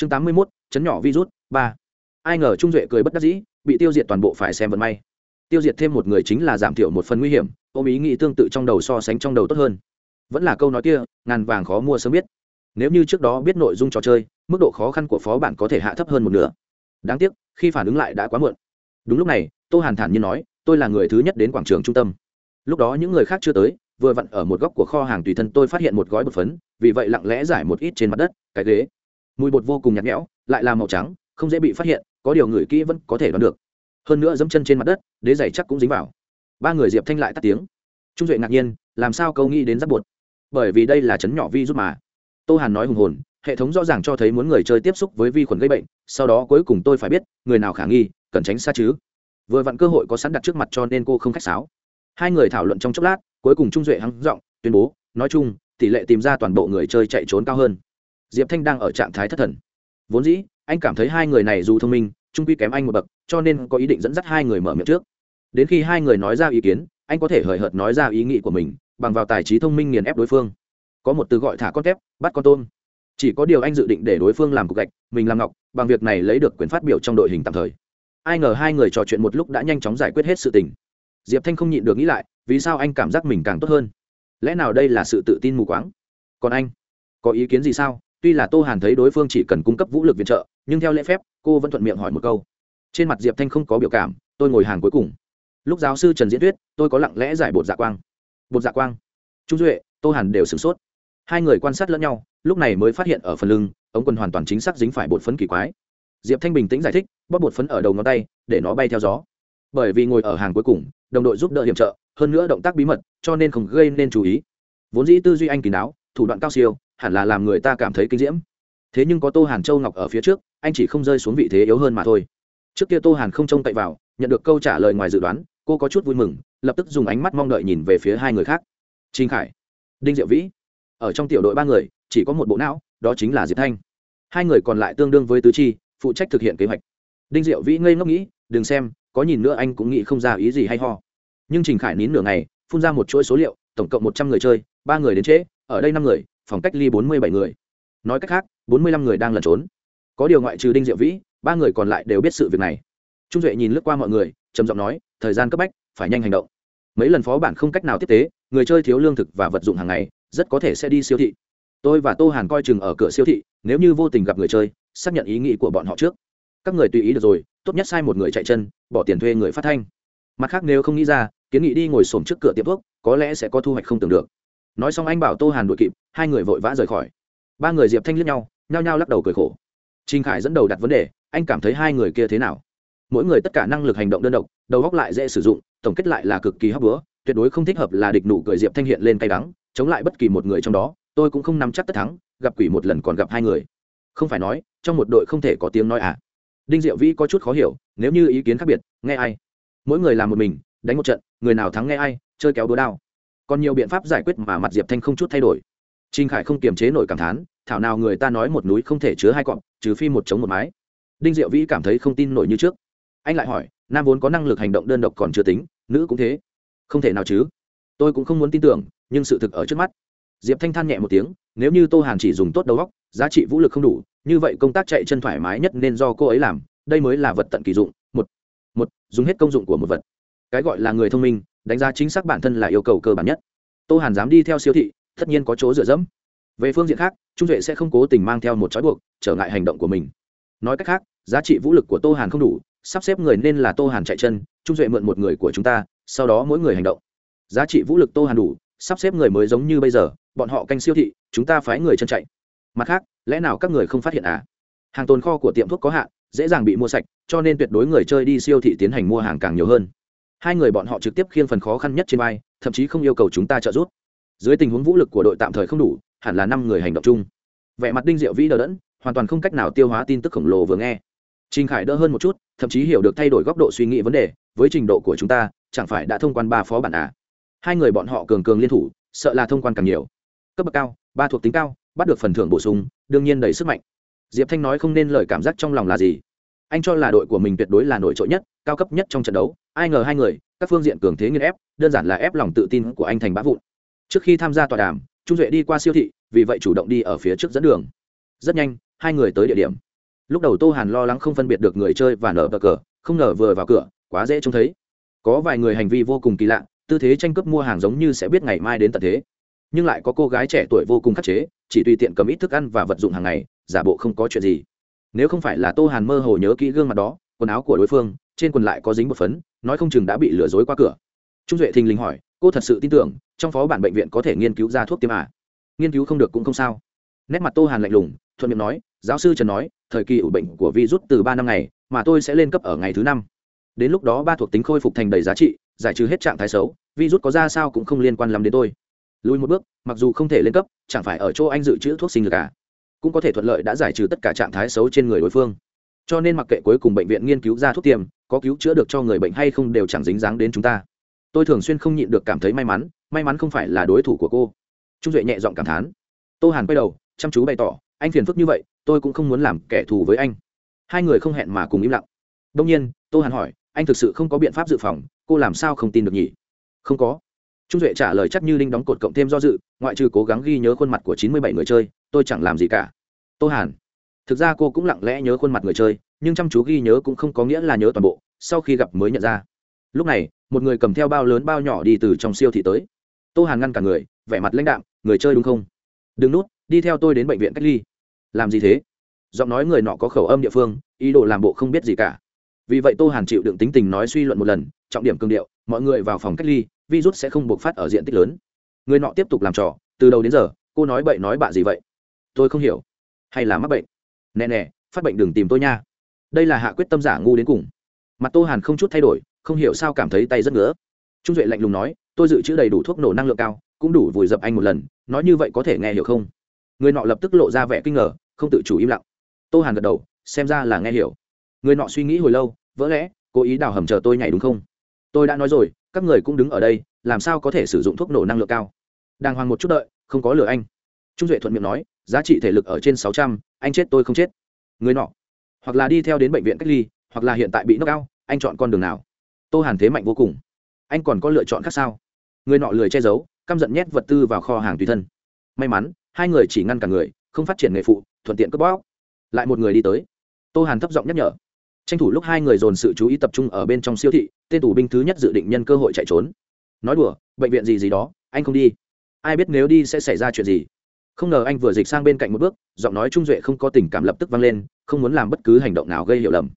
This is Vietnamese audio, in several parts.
chương tám mươi mốt, chấn nhỏ virus, ba. Ai ngờ trung duệ cười bất đắc dĩ, bị tiêu diệt toàn bộ phải xem vận may. Tiêu diệt thêm một người chính là giảm thiểu một phần nguy hiểm, ôm ý nghĩ tương tự trong đầu so sánh trong đầu tốt hơn. Vẫn là câu nói kia, ngàn vàng khó mua sớm biết. Nếu như trước đó biết nội dung trò chơi, mức độ khó khăn của phó bản có thể hạ thấp hơn một nửa. Đáng tiếc, khi phản ứng lại đã quá muộn. Đúng lúc này, tô hàn thản như nói, tôi là người thứ nhất đến quảng trường trung tâm. Lúc đó những người khác chưa tới, vừa vặn ở một góc của kho hàng tùy thân tôi phát hiện một gói bột phấn, vì vậy lặng lẽ giải một ít trên mặt đất, cái ghế mùi bột vô cùng nhạt nhẽo, lại là màu trắng, không dễ bị phát hiện, có điều người kỹ vẫn có thể đoán được. Hơn nữa dẫm chân trên mặt đất, đế giày chắc cũng dính vào. Ba người diệp thanh lại tắt tiếng. Trung duệ ngạc nhiên, làm sao câu nghĩ đến giáp bột? Bởi vì đây là chấn nhỏ vi rút mà. Tô hàn nói hùng hồn, hệ thống rõ ràng cho thấy muốn người chơi tiếp xúc với vi khuẩn gây bệnh, sau đó cuối cùng tôi phải biết, người nào khả nghi, cần tránh xa chứ. Vừa vặn cơ hội có sẵn đặt trước mặt cho nên cô không khách sáo. Hai người thảo luận trong chốc lát, cuối cùng trung duệ hắng giọng tuyên bố, nói chung, tỷ lệ tìm ra toàn bộ người chơi chạy trốn cao hơn diệp thanh đang ở trạng thái thất thần. Vốn dĩ, anh cảm thấy hai người này dù thông minh, trung quy kém anh một bậc, cho nên có ý định dẫn dắt hai người mở miệng trước. Đến khi hai người nói ra ý kiến, anh có thể hời hợt nói ra ý nghĩ của mình, bằng vào tài trí thông minh nghiền ép đối phương. Có một từ gọi thả con tép bắt con tôm. Chỉ có điều anh dự định để đối phương làm cục gạch, mình làm ngọc, bằng việc này lấy được quyền phát biểu trong đội hình tạm thời. Ai ngờ hai người trò chuyện một lúc đã nhanh chóng giải quyết hết sự tình. Diệp thanh không nhịn được nghĩ lại, vì sao anh cảm giác mình càng tốt hơn? Lẽ nào đây là sự tự tin mù quáng? Còn anh, có ý kiến gì sao? Tuy là tô hàn thấy đối phương chỉ cần cung cấp vũ lực viện trợ, nhưng theo lễ phép, cô vẫn thuận miệng hỏi một câu. Trên mặt diệp thanh không có biểu cảm, tôi ngồi hàng cuối cùng. Lúc giáo sư trần diễn thuyết, tôi có lặng lẽ giải bột dạ quang. Bột dạ quang. Trung duệ, tô hàn đều sửng sốt. Hai người quan sát lẫn nhau, lúc này mới phát hiện ở phần lưng, ống quần hoàn toàn chính xác dính phải bột phấn kỳ quái. Diệp thanh bình tĩnh giải thích, bóp bột phấn ở đầu ngón tay, để nó bay theo gió. Bởi vì ngồi ở hàng cuối cùng, đồng đội giúp đỡ hiểm trợ, hơn nữa động tác bí mật, cho nên không gây nên chú ý. Vốn dĩ tư duy anh kỳ đáo, thủ đoạn cao siêu hẳn là làm người ta cảm thấy kinh diễm. Thế nhưng có tô hàn châu ngọc ở phía trước, anh chỉ không rơi xuống vị thế yếu hơn mà thôi. Trước kia tô hàn không trông cậy vào, nhận được câu trả lời ngoài dự đoán, cô có chút vui mừng, lập tức dùng ánh mắt mong đợi nhìn về phía hai người khác. Trinh khải, đinh diệu vĩ, ở trong tiểu đội ba người, chỉ có một bộ não, đó chính là diệp thanh. Hai người còn lại tương đương với tứ chi, phụ trách thực hiện kế hoạch. Đinh diệu vĩ ngây ngốc nghĩ, đừng xem, có nhìn nữa anh cũng nghĩ không ra ý gì hay ho. Nhưng trình khải nín nửa ngày, phun ra một chuỗi số liệu, tổng cộng một trăm người chơi, ba người đến trễ, ở đây năm người phòng cách ly bốn mươi bảy người. Nói cách khác, bốn mươi lăm người đang lẩn trốn. Có điều ngoại trừ đinh diệu vĩ, ba người còn lại đều biết sự việc này. Trung duệ nhìn lướt qua mọi người, trầm giọng nói, thời gian cấp bách, phải nhanh hành động. Mấy lần phó bản không cách nào tiếp tế, người chơi thiếu lương thực và vật dụng hàng ngày, rất có thể sẽ đi siêu thị. Tôi và tô hàn coi chừng ở cửa siêu thị, nếu như vô tình gặp người chơi, xác nhận ý nghĩ của bọn họ trước. Các người tùy ý được rồi, tốt nhất sai một người chạy chân, bỏ tiền thuê người phát thanh. Mặt khác nếu không nghĩ ra, kiến nghị đi ngồi xổm trước cửa tiệm thuốc, có lẽ sẽ có thu hoạch không tưởng được nói xong anh bảo tô hàn đội kịp, hai người vội vã rời khỏi. Ba người diệp thanh liếc nhau, nhao nhao lắc đầu cười khổ. Trinh khải dẫn đầu đặt vấn đề, anh cảm thấy hai người kia thế nào? Mỗi người tất cả năng lực hành động đơn độc, đầu góc lại dễ sử dụng, tổng kết lại là cực kỳ hấp bữa tuyệt đối không thích hợp là địch nụ cười diệp thanh hiện lên cay đắng, chống lại bất kỳ một người trong đó, tôi cũng không nắm chắc tất thắng, gặp quỷ một lần còn gặp hai người. Không phải nói, trong một đội không thể có tiếng nói à. Đinh diệu vĩ có chút khó hiểu, nếu như ý kiến khác biệt, nghe ai? Mỗi người làm một mình, đánh một trận, người nào thắng nghe ai, chơi kéo đố đao còn nhiều biện pháp giải quyết mà mặt diệp thanh không chút thay đổi trinh khải không kiềm chế nổi cảm thán thảo nào người ta nói một núi không thể chứa hai cọp trừ phi một chống một mái đinh diệu vĩ cảm thấy không tin nổi như trước anh lại hỏi nam vốn có năng lực hành động đơn độc còn chưa tính nữ cũng thế không thể nào chứ tôi cũng không muốn tin tưởng nhưng sự thực ở trước mắt diệp thanh than nhẹ một tiếng nếu như tô hàn chỉ dùng tốt đầu óc giá trị vũ lực không đủ như vậy công tác chạy chân thoải mái nhất nên do cô ấy làm đây mới là vật tận kỳ dụng một một dùng hết công dụng của một vật cái gọi là người thông minh đánh giá chính xác bản thân là yêu cầu cơ bản nhất. Tô hàn dám đi theo siêu thị, tất nhiên có chỗ dựa dẫm. Về phương diện khác, trung duệ sẽ không cố tình mang theo một trói buộc, trở ngại hành động của mình. Nói cách khác, giá trị vũ lực của tô hàn không đủ, sắp xếp người nên là tô hàn chạy chân, trung duệ mượn một người của chúng ta, sau đó mỗi người hành động. Giá trị vũ lực tô hàn đủ, sắp xếp người mới giống như bây giờ, bọn họ canh siêu thị, chúng ta phái người chân chạy. Mặt khác, lẽ nào các người không phát hiện à? Hàng tồn kho của tiệm thuốc có hạn, dễ dàng bị mua sạch, cho nên tuyệt đối người chơi đi siêu thị tiến hành mua hàng càng nhiều hơn hai người bọn họ trực tiếp khiêng phần khó khăn nhất trên vai, thậm chí không yêu cầu chúng ta trợ giúp. Dưới tình huống vũ lực của đội tạm thời không đủ, hẳn là năm người hành động chung. Vẻ mặt đinh diệu vĩ đờ đẫn, hoàn toàn không cách nào tiêu hóa tin tức khổng lồ vừa nghe. Trình khải đỡ hơn một chút, thậm chí hiểu được thay đổi góc độ suy nghĩ vấn đề, với trình độ của chúng ta, chẳng phải đã thông quan ba phó bản à? Hai người bọn họ cường cường liên thủ, sợ là thông quan càng nhiều. Cấp bậc cao, ba thuộc tính cao, bắt được phần thưởng bổ sung, đương nhiên đầy sức mạnh. Diệp thanh nói không nên lời cảm giác trong lòng là gì anh cho là đội của mình tuyệt đối là nổi trội nhất, cao cấp nhất trong trận đấu, ai ngờ hai người, các phương diện cường thế nghiên ép, đơn giản là ép lòng tự tin của anh thành bá vụn. Trước khi tham gia tọa đàm, trung duệ đi qua siêu thị, vì vậy chủ động đi ở phía trước dẫn đường. Rất nhanh, hai người tới địa điểm. Lúc đầu tô hàn lo lắng không phân biệt được người chơi và nở bờ cờ, không ngờ vừa vào cửa, quá dễ trông thấy. Có vài người hành vi vô cùng kỳ lạ, tư thế tranh cướp mua hàng giống như sẽ biết ngày mai đến tận thế. Nhưng lại có cô gái trẻ tuổi vô cùng khắc chế, chỉ tùy tiện cầm ít thức ăn và vật dụng hàng ngày, giả bộ không có chuyện gì nếu không phải là tô hàn mơ hồ nhớ kỹ gương mặt đó, quần áo của đối phương, trên quần lại có dính một phấn, nói không chừng đã bị lừa dối qua cửa. Trung duệ thình lình hỏi, cô thật sự tin tưởng, trong phó bản bệnh viện có thể nghiên cứu ra thuốc tiêm à? nghiên cứu không được cũng không sao. Nét mặt tô hàn lạnh lùng, thuận miệng nói, giáo sư trần nói, thời kỳ ủ bệnh của virus từ ba năm ngày, mà tôi sẽ lên cấp ở ngày thứ năm. Đến lúc đó ba thuộc tính khôi phục thành đầy giá trị, giải trừ hết trạng thái xấu, virus có ra sao cũng không liên quan lắm đến tôi. Lùi một bước, mặc dù không thể lên cấp, chẳng phải ở chỗ anh dự trữ thuốc sinh lực cả cũng có thể thuận lợi đã giải trừ tất cả trạng thái xấu trên người đối phương. Cho nên mặc kệ cuối cùng bệnh viện nghiên cứu ra thuốc tiêm, có cứu chữa được cho người bệnh hay không đều chẳng dính dáng đến chúng ta. Tôi thường xuyên không nhịn được cảm thấy may mắn may mắn không phải là đối thủ của cô. Trung duệ nhẹ giọng cảm thán. Tô hàn quay đầu, chăm chú bày tỏ, anh phiền phức như vậy, tôi cũng không muốn làm kẻ thù với anh. Hai người không hẹn mà cùng im lặng. Đông nhiên, tô hàn hỏi, anh thực sự không có biện pháp dự phòng, cô làm sao không tin được nhỉ? Không có trung duệ trả lời chắc như linh đóng cột cộng thêm do dự, ngoại trừ cố gắng ghi nhớ khuôn mặt của chín mươi bảy người chơi, tôi chẳng làm gì cả. Tô hàn. Thực ra cô cũng lặng lẽ nhớ khuôn mặt người chơi, nhưng chăm chú ghi nhớ cũng không có nghĩa là nhớ toàn bộ, sau khi gặp mới nhận ra. Lúc này, một người cầm theo bao lớn bao nhỏ đi từ trong siêu thị tới. Tô hàn ngăn cả người, vẻ mặt lãnh đạm, người chơi đúng không? Đừng nút, đi theo tôi đến bệnh viện cách ly. Làm gì thế? Giọng nói người nọ có khẩu âm địa phương, ý đồ làm bộ không biết gì cả. Vì vậy tô hàn chịu đựng tính tình nói suy luận một lần, trọng điểm cương điệu, mọi người vào phòng cách ly virus sẽ không bộc phát ở diện tích lớn. Người nọ tiếp tục làm trò, từ đầu đến giờ, cô nói bậy nói bạ gì vậy? Tôi không hiểu. Hay là mắc bệnh? Nè nè, phát bệnh đừng tìm tôi nha. Đây là hạ quyết tâm giả ngu đến cùng. Mặt tô hàn không chút thay đổi, không hiểu sao cảm thấy tay rất ngứa. Trung duệ lạnh lùng nói, tôi dự trữ đầy đủ thuốc nổ năng lượng cao, cũng đủ vùi dập anh một lần, nói như vậy có thể nghe hiểu không? Người nọ lập tức lộ ra vẻ kinh ngờ, không tự chủ im lặng. Tô hàn gật đầu, xem ra là nghe hiểu. Người nọ suy nghĩ hồi lâu, vỡ lẽ, cố ý đào hầm chờ tôi nhảy đúng không? Tôi đã nói rồi các người cũng đứng ở đây, làm sao có thể sử dụng thuốc nổ năng lượng cao? Đàng hoàng một chút đợi, không có lừa anh. Trung duệ thuận miệng nói, giá trị thể lực ở trên sáu trăm, anh chết tôi không chết. Người nọ, hoặc là đi theo đến bệnh viện cách ly, hoặc là hiện tại bị nước cao anh chọn con đường nào? Tô hàn thế mạnh vô cùng. Anh còn có lựa chọn khác sao? Người nọ lười che giấu, căm giận nhét vật tư vào kho hàng tùy thân. May mắn, hai người chỉ ngăn cả người, không phát triển nghề phụ, thuận tiện cướp bóc. Lại một người đi tới. Tô hàn thấp giọng nhắc nhở tranh thủ lúc hai người dồn sự chú ý tập trung ở bên trong siêu thị, tên tù binh thứ nhất dự định nhân cơ hội chạy trốn. Nói đùa, bệnh viện gì gì đó, anh không đi. Ai biết nếu đi sẽ xảy ra chuyện gì. Không ngờ anh vừa dịch sang bên cạnh một bước, giọng nói trung duệ không có tình cảm lập tức vang lên, không muốn làm bất cứ hành động nào gây hiểu lầm.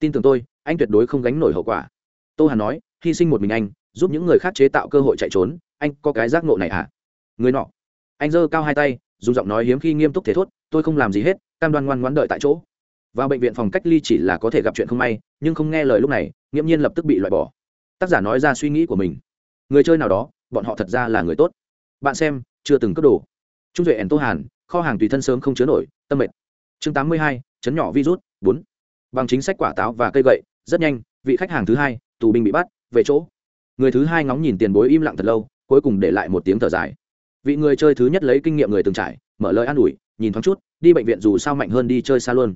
Tin tưởng tôi, anh tuyệt đối không gánh nổi hậu quả. Tô Hà nói, hy sinh một mình anh, giúp những người khác chế tạo cơ hội chạy trốn, anh có cái giác ngộ này à người nọ. Anh giơ cao hai tay, dùng giọng nói hiếm khi nghiêm túc thế thốt, tôi không làm gì hết, cam đoan ngoan ngoãn đợi tại chỗ vào bệnh viện phòng cách ly chỉ là có thể gặp chuyện không may, nhưng không nghe lời lúc này, nghiễm nhiên lập tức bị loại bỏ. Tác giả nói ra suy nghĩ của mình. Người chơi nào đó, bọn họ thật ra là người tốt. Bạn xem, chưa từng cấp đồ. Trung duệ ẻn tô hàn, kho hàng tùy thân sớm không chứa nổi, tâm mệt. Chương tám mươi hai, chấn nhỏ virus, bốn. Bằng chính sách quả táo và cây gậy, rất nhanh, vị khách hàng thứ hai, tù binh bị bắt, về chỗ. Người thứ hai ngóng nhìn tiền bối im lặng thật lâu, cuối cùng để lại một tiếng thở dài. Vị người chơi thứ nhất lấy kinh nghiệm người từng trải, mở lời an ủi, nhìn thoáng chút, đi bệnh viện dù sao mạnh hơn đi chơi xa luôn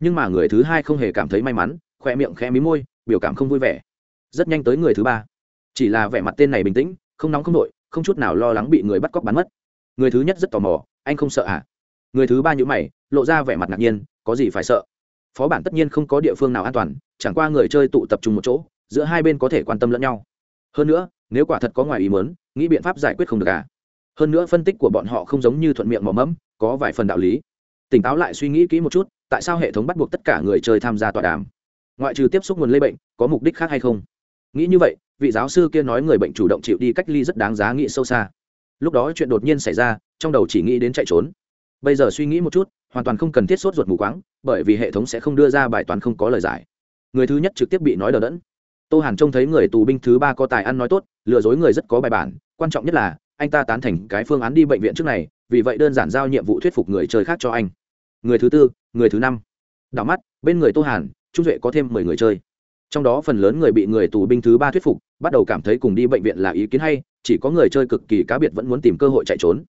nhưng mà người thứ hai không hề cảm thấy may mắn, khoe miệng khẽ mí môi, biểu cảm không vui vẻ. Rất nhanh tới người thứ ba. Chỉ là vẻ mặt tên này bình tĩnh, không nóng không nội không chút nào lo lắng bị người bắt cóc bắn mất. Người thứ nhất rất tò mò, anh không sợ à? Người thứ ba nhữ mày, lộ ra vẻ mặt ngạc nhiên, có gì phải sợ? Phó bản tất nhiên không có địa phương nào an toàn, chẳng qua người chơi tụ tập trung một chỗ, giữa hai bên có thể quan tâm lẫn nhau. Hơn nữa, nếu quả thật có ngoài ý mớn nghĩ biện pháp giải quyết không được à? Hơn nữa phân tích của bọn họ không giống như thuận miệng mò mẫm, có vài phần đạo lý. Tỉnh táo lại suy nghĩ kỹ một chút tại sao hệ thống bắt buộc tất cả người chơi tham gia tọa đàm? Ngoại trừ tiếp xúc nguồn lây bệnh, có mục đích khác hay không? Nghĩ như vậy, vị giáo sư kia nói người bệnh chủ động chịu đi cách ly rất đáng giá nghĩ sâu xa. Lúc đó chuyện đột nhiên xảy ra, trong đầu chỉ nghĩ đến chạy trốn. Bây giờ suy nghĩ một chút, hoàn toàn không cần thiết sốt ruột mù quáng, bởi vì hệ thống sẽ không đưa ra bài toán không có lời giải. Người thứ nhất trực tiếp bị nói đờ đẫn. Tô hàn trông thấy người tù binh thứ ba có tài ăn nói tốt, lừa dối người rất có bài bản, quan trọng nhất là, anh ta tán thành cái phương án đi bệnh viện trước này, vì vậy đơn giản giao nhiệm vụ thuyết phục người chơi khác cho anh người thứ tư, người thứ năm. Đảo mắt, bên người tô hàn, trung duệ có thêm mười người chơi. Trong đó phần lớn người bị người tù binh thứ ba thuyết phục, bắt đầu cảm thấy cùng đi bệnh viện là ý kiến hay, chỉ có người chơi cực kỳ cá biệt vẫn muốn tìm cơ hội chạy trốn.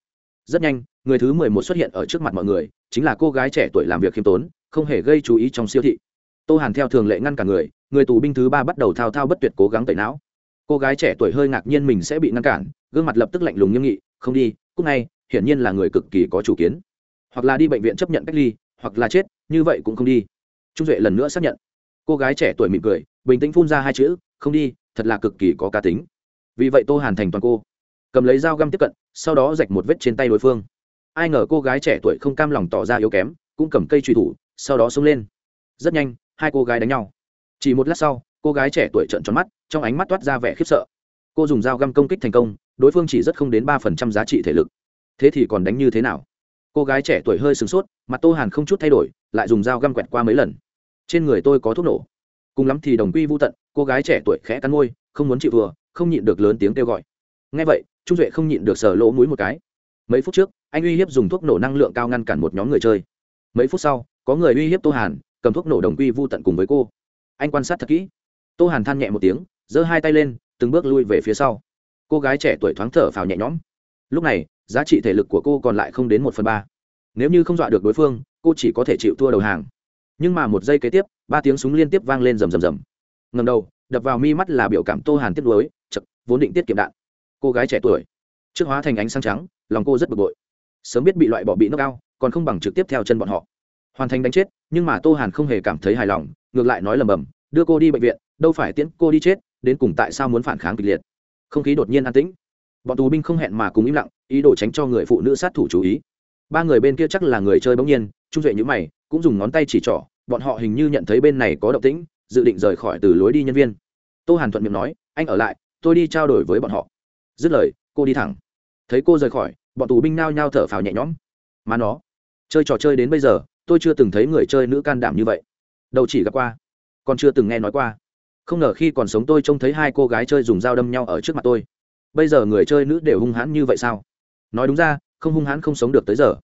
Rất nhanh, người thứ mười một xuất hiện ở trước mặt mọi người, chính là cô gái trẻ tuổi làm việc khiêm tốn, không hề gây chú ý trong siêu thị. Tô hàn theo thường lệ ngăn cả người người tù binh thứ ba bắt đầu thao thao bất tuyệt cố gắng tẩy não. Cô gái trẻ tuổi hơi ngạc nhiên mình sẽ bị ngăn cản, gương mặt lập tức lạnh lùng nghiêm nghị, không đi cúc ngay, hiển nhiên là người cực kỳ có chủ kiến hoặc là đi bệnh viện chấp nhận cách ly, hoặc là chết, như vậy cũng không đi. Trung duệ lần nữa xác nhận. Cô gái trẻ tuổi mỉm cười, bình tĩnh phun ra hai chữ, không đi, thật là cực kỳ có cá tính. Vì vậy tô hàn thành toàn cô. Cầm lấy dao găm tiếp cận, sau đó rạch một vết trên tay đối phương. Ai ngờ cô gái trẻ tuổi không cam lòng tỏ ra yếu kém, cũng cầm cây truy thủ, sau đó xông lên. Rất nhanh, hai cô gái đánh nhau. Chỉ một lát sau, cô gái trẻ tuổi trợn tròn mắt, trong ánh mắt toát ra vẻ khiếp sợ. Cô dùng dao găm công kích thành công, đối phương chỉ rất không đến ba phần trăm giá trị thể lực. Thế thì còn đánh như thế nào? Cô gái trẻ tuổi hơi sửng sốt, mặt tô hàn không chút thay đổi, lại dùng dao găm quẹt qua mấy lần. Trên người tôi có thuốc nổ. Cùng lắm thì đồng quy vô tận, cô gái trẻ tuổi khẽ cắn môi, không muốn chịu vừa không nhịn được lớn tiếng kêu gọi. Ngay vậy, trung duệ không nhịn được sờ lỗ mũi một cái. Mấy phút trước, anh uy hiếp dùng thuốc nổ năng lượng cao ngăn cản một nhóm người chơi. Mấy phút sau, có người uy hiếp tô hàn, cầm thuốc nổ đồng quy vô tận cùng với cô. Anh quan sát thật kỹ. Tô hàn than nhẹ một tiếng, giơ hai tay lên, từng bước lui về phía sau. Cô gái trẻ tuổi thoáng thở phào nhẹ nhõm. Lúc này giá trị thể lực của cô còn lại không đến một phần ba. Nếu như không dọa được đối phương, cô chỉ có thể chịu thua đầu hàng. Nhưng mà một giây kế tiếp, ba tiếng súng liên tiếp vang lên rầm rầm rầm. Ngầm đầu, đập vào mi mắt là biểu cảm tô hàn tiếp nối chật vốn định tiết kiệm đạn. Cô gái trẻ tuổi, trước hóa thành ánh sáng trắng, lòng cô rất bực bội. Sớm biết bị loại bỏ bị nước cao còn không bằng trực tiếp theo chân bọn họ. Hoàn thành đánh chết, nhưng mà tô hàn không hề cảm thấy hài lòng, ngược lại nói lầm bầm, đưa cô đi bệnh viện, đâu phải tiễn cô đi chết, đến cùng tại sao muốn phản kháng kịch liệt? Không khí đột nhiên an tĩnh bọn tù binh không hẹn mà cùng im lặng, ý đồ tránh cho người phụ nữ sát thủ chú ý. Ba người bên kia chắc là người chơi bỗng nhiên, trung duệ nhữ mày, cũng dùng ngón tay chỉ trỏ, bọn họ hình như nhận thấy bên này có động tĩnh, dự định rời khỏi từ lối đi nhân viên. Tô hàn thuận miệng nói, anh ở lại, tôi đi trao đổi với bọn họ. Dứt lời, cô đi thẳng. Thấy cô rời khỏi, bọn tù binh nao nhao thở phào nhẹ nhõm. Mà nó, chơi trò chơi đến bây giờ, tôi chưa từng thấy người chơi nữ can đảm như vậy. Đầu chỉ gặp qua, còn chưa từng nghe nói qua. Không ngờ khi còn sống tôi trông thấy hai cô gái chơi dùng dao đâm nhau ở trước mặt tôi bây giờ người chơi nữ đều hung hãn như vậy sao? Nói đúng ra, không hung hãn không sống được tới giờ.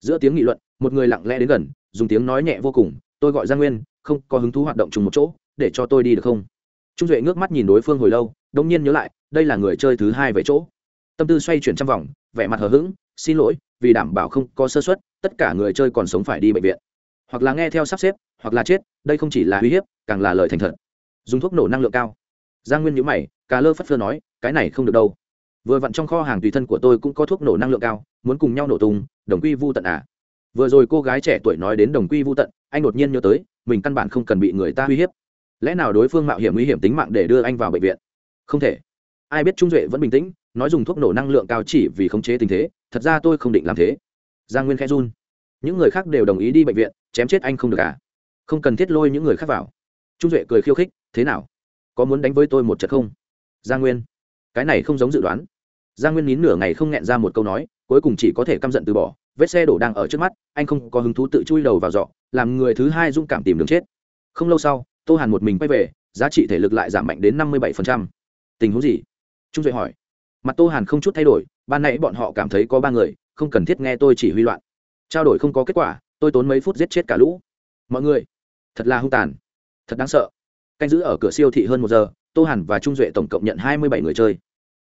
Giữa tiếng nghị luận, một người lặng lẽ đến gần, dùng tiếng nói nhẹ vô cùng, tôi gọi gia nguyên, không có hứng thú hoạt động chung một chỗ, để cho tôi đi được không? Trung duệ ngước mắt nhìn đối phương hồi lâu đông nhiên nhớ lại, đây là người chơi thứ hai về chỗ. Tâm tư xoay chuyển trăm vòng, vẻ mặt hờ hững, xin lỗi, vì đảm bảo không có sơ suất, tất cả người chơi còn sống phải đi bệnh viện. Hoặc là nghe theo sắp xếp, hoặc là chết, đây không chỉ là uy hiếp, càng là lời thành thật. Dùng thuốc nổ năng lượng cao. Giang nguyên nhữ mày, cà lơ phất phơ nói, cái này không được đâu vừa vặn trong kho hàng tùy thân của tôi cũng có thuốc nổ năng lượng cao, muốn cùng nhau nổ tung, đồng quy vô tận à. Vừa rồi cô gái trẻ tuổi nói đến đồng quy vô tận, anh đột nhiên nhớ tới, mình căn bản không cần bị người ta uy hiếp. Lẽ nào đối phương mạo hiểm nguy hiểm tính mạng để đưa anh vào bệnh viện? Không thể. Ai biết trung duệ vẫn bình tĩnh, nói dùng thuốc nổ năng lượng cao chỉ vì khống chế tình thế, thật ra tôi không định làm thế. Giang nguyên khẽ run. Những người khác đều đồng ý đi bệnh viện, chém chết anh không được à? Không cần thiết lôi những người khác vào. Trung duệ cười khiêu khích, thế nào? Có muốn đánh với tôi một trận không? Giang nguyên. Cái này không giống dự đoán giang nguyên nín nửa ngày không nghẹn ra một câu nói, cuối cùng chỉ có thể căm giận từ bỏ, vết xe đổ đang ở trước mắt, anh không có hứng thú tự chui đầu vào dọ làm người thứ hai dũng cảm tìm đường chết. Không lâu sau, tô hàn một mình quay về, giá trị thể lực lại giảm mạnh đến năm mươi bảy tình huống gì? Trung duệ hỏi. Mặt tô hàn không chút thay đổi, ban nãy bọn họ cảm thấy có ba người, không cần thiết nghe tôi chỉ huy loạn. Trao đổi không có kết quả, tôi tốn mấy phút giết chết cả lũ. Mọi người, thật là hung tàn. Thật đáng sợ. Canh giữ ở cửa siêu thị hơn một giờ, tô hàn và trung duệ tổng cộng nhận hai mươi bảy người chơi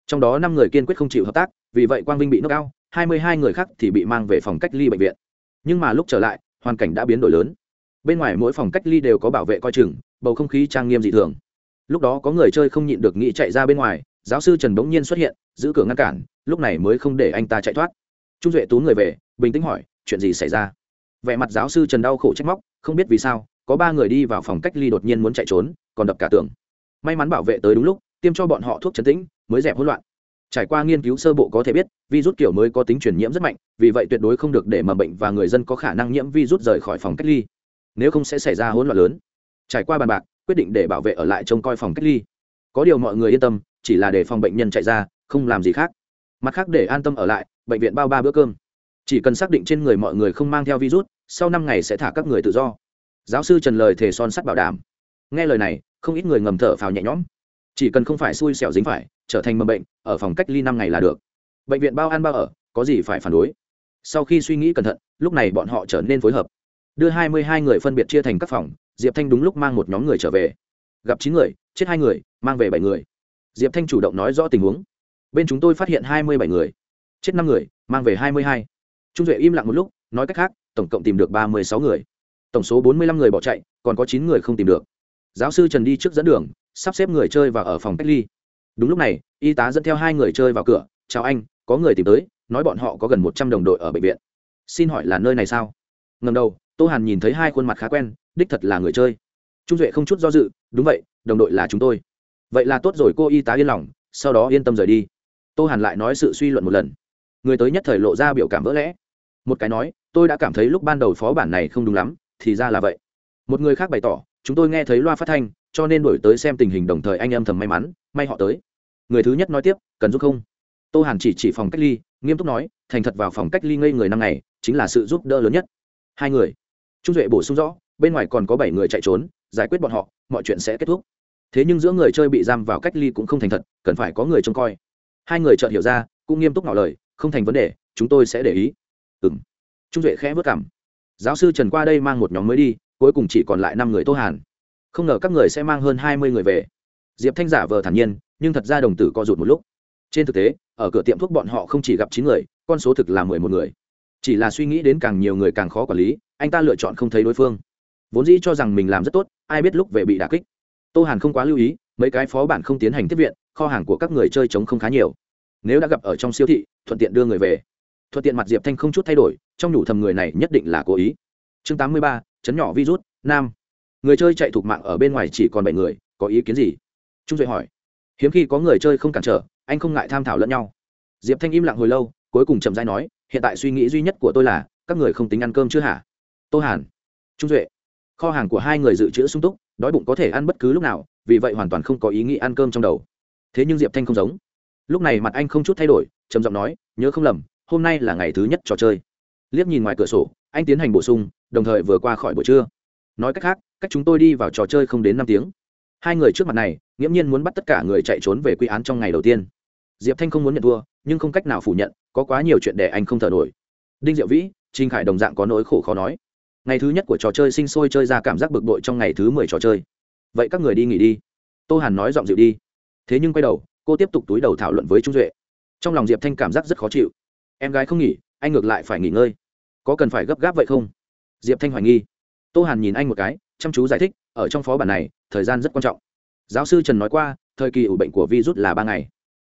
trong đó năm người kiên quyết không chịu hợp tác, vì vậy quang vinh bị nước cao hai mươi hai người khác thì bị mang về phòng cách ly bệnh viện. Nhưng mà lúc trở lại, hoàn cảnh đã biến đổi lớn. Bên ngoài mỗi phòng cách ly đều có bảo vệ coi chừng, bầu không khí trang nghiêm dị thường. Lúc đó có người chơi không nhịn được nghĩ chạy ra bên ngoài, giáo sư trần bỗng nhiên xuất hiện, giữ cửa ngăn cản, lúc này mới không để anh ta chạy thoát. Trung duệ tú người về, bình tĩnh hỏi, chuyện gì xảy ra? Vẻ mặt giáo sư trần đau khổ trách móc, không biết vì sao, có ba người đi vào phòng cách ly đột nhiên muốn chạy trốn, còn đập cả tường. May mắn bảo vệ tới đúng lúc, tiêm cho bọn họ thuốc chấn tĩnh mới dẹp hỗn loạn. Trải qua nghiên cứu sơ bộ có thể biết, virus kiểu mới có tính truyền nhiễm rất mạnh, vì vậy tuyệt đối không được để mầm bệnh và người dân có khả năng nhiễm virus rời khỏi phòng cách ly. Nếu không sẽ xảy ra hỗn loạn lớn. Trải qua bàn bạc, quyết định để bảo vệ ở lại trông coi phòng cách ly. Có điều mọi người yên tâm, chỉ là để phòng bệnh nhân chạy ra, không làm gì khác. Mặt khác để an tâm ở lại, bệnh viện bao ba bữa cơm. Chỉ cần xác định trên người mọi người không mang theo virus, sau năm ngày sẽ thả các người tự do. Giáo sư trần lời thề son sắt bảo đảm. Nghe lời này, không ít người ngầm thở phào nhẹ nhõm. Chỉ cần không phải xui xẻo dính phải trở thành mầm bệnh, ở phòng cách ly năm ngày là được. Bệnh viện bao ăn bao ở, có gì phải phản đối? Sau khi suy nghĩ cẩn thận, lúc này bọn họ trở nên phối hợp. Đưa hai mươi hai người phân biệt chia thành các phòng, diệp thanh đúng lúc mang một nhóm người trở về. Gặp chín người, chết hai người, mang về bảy người. Diệp thanh chủ động nói rõ tình huống. Bên chúng tôi phát hiện hai mươi bảy người, chết năm người, mang về hai mươi hai. Trung duệ im lặng một lúc, nói cách khác, tổng cộng tìm được ba mươi sáu người. Tổng số bốn mươi lăm người bỏ chạy, còn có chín người không tìm được. Giáo sư trần đi trước dẫn đường, sắp xếp người chơi và ở phòng cách ly đúng lúc này, y tá dẫn theo hai người chơi vào cửa, chào anh, có người tìm tới, nói bọn họ có gần một trăm đồng đội ở bệnh viện. Xin hỏi là nơi này sao? Ngầm đầu, tô hàn nhìn thấy hai khuôn mặt khá quen, đích thật là người chơi. Trung duệ không chút do dự, đúng vậy, đồng đội là chúng tôi. Vậy là tốt rồi, cô y tá yên lòng, sau đó yên tâm rời đi. Tô hàn lại nói sự suy luận một lần. Người tới nhất thời lộ ra biểu cảm vỡ lẽ. Một cái nói, tôi đã cảm thấy lúc ban đầu phó bản này không đúng lắm, thì ra là vậy. Một người khác bày tỏ, chúng tôi nghe thấy loa phát thanh cho nên đổi tới xem tình hình đồng thời anh em thầm may mắn, may họ tới. Người thứ nhất nói tiếp, cần giúp không? Tô hàn chỉ chỉ phòng cách ly, nghiêm túc nói, thành thật vào phòng cách ly ngây người năm ngày, chính là sự giúp đỡ lớn nhất. Hai người. Trung duệ bổ sung rõ, bên ngoài còn có bảy người chạy trốn, giải quyết bọn họ, mọi chuyện sẽ kết thúc. Thế nhưng giữa người chơi bị giam vào cách ly cũng không thành thật, cần phải có người trông coi. Hai người chợt hiểu ra, cũng nghiêm túc ngỏ lời, không thành vấn đề, chúng tôi sẽ để ý. Ừ m trung duệ khẽ vất cảm. Giáo sư trần qua đây mang một nhóm mới đi, cuối cùng chỉ còn lại năm người tô hàn không ngờ các người sẽ mang hơn hai mươi người về. Diệp thanh giả vờ thản nhiên, nhưng thật ra đồng tử co rụt một lúc. Trên thực tế, ở cửa tiệm thuốc bọn họ không chỉ gặp chín người, con số thực là mười một người. Chỉ là suy nghĩ đến càng nhiều người càng khó quản lý, anh ta lựa chọn không thấy đối phương. Vốn dĩ cho rằng mình làm rất tốt, ai biết lúc về bị đà kích. Tô hàn không quá lưu ý, mấy cái phó bản không tiến hành tiếp viện, kho hàng của các người chơi chống không khá nhiều. Nếu đã gặp ở trong siêu thị, thuận tiện đưa người về. Thuận tiện mặt diệp thanh không chút thay đổi, trong nhủ thầm người này nhất định là cố ý. Chương tám mươi ba, chấn nhỏ virus, nam người chơi chạy thuộc mạng ở bên ngoài chỉ còn bảy người, có ý kiến gì? Trung duệ hỏi. Hiếm khi có người chơi không cản trở, anh không ngại tham thảo lẫn nhau. Diệp thanh im lặng hồi lâu, cuối cùng chậm dai nói, hiện tại suy nghĩ duy nhất của tôi là, các người không tính ăn cơm chưa hả? Tô hàn. Trung duệ. Kho hàng của hai người dự trữ sung túc, đói bụng có thể ăn bất cứ lúc nào, vì vậy hoàn toàn không có ý nghĩ ăn cơm trong đầu. Thế nhưng diệp thanh không giống. Lúc này mặt anh không chút thay đổi, trầm giọng nói, nhớ không lầm, hôm nay là ngày thứ nhất trò chơi. Liếc nhìn ngoài cửa sổ, anh tiến hành bổ sung, đồng thời vừa qua khỏi buổi trưa nói cách khác, cách chúng tôi đi vào trò chơi không đến năm tiếng. Hai người trước mặt này, nghiễm nhiên muốn bắt tất cả người chạy trốn về quy án trong ngày đầu tiên. Diệp thanh không muốn nhận thua, nhưng không cách nào phủ nhận, có quá nhiều chuyện để anh không thở nổi. Đinh diệu vĩ trinh khải đồng dạng có nỗi khổ khó nói. Ngày thứ nhất của trò chơi sinh sôi chơi ra cảm giác bực bội trong ngày thứ mười trò chơi. Vậy các người đi nghỉ đi. Tô hàn nói giọng dịu đi. Thế nhưng quay đầu, cô tiếp tục túi đầu thảo luận với trung duệ. Trong lòng diệp thanh cảm giác rất khó chịu. Em gái không nghỉ, anh ngược lại phải nghỉ ngơi. Có cần phải gấp gáp vậy không? Diệp thanh hoài nghi tô hàn nhìn anh một cái, chăm chú giải thích, ở trong phó bản này, thời gian rất quan trọng. Giáo sư trần nói qua, thời kỳ ủ bệnh của virus là ba ngày.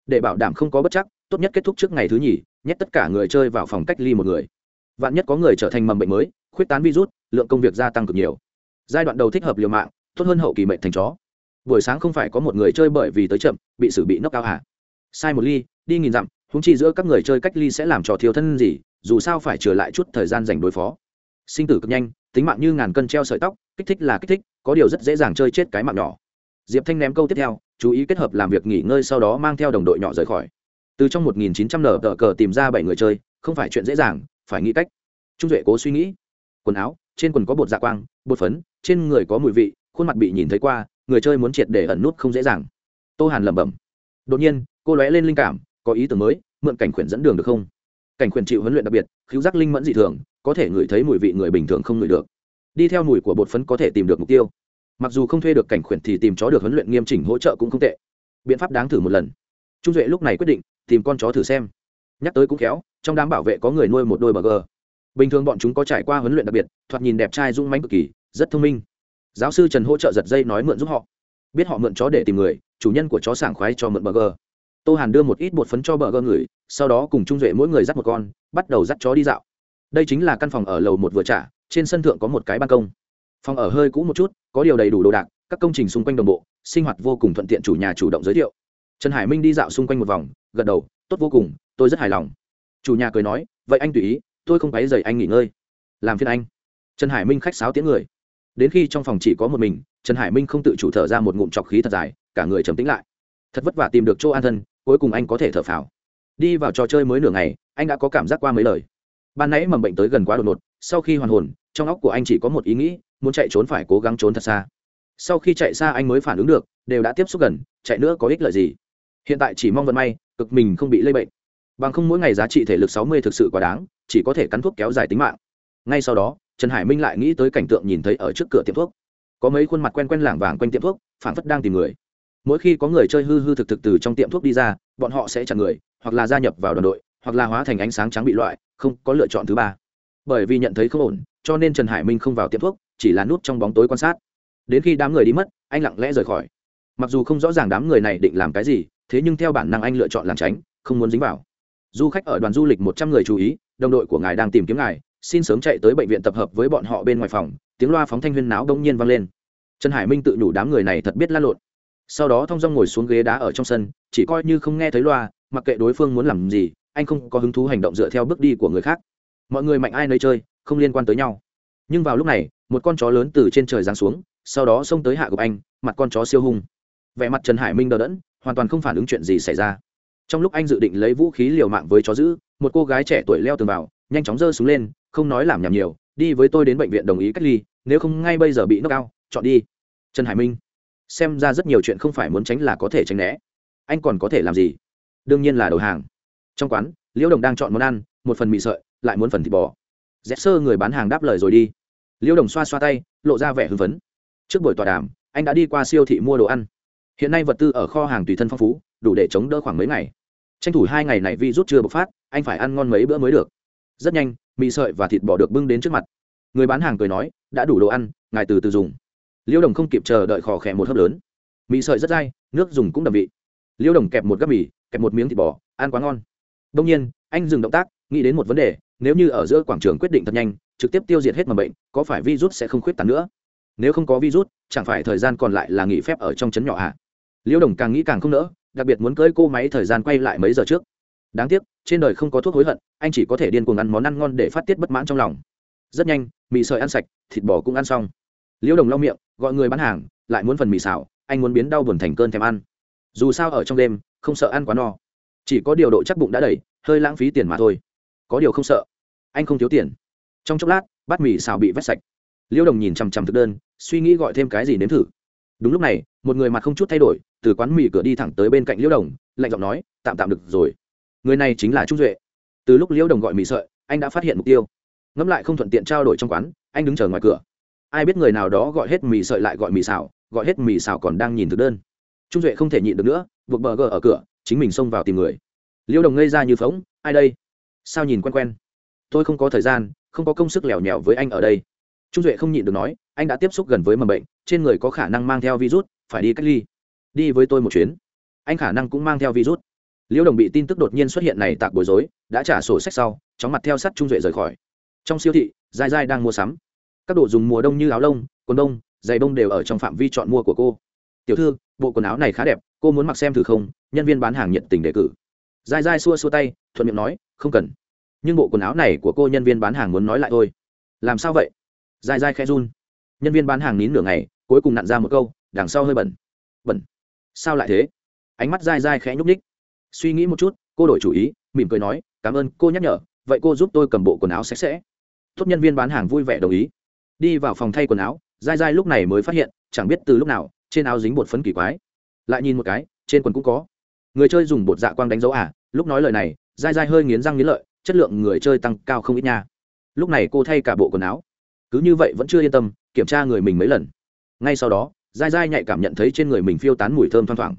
Để bảo đảm không có bất chắc, tốt nhất kết thúc trước ngày thứ nhì, nhét tất cả người chơi vào phòng cách ly một người. Vạn nhất có người trở thành mầm bệnh mới, khuyết tán virus, lượng công việc gia tăng cực nhiều. Giai đoạn đầu thích hợp liều mạng, tốt hơn hậu kỳ mệnh thành chó. Buổi sáng không phải có một người chơi bởi vì tới chậm, bị xử bị nốc cao hả? Sai một ly, đi nghìn dặm húng chi giữa các người chơi cách ly sẽ làm trò thiếu thân gì, dù sao phải trở lại chút thời gian dành đối phó. Sinh tử cực nhanh tính mạng như ngàn cân treo sợi tóc, kích thích là kích thích, có điều rất dễ dàng chơi chết cái mạng nhỏ. Diệp thanh ném câu tiếp theo, chú ý kết hợp làm việc nghỉ ngơi sau đó mang theo đồng đội nhỏ rời khỏi. Từ trong 1900 nở tờ cờ tìm ra bảy người chơi, không phải chuyện dễ dàng, phải nghĩ cách. Trung duệ cố suy nghĩ. Quần áo, trên quần có bột dạ quang, bột phấn, trên người có mùi vị, khuôn mặt bị nhìn thấy qua, người chơi muốn triệt để ẩn nút không dễ dàng. Tô hàn lẩm bẩm. Đột nhiên, cô lóe lên linh cảm, có ý tưởng mới, mượn cảnh khuyển dẫn đường được không? Cảnh khuyển chịu huấn luyện đặc biệt khiếu giác linh mẫn dị thường, có thể ngửi thấy mùi vị người bình thường không ngửi được. Đi theo mùi của bột phấn có thể tìm được mục tiêu. Mặc dù không thuê được cảnh khuyển thì tìm chó được huấn luyện nghiêm chỉnh hỗ trợ cũng không tệ. Biện pháp đáng thử một lần. Trung duệ lúc này quyết định, tìm con chó thử xem. Nhắc tới cũng khéo, trong đám bảo vệ có người nuôi một đôi bờ gờ. Bình thường bọn chúng có trải qua huấn luyện đặc biệt, thoạt nhìn đẹp trai dung mánh cực kỳ, rất thông minh. Giáo sư trần hỗ trợ giật dây nói mượn giúp họ. Biết họ mượn chó để tìm người, chủ nhân của chó sảng khoái cho mượn bờ gờ tô hàn đưa một ít bột phấn cho bờ gơ người, sau đó cùng trung duệ mỗi người dắt một con, bắt đầu dắt chó đi dạo. Đây chính là căn phòng ở lầu một vừa trả, trên sân thượng có một cái ban công. Phòng ở hơi cũ một chút, có điều đầy đủ đồ đạc, các công trình xung quanh đồng bộ, sinh hoạt vô cùng thuận tiện chủ nhà chủ động giới thiệu. Trần hải minh đi dạo xung quanh một vòng, gật đầu, tốt vô cùng, tôi rất hài lòng. Chủ nhà cười nói, vậy anh tùy ý, tôi không quấy dày anh nghỉ ngơi. Làm phiên anh. Trần hải minh khách sáo tiếng người. Đến khi trong phòng chỉ có một mình, trần hải minh không tự chủ thở ra một ngụm trọc khí thật dài, cả người trầm tĩnh lại. Thật vất vả tìm được chỗ an thân cuối cùng anh có thể thở phào. Đi vào trò chơi mới nửa ngày, anh đã có cảm giác qua mấy lời. Ban nãy mầm bệnh tới gần quá đột ngột, sau khi hoàn hồn, trong óc của anh chỉ có một ý nghĩ, muốn chạy trốn phải cố gắng trốn thật xa. Sau khi chạy xa anh mới phản ứng được, đều đã tiếp xúc gần, chạy nữa có ích lợi gì? Hiện tại chỉ mong vận may, cực mình không bị lây bệnh. Bằng không mỗi ngày giá trị thể lực sáu mươi thực sự quá đáng, chỉ có thể cắn thuốc kéo dài tính mạng. Ngay sau đó, trần hải minh lại nghĩ tới cảnh tượng nhìn thấy ở trước cửa tiệm thuốc. Có mấy khuôn mặt quen quen lảng vàng quanh tiệm thuốc phản phất đang tìm người mỗi khi có người chơi hư hư thực thực từ trong tiệm thuốc đi ra, bọn họ sẽ chặn người, hoặc là gia nhập vào đoàn đội, hoặc là hóa thành ánh sáng trắng bị loại, không có lựa chọn thứ ba. Bởi vì nhận thấy không ổn, cho nên trần hải minh không vào tiệm thuốc, chỉ là nút trong bóng tối quan sát. Đến khi đám người đi mất, anh lặng lẽ rời khỏi. Mặc dù không rõ ràng đám người này định làm cái gì, thế nhưng theo bản năng anh lựa chọn làm tránh, không muốn dính vào. Du khách ở đoàn du lịch một trăm người chú ý, đồng đội của ngài đang tìm kiếm ngài, xin sớm chạy tới bệnh viện tập hợp với bọn họ bên ngoài phòng, tiếng loa phóng thanh huyên náo đông nhiên vang lên. Trần hải minh tự nhủ đám người này thật biết lan lộn sau đó thong dong ngồi xuống ghế đá ở trong sân, chỉ coi như không nghe thấy loa, mặc kệ đối phương muốn làm gì, anh không có hứng thú hành động dựa theo bước đi của người khác. Mọi người mạnh ai nơi chơi, không liên quan tới nhau. Nhưng vào lúc này, một con chó lớn từ trên trời giáng xuống, sau đó xông tới hạ gục anh, mặt con chó siêu hung. Vẻ mặt trần hải minh đờ đẫn, hoàn toàn không phản ứng chuyện gì xảy ra. Trong lúc anh dự định lấy vũ khí liều mạng với chó giữ một cô gái trẻ tuổi leo tường vào, nhanh chóng giơ súng lên, không nói làm nhảm nhiều, đi với tôi đến bệnh viện đồng ý cách ly, nếu không ngay bây giờ bị nước cao chọn đi. Trần hải minh xem ra rất nhiều chuyện không phải muốn tránh là có thể tránh né. Anh còn có thể làm gì? Đương nhiên là đầu hàng. Trong quán, liễu đồng đang chọn món ăn, một phần mì sợi, lại muốn phần thịt bò. Rẽ sơ người bán hàng đáp lời rồi đi. Liễu đồng xoa xoa tay, lộ ra vẻ hưng phấn. Trước buổi tọa đàm, anh đã đi qua siêu thị mua đồ ăn. Hiện nay vật tư ở kho hàng tùy thân phong phú, đủ để chống đỡ khoảng mấy ngày. Tranh thủ hai ngày này vi rút chưa bộc phát, anh phải ăn ngon mấy bữa mới được. Rất nhanh, mì sợi và thịt bò được bưng đến trước mặt. Người bán hàng cười nói, đã đủ đồ ăn, ngài từ từ dùng liễu đồng không kịp chờ đợi khò khẽ một hớp lớn. Mì sợi rất dai, nước dùng cũng đậm vị. Liễu đồng kẹp một gắp mì, kẹp một miếng thịt bò, ăn quá ngon. Đông nhiên, anh dừng động tác, nghĩ đến một vấn đề, nếu như ở giữa quảng trường quyết định thật nhanh, trực tiếp tiêu diệt hết mầm bệnh, có phải virus sẽ không khuyết tán nữa? Nếu không có virus, chẳng phải thời gian còn lại là nghỉ phép ở trong trấn nhỏ ạ à? liễu đồng càng nghĩ càng không nỡ, đặc biệt muốn cưỡi cô máy thời gian quay lại mấy giờ trước. Đáng tiếc, trên đời không có thuốc hối hận, anh chỉ có thể điên cuồng ăn món ăn ngon để phát tiết bất mãn trong lòng. Rất nhanh, mì sợi ăn sạch, thịt bò cũng ăn xong liễu đồng lau miệng, gọi người bán hàng, lại muốn phần mì xào, anh muốn biến đau buồn thành cơn thèm ăn. Dù sao ở trong đêm, không sợ ăn quá no. Chỉ có điều độ chắc bụng đã đầy, hơi lãng phí tiền mà thôi. Có điều không sợ, anh không thiếu tiền. Trong chốc lát, bát mì xào bị vét sạch. Liễu đồng nhìn chằm chằm thực đơn, suy nghĩ gọi thêm cái gì nếm thử. Đúng lúc này, một người mặt không chút thay đổi, từ quán mì cửa đi thẳng tới bên cạnh liễu đồng, lạnh giọng nói, tạm tạm được rồi. Người này chính là trung duệ. Từ lúc liễu đồng gọi mì sợi, anh đã phát hiện mục tiêu. Ngẫm lại không thuận tiện trao đổi trong quán, anh đứng chờ ngoài cửa ai biết người nào đó gọi hết mì sợi lại gọi mì xào, gọi hết mì xào còn đang nhìn thực đơn. Trung duệ không thể nhịn được nữa, buộc bờ gờ ở cửa, chính mình xông vào tìm người. Liễu đồng ngây ra như phóng ai đây? Sao nhìn quen quen? Tôi không có thời gian, không có công sức lèo nhèo với anh ở đây. Trung duệ không nhịn được nói, anh đã tiếp xúc gần với mầm bệnh, trên người có khả năng mang theo virus, phải đi cách ly. Đi với tôi một chuyến. Anh khả năng cũng mang theo virus. Liễu đồng bị tin tức đột nhiên xuất hiện này tạc bối rối, đã trả sổ sách sau, chóng mặt theo sắt trung duệ rời khỏi. Trong siêu thị dai dai đang mua sắm các đồ dùng mùa đông như áo lông, quần đông, giày đông đều ở trong phạm vi chọn mua của cô. Tiểu thư, bộ quần áo này khá đẹp, cô muốn mặc xem thử không? Nhân viên bán hàng nhiệt tình đề cử. Dai dai xua xua tay, thuận miệng nói, không cần. Nhưng bộ quần áo này của cô nhân viên bán hàng muốn nói lại thôi. Làm sao vậy? Dai dai khe run. Nhân viên bán hàng nín nửa ngày, cuối cùng nặn ra một câu, đằng sau hơi bẩn. Bẩn? Sao lại thế? Ánh mắt dai dai khẽ nhúc ních suy nghĩ một chút, cô đổi chủ ý, mỉm cười nói, cảm ơn, cô nhắc nhở, vậy cô giúp tôi cầm bộ quần áo sạch sẽ. Tốt, nhân viên bán hàng vui vẻ đồng ý đi vào phòng thay quần áo dai dai lúc này mới phát hiện, chẳng biết từ lúc nào, trên áo dính bột phấn kỳ quái. Lại nhìn một cái, trên quần cũng có. Người chơi dùng bột dạ quang đánh dấu à? Lúc nói lời này dai dai hơi nghiến răng nghiến lợi, chất lượng người chơi tăng cao không ít nha. Lúc này cô thay cả bộ quần áo. Cứ như vậy vẫn chưa yên tâm, kiểm tra người mình mấy lần. Ngay sau đó dai dai nhạy cảm nhận thấy trên người mình phiêu tán mùi thơm thoang thoảng.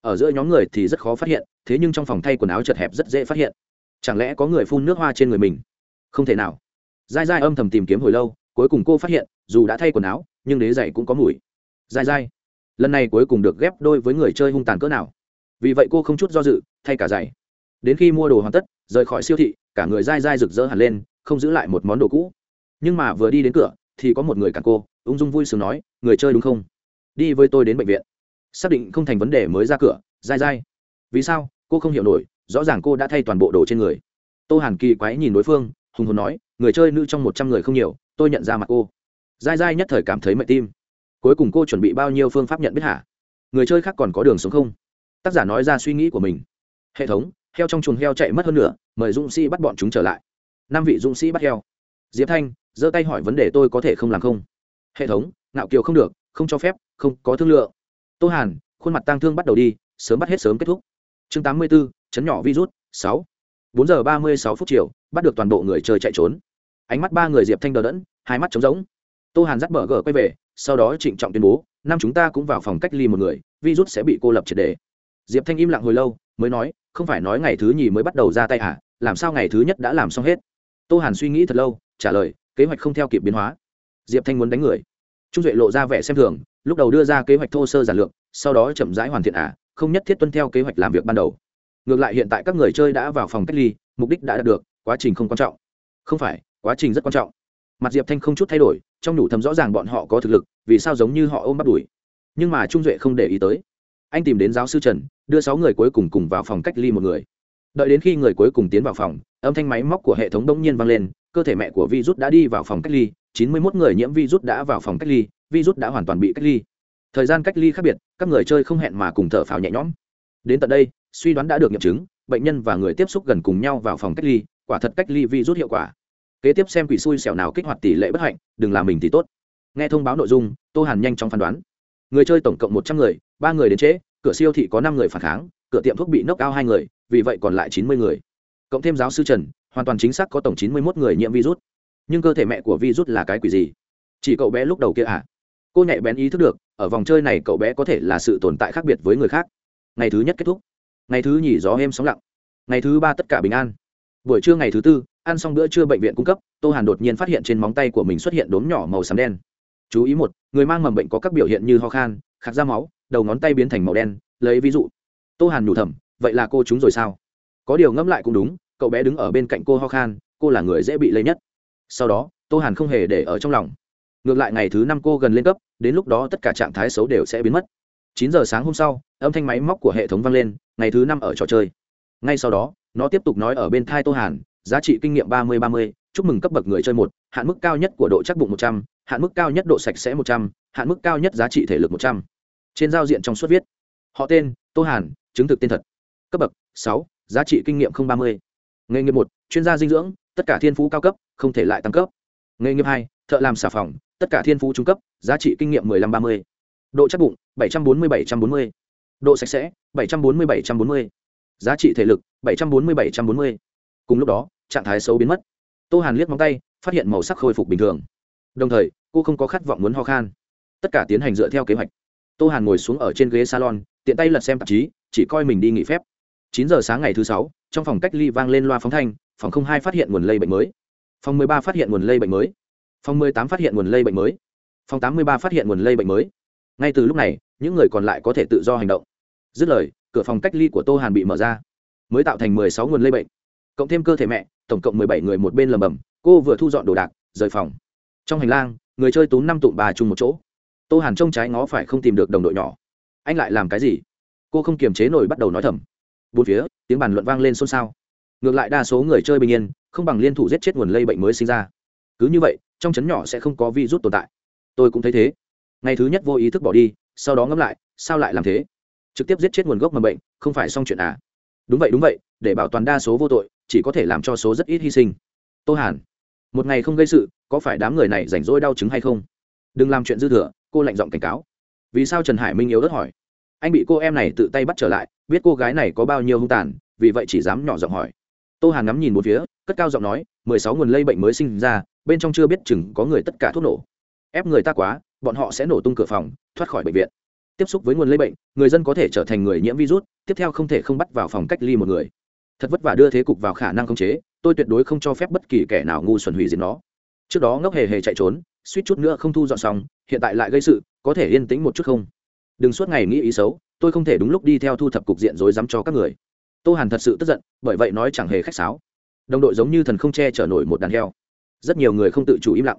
Ở giữa nhóm người thì rất khó phát hiện, thế nhưng trong phòng thay quần áo chật hẹp rất dễ phát hiện. Chẳng lẽ có người phun nước hoa trên người mình? Không thể nào. Dai dai âm thầm tìm kiếm hồi lâu cuối cùng cô phát hiện, dù đã thay quần áo, nhưng đế giày cũng có mùi. Dai dai lần này cuối cùng được ghép đôi với người chơi hung tàn cỡ nào. Vì vậy cô không chút do dự, thay cả giày. Đến khi mua đồ hoàn tất, rời khỏi siêu thị, cả người dai dai rực rỡ hẳn lên, không giữ lại một món đồ cũ. Nhưng mà vừa đi đến cửa, thì có một người cản cô, ung dung vui sướng nói, người chơi đúng không? Đi với tôi đến bệnh viện. Xác định không thành vấn đề mới ra cửa dai dai vì sao? Cô không hiểu nổi, rõ ràng cô đã thay toàn bộ đồ trên người. Tô hàn kỳ quái nhìn đối phương, hùng hồn nói người chơi nữ trong một trăm người không nhiều, tôi nhận ra mặt cô. Dai dai nhất thời cảm thấy mệt tim. Cuối cùng cô chuẩn bị bao nhiêu phương pháp nhận biết hả? Người chơi khác còn có đường sống không? Tác giả nói ra suy nghĩ của mình. Hệ thống, heo trong chuồng heo chạy mất hơn nữa mời dũng sĩ bắt bọn chúng trở lại. Năm vị dũng sĩ bắt heo. Diệp thanh, giơ tay hỏi vấn đề tôi có thể không làm không? Hệ thống, ngạo kiều không được, không cho phép, không có thương lượng. Tô hàn, khuôn mặt tang thương bắt đầu đi, sớm bắt hết sớm kết thúc. Chương tám mươi b ố chấn nhỏ virus, sáu. Bốn giờ ba mươi sáu phút chiều, bắt được toàn bộ người chơi chạy trốn ánh mắt ba người diệp thanh đờ đẫn, hai mắt trống rỗng. Tô hàn dắt bờ gờ quay về, sau đó trịnh trọng tuyên bố, năm chúng ta cũng vào phòng cách ly một người, virus sẽ bị cô lập triệt đề. Diệp thanh im lặng hồi lâu, mới nói, không phải nói ngày thứ nhì mới bắt đầu ra tay à làm sao ngày thứ nhất đã làm xong hết? Tô hàn suy nghĩ thật lâu, trả lời, kế hoạch không theo kịp biến hóa. Diệp thanh muốn đánh người. Trung duệ lộ ra vẻ xem thường, lúc đầu đưa ra kế hoạch thô sơ giản lược, sau đó chậm rãi hoàn thiện à không nhất thiết tuân theo kế hoạch làm việc ban đầu. Ngược lại hiện tại các người chơi đã vào phòng cách ly, mục đích đã đạt được, quá trình không quan trọng. Không phải quá trình rất quan trọng. Mặt diệp thanh không chút thay đổi, trong nhủ thầm rõ ràng bọn họ có thực lực, vì sao giống như họ ôm bắt đuổi. Nhưng mà trung duệ không để ý tới. Anh tìm đến giáo sư trần, đưa sáu người cuối cùng cùng vào phòng cách ly một người. Đợi đến khi người cuối cùng tiến vào phòng, âm thanh máy móc của hệ thống đông nhiên vang lên, cơ thể mẹ của virus đã đi vào phòng cách ly, chín mươi 91 người nhiễm virus đã vào phòng cách ly, virus đã hoàn toàn bị cách ly. Thời gian cách ly khác biệt, các người chơi không hẹn mà cùng thở phào nhẹ nhõm. Đến tận đây, suy đoán đã được nghiệm chứng, bệnh nhân và người tiếp xúc gần cùng nhau vào phòng cách ly, quả thật cách ly virus hiệu quả kế tiếp xem quỷ xui xẻo nào kích hoạt tỷ lệ bất hạnh, đừng làm mình thì tốt. Nghe thông báo nội dung, tô hàn nhanh chóng phán đoán. Người chơi tổng cộng một trăm người, ba người đến trễ, cửa siêu thị có năm người phản kháng, cửa tiệm thuốc bị nốc cao hai người, vì vậy còn lại chín mươi người. Cộng thêm giáo sư trần, hoàn toàn chính xác có tổng chín mươi một người nhiễm virus. Nhưng cơ thể mẹ của virus là cái quỷ gì? Chỉ cậu bé lúc đầu kia à? Cô nhạy bén ý thức được, ở vòng chơi này cậu bé có thể là sự tồn tại khác biệt với người khác. Ngày thứ nhất kết thúc. Ngày thứ nhì gió êm sóng lặng. Ngày thứ ba tất cả bình an. Buổi trưa ngày thứ tư ăn xong bữa trưa bệnh viện cung cấp, tô hàn đột nhiên phát hiện trên móng tay của mình xuất hiện đốm nhỏ màu xám đen. Chú ý một, người mang mầm bệnh có các biểu hiện như ho khan, khạc ra máu, đầu ngón tay biến thành màu đen, lấy ví dụ. Tô hàn nhủ thầm, vậy là cô chúng rồi sao? Có điều ngẫm lại cũng đúng, cậu bé đứng ở bên cạnh cô ho khan, cô là người dễ bị lây nhất. Sau đó, tô hàn không hề để ở trong lòng. Ngược lại ngày thứ năm cô gần lên cấp, đến lúc đó tất cả trạng thái xấu đều sẽ biến mất. Chín giờ sáng hôm sau, âm thanh máy móc của hệ thống vang lên, ngày thứ năm ở trò chơi. Ngay sau đó, nó tiếp tục nói ở bên thai tô hàn giá trị kinh nghiệm ba mươi ba mươi, chúc mừng cấp bậc người chơi một, hạn mức cao nhất của độ chắc bụng một trăm, hạn mức cao nhất độ sạch sẽ một trăm, hạn mức cao nhất giá trị thể lực một trăm. Trên giao diện trong suất viết, họ tên, tô hàn, chứng thực tên thật. Cấp bậc, sáu, giá trị kinh nghiệm ba mươi. Nghề nghiệp một, chuyên gia dinh dưỡng, tất cả thiên phú cao cấp, không thể lại tăng cấp. Nghề nghiệp hai, thợ làm xà phòng, tất cả thiên phú trung cấp, giá trị kinh nghiệm mười lăm ba mươi. Độ chắc bụng, bảy trăm bốn mươi bảy trăm bốn mươi. Độ sạch sẽ, bảy trăm bốn mươi bảy trăm bốn mươi. Giá trị thể lực, bảy trăm bốn mươi bảy trăm bốn mươi cùng lúc đó, trạng thái xấu biến mất. Tô hàn liếc móng tay, phát hiện màu sắc khôi phục bình thường. Đồng thời, cô không có khát vọng muốn ho khan. Tất cả tiến hành dựa theo kế hoạch. Tô hàn ngồi xuống ở trên ghế salon, tiện tay lật xem tạp chí, chỉ coi mình đi nghỉ phép. Chín giờ sáng ngày thứ sáu, trong phòng cách ly vang lên loa phóng thanh, phòng không hai phát hiện nguồn lây bệnh mới. Phòng mười ba phát hiện nguồn lây bệnh mới. Phòng mười tám phát hiện nguồn lây bệnh mới. Phòng tám mươi ba phát hiện nguồn lây bệnh mới. Ngay từ lúc này, những người còn lại có thể tự do hành động. Dứt lời, cửa phòng cách ly của tô hàn bị mở ra. Mới tạo thành mười sáu nguồn lây bệnh cộng thêm cơ thể mẹ, tổng cộng mười bảy người một bên lầm bầm, cô vừa thu dọn đồ đạc, rời phòng. Trong hành lang, người chơi túm năm tụm bà chung một chỗ. Tô hàn trông trái ngó phải không tìm được đồng đội nhỏ. Anh lại làm cái gì? Cô không kiềm chế nổi bắt đầu nói thầm. Bốn phía, tiếng bàn luận vang lên xôn xao. Ngược lại đa số người chơi bình yên, không bằng liên thủ giết chết nguồn lây bệnh mới sinh ra. Cứ như vậy, trong chấn nhỏ sẽ không có virus tồn tại. Tôi cũng thấy thế. Ngày thứ nhất vô ý thức bỏ đi, sau đó ngẫm lại, sao lại làm thế? Trực tiếp giết chết nguồn gốc mầm bệnh, không phải xong chuyện à? Đúng vậy đúng vậy, để bảo toàn đa số vô tội chỉ có thể làm cho số rất ít hy sinh. Tô hàn, một ngày không gây sự, có phải đám người này rảnh rỗi đau chứng hay không? Đừng làm chuyện dư thừa, cô lạnh giọng cảnh cáo. Vì sao trần hải minh yếu ớt hỏi? Anh bị cô em này tự tay bắt trở lại, biết cô gái này có bao nhiêu hung tàn, vì vậy chỉ dám nhỏ giọng hỏi. Tô hàn ngắm nhìn một phía, cất cao giọng nói, mười sáu nguồn lây bệnh mới sinh ra, bên trong chưa biết chừng có người tất cả thuốc nổ. Ép người ta quá, bọn họ sẽ nổ tung cửa phòng, thoát khỏi bệnh viện. Tiếp xúc với nguồn lây bệnh, người dân có thể trở thành người nhiễm virus, tiếp theo không thể không bắt vào phòng cách ly một người thật vất vả đưa thế cục vào khả năng khống chế, tôi tuyệt đối không cho phép bất kỳ kẻ nào ngu xuẩn hủy diệt nó. Trước đó ngốc hề hề chạy trốn, suýt chút nữa không thu dọn xong, hiện tại lại gây sự, có thể yên tĩnh một chút không? Đừng suốt ngày nghĩ ý xấu, tôi không thể đúng lúc đi theo thu thập cục diện rối rắm cho các người. Tô hàn thật sự tức giận, bởi vậy nói chẳng hề khách sáo. Đồng đội giống như thần không che chở nổi một đàn heo. Rất nhiều người không tự chủ im lặng.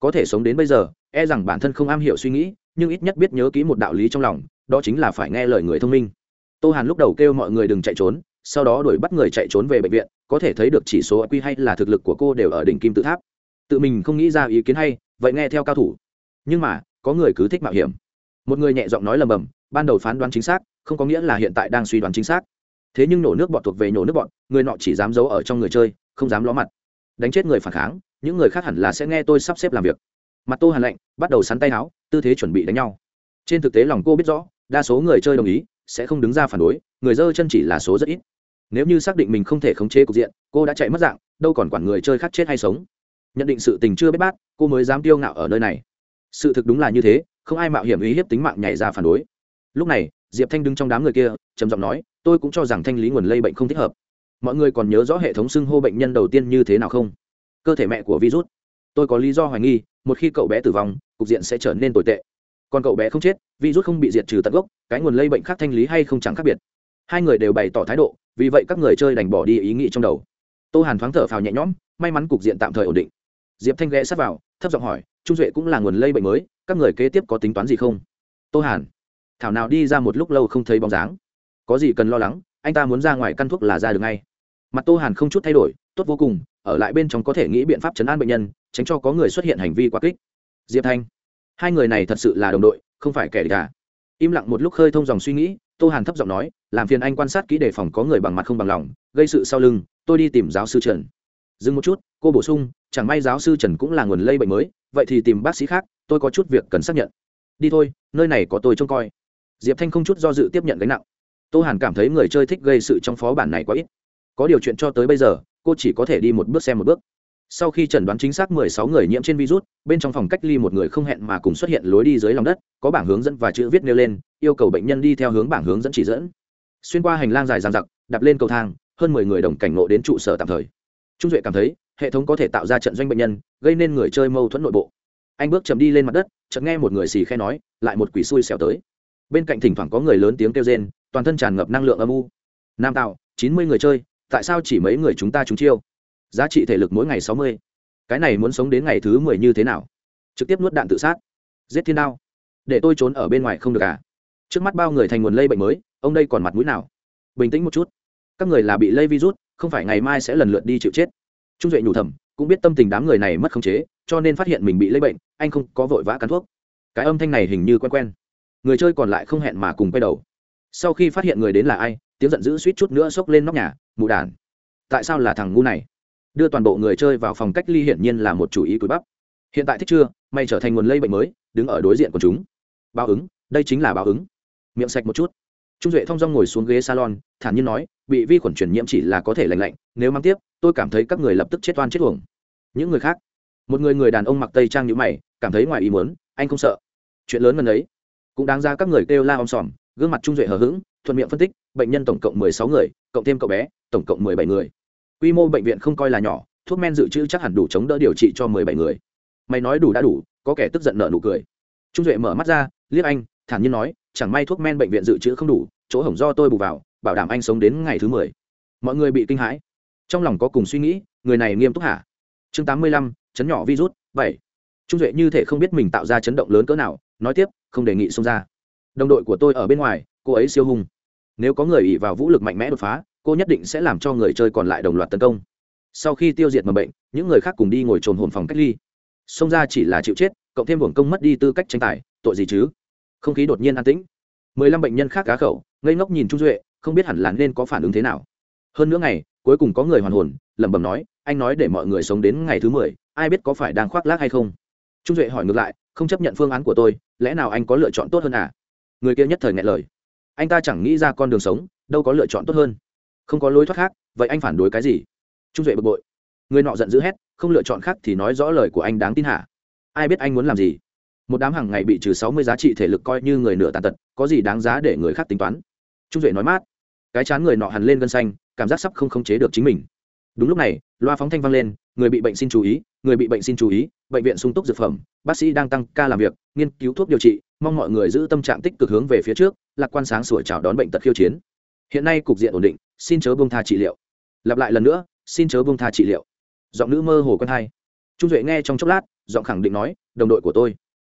Có thể sống đến bây giờ e rằng bản thân không am hiểu suy nghĩ, nhưng ít nhất biết nhớ kỹ một đạo lý trong lòng, đó chính là phải nghe lời người thông minh. Tô hàn lúc đầu kêu mọi người đừng chạy trốn sau đó đuổi bắt người chạy trốn về bệnh viện, có thể thấy được chỉ số quy hay là thực lực của cô đều ở đỉnh kim tự tháp. Tự mình không nghĩ ra ý kiến hay, vậy nghe theo cao thủ. Nhưng mà, có người cứ thích mạo hiểm. Một người nhẹ giọng nói lầm bầm, ban đầu phán đoán chính xác, không có nghĩa là hiện tại đang suy đoán chính xác. Thế nhưng nổ nước bọt thuộc về nổ nước bọt người nọ chỉ dám giấu ở trong người chơi, không dám ló mặt. Đánh chết người phản kháng, những người khác hẳn là sẽ nghe tôi sắp xếp làm việc. Mặt tô hàn lạnh, bắt đầu sắn tay áo, tư thế chuẩn bị đánh nhau. Trên thực tế lòng cô biết rõ, đa số người chơi đồng ý sẽ không đứng ra phản đối, người dơ chân chỉ là số rất ít. Nếu như xác định mình không thể khống chế cục diện, cô đã chạy mất dạng, đâu còn quản người chơi khác chết hay sống. Nhận định sự tình chưa biết bát, cô mới dám tiêu ngạo ở nơi này. Sự thực đúng là như thế, không ai mạo hiểm ý hiếp tính mạng nhảy ra phản đối. Lúc này, diệp thanh đứng trong đám người kia, trầm giọng nói, tôi cũng cho rằng thanh lý nguồn lây bệnh không thích hợp. Mọi người còn nhớ rõ hệ thống xưng hô bệnh nhân đầu tiên như thế nào không? Cơ thể mẹ của virus. Tôi có lý do hoài nghi, một khi cậu bé tử vong, cục diện sẽ trở nên tồi tệ còn cậu bé không chết, virus không bị diệt trừ tận gốc, cái nguồn lây bệnh khác thanh lý hay không chẳng khác biệt. Hai người đều bày tỏ thái độ, vì vậy các người chơi đành bỏ đi ý nghĩ trong đầu. Tô hàn thoáng thở phào nhẹ nhõm, may mắn cục diện tạm thời ổn định. Diệp thanh ghé sát vào, thấp giọng hỏi, trung duệ cũng là nguồn lây bệnh mới, các người kế tiếp có tính toán gì không? Tô hàn, thảo nào đi ra một lúc lâu không thấy bóng dáng. Có gì cần lo lắng, anh ta muốn ra ngoài căn thuốc là ra được ngay. Mặt tô hàn không chút thay đổi, tốt vô cùng, ở lại bên trong có thể nghĩ biện pháp chấn an bệnh nhân, tránh cho có người xuất hiện hành vi quá kích. Diệp thanh hai người này thật sự là đồng đội, không phải kẻ cả à? im lặng một lúc khơi thông dòng suy nghĩ, tô hàn thấp giọng nói, làm phiền anh quan sát kỹ đề phòng có người bằng mặt không bằng lòng, gây sự sau lưng, tôi đi tìm giáo sư trần. Dừng một chút, cô bổ sung, chẳng may giáo sư trần cũng là nguồn lây bệnh mới, vậy thì tìm bác sĩ khác, tôi có chút việc cần xác nhận. Đi thôi, nơi này có tôi trông coi. Diệp thanh không chút do dự tiếp nhận gánh nặng. Tô hàn cảm thấy người chơi thích gây sự trong phó bản này quá ít. Có điều chuyện cho tới bây giờ, cô chỉ có thể đi một bước xem một bước sau khi chẩn đoán chính xác 16 người nhiễm trên virus, bên trong phòng cách ly một người không hẹn mà cùng xuất hiện lối đi dưới lòng đất, có bảng hướng dẫn và chữ viết nêu lên, yêu cầu bệnh nhân đi theo hướng bảng hướng dẫn chỉ dẫn. Xuyên qua hành lang dài dằng dặc, đạp lên cầu thang, hơn 10 người đồng cảnh ngộ đến trụ sở tạm thời. Trung duệ cảm thấy, hệ thống có thể tạo ra trận doanh bệnh nhân, gây nên người chơi mâu thuẫn nội bộ. Anh bước chậm đi lên mặt đất, chợt nghe một người xì khe nói, lại một quỷ xui xẻo tới. Bên cạnh thỉnh thoảng có người lớn tiếng kêu rên, toàn thân tràn ngập năng lượng âm u. Nam tạo chín mươi người chơi, tại sao chỉ mấy người chúng ta chúng chiêu? Giá trị thể lực mỗi ngày sáu mươi. Cái này muốn sống đến ngày thứ mười như thế nào? Trực tiếp nuốt đạn tự sát. Giết thiên đao. Để tôi trốn ở bên ngoài không được à? Trước mắt bao người thành nguồn lây bệnh mới, ông đây còn mặt mũi nào? Bình tĩnh một chút. Các người là bị lây virus, không phải ngày mai sẽ lần lượt đi chịu chết. Trung duệ nhủ thầm, cũng biết tâm tình đám người này mất khống chế, cho nên phát hiện mình bị lây bệnh, anh không có vội vã cắn thuốc. Cái âm thanh này hình như quen quen. Người chơi còn lại không hẹn mà cùng quay đầu. Sau khi phát hiện người đến là ai, tiếng giận dữ suýt chút nữa xốc lên nóc nhà, mụ đàn tại sao là thằng ngu này? Đưa toàn bộ người chơi vào phòng cách ly hiển nhiên là một chủ ý cúi bắp. Hiện tại thích chưa? Mày trở thành nguồn lây bệnh mới, đứng ở đối diện của chúng. Báo ứng, đây chính là báo ứng. Miệng sạch một chút. Trung duệ thong dong ngồi xuống ghế salon, thản nhiên nói, bị vi khuẩn truyền nhiễm chỉ là có thể lành lạnh, nếu mang tiếp, tôi cảm thấy các người lập tức chết oan chết uổng. Những người khác? Một người người đàn ông mặc tây trang nhữ mày, cảm thấy ngoài ý muốn, anh không sợ. Chuyện lớn gần ấy. Cũng đáng ra các người kêu la om sòm, gương mặt trung duệ hờ hững, thuận miệng phân tích, bệnh nhân tổng cộng mười sáu người, cộng thêm cậu bé, tổng cộng mười bảy người quy mô bệnh viện không coi là nhỏ, thuốc men dự trữ chắc hẳn đủ chống đỡ điều trị cho mười bảy người. Mày nói đủ đã đủ, có kẻ tức giận nợ nụ cười. Trung duệ mở mắt ra, liếc anh, thản nhiên nói, chẳng may thuốc men bệnh viện dự trữ không đủ, chỗ hỏng do tôi bù vào, bảo đảm anh sống đến ngày thứ mười. Mọi người bị kinh hãi. Trong lòng có cùng suy nghĩ, người này nghiêm túc hả? Chương tám mươi lăm, chấn nhỏ virus, bảy. Trung duệ như thể không biết mình tạo ra chấn động lớn cỡ nào, nói tiếp, không đề nghị xông ra. Đồng đội của tôi ở bên ngoài, cô ấy siêu hung. Nếu có người ỉ vào vũ lực mạnh mẽ đột phá cô nhất định sẽ làm cho người chơi còn lại đồng loạt tấn công. Sau khi tiêu diệt mầm bệnh, những người khác cùng đi ngồi trồn hồn phòng cách ly. Xông ra chỉ là chịu chết, cộng thêm buồng công mất đi tư cách tranh tài, tội gì chứ? Không khí đột nhiên an tĩnh. Mười lăm bệnh nhân khác cá khẩu, ngây ngốc nhìn trung duệ, không biết hẳn là nên có phản ứng thế nào. Hơn nữa ngày, cuối cùng có người hoàn hồn, lẩm bẩm nói, anh nói để mọi người sống đến ngày thứ mười, ai biết có phải đang khoác lác hay không? Trung duệ hỏi ngược lại, không chấp nhận phương án của tôi, lẽ nào anh có lựa chọn tốt hơn à? Người kia nhất thời ngại lời, anh ta chẳng nghĩ ra con đường sống, đâu có lựa chọn tốt hơn không có lối thoát khác, vậy anh phản đối cái gì? Trung duệ bực bội. Người nọ giận dữ hét, không lựa chọn khác thì nói rõ lời của anh đáng tin hả ai biết anh muốn làm gì? Một đám hàng ngày bị trừ sáu mươi giá trị thể lực coi như người nửa tàn tật, có gì đáng giá để người khác tính toán? Trung duệ nói mát. Cái chán người nọ hằn lên gân xanh, cảm giác sắp không khống chế được chính mình. Đúng lúc này, loa phóng thanh vang lên, người bị bệnh xin chú ý, người bị bệnh xin chú ý, bệnh viện sung túc dược phẩm, bác sĩ đang tăng ca làm việc, nghiên cứu thuốc điều trị, mong mọi người giữ tâm trạng tích cực hướng về phía trước, lạc quan sáng sủa chào đón bệnh tật khiêu chiến. Hiện nay cục diện ổn định xin chớ bông tha trị liệu. Lặp lại lần nữa, xin chớ bông tha trị liệu. Giọng nữ mơ hồ quen hay trung duệ nghe trong chốc lát, giọng khẳng định nói, đồng đội của tôi.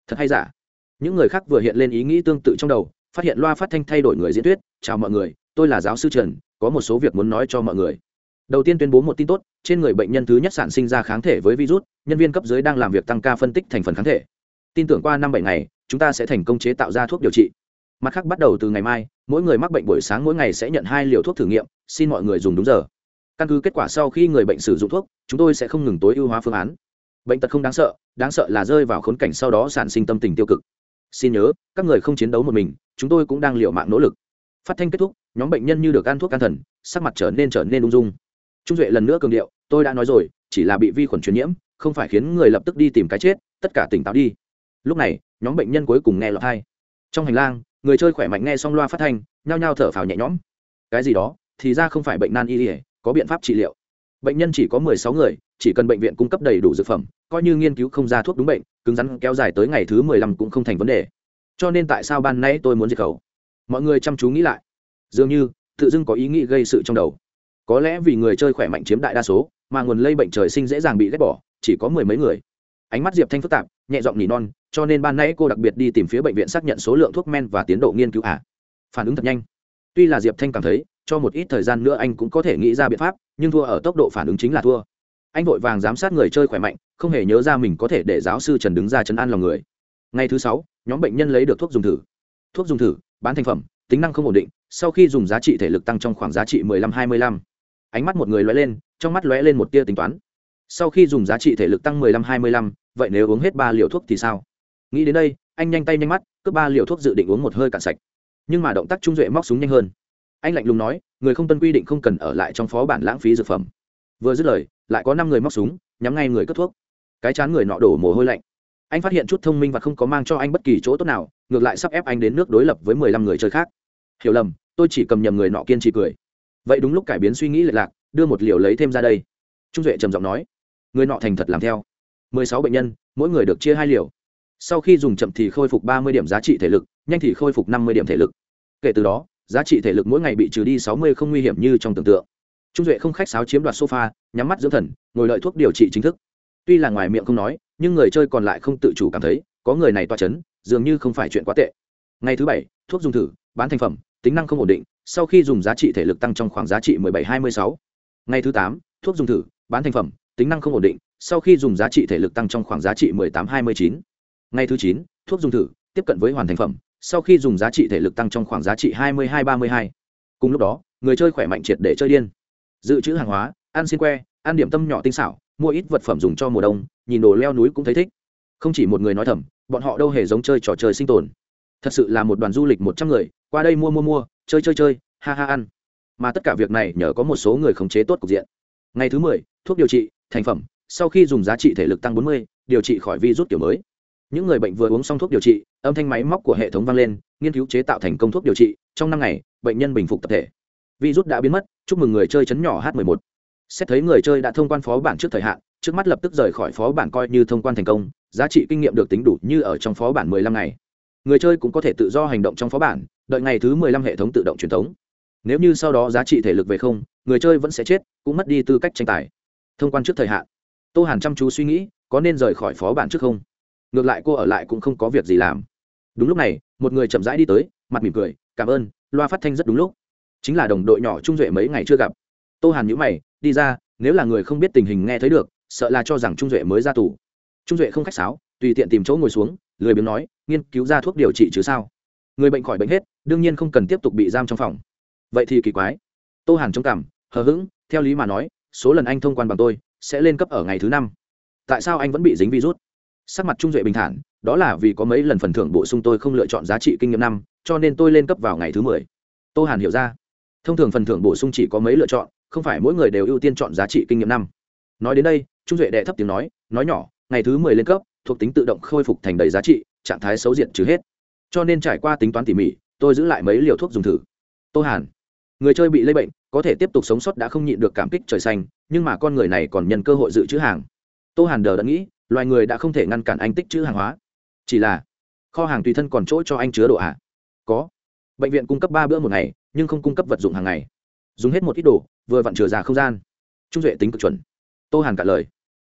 Thật hay giả? Những người khác vừa hiện lên ý nghĩ tương tự trong đầu, phát hiện loa phát thanh thay đổi người diễn thuyết, chào mọi người, tôi là giáo sư trần, có một số việc muốn nói cho mọi người. Đầu tiên tuyên bố một tin tốt, trên người bệnh nhân thứ nhất sản sinh ra kháng thể với virus, nhân viên cấp dưới đang làm việc tăng ca phân tích thành phần kháng thể. Tin tưởng qua năm bảy ngày, chúng ta sẽ thành công chế tạo ra thuốc điều trị mặt khác bắt đầu từ ngày mai, mỗi người mắc bệnh buổi sáng mỗi ngày sẽ nhận hai liều thuốc thử nghiệm, xin mọi người dùng đúng giờ. Căn cứ kết quả sau khi người bệnh sử dụng thuốc, chúng tôi sẽ không ngừng tối ưu hóa phương án. Bệnh tật không đáng sợ đáng sợ là rơi vào khốn cảnh sau đó sản sinh tâm tình tiêu cực. Xin nhớ, các người không chiến đấu một mình, chúng tôi cũng đang liệu mạng nỗ lực. Phát thanh kết thúc, nhóm bệnh nhân như được ăn thuốc can thần, sắc mặt trở nên trở nên ung dung. Trung duệ lần nữa cường điệu, tôi đã nói rồi, chỉ là bị vi khuẩn truyền nhiễm, không phải khiến người lập tức đi tìm cái chết, tất cả tỉnh táo đi. Lúc này, nhóm bệnh nhân cuối cùng nghe lọt hai trong hành lang người chơi khỏe mạnh nghe xong loa phát thanh, nhao nhao thở phào nhẹ nhõm. Cái gì đó, thì ra không phải bệnh nan y ỉa có biện pháp trị liệu. Bệnh nhân chỉ có mười sáu người, chỉ cần bệnh viện cung cấp đầy đủ dược phẩm, coi như nghiên cứu không ra thuốc đúng bệnh, cứng rắn kéo dài tới ngày thứ mười lăm cũng không thành vấn đề. Cho nên tại sao ban nay tôi muốn diệt khẩu? Mọi người chăm chú nghĩ lại. Dường như, tự dưng có ý nghĩ gây sự trong đầu. Có lẽ vì người chơi khỏe mạnh chiếm đại đa số, mà nguồn lây bệnh trời sinh dễ dàng bị ghét bỏ, chỉ có mười mấy người. Ánh mắt diệp thanh phức tạp, nhẹ giọng nỉ non cho nên ban nãy cô đặc biệt đi tìm phía bệnh viện xác nhận số lượng thuốc men và tiến độ nghiên cứu. Ạ à. phản ứng thật nhanh. Tuy là diệp thanh cảm thấy cho một ít thời gian nữa anh cũng có thể nghĩ ra biện pháp nhưng thua ở tốc độ phản ứng chính là thua. Anh vội vàng giám sát người chơi khỏe mạnh không hề nhớ ra mình có thể để giáo sư trần đứng ra chấn an lòng người. Ngày thứ sáu nhóm bệnh nhân lấy được thuốc dùng thử. Thuốc dùng thử bán thành phẩm tính năng không ổn định sau khi dùng giá trị thể lực tăng trong khoảng giá trị 15-25. ánh mắt một người lóe lên trong mắt lóe lên một tia tính toán. Sau khi dùng giá trị thể lực tăng 15-25, vậy nếu uống hết ba liều thuốc thì sao? Nghĩ đến đây, anh nhanh tay nhanh mắt, cướp ba liều thuốc dự định uống một hơi cạn sạch. Nhưng mà động tác trung duệ móc súng nhanh hơn. Anh lạnh lùng nói, người không tuân quy định không cần ở lại trong phó bản lãng phí dược phẩm. Vừa dứt lời, lại có năm người móc súng, nhắm ngay người cất thuốc. Cái chán người nọ đổ mồ hôi lạnh. Anh phát hiện chút thông minh và không có mang cho anh bất kỳ chỗ tốt nào, ngược lại sắp ép anh đến nước đối lập với mười lăm người chơi khác. Hiểu lầm, tôi chỉ cầm nhầm người nọ kiên trì cười. Vậy đúng lúc cải biến suy nghĩ lệch lạc, đưa một liều lấy thêm ra đây. Trung duệ trầm giọng nói, người nọ thành thật làm theo. Mười sáu bệnh nhân, mỗi người được chia hai liều sau khi dùng chậm thì khôi phục ba mươi điểm giá trị thể lực, nhanh thì khôi phục năm mươi điểm thể lực kể từ đó, giá trị thể lực mỗi ngày bị trừ đi sáu mươi không nguy hiểm như trong tưởng tượng trung duệ không khách sáo chiếm đoạt sofa, nhắm mắt dưỡng thần, ngồi đợi thuốc điều trị chính thức tuy là ngoài miệng không nói, nhưng người chơi còn lại không tự chủ cảm thấy, có người này toa chấn, dường như không phải chuyện quá tệ ngày thứ bảy, thuốc dùng thử, bán thành phẩm, tính năng không ổn định, sau khi dùng giá trị thể lực tăng trong khoảng giá trị 17-26. ngày thứ tám, thuốc dùng thử, bán thành phẩm, tính năng không ổn định, sau khi dùng giá trị thể lực tăng trong khoảng giá trị 18-29 ngày thứ chín, thuốc dùng thử, tiếp cận với hoàn thành phẩm, sau khi dùng giá trị thể lực tăng trong khoảng giá trị 22-32. cùng lúc đó, người chơi khỏe mạnh triệt để chơi điên. Dự trữ hàng hóa, ăn xin que, ăn điểm tâm nhỏ tinh xảo, mua ít vật phẩm dùng cho mùa đông, nhìn đồ leo núi cũng thấy thích. Không chỉ một người nói thầm, bọn họ đâu hề giống chơi trò chơi sinh tồn. Thật sự là một đoàn du lịch một trăm người, qua đây mua mua mua, chơi chơi chơi, ha ha ăn. Mà tất cả việc này nhờ có một số người khống chế tốt cục diện. Ngày thứ mười, thuốc điều trị, thành phẩm, sau khi dùng giá trị thể lực tăng bốn mươi, điều trị khỏi virus kiểu mới những người bệnh vừa uống xong thuốc điều trị, âm thanh máy móc của hệ thống vang lên, nghiên cứu chế tạo thành công thuốc điều trị, trong năm ngày, bệnh nhân bình phục tập thể. Virus đã biến mất, chúc mừng người chơi chấn nhỏ h 11 xét thấy người chơi đã thông quan phó bản trước thời hạn, trước mắt lập tức rời khỏi phó bản coi như thông quan thành công, giá trị kinh nghiệm được tính đủ như ở trong phó bản 15 ngày. Người chơi cũng có thể tự do hành động trong phó bản, đợi ngày thứ 15 hệ thống tự động truyền thống nếu như sau đó giá trị thể lực về không, người chơi vẫn sẽ chết, cũng mất đi tư cách tranh tài. Thông quan trước thời hạn. Tô hàn chăm chú suy nghĩ, có nên rời khỏi phó bản trước không? Ngược lại cô ở lại cũng không có việc gì làm. Đúng lúc này, một người chậm rãi đi tới, mặt mỉm cười, cảm ơn, loa phát thanh rất đúng lúc. Chính là đồng đội nhỏ trung duệ mấy ngày chưa gặp. Tô hàn nhữ mày, đi ra, nếu là người không biết tình hình nghe thấy được, sợ là cho rằng trung duệ mới ra tù. Trung duệ không khách sáo, tùy tiện tìm chỗ ngồi xuống, lười biếng nói, nghiên cứu ra thuốc điều trị chứ sao? Người bệnh khỏi bệnh hết, đương nhiên không cần tiếp tục bị giam trong phòng. Vậy thì kỳ quái. Tô hàn trông cảm, hờ hững, theo lý mà nói, số lần anh thông quan bằng tôi, sẽ lên cấp ở ngày thứ năm. Tại sao anh vẫn bị dính virus? Sắc mặt trung duệ bình thản, đó là vì có mấy lần phần thưởng bổ sung tôi không lựa chọn giá trị kinh nghiệm năm, cho nên tôi lên cấp vào ngày thứ mười. Tô hàn hiểu ra. Thông thường phần thưởng bổ sung chỉ có mấy lựa chọn, không phải mỗi người đều ưu tiên chọn giá trị kinh nghiệm năm. Nói đến đây, trung duệ đệ thấp tiếng nói nói nhỏ, ngày thứ mười lên cấp, thuộc tính tự động khôi phục thành đầy giá trị, trạng thái xấu diện trừ hết. Cho nên trải qua tính toán tỉ mỉ, tôi giữ lại mấy liều thuốc dùng thử. Tô hàn, người chơi bị lây bệnh, có thể tiếp tục sống sót đã không nhịn được cảm kích trời xanh, nhưng mà con người này còn nhân cơ hội dự trữ hàng. Tô hàn đờ đã nghĩ loài người đã không thể ngăn cản anh tích trữ hàng hóa. Chỉ là, kho hàng tùy thân còn chỗ cho anh chứa đồ ạ. À? có. Bệnh viện cung cấp ba bữa một ngày, nhưng không cung cấp vật dụng hàng ngày. Dùng hết một ít đồ, vừa vặn chừa ra không gian. Trung duệ tính cực chuẩn. Tô hàn cả lời.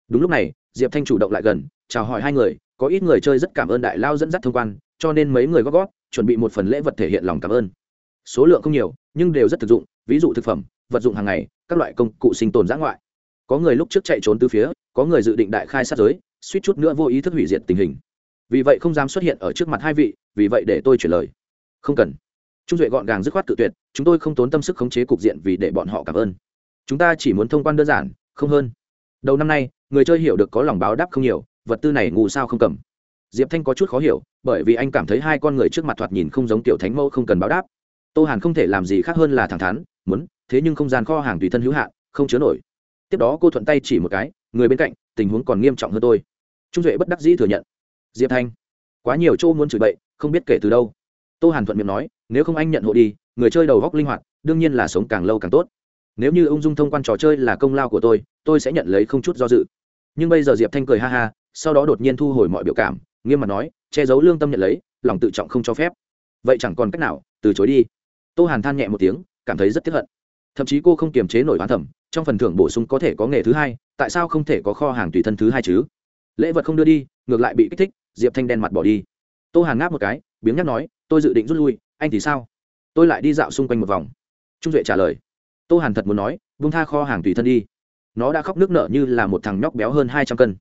Đúng lúc này, diệp thanh chủ động lại gần, chào hỏi hai người, có ít người chơi rất cảm ơn đại lao dẫn dắt thông quan, cho nên mấy người góp góp, chuẩn bị một phần lễ vật thể hiện lòng cảm ơn. Số lượng không nhiều, nhưng đều rất thực dụng, ví dụ thực phẩm, vật dụng hàng ngày, các loại công cụ sinh tồn giã ngoại. Có người lúc trước chạy trốn từ phía, có người dự định đại khai sát giới suýt chút nữa vô ý thức hủy diệt tình hình. Vì vậy không dám xuất hiện ở trước mặt hai vị, vì vậy để tôi chuyển lời. Không cần. Trung duệ gọn gàng dứt khoát tự tuyệt, chúng tôi không tốn tâm sức khống chế cục diện vì để bọn họ cảm ơn. Chúng ta chỉ muốn thông quan đơn giản, không hơn. Đầu năm nay, người chơi hiểu được có lòng báo đáp không nhiều, vật tư này ngủ sao không cầm. Diệp thanh có chút khó hiểu, bởi vì anh cảm thấy hai con người trước mặt thoạt nhìn không giống tiểu thánh mẫu không cần báo đáp. Tô hàn không thể làm gì khác hơn là thẳng thắn, muốn, thế nhưng không gian kho hàng tùy thân hữu hạn, không chứa nổi. Tiếp đó cô thuận tay chỉ một cái, người bên cạnh, tình huống còn nghiêm trọng hơn tôi trung duệ bất đắc dĩ thừa nhận. Diệp thanh, quá nhiều chỗ muốn chửi bậy, không biết kể từ đâu. Tô hàn thuận miệng nói, nếu không anh nhận hộ đi, người chơi đầu góc linh hoạt, đương nhiên là sống càng lâu càng tốt. Nếu như ung dung thông quan trò chơi là công lao của tôi tôi sẽ nhận lấy không chút do dự. Nhưng bây giờ diệp thanh cười ha ha, sau đó đột nhiên thu hồi mọi biểu cảm, nghiêm mặt nói, che giấu lương tâm nhận lấy, lòng tự trọng không cho phép. Vậy chẳng còn cách nào, từ chối đi. Tô hàn than nhẹ một tiếng, cảm thấy rất tiếc hận. Thậm chí cô không kiềm chế nổi hoán thẩm trong phần thưởng bổ sung có thể có nghề thứ hai, tại sao không thể có kho hàng tùy thân thứ hai chứ? Lễ vật không đưa đi, ngược lại bị kích thích, diệp thanh đen mặt bỏ đi. Tô hàn ngáp một cái, biếng nhắc nói, tôi dự định rút lui, anh thì sao? Tôi lại đi dạo xung quanh một vòng. Trung duệ trả lời. Tô hàn thật muốn nói, vung tha kho hàng tùy thân đi. Nó đã khóc nước nở như là một thằng nhóc béo hơn hai trăm cân.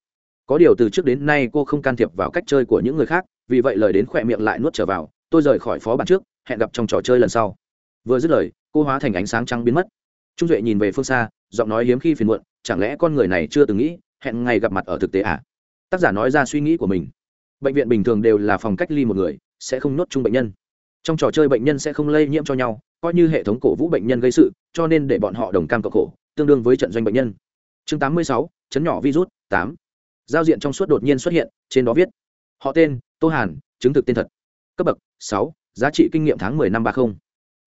Có điều từ trước đến nay cô không can thiệp vào cách chơi của những người khác, vì vậy lời đến khỏe miệng lại nuốt trở vào, tôi rời khỏi phó bản trước, hẹn gặp trong trò chơi lần sau. Vừa dứt lời, cô hóa thành ánh sáng trắng biến mất. Trung duệ nhìn về phương xa, giọng nói hiếm khi phiền muộn, chẳng lẽ con người này chưa từng nghĩ, hẹn ngày gặp mặt ở thực tế à? Tác giả nói ra suy nghĩ của mình bệnh viện bình thường đều là phòng cách ly một người sẽ không nhốt chung bệnh nhân trong trò chơi bệnh nhân sẽ không lây nhiễm cho nhau coi như hệ thống cổ vũ bệnh nhân gây sự cho nên để bọn họ đồng cam cộng khổ tương đương với trận doanh bệnh nhân chương 86, chấn nhỏ virus 8. giao diện trong suốt đột nhiên xuất hiện trên đó viết họ tên tô hàn chứng thực tên thật cấp bậc 6, giá trị kinh nghiệm tháng 10 năm 30.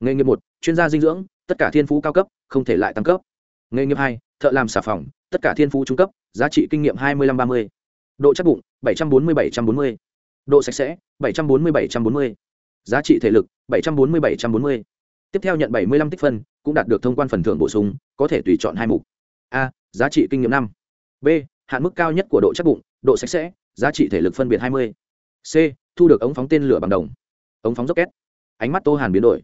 nghề nghiệp một chuyên gia dinh dưỡng tất cả thiên phú cao cấp không thể lại tăng cấp nghề nghiệp hai thợ làm xà phòng tất cả thiên phú trung cấp giá trị kinh nghiệm 25-30 độ chắc bụng 740-740. độ sạch sẽ 740-740. giá trị thể lực 740-740. tiếp theo nhận 75 tích phân, cũng đạt được thông quan phần thưởng bổ sung, có thể tùy chọn hai mục a, giá trị kinh nghiệm năm b, hạn mức cao nhất của độ chắc bụng, độ sạch sẽ, giá trị thể lực phân biệt 20. c, thu được ống phóng tên lửa bằng đồng ống phóng rocket ánh mắt tô hàn biến đổi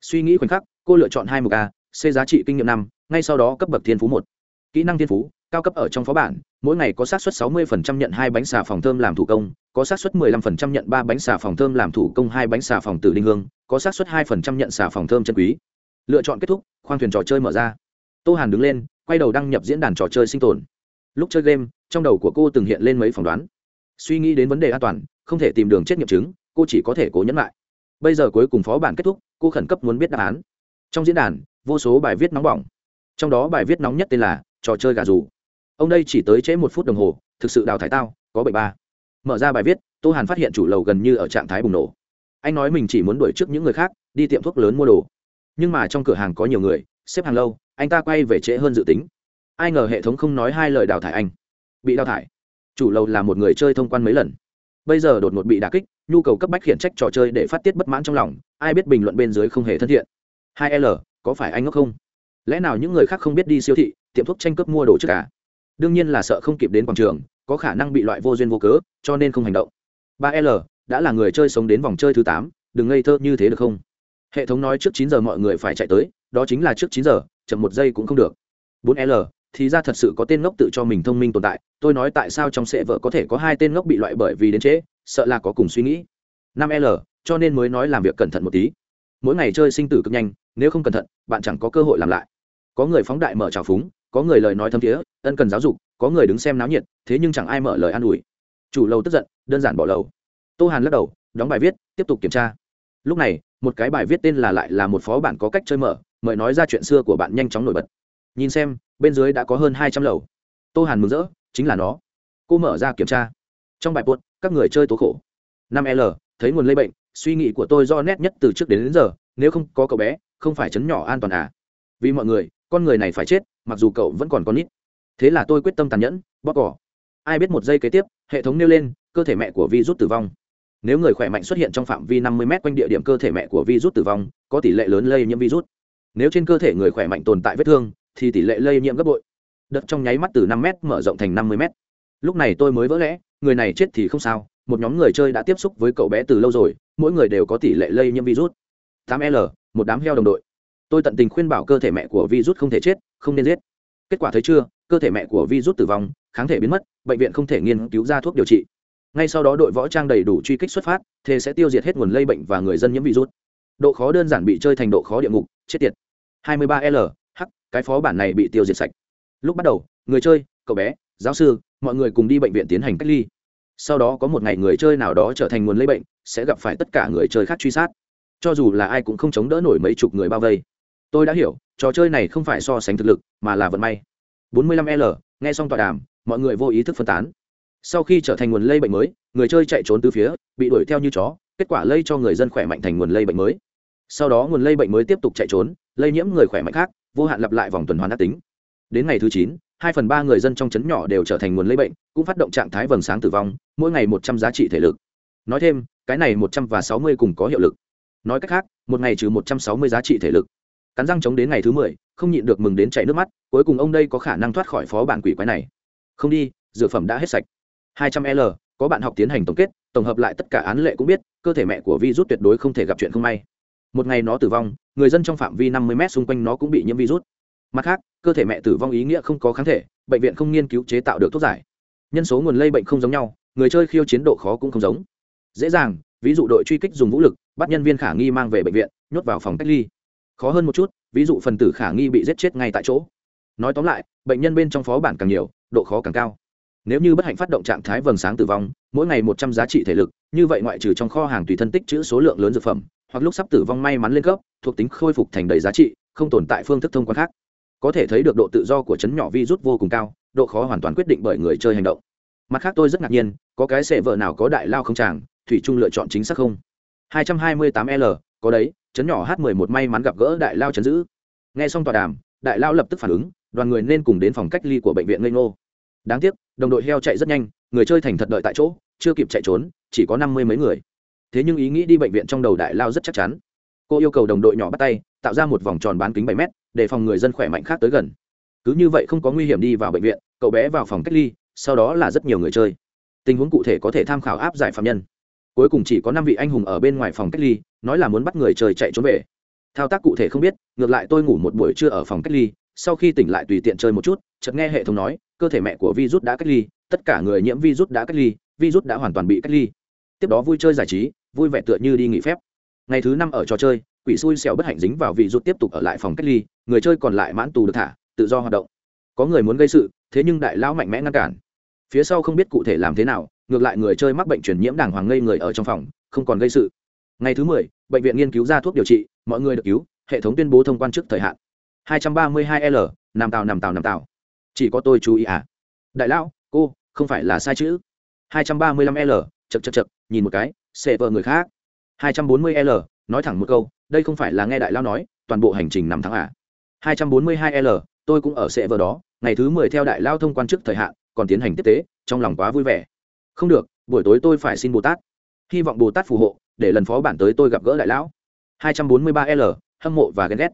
suy nghĩ khoảnh khắc, cô lựa chọn hai mục a, c, giá trị kinh nghiệm năm, ngay sau đó cấp bậc thiên phú một kỹ năng thiên phú cao cấp ở trong phó bản, mỗi ngày có xác suất 60% nhận hai bánh xà phòng thơm làm thủ công, có xác suất 15% nhận ba bánh xà phòng thơm làm thủ công, hai bánh xà phòng tử đinh hương, có xác suất 2% nhận xà phòng thơm chân quý. Lựa chọn kết thúc, khoang thuyền trò chơi mở ra. Tô hàn đứng lên, quay đầu đăng nhập diễn đàn trò chơi sinh tồn. Lúc chơi game, trong đầu của cô từng hiện lên mấy phỏng đoán. Suy nghĩ đến vấn đề an toàn, không thể tìm đường chết nghiệm chứng, cô chỉ có thể cố nhẫn lại. Bây giờ cuối cùng phó bản kết thúc, cô khẩn cấp muốn biết đáp án. Trong diễn đàn, vô số bài viết nóng bỏng. Trong đó bài viết nóng nhất tên là trò chơi gà rủ ông đây chỉ tới trễ một phút đồng hồ, thực sự đào thải tao, có bảy ba. Mở ra bài viết, tô hàn phát hiện chủ lầu gần như ở trạng thái bùng nổ. Anh nói mình chỉ muốn đuổi trước những người khác, đi tiệm thuốc lớn mua đồ. Nhưng mà trong cửa hàng có nhiều người, xếp hàng lâu, anh ta quay về trễ hơn dự tính. Ai ngờ hệ thống không nói hai lời đào thải anh. Bị đào thải. Chủ lầu là một người chơi thông quan mấy lần. Bây giờ đột ngột bị đà kích, nhu cầu cấp bách khiển trách trò chơi để phát tiết bất mãn trong lòng, ai biết bình luận bên dưới không hề thân thiện. Hai l, có phải anh ngốc không? Lẽ nào những người khác không biết đi siêu thị, tiệm thuốc tranh cướp mua đồ trước cả? Đương nhiên là sợ không kịp đến quảng trường, có khả năng bị loại vô duyên vô cớ, cho nên không hành động. Ba l, đã là người chơi sống đến vòng chơi thứ tám, đừng ngây thơ như thế được không? Hệ thống nói trước chín giờ mọi người phải chạy tới, đó chính là trước chín giờ, chậm một giây cũng không được. Bốn l, thì ra thật sự có tên ngốc tự cho mình thông minh tồn tại, tôi nói tại sao trong sệ vợ có thể có hai tên ngốc bị loại bởi vì đến trễ, sợ là có cùng suy nghĩ. Năm l, cho nên mới nói làm việc cẩn thận một tí. Mỗi ngày chơi sinh tử cực nhanh, nếu không cẩn thận, bạn chẳng có cơ hội làm lại. Có người phóng đại mở trào phúng có người lời nói thâm thiế ân cần giáo dục có người đứng xem náo nhiệt thế nhưng chẳng ai mở lời an ủi. Chủ lầu tức giận đơn giản bỏ lầu. Tô hàn lắc đầu đóng bài viết tiếp tục kiểm tra. Lúc này một cái bài viết tên là lại là một phó bản có cách chơi mở mời nói ra chuyện xưa của bạn nhanh chóng nổi bật. Nhìn xem bên dưới đã có hơn hai trăm lầu. Tô hàn mừng rỡ chính là nó. Cô mở ra kiểm tra. Trong bài buốt các người chơi tố khổ. Năm l thấy nguồn lây bệnh suy nghĩ của tôi do nét nhất từ trước đến, đến giờ nếu không có cậu bé không phải chấn nhỏ an toàn à. Vì mọi người con người này phải chết mặc dù cậu vẫn còn con nít. Thế là tôi quyết tâm tàn nhẫn, bóp cỏ. Ai biết một giây kế tiếp, hệ thống nêu lên, cơ thể mẹ của vi rút tử vong. Nếu người khỏe mạnh xuất hiện trong phạm vi 50 m quanh địa điểm cơ thể mẹ của virus tử vong, có tỷ lệ lớn lây nhiễm virus. Nếu trên cơ thể người khỏe mạnh tồn tại vết thương, thì tỷ lệ lây nhiễm gấp bội. Đợt trong nháy mắt từ 5 m mở rộng thành 50 m lúc này tôi mới vỡ lẽ, người này chết thì không sao, một nhóm người chơi đã tiếp xúc với cậu bé từ lâu rồi, mỗi người đều có tỷ lệ lây nhiễm virus. 8 l, một đám heo đồng đội tôi tận tình khuyên bảo cơ thể mẹ của virus không thể chết, không nên giết. Kết quả thấy chưa, cơ thể mẹ của virus tử vong, kháng thể biến mất, bệnh viện không thể nghiên cứu ra thuốc điều trị. Ngay sau đó đội võ trang đầy đủ truy kích xuất phát thế sẽ tiêu diệt hết nguồn lây bệnh và người dân nhiễm virus. Độ khó đơn giản bị chơi thành độ khó địa ngục, chết tiệt. 23 l, h, cái phó bản này bị tiêu diệt sạch. Lúc bắt đầu, người chơi, cậu bé, giáo sư, mọi người cùng đi bệnh viện tiến hành cách ly. Sau đó có một ngày người chơi nào đó trở thành nguồn lây bệnh, sẽ gặp phải tất cả người chơi khác truy sát. Cho dù là ai cũng không chống đỡ nổi mấy chục người bao vây tôi đã hiểu, trò chơi này không phải so sánh thực lực, mà là vận may. 45 l, nghe xong tọa đàm, mọi người vô ý thức phân tán. Sau khi trở thành nguồn lây bệnh mới, người chơi chạy trốn từ phía, bị đuổi theo như chó, kết quả lây cho người dân khỏe mạnh thành nguồn lây bệnh mới. Sau đó nguồn lây bệnh mới tiếp tục chạy trốn, lây nhiễm người khỏe mạnh khác, vô hạn lặp lại vòng tuần hoàn ác tính. Đến ngày thứ chín, hai phần ba người dân trong trấn nhỏ đều trở thành nguồn lây bệnh, cũng phát động trạng thái vầng sáng tử vong, mỗi ngày một trăm giá trị thể lực. Nói thêm, cái này một trăm và sáu mươi cùng có hiệu lực. Nói cách khác, một ngày trừ một trăm sáu mươi giá trị thể lực cắn răng chống đến ngày thứ mười, không nhịn được mừng đến chảy nước mắt, cuối cùng ông đây có khả năng thoát khỏi phó bản quỷ quái này. Không đi, dược phẩm đã hết sạch. 200 l, có bạn học tiến hành tổng kết, tổng hợp lại tất cả án lệ cũng biết, cơ thể mẹ của virus tuyệt đối không thể gặp chuyện không may. Một ngày nó tử vong, người dân trong phạm vi 50 m xung quanh nó cũng bị nhiễm virus. Mặt khác, cơ thể mẹ tử vong ý nghĩa không có kháng thể, bệnh viện không nghiên cứu chế tạo được thuốc giải. Nhân số nguồn lây bệnh không giống nhau, người chơi khiêu chiến độ khó cũng không giống. Dễ dàng, ví dụ đội truy kích dùng vũ lực, bắt nhân viên khả nghi mang về bệnh viện, nhốt vào phòng cách ly khó hơn một chút, ví dụ phần tử khả nghi bị giết chết ngay tại chỗ. Nói tóm lại, bệnh nhân bên trong phó bản càng nhiều, độ khó càng cao. Nếu như bất hạnh phát động trạng thái vầng sáng tử vong, mỗi ngày một trăm giá trị thể lực, như vậy ngoại trừ trong kho hàng tùy thân tích chữ số lượng lớn dược phẩm, hoặc lúc sắp tử vong may mắn lên cấp, thuộc tính khôi phục thành đầy giá trị, không tồn tại phương thức thông quan khác. Có thể thấy được độ tự do của chấn nhỏ virus vô cùng cao, độ khó hoàn toàn quyết định bởi người chơi hành động. Mặt khác tôi rất ngạc nhiên, có cái sệ vợ nào có đại lao không chàng, thủy trung lựa chọn chính xác không? 228 l, có đấy chấn nhỏ h 11 may mắn gặp gỡ đại lao chấn giữ. Nghe xong tòa đàm, đại lao lập tức phản ứng, đoàn người nên cùng đến phòng cách ly của bệnh viện ngây ngô. Đáng tiếc, đồng đội heo chạy rất nhanh, người chơi thành thật đợi tại chỗ, chưa kịp chạy trốn, chỉ có năm mươi mấy người. Thế nhưng ý nghĩ đi bệnh viện trong đầu đại lao rất chắc chắn. Cô yêu cầu đồng đội nhỏ bắt tay, tạo ra một vòng tròn bán kính bảy mét, để phòng người dân khỏe mạnh khác tới gần. Cứ như vậy không có nguy hiểm đi vào bệnh viện, cậu bé vào phòng cách ly, sau đó là rất nhiều người chơi. Tình huống cụ thể có thể tham khảo áp giải phạm nhân cuối cùng chỉ có năm vị anh hùng ở bên ngoài phòng cách ly, nói là muốn bắt người trời chạy trốn về. Thao tác cụ thể không biết, ngược lại tôi ngủ một buổi trưa ở phòng cách ly, sau khi tỉnh lại tùy tiện chơi một chút, chợt nghe hệ thống nói, cơ thể mẹ của virus đã cách ly, tất cả người nhiễm virus đã cách ly, virus đã hoàn toàn bị cách ly. Tiếp đó vui chơi giải trí, vui vẻ tựa như đi nghỉ phép. Ngày thứ năm ở trò chơi, quỷ xui xẻo bất hạnh dính vào virus tiếp tục ở lại phòng cách ly, người chơi còn lại mãn tù được thả, tự do hoạt động. Có người muốn gây sự, thế nhưng đại lão mạnh mẽ ngăn cản. Phía sau không biết cụ thể làm thế nào ngược lại người chơi mắc bệnh truyền nhiễm đàng hoàng ngây người ở trong phòng, không còn gây sự. Ngày thứ mười, bệnh viện nghiên cứu ra thuốc điều trị, mọi người được cứu, hệ thống tuyên bố thông quan trước thời hạn. 232 l nằm tàu nằm tàu nằm tàu chỉ có tôi chú ý à? Đại lão, cô, không phải là sai chữ. 235 l chật chật chật nhìn một cái xệ vợ người khác. 240 l, nói thẳng một câu, đây không phải là nghe đại lão nói, toàn bộ hành trình năm tháng à? 242 l, tôi cũng ở xệ vợ đó, ngày thứ mười theo đại lao thông quan trước thời hạn, còn tiến hành tiếp tế, trong lòng quá vui vẻ không được, buổi tối tôi phải xin bồ tát. Hy vọng bồ tát phù hộ, để lần phó bản tới tôi gặp gỡ đại lão. 243 l, hâm mộ và ghen ghét.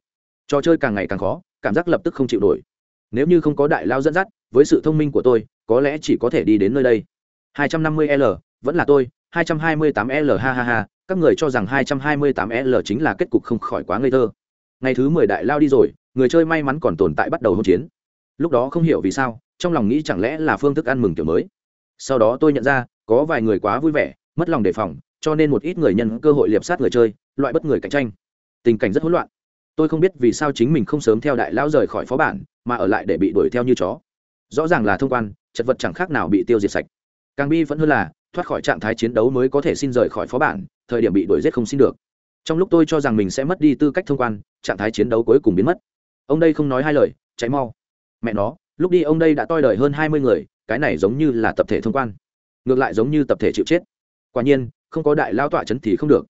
Trò chơi càng ngày càng khó, cảm giác lập tức không chịu nổi. Nếu như không có đại lao dẫn dắt, với sự thông minh của tôi, có lẽ chỉ có thể đi đến nơi đây. 250 l, vẫn là tôi 228 l, ha ha ha, các người cho rằng 228 l chính là kết cục không khỏi quá ngây thơ. Ngày thứ mười đại lao đi rồi, người chơi may mắn còn tồn tại bắt đầu hỗn chiến. Lúc đó không hiểu vì sao, trong lòng nghĩ chẳng lẽ là phương thức ăn mừng kiểu mới sau đó tôi nhận ra, có vài người quá vui vẻ, mất lòng đề phòng, cho nên một ít người nhân cơ hội liệp sát người chơi, loại bất người cạnh tranh. Tình cảnh rất hỗn loạn. Tôi không biết vì sao chính mình không sớm theo đại lão rời khỏi phó bản, mà ở lại để bị đuổi theo như chó. Rõ ràng là thông quan, chật vật chẳng khác nào bị tiêu diệt sạch. Càng bi vẫn hơn là, thoát khỏi trạng thái chiến đấu mới có thể xin rời khỏi phó bản, thời điểm bị đuổi giết không xin được. Trong lúc tôi cho rằng mình sẽ mất đi tư cách thông quan, trạng thái chiến đấu cuối cùng biến mất. Ông đây không nói hai lời cháy mau. Mẹ nó, lúc đi ông đây đã toi đời hơn hai mươi người cái này giống như là tập thể thông quan ngược lại giống như tập thể chịu chết. Quả nhiên không có đại lao tọa chấn thì không được.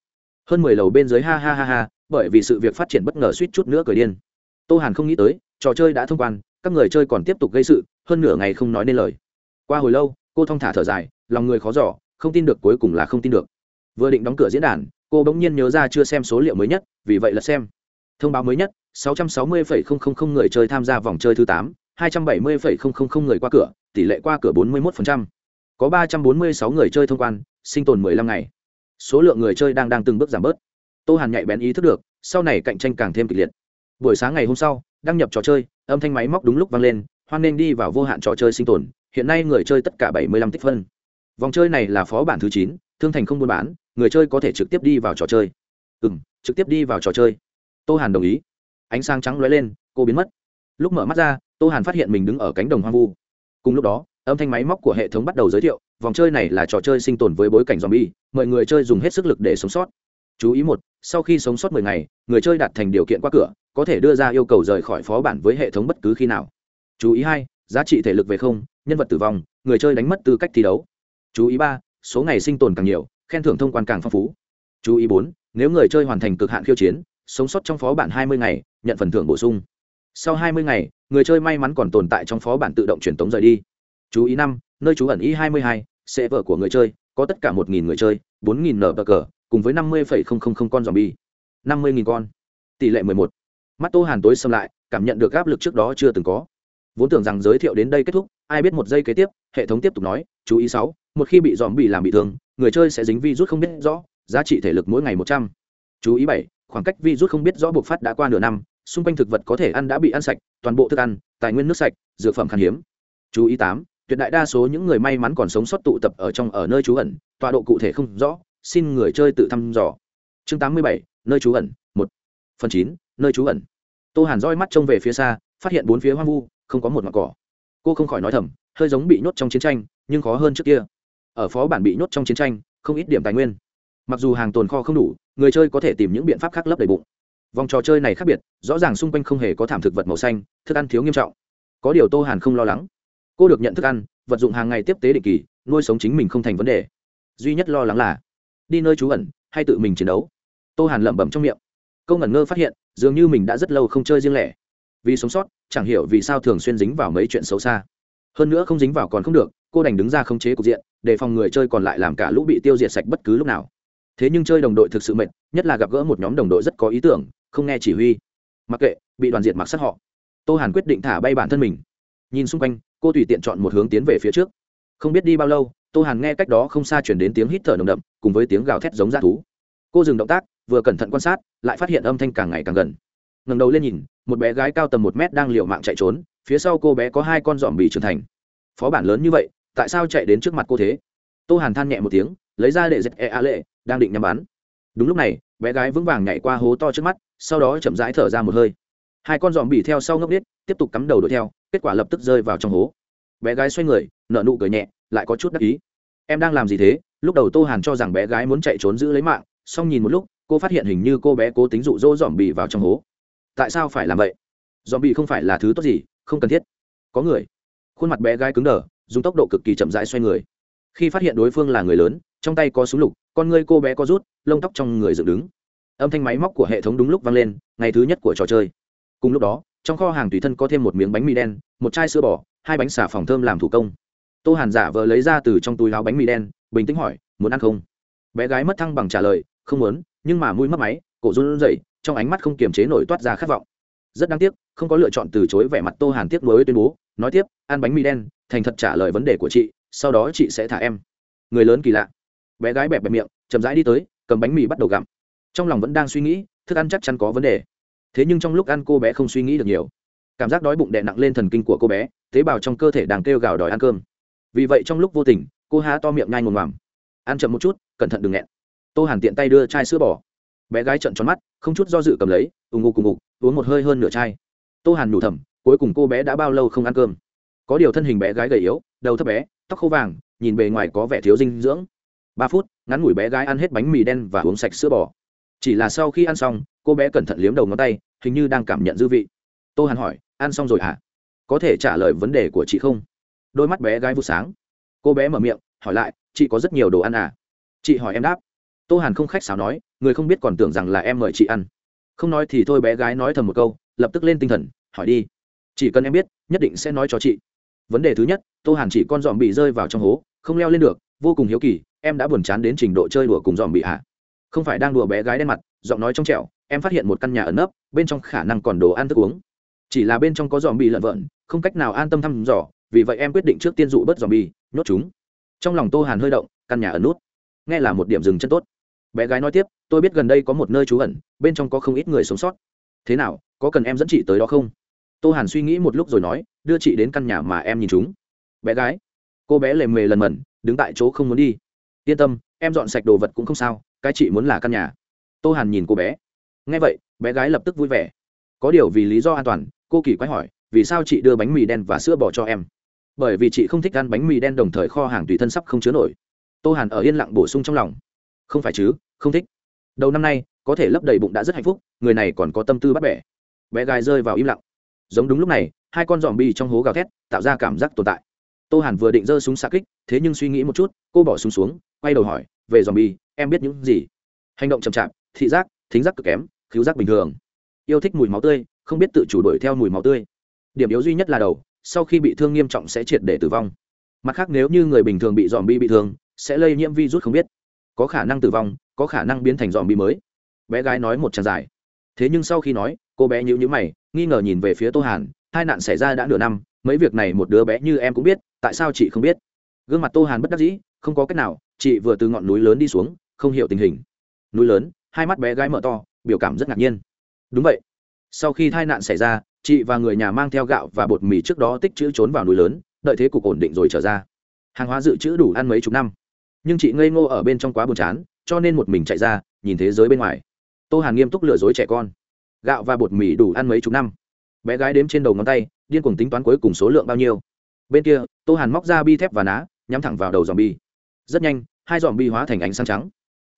Hơn mười lầu bên dưới ha ha ha ha bởi vì sự việc phát triển bất ngờ suýt chút nữa cười điên. Tô hàn không nghĩ tới trò chơi đã thông quan các người chơi còn tiếp tục gây sự hơn nửa ngày không nói nên lời. Qua hồi lâu cô thong thả thở dài lòng người khó giỏ không tin được cuối cùng là không tin được. Vừa định đóng cửa diễn đàn cô bỗng nhiên nhớ ra chưa xem số liệu mới nhất vì vậy là xem. Thông báo mới nhất 660,000 người chơi tham gia vòng chơi thứ 8, 270,000 người qua cửa tỷ lệ qua cửa 41%. có 346 người chơi thông quan sinh tồn 15 ngày. Số lượng người chơi đang đang từng bước giảm bớt. Tô hàn nhạy bén ý thức được sau này cạnh tranh càng thêm kịch liệt. Buổi sáng ngày hôm sau đăng nhập trò chơi âm thanh máy móc đúng lúc vang lên hoan nên đi vào vô hạn trò chơi sinh tồn hiện nay người chơi tất cả 75 tích phân. Vòng chơi này là phó bản thứ 9, thương thành không buôn bán người chơi có thể trực tiếp đi vào trò chơi. Ừm, trực tiếp đi vào trò chơi. Tô hàn đồng ý. Ánh sáng trắng lóe lên cô biến mất. Lúc mở mắt ra tô hàn phát hiện mình đứng ở cánh đồng hoang vu. Cùng lúc đó, âm thanh máy móc của hệ thống bắt đầu giới thiệu, vòng chơi này là trò chơi sinh tồn với bối cảnh zombie mời người chơi dùng hết sức lực để sống sót. Chú ý một, sau khi sống sót 10 ngày, người chơi đạt thành điều kiện qua cửa, có thể đưa ra yêu cầu rời khỏi phó bản với hệ thống bất cứ khi nào. Chú ý hai, giá trị thể lực về không, nhân vật tử vong, người chơi đánh mất tư cách thi đấu. Chú ý ba, số ngày sinh tồn càng nhiều, khen thưởng thông quan càng phong phú. Chú ý bốn, nếu người chơi hoàn thành cực hạn khiêu chiến, sống sót trong phó bản 20 ngày, nhận phần thưởng bổ sung. Sau 20 ngày người chơi may mắn còn tồn tại trong phó bản tự động truyền tống rời đi. Chú ý năm nơi trú ẩn y 22, sẽ vợ của người chơi có tất cả 1.000 người chơi 4.000 nở bờ cờ cùng với 50,000 con zombie. 50.000 con. Tỷ lệ 11. mắt tô hàn tối xâm lại cảm nhận được áp lực trước đó chưa từng có. Vốn tưởng rằng giới thiệu đến đây kết thúc ai biết một giây kế tiếp hệ thống tiếp tục nói chú ý sáu một khi bị dòm bị làm bị thương người chơi sẽ dính virus không biết rõ giá trị thể lực mỗi ngày một trăm. Chú ý bảy khoảng cách virus không biết rõ bộc phát đã qua nửa năm xung quanh thực vật có thể ăn đã bị ăn sạch, toàn bộ thức ăn, tài nguyên nước sạch, dược phẩm khan hiếm. Chú ý tám, tuyệt đại đa số những người may mắn còn sống sót tụ tập ở trong ở nơi trú ẩn, tọa độ cụ thể không rõ, xin người chơi tự thăm dò. Chương tám mươi bảy, nơi trú ẩn, một. Phần chín, nơi trú ẩn. Tô hàn roi mắt trông về phía xa, phát hiện bốn phía hoang vu, không có một mặt cỏ. Cô không khỏi nói thầm, hơi giống bị nhốt trong chiến tranh, nhưng khó hơn trước kia. Ở phó bản bị nhốt trong chiến tranh, không ít điểm tài nguyên. Mặc dù hàng tồn kho không đủ, người chơi có thể tìm những biện pháp khác lấp đầy bụng vòng trò chơi này khác biệt, rõ ràng xung quanh không hề có thảm thực vật màu xanh, thức ăn thiếu nghiêm trọng. Có điều tô hàn không lo lắng. Cô được nhận thức ăn, vật dụng hàng ngày tiếp tế định kỳ, nuôi sống chính mình không thành vấn đề. Duy nhất lo lắng là, đi nơi trú ẩn, hay tự mình chiến đấu. Tô hàn lẩm bẩm trong miệng. Câu ngẩn ngơ phát hiện, dường như mình đã rất lâu không chơi riêng lẻ. Vì sống sót, chẳng hiểu vì sao thường xuyên dính vào mấy chuyện xấu xa. Hơn nữa không dính vào còn không được, cô đành đứng ra không chế cục diện, để phòng người chơi còn lại làm cả lũ bị tiêu diệt sạch bất cứ lúc nào thế nhưng chơi đồng đội thực sự mệt, nhất là gặp gỡ một nhóm đồng đội rất có ý tưởng, không nghe chỉ huy. Mặc kệ, bị đoàn diệt mặc sát họ. Tô hàn quyết định thả bay bản thân mình. Nhìn xung quanh, cô tùy tiện chọn một hướng tiến về phía trước. Không biết đi bao lâu, tô hàn nghe cách đó không xa chuyển đến tiếng hít thở nồng đậm, cùng với tiếng gào thét giống g thú. Cô dừng động tác, vừa cẩn thận quan sát, lại phát hiện âm thanh càng ngày càng gần. Ngầm đầu lên nhìn, một bé gái cao tầm một mét đang liều mạng chạy trốn, phía sau cô bé có hai con dòm bị trưởng thành. Phó bản lớn như vậy, tại sao chạy đến trước mặt cô thế? Tô hàn than nhẹ một tiếng, lấy ra để dẹp e a lệ đang định nhắm bắn. Đúng lúc này, bé gái vững vàng nhảy qua hố to trước mắt, sau đó chậm rãi thở ra một hơi. Hai con dòm bỉ theo sau ngốc nít tiếp tục cắm đầu đuổi theo, kết quả lập tức rơi vào trong hố. Bé gái xoay người nợ nụ cười nhẹ, lại có chút đắc ý. Em đang làm gì thế? Lúc đầu tô hàn cho rằng bé gái muốn chạy trốn giữ lấy mạng xong nhìn một lúc, cô phát hiện hình như cô bé cố tính dụ dỗ dòm bỉ vào trong hố. Tại sao phải làm vậy? Dòm bỉ không phải là thứ tốt gì, không cần thiết. Có người. Khuôn mặt bé gái cứng đờ, dùng tốc độ cực kỳ chậm rãi xoay người. Khi phát hiện đối phương là người lớn, trong tay có súng lục con ngươi cô bé có rút, lông tóc trong người dựng đứng. Âm thanh máy móc của hệ thống đúng lúc vang lên, ngày thứ nhất của trò chơi. Cùng lúc đó, trong kho hàng tùy thân có thêm một miếng bánh mì đen, một chai sữa bò, hai bánh xà phòng thơm làm thủ công. Tô hàn giả vờ lấy ra từ trong túi láo bánh mì đen, bình tĩnh hỏi, muốn ăn không? Bé gái mất thăng bằng trả lời, không muốn, nhưng mà mũi mất máy, cổ run rẩy, trong ánh mắt không kiềm chế nổi toát ra khát vọng. Rất đáng tiếc, không có lựa chọn từ chối vẻ mặt tô hàn tiếc nuối tuyên bố, nói tiếp, ăn bánh mì đen, thành thật trả lời vấn đề của chị, sau đó chị sẽ thả em. Người lớn kỳ lạ bé gái bẹp bẹp miệng, chậm rãi đi tới, cầm bánh mì bắt đầu gặm. Trong lòng vẫn đang suy nghĩ, thức ăn chắc chắn có vấn đề. Thế nhưng trong lúc ăn cô bé không suy nghĩ được nhiều. Cảm giác đói bụng đè nặng lên thần kinh của cô bé, tế bào trong cơ thể đang kêu gào đòi ăn cơm. Vì vậy trong lúc vô tình, cô há to miệng nhai ngồm ngoàm ăn chậm một chút, cẩn thận đừng nghẹn. Tô hàn tiện tay đưa chai sữa bò. Bé gái trợn tròn mắt, không chút do dự cầm lấy ùng ục cùng ục uống một hơi hơn nửa chai. Tô hàn nhủ thầm, cuối cùng cô bé đã bao lâu không ăn cơm? Có điều thân hình bé gái gầy yếu, đầu thấp bé, tóc khô vàng, nhìn bề ngoài có vẻ thiếu dinh dưỡng ba phút, ngắn ngủi bé gái ăn hết bánh mì đen và uống sạch sữa bò. Chỉ là sau khi ăn xong, cô bé cẩn thận liếm đầu ngón tay, hình như đang cảm nhận dư vị. Tô hàn hỏi, ăn xong rồi hả? Có thể trả lời vấn đề của chị không? Đôi mắt bé gái vụ sáng. Cô bé mở miệng, hỏi lại, chị có rất nhiều đồ ăn à? Chị hỏi em đáp. Tô hàn không khách sáo nói, người không biết còn tưởng rằng là em mời chị ăn. Không nói thì thôi bé gái nói thầm một câu, lập tức lên tinh thần, hỏi đi. Chỉ cần em biết, nhất định sẽ nói cho chị. Vấn đề thứ nhất, tô hàn chỉ con dòm bị rơi vào trong hố, không leo lên được, vô cùng hiếu kỳ em đã buồn chán đến trình độ chơi đùa cùng dòm bị hạ không phải đang đùa bé gái đen mặt, giọng nói trong trẻo, em phát hiện một căn nhà ẩn nấp, bên trong khả năng còn đồ ăn thức uống. Chỉ là bên trong có dòm bị lợn vợn, không cách nào an tâm thăm dò, vì vậy em quyết định trước tiên dụ bớt dòm bị, nhốt chúng. Trong lòng tô hàn hơi động, căn nhà ẩn nút. Nghe là một điểm dừng chân tốt. Bé gái nói tiếp, tôi biết gần đây có một nơi trú ẩn, bên trong có không ít người sống sót. Thế nào, có cần em dẫn chị tới đó không? Tô hàn suy nghĩ một lúc rồi nói, đưa chị đến căn nhà mà em nhìn chúng. Bé gái. Cô bé lề mề lần mẩn, đứng tại chỗ không muốn đi yên tâm, em dọn sạch đồ vật cũng không sao, cái chị muốn là căn nhà. Tô hàn nhìn cô bé. Nghe vậy, bé gái lập tức vui vẻ. Có điều vì lý do an toàn, cô kỳ quái hỏi, vì sao chị đưa bánh mì đen và sữa bò cho em? Bởi vì chị không thích ăn bánh mì đen đồng thời kho hàng tùy thân sắp không chứa nổi. Tô hàn ở yên lặng bổ sung trong lòng. Không phải chứ, không thích. Đầu năm nay, có thể lấp đầy bụng đã rất hạnh phúc, người này còn có tâm tư bắt bẻ. Bé gái rơi vào im lặng. Giống đúng lúc này, hai con giòm bi trong hố gào thét, tạo ra cảm giác tồn tại. Tô hàn vừa định giơ súng xa kích, thế nhưng suy nghĩ một chút, cô bỏ súng xuống quay đầu hỏi, về dòm bi em biết những gì? Hành động chậm chạp, thị giác, thính giác cực kém cứu giác bình thường. Yêu thích mùi máu tươi, không biết tự chủ đuổi theo mùi máu tươi. Điểm yếu duy nhất là đầu, sau khi bị thương nghiêm trọng sẽ triệt để tử vong. Mặt khác nếu như người bình thường bị dòm bi bị thương, sẽ lây nhiễm virus không biết. Có khả năng tử vong, có khả năng biến thành dòm bi mới. Bé gái nói một tràng dài. Thế nhưng sau khi nói, cô bé nhíu nhíu mày, nghi ngờ nhìn về phía tô hàn, hai nạn xảy ra đã nửa năm, mấy việc này một đứa bé như em cũng biết, tại sao chị không biết? Gương mặt tô hàn bất đắc dĩ không có cách nào, chị vừa từ ngọn núi lớn đi xuống, không hiểu tình hình. Núi lớn, hai mắt bé gái mở to, biểu cảm rất ngạc nhiên. Đúng vậy. Sau khi tai nạn xảy ra, chị và người nhà mang theo gạo và bột mì trước đó tích chữ trốn vào núi lớn, đợi thế cục ổn định rồi trở ra. Hàng hóa dự trữ đủ ăn mấy chục năm. Nhưng chị ngây ngô ở bên trong quá buồn chán, cho nên một mình chạy ra, nhìn thế giới bên ngoài. Tô hàn nghiêm túc lừa dối trẻ con. Gạo và bột mì đủ ăn mấy chục năm. Bé gái đếm trên đầu ngón tay, điên cuồng tính toán cuối cùng số lượng bao nhiêu. Bên kia, tô hàn móc ra bi thép và ná, nhắm thẳng vào đầu dòng bi rất nhanh, hai dòm bi hóa thành ánh sáng trắng.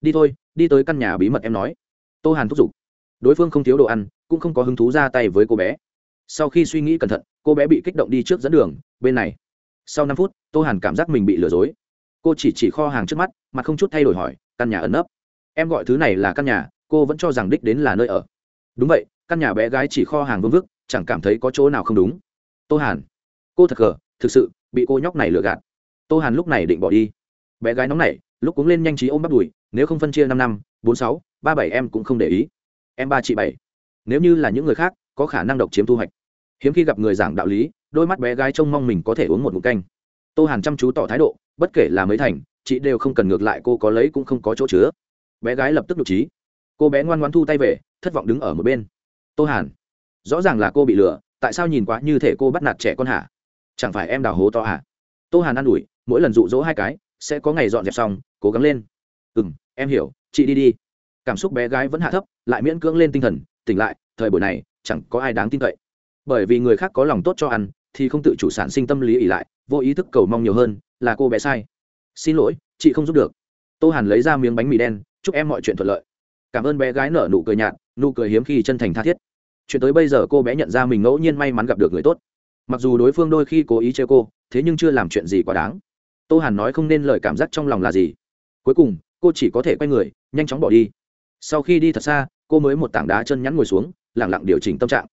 Đi thôi, đi tới căn nhà bí mật em nói. Tô hàn thúc giục. Đối phương không thiếu đồ ăn, cũng không có hứng thú ra tay với cô bé. Sau khi suy nghĩ cẩn thận, cô bé bị kích động đi trước dẫn đường, bên này. Sau năm phút, tô hàn cảm giác mình bị lừa dối. Cô chỉ chỉ kho hàng trước mắt, mà không chút thay đổi hỏi, căn nhà ẩn nấp? Em gọi thứ này là căn nhà, cô vẫn cho rằng đích đến là nơi ở. Đúng vậy, căn nhà bé gái chỉ kho hàng vương vức, chẳng cảm thấy có chỗ nào không đúng. Tô hàn. Cô thật gờ, thực sự, bị cô nhóc này lừa gạt. Tô hàn lúc này định bỏ đi bé gái nóng nảy, lúc cuống lên nhanh trí ôm bắt đùi nếu không phân chia năm năm bốn sáu ba bảy em cũng không để ý. Em ba chị bảy. Nếu như là những người khác có khả năng độc chiếm thu hoạch. Hiếm khi gặp người giảng đạo lý đôi mắt bé gái trông mong mình có thể uống một ngụm canh. Tô hàn chăm chú tỏ thái độ bất kể là mấy thành chị đều không cần ngược lại cô có lấy cũng không có chỗ chứa. Bé gái lập tức nhục trí. Cô bé ngoan ngoan thu tay về thất vọng đứng ở một bên. Tô hàn rõ ràng là cô bị lừa tại sao nhìn quá như thể cô bắt nạt trẻ con hả? Chẳng phải em đào hố to hả? Tô hàn ă n ủi mỗi lần rụ rỗ hai cái sẽ có ngày dọn dẹp xong, cố gắng lên. Ừ m em hiểu, chị đi đi. Cảm xúc bé gái vẫn hạ thấp, lại miễn cưỡng lên tinh thần, tỉnh lại, thời buổi này, chẳng có ai đáng tin cậy. Bởi vì người khác có lòng tốt cho ăn, thì không tự chủ sản sinh tâm lý ỉ lại, vô ý thức cầu mong nhiều hơn, là cô bé sai. Xin lỗi, chị không giúp được. Tô hàn lấy ra miếng bánh mì đen, chúc em mọi chuyện thuận lợi. Cảm ơn bé gái nở nụ cười nhạt, nụ cười hiếm khi chân thành tha thiết. Chuyện tới bây giờ cô bé nhận ra mình ngẫu nhiên may mắn gặp được người tốt. Mặc dù đối phương đôi khi cố ý chơi cô, thế nhưng chưa làm chuyện gì quá đáng tô hàn nói không nên lời cảm giác trong lòng là gì. Cuối cùng, cô chỉ có thể quay người, nhanh chóng bỏ đi. Sau khi đi thật xa, cô mới một tảng đá chân nhắn ngồi xuống lẳng lặng điều chỉnh tâm trạng.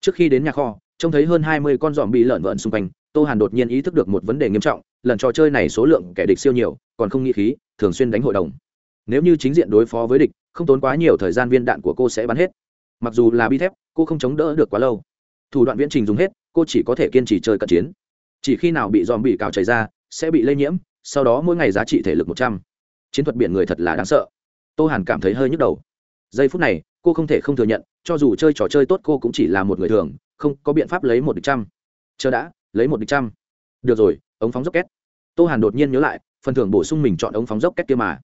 Trước khi đến nhà kho, trông thấy hơn hai mươi con dòm bị lợn vợn xung quanh, tô hàn đột nhiên ý thức được một vấn đề nghiêm trọng, lần trò chơi này số lượng kẻ địch siêu nhiều, còn không nghĩ khí, thường xuyên đánh hội đồng. Nếu như chính diện đối phó với địch, không tốn quá nhiều thời gian viên đạn của cô sẽ bắn hết. Mặc dù là bi thép, cô không chống đỡ được quá lâu. Thủ đoạn viễn trình dùng hết, cô chỉ có thể kiên trì chơi cận chiến. Chỉ khi nào bị dòm bị cào chảy ra sẽ bị lây nhiễm, sau đó mỗi ngày giá trị thể lực một trăm. Chiến thuật biển người thật là đáng sợ. Tô hàn cảm thấy hơi nhức đầu. Giây phút này, cô không thể không thừa nhận, cho dù chơi trò chơi tốt cô cũng chỉ là một người thường, không có biện pháp lấy một địch trăm. Chờ đã, lấy một địch trăm. Được rồi, ống phóng dốc két. Tô hàn đột nhiên nhớ lại, phần thưởng bổ sung mình chọn ống phóng dốc két kia mà.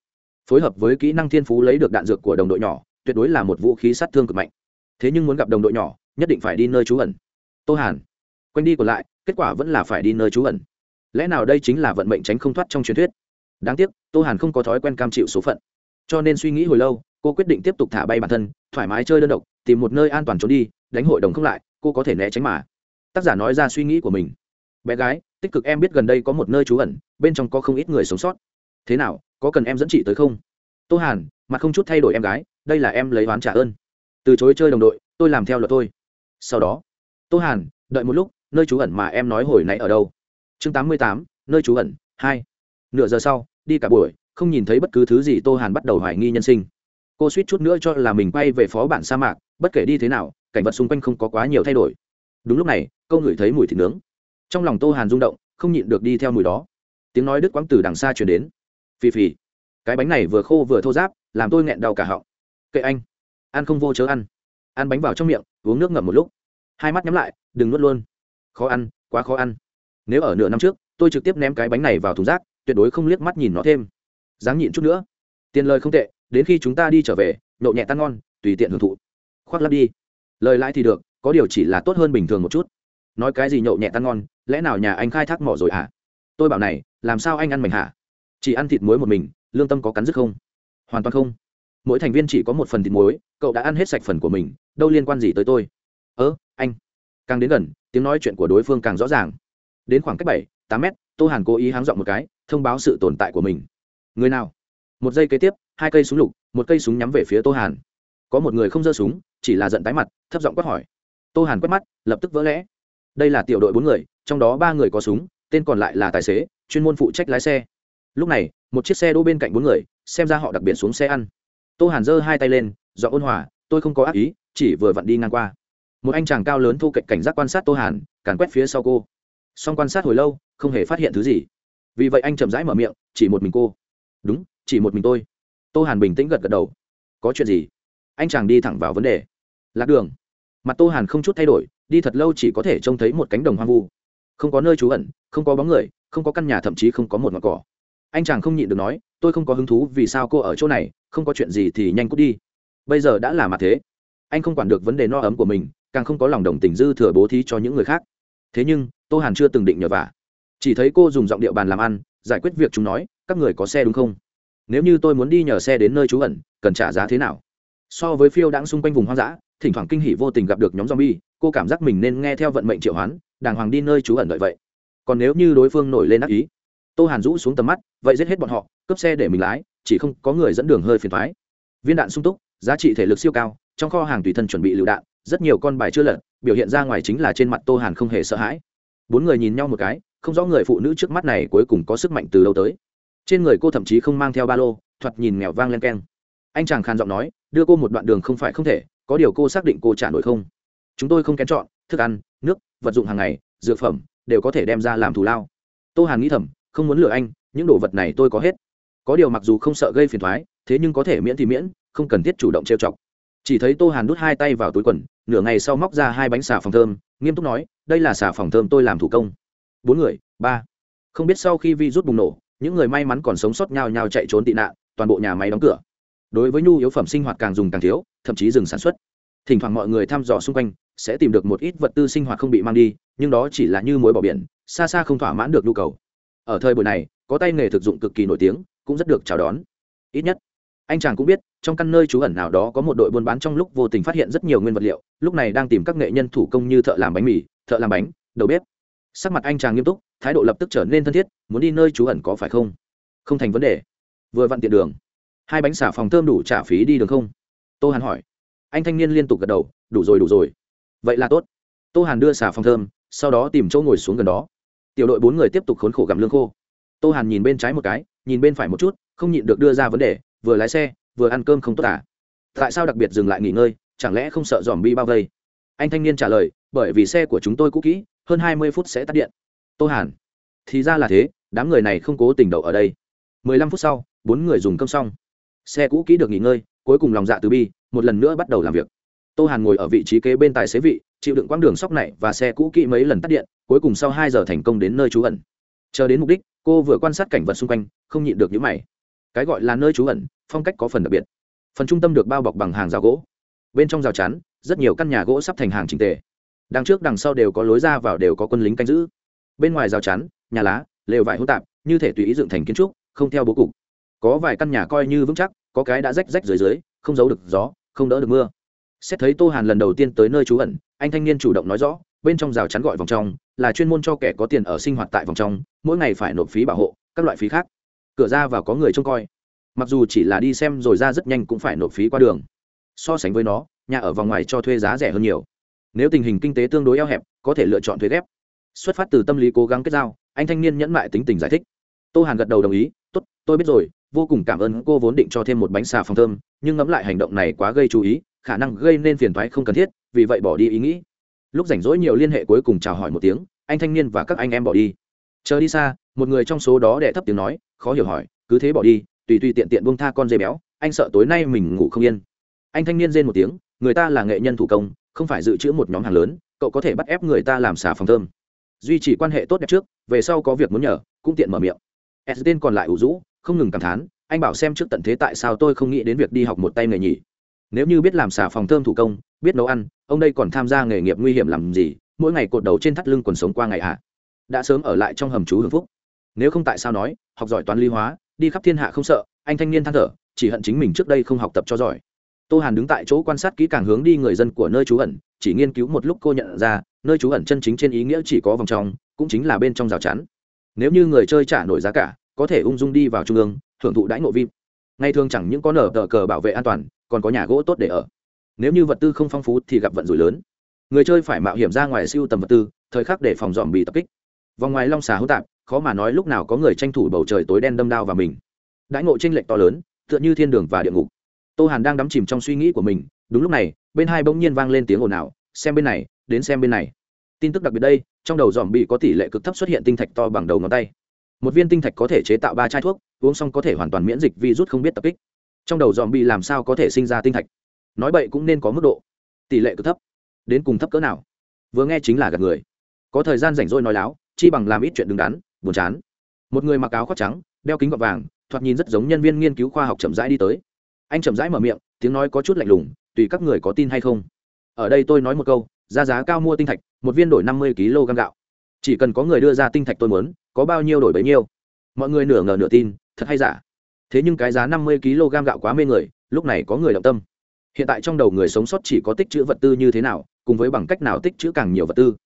Phối hợp với kỹ năng thiên phú lấy được đạn dược của đồng đội nhỏ, tuyệt đối là một vũ khí sát thương cực mạnh. Thế nhưng muốn gặp đồng đội nhỏ, nhất định phải đi nơi trú ẩn. Tô hàn quanh đi còn lại, kết quả vẫn là phải đi nơi trú ẩn lẽ nào đây chính là vận mệnh tránh không thoát trong truyền thuyết? Đáng tiếc, tô hàn không có thói quen cam chịu số phận. Cho nên suy nghĩ hồi lâu, cô quyết định tiếp tục thả bay bản thân, thoải mái chơi đơn độc, tìm một nơi an toàn trốn đi, đánh hội đồng không lại, cô có thể né tránh mà. Tác giả nói ra suy nghĩ của mình. Bé gái, tích cực em biết gần đây có một nơi trú ẩn, bên trong có không ít người sống sót. Thế nào, có cần em dẫn chị tới không? Tô hàn, mặt không chút thay đổi em gái, đây là em lấy oán trả ơn. Từ chối chơi đồng đội, tôi làm theo luật tôi sau đó, tô hàn, đợi một lúc, nơi trú ẩn mà em nói hồi nãy ở đâu? Chương tám mươi tám, nơi trú ẩn, hai. Nửa giờ sau, đi cả buổi, không nhìn thấy bất cứ thứ gì tô hàn bắt đầu hoài nghi nhân sinh. Cô suýt chút nữa cho là mình quay về phó bản sa mạc, bất kể đi thế nào, cảnh vật xung quanh không có quá nhiều thay đổi. Đúng lúc này câu ngửi thấy mùi thịt nướng. Trong lòng tô hàn rung động, không nhịn được đi theo mùi đó. Tiếng nói đứt quãng từ đằng xa chuyển đến. Phì phì. Cái bánh này vừa khô vừa thô giáp làm tôi nghẹn đau cả họng. Kệ anh. Ăn không vô chớ ăn. Ăn bánh vào trong miệng, uống nước ngậm một lúc. Hai mắt nhắm lại, đừng nuốt luôn. Khó ăn, quá khó ăn nếu ở nửa năm trước, tôi trực tiếp ném cái bánh này vào thùng rác, tuyệt đối không liếc mắt nhìn nó thêm. Dáng nhịn chút nữa. Tiền lời không tệ, đến khi chúng ta đi trở về, nhậu nhẹ tan ngon, tùy tiện hưởng thụ. Khoác lắp đi. Lời lãi thì được, có điều chỉ là tốt hơn bình thường một chút. Nói cái gì nhậu nhẹ tan ngon, lẽ nào nhà anh khai thác mỏ rồi hả? Tôi bảo này, làm sao anh ăn mảnh hả? Chỉ ăn thịt muối một mình, lương tâm có cắn dứt không? Hoàn toàn không. Mỗi thành viên chỉ có một phần thịt muối, cậu đã ăn hết sạch phần của mình, đâu liên quan gì tới tôi? Ớ anh. Càng đến gần, tiếng nói chuyện của đối phương càng rõ ràng đến khoảng cách bảy, tám mét, tô hàn cố ý háng dọn một cái, thông báo sự tồn tại của mình. Người nào? Một giây kế tiếp, hai cây súng lục, một cây súng nhắm về phía tô hàn. Có một người không giơ súng, chỉ là giận tái mặt, thấp giọng quát hỏi. Tô hàn quét mắt, lập tức vỡ lẽ. Đây là tiểu đội bốn người, trong đó ba người có súng, tên còn lại là tài xế, chuyên môn phụ trách lái xe. Lúc này, một chiếc xe đỗ bên cạnh bốn người, xem ra họ đặc biệt xuống xe ăn. Tô hàn giơ hai tay lên do ôn hòa, tôi không có ác ý, chỉ vừa vặn đi ngang qua. Một anh chàng cao lớn thu cạnh cảnh giác quan sát tô hàn, càn quét phía sau cô song quan sát hồi lâu, không hề phát hiện thứ gì. Vì vậy anh chậm rãi mở miệng, chỉ một mình cô. Đúng, chỉ một mình tôi. Tô hàn bình tĩnh gật gật đầu. Có chuyện gì? Anh chàng đi thẳng vào vấn đề. Lạc đường. Mặt tô hàn không chút thay đổi, đi thật lâu chỉ có thể trông thấy một cánh đồng hoang vu. Không có nơi trú ẩn, không có bóng người, không có căn nhà, thậm chí không có một ngọn cỏ. Anh chàng không nhịn được nói, tôi không có hứng thú vì sao cô ở chỗ này, không có chuyện gì thì nhanh cút đi. Bây giờ đã là mặt thế. Anh không quản được vấn đề no ấm của mình, càng không có lòng đồng tình dư thừa bố thí cho những người khác. Thế nhưng tô hàn chưa từng định nhờ vả. Chỉ thấy cô dùng giọng điệu bàn làm ăn, giải quyết việc chúng nói, các người có xe đúng không? Nếu như tôi muốn đi nhờ xe đến nơi trú ẩn, cần trả giá thế nào? So với phiêu đãng xung quanh vùng hoang dã, thỉnh thoảng kinh hỉ vô tình gặp được nhóm zombie, cô cảm giác mình nên nghe theo vận mệnh triệu hoán, đàng hoàng đi nơi trú ẩn đợi vậy. Còn nếu như đối phương nổi lên ác ý, tô hàn rũ xuống tầm mắt, vậy giết hết bọn họ, cướp xe để mình lái, chỉ không có người dẫn đường hơi phiền thoái viên đạn sung túc, giá trị thể lực siêu cao, trong kho hàng tùy thân chuẩn bị lựu đạn, rất nhiều con bài chưa lật, biểu hiện ra ngoài chính là trên mặt tô hàn không hề sợ hãi bốn người nhìn nhau một cái, không rõ người phụ nữ trước mắt này cuối cùng có sức mạnh từ đâu tới. Trên người cô thậm chí không mang theo ba lô, thoạt nhìn nghèo vang len keng. Anh chàng khàn giọng nói, đưa cô một đoạn đường không phải không thể, có điều cô xác định cô trả nổi không? Chúng tôi không kén chọn, thức ăn, nước, vật dụng hàng ngày, dược phẩm, đều có thể đem ra làm thù lao. Tô hàn nghĩ thầm, không muốn lừa anh, những đồ vật này tôi có hết. Có điều mặc dù không sợ gây phiền thoái thế nhưng có thể miễn thì miễn, không cần thiết chủ động trêu chọc. Chỉ thấy tô hàn đút hai tay vào túi quần, nửa ngày sau móc ra hai bánh xà phòng thơm nghiêm túc nói, đây là xà phòng thơm, tôi làm thủ công. Bốn người, ba. Không biết sau khi vi rút bùng nổ, những người may mắn còn sống sót nhau nhau chạy trốn tị nạn, toàn bộ nhà máy đóng cửa. Đối với nhu yếu phẩm sinh hoạt càng dùng càng thiếu, thậm chí dừng sản xuất. Thỉnh thoảng mọi người thăm dò xung quanh, sẽ tìm được một ít vật tư sinh hoạt không bị mang đi, nhưng đó chỉ là như muối bỏ biển, xa xa không thỏa mãn được nhu cầu. Ở thời buổi này, có tay nghề thực dụng cực kỳ nổi tiếng, cũng rất được chào đón. Ít nhất anh chàng cũng biết, trong căn nơi trú ẩn nào đó có một đội buôn bán trong lúc vô tình phát hiện rất nhiều nguyên vật liệu, lúc này đang tìm các nghệ nhân thủ công như thợ làm bánh mì, thợ làm bánh, đầu bếp. Sắc mặt anh chàng nghiêm túc, thái độ lập tức trở nên thân thiết, muốn đi nơi trú ẩn có phải không? Không thành vấn đề. Vừa vặn tiện đường. Hai bánh xả phòng thơm đủ trả phí đi đường không? Tô hàn hỏi. Anh thanh niên liên tục gật đầu, đủ rồi đủ rồi. Vậy là tốt. Tô hàn đưa xả phòng thơm, sau đó tìm chỗ ngồi xuống gần đó. Tiểu đội bốn người tiếp tục khốn khổ gặm lương khô. Tô hàn nhìn bên trái một cái, nhìn bên phải một chút, không nhịn được đưa ra vấn đề vừa lái xe, vừa ăn cơm không tốt à? Tại sao đặc biệt dừng lại nghỉ ngơi? Chẳng lẽ không sợ dòm bi bao vây? Anh thanh niên trả lời, bởi vì xe của chúng tôi cũ kỹ, hơn hai mươi phút sẽ tắt điện. Tô hàn. Thì ra là thế, đám người này không cố tình đậu ở đây. mười lăm phút sau, bốn người dùng cơm xong. Xe cũ kỹ được nghỉ ngơi, cuối cùng lòng dạ từ bi, một lần nữa bắt đầu làm việc. Tô hàn ngồi ở vị trí kế bên tài xế vị, chịu đựng quãng đường sóc này và xe cũ kỹ mấy lần tắt điện, cuối cùng sau hai giờ thành công đến nơi trú ẩn. Chờ đến mục đích, cô vừa quan sát cảnh vật xung quanh, không nhịn được những mày cái gọi là nơi trú ẩn, phong cách có phần đặc biệt. Phần trung tâm được bao bọc bằng hàng rào gỗ. Bên trong rào chắn, rất nhiều căn nhà gỗ sắp thành hàng trình tề. Đằng trước, đằng sau đều có lối ra vào đều có quân lính canh giữ. Bên ngoài rào chắn, nhà lá, lều vải hỗn tạp, như thể tùy ý dựng thành kiến trúc, không theo bố cục. Có vài căn nhà coi như vững chắc, có cái đã rách rách dưới dưới, không giấu được gió, không đỡ được mưa. Xét thấy tô hàn lần đầu tiên tới nơi trú ẩn, anh thanh niên chủ động nói rõ, bên trong rào chắn gọi vòng trong, là chuyên môn cho kẻ có tiền ở sinh hoạt tại vòng trong, mỗi ngày phải nộp phí bảo hộ, các loại phí khác cửa ra vào có người trông coi. Mặc dù chỉ là đi xem rồi ra rất nhanh cũng phải nộp phí qua đường. So sánh với nó, nhà ở vòng ngoài cho thuê giá rẻ hơn nhiều. Nếu tình hình kinh tế tương đối eo hẹp, có thể lựa chọn thuê ghép. Xuất phát từ tâm lý cố gắng kết giao, anh thanh niên nhẫn mại tính tình giải thích. Tô hàn gật đầu đồng ý, tốt, tôi biết rồi, vô cùng cảm ơn cô vốn định cho thêm một bánh xà phòng thơm, nhưng ngẫm lại hành động này quá gây chú ý, khả năng gây nên phiền thoái không cần thiết, vì vậy bỏ đi ý nghĩ. Lúc rảnh rỗi nhiều liên hệ cuối cùng chào hỏi một tiếng, anh thanh niên và các anh em bỏ đi. Chờ đi xa một người trong số đó đẻ thấp tiếng nói, khó hiểu hỏi, cứ thế bỏ đi, tùy tùy tiện tiện buông tha con dê béo, anh sợ tối nay mình ngủ không yên. Anh thanh niên rên một tiếng, người ta là nghệ nhân thủ công, không phải dự trữ một nhóm hàng lớn, cậu có thể bắt ép người ta làm xà phòng thơm. Duy trì quan hệ tốt đẹp trước, về sau có việc muốn nhờ, cũng tiện mở miệng. S tên còn lại ủ rũ, không ngừng cảm thán, anh bảo xem trước tận thế tại sao tôi không nghĩ đến việc đi học một tay nghề nhỉ. Nếu như biết làm xà phòng thơm thủ công, biết nấu ăn, ông đây còn tham gia nghề nghiệp nguy hiểm làm gì, mỗi ngày cột đầu trên thắt lưng quần sống qua ngày ạ. À? đã sớm ở lại trong hầm chú hưởng phúc nếu không tại sao nói, học giỏi toán lý hóa, đi khắp thiên hạ không sợ, anh thanh niên than thở, chỉ hận chính mình trước đây không học tập cho giỏi. Tô hàn đứng tại chỗ quan sát kỹ càng hướng đi người dân của nơi trú ẩn, chỉ nghiên cứu một lúc cô nhận ra, nơi trú ẩn chân chính trên ý nghĩa chỉ có vòng trong, cũng chính là bên trong rào chắn. Nếu như người chơi trả nổi giá cả, có thể ung dung đi vào trung ương, hưởng thụ đãi ngộ vip. Ngày thường chẳng những có nở tờ cờ bảo vệ an toàn, còn có nhà gỗ tốt để ở. Nếu như vật tư không phong phú thì gặp vận rủi lớn. Người chơi phải mạo hiểm ra ngoài siêu tầm vật tư, thời khắc để phòng dòm bị tập kích vòng ngoài long xà hỗn tạp, khó mà nói lúc nào có người tranh thủ bầu trời tối đen đâm đao vào mình. Đãi ngộ tranh lệch to lớn, tựa như thiên đường và địa ngục. Tô hàn đang đắm chìm trong suy nghĩ của mình, đúng lúc này, bên hai bỗng nhiên vang lên tiếng ồn ào, xem bên này, đến xem bên này. Tin tức đặc biệt đây, trong đầu dòm bị có tỷ lệ cực thấp xuất hiện tinh thạch to bằng đầu ngón tay. Một viên tinh thạch có thể chế tạo ba chai thuốc, uống xong có thể hoàn toàn miễn dịch virus không biết tập kích. Trong đầu dòm bị làm sao có thể sinh ra tinh thạch? Nói bậy cũng nên có mức độ. Tỷ lệ cực thấp. Đến cùng thấp cỡ nào? Vừa nghe chính là gạt người. Có thời gian rảnh rỗi nói láo chi bằng làm ít chuyện đứng đắn, buồn chán. Một người mặc áo khoác trắng, đeo kính gọt vàng, thoạt nhìn rất giống nhân viên nghiên cứu khoa học chậm rãi đi tới. Anh chậm rãi mở miệng, tiếng nói có chút lạnh lùng, tùy các người có tin hay không. Ở đây tôi nói một câu ra giá cao mua tinh thạch, một viên đổi năm mươi kg gạo. Chỉ cần có người đưa ra tinh thạch tôi muốn, có bao nhiêu đổi bấy nhiêu. Mọi người nửa ngờ nửa tin, thật hay giả. Thế nhưng cái giá năm mươi kg gạo quá mê người, lúc này có người động tâm. Hiện tại trong đầu người sống sót chỉ có tích chữ vật tư như thế nào, cùng với bằng cách nào tích chữ càng nhiều vật tư.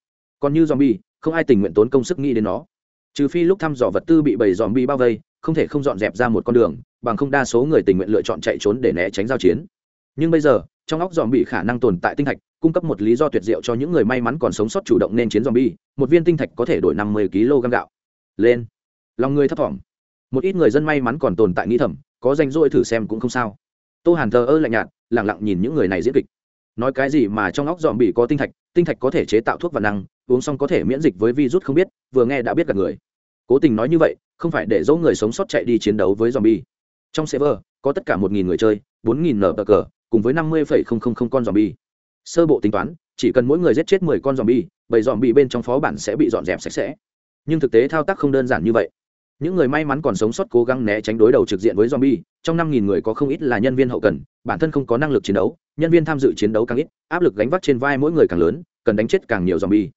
Còn như zombie không ai tình nguyện tốn công sức nghĩ đến nó. Trừ phi lúc thăm dò vật tư bị bầy zombie bao vây, không thể không dọn dẹp ra một con đường, bằng không đa số người tình nguyện lựa chọn chạy trốn để né tránh giao chiến. Nhưng bây giờ, trong óc dòm bị khả năng tồn tại tinh thạch, cung cấp một lý do tuyệt diệu cho những người may mắn còn sống sót chủ động nên chiến dòm bi một viên tinh thạch có thể đổi năm mươi kg gạo. Lên. Lòng người thấp thỏm. Một ít người dân may mắn còn tồn tại nghĩ thầm, có danh rỗi thử xem cũng không sao. Tô hàn thờ ơ lạnh nhạt lẳng lặng nhìn những người này diễn kịch. Nói cái gì mà trong óc dòm bị có tinh thạch tinh thạch có thể chế tạo thuốc và năng uống xong có thể miễn dịch với virus không biết, vừa nghe đã biết cả người. Cố tình nói như vậy, không phải để dỗ người sống sót chạy đi chiến đấu với zombie. Trong server, có tất cả một nghìn người chơi, bốn nghìn nở cờ, cùng với năm mươi con zombie. Sơ bộ tính toán, chỉ cần mỗi người giết chết mười con zombie bầy zombie bên trong phó bản sẽ bị dọn dẹp sạch sẽ. Nhưng thực tế thao tác không đơn giản như vậy. Những người may mắn còn sống sót cố gắng né tránh đối đầu trực diện với zombie, trong năm nghìn người có không ít là nhân viên hậu cần, bản thân không có năng lực chiến đấu, nhân viên tham dự chiến đấu càng ít, áp lực gánh vác trên vai mỗi người càng lớn, cần đánh chết càng nhiều zombie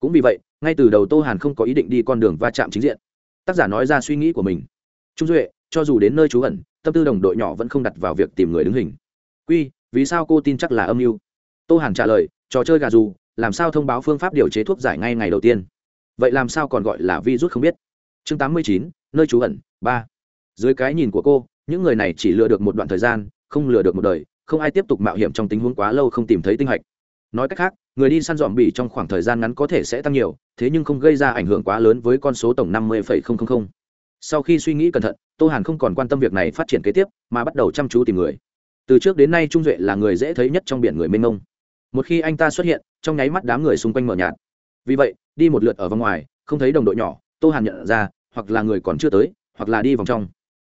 cũng vì vậy, ngay từ đầu tô hàn không có ý định đi con đường va chạm chính diện. Tác giả nói ra suy nghĩ của mình. Trung duệ, cho dù đến nơi trú ẩn, tâm tư đồng đội nhỏ vẫn không đặt vào việc tìm người đứng hình. Quy, vì sao cô tin chắc là âm mưu? Tô hàn trả lời, trò chơi gà dù làm sao thông báo phương pháp điều chế thuốc giải ngay ngày đầu tiên? Vậy làm sao còn gọi là virus không biết? Chương tám mươi chín, nơi trú ẩn, ba. Dưới cái nhìn của cô, những người này chỉ lừa được một đoạn thời gian, không lừa được một đời, không ai tiếp tục mạo hiểm trong tình huống quá lâu không tìm thấy tinh hạch nói cách khác người đi săn dòm bị trong khoảng thời gian ngắn có thể sẽ tăng nhiều, thế nhưng không gây ra ảnh hưởng quá lớn với con số tổng năm mươi sau khi suy nghĩ cẩn thận, tô hàn không còn quan tâm việc này phát triển kế tiếp, mà bắt đầu chăm chú tìm người. Từ trước đến nay trung duệ là người dễ thấy nhất trong biển người mênh mông. Một khi anh ta xuất hiện, trong nháy mắt đám người xung quanh mở nhạt. Vì vậy, đi một lượt ở vòng ngoài, không thấy đồng đội nhỏ, tô hàn nhận ra, hoặc là người còn chưa tới, hoặc là đi vòng trong.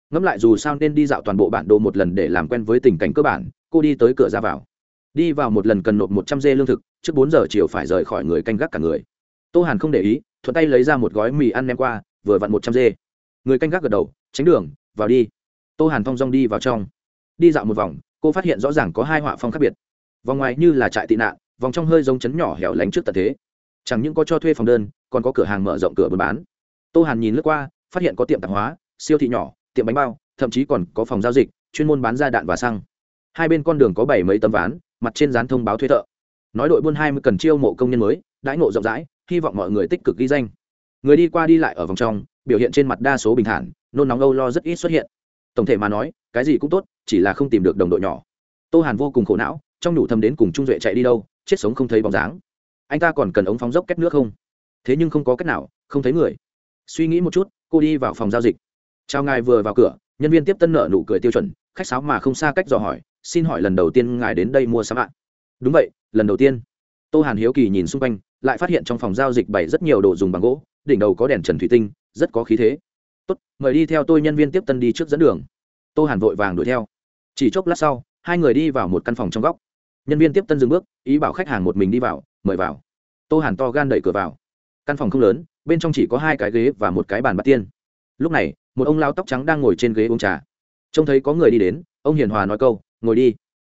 Ngẫm lại dù sao nên đi dạo toàn bộ bản đồ một lần để làm quen với tình cảnh cơ bản, cô đi tới cửa ra vào. Đi vào một lần cần nộp một trăm dê lương thực trước bốn giờ chiều phải rời khỏi người canh gác cả người. Tô hàn không để ý, thuận tay lấy ra một gói mì ăn ném qua, vừa vặn một trăm dê. Người canh gác gật đầu, tránh đường, vào đi. Tô hàn thong dong đi vào trong. Đi dạo một vòng, cô phát hiện rõ ràng có hai họa phong khác biệt. Vòng ngoài như là trại tị nạn, vòng trong hơi giống chấn nhỏ hẻo lánh trước tận thế. Chẳng những có cho thuê phòng đơn, còn có cửa hàng mở rộng cửa buôn bán. Tô hàn nhìn lướt qua, phát hiện có tiệm tạp hóa, siêu thị nhỏ, tiệm bánh bao, thậm chí còn có phòng giao dịch, chuyên môn bán ra đạn và xăng. Hai bên con đường có bảy mấy tấm ván, mặt trên dán thông báo thuê thợ nói đội buôn hai mươi cần chiêu mộ công nhân mới, đãi ngộ rộng rãi, hy vọng mọi người tích cực ghi danh. Người đi qua đi lại ở vòng trong, biểu hiện trên mặt đa số bình thản, nôn nóng âu lo rất ít xuất hiện. Tổng thể mà nói, cái gì cũng tốt, chỉ là không tìm được đồng đội nhỏ. Tô hàn vô cùng khổ não, trong đủ thầm đến cùng trung duệ chạy đi đâu, chết sống không thấy bóng dáng. Anh ta còn cần ống phóng dốc két nước không? Thế nhưng không có cách nào, không thấy người. Suy nghĩ một chút, cô đi vào phòng giao dịch. Chào ngài vừa vào cửa, nhân viên tiếp tân nợ nụ cười tiêu chuẩn, khách sáo mà không xa cách dò hỏi, xin hỏi lần đầu tiên ngài đến đây mua sắm ạ? Đúng vậy, lần đầu tiên. Tô hàn hiếu kỳ nhìn xung quanh, lại phát hiện trong phòng giao dịch bày rất nhiều đồ dùng bằng gỗ, đỉnh đầu có đèn trần thủy tinh, rất có khí thế. Tốt, mời đi theo tôi nhân viên tiếp tân đi trước dẫn đường. Tô hàn vội vàng đuổi theo. Chỉ chốc lát sau, hai người đi vào một căn phòng trong góc. Nhân viên tiếp tân dừng bước, ý bảo khách hàng một mình đi vào, mời vào. Tô hàn to gan đẩy cửa vào. Căn phòng không lớn, bên trong chỉ có hai cái ghế và một cái bàn bát tiên. Lúc này, một ông lao tóc trắng đang ngồi trên ghế uống trà. Trông thấy có người đi đến, ông hiền hòa nói câu, ngồi đi.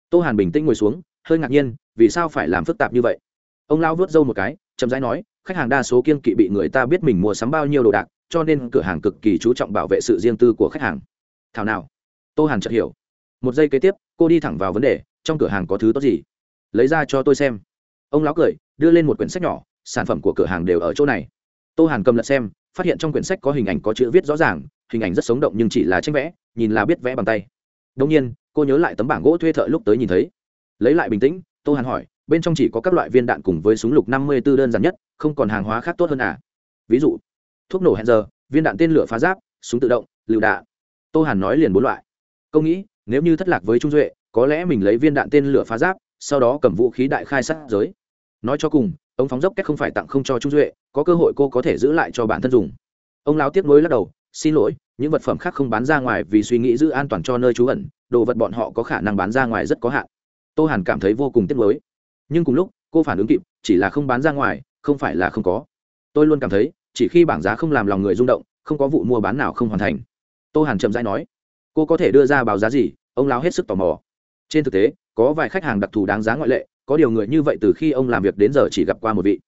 Tô hàn bình tĩnh ngồi xuống hơi ngạc nhiên, vì sao phải làm phức tạp như vậy? Ông lao vớt râu một cái, chậm rãi nói, khách hàng đa số kiên kỵ bị người ta biết mình mua sắm bao nhiêu đồ đạc, cho nên cửa hàng cực kỳ chú trọng bảo vệ sự riêng tư của khách hàng. Thảo nào? Tô hàn chợt hiểu. Một giây kế tiếp, cô đi thẳng vào vấn đề, trong cửa hàng có thứ tốt gì? Lấy ra cho tôi xem. Ông lão cười, đưa lên một quyển sách nhỏ, sản phẩm của cửa hàng đều ở chỗ này. Tô hàn cầm lật xem, phát hiện trong quyển sách có hình ảnh có chữ viết rõ ràng, hình ảnh rất sống động nhưng chỉ là tranh vẽ, nhìn là biết vẽ bằng tay. Đông nhiên, cô nhớ lại tấm bảng gỗ thuê thợ lúc tới nhìn thấy lấy lại bình tĩnh, tô hàn hỏi, bên trong chỉ có các loại viên đạn cùng với súng lục năm mươi b ố đơn giản nhất, không còn hàng hóa khác tốt hơn à? Ví dụ, thuốc nổ hẹn giờ, viên đạn tên lửa phá giáp, súng tự động, lựu đạn. Tô hàn nói liền bốn loại. Câu nghĩ, nếu như thất lạc với trung duệ, có lẽ mình lấy viên đạn tên lửa phá giáp, sau đó cầm vũ khí đại khai sát giới. Nói cho cùng, ông phóng dốc cách không phải tặng không cho trung duệ, có cơ hội cô có thể giữ lại cho bản thân dùng. Ông lão tiếc nuối lắc đầu, xin lỗi, những vật phẩm khác không bán ra ngoài vì suy nghĩ giữ an toàn cho nơi trú ẩn, đồ vật bọn họ có khả năng bán ra ngoài rất có hạn tô hàn cảm thấy vô cùng tiếc nuối. Nhưng cùng lúc, cô phản ứng kịp, chỉ là không bán ra ngoài, không phải là không có. Tôi luôn cảm thấy, chỉ khi bảng giá không làm lòng người rung động, không có vụ mua bán nào không hoàn thành. Tô hàn chậm rãi nói, cô có thể đưa ra báo giá gì? Ông lao hết sức tò mò. Trên thực tế, có vài khách hàng đặc thù đáng giá ngoại lệ, có điều người như vậy từ khi ông làm việc đến giờ chỉ gặp qua một vị.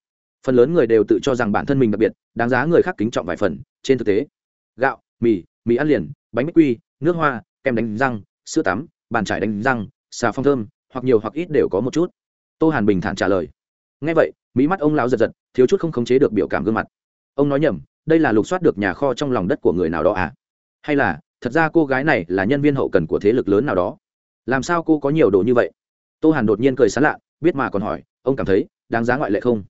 Phần lớn người đều tự cho rằng bản thân mình đặc biệt, đáng giá người khác kính trọng vài phần. Trên thực tế, gạo, mì mì ăn liền, bánh bích quy, nước hoa, kem đánh răng, sữa tắm, bàn trải đánh răng, xà phong thơm hoặc nhiều hoặc ít đều có một chút. Tô hàn bình thản trả lời. Ngay vậy mỹ mắt ông lão giật giật, thiếu chút không khống chế được biểu cảm gương mặt. Ông nói nhầm, đây là lục soát được nhà kho trong lòng đất của người nào đó à? Hay là, thật ra cô gái này là nhân viên hậu cần của thế lực lớn nào đó? Làm sao cô có nhiều đồ như vậy? Tô hàn đột nhiên cười sán lạ, biết mà còn hỏi, ông cảm thấy, đáng giá ngoại lệ không?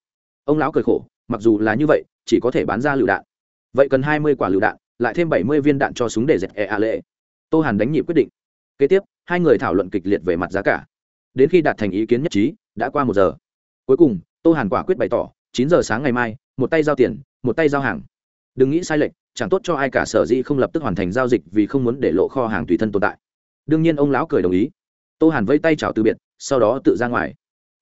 Ông lão cười khổ, mặc dù là như vậy, chỉ có thể bán ra lựu đạn. Vậy cần hai mươi quả lựu đạn, lại thêm bảy mươi viên đạn cho súng để dẹp e a lệ. Tô hàn đánh nhị quyết định. Kế tiếp, hai người thảo luận kịch liệt về mặt giá cả đến khi đạt thành ý kiến nhất trí, đã qua một giờ. Cuối cùng, tô hàn quả quyết bày tỏ, chín giờ sáng ngày mai, một tay giao tiền, một tay giao hàng. Đừng nghĩ sai lệch, chẳng tốt cho ai cả, sở dĩ không lập tức hoàn thành giao dịch vì không muốn để lộ kho hàng tùy thân tồn tại. Đương nhiên ông lão cười đồng ý. Tô hàn vây tay chào từ biệt, sau đó tự ra ngoài.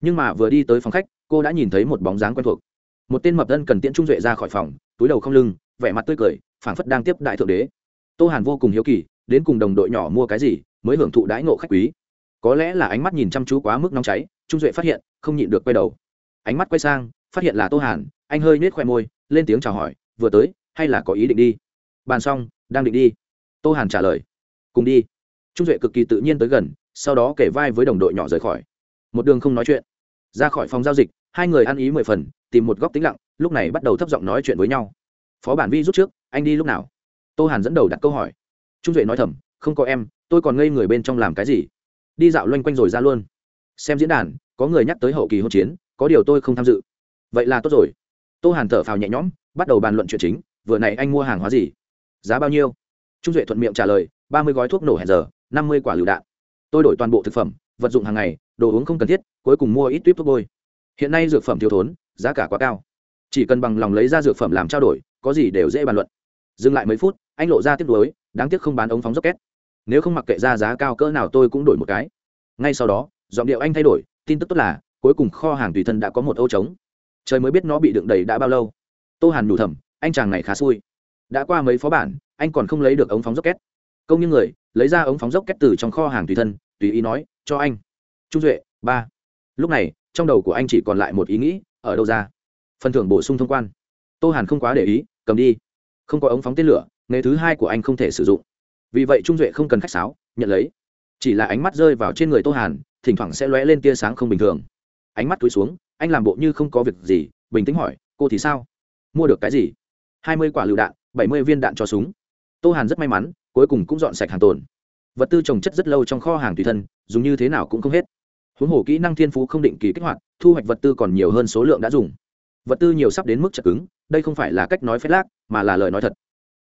Nhưng mà vừa đi tới phòng khách, cô đã nhìn thấy một bóng dáng quen thuộc. Một tên mập thân cần tiễn trung duệ ra khỏi phòng, túi đầu không lưng, vẻ mặt tươi cười, phảng phất đang tiếp đại thượng đế. Tô hàn vô cùng hiếu kỳ, đến cùng đồng đội nhỏ mua cái gì, mới hưởng thụ đãi ngộ khách quý có lẽ là ánh mắt nhìn chăm chú quá mức nóng cháy, trung duệ phát hiện, không nhịn được quay đầu. Ánh mắt quay sang, phát hiện là tô hàn, anh hơi nết khoe môi, lên tiếng chào hỏi, vừa tới, hay là có ý định đi? Bàn xong, đang định đi. Tô hàn trả lời, cùng đi. Trung duệ cực kỳ tự nhiên tới gần, sau đó kể vai với đồng đội nhỏ rời khỏi. Một đường không nói chuyện. Ra khỏi phòng giao dịch, hai người ăn ý mười phần, tìm một góc tĩnh lặng, lúc này bắt đầu thấp giọng nói chuyện với nhau. Phó bản vi rút trước, anh đi lúc nào? Tô hàn dẫn đầu đặt câu hỏi. Trung duệ nói thầm, không có em, tôi còn ngây người bên trong làm cái gì? Đi dạo loanh quanh rồi ra luôn. Xem diễn đàn, có người nhắc tới hậu kỳ hỗn chiến, có điều tôi không tham dự. Vậy là tốt rồi. Tô hàn thở phào nhẹ nhõm, bắt đầu bàn luận chuyện chính, vừa này anh mua hàng hóa gì? Giá bao nhiêu? Trung duệ thuận miệng trả lời, ba mươi gói thuốc nổ hẹn giờ, năm mươi quả lựu đạn. Tôi đổi toàn bộ thực phẩm, vật dụng hàng ngày, đồ uống không cần thiết, cuối cùng mua ít tuyếp thuốc bôi. Hiện nay dược phẩm thiếu thốn, giá cả quá cao. Chỉ cần bằng lòng lấy ra dược phẩm làm trao đổi, có gì đều dễ bàn luận. Dừng lại mấy phút, anh lộ ra tiếp nối, đáng tiếc không bán ống phóng rocket nếu không mặc kệ ra giá cao cỡ nào tôi cũng đổi một cái. Ngay sau đó, giọng điệu anh thay đổi, tin tức tốt là, cuối cùng kho hàng tùy thân đã có một ô trống. Trời mới biết nó bị đựng đầy đã bao lâu. Tô hàn đủ thầm, anh chàng này khá xui. Đã qua mấy phó bản, anh còn không lấy được ống phóng rocket. Công như người, lấy ra ống phóng rocket từ trong kho hàng tùy thân, tùy ý nói, cho anh. Trung duệ, ba. Lúc này, trong đầu của anh chỉ còn lại một ý nghĩ, ở đâu ra? Phần thưởng bổ sung thông quan. Tô hàn không quá để ý, cầm đi. Không có ống phóng tên lửa, nghề thứ hai của anh không thể sử dụng vì vậy trung duệ không cần khách sáo, nhận lấy. Chỉ là ánh mắt rơi vào trên người tô hàn, thỉnh thoảng sẽ lóe lên tia sáng không bình thường. Ánh mắt túi xuống, anh làm bộ như không có việc gì, bình tĩnh hỏi, cô thì sao? Mua được cái gì? Hai mươi quả lựu đạn, bảy mươi viên đạn cho súng. Tô hàn rất may mắn, cuối cùng cũng dọn sạch hàng tồn. Vật tư trồng chất rất lâu trong kho hàng tùy thân, dùng như thế nào cũng không hết. Huống hồ kỹ năng thiên phú không định kỳ kích hoạt, thu hoạch vật tư còn nhiều hơn số lượng đã dùng. Vật tư nhiều sắp đến mức chật cứng, đây không phải là cách nói phép lác, mà là lời nói thật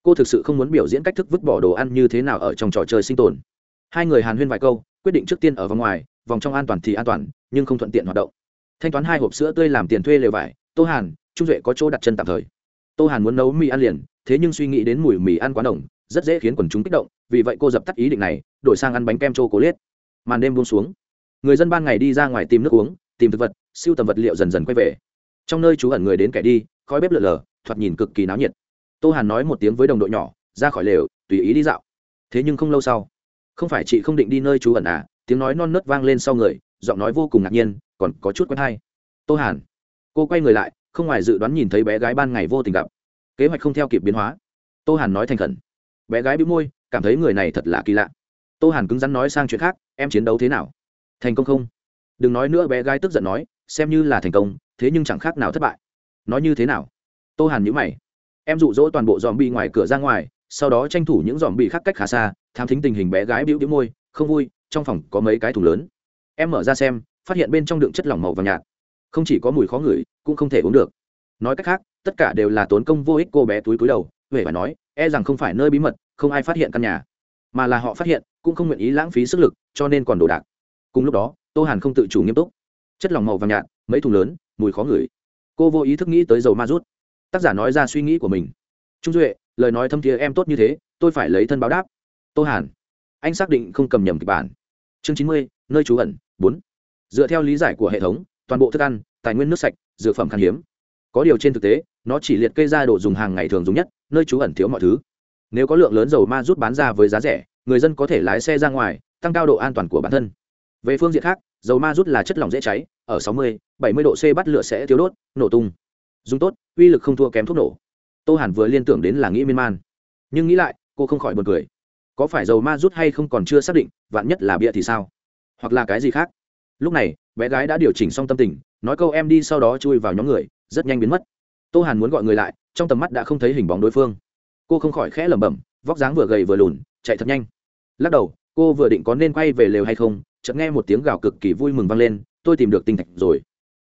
cô thực sự không muốn biểu diễn cách thức vứt bỏ đồ ăn như thế nào ở trong trò chơi sinh tồn. Hai người hàn huyên vài câu, quyết định trước tiên ở vòng ngoài, vòng trong an toàn thì an toàn, nhưng không thuận tiện hoạt động. Thanh toán hai hộp sữa tươi làm tiền thuê lều vải, tô hàn, trung duệ có chỗ đặt chân tạm thời. Tô hàn muốn nấu mì ăn liền, thế nhưng suy nghĩ đến mùi mì ăn quá đồng rất dễ khiến quần chúng kích động, vì vậy cô dập tắt ý định này, đổi sang ăn bánh kem chô cố liết màn đêm buông xuống. Người dân ban ngày đi ra ngoài tìm nước uống, tìm thực vật, siêu tầm vật liệu dần dần quay về. Trong nơi trú ẩn người đến kẻ đi, khói bếp lợn lờ thoạt nhìn cực kỳ náo nhiệt tô hàn nói một tiếng với đồng đội nhỏ, ra khỏi lều, tùy ý đi dạo. Thế nhưng không lâu sau, không phải chị không định đi nơi trú ẩn à tiếng nói non nớt vang lên sau người, giọng nói vô cùng ngạc nhiên, còn có chút quen hay. Tô hàn, cô quay người lại, không ngoài dự đoán nhìn thấy bé gái ban ngày vô tình gặp. Kế hoạch không theo kịp biến hóa. Tô hàn nói thành khẩn. Bé gái bị môi, cảm thấy người này thật là kỳ lạ. Tô hàn cứng rắn nói sang chuyện khác, em chiến đấu thế nào? Thành công không? Đừng nói nữa, bé gái tức giận nói, xem như là thành công, thế nhưng chẳng khác nào thất bại. Nói như thế nào? Tô hàn nhữ mày em dụ dỗ toàn bộ dòm bi ngoài cửa ra ngoài, sau đó tranh thủ những dòm bi khác cách khá xa tham thính tình hình bé gái bĩu bĩu môi, không vui, trong phòng có mấy cái thùng lớn. Em mở ra xem, phát hiện bên trong đựng chất lỏng màu vàng nhạt. Không chỉ có mùi khó ngửi, cũng không thể uống được. Nói cách khác, tất cả đều là tốn công vô ích cô bé túi túi đầu, huệ phải nói e rằng không phải nơi bí mật, không ai phát hiện căn nhà, mà là họ phát hiện, cũng không nguyện ý lãng phí sức lực, cho nên còn đồ đạc. Cùng lúc đó, tô hàn không tự chủ nghiêm túc. Chất lỏng màu vàng nhạt, mấy thùng lớn, mùi khó ngửi. Cô vô ý thức nghĩ tới dầu ma rút tác giả nói ra suy nghĩ của mình. Trung duệ lời nói thâm thiế em tốt như thế tôi phải lấy thân báo đáp. Tô hàn anh xác định không cầm nhầm kịch bản. Chương chín mươi nơi trú ẩn bốn. Dựa theo lý giải của hệ thống toàn bộ thức ăn tài nguyên nước sạch dược phẩm khan hiếm. Có điều trên thực tế nó chỉ liệt kê ra đồ dùng hàng ngày thường dùng nhất nơi trú ẩn thiếu mọi thứ. Nếu có lượng lớn dầu ma rút bán ra với giá rẻ người dân có thể lái xe ra ngoài tăng cao độ an toàn của bản thân. Về phương diện khác dầu ma rút là chất lỏng dễ cháy ở 60, 70 độ c bắt lửa sẽ thiếu đốt nổ tung dùng tốt, uy lực không thua kém thuốc nổ. Tô hàn vừa liên tưởng đến là nghĩ miên man. Nhưng nghĩ lại, cô không khỏi b u ồ n cười. Có phải dầu ma rút hay không còn chưa xác định, vạn nhất là bịa thì sao? Hoặc là cái gì khác? Lúc này, bé gái đã điều chỉnh xong tâm tình, nói câu em đi sau đó chui vào nhóm người, rất nhanh biến mất. Tô hàn muốn gọi người lại, trong tầm mắt đã không thấy hình bóng đối phương. Cô không khỏi khẽ lẩm bẩm, vóc dáng vừa gầy vừa lùn, chạy thật nhanh. Lắc đầu, cô vừa định có nên quay về lều hay không, chợt nghe một tiếng gào cực kỳ vui mừng vang lên, tôi tìm được tinh thạch rồi.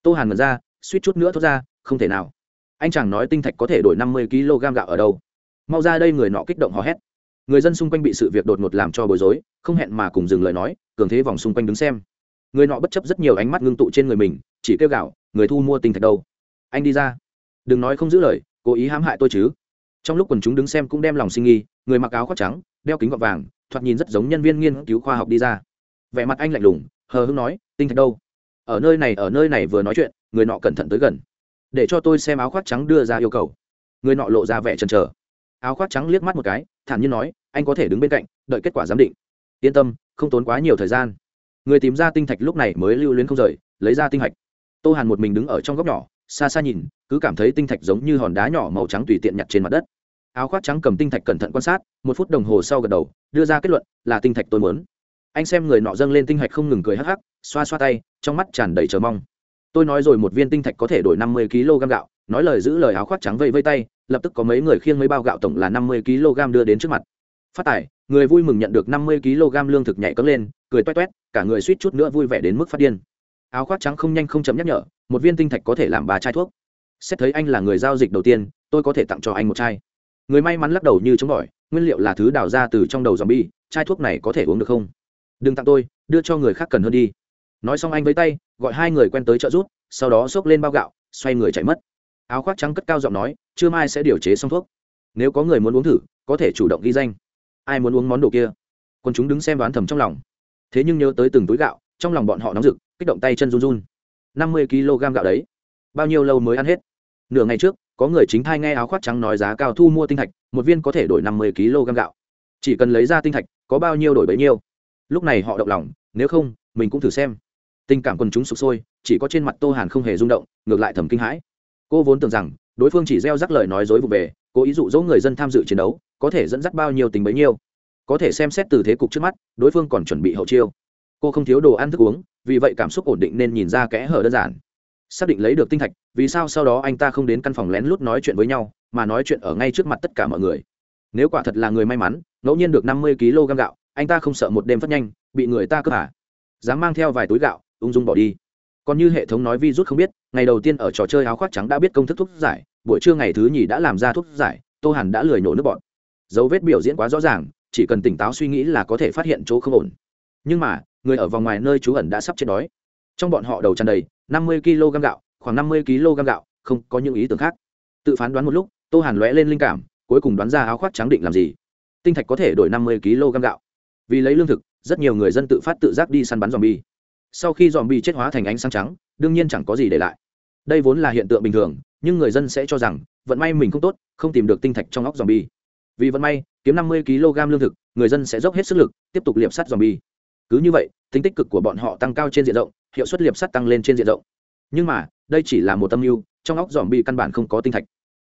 Tô hàn ngẩn ra, suýt chút nữa thốt ra không thể nào. Anh chàng nói tinh thạch có thể đổi năm mươi kg gạo ở đâu? Mau ra đây người nọ kích động hò hét. Người dân xung quanh bị sự việc đột ngột làm cho bối rối, không hẹn mà cùng dừng lời nói, cường thế vòng xung quanh đứng xem. Người nọ bất chấp rất nhiều ánh mắt ngưng tụ trên người mình, chỉ kêu gạo, người thu mua tinh thạch đâu? Anh đi ra. Đừng nói không giữ lời, cố ý hãm hại tôi chứ. Trong lúc quần chúng đứng xem cũng đem lòng sinh nghi, người mặc áo khoác trắng, đeo kính gọt vàng, thoạt nhìn rất giống nhân viên nghiên cứu khoa học đi ra. Vẻ mặt anh lạnh lùng, hờ hưng nói, tinh thạch đâu? Ở nơi này, ở nơi này vừa nói chuyện, người nọ cẩn thận tới gần để cho tôi xem áo khoác trắng đưa ra yêu cầu. Người nọ lộ ra vẻ chần chờ. Áo khoác trắng liếc mắt một cái, thản nhiên nói, anh có thể đứng bên cạnh, đợi kết quả giám định. Yên tâm, không tốn quá nhiều thời gian. Người tìm ra tinh thạch lúc này mới lưu luyến không rời, lấy ra tinh thạch tô hàn một mình đứng ở trong góc nhỏ, xa xa nhìn, cứ cảm thấy tinh thạch giống như hòn đá nhỏ màu trắng tùy tiện nhặt trên mặt đất. Áo khoác trắng cầm tinh thạch cẩn thận quan sát, một phút đồng hồ sau gật đầu, đưa ra kết luận, là tinh thạch tôi muốn. Anh xem người nọ dâng lên tinh thạch không ngừng cười hắc hắc, xoa xoa tay, trong mắt tràn đầy chờ mong tôi nói rồi một viên tinh thạch có thể đổi năm mươi kg gạo, nói lời giữ lời áo khoác trắng vây vây tay, lập tức có mấy người khiêng mấy bao gạo tổng là năm mươi kg đưa đến trước mặt. Phát tài, người vui mừng nhận được năm mươi kg lương thực nhảy cấm lên, cười toét toét, cả người suýt chút nữa vui vẻ đến mức phát điên. Áo khoác trắng không nhanh không chấm nhắc nhở, một viên tinh thạch có thể làm ba chai thuốc. Xét thấy anh là người giao dịch đầu tiên, tôi có thể tặng cho anh một chai. Người may mắn lắc đầu như chống bỏi, nguyên liệu là thứ đào ra từ trong đầu dòm bi chai thuốc này có thể uống được không? Đừng tặng tôi, đưa cho người khác cần hơn đi. Nói xong anh với tay gọi hai người quen tới trợ rút, sau đó xốc lên bao gạo, xoay người chạy mất. Áo khoác trắng cất cao giọng nói, "trưa mai sẽ điều chế xong thuốc. Nếu có người muốn uống thử, có thể chủ động ghi danh. Ai muốn uống món đồ kia? Còn chúng đứng xem đoán thầm trong lòng. Thế nhưng nhớ tới từng túi gạo, trong lòng bọn họ nóng rực, kích động tay chân run run. Năm mươi kg gạo đấy. Bao nhiêu lâu mới ăn hết? Nửa ngày trước, có người chính thai nghe áo khoác trắng nói giá cao thu mua tinh thạch, một viên có thể đổi năm mươi kg gạo. Chỉ cần lấy ra tinh thạch, có bao nhiêu đổi bấy nhiêu. Lúc này họ động lòng, nếu không, mình cũng thử xem tình cảm quần chúng sụp sôi, chỉ có trên mặt tô hàn không hề rung động, ngược lại thầm kinh hãi. Cô vốn tưởng rằng, đối phương chỉ gieo rắc lời nói dối vụ về, cố ý dụ dỗ người dân tham dự chiến đấu, có thể dẫn dắt bao nhiêu tình bấy nhiêu. Có thể xem xét từ thế cục trước mắt, đối phương còn chuẩn bị hậu chiêu. Cô không thiếu đồ ăn thức uống, vì vậy cảm xúc ổn định nên nhìn ra kẽ hở đơn giản. Xác định lấy được tinh thạch, vì sao sau đó anh ta không đến căn phòng lén lút nói chuyện với nhau, mà nói chuyện ở ngay trước mặt tất cả mọi người. Nếu quả thật là người may mắn, ngẫu nhiên được năm mươi kg gạo, anh ta không sợ một đêm phát nhanh, bị người ta cướp à dám mang theo vài túi gạo ung dung bỏ đi. Còn như hệ thống nói vi rút không biết, ngày đầu tiên ở trò chơi áo khoác trắng đã biết công thức thuốc giải, buổi trưa ngày thứ nhì đã làm ra thuốc giải, tô hàn đã lười nổ nước bọn. Dấu vết biểu diễn quá rõ ràng, chỉ cần tỉnh táo suy nghĩ là có thể phát hiện chỗ không ổn. Nhưng mà, người ở vòng ngoài nơi trú ẩn đã sắp chết đói. Trong bọn họ đầu tràn đầy, năm mươi kg gạo, khoảng năm mươi kg gạo, không có những ý tưởng khác. Tự phán đoán một lúc, tô hàn lóe lên linh cảm, cuối cùng đoán ra áo khoác trắng định làm gì. Tinh thạch có thể đổi năm mươi kg gạo. Vì lấy lương thực, rất nhiều người dân tự phát tự giác đi săn bắn dòm bi sau khi dòm bị chết hóa thành ánh sáng trắng, đương nhiên chẳng có gì để lại. Đây vốn là hiện tượng bình thường, nhưng người dân sẽ cho rằng, vận may mình không tốt, không tìm được tinh thạch trong óc dòm bi vì vận may, kiếm năm mươi kg lương thực, người dân sẽ dốc hết sức lực, tiếp tục liệp sắt dòm bi cứ như vậy, tính tích cực của bọn họ tăng cao trên diện rộng, hiệu suất liệp sắt tăng lên trên diện rộng. Nhưng mà, đây chỉ là một tâm mưu, trong óc dòm bi căn bản không có tinh thạch.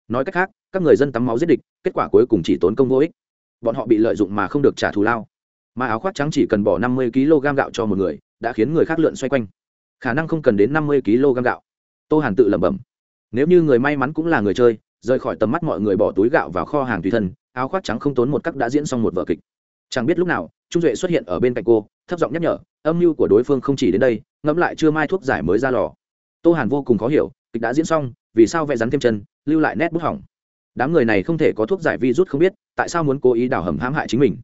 Nói cách khác, các người dân tắm máu giết địch, kết quả cuối cùng chỉ tốn công vô ích. Bọn họ bị lợi dụng mà không được trả thù lao. Mà áo khoác trắng chỉ cần bỏ năm mươi kg gạo cho một người đã khiến người khác lượn xoay quanh. Khả năng không cần đến năm mươi kg gạo. Tô hàn tự lẩm bẩm. Nếu như người may mắn cũng là người chơi, rời khỏi tầm mắt mọi người bỏ túi gạo vào kho hàng tùy thân, áo khoác trắng không tốn một cắc đã diễn xong một vở kịch. Chẳng biết lúc nào, trung duệ xuất hiện ở bên cạnh cô, thấp giọng nhắc nhở, âm mưu của đối phương không chỉ đến đây, ngẫm lại chưa mai thuốc giải mới ra lò. Tô hàn vô cùng khó hiểu, kịch đã diễn xong, vì sao vẽ rắn thêm chân, lưu lại nét bút hỏng? Đám người này không thể có thuốc giải virus không biết, tại sao muốn cố ý đào hầm hãm hại chính mình?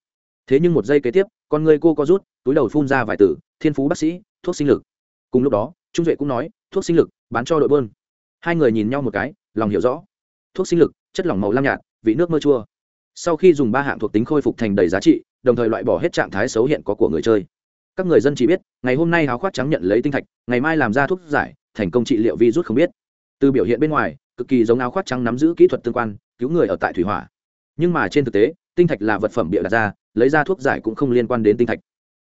Thế nhưng một giây kế tiếp con người cô có rút, túi đầu phun ra vài tử thiên phú bác sĩ, thuốc sinh lực. Cùng lúc đó, trung duệ cũng nói, thuốc sinh lực, bán cho đội bơn. Hai người nhìn nhau một cái, lòng hiểu rõ. Thuốc sinh lực, chất lỏng màu lam nhạt, vị nước mơ chua. Sau khi dùng ba hạng thuộc tính khôi phục thành đầy giá trị, đồng thời loại bỏ hết trạng thái xấu hiện có của người chơi. Các người dân chỉ biết, ngày hôm nay áo khoác trắng nhận lấy tinh thạch, ngày mai làm ra thuốc giải, thành công trị liệu virus không biết. Từ biểu hiện bên ngoài, cực kỳ giống áo khoác trắng nắm giữ kỹ thuật tương quan, cứu người ở tại thủy hỏa. Nhưng mà trên thực tế, tinh thạch là vật phẩm bịa đặt ra lấy ra thuốc giải cũng không liên quan đến tinh thạch.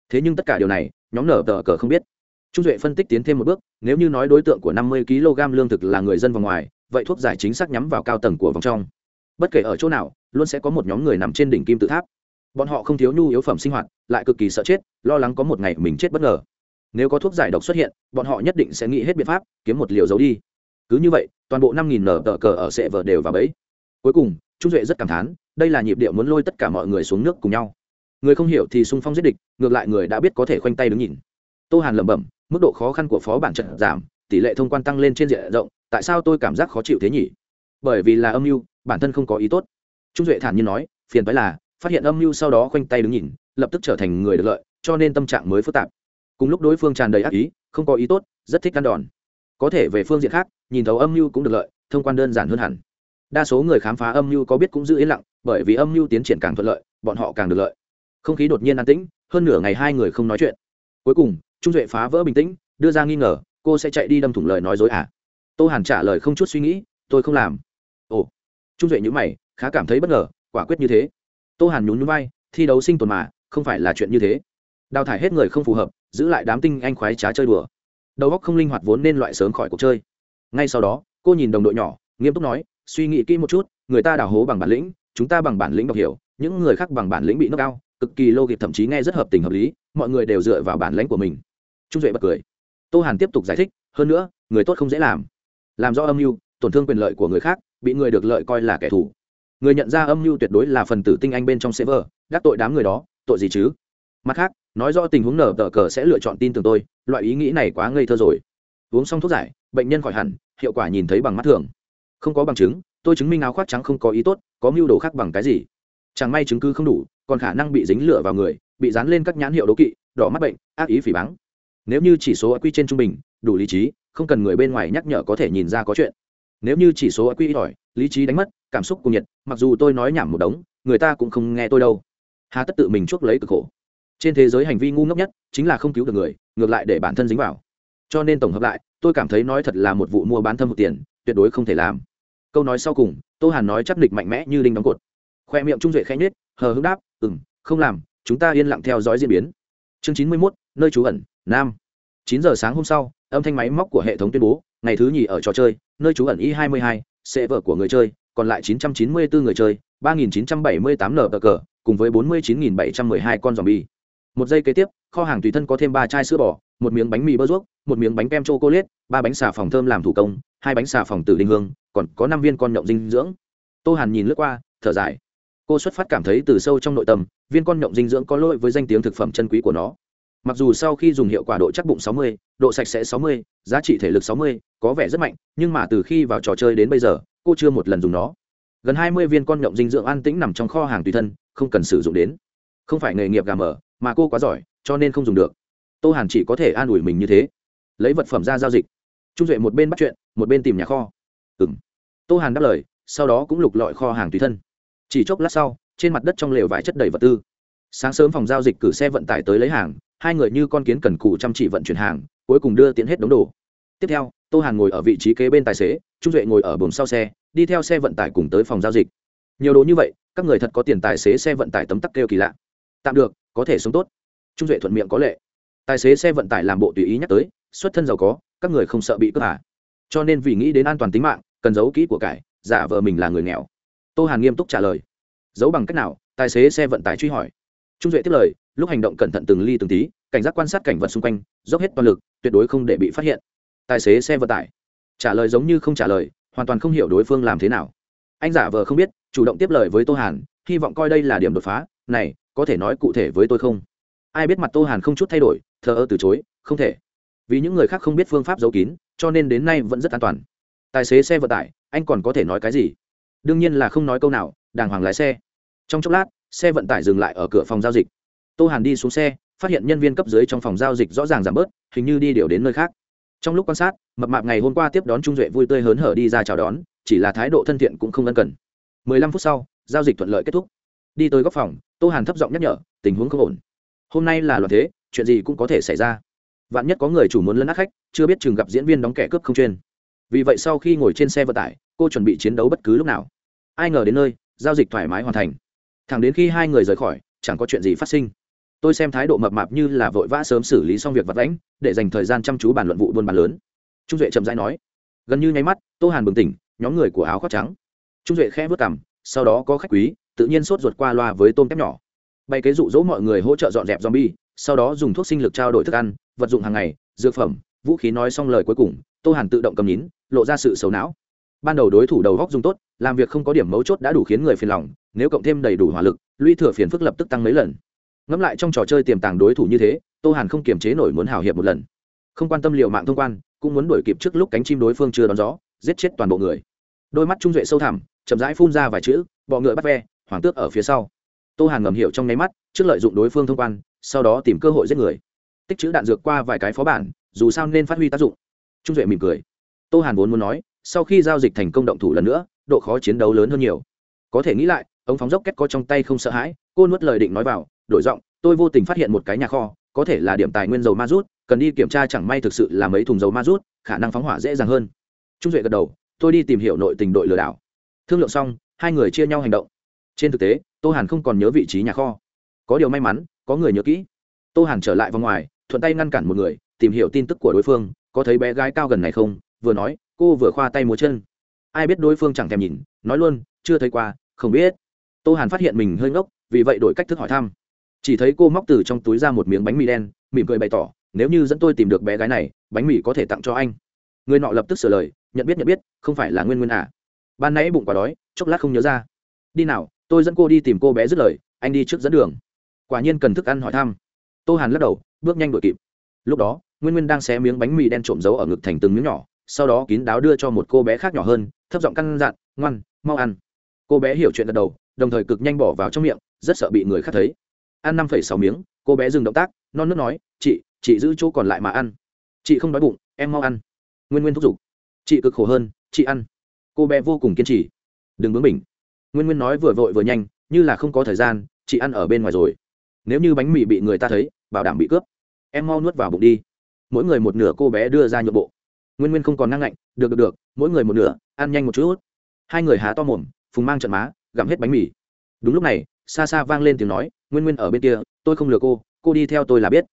Thế nhưng tất cả điều này, nhóm nở tờ cờ không biết. Trung duệ phân tích tiến thêm một bước, nếu như nói đối tượng của năm mươi kg lương thực là người dân vòng ngoài, vậy thuốc giải chính xác nhắm vào cao tầng của vòng trong. Bất kể ở chỗ nào, luôn sẽ có một nhóm người nằm trên đỉnh kim tự tháp. Bọn họ không thiếu nhu yếu phẩm sinh hoạt, lại cực kỳ sợ chết, lo lắng có một ngày mình chết bất ngờ. Nếu có thuốc giải độc xuất hiện, bọn họ nhất định sẽ nghĩ hết biện pháp, kiếm một liều giấu đi. Cứ như vậy, toàn bộ năm nghìn nở tờ cờ ở sệ vờ đều vào bẫy. Cuối cùng, trung duệ rất cảm thán, đây là nhịp điệu muốn lôi tất cả mọi người xuống nước cùng nhau người không hiểu thì sung phong giết địch, ngược lại người đã biết có thể khoanh tay đứng nhìn. Tô hàn lẩm bẩm, mức độ khó khăn của phó bản trận giảm, tỷ lệ thông quan tăng lên trên diện rộng, tại sao tôi cảm giác khó chịu thế nhỉ? Bởi vì là âm mưu, bản thân không có ý tốt. Trung duệ thản nhiên nói, phiền phái là, phát hiện âm mưu sau đó khoanh tay đứng nhìn, lập tức trở thành người được lợi, cho nên tâm trạng mới phức tạp. Cùng lúc đối phương tràn đầy ác ý, không có ý tốt, rất thích ăn đòn. Có thể về phương diện khác, nhìn thấu âm mưu cũng được lợi, thông quan đơn giản hơn hẳn. Đa số người khám phá âm mưu có biết cũng giữ yên lặng, bởi vì âm mưu tiến triển càng thuận lợi, bọn họ càng được lợi không khí đột nhiên an tĩnh, hơn nửa ngày hai người không nói chuyện. Cuối cùng, trung duệ phá vỡ bình tĩnh, đưa ra nghi ngờ, cô sẽ chạy đi đâm thủng lời nói dối à? Tô hàn trả lời không chút suy nghĩ, tôi không làm. Ồ. Trung duệ nhữ mày, khá cảm thấy bất ngờ, quả quyết như thế. Tô hàn nhún nhún vai, thi đấu sinh tồn mà, không phải là chuyện như thế. Đào thải hết người không phù hợp, giữ lại đám tinh anh khoái trá chơi đùa. Đầu óc không linh hoạt vốn nên loại sớm khỏi cuộc chơi. Ngay sau đó, cô nhìn đồng đội nhỏ, nghiêm túc nói, suy nghĩ kỹ một chút, người ta đào hố bằng bản lĩnh, chúng ta bằng bản lĩnh đọc hiểu, những người khác bằng bản lĩnh bị nước cao cực kỳ logic thậm chí nghe rất hợp tình hợp lý, mọi người đều dựa vào bản lĩnh của mình. Trung duệ bật cười. Tô hàn tiếp tục giải thích, hơn nữa, người tốt không dễ làm. Làm do âm mưu, tổn thương quyền lợi của người khác, bị người được lợi coi là kẻ thù. Người nhận ra âm mưu tuyệt đối là phần tử tinh anh bên trong server đắc tội đám người đó, tội gì chứ? Mặt khác, nói rõ tình huống nở tờ cờ sẽ lựa chọn tin tưởng tôi, loại ý nghĩ này quá ngây thơ rồi. Uống xong thuốc giải, bệnh nhân khỏi hẳn, hiệu quả nhìn thấy bằng mắt thường. Không có bằng chứng, tôi chứng minh áo khoác trắng không có ý tốt, có mưu đồ khác bằng cái gì? Chẳng may chứng cứ không đủ còn khả năng bị dính lửa vào người, bị dán lên các nhãn hiệu đố kỵ, đỏ mắt bệnh, ác ý phỉ báng. Nếu như chỉ số quy trên trung bình, đủ lý trí, không cần người bên ngoài nhắc nhở có thể nhìn ra có chuyện. Nếu như chỉ số quy ít ỏi, lý trí đánh mất, cảm xúc cùng nhiệt, mặc dù tôi nói nhảm một đống, người ta cũng không nghe tôi đâu. Hà tất tự mình chuốc lấy cực khổ. Trên thế giới hành vi ngu ngốc nhất, chính là không cứu được người, ngược lại để bản thân dính vào. Cho nên tổng hợp lại, tôi cảm thấy nói thật là một vụ mua bán thâm một tiền, tuyệt đối không thể làm. Câu nói sau cùng, tô hàn nói chắc địch mạnh mẽ như đinh đóng cột. Khoe miệng trung duệ khẽ nhết hờ hững đáp ừ m không làm, chúng ta yên lặng theo dõi diễn biến. Chương chín mươi mốt, nơi trú ẩn, nam. Chín giờ sáng hôm sau, âm thanh máy móc của hệ thống tuyên bố, ngày thứ nhì ở trò chơi, nơi trú ẩn y hai mươi hai, sẽ vợ của người chơi, còn lại chín trăm chín mươi bốn người chơi, ba nghìn chín trăm bảy mươi tám nở cờ cùng với bốn mươi chín nghìn bảy trăm mười hai con dòm bi một giây kế tiếp, kho hàng tùy thân có thêm ba chai sữa bò, một miếng bánh mì bơ ruốc, một miếng bánh kem c h o c ba bánh xà phòng thơm làm thủ công, hai bánh xà phòng tử linh hương, còn có năm viên con nhộng dinh dưỡng. Tô hàn nhìn lướt qua, thở dài cô xuất phát cảm thấy từ sâu trong nội tâm viên con nhộng dinh dưỡng có lỗi với danh tiếng thực phẩm chân quý của nó. Mặc dù sau khi dùng hiệu quả độ chắc bụng 60, độ sạch sẽ 60, giá trị thể lực 60, có vẻ rất mạnh nhưng mà từ khi vào trò chơi đến bây giờ cô chưa một lần dùng nó. Gần 20 viên con nhộng dinh dưỡng an tĩnh nằm trong kho hàng tùy thân không cần sử dụng đến. Không phải nghề nghiệp gà mở mà cô quá giỏi cho nên không dùng được. Tô hàn chỉ có thể an ủi mình như thế. Lấy vật phẩm ra giao dịch. Trung duệ một bên bắt chuyện một bên tìm nhà kho. Ừ m tô hàn đáp lời sau đó cũng lục lọi kho hàng tùy thân chỉ chốc lát sau, trên mặt đất trong lều vải chất đầy vật tư. Sáng sớm phòng giao dịch cử xe vận tải tới lấy hàng, hai người như con kiến cần cù chăm chỉ vận chuyển hàng, cuối cùng đưa tiến hết đống đồ. Tiếp theo, tô hàn ngồi ở vị trí kế bên tài xế, trung duệ ngồi ở buồng sau xe, đi theo xe vận tải cùng tới phòng giao dịch. Nhiều đồ như vậy, các người thật có tiền tài xế xe vận tải tấm tắc kêu kỳ lạ. Tạm được, có thể sống tốt. Trung duệ thuận miệng có lệ. Tài xế xe vận tải làm bộ tùy ý nhắc tới, xuất thân giàu có, các người không sợ bị cướp à. cho nên vì nghĩ đến an toàn tính mạng, cần giấu kỹ của cải, giả vờ mình là người nghèo tô hàn nghiêm túc trả lời. Giấu bằng cách nào? Tài xế xe vận tải truy hỏi. Trung duệ tiếp lời, lúc hành động cẩn thận từng ly từng tí, cảnh giác quan sát cảnh vật xung quanh, dốc hết toàn lực, tuyệt đối không để bị phát hiện. Tài xế xe vận tải. Trả lời giống như không trả lời, hoàn toàn không hiểu đối phương làm thế nào. Anh giả vờ không biết, chủ động tiếp lời với tô hàn, hy vọng coi đây là điểm đột phá. Này, có thể nói cụ thể với tôi không? Ai biết mặt tô hàn không chút thay đổi, thờ ơ từ chối, không thể. Vì những người khác không biết phương pháp giấu kín, cho nên đến nay vẫn rất an toàn. Tài xế xe vận tải, anh còn có thể nói cái gì? Đương nhiên là không nói câu nào, đàng hoàng lái xe. Trong chốc lát, xe vận tải dừng lại ở cửa phòng giao dịch. Tô hàn đi xuống xe, phát hiện nhân viên cấp dưới trong phòng giao dịch rõ ràng giảm bớt, hình như đi điều đến nơi khác. Trong lúc quan sát, mập mạp ngày hôm qua tiếp đón trung duệ vui tươi hớn hở đi ra chào đón, chỉ là thái độ thân thiện cũng không ân cần. Mười lăm phút sau, giao dịch thuận lợi kết thúc. Đi tới góc phòng, tô hàn thấp giọng nhắc nhở, tình huống không ổn. Hôm nay là loạn thế, chuyện gì cũng có thể xảy ra. Vạn nhất có người chủ muốn lấn át khách, chưa biết chừng gặp diễn viên đóng kẻ cướp không chuyên. Vì vậy sau khi ngồi trên xe vận tải, cô chuẩn bị chiến đấu bất cứ lúc nào ai ngờ đến nơi, giao dịch thoải mái hoàn thành. Thẳng đến khi hai người rời khỏi, chẳng có chuyện gì phát sinh. Tôi xem thái độ mập mạp như là vội vã sớm xử lý xong việc vật lãnh để dành thời gian chăm chú bàn luận vụ buôn bán lớn. Trung duệ chậm rãi nói, gần như nháy mắt, tô hàn bừng tỉnh, nhóm người của áo khoác trắng. Trung duệ khẽ vớt cằm, sau đó có khách quý, tự nhiên sốt ruột qua loa với tôm tép nhỏ. Bày kế dụ dỗ mọi người hỗ trợ dọn dẹp zombie, sau đó dùng thuốc sinh lực trao đổi thức ăn, vật dụng hàng ngày, dược phẩm, vũ khí nói xong lời cuối cùng, tô hàn tự động cầm nhín lộ ra sự xấu não ban đầu đối thủ đầu góc dùng tốt, làm việc không có điểm mấu chốt đã đủ khiến người phiền lòng, nếu cộng thêm đầy đủ hỏa lực, lũy thừa phiền phức lập tức tăng mấy lần. Ngẫm lại trong trò chơi tiềm tàng đối thủ như thế, tô hàn không kiềm chế nổi muốn hào hiệp một lần. Không quan tâm liệu mạng thông quan, cũng muốn đuổi kịp trước lúc cánh chim đối phương chưa đón gió, giết chết toàn bộ người. Đôi mắt trung duệ sâu thẳm, chậm rãi phun ra vài chữ, bọ ngựa bắt ve hoàng tước ở phía sau. Tô hàn ngầm hiểu trong nháy mắt, trước lợi dụng đối phương thông quan, sau đó tìm cơ hội giết người. Tích chữ đạn dược qua vài cái phó bản, dù sao nên phát huy tác dụng. Trung duệ mỉm cười. Tô hàn vốn muốn nói sau khi giao dịch thành công động thủ lần nữa, độ khó chiến đấu lớn hơn nhiều. Có thể nghĩ lại ông phóng dốc kết có trong tay không sợ hãi, cô nuốt lời định nói vào, đổi giọng, tôi vô tình phát hiện một cái nhà kho, có thể là điểm tài nguyên dầu ma rút, cần đi kiểm tra chẳng may thực sự là mấy thùng dầu ma rút, khả năng phóng hỏa dễ dàng hơn. Trung duệ gật đầu, tôi đi tìm hiểu nội tình đội lừa đảo. Thương lượng xong, hai người chia nhau hành động. Trên thực tế, tô hàn không còn nhớ vị trí nhà kho. Có điều may mắn, có người nhớ kỹ. Tô hàn trở lại vào ngoài, thuận tay ngăn cản một người, tìm hiểu tin tức của đối phương, có thấy bé gái cao gần này không? Vừa nói cô vừa khoa tay múa chân. Ai biết đối phương chẳng thèm nhìn, nói luôn, chưa thấy qua, không biết. Tô hàn phát hiện mình hơi ngốc, vì vậy đổi cách thức hỏi thăm. Chỉ thấy cô móc từ trong túi ra một miếng bánh mì đen, mỉm cười bày tỏ, nếu như dẫn tôi tìm được bé gái này, bánh mì có thể tặng cho anh. Người nọ lập tức sửa lời, nhận biết nhận biết, không phải là nguyên nguyên à. Ban nãy bụng quá đói, chốc lát không nhớ ra. Đi nào, tôi dẫn cô đi tìm cô bé dứt lời, anh đi trước dẫn đường. Quả nhiên cần thức ăn hỏi thăm. Tô hàn lắc đầu, bước nhanh đội kịp. Lúc đó, nguyên nguyên đang xé miếng bánh mì đen trộm giấu ở ngực thành từng miếng nhỏ sau đó kín đáo đưa cho một cô bé khác nhỏ hơn, thấp giọng căn dặn, ngoan, mau ăn. Cô bé hiểu chuyện gật đầu, đồng thời cực nhanh bỏ vào trong miệng, rất sợ bị người khác thấy. Ăn năm phẩy sáu miếng, cô bé dừng động tác, non nước nói, chị chị giữ chỗ còn lại mà ăn. Chị không đói bụng, em mau ăn. Nguyên nguyên thúc giục. Chị cực khổ hơn, chị ăn. Cô bé vô cùng kiên trì. Đừng bướng mình nguyên nguyên nói vừa vội vừa nhanh, như là không có thời gian, chị ăn ở bên ngoài rồi. Nếu như bánh mì bị người ta thấy, bảo đảm bị cướp. Em mau nuốt vào bụng đi. Mỗi người một nửa cô bé đưa ra nhượng bộ nguyên nguyên không còn năng lạnh được được được, mỗi người một nửa, ăn nhanh một chút. Hai người há to mồm, phùng mang trận má, gặm hết bánh mì. Đúng lúc này, xa xa vang lên tiếng nói, nguyên nguyên ở bên kia, tôi không lừa cô cô đi theo tôi là biết.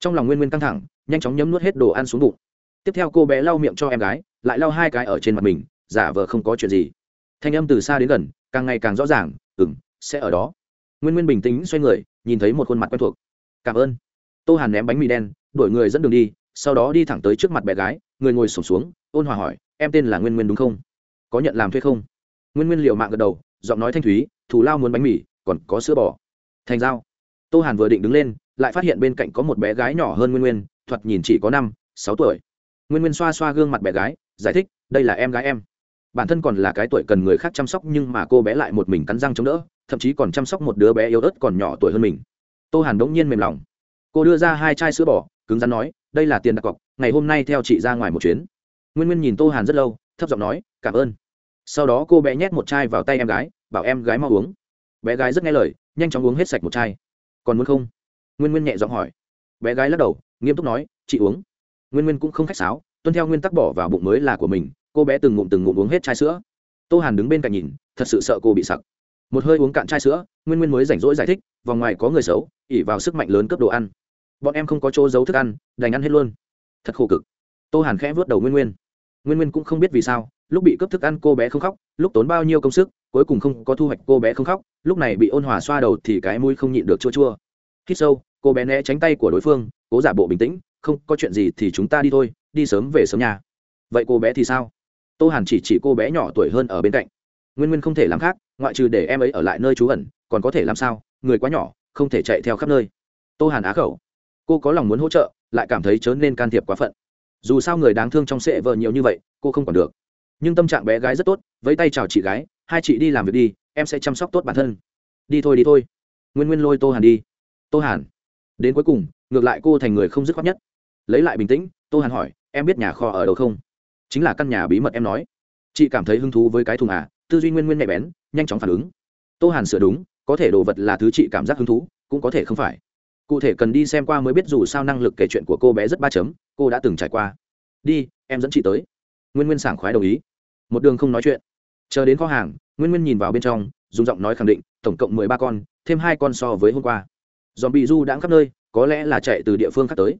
Trong lòng nguyên nguyên căng thẳng, nhanh chóng nhấm nuốt hết đồ ăn xuống bụng. Tiếp theo cô bé lau miệng cho em gái, lại lau hai cái ở trên mặt mình, giả vờ không có chuyện gì. Thanh âm từ xa đến gần, càng ngày càng rõ ràng ừng sẽ ở đó. Nguyên nguyên bình tĩnh xoay người, nhìn thấy một khuôn mặt quen thuộc. Cảm ơn. Tô hàn ném bánh mì đen đổi người dẫn đường đi sau đó đi thẳng tới trước mặt bé gái, người ngồi sổm xuống, ôn hòa hỏi, em tên là nguyên nguyên đúng không? Có nhận làm thuê không? Nguyên nguyên liệu mạng gật đầu, giọng nói thanh thúy, thù lao muốn bánh mì, còn có sữa bò. Thành dao tô hàn vừa định đứng lên, lại phát hiện bên cạnh có một bé gái nhỏ hơn nguyên nguyên, thoạt nhìn chỉ có năm, sáu tuổi. Nguyên nguyên xoa xoa gương mặt bé gái, giải thích, đây là em gái em. Bản thân còn là cái tuổi cần người khác chăm sóc nhưng mà cô bé lại một mình cắn răng chống đỡ, thậm chí còn chăm sóc một đứa bé yếu ớt còn nhỏ tuổi hơn mình. Tô hàn đống nhiên mềm lòng. Cô đưa ra hai chai sữa bò, cứng rắn nói đây là tiền đặt cọc, ngày hôm nay theo chị ra ngoài một chuyến. Nguyên nguyên nhìn tô hàn rất lâu, thấp giọng nói, cảm ơn. Sau đó cô bé nhét một chai vào tay em gái, bảo em gái mau uống. Bé gái rất nghe lời, nhanh chóng uống hết sạch một chai. Còn muốn không? Nguyên nguyên nhẹ giọng hỏi. Bé gái lắc đầu, nghiêm túc nói, chị uống. Nguyên nguyên cũng không khách sáo, tuân theo nguyên tắc bỏ vào bụng mới là của mình, cô bé từng ngụm từng ngụm uống hết chai sữa. Tô hàn đứng bên cạnh nhìn, thật sự sợ cô bị sặc. Một hơi uống cạn chai sữa, nguyên nguyên mới rảnh rỗi giải thích, vòng ngoài có người xấu, ỉ vào sức mạnh lớn cấp đồ ăn bọn em không có chỗ giấu thức ăn, đành ăn hết luôn. Thật khổ cực. Tô hàn khẽ vớt đầu nguyên nguyên. Nguyên nguyên cũng không biết vì sao, lúc bị cướp thức ăn cô bé không khóc, lúc tốn bao nhiêu công sức, cuối cùng không có thu hoạch cô bé không khóc, lúc này bị ôn hòa xoa đầu thì cái mũi không nhịn được chua chua. Hít sâu, cô bé né tránh tay của đối phương, cố giả bộ bình tĩnh, không, có chuyện gì thì chúng ta đi thôi, đi sớm về sớm nhà. Vậy cô bé thì sao? Tô hàn chỉ chỉ cô bé nhỏ tuổi hơn ở bên cạnh. Nguyên nguyên không thể làm khác, ngoại trừ để em ấy ở lại nơi trú ẩn, còn có thể làm sao? Người quá nhỏ, không thể chạy theo khắp nơi. Tô hàn á khẩu cô có lòng muốn hỗ trợ, lại cảm thấy chớ nên can thiệp quá phận. Dù sao người đáng thương trong sệ vợ nhiều như vậy, cô không còn được. Nhưng tâm trạng bé gái rất tốt, vẫy tay chào chị gái, hai chị đi làm việc đi, em sẽ chăm sóc tốt bản thân. Đi thôi đi thôi. Nguyên nguyên lôi tô hàn đi. Tô hàn. Đến cuối cùng, ngược lại cô thành người không dứt khoát nhất. Lấy lại bình tĩnh, tô hàn hỏi, em biết nhà kho ở đâu không? Chính là căn nhà bí mật em nói. Chị cảm thấy hứng thú với cái thùng à tư duy nguyên nguyên nhạy bén, nhanh chóng phản ứng. Tô hàn sửa đúng, có thể đồ vật là thứ chị cảm giác hứng thú, cũng có thể không phải cụ thể cần đi xem qua mới biết dù sao năng lực kể chuyện của cô bé rất ba chấm, cô đã từng trải qua. Đi, em dẫn chị tới. Nguyên nguyên sảng khoái đồng ý. Một đường không nói chuyện. Chờ đến kho hàng, nguyên nguyên nhìn vào bên trong, dùng giọng nói khẳng định, tổng cộng mười ba con, thêm hai con so với hôm qua. Dòm bị du đãng khắp nơi, có lẽ là chạy từ địa phương khác tới.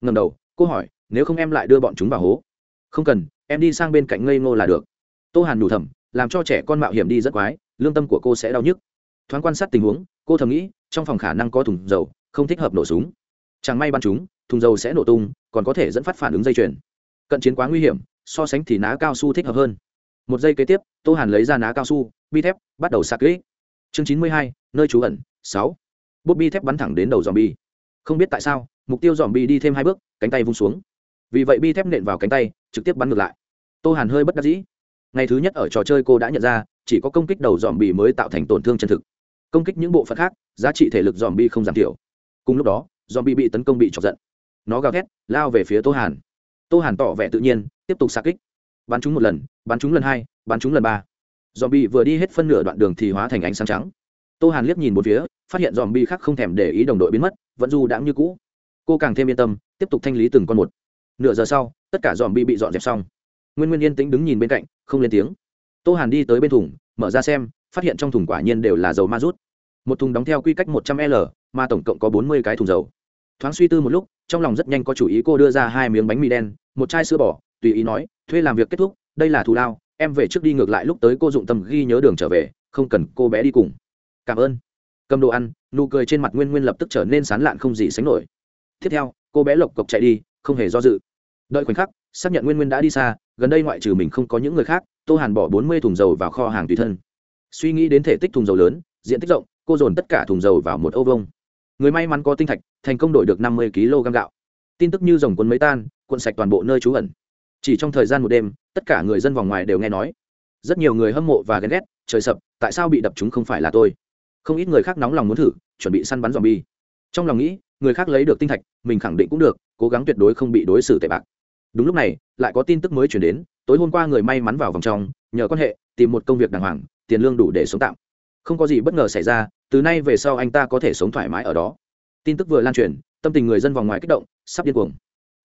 Ngầm đầu, cô hỏi, nếu không em lại đưa bọn chúng vào hố? Không cần, em đi sang bên cạnh ngây ngô là được. Tô hàn đủ thầm, làm cho trẻ con mạo hiểm đi rất quái, lương tâm của cô sẽ đau nhức. Thoáng quan sát tình huống, cô thầm nghĩ, trong phòng khả năng có thùng dầu không thích hợp nổ súng. Chẳng may bắn chúng, thùng dầu sẽ nổ tung, còn có thể dẫn phát phản ứng dây chuyền. Cận chiến quá nguy hiểm, so sánh thì ná cao su thích hợp hơn. Một giây kế tiếp, tô hàn lấy ra ná cao su, bi thép, bắt đầu sạc kỹ chương chín mươi hai, nơi trú ẩn, sáu. Bút bi thép bắn thẳng đến đầu dòm bi không biết tại sao, mục tiêu dòm bi đi thêm hai bước, cánh tay vung xuống. Vì vậy bi thép nện vào cánh tay, trực tiếp bắn ngược lại. Tô hàn hơi bất đắc dĩ. Ngày thứ nhất ở trò chơi cô đã nhận ra, chỉ có công kích đầu dòm bi mới tạo thành tổn thương chân thực. Công kích những bộ phận khác, giá trị thể lực dòm bi không giảm thiểu cùng lúc đó dòm bị bị tấn công bị chọc giận. Nó gào thét, lao về phía tô hàn. Tô hàn tỏ vẻ tự nhiên, tiếp tục xa kích. Bắn chúng một lần, bắn chúng lần hai, bắn chúng lần ba. Dòm bi vừa đi hết phân nửa đoạn đường thì hóa thành ánh sáng trắng. Tô hàn liếc nhìn một phía, phát hiện dòm bi khác không thèm để ý đồng đội biến mất, vẫn du đãng như cũ. Cô càng thêm yên tâm, tiếp tục thanh lý từng con một. Nửa giờ sau, tất cả dòm bi bị dọn dẹp xong. Nguyên nguyên yên tĩnh đứng nhìn bên cạnh, không lên tiếng. Tô hàn đi tới bên thùng, mở ra xem, phát hiện trong thùng quả nhiên đều là dầu ma rút một thùng đóng theo quy cách một trăm l, mà tổng cộng có bốn mươi cái thùng dầu. Thoáng suy tư một lúc, trong lòng rất nhanh có chủ ý cô đưa ra hai miếng bánh mì đen, một chai sữa bò, tùy ý nói, thuê làm việc kết thúc, đây là thù lao, em về trước đi ngược lại lúc tới cô dụng tâm ghi nhớ đường trở về, không cần cô bé đi cùng. Cảm ơn. Cầm đồ ăn, nụ cười trên mặt nguyên nguyên lập tức trở nên sán lạn không gì sánh nổi. Tiếp theo, cô bé lộc cộc chạy đi, không hề do dự. Đợi khoảnh khắc, xác nhận nguyên nguyên đã đi xa, gần đây ngoại trừ mình không có những người khác, tô hàn bỏ bốn mươi thùng dầu vào kho hàng tùy thân. Suy nghĩ đến thể tích thùng dầu lớn, diện tích rộng cô dồn tất cả thùng dầu vào một ô vông người may mắn có tinh thạch, thành công đổi được năm mươi kg gạo. Tin tức như dòng quân mấy tan, cuộn sạch toàn bộ nơi trú ẩn. Chỉ trong thời gian một đêm, tất cả người dân vòng ngoài đều nghe nói. Rất nhiều người hâm mộ và ghen ghét, trời sập, tại sao bị đập chúng không phải là tôi? Không ít người khác nóng lòng muốn thử, chuẩn bị săn bắn dòm bi trong lòng nghĩ, người khác lấy được tinh thạch, mình khẳng định cũng được, cố gắng tuyệt đối không bị đối xử tệ bạc. Đúng lúc này, lại có tin tức mới chuyển đến, tối hôm qua người may mắn vào vòng trong, nhờ quan hệ, tìm một công việc đàng hoàng, tiền lương đủ để sống tạm không có gì bất ngờ xảy ra, từ nay về sau anh ta có thể sống thoải mái ở đó. Tin tức vừa lan truyền, tâm tình người dân vòng ngoài kích động, sắp điên cuồng.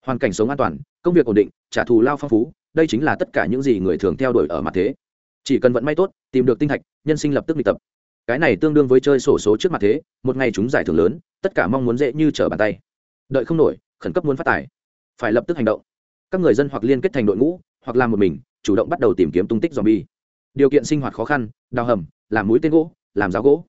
Hoàn cảnh sống an toàn, công việc ổn định, trả thù lao phong phú, đây chính là tất cả những gì người thường theo đuổi ở mặt thế. Chỉ cần vận may tốt, tìm được tinh thạch, nhân sinh lập tức bị tập. Cái này tương đương với chơi sổ số trước mặt thế, một ngày chúng giải thưởng lớn, tất cả mong muốn dễ như trở bàn tay. Đợi không nổi, khẩn cấp muốn phát tài. Phải lập tức hành động. Các người dân hoặc liên kết thành đội ngũ, hoặc làm một mình, chủ động bắt đầu tìm kiếm tung tích zombie. bi điều kiện sinh hoạt khó khăn, đào hầm, làm mũi tên gỗ, làm giáo gỗ.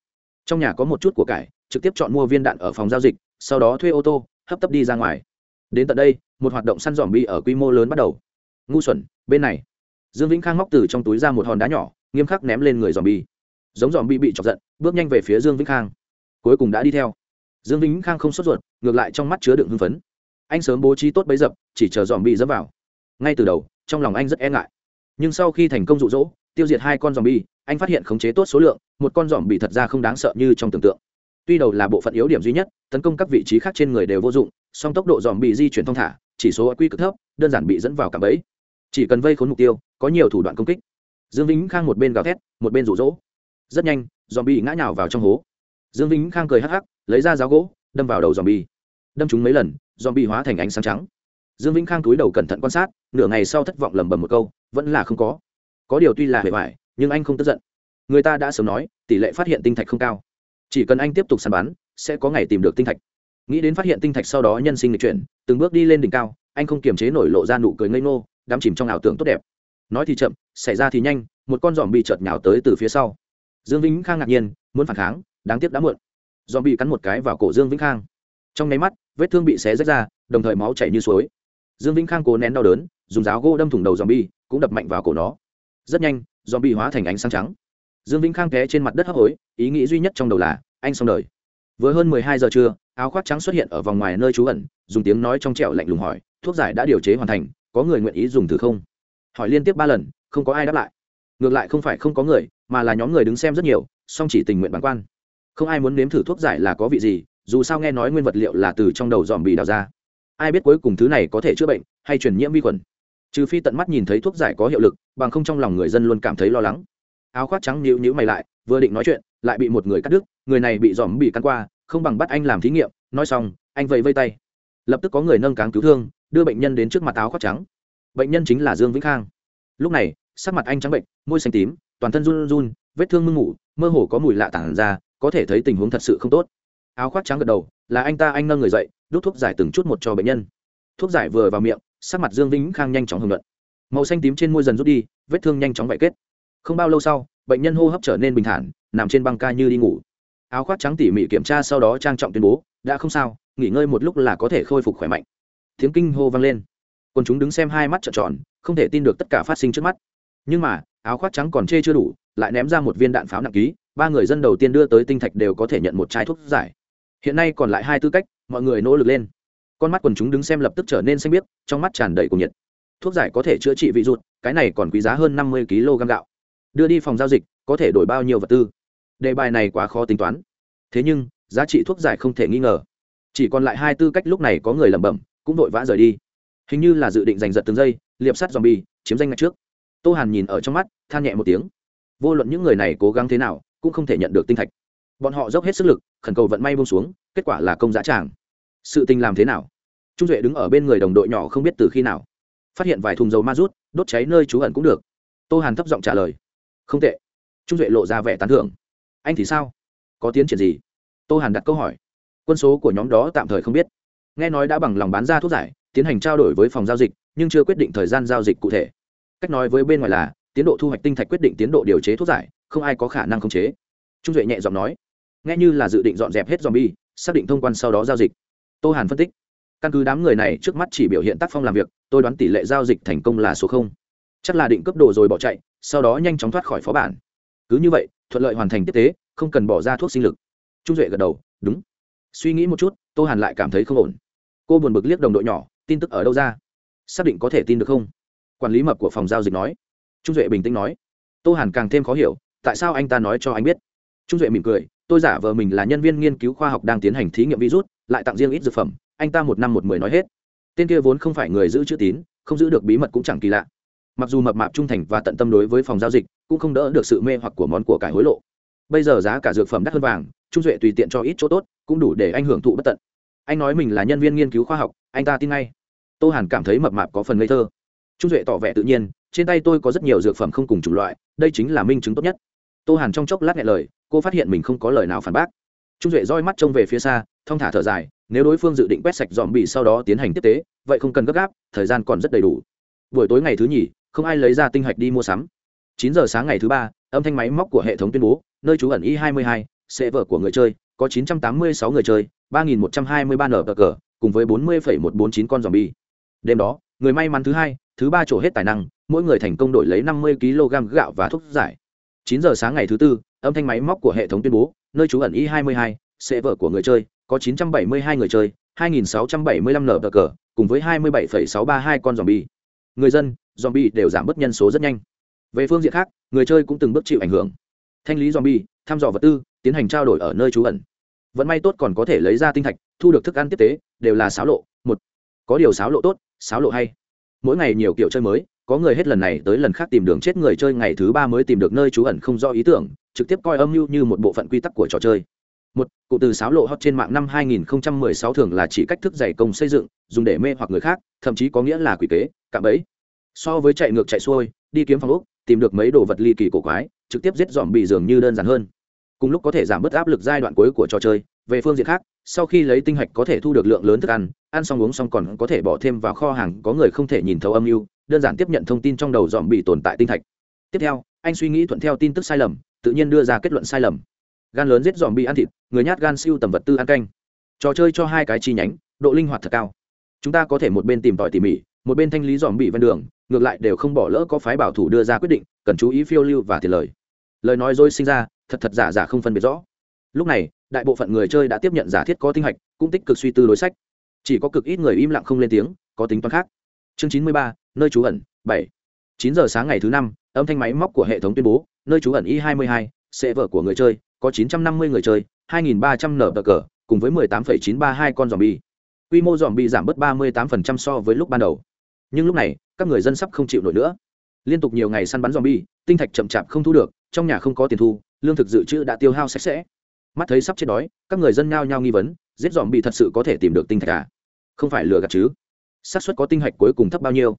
Trong nhà có một chút của cải, trực tiếp chọn mua viên đạn ở phòng giao dịch, sau đó thuê ô tô, hấp tấp đi ra ngoài. Đến tận đây, một hoạt động săn dòm bi ở quy mô lớn bắt đầu. Ngu xuẩn, bên này. Dương vĩnh khang móc từ trong túi ra một hòn đá nhỏ, nghiêm khắc ném lên người dòm bi giống dòm bi bị chọc giận, bước nhanh về phía dương vĩnh khang. Cuối cùng đã đi theo. Dương vĩnh khang không sốt ruột, ngược lại trong mắt chứa đựng hưng phấn. Anh sớm bố trí tốt bấy dập, chỉ chờ dòm bi dẫm vào. Ngay từ đầu, trong lòng anh rất e ngại. Nhưng sau khi thành công rụ rỗ tiêu diệt hai con dòm bi anh phát hiện khống chế tốt số lượng, một con dòm bị thật ra không đáng sợ như trong tưởng tượng. Tuy đầu là bộ phận yếu điểm duy nhất, tấn công các vị trí khác trên người đều vô dụng, song tốc độ dòm bị di chuyển thông thả, chỉ số quy cực thấp, đơn giản bị dẫn vào cả bẫy. Chỉ cần vây khốn mục tiêu, có nhiều thủ đoạn công kích. Dương vĩnh khang một bên gào thét, một bên rụ rỗ. Rất nhanh dòm bị ngã nhào vào trong hố. Dương vĩnh khang cười hắc hắc, lấy ra giáo gỗ, đâm vào đầu dòm bi đâm chúng mấy lần dòm bi hóa thành ánh sáng trắng. Dương vĩnh khang túi đầu cẩn thận quan sát, nửa ngày sau thất vọng lầm bầm một câu, vẫn là không có có điều tuy là hề hoài, nhưng anh không tức giận. Người ta đã sớm nói, tỷ lệ phát hiện tinh thạch không cao. Chỉ cần anh tiếp tục săn bắn, sẽ có ngày tìm được tinh thạch. Nghĩ đến phát hiện tinh thạch sau đó nhân sinh lịch chuyển, từng bước đi lên đỉnh cao, anh không kiềm chế nổi lộ ra nụ cười ngây ngô, đắm chìm trong ảo tưởng tốt đẹp. Nói thì chậm, xảy ra thì nhanh, một con giòm bị chợt nhào tới từ phía sau. Dương vĩnh khang ngạc nhiên, muốn phản kháng, đáng tiếc đã muộn. Giòm bị cắn một cái vào cổ dương vĩnh khang. Trong nháy mắt, vết thương bị xé rách ra, đồng thời máu chảy như suối. Dương vĩnh khang cố nén đau đớn, dùng giáo gỗ đâm thủng đầu giòm bi cũng đập mạnh vào cổ nó rất nhanh giòm bị hóa thành ánh sáng trắng. Dương vĩnh khang té trên mặt đất hấp hối, ý nghĩ duy nhất trong đầu là, anh xong đời. Vừa hơn mười hai giờ trưa, áo khoác trắng xuất hiện ở vòng ngoài nơi trú ẩn, dùng tiếng nói trong trẻo lạnh lùng hỏi, thuốc giải đã điều chế hoàn thành, có người nguyện ý dùng thử không? Hỏi liên tiếp ba lần, không có ai đáp lại. Ngược lại không phải không có người, mà là nhóm người đứng xem rất nhiều, song chỉ tình nguyện bản quan. Không ai muốn nếm thử thuốc giải là có vị gì, dù sao nghe nói nguyên vật liệu là từ trong đầu dòm bị đào ra. Ai biết cuối cùng thứ này có thể chữa bệnh hay truyền nhiễm vi khuẩn? Trừ phi tận mắt nhìn thấy thuốc giải có hiệu lực, bằng không trong lòng người dân luôn cảm thấy lo lắng. Áo khoác trắng nhíu nhíu mày lại, vừa định nói chuyện, lại bị một người cắt đứt, người này bị dòm bị căn qua, không bằng bắt anh làm thí nghiệm, nói xong, anh vẫy vây tay. Lập tức có người nâng cáng cứu thương, đưa bệnh nhân đến trước mặt áo khoác trắng. Bệnh nhân chính là dương vĩnh khang. Lúc này, sắc mặt anh trắng bệnh, môi xanh tím, toàn thân run run, vết thương mưng mủ, mơ hồ có mùi lạ tản ra, có thể thấy tình huống thật sự không tốt. Áo khoác trắng gật đầu, là anh ta, anh nâng người dậy, đút thuốc giải từng chút một cho bệnh nhân. Thuốc giải vừa vào miệng sắc mặt dương vĩnh khang nhanh chóng hưởng luận. Màu xanh tím trên môi dần rút đi, vết thương nhanh chóng vải kết. Không bao lâu sau, bệnh nhân hô hấp trở nên bình thản, nằm trên băng ca như đi ngủ. Áo khoác trắng tỉ mỉ kiểm tra sau đó trang trọng tuyên bố, đã không sao, nghỉ ngơi một lúc là có thể khôi phục khỏe mạnh. Tiếng kinh hô vang lên. Còn chúng đứng xem hai mắt trợn tròn, không thể tin được tất cả phát sinh trước mắt. Nhưng mà, áo khoác trắng còn chê chưa đủ, lại ném ra một viên đạn pháo nặng ký, ba người dân đầu tiên đưa tới tinh thạch đều có thể nhận một chai thuốc giải. Hiện nay còn lại hai tư cách, mọi người nỗ lực lên con mắt quần chúng đứng xem lập tức trở nên xanh biếc, trong mắt tràn đầy cuồng nhiệt. Thuốc giải có thể chữa trị vị ruột cái này còn quý giá hơn năm mươi kg gạo. Đưa đi phòng giao dịch, có thể đổi bao nhiêu vật tư? Đề bài này quá khó tính toán. Thế nhưng, giá trị thuốc giải không thể nghi ngờ. Chỉ còn lại hai tư cách lúc này có người lẩm bẩm, cũng vội vã rời đi. Hình như là dự định giành giật từng giây, liệp sắt dòm bì chiếm danh ngạch trước. Tô hàn nhìn ở trong mắt, than nhẹ một tiếng. Vô luận những người này cố gắng thế nào, cũng không thể nhận được tinh thạch. Bọn họ dốc hết sức lực, khẩn cầu vận may bông xuống, kết quả là công giá tràng sự tình làm thế nào? Trung duệ đứng ở bên người đồng đội nhỏ không biết từ khi nào. Phát hiện vài thùng dầu ma rút, đốt cháy nơi trú ẩn cũng được. Tô hàn thấp giọng trả lời. Không tệ. Trung duệ lộ ra vẻ tán thưởng. Anh thì sao? Có tiến triển gì? Tô hàn đặt câu hỏi. Quân số của nhóm đó tạm thời không biết. Nghe nói đã bằng lòng bán ra thuốc giải, tiến hành trao đổi với phòng giao dịch, nhưng chưa quyết định thời gian giao dịch cụ thể. Cách nói với bên ngoài là, tiến độ thu hoạch tinh thạch quyết định tiến độ điều chế thuốc giải, không ai có khả năng khống chế. Trung duệ nhẹ giọng nói. Nghe như là dự định dọn dẹp hết z o m bi e xác định thông quan sau đó giao dịch tô hàn phân tích. Căn cứ đám người này trước mắt chỉ biểu hiện tác phong làm việc, tôi đoán tỷ lệ giao dịch thành công là số không. Chắc là định cấp đồ rồi bỏ chạy, sau đó nhanh chóng thoát khỏi phó bản. Cứ như vậy, thuận lợi hoàn thành tiếp tế, không cần bỏ ra thuốc sinh lực. Trung duệ gật đầu, đúng. Suy nghĩ một chút, tô hàn lại cảm thấy không ổn. Cô buồn bực liếc đồng đội nhỏ, tin tức ở đâu ra? Xác định có thể tin được không? Quản lý mập của phòng giao dịch nói. Trung duệ bình tĩnh nói. Tô hàn càng thêm khó hiểu, tại sao anh ta nói cho anh biết? Trung duệ mỉm cười, tôi giả vờ mình là nhân viên nghiên cứu khoa học đang tiến hành thí nghiệm virus lại tặng riêng ít dược phẩm, anh ta một năm một mười nói hết. Tên kia vốn không phải người giữ chữ tín, không giữ được bí mật cũng chẳng kỳ lạ. Mặc dù mập mạp trung thành và tận tâm đối với phòng giao dịch, cũng không đỡ được sự mê hoặc của món của cải hối lộ. Bây giờ giá cả dược phẩm đắt hơn vàng, trung duệ tùy tiện cho ít chỗ tốt, cũng đủ để anh hưởng thụ bất tận. Anh nói mình là nhân viên nghiên cứu khoa học, anh ta tin ngay. Tô hàn cảm thấy mập mạp có phần ngây thơ. Trung duệ tỏ vẻ tự nhiên, trên tay tôi có rất nhiều dược phẩm không cùng chủng loại, đây chính là minh chứng tốt nhất. Tô hàn trong chốc lát nghe lời, cô phát hiện mình không có lời nào phản bác. Trung duệ roi mắt trông về phía xa thong thả thở dài nếu đối phương dự định quét sạch dòm bị sau đó tiến hành tiếp tế vậy không cần gấp gáp thời gian còn rất đầy đủ. Buổi tối ngày thứ nhì không ai lấy ra tinh hạch đi mua sắm. Chín giờ sáng ngày thứ ba âm thanh máy móc của hệ thống tuyên bố nơi trú ẩn y 22 sẽ vở của người chơi có 986 người chơi 3.123 nở cờ cùng với 40,149 con zombie. đêm đó người may mắn thứ hai thứ ba trổ hết tài năng mỗi người thành công đổi lấy 50 kg gạo và thuốc giải. Chín giờ sáng ngày thứ tư âm thanh máy móc của hệ thống tuyên bố nơi trú ẩn y 22 sẽ vở của người chơi có 972 người chơi 2.675 nở cờ cùng với 27,632 con zombie. người dân zombie đều giảm bớt nhân số rất nhanh. Về phương diện khác người chơi cũng từng bước chịu ảnh hưởng. Thanh lý zombie thăm dò vật tư tiến hành trao đổi ở nơi trú ẩn. Vẫn may tốt còn có thể lấy ra tinh thạch thu được thức ăn tiếp tế đều là sáo lộ. Một có điều sáo lộ tốt sáo lộ hay. Mỗi ngày nhiều kiểu chơi mới có người hết lần này tới lần khác tìm đường chết người chơi ngày thứ ba mới tìm được nơi trú ẩn không do ý tưởng trực tiếp coi âm mưu như một bộ phận quy tắc của trò chơi một, cụ từ sáo lộ hot trên mạng năm 2016 thường là chỉ cách thức dày công xây dựng, dùng để mê hoặc người khác, thậm chí có nghĩa là quỷ kế, cạm bẫy. So với chạy ngược chạy xuôi, đi kiếm phòng úc tìm được mấy đồ vật ly kỳ cổ quái, trực tiếp giết dòm bị dường như đơn giản hơn. Cùng lúc có thể giảm bớt áp lực giai đoạn cuối của trò chơi, về phương diện khác, sau khi lấy tinh hạch có thể thu được lượng lớn thức ăn ăn xong uống xong còn có thể bỏ thêm vào kho hàng, có người không thể nhìn thấu âm mưu, đơn giản tiếp nhận thông tin trong đầu dòm bị tồn tại tinh thạch. Tiếp theo, anh suy nghĩ thuận theo tin tức sai lầm, tự nhiên đưa ra kết luận sai lầm gan lớn giết dòm bị ăn thịt, người nhát gan siêu tầm vật tư ăn canh. Trò chơi cho hai cái chi nhánh, độ linh hoạt thật cao. Chúng ta có thể một bên tìm tòi tỉ mỉ, một bên thanh lý dòm bị ven đường, ngược lại đều không bỏ lỡ có phái bảo thủ đưa ra quyết định, cần chú ý phiêu lưu và tiền lời. Lời nói dối sinh ra, thật thật giả giả không phân biệt rõ. Lúc này, đại bộ phận người chơi đã tiếp nhận giả thiết có tinh hạch, cũng tích cực suy tư đối sách. Chỉ có cực ít người im lặng không lên tiếng, có tính toán khác. Chương chín mươi ba, nơi trú ẩn, bảy. Chín giờ sáng ngày thứ năm, âm thanh máy móc của hệ thống tuyên bố, nơi trú ẩn y hai mươi hai, sẽ vở của người chơi có chín trăm năm mươi người chơi hai nghìn ba trăm nở bờ cờ cùng với mười tám phẩy chín ba hai con zombie. bi quy mô zombie bi giảm bớt ba mươi tám phần trăm so với lúc ban đầu. Nhưng lúc này các người dân sắp không chịu nổi nữa. Liên tục nhiều ngày săn bắn zombie, bi tinh thạch chậm chạp không thu được trong nhà không có tiền thu lương thực dự trữ đã tiêu hao sạch sẽ. Mắt thấy sắp chết đói các người dân nhao nhao nghi vấn giết zombie thật sự có thể tìm được tinh thạch à? Không phải lừa gạt chứ? Xác suất có tinh hạch cuối cùng thấp bao nhiêu?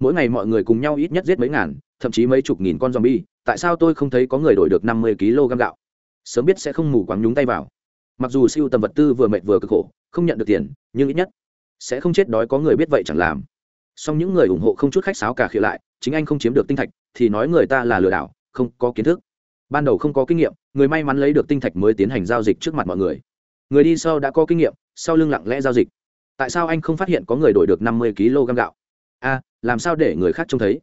Mỗi ngày mọi người cùng nhau ít nhất giết mấy ngàn thậm chí mấy chục nghìn con zombie, bi tại sao tôi không thấy có người đổi được năm mươi kg gạo? Sớm biết sẽ không mù quáng nhúng tay vào. Mặc dù siêu tầm vật tư vừa mệt vừa cực khổ, không nhận được tiền, nhưng ít nhất sẽ không chết đói có người biết vậy chẳng làm. Song những người ủng hộ không chút khách sáo cả khịa lại, chính anh không chiếm được tinh thạch, thì nói người ta là lừa đảo, không có kiến thức. Ban đầu không có kinh nghiệm, người may mắn lấy được tinh thạch mới tiến hành giao dịch trước mặt mọi người. Người đi sau đã có kinh nghiệm, sau lưng lặng lẽ giao dịch. Tại sao anh không phát hiện có người đổi được năm mươi kg gạo? A, làm sao để người khác trông thấy?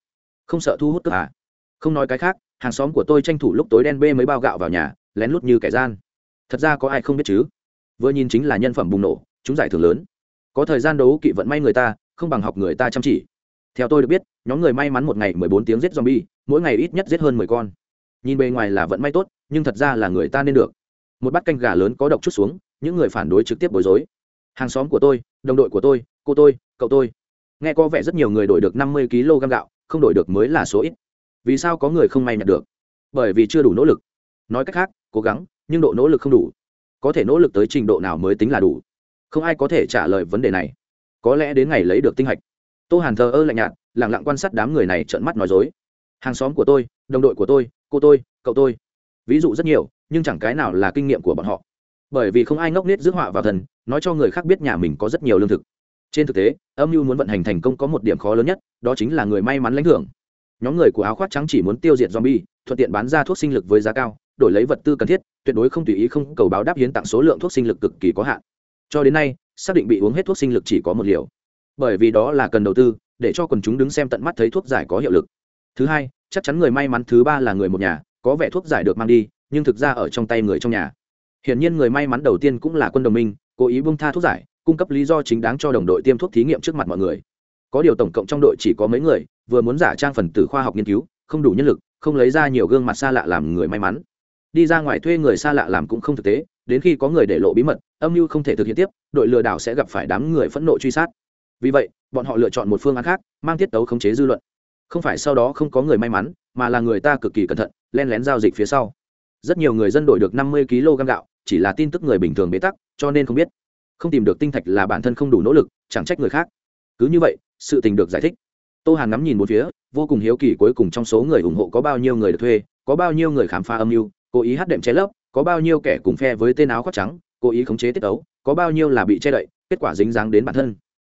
Không sợ thu hút tức à? Không nói cái khác, hàng xóm của tôi tranh thủ lúc tối đen bê mấy bao gạo vào nhà lén lút như kẻ gian. Thật ra có ai không biết chứ? Vừa nhìn chính là nhân phẩm bùng nổ, chúng giải thưởng lớn. Có thời gian đấu kỵ vận may người ta, không bằng học người ta chăm chỉ. Theo tôi được biết, nhóm người may mắn một ngày mười bốn tiếng giết zombie, mỗi ngày ít nhất giết hơn mười con. Nhìn bề ngoài là vận may tốt, nhưng thật ra là người ta nên được. Một bát canh gà lớn có độc chút xuống, những người phản đối trực tiếp bối rối. Hàng xóm của tôi, đồng đội của tôi, cô tôi, cậu tôi. Nghe có vẻ rất nhiều người đổi được năm mươi kg gạo, không đổi được mới là số ít. Vì sao có người không may nhận được? Bởi vì chưa đủ nỗ lực. Nói cách khác cố gắng, nhưng độ nỗ lực không đủ. Có thể nỗ lực tới trình độ nào mới tính là đủ? Không ai có thể trả lời vấn đề này. Có lẽ đến ngày lấy được tinh hạch. Tô hàn thờ ơ lạnh nhạt lẳng lặng quan sát đám người này trợn mắt nói dối. Hàng xóm của tôi, đồng đội của tôi, cô tôi, cậu tôi. Ví dụ rất nhiều, nhưng chẳng cái nào là kinh nghiệm của bọn họ. Bởi vì không ai ngốc nết rước họa vào thần, nói cho người khác biết nhà mình có rất nhiều lương thực. Trên thực tế, âm mưu muốn vận hành thành công có một điểm khó lớn nhất, đó chính là người may mắn lãnh thưởng. Nhóm người của áo khoác trắng chỉ muốn tiêu diệt zombie, thuận tiện bán ra thuốc sinh lực với giá cao đổi lấy vật tư cần thiết, tuyệt đối không tùy ý không cầu báo đáp hiến tặng số lượng thuốc sinh lực cực kỳ có hạn. Cho đến nay, xác định bị uống hết thuốc sinh lực chỉ có một liều. Bởi vì đó là cần đầu tư, để cho quần chúng đứng xem tận mắt thấy thuốc giải có hiệu lực. Thứ hai, chắc chắn người may mắn, thứ ba là người một nhà, có vẻ thuốc giải được mang đi, nhưng thực ra ở trong tay người trong nhà. Hiển nhiên người may mắn đầu tiên cũng là quân đồng minh, cố ý bung tha thuốc giải, cung cấp lý do chính đáng cho đồng đội tiêm thuốc thí nghiệm trước mặt mọi người. Có điều tổng cộng trong đội chỉ có mấy người, vừa muốn giả trang phần tử khoa học nghiên cứu, không đủ nhân lực, không lấy ra nhiều gương mặt xa lạ làm người may mắn đi ra ngoài thuê người xa lạ làm cũng không thực tế, đến khi có người để lộ bí mật, âm mưu không thể thực hiện tiếp, đội lừa đảo sẽ gặp phải đám người phẫn nộ truy sát. Vì vậy, bọn họ lựa chọn một phương án khác, mang tiết tấu khống chế dư luận. Không phải sau đó không có người may mắn, mà là người ta cực kỳ cẩn thận, len lén giao dịch phía sau. Rất nhiều người dân đổi được năm mươi kg gạo, chỉ là tin tức người bình thường bế tắc, cho nên không biết. Không tìm được tinh thạch là bản thân không đủ nỗ lực, chẳng trách người khác. Cứ như vậy, sự tình được giải thích. Tô hàn ngắm nhìn một phía, vô cùng hiếu kỳ cuối cùng trong số người ủng hộ có bao nhiêu người được thuê, có bao nhiêu người khám phá âm mưu cố ý hát đệm che lấp, có bao nhiêu kẻ cùng phe với tên áo khoác trắng, cố ý khống chế tiết ấu, có bao nhiêu là bị che đậy, kết quả dính dáng đến bản thân.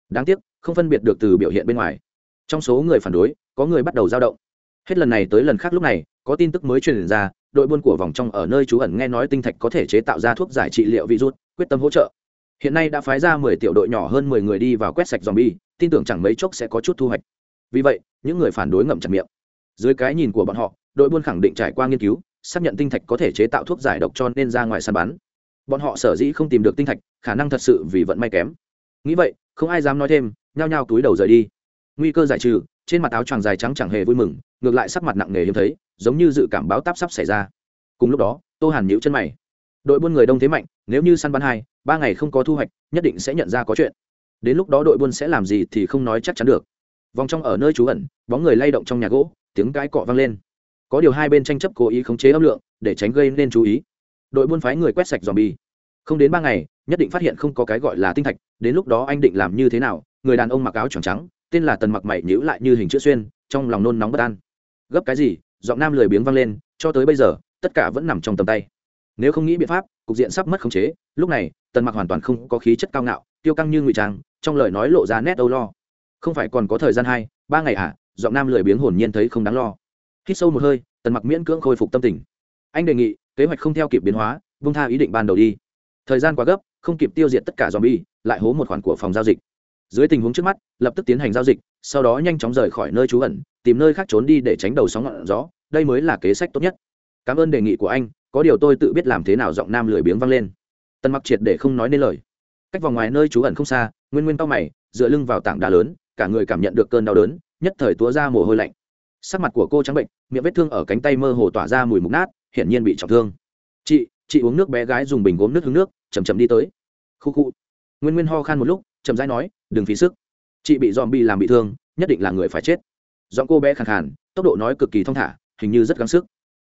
Đáng tiếc, không phân biệt được từ biểu hiện bên ngoài. Trong số người phản đối, có người bắt đầu dao động. Hết lần này tới lần khác lúc này, có tin tức mới truyền ra, đội buôn của vòng trong ở nơi trú ẩn nghe nói tinh thạch có thể chế tạo ra thuốc giải trị liệu virus, quyết tâm hỗ trợ. Hiện nay đã phái ra mười tiểu đội nhỏ hơn mười người đi vào quét sạch zombie, tin tưởng chẳng mấy chốc sẽ có chút thu hoạch. Vì vậy, những người phản đối ngậm chặt miệng. Dưới cái nhìn của bọn họ, đội buôn khẳng định trải qua nghiên cứu xác nhận tinh thạch có thể chế tạo thuốc giải độc cho nên ra ngoài săn bắn. Bọn họ sở dĩ không tìm được tinh thạch, khả năng thật sự vì vận may kém. Nghĩ vậy, không ai dám nói thêm, nhao nhao túi đầu rời đi. Nguy cơ giải trừ, trên mặt áo choàng dài trắng chẳng hề vui mừng, ngược lại sắc mặt nặng nề hiếm thấy, giống như dự cảm báo táp sắp xảy ra. Cùng lúc đó, tô hàn nhíu chân mày. Đội buôn người đông thế mạnh, nếu như săn bắn hai, ba ngày không có thu hoạch, nhất định sẽ nhận ra có chuyện. Đến lúc đó đội buôn sẽ làm gì thì không nói chắc chắn được. Vòng trong ở nơi trú ẩn, bóng người lay động trong nhà gỗ, tiếng cãi cọ vang lên có điều hai bên tranh chấp cố ý khống chế âm lượng, để tránh gây nên chú ý. Đội buôn phái người quét sạch dòm bi không đến ba ngày, nhất định phát hiện không có cái gọi là tinh thạch, đến lúc đó anh định làm như thế nào? Người đàn ông mặc áo tròn trắng, tên là tần mặc mày nhữ lại như hình chữ xuyên, trong lòng nôn nóng bất an. Gấp cái gì? Giọng nam lười biếng vang lên, cho tới bây giờ, tất cả vẫn nằm trong tầm tay. Nếu không nghĩ biện pháp, cục diện sắp mất khống chế. Lúc này, tần mặc hoàn toàn không có khí chất cao ngạo, tiêu căng như ngụy trang, trong lời nói lộ ra nét âu lo. Không phải còn có thời gian hai ba ngày à? Giọng nam lười biếng hồn nhiên thấy không đáng lo hít sâu một hơi, tần mặc miễn cưỡng khôi phục tâm tình. Anh đề nghị, kế hoạch không theo kịp biến hóa vung tha ý định ban đầu đi. Thời gian quá gấp, không kịp tiêu diệt tất cả zombie, lại hố một khoản của phòng giao dịch. Dưới tình huống trước mắt, lập tức tiến hành giao dịch, sau đó nhanh chóng rời khỏi nơi trú ẩn, tìm nơi khác trốn đi để tránh đầu sóng ngọn gió, đây mới là kế sách tốt nhất. Cảm ơn đề nghị của anh, có điều tôi tự biết làm thế nào giọng nam lười biếng vang lên. Tần mặc triệt để không nói nên lời. Cách vòng ngoài nơi trú ẩn không xa, nguyên nguyên tao mày, dựa lưng vào tảng đá lớn, cả người cảm nhận được cơn đau đớn, nhất thời túa ra mồ hôi lạnh sắc mặt của cô trắng bệnh, miệng vết thương ở cánh tay mơ hồ tỏa ra mùi mục nát, hiển nhiên bị trọng thương. Chị chị uống nước bé gái dùng bình gốm nước hứng nước chầm chậm đi tới. Khu khu. Nguyên nguyên ho khan một lúc, chậm rãi nói, đừng phí sức. Chị bị dòm bị làm bị thương, nhất định là người phải chết. Giọng cô bé khàn khàn, tốc độ nói cực kỳ thong thả, hình như rất gắng sức.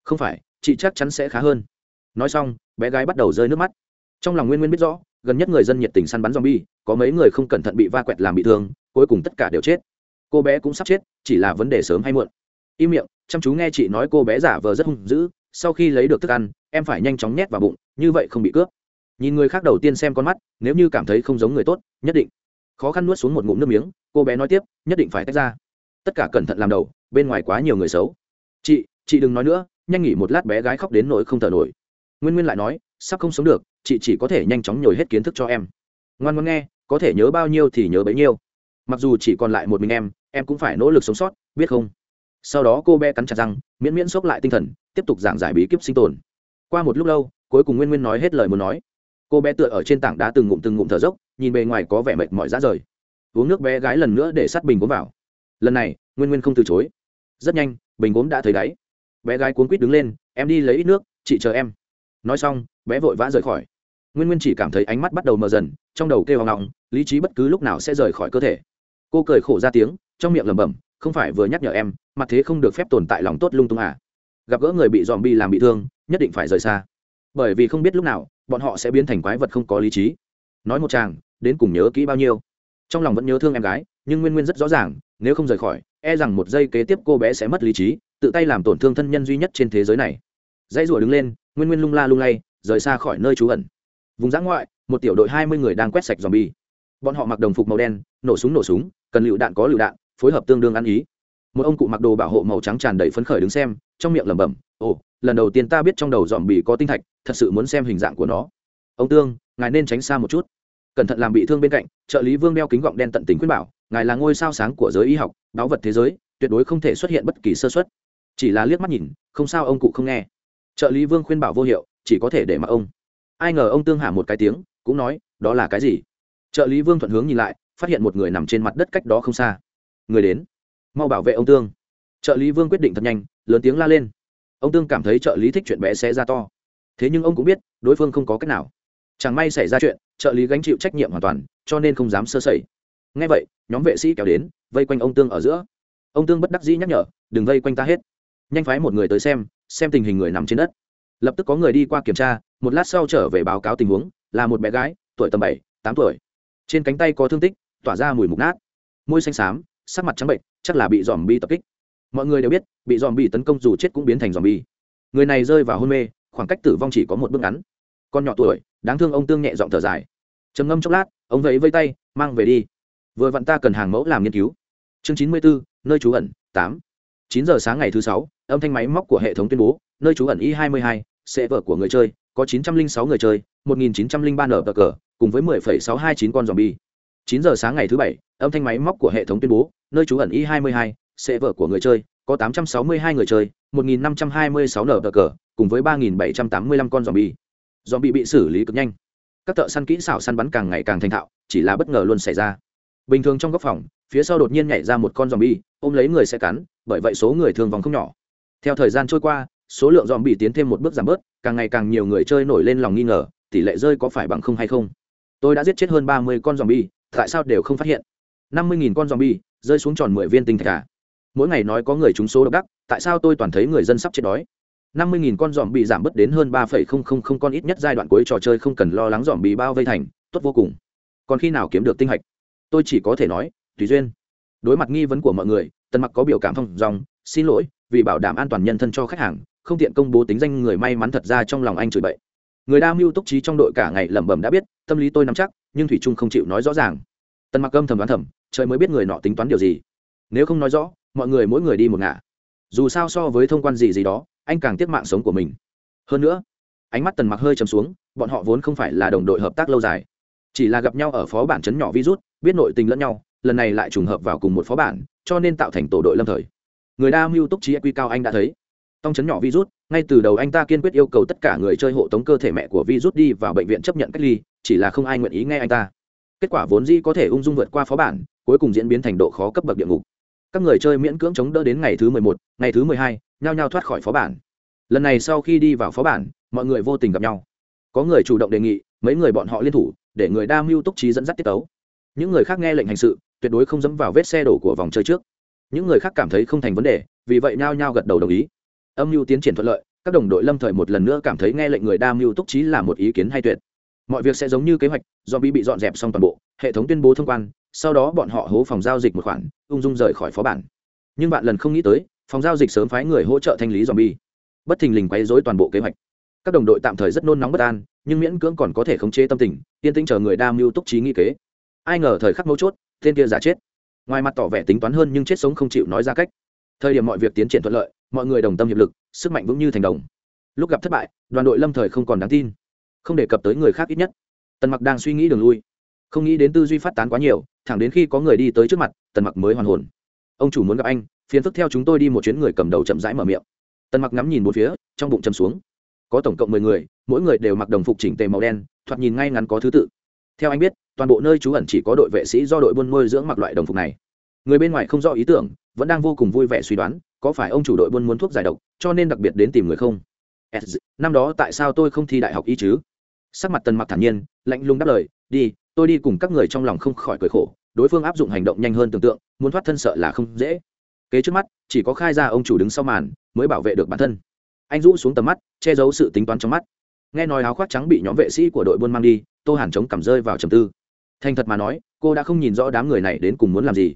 Không phải, chị chắc chắn sẽ khá hơn. Nói xong, bé gái bắt đầu rơi nước mắt. Trong lòng nguyên nguyên biết rõ, gần nhất người dân nhiệt tình săn bắn zombie, có mấy người không cẩn thận bị va quẹt làm bị thương, cuối cùng tất cả đều chết. Cô bé cũng sắp chết, chỉ là vấn đề sớm hay muộn im miệng, chăm chú nghe chị nói cô bé giả vờ rất hung dữ, sau khi lấy được thức ăn, em phải nhanh chóng nhét vào bụng, như vậy không bị cướp. Nhìn người khác đầu tiên xem con mắt, nếu như cảm thấy không giống người tốt, nhất định. Khó khăn nuốt xuống một ngụm nước miếng, cô bé nói tiếp, nhất định phải tách ra. Tất cả cẩn thận làm đầu, bên ngoài quá nhiều người xấu. Chị chị đừng nói nữa, nhanh nghỉ một lát bé gái khóc đến nỗi không thở nổi. Nguyên nguyên lại nói, sắp không sống được, chị chỉ có thể nhanh chóng nhồi hết kiến thức cho em. Ngoan ngoan nghe, có thể nhớ bao nhiêu thì nhớ bấy nhiêu. Mặc dù chỉ còn lại một mình em em cũng phải nỗ lực sống sót, biết không? Sau đó cô bé cắn chặt răng, miễn miễn xốc lại tinh thần, tiếp tục giảng giải bí kíp sinh tồn. Qua một lúc lâu, cuối cùng nguyên nguyên nói hết lời muốn nói. Cô bé tựa ở trên tảng đá từng ngụm từng ngụm thở dốc, nhìn bề ngoài có vẻ mệt mỏi ra rời. Uống nước bé gái lần nữa để sát bình gốm vào. Lần này, nguyên nguyên không từ chối. Rất nhanh, bình gốm đã thấy đáy. Bé gái cuốn quýt đứng lên, em đi lấy ít nước, chị chờ em. Nói xong, bé vội vã rời khỏi. Nguyên nguyên chỉ cảm thấy ánh mắt bắt đầu mờ dần, trong đầu kêu hoang ngọng, lý trí bất cứ lúc nào sẽ rời khỏi cơ thể. Cô cười khổ ra tiếng, trong miệng lẩm bẩm không phải vừa nhắc nhở em, mặt thế không được phép tồn tại lòng tốt lung tung à. Gặp gỡ người bị dòm bi làm bị thương, nhất định phải rời xa. Bởi vì không biết lúc nào, bọn họ sẽ biến thành quái vật không có lý trí. Nói một chàng, đến cùng nhớ kỹ bao nhiêu. Trong lòng vẫn nhớ thương em gái, nhưng nguyên nguyên rất rõ ràng, nếu không rời khỏi e rằng một giây kế tiếp cô bé sẽ mất lý trí, tự tay làm tổn thương thân nhân duy nhất trên thế giới này. Dãy rủa đứng lên, nguyên nguyên lung la lung lay, rời xa khỏi nơi trú ẩn. Vùng giã ngoại, một tiểu đội hai mươi người đang quét sạch dòm bi bọn họ mặc đồng phục màu đen, nổ súng nổ súng, cần lựu đạn có lựu đạn phối hợp tương đương ăn ý. Một ông cụ mặc đồ bảo hộ màu trắng tràn đầy phấn khởi đứng xem, trong miệng lẩm bẩm, ồ, lần đầu tiên ta biết trong đầu dòm bị có tinh thạch, thật sự muốn xem hình dạng của nó. Ông tương, ngài nên tránh xa một chút. Cẩn thận làm bị thương bên cạnh, trợ lý vương đeo kính gọng đen tận tình khuyên bảo, ngài là ngôi sao sáng của giới y học, báu vật thế giới, tuyệt đối không thể xuất hiện bất kỳ sơ xuất chỉ là liếc mắt nhìn, không sao ông cụ không nghe. Trợ lý vương khuyên bảo vô hiệu, chỉ có thể để mặc ông. Ai ngờ ông tương hạ một cái tiếng, cũng nói, đó là cái gì? Trợ lý vương thuận hướng nhìn lại, phát hiện một người nằm trên mặt đất cách đó không xa người đến. Mau bảo vệ ông tương. Trợ lý vương quyết định thật nhanh, lớn tiếng la lên. Ông tương cảm thấy trợ lý thích chuyện bé sẽ ra to. Thế nhưng ông cũng biết, đối phương không có cách nào. Chẳng may xảy ra chuyện, trợ lý gánh chịu trách nhiệm hoàn toàn, cho nên không dám sơ sẩy. Ngay vậy, nhóm vệ sĩ kéo đến, vây quanh ông tương ở giữa. Ông tương bất đắc dĩ nhắc nhở, đừng vây quanh ta hết. Nhanh phái một người tới xem xem tình hình người nằm trên đất. Lập tức có người đi qua kiểm tra, một lát sau trở về báo cáo tình huống, là một bé gái, tuổi tầm bảy, tám tuổi. Trên cánh tay có thương tích, tỏa ra mùi mục nát. Môi xanh xám sắc mặt trắng bệnh, chắc là bị dòm bi tập kích. Mọi người đều biết, bị dòm bi tấn công dù chết cũng biến thành dòm bi người này rơi vào hôn mê, khoảng cách tử vong chỉ có một bước ngắn. Con nhỏ tuổi, đáng thương ông tương nhẹ giọng thở dài. Trầm ngâm chốc lát, ông vẫy vây tay, mang về đi. Vừa vặn ta cần hàng mẫu làm nghiên cứu. Chương chín mươi bốn, nơi trú ẩn, tám. chín giờ sáng ngày thứ sáu, âm thanh máy móc của hệ thống tuyên bố, nơi trú ẩn y hai mươi hai, sẽ vở của người chơi, có chín trăm linh sáu người chơi, một nghìn chín trăm linh ba nở cờ, cùng với mười phẩy sáu hai chín con dòm bi chín giờ sáng ngày thứ bảy âm thanh máy móc của hệ thống tuyên bố nơi trú ẩn y hai mươi hai sẽ vợ của người chơi có tám trăm sáu mươi hai người chơi một nghìn năm trăm hai mươi sáu nở cờ cùng với ba nghìn bảy trăm tám mươi lăm con zombie. Zombie bị xử lý cực nhanh. Các thợ săn kỹ xảo săn bắn càng ngày càng thành thạo chỉ là bất ngờ luôn xảy ra. Bình thường trong góc phòng phía sau đột nhiên nhảy ra một con zombie, ôm lấy người sẽ cắn bởi vậy số người thương vong không nhỏ. Theo thời gian trôi qua số lượng zombie tiến thêm một bước giảm bớt càng ngày càng nhiều người chơi nổi lên lòng nghi ngờ tỷ lệ rơi có phải bằng không hay không. Tôi đã giết chết hơn ba mươi con zombie, tại sao đều không phát hiện? Năm mươi con zombie rơi xuống tròn mười viên tinh thạch cả mỗi ngày nói có người trúng số độc đắc, tại sao tôi toàn thấy người dân sắp chết đói? Năm mươi nghìn con dòm bị giảm bớt đến hơn ba phẩy không không không con ít nhất giai đoạn cuối trò chơi không cần lo lắng dòm bị bao vây thành, tốt vô cùng. Còn khi nào kiếm được tinh hạch? Tôi chỉ có thể nói, tùy duyên. Đối mặt nghi vấn của mọi người, tần mặc có biểu cảm thông dòng xin lỗi, vì bảo đảm an toàn nhân thân cho khách hàng, không tiện công bố tính danh người may mắn thật ra trong lòng anh chửi bậy. Người đa mưu túc trí trong đội cả ngày lẩm bẩm đã biết, tâm lý tôi nắm chắc nhưng thủy trung không chịu nói rõ ràng. Tần mặc âm thầm đoán thầm, trời mới biết người nọ tính toán điều gì. Nếu không nói rõ, mọi người mỗi người đi một ngả. Dù sao so với thông quan gì gì đó, anh càng tiếc mạng sống của mình. Hơn nữa, ánh mắt tần mặc hơi chầm xuống, bọn họ vốn không phải là đồng đội hợp tác lâu dài. Chỉ là gặp nhau ở phó bản chấn nhỏ virus biết nội tình lẫn nhau, lần này lại trùng hợp vào cùng một phó bản, cho nên tạo thành tổ đội lâm thời. Người đa mưu túc trí quy cao anh đã thấy Tông chấn nhỏ virus, ngay từ đầu anh ta kiên quyết yêu cầu tất cả người chơi hộ tống cơ thể mẹ của virus đi vào bệnh viện chấp nhận cách ly, chỉ là không ai nguyện ý nghe anh ta. Kết quả vốn dĩ có thể ung dung vượt qua phó bản, cuối cùng diễn biến thành độ khó cấp bậc địa ngục. Các người chơi miễn cưỡng chống đỡ đến ngày thứ mười một, ngày thứ mười hai, nhao nhao thoát khỏi phó bản. Lần này sau khi đi vào phó bản, mọi người vô tình gặp nhau. Có người chủ động đề nghị, mấy người bọn họ liên thủ, để người đa mưu túc trí dẫn dắt tiết tấu. Những người khác nghe lệnh hành sự, tuyệt đối không dẫm vào vết xe đổ của vòng chơi trước. Những người khác cảm thấy không thành vấn đề, vì vậy nhao nhao gật đầu đồng ý âm mưu tiến triển thuận lợi, các đồng đội lâm thời một lần nữa cảm thấy nghe lệnh người đa mưu túc trí là một ý kiến hay tuyệt. Mọi việc sẽ giống như kế hoạch do bị bị dọn dẹp xong toàn bộ, hệ thống tuyên bố thông quan, sau đó bọn họ hố phòng giao dịch một khoản, ung dung rời khỏi phó bản. Nhưng bạn lần không nghĩ tới, phòng giao dịch sớm phái người hỗ trợ thanh lý dòm bi bất thình lình quấy dối toàn bộ kế hoạch. Các đồng đội tạm thời rất nôn nóng bất an, nhưng miễn cưỡng còn có thể khống chế tâm tình, yên tĩnh chờ người đa mưu túc trí nghĩ kế. Ai ngờ thời khắc mấu chốt, tên kia giả chết. Ngoài mặt tỏ vẻ tính toán hơn nhưng chết sống không chịu nói ra cách thời điểm mọi việc tiến triển thuận lợi, mọi người đồng tâm hiệp lực, sức mạnh vững như thành đồng. Lúc gặp thất bại, đoàn đội lâm thời không còn đáng tin. Không đề cập tới người khác ít nhất. Tần mặc đang suy nghĩ đường lui. Không nghĩ đến tư duy phát tán quá nhiều, thẳng đến khi có người đi tới trước mặt, tần mặc mới hoàn hồn. Ông chủ muốn gặp anh, phiền phức theo chúng tôi đi một chuyến người cầm đầu chậm rãi mở miệng. Tần mặc ngắm nhìn một phía, trong bụng châm xuống. Có tổng cộng mười người, mỗi người đều mặc đồng phục chỉnh tề màu đen, thoạt nhìn ngay ngắn có thứ tự. Theo anh biết, toàn bộ nơi trú ẩn chỉ có đội vệ sĩ do đội buôn nuôi dưỡng mặc loại đồng phục này người bên ngoài không rõ ý tưởng, vẫn đang vô cùng vui vẻ suy đoán, có phải ông chủ đội buôn muốn thuốc giải độc, cho nên đặc biệt đến tìm người không? Năm đó tại sao tôi không thi đại học y chứ? Sắc mặt tần mặc thản nhiên, lạnh lùng đáp lời, đi, tôi đi cùng các người trong lòng không khỏi cười khổ, đối phương áp dụng hành động nhanh hơn tưởng tượng, muốn thoát thân sợ là không dễ. Kế trước mắt, chỉ có khai ra ông chủ đứng sau màn, mới bảo vệ được bản thân. Anh rũ xuống tầm mắt, che giấu sự tính toán trong mắt. Nghe nói áo khoác trắng bị nhóm vệ sĩ của đội buôn mang đi, tô hàn chống cảm rơi vào trầm tư. Thành thật mà nói, cô đã không nhìn rõ đám người này đến cùng muốn làm gì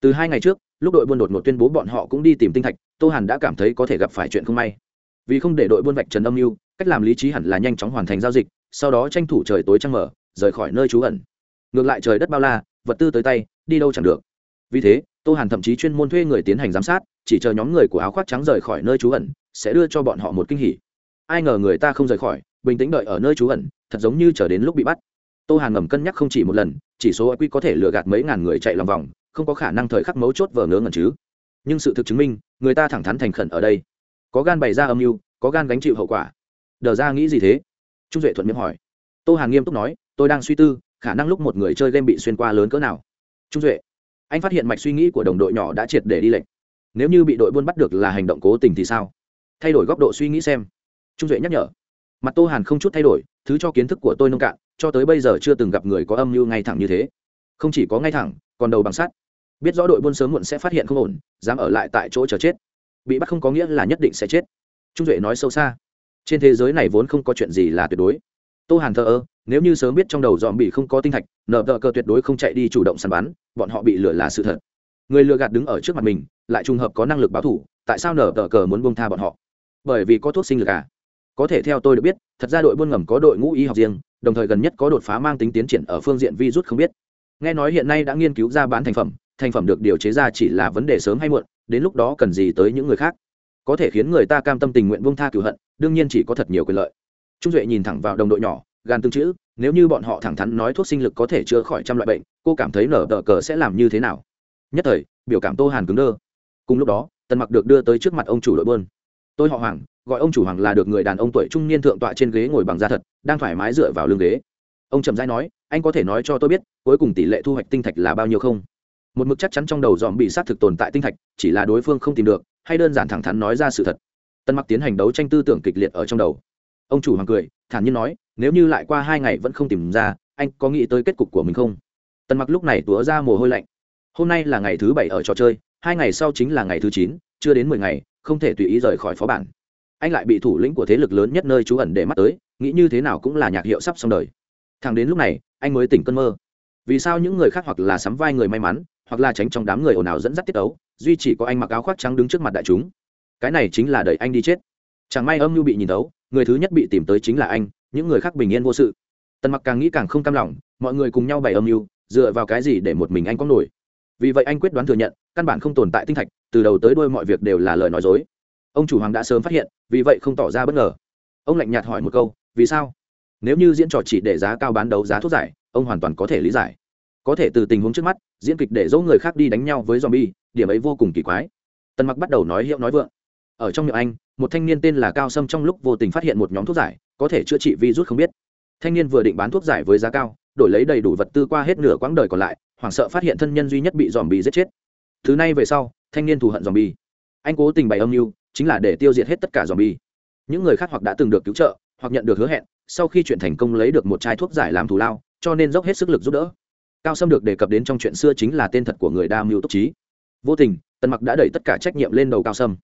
từ hai ngày trước, lúc đội buôn đột ngột tuyên bố bọn họ cũng đi tìm tinh thạch, tô hàn đã cảm thấy có thể gặp phải chuyện không may. Vì không để đội buôn vạch trần âm mưu, cách làm lý trí hẳn là nhanh chóng hoàn thành giao dịch, sau đó tranh thủ trời tối trăng mở rời khỏi nơi trú ẩn. Ngược lại trời đất bao la, vật tư tới tay, đi đâu chẳng được. Vì thế, tô hàn thậm chí chuyên môn thuê người tiến hành giám sát, chỉ chờ nhóm người của áo khoác trắng rời khỏi nơi trú ẩn, sẽ đưa cho bọn họ một kinh hỉ. Ai ngờ người ta không rời khỏi, bình tĩnh đợi ở nơi trú ẩn, thật giống như chờ đến lúc bị bắt. Tô hàn ngầm cân nhắc không chỉ một lần, chỉ số quy có thể lừa gạt mấy ngàn người chạy lòng vòng không có khả năng thời khắc mấu chốt vờ ngớ ngẩn chứ. Nhưng sự thực chứng minh, người ta thẳng thắn thành khẩn ở đây. Có gan bày ra âm mưu, có gan gánh chịu hậu quả. Đờ ra nghĩ gì thế? Trung duệ thuận miệng hỏi. Tô hàn nghiêm túc nói, tôi đang suy tư, khả năng lúc một người chơi game bị xuyên qua lớn cỡ nào? Trung duệ, anh phát hiện mạch suy nghĩ của đồng đội nhỏ đã triệt để đi lệnh nếu như bị đội buôn bắt được là hành động cố tình thì sao? Thay đổi góc độ suy nghĩ xem. Trung duệ nhắc nhở. Mặt tô hàn không chút thay đổi, thứ cho kiến thức của tôi nông cạn, cho tới bây giờ chưa từng gặp người có âm mưu ngay thẳng như thế. Không chỉ có ngay thẳng, còn đầu bằng sắt biết rõ đội buôn sớm muộn sẽ phát hiện không ổn, dám ở lại tại chỗ chờ chết. Bị bắt không có nghĩa là nhất định sẽ chết. Trung duệ nói sâu xa. Trên thế giới này vốn không có chuyện gì là tuyệt đối. Tô hàn thờ ơ, nếu như sớm biết trong đầu dòm bị không có tinh thạch nở tờ cờ tuyệt đối không chạy đi chủ động săn bắn, bọn họ bị lừa là sự thật. Người lừa gạt đứng ở trước mặt mình, lại trùng hợp có năng lực báo thủ, tại sao nở tờ cờ muốn bông tha bọn họ? Bởi vì có thuốc sinh lực à? Có thể theo tôi được biết, thật ra đội buôn ngầm có đội ngũ y học riêng, đồng thời gần nhất có đột phá mang tính tiến triển ở phương diện virus không biết. Nghe nói hiện nay đã nghiên cứu ra bán thành phẩm thành phẩm được điều chế ra chỉ là vấn đề sớm hay muộn, đến lúc đó cần gì tới những người khác. Có thể khiến người ta cam tâm tình nguyện buông tha cửu hận, đương nhiên chỉ có thật nhiều quyền lợi. Trung duệ nhìn thẳng vào đồng đội nhỏ, gan tương chữ, nếu như bọn họ thẳng thắn nói thuốc sinh lực có thể chữa khỏi trăm loại bệnh, cô cảm thấy nở đỡ cờ sẽ làm như thế nào? Nhất thời, biểu cảm tô hàn cứng đơ. Cùng lúc đó, tần mặc được đưa tới trước mặt ông chủ đội bơn tôi họ hoàng, gọi ông chủ hoàng là được người đàn ông tuổi trung niên thượng tọa trên ghế ngồi bằng da thật, đang thoải mái dựa vào lưng ghế. Ông trầm rãi nói, anh có thể nói cho tôi biết, cuối cùng tỷ lệ thu hoạch tinh thạch là bao nhiêu không? Một mực chắc chắn trong đầu dòm bị sát thực tồn tại tinh thạch, chỉ là đối phương không tìm được, hay đơn giản thẳng thắn nói ra sự thật. Tân mặc tiến hành đấu tranh tư tưởng kịch liệt ở trong đầu. Ông chủ hoàng cười, thản nhiên nói, nếu như lại qua hai ngày vẫn không tìm ra, anh có nghĩ tới kết cục của mình không? Tân mặc lúc này túa ra mồ hôi lạnh. Hôm nay là ngày thứ bảy ở trò chơi, hai ngày sau chính là ngày thứ chín, chưa đến mười ngày, không thể tùy ý rời khỏi phó bản. Anh lại bị thủ lĩnh của thế lực lớn nhất nơi trú ẩn để mắt tới, nghĩ như thế nào cũng là nhạc hiệu sắp xong đời. Thằng đến lúc này, anh mới tỉnh cơn mơ. Vì sao những người khác hoặc là sắm vai người may mắn hoặc là tránh trong đám người ồn ào dẫn dắt tiết tấu, duy chỉ có anh mặc áo khoác trắng đứng trước mặt đại chúng. Cái này chính là đẩy anh đi chết. Chẳng may âm mưu bị nhìn tấu người thứ nhất bị tìm tới chính là anh, những người khác bình yên vô sự. Tần mặc càng nghĩ càng không cam lòng, mọi người cùng nhau bày âm mưu, dựa vào cái gì để một mình anh có nổi. Vì vậy anh quyết đoán thừa nhận, căn bản không tồn tại tinh thạch, từ đầu tới đuôi mọi việc đều là lời nói dối. Ông chủ hoàng đã sớm phát hiện, vì vậy không tỏ ra bất ngờ. Ông lạnh nhạt hỏi một câu, vì sao? Nếu như diễn trò chỉ để giá cao bán đấu giá thuốc giải, ông hoàn toàn có thể lý giải có thể từ tình huống trước mắt, diễn kịch để dỗ người khác đi đánh nhau với zombie, điểm ấy vô cùng kỳ quái. Tần mặc bắt đầu nói hiệu nói vượng. Ở trong miệng anh, một thanh niên tên là cao sâm trong lúc vô tình phát hiện một nhóm thuốc giải, có thể chữa trị virus không biết. Thanh niên vừa định bán thuốc giải với giá cao, đổi lấy đầy đủ vật tư qua hết nửa quãng đời còn lại, hoảng sợ phát hiện thân nhân duy nhất bị dòm bị giết chết. Thứ này về sau, thanh niên thù hận dòm bi anh cố tình bày âm mưu, chính là để tiêu diệt hết tất cả dòm bi những người khác hoặc đã từng được cứu trợ, hoặc nhận được hứa hẹn, sau khi chuyện thành công lấy được một chai thuốc giải làm thù lao, cho nên dốc hết sức lực giúp đỡ cao sâm được đề cập đến trong chuyện xưa chính là tên thật của người đa mưu tốc trí. Vô tình, tần mặc đã đẩy tất cả trách nhiệm lên đầu cao sâm.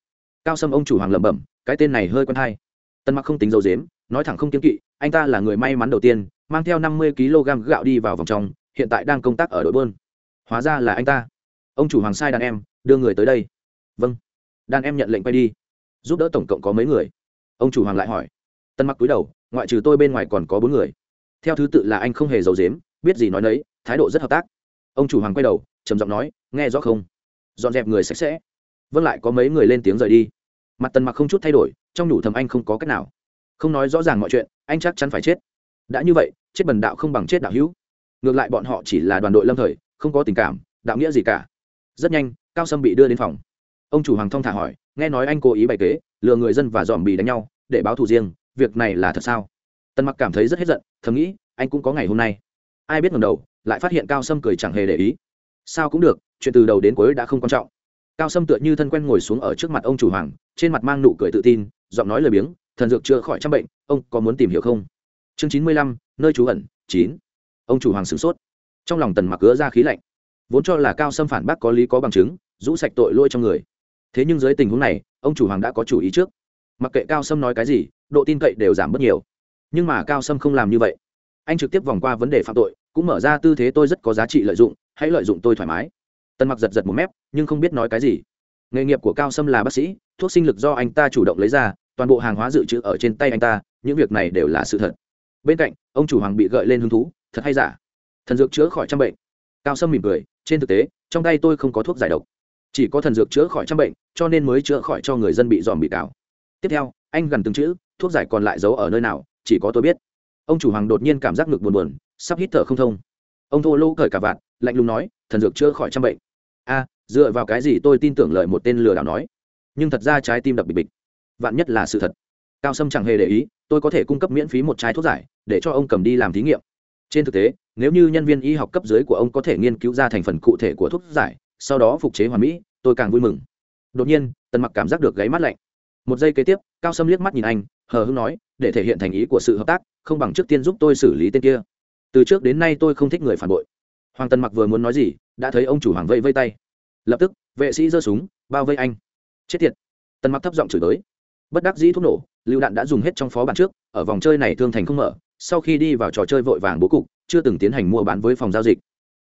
Cao sâm ông chủ hoàng lẩm bẩm, cái tên này hơi quen hay. Tân mặc không tính dầu dếm, nói thẳng không kiếm kỵ, anh ta là người may mắn đầu tiên, mang theo năm mươi kg gạo đi vào vòng trong, hiện tại đang công tác ở đội bơn. Hóa ra là anh ta. Ông chủ hoàng sai đàn em, đưa người tới đây. Vâng. Đàn em nhận lệnh quay đi. Giúp đỡ tổng cộng có mấy người? Ông chủ hoàng lại hỏi. Tân mặc cúi đầu, ngoại trừ tôi bên ngoài còn có bốn người. Theo thứ tự là anh không hề giấu dếm, biết gì nói nấy thái độ rất hợp tác. Ông chủ hoàng quay đầu, trầm giọng nói, nghe rõ không? Dọn dẹp người sạch sẽ. Vâng lại có mấy người lên tiếng rời đi. Mặt tần mặc không chút thay đổi, trong nhủ thầm anh không có cách nào. Không nói rõ ràng mọi chuyện, anh chắc chắn phải chết. Đã như vậy, chết bần đạo không bằng chết đạo hữu. Ngược lại bọn họ chỉ là đoàn đội lâm thời, không có tình cảm, đạo nghĩa gì cả. Rất nhanh, cao sâm bị đưa đến phòng. Ông chủ hoàng thông thả hỏi, nghe nói anh cố ý bày kế, lừa người dân và dòm bì đánh nhau, để báo thù riêng, việc này là thật sao? Tần mặc cảm thấy rất hết giận, thầm nghĩ, anh cũng có ngày hôm nay ai biết ngầm đầu, lại phát hiện cao sâm cười chẳng hề để ý. Sao cũng được, chuyện từ đầu đến cuối đã không quan trọng. Cao sâm tựa như thân quen ngồi xuống ở trước mặt ông chủ hoàng, trên mặt mang nụ cười tự tin, giọng nói lời biếng, thần dược chữa khỏi trăm bệnh, ông có muốn tìm hiểu không? Chương chín mươi lăm, nơi trú ẩn, chín. Ông chủ hoàng sửng sốt. Trong lòng tần mặc cứa ra khí lạnh. Vốn cho là cao sâm phản bác có lý có bằng chứng, rũ sạch tội lỗi trong người. Thế nhưng dưới tình huống này, ông chủ hoàng đã có chủ ý trước. Mặc kệ cao sâm nói cái gì, độ tin cậy đều giảm bớt nhiều. Nhưng mà cao sâm không làm như vậy anh trực tiếp vòng qua vấn đề phạm tội, cũng mở ra tư thế tôi rất có giá trị lợi dụng, hãy lợi dụng tôi thoải mái. Tần mặc giật giật một mép, nhưng không biết nói cái gì. Nghề nghiệp của cao sâm là bác sĩ, thuốc sinh lực do anh ta chủ động lấy ra, toàn bộ hàng hóa dự trữ ở trên tay anh ta, những việc này đều là sự thật. Bên cạnh, ông chủ hoàng bị gợi lên hứng thú, thật hay giả? Thần dược chữa khỏi trăm bệnh. Cao sâm mỉm cười, trên thực tế, trong tay tôi không có thuốc giải độc. Chỉ có thần dược chữa khỏi trăm bệnh, cho nên mới chữa khỏi cho người dân bị dòm bị cào. Tiếp theo, anh gần từng chữ, thuốc giải còn lại giấu ở nơi nào, chỉ có tôi biết ông chủ hoàng đột nhiên cảm giác ngực buồn buồn, sắp hít thở không thông. Ông thô lô cởi cả vạt, lạnh lùng nói, thần dược chữa khỏi trăm bệnh. A, dựa vào cái gì tôi tin tưởng lời một tên lừa đảo nói? Nhưng thật ra trái tim đập bịch bịch. Vạn nhất là sự thật. Cao sâm chẳng hề để ý, tôi có thể cung cấp miễn phí một chai thuốc giải, để cho ông cầm đi làm thí nghiệm. Trên thực tế, nếu như nhân viên y học cấp dưới của ông có thể nghiên cứu ra thành phần cụ thể của thuốc giải, sau đó phục chế hoàn mỹ, tôi càng vui mừng. Đột nhiên, tần mặc cảm giác được gáy mắt lạnh. Một giây kế tiếp cao sâm liếc mắt nhìn anh, hờ hưng nói, để thể hiện thành ý của sự hợp tác, không bằng trước tiên giúp tôi xử lý tên kia. Từ trước đến nay tôi không thích người phản bội. Hoàng Tân mặc vừa muốn nói gì, đã thấy ông chủ hoàng vây vây tay. Lập tức, vệ sĩ giơ súng, bao vây anh. Chết tiệt. Tần mặc thấp giọng chửi tới bất đắc dĩ thuốc nổ, lưu đạn đã dùng hết trong phó bản trước, ở vòng chơi này thương thành không mở, sau khi đi vào trò chơi vội vàng bố cục, chưa từng tiến hành mua bán với phòng giao dịch.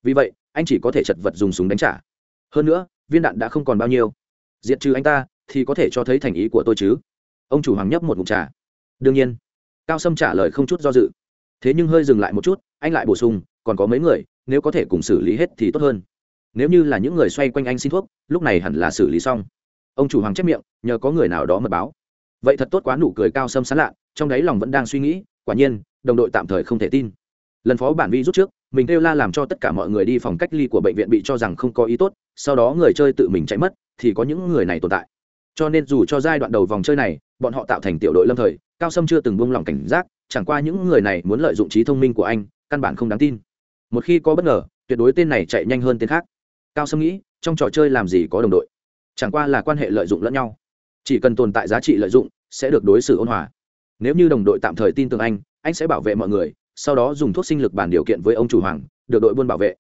Vì vậy, anh chỉ có thể chật vật dùng súng đánh trả. Hơn nữa, viên đạn đã không còn bao nhiêu. Diệt trừ anh ta, thì có thể cho thấy thành ý của tôi chứ ông chủ hoàng nhấp một ngụm trà. Đương nhiên, cao sâm trả lời không chút do dự. Thế nhưng hơi dừng lại một chút, anh lại bổ sung, còn có mấy người, nếu có thể cùng xử lý hết thì tốt hơn. Nếu như là những người xoay quanh anh xin thuốc, lúc này hẳn là xử lý xong. Ông chủ hoàng chép miệng, nhờ có người nào đó mật báo. Vậy thật tốt quá, nụ cười cao sâm sán lạ, trong đáy lòng vẫn đang suy nghĩ, quả nhiên, đồng đội tạm thời không thể tin. Lần phó bản vi rút trước, mình kêu la làm cho tất cả mọi người đi phòng cách ly của bệnh viện bị cho rằng không có ý tốt, sau đó người chơi tự mình chạy mất, thì có những người này tồn tại. Cho nên dù cho giai đoạn đầu vòng chơi này bọn họ tạo thành tiểu đội lâm thời, cao sâm chưa từng buông lỏng cảnh giác, chẳng qua những người này muốn lợi dụng trí thông minh của anh, căn bản không đáng tin. Một khi có bất ngờ, tuyệt đối tên này chạy nhanh hơn tên khác. Cao sâm nghĩ, trong trò chơi làm gì có đồng đội? Chẳng qua là quan hệ lợi dụng lẫn nhau. Chỉ cần tồn tại giá trị lợi dụng, sẽ được đối xử ôn hòa. Nếu như đồng đội tạm thời tin tưởng anh anh sẽ bảo vệ mọi người, sau đó dùng thuốc sinh lực bàn điều kiện với ông chủ hoàng, được đội buôn bảo vệ.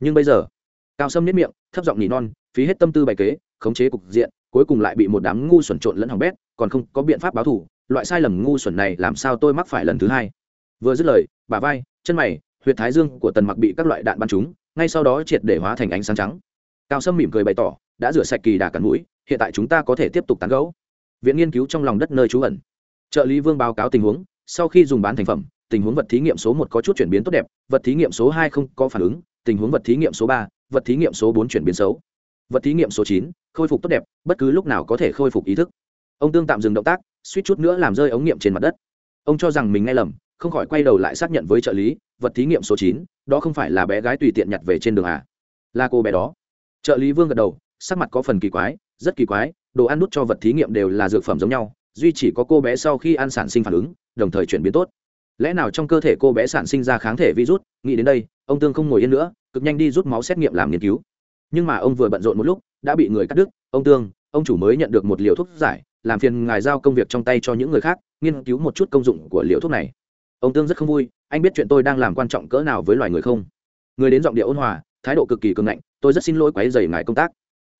Nhưng bây giờ, cao sâm nếp miệng, thấp giọng nỉ non, phí hết tâm tư bài kế, khống chế cục diện, cuối cùng lại bị một đám ngu xuẩn trộn lẫn hỏng bét còn không có biện pháp báo thủ, loại sai lầm ngu xuẩn này làm sao tôi mắc phải lần thứ hai. Vừa dứt lời bà vai chân mày huyệt thái dương của tần mặc bị các loại đạn bắn trúng ngay sau đó triệt để hóa thành ánh sáng trắng. Cao sâm mỉm cười bày tỏ đã rửa sạch kỳ đà cắn mũi hiện tại chúng ta có thể tiếp tục tán gẫu. Viện nghiên cứu trong lòng đất nơi trú ẩn. Trợ lý vương báo cáo tình huống sau khi dùng bán thành phẩm tình huống vật thí nghiệm số một có chút chuyển biến tốt đẹp vật thí nghiệm số hai không có phản ứng tình huống vật thí nghiệm số ba vật thí nghiệm số bốn chuyển biến xấu. Vật thí nghiệm số chín khôi phục tốt đẹp bất cứ lúc nào có thể khôi phục ý thức ông tương tạm dừng động tác, suýt chút nữa làm rơi ống nghiệm trên mặt đất. Ông cho rằng mình nghe lầm, không khỏi quay đầu lại xác nhận với trợ lý, vật thí nghiệm số chín, đó không phải là bé gái tùy tiện nhặt về trên đường à? Là cô bé đó. Trợ lý vương gật đầu, sắc mặt có phần kỳ quái, rất kỳ quái, đồ ăn nút cho vật thí nghiệm đều là dược phẩm giống nhau, duy chỉ có cô bé sau khi ăn sản sinh phản ứng, đồng thời chuyển biến tốt. Lẽ nào trong cơ thể cô bé sản sinh ra kháng thể virus? Nghĩ đến đây, ông tương không ngồi yên nữa, cực nhanh đi rút máu xét nghiệm làm nghiên cứu. Nhưng mà ông vừa bận rộn một lúc, đã bị người cắt đứt. Ông tương, ông chủ mới nhận được một liều thuốc giải làm phiền ngài giao công việc trong tay cho những người khác, nghiên cứu một chút công dụng của liều thuốc này. Ông tương rất không vui, anh biết chuyện tôi đang làm quan trọng cỡ nào với loài người không? Người đến giọng địa ôn hòa, thái độ cực kỳ cường ngạnh, tôi rất xin lỗi quấy dày ngài công tác.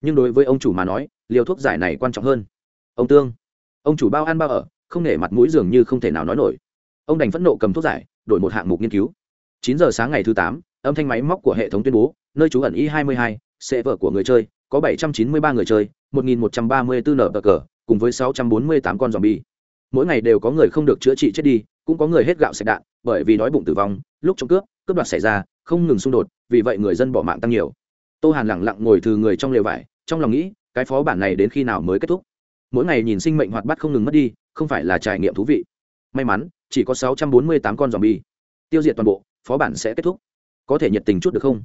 Nhưng đối với ông chủ mà nói, liều thuốc giải này quan trọng hơn. Ông tương, ông chủ bao ăn bao ở, không nể mặt mũi dường như không thể nào nói nổi. Ông đành phẫn nộ cầm thuốc giải, đổi một hạng mục nghiên cứu. Chín giờ sáng ngày thứ tám, âm thanh máy móc của hệ thống tuyên bố, nơi trú ẩn y hai mươi hai, sẽ vợ của người chơi, có bảy trăm chín mươi ba người chơi, một nghìn một trăm ba mươi bốn nở cờ cùng với sáu trăm bốn mươi tám con zombie. Mỗi ngày đều có người không được chữa trị chết đi, cũng có người hết gạo sạch đạn, bởi vì đói bụng tử vong, lúc trong cướp cướp đoạt xảy ra, không ngừng xung đột, vì vậy người dân bỏ mạng tăng nhiều. Tô hàn lẳng lặng ngồi từ người trong lều vải, trong lòng nghĩ, cái phó bản này đến khi nào mới kết thúc? Mỗi ngày nhìn sinh mệnh hoạt bát không ngừng mất đi, không phải là trải nghiệm thú vị. May mắn, chỉ có sáu trăm bốn mươi tám con zombie. tiêu diệt toàn bộ, phó bản sẽ kết thúc. Có thể nhiệt tình chút được không?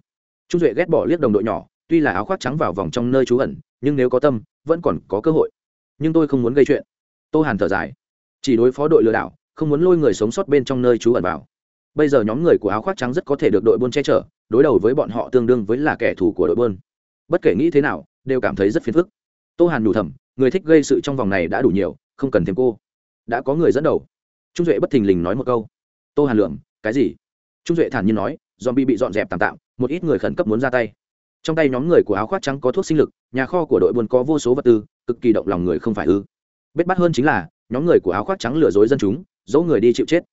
Trung duệ ghét bỏ liếc đồng đội nhỏ, tuy là áo khoác trắng vào vòng trong nơi trú ẩn, nhưng nếu có tâm, vẫn còn có cơ hội nhưng tôi không muốn gây chuyện. Tô hàn thở dài. Chỉ đối phó đội lừa đảo, không muốn lôi người sống sót bên trong nơi trú ẩn vào. Bây giờ nhóm người của áo khoác trắng rất có thể được đội buôn che chở, đối đầu với bọn họ tương đương với là kẻ thù của đội buôn. Bất kể nghĩ thế nào, đều cảm thấy rất phiền phức. Tô hàn đủ thầm, người thích gây sự trong vòng này đã đủ nhiều, không cần thêm cô. Đã có người dẫn đầu. Trung duệ bất thình lình nói một câu. Tô hàn lượng cái gì? Trung duệ thản nhiên nói dòm bị bị dọn dẹp tạm tạm, một ít người khẩn cấp muốn ra tay. Trong tay nhóm người của áo khoác trắng có thuốc sinh lực, nhà kho của đội buôn có vô số vật tư cực kỳ động lòng người không phải ư. Biết bắt hơn chính là, nhóm người của áo khoác trắng lừa dối dân chúng dỗ người đi chịu chết.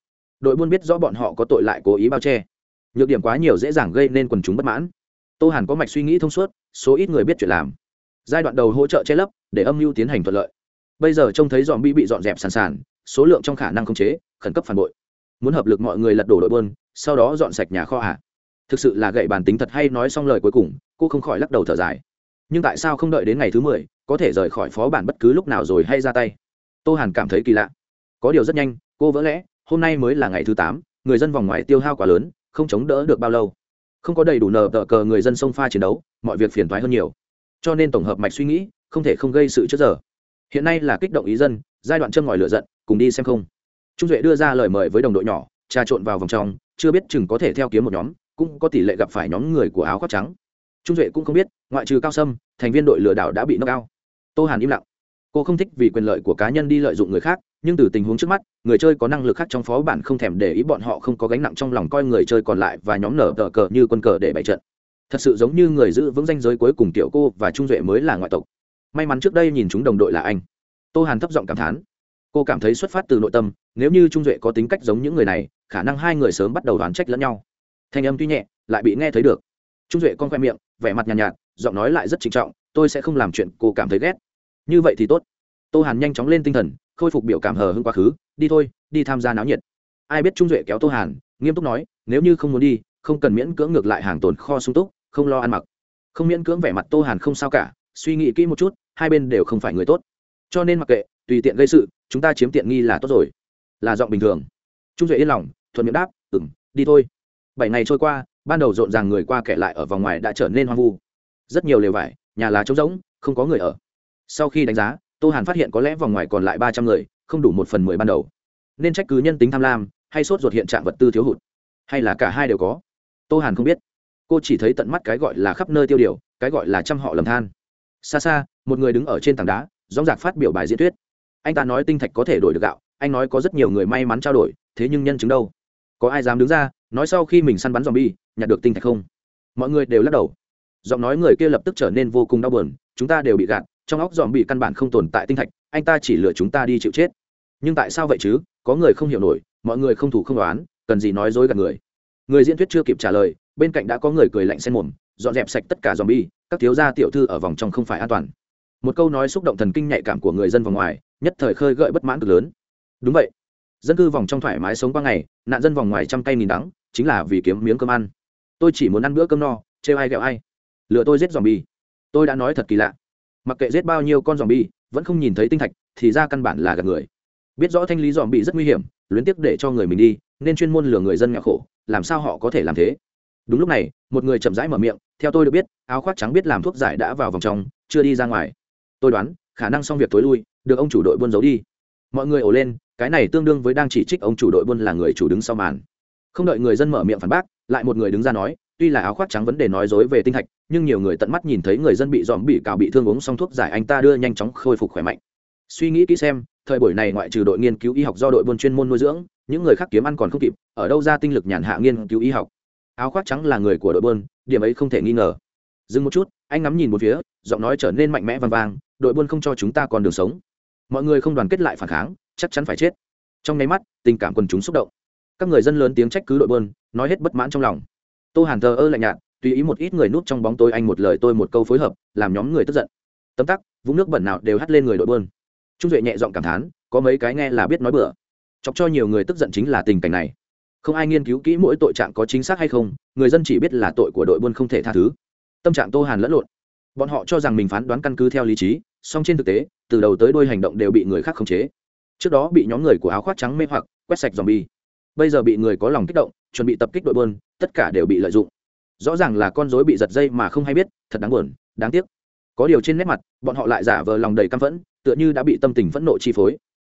Đội buôn biết rõ bọn họ có tội lại cố ý bao che. Nhược điểm quá nhiều dễ dàng gây nên quần chúng bất mãn. Tô hàn có mạch suy nghĩ thông suốt, số ít người biết chuyện làm. Giai đoạn đầu hỗ trợ che lấp, để âm mưu tiến hành thuận lợi. Bây giờ trông thấy dòm bi bị dọn dẹp sàn sàn, số lượng trong khả năng khống chế, khẩn cấp phản bội. Muốn hợp lực mọi người lật đổ đội buôn, sau đó dọn sạch nhà kho à thực sự là gậy bản tính thật hay nói xong lời cuối cùng, cô không khỏi lắc đầu thở dài nhưng tại sao không đợi đến ngày thứ mười, có thể rời khỏi phó bản bất cứ lúc nào rồi hay ra tay? Tô hàn cảm thấy kỳ lạ. Có điều rất nhanh, cô vỡ lẽ, hôm nay mới là ngày thứ tám, người dân vòng ngoài tiêu hao quá lớn, không chống đỡ được bao lâu. Không có đầy đủ nờ tờ cờ người dân sông pha chiến đấu, mọi việc phiền thoái hơn nhiều. Cho nên tổng hợp mạch suy nghĩ, không thể không gây sự trước giờ. Hiện nay là kích động ý dân, giai đoạn châm ngòi lửa giận, cùng đi xem không. Trung duệ đưa ra lời mời với đồng đội nhỏ, trà trộn vào vòng trong, chưa biết chừng có thể theo kiếm một nhóm, cũng có tỷ lệ gặp phải nhóm người của áo khoác trắng trung duệ cũng không biết ngoại trừ cao sâm thành viên đội lừa đảo đã bị nâng cao tô hàn im lặng. cô không thích vì quyền lợi của cá nhân đi lợi dụng người khác, nhưng từ tình huống trước mắt, người chơi có năng lực khác trong phó bản không thèm để ý bọn họ không có gánh nặng trong lòng coi người chơi còn lại và nhóm nở tờ cờ như quân cờ để bày trận. Thật sự giống như người giữ vững danh giới cuối cùng tiểu cô và trung duệ mới là ngoại tộc. May mắn trước đây nhìn chúng đồng đội là anh. Tô hàn thấp giọng cảm thán. Cô cảm thấy xuất phát từ nội tâm, nếu như trung duệ có tính cách giống những người này, khả năng hai người sớm bắt đầu đoán trách lẫn nhau. Thanh âm tuy nhẹ, lại bị nghe thấy được trung duệ con khoe miệng vẻ mặt nhàn nhạt, nhạt giọng nói lại rất trịnh trọng tôi sẽ không làm chuyện cô cảm thấy ghét. Như vậy thì tốt. Tô hàn nhanh chóng lên tinh thần khôi phục biểu cảm hờ hưng quá khứ đi thôi đi tham gia náo nhiệt. Ai biết trung duệ kéo tô hàn nghiêm túc nói nếu như không muốn đi không cần miễn cưỡng ngược lại hàng tồn kho sung túc không lo ăn mặc. Không miễn cưỡng vẻ mặt tô hàn không sao cả suy nghĩ kỹ một chút hai bên đều không phải người tốt. Cho nên mặc kệ tùy tiện gây sự chúng ta chiếm tiện nghi là tốt rồi. Là giọng bình thường. Trung duệ yên lòng thuận miệng đáp ừng đi thôi. Bảy ngày trôi qua ban đầu rộn ràng người qua kẻ lại ở vòng ngoài đã trở nên hoang vu. Rất nhiều lều vải, nhà lá trống rỗng, không có người ở. Sau khi đánh giá, tô hàn phát hiện có lẽ vòng ngoài còn lại ba trăm người, không đủ một phần mười ban đầu. Nên trách cứ nhân tính tham lam, hay sốt ruột hiện trạng vật tư thiếu hụt. Hay là cả hai đều có. Tô hàn không biết. Cô chỉ thấy tận mắt cái gọi là khắp nơi tiêu điều, cái gọi là trăm họ lầm than. Xa xa, một người đứng ở trên tảng đá dóng dạc phát biểu bài diễn thuyết. Anh ta nói tinh thạch có thể đổi được gạo, anh nói có rất nhiều người may mắn trao đổi, thế nhưng nhân chứng đâu? Có ai dám đứng ra, nói sau khi mình săn bắn zombie nhặt được tinh thạch không? Mọi người đều lắc đầu. Giọng nói người kia lập tức trở nên vô cùng đau buồn, chúng ta đều bị gạt, trong óc dòm bị căn bản không tồn tại tinh thạch, anh ta chỉ lừa chúng ta đi chịu chết. Nhưng tại sao vậy chứ? Có người không hiểu nổi, mọi người không thủ không đoán, cần gì nói dối gạt người? Người diễn thuyết chưa kịp trả lời, bên cạnh đã có người cười lạnh xen mồm, dọn dẹp sạch tất cả dòm bi các thiếu gia tiểu thư ở vòng trong không phải an toàn. Một câu nói xúc động thần kinh nhạy cảm của người dân vòng ngoài, nhất thời khơi gợi bất mãn cực lớn. Đúng vậy. Dân cư vòng trong thoải mái sống qua ngày, nạn dân vòng ngoài trăm cây nghìn đắng, chính là vì kiếm miếng cơm ăn tôi chỉ muốn ăn bữa cơm no, trêu ai ghẹo ai. Lừa tôi giết dòm bi tôi đã nói thật kỳ lạ. Mặc kệ giết bao nhiêu con dòm bi vẫn không nhìn thấy tinh thạch, thì ra căn bản là gạt người. Biết rõ thanh lý dòm bị rất nguy hiểm, luyến tiếc để cho người mình đi, nên chuyên môn lừa người dân nghèo khổ, làm sao họ có thể làm thế? Đúng lúc này, một người chậm rãi mở miệng, theo tôi được biết, áo khoác trắng biết làm thuốc giải đã vào vòng trong, chưa đi ra ngoài. Tôi đoán, khả năng xong việc tối lui, được ông chủ đội buôn giấu đi. Mọi người ổ lên, cái này tương đương với đang chỉ trích ông chủ đội buôn là người chủ đứng sau màn. Không đợi người dân mở miệng phản bác lại một người đứng ra nói, tuy là áo khoác trắng vấn đề nói dối về tinh thạch nhưng nhiều người tận mắt nhìn thấy người dân bị dòm bị cào bị thương uống xong thuốc giải anh ta đưa nhanh chóng khôi phục khỏe mạnh. Suy nghĩ kỹ xem, thời buổi này ngoại trừ đội nghiên cứu y học do đội buôn chuyên môn nuôi dưỡng, những người khác kiếm ăn còn không kịp, ở đâu ra tinh lực nhàn hạ nghiên cứu y học. Áo khoác trắng là người của đội buôn, điểm ấy không thể nghi ngờ. Dừng một chút, anh ngắm nhìn một phía, giọng nói trở nên mạnh mẽ vang vang, đội buôn không cho chúng ta còn đường sống. Mọi người không đoàn kết lại phản kháng, chắc chắn phải chết. Trong nháy mắt, tình cảm quần chúng xúc động. Các người dân lớn tiếng trách cứ đội buôn nói hết bất mãn trong lòng. Tô hàn thờ ơ lạnh nhạt, tùy ý một ít người núp trong bóng tôi anh một lời tôi một câu phối hợp, làm nhóm người tức giận. Tấm tắc, vũng nước bẩn nào đều hắt lên người đội bơn. Trung duệ nhẹ giọng cảm thán, có mấy cái nghe là biết nói bừa. Chọc cho nhiều người tức giận chính là tình cảnh này. Không ai nghiên cứu kỹ mỗi tội trạng có chính xác hay không, người dân chỉ biết là tội của đội buôn không thể tha thứ. Tâm trạng tô hàn lẫn lộn. Bọn họ cho rằng mình phán đoán căn cứ theo lý trí, song trên thực tế, từ đầu tới đôi hành động đều bị người khác khống chế. Trước đó bị nhóm người của áo khoác trắng mê hoặc, quét sạch dòm bi bây giờ bị người có lòng kích động, chuẩn bị tập kích đội buôn, tất cả đều bị lợi dụng. Rõ ràng là con dối bị giật dây mà không hay biết, thật đáng buồn, đáng tiếc. Có điều trên nét mặt, bọn họ lại giả vờ lòng đầy căm phẫn, tựa như đã bị tâm tình phẫn nộ chi phối.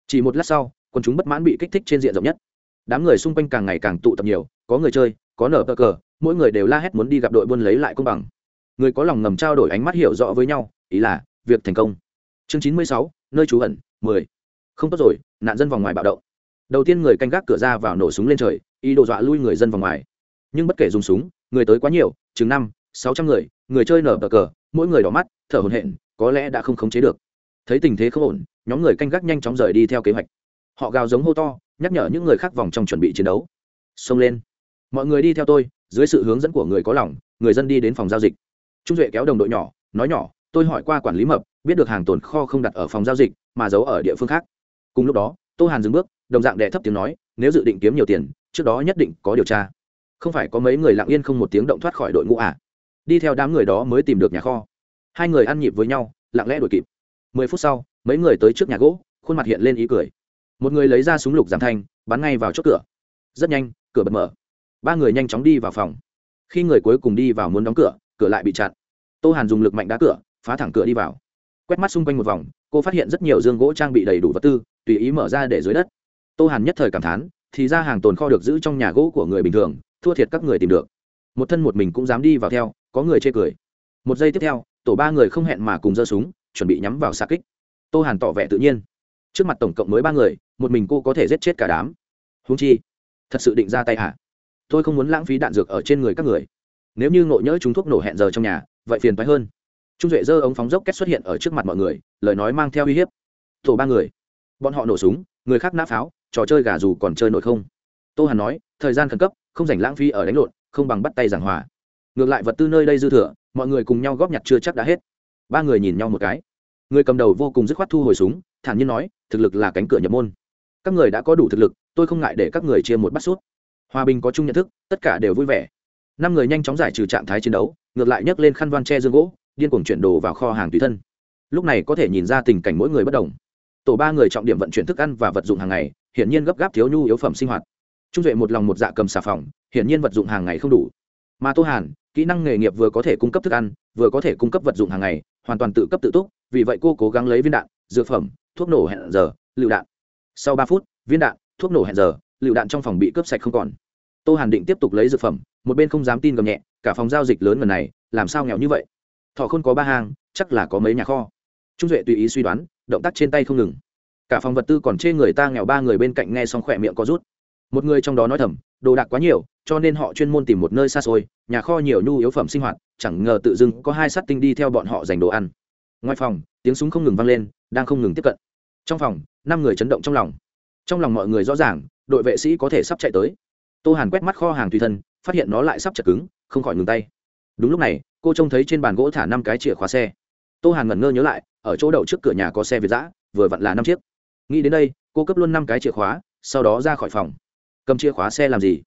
Chỉ một lát sau, quần chúng bất mãn bị kích thích trên diện rộng nhất. Đám người xung quanh càng ngày càng tụ tập nhiều, có người chơi, có nở cờ cờ, mỗi người đều la hét muốn đi gặp đội buôn lấy lại công bằng. Người có lòng ngầm trao đổi ánh mắt hiểu rõ với nhau, ý là, việc thành công. Chương chín mươi sáu, nơi trú ẩn, mười. Không tốt rồi, nạn dân vòng ngoài bạo động đầu tiên người canh gác cửa ra vào nổ súng lên trời, ý đồ dọa lui người dân vòng ngoài. Nhưng bất kể dùng súng, người tới quá nhiều, chừng năm, sáu trăm người người chơi nở bờ cờ, mỗi người đỏ mắt, thở hổn hển, có lẽ đã không khống chế được. Thấy tình thế không ổn, nhóm người canh gác nhanh chóng rời đi theo kế hoạch. Họ gào giống hô to, nhắc nhở những người khác vòng trong chuẩn bị chiến đấu. Xông lên. Mọi người đi theo tôi, dưới sự hướng dẫn của người có lòng, người dân đi đến phòng giao dịch. Trung duệ kéo đồng đội nhỏ, nói nhỏ, tôi hỏi qua quản lý mập, biết được hàng tồn kho không đặt ở phòng giao dịch, mà giấu ở địa phương khác. Cùng lúc đó, tô hàn dừng bước đồng dạng đệ thấp tiếng nói, nếu dự định kiếm nhiều tiền, trước đó nhất định có điều tra. Không phải có mấy người lặng yên không một tiếng động thoát khỏi đội ngũ à. đi theo đám người đó mới tìm được nhà kho. Hai người ăn nhịp với nhau, lặng lẽ đuổi kịp. Mười phút sau, mấy người tới trước nhà gỗ, khuôn mặt hiện lên ý cười. Một người lấy ra súng lục giảm thanh, bắn ngay vào chốt cửa. Rất nhanh, cửa bật mở. Ba người nhanh chóng đi vào phòng. Khi người cuối cùng đi vào muốn đóng cửa cửa lại bị chặn. Tô hàn dùng lực mạnh đá cửa, phá thẳng cửa đi vào. Quét mắt xung quanh một vòng, cô phát hiện rất nhiều dương gỗ trang bị đầy đủ vật tư, tùy ý mở ra để dưới đất tô hàn nhất thời cảm thán, thì ra hàng tồn kho được giữ trong nhà gỗ của người bình thường, thua thiệt các người tìm được. Một thân một mình cũng dám đi vào theo, có người chê cười. Một giây tiếp theo, tổ ba người không hẹn mà cùng giơ súng, chuẩn bị nhắm vào xa kích. Tô hàn tỏ vẻ tự nhiên. Trước mặt tổng cộng mới ba người, một mình cô có thể giết chết cả đám. Húng chi, thật sự định ra tay hả? Tôi không muốn lãng phí đạn dược ở trên người các người. Nếu như ngộ nhỡ chúng thuốc nổ hẹn giờ trong nhà, vậy phiền phái hơn. Trung duệ dơ ống phóng dốc kết xuất hiện ở trước mặt mọi người, lời nói mang theo uy hiếp. Tổ ba người, bọn họ nổ súng, người khác nã pháo trò chơi gà dù còn chơi nổi không? Tô hàn nói, thời gian khẩn cấp, không dành lãng phí ở đánh lộn, không bằng bắt tay giảng hòa. Ngược lại vật tư nơi đây dư thừa, mọi người cùng nhau góp nhặt chưa chắc đã hết. Ba người nhìn nhau một cái. Người cầm đầu vô cùng dứt khoát thu hồi súng, thản nhiên nói, thực lực là cánh cửa nhập môn. Các người đã có đủ thực lực, tôi không ngại để các người chia một bát sút hòa bình có chung nhận thức, tất cả đều vui vẻ. Năm người nhanh chóng giải trừ trạng thái chiến đấu, ngược lại nhấc lên khăn voan che dương gỗ, điên cuồng chuyển đồ vào kho hàng tùy thân. Lúc này có thể nhìn ra tình cảnh mỗi người bất đồng. Tổ ba người trọng điểm vận chuyển thức ăn và vật dụng hàng ngày hiển nhiên gấp gáp thiếu nhu yếu phẩm sinh hoạt. Trung duệ một lòng một dạ cầm xà phòng, hiển nhiên vật dụng hàng ngày không đủ. Mà tô hàn, kỹ năng nghề nghiệp vừa có thể cung cấp thức ăn, vừa có thể cung cấp vật dụng hàng ngày, hoàn toàn tự cấp tự túc, vì vậy cô cố gắng lấy viên đạn, dược phẩm, thuốc nổ hẹn giờ, lựu đạn. Sau ba phút, viên đạn, thuốc nổ hẹn giờ, lựu đạn trong phòng bị cướp sạch không còn. Tô hàn định tiếp tục lấy dược phẩm, một bên không dám tin gầm nhẹ, cả phòng giao dịch lớn lần này, làm sao nghèo như vậy? Thọ không có ba hang, chắc là có mấy nhà kho. Trung duệ tùy ý suy đoán, động tác trên tay không ngừng cả phòng vật tư còn chê người ta nghèo ba người bên cạnh nghe xong khỏe miệng có rút. Một người trong đó nói thầm, đồ đạc quá nhiều, cho nên họ chuyên môn tìm một nơi xa xôi, nhà kho nhiều nhu yếu phẩm sinh hoạt, chẳng ngờ tự dưng có hai sát tinh đi theo bọn họ giành đồ ăn. Ngoài phòng, tiếng súng không ngừng vang lên, đang không ngừng tiếp cận. Trong phòng, năm người chấn động trong lòng. Trong lòng mọi người rõ ràng, đội vệ sĩ có thể sắp chạy tới. Tô hàn quét mắt kho hàng tùy thân, phát hiện nó lại sắp chật cứng, không khỏi ngừng tay. Đúng lúc này, cô trông thấy trên bàn gỗ thả năm cái chìa khóa xe. Tô hàn ngẩn ngơ nhớ lại, ở chỗ đậu trước cửa nhà có xe việt giã vừa vặn là năm chiếc nghĩ đến đây, cô cấp luôn năm cái chìa khóa, sau đó ra khỏi phòng. Cầm chìa khóa xe làm gì?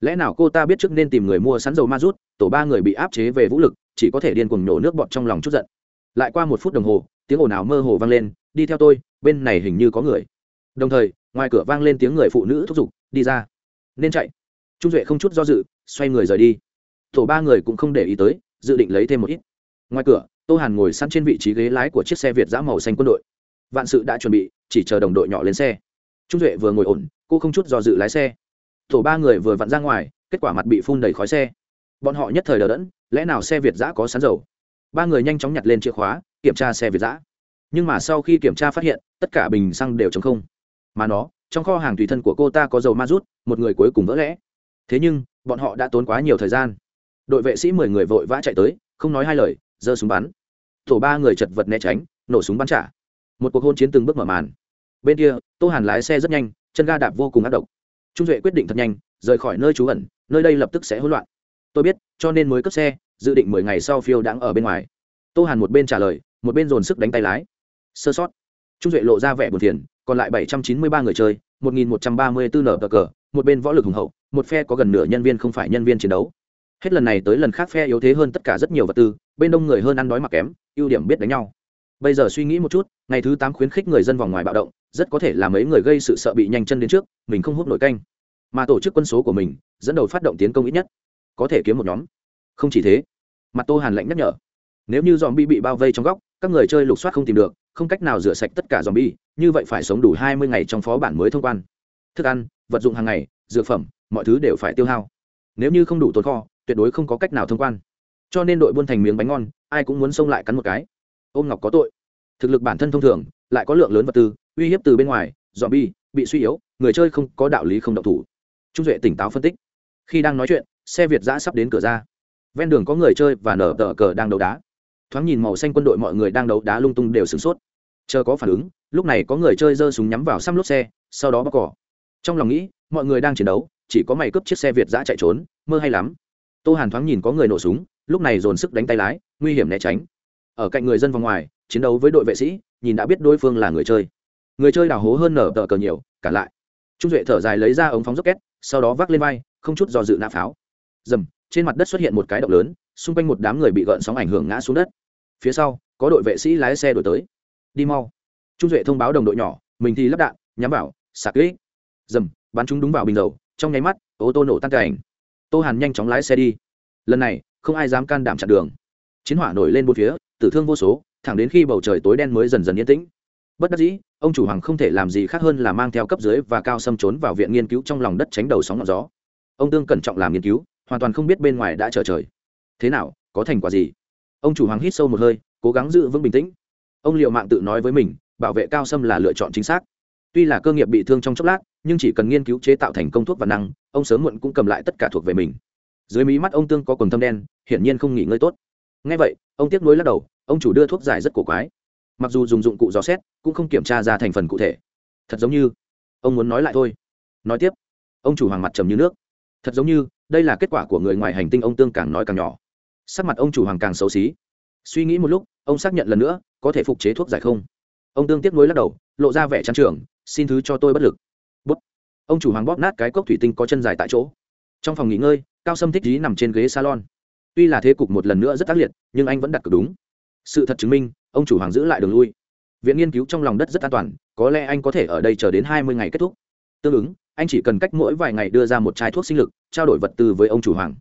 Lẽ nào cô ta biết trước nên tìm người mua sắn dầu ma rút, tổ ba người bị áp chế về vũ lực, chỉ có thể điên cuồng nổ nước bọt trong lòng chút giận. Lại qua một phút đồng hồ, tiếng ồn ào mơ hồ vang lên, đi theo tôi, bên này hình như có người. Đồng thời, ngoài cửa vang lên tiếng người phụ nữ thúc giục, đi ra. Nên chạy. Trung duệ không chút do dự, xoay người rời đi. Tổ ba người cũng không để ý tới, dự định lấy thêm một ít. Ngoài cửa, tô hàn ngồi sẵn trên vị trí ghế lái của chiếc xe việt giã màu xanh quân đội. Vạn sự đã chuẩn bị chỉ chờ đồng đội nhỏ lên xe. Trung duệ vừa ngồi ổn, cô không chút do dự lái xe. Tổ ba người vừa vặn ra ngoài, kết quả mặt bị phun đầy khói xe. Bọn họ nhất thời đờ đẫn, lẽ nào xe việt giã có sán dầu? Ba người nhanh chóng nhặt lên chìa khóa, kiểm tra xe việt giã. Nhưng mà sau khi kiểm tra phát hiện, tất cả bình xăng đều t không. Mà nó, trong kho hàng tùy thân của cô ta có dầu ma rút, một người cuối cùng vỡ lẽ. Thế nhưng, bọn họ đã tốn quá nhiều thời gian. Đội vệ sĩ mười người vội vã chạy tới, không nói hai lời, giơ súng bắn. Tổ ba người chật vật né tránh, nổ súng bắn trả một cuộc hôn chiến từng bước mở màn. Bên kia, tô hàn lái xe rất nhanh, chân ga đạp vô cùng ác độc. Trung duệ quyết định thật nhanh, rời khỏi nơi trú ẩn, nơi đây lập tức sẽ hỗn loạn. Tôi biết, cho nên mới cấp xe, dự định mười ngày sau phiêu đãng ở bên ngoài. Tô hàn một bên trả lời, một bên dồn sức đánh tay lái. Sơ sót. Trung duệ lộ ra vẻ buồn phiền, còn lại bảy trăm chín mươi ba người chơi, một nghìn một trăm ba mươi bốn nở cờ cờ, một bên võ lực hùng hậu, một phe có gần nửa nhân viên không phải nhân viên chiến đấu. Hết lần này tới lần khác phe yếu thế hơn tất cả rất nhiều vật tư, bên đông người hơn ăn đói mặc kém, ưu điểm biết đánh nhau bây giờ suy nghĩ một chút, ngày thứ tám khuyến khích người dân vòng ngoài bạo động, rất có thể là mấy người gây sự sợ bị nhanh chân đến trước, mình không hút nổi canh. Mà tổ chức quân số của mình, dẫn đầu phát động tiến công ít nhất, có thể kiếm một nhóm. Không chỉ thế, mặt tô hàn lạnh nhắc nhở, nếu như dòm bi bị bao vây trong góc, các người chơi lục soát không tìm được, không cách nào rửa sạch tất cả dòm bi như vậy phải sống đủ hai mươi ngày trong phó bản mới thông quan. Thức ăn, vật dụng hàng ngày, dược phẩm, mọi thứ đều phải tiêu hao. Nếu như không đủ tồn kho, tuyệt đối không có cách nào thông quan. Cho nên đội buôn thành miếng bánh ngon, ai cũng muốn xông lại cắn một cái ôm ngọc có tội. Thực lực bản thân thông thường, lại có lượng lớn vật tư, uy hiếp từ bên ngoài dòm bi bị suy yếu, người chơi không có đạo lý không động thủ. Trung duệ tỉnh táo phân tích. Khi đang nói chuyện, xe việt giã sắp đến cửa ra. Ven đường có người chơi và nở tờ cờ đang đấu đá. Thoáng nhìn màu xanh quân đội mọi người đang đấu đá lung tung đều sửng sốt. Chờ có phản ứng, lúc này có người chơi giơ súng nhắm vào xăm lốp xe, sau đó bóc cỏ. Trong lòng nghĩ, mọi người đang chiến đấu, chỉ có mày cướp chiếc xe việt giã chạy trốn, mơ hay lắm. Tô hàn thoáng nhìn có người nổ súng, lúc này dồn sức đánh tay lái, nguy hiểm né tránh ở cạnh người dân vòng ngoài, chiến đấu với đội vệ sĩ, nhìn đã biết đối phương là người chơi. Người chơi đào hố hơn nở tờ cờ nhiều, cả lại. Trung duệ thở dài lấy ra ống phóng rocket, sau đó vác lên vai, không chút do dự nã pháo. Dầm, trên mặt đất xuất hiện một cái động lớn, xung quanh một đám người bị gợn sóng ảnh hưởng ngã xuống đất. Phía sau, có đội vệ sĩ lái xe đổi tới. Đi mau. Trung duệ thông báo đồng đội nhỏ, mình thì lắp đạn, nhắm vào, sạc kỹ dầm, bắn chúng đúng vào bình dầu, trong nháy mắt, ô tô nổ tan cảnh tô hàn nhanh chóng lái xe đi. Lần này, không ai dám can đảm chặn đường. Chiến hỏa nổi lên bốn phía tử thương vô số, thẳng đến khi bầu trời tối đen mới dần dần yên tĩnh. Bất đắc dĩ, ông chủ hoàng không thể làm gì khác hơn là mang theo cấp dưới và cao xâm trốn vào viện nghiên cứu trong lòng đất tránh đầu sóng ngọn gió. Ông tương cẩn trọng làm nghiên cứu, hoàn toàn không biết bên ngoài đã trở trời. Thế nào, có thành quả gì? Ông chủ hoàng hít sâu một hơi, cố gắng giữ vững bình tĩnh. Ông liệu mạng tự nói với mình, bảo vệ cao xâm là lựa chọn chính xác. Tuy là cơ nghiệp bị thương trong chốc lát, nhưng chỉ cần nghiên cứu chế tạo thành công thuốc và năng, ông sớm muộn cũng cầm lại tất cả thuộc về mình. Dưới mí mắt ông tương có quần thâm đen, hiển nhiên không nghỉ ngơi tốt. Ngay vậy ông tiếc nuối lắc đầu, ông chủ đưa thuốc giải rất cổ quái. Mặc dù dùng dụng cụ dò xét, cũng không kiểm tra ra thành phần cụ thể. Thật giống như, ông muốn nói lại thôi. Nói tiếp, ông chủ hoàng mặt trầm như nước. Thật giống như, đây là kết quả của người ngoài hành tinh ông tương càng nói càng nhỏ. Sắc mặt ông chủ hoàng càng xấu xí. Suy nghĩ một lúc, ông xác nhận lần nữa, có thể phục chế thuốc giải không? Ông tương tiếp nối lắc đầu, lộ ra vẻ trắng trưởng xin thứ cho tôi bất lực. Bút. ông chủ hoàng bóp nát cái cốc thủy tinh có chân dài tại chỗ. Trong phòng nghỉ ngơi, cao sâm thích dí nằm trên ghế salon tuy là thế cục một lần nữa rất ác liệt, nhưng anh vẫn đặt cực đúng. Sự thật chứng minh, ông chủ hoàng giữ lại đường lui. Viện nghiên cứu trong lòng đất rất an toàn, có lẽ anh có thể ở đây chờ đến hai mươi ngày kết thúc. Tương ứng, anh chỉ cần cách mỗi vài ngày đưa ra một chai thuốc sinh lực, trao đổi vật tư với ông chủ hoàng.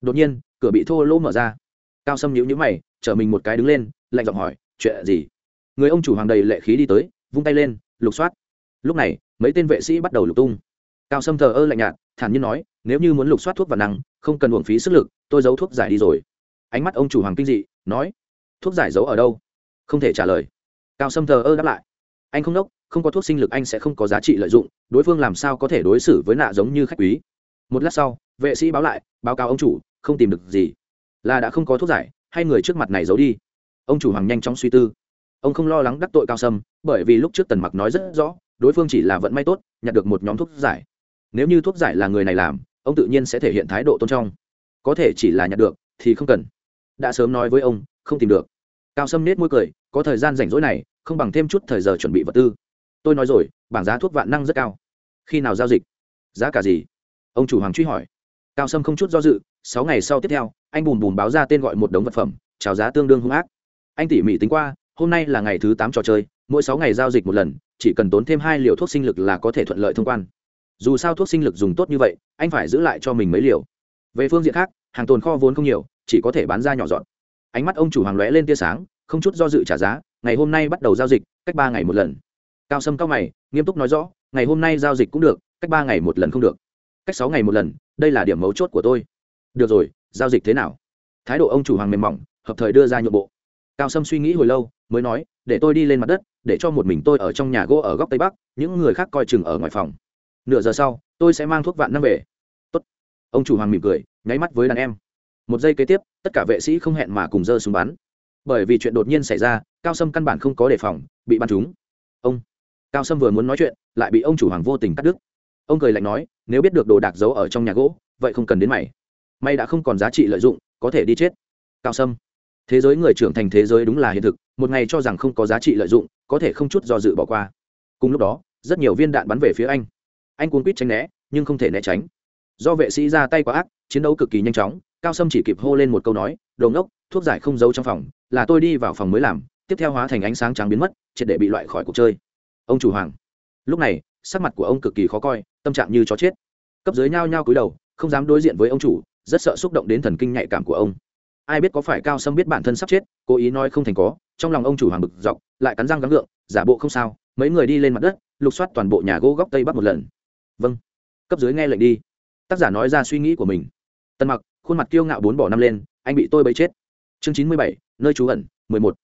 Đột nhiên, cửa bị thô lỗ mở ra. Cao sâm nhíu nhíu mày, chở mình một cái đứng lên, lạnh giọng hỏi, chuyện gì? Người ông chủ hoàng đầy lệ khí đi tới, vung tay lên, lục soát. Lúc này, mấy tên vệ sĩ bắt đầu lục tung. Cao sâm thờ ơ lạnh nhạt thản nhiên nói, nếu như muốn lục soát thuốc và năng, không cần uổng phí sức lực, tôi giấu thuốc giải đi rồi. Ánh mắt ông chủ hoàng kinh dị, nói, thuốc giải giấu ở đâu? Không thể trả lời. Cao sâm thờ ơ đáp lại, anh không đốc, không có thuốc sinh lực anh sẽ không có giá trị lợi dụng, đối phương làm sao có thể đối xử với nạ giống như khách quý? Một lát sau, vệ sĩ báo lại, báo cáo ông chủ, không tìm được gì, là đã không có thuốc giải, hay người trước mặt này giấu đi. Ông chủ hoàng nhanh chóng suy tư. Ông không lo lắng đắc tội cao sâm, bởi vì lúc trước tần mặc nói rất rõ, đối phương chỉ là vận may tốt, nhặt được một nhóm thuốc giải nếu như thuốc giải là người này làm, ông tự nhiên sẽ thể hiện thái độ tôn trọng. Có thể chỉ là nhặt được, thì không cần. Đã sớm nói với ông, không tìm được. Cao sâm nết môi cười, có thời gian rảnh rỗi này, không bằng thêm chút thời giờ chuẩn bị vật tư. Tôi nói rồi, bảng giá thuốc vạn năng rất cao. Khi nào giao dịch? Giá cả gì? Ông chủ hoàng truy hỏi. Cao sâm không chút do dự, sáu ngày sau tiếp theo, anh bùn bùn báo ra tên gọi một đống vật phẩm trào giá tương đương hung ác. Anh tỉ mỉ tính qua, hôm nay là ngày thứ tám trò chơi, mỗi sáu ngày giao dịch một lần, chỉ cần tốn thêm hai liều thuốc sinh lực là có thể thuận lợi thông quan dù sao thuốc sinh lực dùng tốt như vậy, anh phải giữ lại cho mình mấy liều. Về phương diện khác, hàng tồn kho vốn không nhiều, chỉ có thể bán ra nhỏ dọn ánh mắt ông chủ hoàng lóe lên tia sáng, không chút do dự trả giá, ngày hôm nay bắt đầu giao dịch, cách ba ngày một lần. Cao sâm cao mày, nghiêm túc nói rõ, ngày hôm nay giao dịch cũng được, cách ba ngày một lần không được. Cách sáu ngày một lần, đây là điểm mấu chốt của tôi. Được rồi, giao dịch thế nào? Thái độ ông chủ hoàng mềm mỏng, hợp thời đưa ra nhượng bộ. Cao sâm suy nghĩ hồi lâu, mới nói, để tôi đi lên mặt đất, để cho một mình tôi ở trong nhà gỗ ở góc tây bắc, những người khác coi chừng ở ngoài phòng nửa giờ sau, tôi sẽ mang thuốc vạn năm về. Tốt. ông chủ hoàng mỉm cười, nháy mắt với đàn em. Một giây kế tiếp, tất cả vệ sĩ không hẹn mà cùng giơ súng bắn. Bởi vì chuyện đột nhiên xảy ra, cao sâm căn bản không có đề phòng, bị bắn trúng. Ông. Cao sâm vừa muốn nói chuyện, lại bị ông chủ hoàng vô tình cắt đứt. Ông cười lạnh nói, nếu biết được đồ đạc giấu ở trong nhà gỗ, vậy không cần đến mày. Mày đã không còn giá trị lợi dụng, có thể đi chết. Cao sâm. Thế giới người trưởng thành thế giới đúng là hiện thực, một ngày cho rằng không có giá trị lợi dụng, có thể không chút do dự bỏ qua. Cùng lúc đó, rất nhiều viên đạn bắn về phía anh anh cuốn quýt tránh né, nhưng không thể né tránh. Do vệ sĩ ra tay quá ác, chiến đấu cực kỳ nhanh chóng, cao sâm chỉ kịp hô lên một câu nói, đồ ngốc, thuốc giải không giấu trong phòng, là tôi đi vào phòng mới làm, tiếp theo hóa thành ánh sáng trắng biến mất, triệt để bị loại khỏi cuộc chơi. Ông chủ hoàng. Lúc này, sắc mặt của ông cực kỳ khó coi, tâm trạng như chó chết. Cấp dưới nhao nhao cúi đầu, không dám đối diện với ông chủ, rất sợ xúc động đến thần kinh nhạy cảm của ông. Ai biết có phải cao sâm biết bản thân sắp chết, cố ý nói không thành có, trong lòng ông chủ hoàng bực dọc, lại cắn răng gắng gượng, giả bộ không sao, mấy người đi lên mặt đất, lục soát toàn bộ nhà gỗ góc tây bắc một lần vâng. Cấp dưới nghe lệnh đi. Tác giả nói ra suy nghĩ của mình. Tân mặc, khuôn mặt kiêu ngạo bốn bỏ năm lên, anh bị tôi bấy chết. Chương chín mươi bảy, nơi trú ẩn, mười một.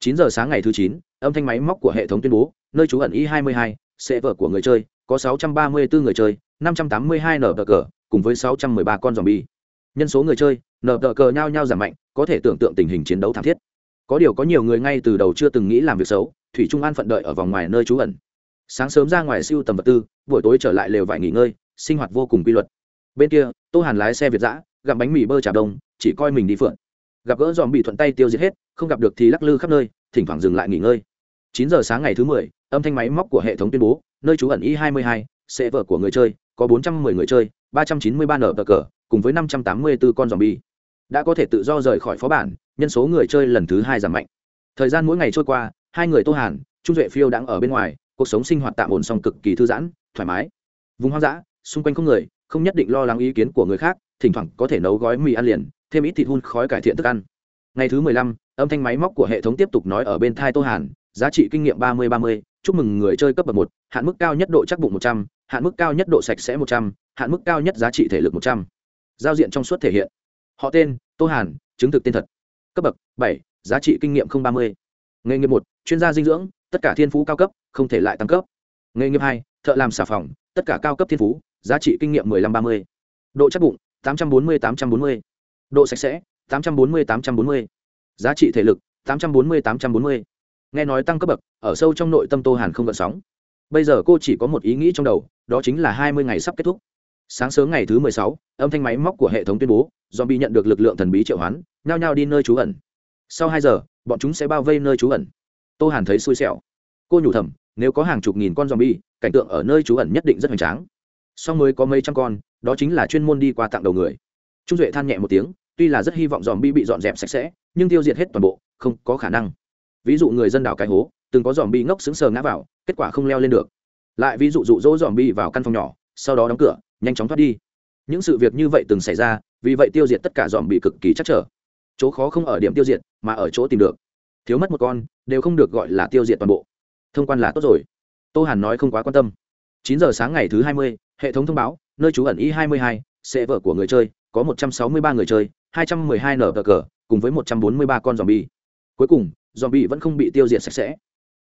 Chín giờ sáng ngày thứ chín, âm thanh máy móc của hệ thống tuyên bố, nơi trú ẩn y hai mươi hai, sẽ vở của người chơi, có sáu trăm ba mươi bốn người chơi, năm trăm tám mươi hai nở cờ, cùng với sáu trăm mười ba con dòm bi nhân số người chơi nở cờ nhao nhao giảm mạnh, có thể tưởng tượng tình hình chiến đấu thảm thiết. Có điều có nhiều người ngay từ đầu chưa từng nghĩ làm việc xấu, thủy trung an phận đợi ở vòng ngoài nơi trú ẩn sáng sớm ra ngoài siêu tầm vật tư, buổi tối trở lại lều vải nghỉ ngơi, sinh hoạt vô cùng quy luật. Bên kia, tô hàn lái xe việt giã gặm bánh mì bơ trà đông, chỉ coi mình đi phượn gặp gỡ dòm bị thuận tay tiêu diệt hết, không gặp được thì lắc lư khắp nơi, thỉnh thoảng dừng lại nghỉ ngơi. Chín giờ sáng ngày thứ mười, âm thanh máy móc của hệ thống tuyên bố, nơi trú ẩn y hai mươi hai, sẽ vở của người chơi, có bốn trăm mười người chơi, ba trăm chín mươi ba nở cờ, cùng với năm trăm tám mươi bốn con dòm bi. Đã có thể tự do rời khỏi phó bản, nhân số người chơi lần thứ hai giảm mạnh. Thời gian mỗi ngày trôi qua, hai người tô hàn, trung duệ phiêu đang ở bên ngoài cuộc sống sinh hoạt tạm ổn song cực kỳ thư giãn, thoải mái. Vùng hoang dã, xung quanh không người, không nhất định lo lắng ý kiến của người khác, thỉnh thoảng có thể nấu gói mì ăn liền, thêm ít thịt hun khói cải thiện thức ăn. Ngày thứ mười lăm, âm thanh máy móc của hệ thống tiếp tục nói ở bên thai tô hàn, giá trị kinh nghiệm ba mươi ba mươi, chúc mừng người chơi cấp bậc một, hạn mức cao nhất độ chắc bụng một trăm, hạn mức cao nhất độ sạch sẽ một trăm, hạn mức cao nhất giá trị thể lực một trăm. Giao diện trong suốt thể hiện. Họ tên, tô hàn, chứng thực tên thật. Cấp bậc bảy, giá trị kinh nghiệm ba mươi. Nghề nghiệp một, chuyên gia dinh dưỡng tất cả thiên phú cao cấp, không thể lại tăng cấp. Nghề nghiệp hai, thợ làm xà phòng, tất cả cao cấp thiên phú, giá trị kinh nghiệm mười lăm ba mươi. Độ chắc bụng, tám trăm bốn mươi, tám trăm bốn mươi. Độ sạch sẽ, tám trăm bốn mươi, tám trăm bốn mươi. Giá trị thể lực, tám trăm bốn mươi, tám trăm bốn mươi. Nghe nói tăng cấp bậc, ở sâu trong nội tâm tô hàn không gợn sóng. Bây giờ cô chỉ có một ý nghĩ trong đầu, đó chính là hai mươi ngày sắp kết thúc. Sáng sớm ngày thứ mười sáu, âm thanh máy móc của hệ thống tuyên bố do bị nhận được lực lượng thần bí triệu hoán, nhao nhao đi nơi trú ẩn. Sau hai giờ, bọn chúng sẽ bao vây nơi trú ẩn tô hàn thấy xui xẻo. Cô nhủ thầm, nếu có hàng chục nghìn con zombie, cảnh tượng ở nơi trú ẩn nhất định rất hoành tráng. Song mới có mấy trăm con, đó chính là chuyên môn đi qua tặng đầu người. Trung duệ than nhẹ một tiếng, tuy là rất hy vọng dòm bi bị dọn dẹp sạch sẽ, nhưng tiêu diệt hết toàn bộ, không có khả năng. Ví dụ người dân đào cái hố, từng có dòm bi ngốc xứng sờ ngã vào, kết quả không leo lên được. Lại ví dụ dụ dỗ dòm bi vào căn phòng nhỏ, sau đó đóng cửa, nhanh chóng thoát đi. Những sự việc như vậy từng xảy ra, vì vậy tiêu diệt tất cả dòm bị cực kỳ chắc trở. Chỗ khó không ở điểm tiêu diệt, mà ở chỗ tìm được. Thiếu mất một con đều không được gọi là tiêu diệt toàn bộ. Thông quan là tốt rồi. Tô hàn nói không quá quan tâm. Chín giờ sáng ngày thứ hai mươi, hệ thống thông báo, nơi trú ẩn y hai mươi hai, sẽ vợ của người chơi, có một trăm sáu mươi ba người chơi, hai trăm mười hai nở cờ, cùng với một trăm bốn mươi ba con dòm bi cuối cùng dòm bi vẫn không bị tiêu diệt sạch sẽ.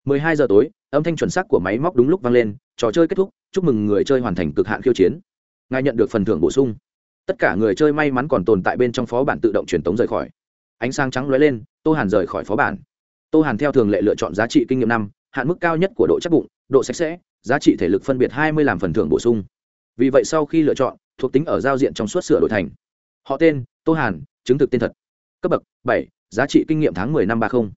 Mười hai giờ tối, âm thanh chuẩn xác của máy móc đúng lúc vang lên, trò chơi kết thúc, chúc mừng người chơi hoàn thành cực hạn khiêu chiến. Ngài nhận được phần thưởng bổ sung. Tất cả người chơi may mắn còn tồn tại bên trong phó bản tự động truyền tống rời khỏi. Ánh sáng trắng lóe lên, tô hàn rời khỏi phó bản tô hàn theo thường lệ lựa chọn giá trị kinh nghiệm năm, hạn mức cao nhất của độ chắc bụng, độ sạch sẽ, giá trị thể lực phân biệt hai mươi làm phần thưởng bổ sung. Vì vậy sau khi lựa chọn, thuộc tính ở giao diện trong suốt sửa đổi thành. Họ tên, tô hàn, chứng thực tên thật. Cấp bậc, bảy, giá trị kinh nghiệm tháng mười năm ba mươi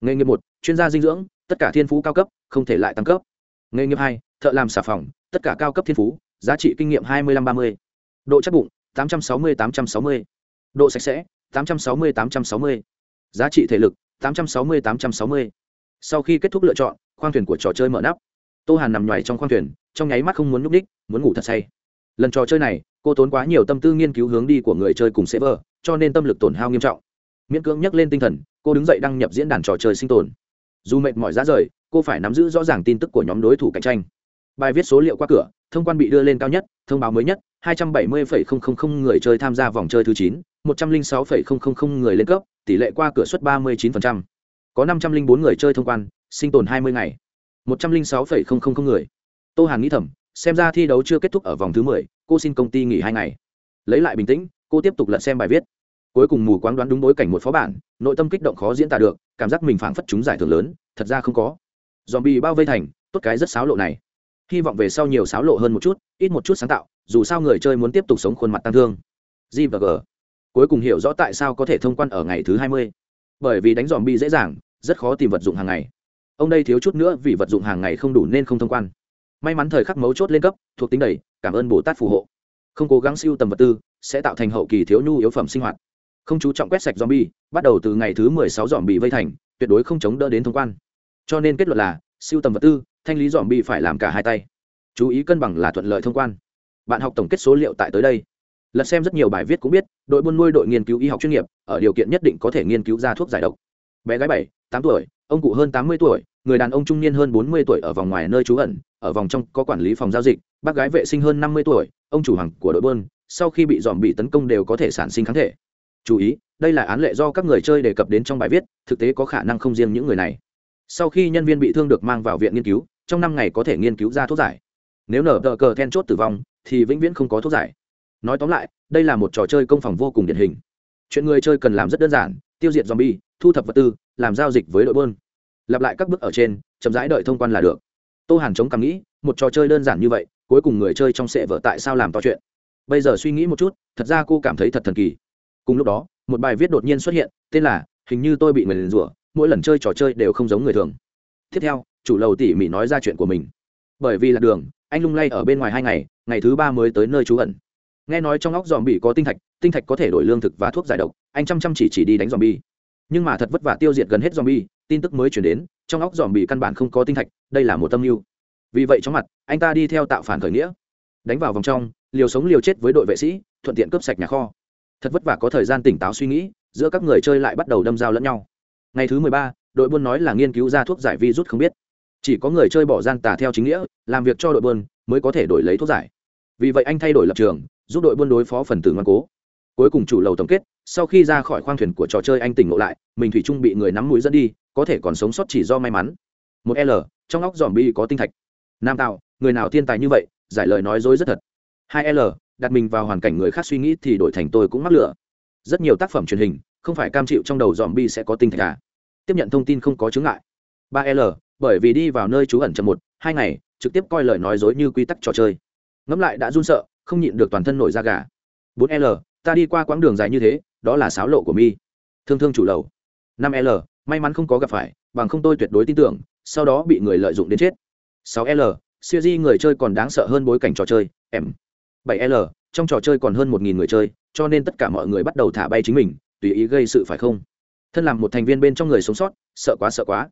nghề nghiệp một, chuyên gia dinh dưỡng, tất cả thiên phú cao cấp, không thể lại tăng cấp. Nghề nghiệp hai, thợ làm xà phòng, tất cả cao cấp thiên phú, giá trị kinh nghiệm hai mươi năm ba mươi. Độ chắc bụng, tám trăm sáu mươi tám trăm sáu mươi. Độ sạch sẽ, tám trăm sáu mươi tám trăm sáu mươi. Giá trị thể lực tám trăm sáu mươi tám trăm sáu mươi. Sau khi kết thúc lựa chọn khoang thuyền của trò chơi mở nắp. Tô hàn nằm nhoài trong khoang thuyền trong nháy mắt không muốn núp đích muốn ngủ thật say. Lần trò chơi này cô tốn quá nhiều tâm tư nghiên cứu hướng đi của người chơi cùng server cho nên tâm lực tổn hao nghiêm trọng. Miễn cưỡng nhắc lên tinh thần cô đứng dậy đăng nhập diễn đàn trò chơi sinh tồn. Dù mệt mỏi giá rời cô phải nắm giữ rõ ràng tin tức của nhóm đối thủ cạnh tranh. Bài viết số liệu qua cửa thông quan bị đưa lên cao nhất thông báo mới nhất 270,000 người chơi tham gia vòng chơi thứ 9, 106,000 người lên cấp tỷ lệ qua cửa suất 39%. có 504 người chơi thông quan sinh tồn 20 ngày. 106,000 người. Tô hàn nghĩ thầm xem ra thi đấu chưa kết thúc ở vòng thứ 10, cô xin công ty nghỉ hai ngày. Lấy lại bình tĩnh cô tiếp tục lật xem bài viết. Cuối cùng mù quáng đoán đúng bối cảnh một phó bản nội tâm kích động khó diễn tả được cảm giác mình phảng phất chúng giải thưởng lớn thật ra không có. Dòm bị bao vây thành tốt cái rất xáo lộ này. Hy vọng về sau nhiều xáo lộ hơn một chút ít một chút sáng tạo dù sao người chơi muốn tiếp tục sống khuôn mặt tăng thương. G và g cuối cùng hiểu rõ tại sao có thể thông quan ở ngày thứ hai mươi. Bởi vì đánh dòm bi dễ dàng, rất khó tìm vật dụng hàng ngày. Ông đây thiếu chút nữa vì vật dụng hàng ngày không đủ nên không thông quan. May mắn thời khắc mấu chốt lên cấp, thuộc tính đầy, cảm ơn bồ tát phù hộ. Không cố gắng siêu tầm vật tư, sẽ tạo thành hậu kỳ thiếu nhu yếu phẩm sinh hoạt. Không chú trọng quét sạch zombie, bắt đầu từ ngày thứ mười sáu dòm bị vây thành, tuyệt đối không chống đỡ đến thông quan. Cho nên kết luận là, siêu tầm vật tư, thanh lý dòm bi phải làm cả hai tay. Chú ý cân bằng là thuận lợi thông quan. Bạn học tổng kết số liệu tại tới đây lật xem rất nhiều bài viết cũng biết, đội buôn nuôi đội nghiên cứu y học chuyên nghiệp, ở điều kiện nhất định có thể nghiên cứu ra thuốc giải độc. Bé gái bảy, tám tuổi, ông cụ hơn tám mươi tuổi, người đàn ông trung niên hơn bốn mươi tuổi ở vòng ngoài nơi trú ẩn, ở vòng trong có quản lý phòng giao dịch, bác gái vệ sinh hơn năm mươi tuổi, ông chủ hàng của đội buôn, sau khi bị dòm bị tấn công đều có thể sản sinh kháng thể. Chú ý, đây là án lệ do các người chơi đề cập đến trong bài viết, thực tế có khả năng không riêng những người này. Sau khi nhân viên bị thương được mang vào viện nghiên cứu, trong năm ngày có thể nghiên cứu ra thuốc giải. Nếu nở tờ cờ then chốt tử vong, thì vĩnh viễn không có thuốc giải nói tóm lại, đây là một trò chơi công phòng vô cùng điển hình. Chuyện người chơi cần làm rất đơn giản, tiêu diệt zombie, thu thập vật tư, làm giao dịch với đội bơn. Lặp lại các bước ở trên, chậm rãi đợi thông quan là được. Tô hàn chống cảm nghĩ, một trò chơi đơn giản như vậy, cuối cùng người chơi trong sệ vợ tại sao làm to chuyện. Bây giờ suy nghĩ một chút, thật ra cô cảm thấy thật thần kỳ. Cùng lúc đó, một bài viết đột nhiên xuất hiện, tên là hình như tôi bị người liền rủa, mỗi lần chơi trò chơi đều không giống người thường. Tiếp theo, chủ lầu tỉ mỉ nói ra chuyện của mình. Bởi vì là đường, anh lung lay ở bên ngoài hai ngày ngày thứ ba mới tới nơi trú ẩn nghe nói trong óc dòm bị có tinh thạch tinh thạch có thể đổi lương thực và thuốc giải độc, anh chăm chăm chỉ chỉ đi đánh dòm bi nhưng mà thật vất vả tiêu diệt gần hết dòm bi tin tức mới chuyển đến, trong óc dòm bị căn bản không có tinh thạch, đây là một tâm mưu. Vì vậy trong mặt, anh ta đi theo tạo phản khởi nghĩa. Đánh vào vòng trong, liều sống liều chết với đội vệ sĩ, thuận tiện cướp sạch nhà kho. Thật vất vả có thời gian tỉnh táo suy nghĩ, giữa các người chơi lại bắt đầu đâm dao lẫn nhau. Ngày thứ mười ba, đội buôn nói là nghiên cứu ra thuốc giải virus không biết. Chỉ có người chơi bỏ gian tà theo chính nghĩa, làm việc cho đội buôn mới có thể đổi lấy thuốc giải. Vì vậy anh thay đổi lập trường giúp đội buôn đối phó phần tử ngoan cố. Cuối cùng chủ lầu tổng kết, sau khi ra khỏi khoang thuyền của trò chơi anh tỉnh ngộ lại, mình thủy trung bị người nắm mũi dẫn đi, có thể còn sống sót chỉ do may mắn. Một l, trong óc dòm bi có tinh thạch. Nam tạo người nào thiên tài như vậy, giải lời nói dối rất thật. Hai l, đặt mình vào hoàn cảnh người khác suy nghĩ thì đổi thành tôi cũng mắc lửa. Rất nhiều tác phẩm truyền hình, không phải cam chịu trong đầu dòm bi sẽ có tinh thạch à. tiếp nhận thông tin không có chứng ngại. Ba l, bởi vì đi vào nơi trú ẩn chậm một, hai ngày, trực tiếp coi lời nói dối như quy tắc trò chơi. Ngẫm lại đã run sợ không nhịn được toàn thân nổi da gà. Bốn l, ta đi qua quãng đường dài như thế, đó là sáo lộ của mi. Thương thương chủ lầu. Năm l, may mắn không có gặp phải, bằng không tôi tuyệt đối tin tưởng, sau đó bị người lợi dụng đến chết. Sáu l, siêu di người chơi còn đáng sợ hơn bối cảnh trò chơi, em. Bảy l, trong trò chơi còn hơn một nghìn người chơi, cho nên tất cả mọi người bắt đầu thả bay chính mình, tùy ý gây sự phải không? Thân làm một thành viên bên trong người sống sót, sợ quá sợ quá.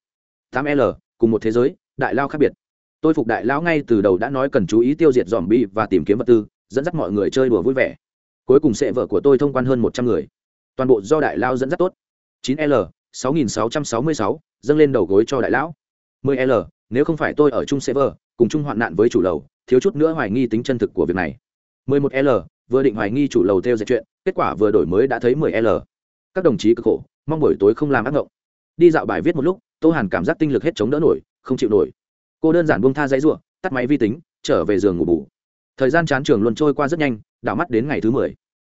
Tám l, cùng một thế giới, đại lao khác biệt. Tôi phục đại lão ngay từ đầu đã nói cần chú ý tiêu diệt dòm bi và tìm kiếm vật tư dẫn dắt mọi người chơi đùa vui vẻ. Cuối cùng sệ vợ của tôi thông quan hơn một trăm người. Toàn bộ do đại lao dẫn dắt tốt. 9 l 6666, dâng lên đầu gối cho đại lão. 10 l nếu không phải tôi ở chung server cùng chung hoạn nạn với chủ lầu thiếu chút nữa hoài nghi tính chân thực của việc này. 11 l vừa định hoài nghi chủ lầu theo dệt chuyện kết quả vừa đổi mới đã thấy 10 l. Các đồng chí cực khổ mong buổi tối không làm ác ngộng. Đi dạo bài viết một lúc tô hàn cảm giác tinh lực hết chống đỡ nổi không chịu nổi. Cô đơn giản buông tha dãy ruộng tắt máy vi tính trở về giường ngủ bù thời gian chán trường luôn trôi qua rất nhanh, đảo mắt đến ngày thứ mười.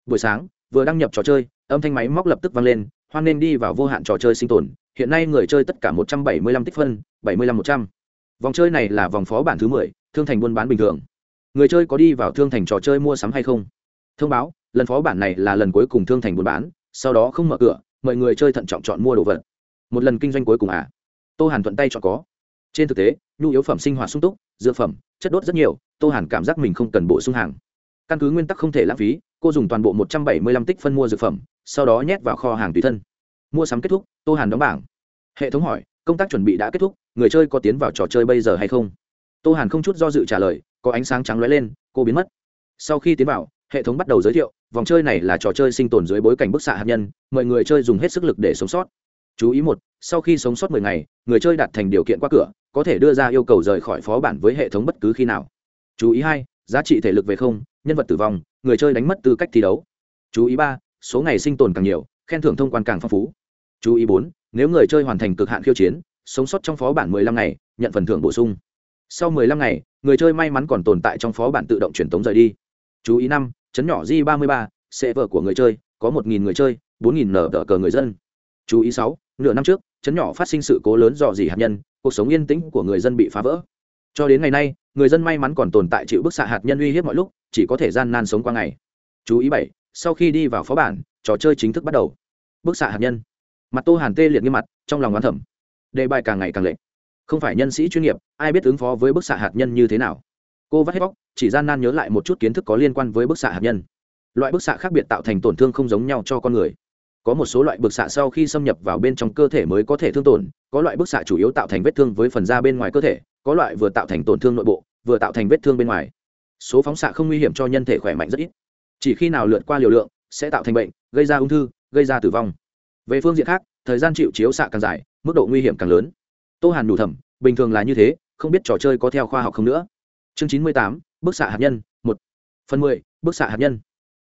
Buổi sáng, vừa đăng nhập trò chơi, âm thanh máy móc lập tức vang lên, hoan nên đi vào vô hạn trò chơi sinh tồn. Hiện nay người chơi tất cả một trăm bảy mươi lăm tích phân, bảy mươi lăm một trăm. Vòng chơi này là vòng phó bản thứ mười, thương thành buôn bán bình thường. Người chơi có đi vào thương thành trò chơi mua sắm hay không? Thông báo, lần phó bản này là lần cuối cùng thương thành buôn bán, sau đó không mở cửa mời người chơi thận trọng chọn mua đồ vật. Một lần kinh doanh cuối cùng à? Tô hàn thuận tay chọn có. Trên thực tế, nhu yếu phẩm sinh hoạt sung túc, dược phẩm, chất đốt rất nhiều tô hàn cảm giác mình không cần bổ sung hàng. Căn cứ nguyên tắc không thể lãng phí, cô dùng toàn bộ một trăm bảy mươi lăm tích phân mua dược phẩm, sau đó nhét vào kho hàng tùy thân. Mua sắm kết thúc, tô hàn đóng bảng. Hệ thống hỏi, công tác chuẩn bị đã kết thúc, người chơi có tiến vào trò chơi bây giờ hay không? Tô hàn không chút do dự trả lời, có ánh sáng trắng lóe lên, cô biến mất. Sau khi tiến vào, hệ thống bắt đầu giới thiệu, vòng chơi này là trò chơi sinh tồn dưới bối cảnh bức xạ hạt nhân, mọi người chơi dùng hết sức lực để sống sót. Chú ý một, sau khi sống sót 10 ngày, người chơi đạt thành điều kiện qua cửa, có thể đưa ra yêu cầu rời khỏi phó bản với hệ thống bất cứ khi nào chú ý hai, giá trị thể lực về không, nhân vật tử vong, người chơi đánh mất tư cách thi đấu. Chú ý ba, số ngày sinh tồn càng nhiều, khen thưởng thông quan càng phong phú. Chú ý bốn, nếu người chơi hoàn thành cực hạn khiêu chiến, sống sót trong phó bản 15 ngày, nhận phần thưởng bổ sung. Sau 15 ngày, người chơi may mắn còn tồn tại trong phó bản tự động truyền tống rời đi. Chú ý năm, chấn nhỏ g 33 sẽ vở của người chơi, có 1.000 người chơi 4.000 nở đỡ cờ người dân. Chú ý sáu, nửa năm trước, chấn nhỏ phát sinh sự cố lớn dò dỉ hạt nhân, cuộc sống yên tĩnh của người dân bị phá vỡ. Cho đến ngày nay người dân may mắn còn tồn tại chịu bức xạ hạt nhân uy hiếp mọi lúc, chỉ có thể gian nan sống qua ngày. Chú ý bảy, sau khi đi vào phó bản, trò chơi chính thức bắt đầu. Bức xạ hạt nhân. Mặt tô hàn tê liệt nghiêm mặt, trong lòng oán thẩm đề bài càng ngày càng lệch. Không phải nhân sĩ chuyên nghiệp, ai biết ứng phó với bức xạ hạt nhân như thế nào. Cô vắt hết bóc chỉ gian nan nhớ lại một chút kiến thức có liên quan với bức xạ hạt nhân. Loại bức xạ khác biệt tạo thành tổn thương không giống nhau cho con người có một số loại bức xạ sau khi xâm nhập vào bên trong cơ thể mới có thể thương tổn, có loại bức xạ chủ yếu tạo thành vết thương với phần da bên ngoài cơ thể, có loại vừa tạo thành tổn thương nội bộ, vừa tạo thành vết thương bên ngoài. Số phóng xạ không nguy hiểm cho nhân thể khỏe mạnh rất ít. Chỉ khi nào lượt qua liều lượng, sẽ tạo thành bệnh, gây ra ung thư, gây ra tử vong. Về phương diện khác, thời gian chịu chiếu xạ càng dài, mức độ nguy hiểm càng lớn. Tô hàn đủ thẩm, bình thường là như thế, không biết trò chơi có theo khoa học không nữa. Chương chín mươi tám, bức xạ hạt nhân, một. Phần mười, bức xạ hạt nhân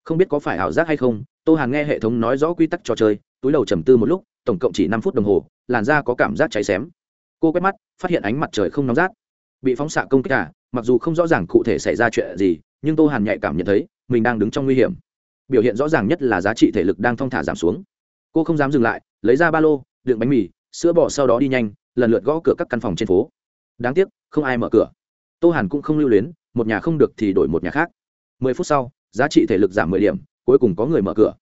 không biết có phải ảo giác hay không tô hàn nghe hệ thống nói rõ quy tắc trò chơi túi đầu trầm tư một lúc tổng cộng chỉ năm phút đồng hồ làn da có cảm giác cháy xém. Cô quét mắt phát hiện ánh mặt trời không nóng rát. Bị phóng xạ công kích cả à, mặc dù không rõ ràng cụ thể xảy ra chuyện gì nhưng tô hàn nhạy cảm nhận thấy mình đang đứng trong nguy hiểm. Biểu hiện rõ ràng nhất là giá trị thể lực đang thong thả giảm xuống. Cô không dám dừng lại lấy ra ba lô đựng bánh mì sữa bò sau đó đi nhanh lần lượt gõ cửa các căn phòng trên phố. Đáng tiếc không ai mở cửa. Tô hàn cũng không lưu luyến một nhà không được thì đổi một nhà khác. Mười phút sau giá trị thể lực giảm mười điểm, cuối cùng có người mở cửa.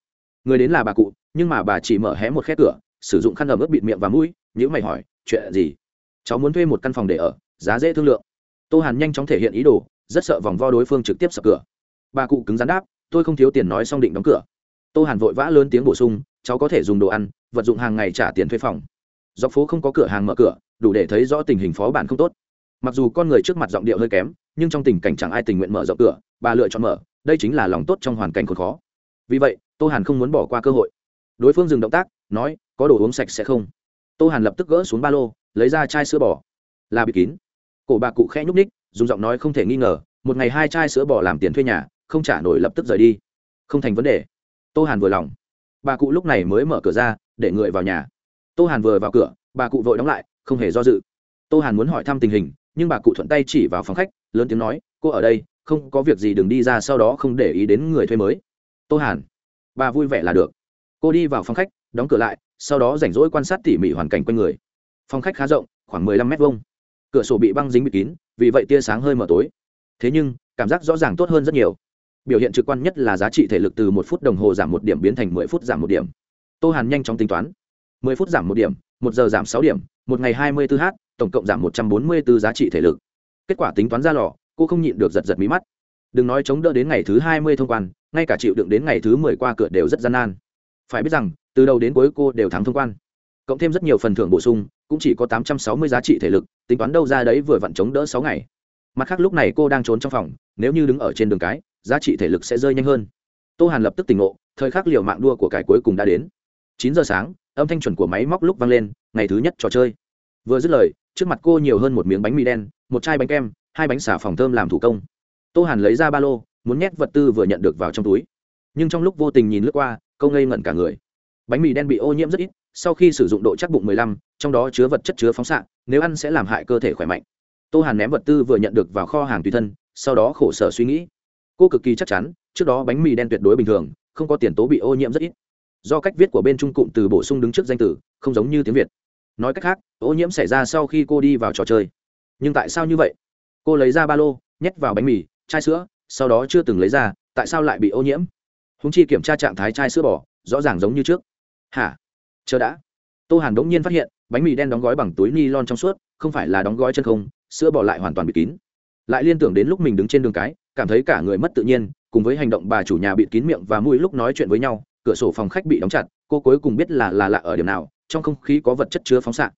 Người đến là bà cụ, nhưng mà bà chỉ mở hé một khe cửa, sử dụng khăn ẩm ướt bịt miệng và mũi nhữ mày hỏi, chuyện gì? Cháu muốn thuê một căn phòng để ở, giá dễ thương lượng. Tô hàn nhanh chóng thể hiện ý đồ, rất sợ vòng vo đối phương trực tiếp sập cửa. Bà cụ cứng rắn đáp, tôi không thiếu tiền nói xong định đóng cửa. Tô hàn vội vã lớn tiếng bổ sung, cháu có thể dùng đồ ăn, vật dụng hàng ngày trả tiền thuê phòng. Dọc phố không có cửa hàng mở cửa, đủ để thấy rõ tình hình phó bản không tốt. Mặc dù con người trước mặt giọng điệu hơi kém, nhưng trong tình cảnh chẳng ai tình nguyện mở rộng cửa, bà lựa chọn mở đây chính là lòng tốt trong hoàn cảnh khốn khó. Vì vậy, tô hàn không muốn bỏ qua cơ hội. Đối phương dừng động tác, nói, có đồ uống sạch sẽ không? Tô hàn lập tức gỡ xuống ba lô, lấy ra chai sữa bò. Là bịt kín. Cổ bà cụ khẽ nhúc ních dùng giọng nói không thể nghi ngờ, một ngày hai chai sữa bò làm tiền thuê nhà, không trả nổi lập tức rời đi. Không thành vấn đề. Tô hàn vừa lòng. Bà cụ lúc này mới mở cửa ra, để người vào nhà. Tô hàn vừa vào cửa, bà cụ vội đóng lại, không hề do dự. Tô hàn muốn hỏi thăm tình hình, nhưng bà cụ thuận tay chỉ vào phòng khách, lớn tiếng nói, cô ở đây không có việc gì đừng đi ra sau đó không để ý đến người thuê mới. Tô hàn, bà vui vẻ là được. Cô đi vào phòng khách, đóng cửa lại, sau đó rảnh rỗi quan sát tỉ mỉ hoàn cảnh quanh người. Phòng khách khá rộng, khoảng mười lăm mét vuông. Cửa sổ bị băng dính bịt kín, vì vậy tia sáng hơi mờ tối. Thế nhưng, cảm giác rõ ràng tốt hơn rất nhiều. Biểu hiện trực quan nhất là giá trị thể lực từ một phút đồng hồ giảm một điểm biến thành mười phút giảm một điểm. Tô hàn nhanh chóng tính toán. mười phút giảm một điểm, một giờ giảm sáu điểm, một ngày hai mươi 24 h, tổng cộng giảm một trăm bốn mươi 144 giá trị thể lực. Kết quả tính toán ra lò cô không nhịn được giật giật mí mắt. Đừng nói chống đỡ đến ngày thứ hai mươi thông quan, ngay cả chịu đựng đến ngày thứ mười qua cửa đều rất gian nan. Phải biết rằng, từ đầu đến cuối cô đều thắng thông quan. Cộng thêm rất nhiều phần thưởng bổ sung, cũng chỉ có tám trăm sáu mươi giá trị thể lực, tính toán đâu ra đấy vừa vặn chống đỡ sáu ngày. Mặt khác lúc này cô đang trốn trong phòng, nếu như đứng ở trên đường cái, giá trị thể lực sẽ rơi nhanh hơn. Tô hàn lập tức tỉnh ngộ, thời khắc liều mạng đua của cải cuối cùng đã đến. Chín giờ sáng, âm thanh chuẩn của máy móc lúc vang lên, ngày thứ nhất trò chơi. Vừa dứt lời, trước mặt cô nhiều hơn một miếng bánh mì đen, một chai bánh kem hai bánh xà phòng thơm làm thủ công. Tô hàn lấy ra ba lô muốn nhét vật tư vừa nhận được vào trong túi. Nhưng trong lúc vô tình nhìn lướt qua câu ngây ngẩn cả người. Bánh mì đen bị ô nhiễm rất ít sau khi sử dụng độ chắc bụng 15, trong đó chứa vật chất chứa phóng xạ nếu ăn sẽ làm hại cơ thể khỏe mạnh. Tô hàn ném vật tư vừa nhận được vào kho hàng tùy thân sau đó khổ sở suy nghĩ. Cô cực kỳ chắc chắn trước đó bánh mì đen tuyệt đối bình thường không có tiền tố bị ô nhiễm rất ít. Do cách viết của bên trung cụm từ bổ sung đứng trước danh từ không giống như tiếng việt. Nói cách khác ô nhiễm xảy ra sau khi cô đi vào trò chơi. Nhưng tại sao như vậy? Cô lấy ra ba lô, nhét vào bánh mì, chai sữa, sau đó chưa từng lấy ra, tại sao lại bị ô nhiễm? Húng chi kiểm tra trạng thái chai sữa bò, rõ ràng giống như trước. Hả? Chờ đã. Tô hàn đống nhiên phát hiện, bánh mì đen đóng gói bằng túi ni lon trong suốt, không phải là đóng gói chân không, sữa bò lại hoàn toàn bịt kín. Lại liên tưởng đến lúc mình đứng trên đường cái, cảm thấy cả người mất tự nhiên, cùng với hành động bà chủ nhà bịt kín miệng và mũi lúc nói chuyện với nhau, cửa sổ phòng khách bị đóng chặt, cô cuối cùng biết là là lạ ở điểm nào, trong không khí có vật chất chứa phóng xạ.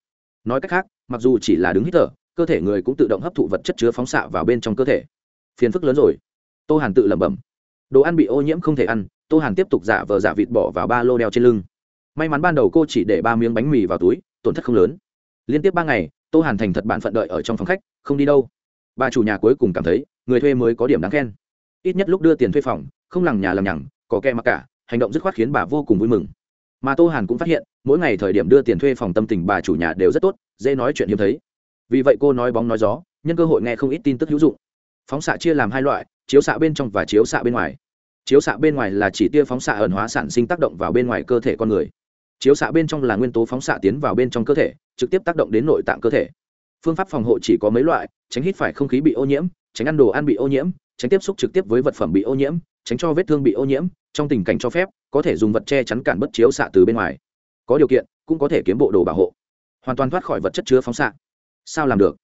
Nói cách khác, mặc dù chỉ là đứng hít thở cơ thể người cũng tự động hấp thụ vật chất chứa phóng xạ vào bên trong cơ thể. Phiền phức lớn rồi. Tô hàn tự lẩm bẩm. Đồ ăn bị ô nhiễm không thể ăn, tô hàn tiếp tục giả vờ giả vịt bỏ vào ba lô đeo trên lưng. May mắn ban đầu cô chỉ để ba miếng bánh mì vào túi, tổn thất không lớn. Liên tiếp ba ngày, tô hàn thành thật bạn phận đợi ở trong phòng khách, không đi đâu. Bà chủ nhà cuối cùng cảm thấy, người thuê mới có điểm đáng khen. Ít nhất lúc đưa tiền thuê phòng, không lằng nhà lằng nhằng, có kẻ mặc cả, hành động dứt khoát khiến bà vô cùng vui mừng. Mà tô hàn cũng phát hiện, mỗi ngày thời điểm đưa tiền thuê phòng tâm tình bà chủ nhà đều rất tốt, dễ nói chuyện hiếm thấy vì vậy cô nói bóng nói gió, nhân cơ hội nghe không ít tin tức hữu dụng. Phóng xạ chia làm hai loại, chiếu xạ bên trong và chiếu xạ bên ngoài. Chiếu xạ bên ngoài là chỉ tia phóng xạ ẩn hóa sản sinh tác động vào bên ngoài cơ thể con người. Chiếu xạ bên trong là nguyên tố phóng xạ tiến vào bên trong cơ thể, trực tiếp tác động đến nội tạng cơ thể. Phương pháp phòng hộ chỉ có mấy loại, tránh hít phải không khí bị ô nhiễm, tránh ăn đồ ăn bị ô nhiễm, tránh tiếp xúc trực tiếp với vật phẩm bị ô nhiễm, tránh cho vết thương bị ô nhiễm, trong tình cảnh cho phép, có thể dùng vật che chắn cản bất chiếu xạ từ bên ngoài. Có điều kiện, cũng có thể kiếm bộ đồ bảo hộ. Hoàn toàn thoát khỏi vật chất chứa phóng xạ sao làm được?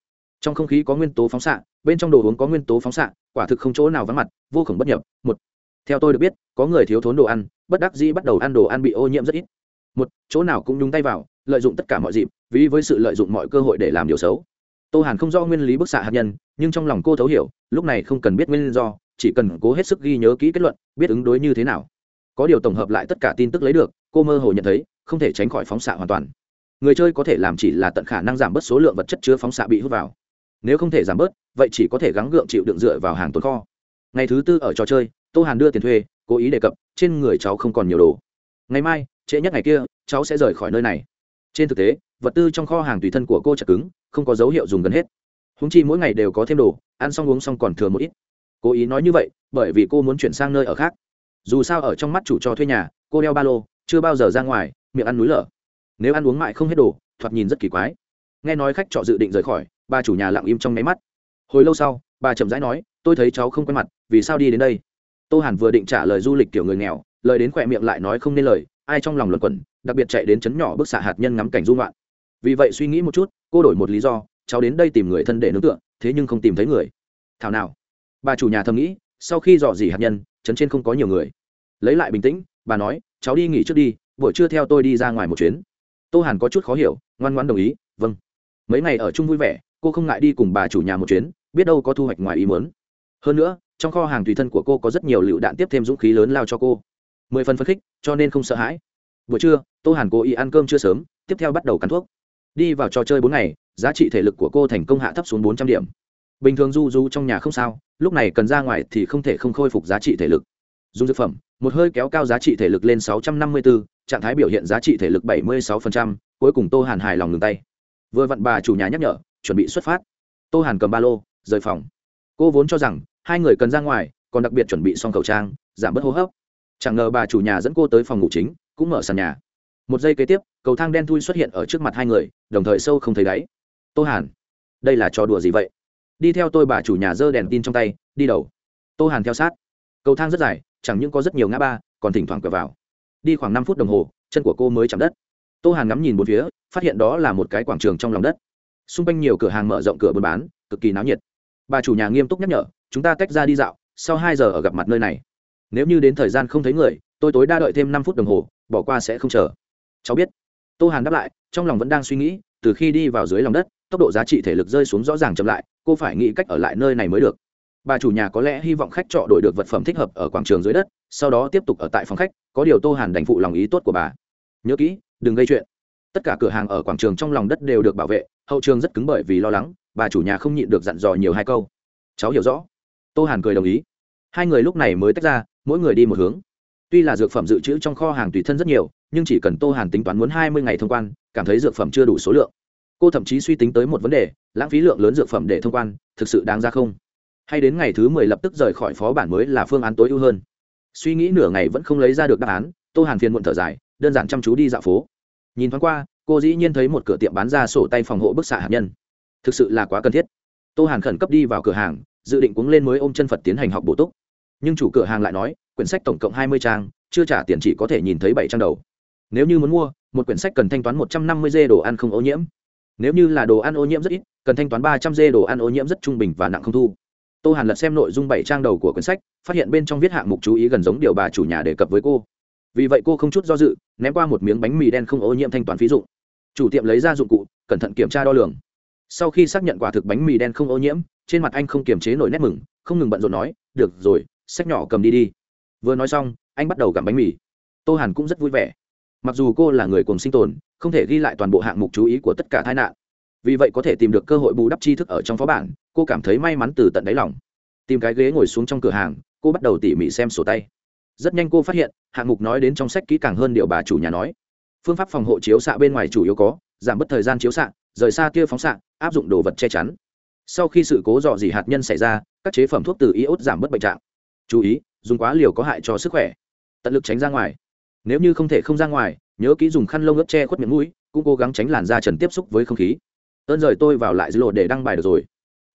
Trong không khí có nguyên tố phóng xạ, bên trong đồ uống có nguyên tố phóng xạ, quả thực không chỗ nào vắng mặt, vô khổng bất nhập. Một, theo tôi được biết, có người thiếu thốn đồ ăn, bất đắc dĩ bắt đầu ăn đồ ăn bị ô nhiễm rất ít. Một, chỗ nào cũng nhúng tay vào, lợi dụng tất cả mọi dịp, vì với sự lợi dụng mọi cơ hội để làm điều xấu. Tô hàn không rõ nguyên lý bức xạ hạt nhân, nhưng trong lòng cô thấu hiểu, lúc này không cần biết nguyên do, chỉ cần cố hết sức ghi nhớ kỹ kết luận, biết ứng đối như thế nào. Có điều tổng hợp lại tất cả tin tức lấy được, cô mơ hồ nhận thấy, không thể tránh khỏi phóng xạ hoàn toàn người chơi có thể làm chỉ là tận khả năng giảm bớt số lượng vật chất chứa phóng xạ bị hút vào. Nếu không thể giảm bớt, vậy chỉ có thể gắng gượng chịu đựng dựa vào hàng tồn kho. Ngày thứ tư ở trò chơi, tô hàn đưa tiền thuê, cố ý đề cập, trên người cháu không còn nhiều đồ. Ngày mai, trễ nhất ngày kia, cháu sẽ rời khỏi nơi này. Trên thực tế, vật tư trong kho hàng tùy thân của cô chặt cứng, không có dấu hiệu dùng gần hết. Húng chi mỗi ngày đều có thêm đồ, ăn xong uống xong còn thừa một ít. Cố ý nói như vậy, bởi vì cô muốn chuyển sang nơi ở khác. Dù sao ở trong mắt chủ cho thuê nhà, cô đeo ba lô, chưa bao giờ ra ngoài, miệng ăn núi lở nếu ăn uống mãi không hết đồ, thoạt nhìn rất kỳ quái. Nghe nói khách trọ dự định rời khỏi, bà chủ nhà lặng im trong nháy mắt. Hồi lâu sau, bà chậm rãi nói, tôi thấy cháu không quen mặt, vì sao đi đến đây? Tô hàn vừa định trả lời du lịch kiểu người nghèo, lời đến khỏe miệng lại nói không nên lời, ai trong lòng luẩn quẩn, đặc biệt chạy đến chấn nhỏ bức xạ hạt nhân ngắm cảnh dung loạn vì vậy suy nghĩ một chút, cô đổi một lý do, cháu đến đây tìm người thân để nướng tựa, thế nhưng không tìm thấy người. Thảo nào. Bà chủ nhà thầm nghĩ, sau khi dò dỉ hạt nhân chấn trên không có nhiều người. Lấy lại bình tĩnh, bà nói, cháu đi nghỉ trước đi, buổi trưa theo tôi đi ra ngoài một chuyến tô hàn có chút khó hiểu, ngoan ngoan đồng ý vâng. Mấy ngày ở chung vui vẻ, cô không ngại đi cùng bà chủ nhà một chuyến, biết đâu có thu hoạch ngoài ý muốn. Hơn nữa, trong kho hàng tùy thân của cô có rất nhiều lựu đạn tiếp thêm dũng khí lớn lao cho cô. Mười phần phấn khích, cho nên không sợ hãi. Buổi trưa, tô hàn cố ý ăn cơm chưa sớm, tiếp theo bắt đầu cắn thuốc. Đi vào trò chơi bốn ngày, giá trị thể lực của cô thành công hạ thấp xuống bốn trăm điểm. Bình thường du du trong nhà không sao, lúc này cần ra ngoài thì không thể không khôi phục giá trị thể lực. Dùng dược phẩm, một hơi kéo cao giá trị thể lực lên sáu trăm năm mươi bốn trạng thái biểu hiện giá trị thể lực bảy mươi sáu cuối cùng tô hàn hài lòng ngừng tay. Vừa vặn bà chủ nhà nhắc nhở, chuẩn bị xuất phát. Tô hàn cầm ba lô, rời phòng. Cô vốn cho rằng, hai người cần ra ngoài, còn đặc biệt chuẩn bị xong khẩu trang, giảm bớt hô hấp. Chẳng ngờ bà chủ nhà dẫn cô tới phòng ngủ chính, cũng mở sàn nhà. Một giây kế tiếp, cầu thang đen thui xuất hiện ở trước mặt hai người, đồng thời sâu không thấy đáy. Tô hàn, đây là trò đùa gì vậy? Đi theo tôi bà chủ nhà giơ đèn tin trong tay, đi đầu. Tô hàn theo sát. Cầu thang rất dài, chẳng những có rất nhiều ngã ba, còn thỉnh thoảng cửa vào đi khoảng năm phút đồng hồ, chân của cô mới chạm đất. Tô hàn ngắm nhìn bốn phía, phát hiện đó là một cái quảng trường trong lòng đất. Xung quanh nhiều cửa hàng mở rộng cửa buôn bán, cực kỳ náo nhiệt. Bà chủ nhà nghiêm túc nhắc nhở, chúng ta tách ra đi dạo, sau hai giờ ở gặp mặt nơi này. Nếu như đến thời gian không thấy người, tôi tối đa đợi thêm năm phút đồng hồ, bỏ qua sẽ không chờ. Cháu biết. Tô hàn đáp lại, trong lòng vẫn đang suy nghĩ, từ khi đi vào dưới lòng đất, tốc độ giá trị thể lực rơi xuống rõ ràng chậm lại, cô phải nghĩ cách ở lại nơi này mới được bà chủ nhà có lẽ hy vọng khách trọ đổi được vật phẩm thích hợp ở quảng trường dưới đất, sau đó tiếp tục ở tại phòng khách, có điều tô hàn đành phụ lòng ý tốt của bà. Nhớ kỹ, đừng gây chuyện. Tất cả cửa hàng ở quảng trường trong lòng đất đều được bảo vệ, hậu trường rất cứng bởi vì lo lắng, bà chủ nhà không nhịn được dặn dò nhiều hai câu. Cháu hiểu rõ. Tô hàn cười đồng ý. Hai người lúc này mới tách ra, mỗi người đi một hướng. Tuy là dược phẩm dự trữ trong kho hàng tùy thân rất nhiều, nhưng chỉ cần tô hàn tính toán muốn hai mươi ngày thông quan, cảm thấy dược phẩm chưa đủ số lượng. Cô thậm chí suy tính tới một vấn đề, lãng phí lượng lớn dược phẩm để thông quan, thực sự đáng ra không? Hay đến ngày thứ mười lập tức rời khỏi phó bản mới là phương án tối ưu hơn. Suy nghĩ nửa ngày vẫn không lấy ra được đáp án, tô hàn phiền muộn thở dài, đơn giản chăm chú đi dạo phố. Nhìn thoáng qua, cô dĩ nhiên thấy một cửa tiệm bán ra sổ tay phòng hộ bức xạ hạt nhân. Thực sự là quá cần thiết. Tô hàn khẩn cấp đi vào cửa hàng, dự định cuống lên mới ôm chân phật tiến hành học bổ túc. Nhưng chủ cửa hàng lại nói, quyển sách tổng cộng hai mươi trang, chưa trả tiền chỉ có thể nhìn thấy bảy trang đầu. Nếu như muốn mua, một quyển sách cần thanh toán một trăm năm mươi dê đồ ăn không ô nhiễm. Nếu như là đồ ăn ô nhiễm rất ít, cần thanh toán ba trăm dê đồ ăn ô nhiễm rất trung bình và nặng không thu tô hàn lật xem nội dung bảy trang đầu của cuốn sách, phát hiện bên trong viết hạng mục chú ý gần giống điều bà chủ nhà đề cập với cô. Vì vậy cô không chút do dự, ném qua một miếng bánh mì đen không ô nhiễm thanh toán phí dụng. Chủ tiệm lấy ra dụng cụ, cẩn thận kiểm tra đo lường. Sau khi xác nhận quả thực bánh mì đen không ô nhiễm, trên mặt anh không kiềm chế nổi nét mừng, không ngừng bận rộn nói, được rồi, sách nhỏ cầm đi đi. Vừa nói xong, anh bắt đầu gặm bánh mì. Tô hàn cũng rất vui vẻ. Mặc dù cô là người cùng sinh tồn, không thể ghi lại toàn bộ hạng mục chú ý của tất cả tai nạn vì vậy có thể tìm được cơ hội bù đắp tri thức ở trong phó bản, cô cảm thấy may mắn từ tận đáy lòng. Tìm cái ghế ngồi xuống trong cửa hàng, cô bắt đầu tỉ mỉ xem sổ tay. Rất nhanh cô phát hiện, hạng mục nói đến trong sách kỹ càng hơn điều bà chủ nhà nói. Phương pháp phòng hộ chiếu xạ bên ngoài chủ yếu có, giảm bớt thời gian chiếu xạ, rời xa tia phóng xạ, áp dụng đồ vật che chắn. Sau khi sự cố dò dỉ hạt nhân xảy ra, các chế phẩm thuốc từ iốt giảm bớt bệnh trạng. Chú ý, dùng quá liều có hại cho sức khỏe. Tận lực tránh ra ngoài. Nếu như không thể không ra ngoài, nhớ kỹ dùng khăn lông ướt che khuất miệng mũi, cũng cố gắng tránh làn da trần tiếp xúc với không khí ơn rời tôi vào lại dữ lộ để đăng bài được rồi.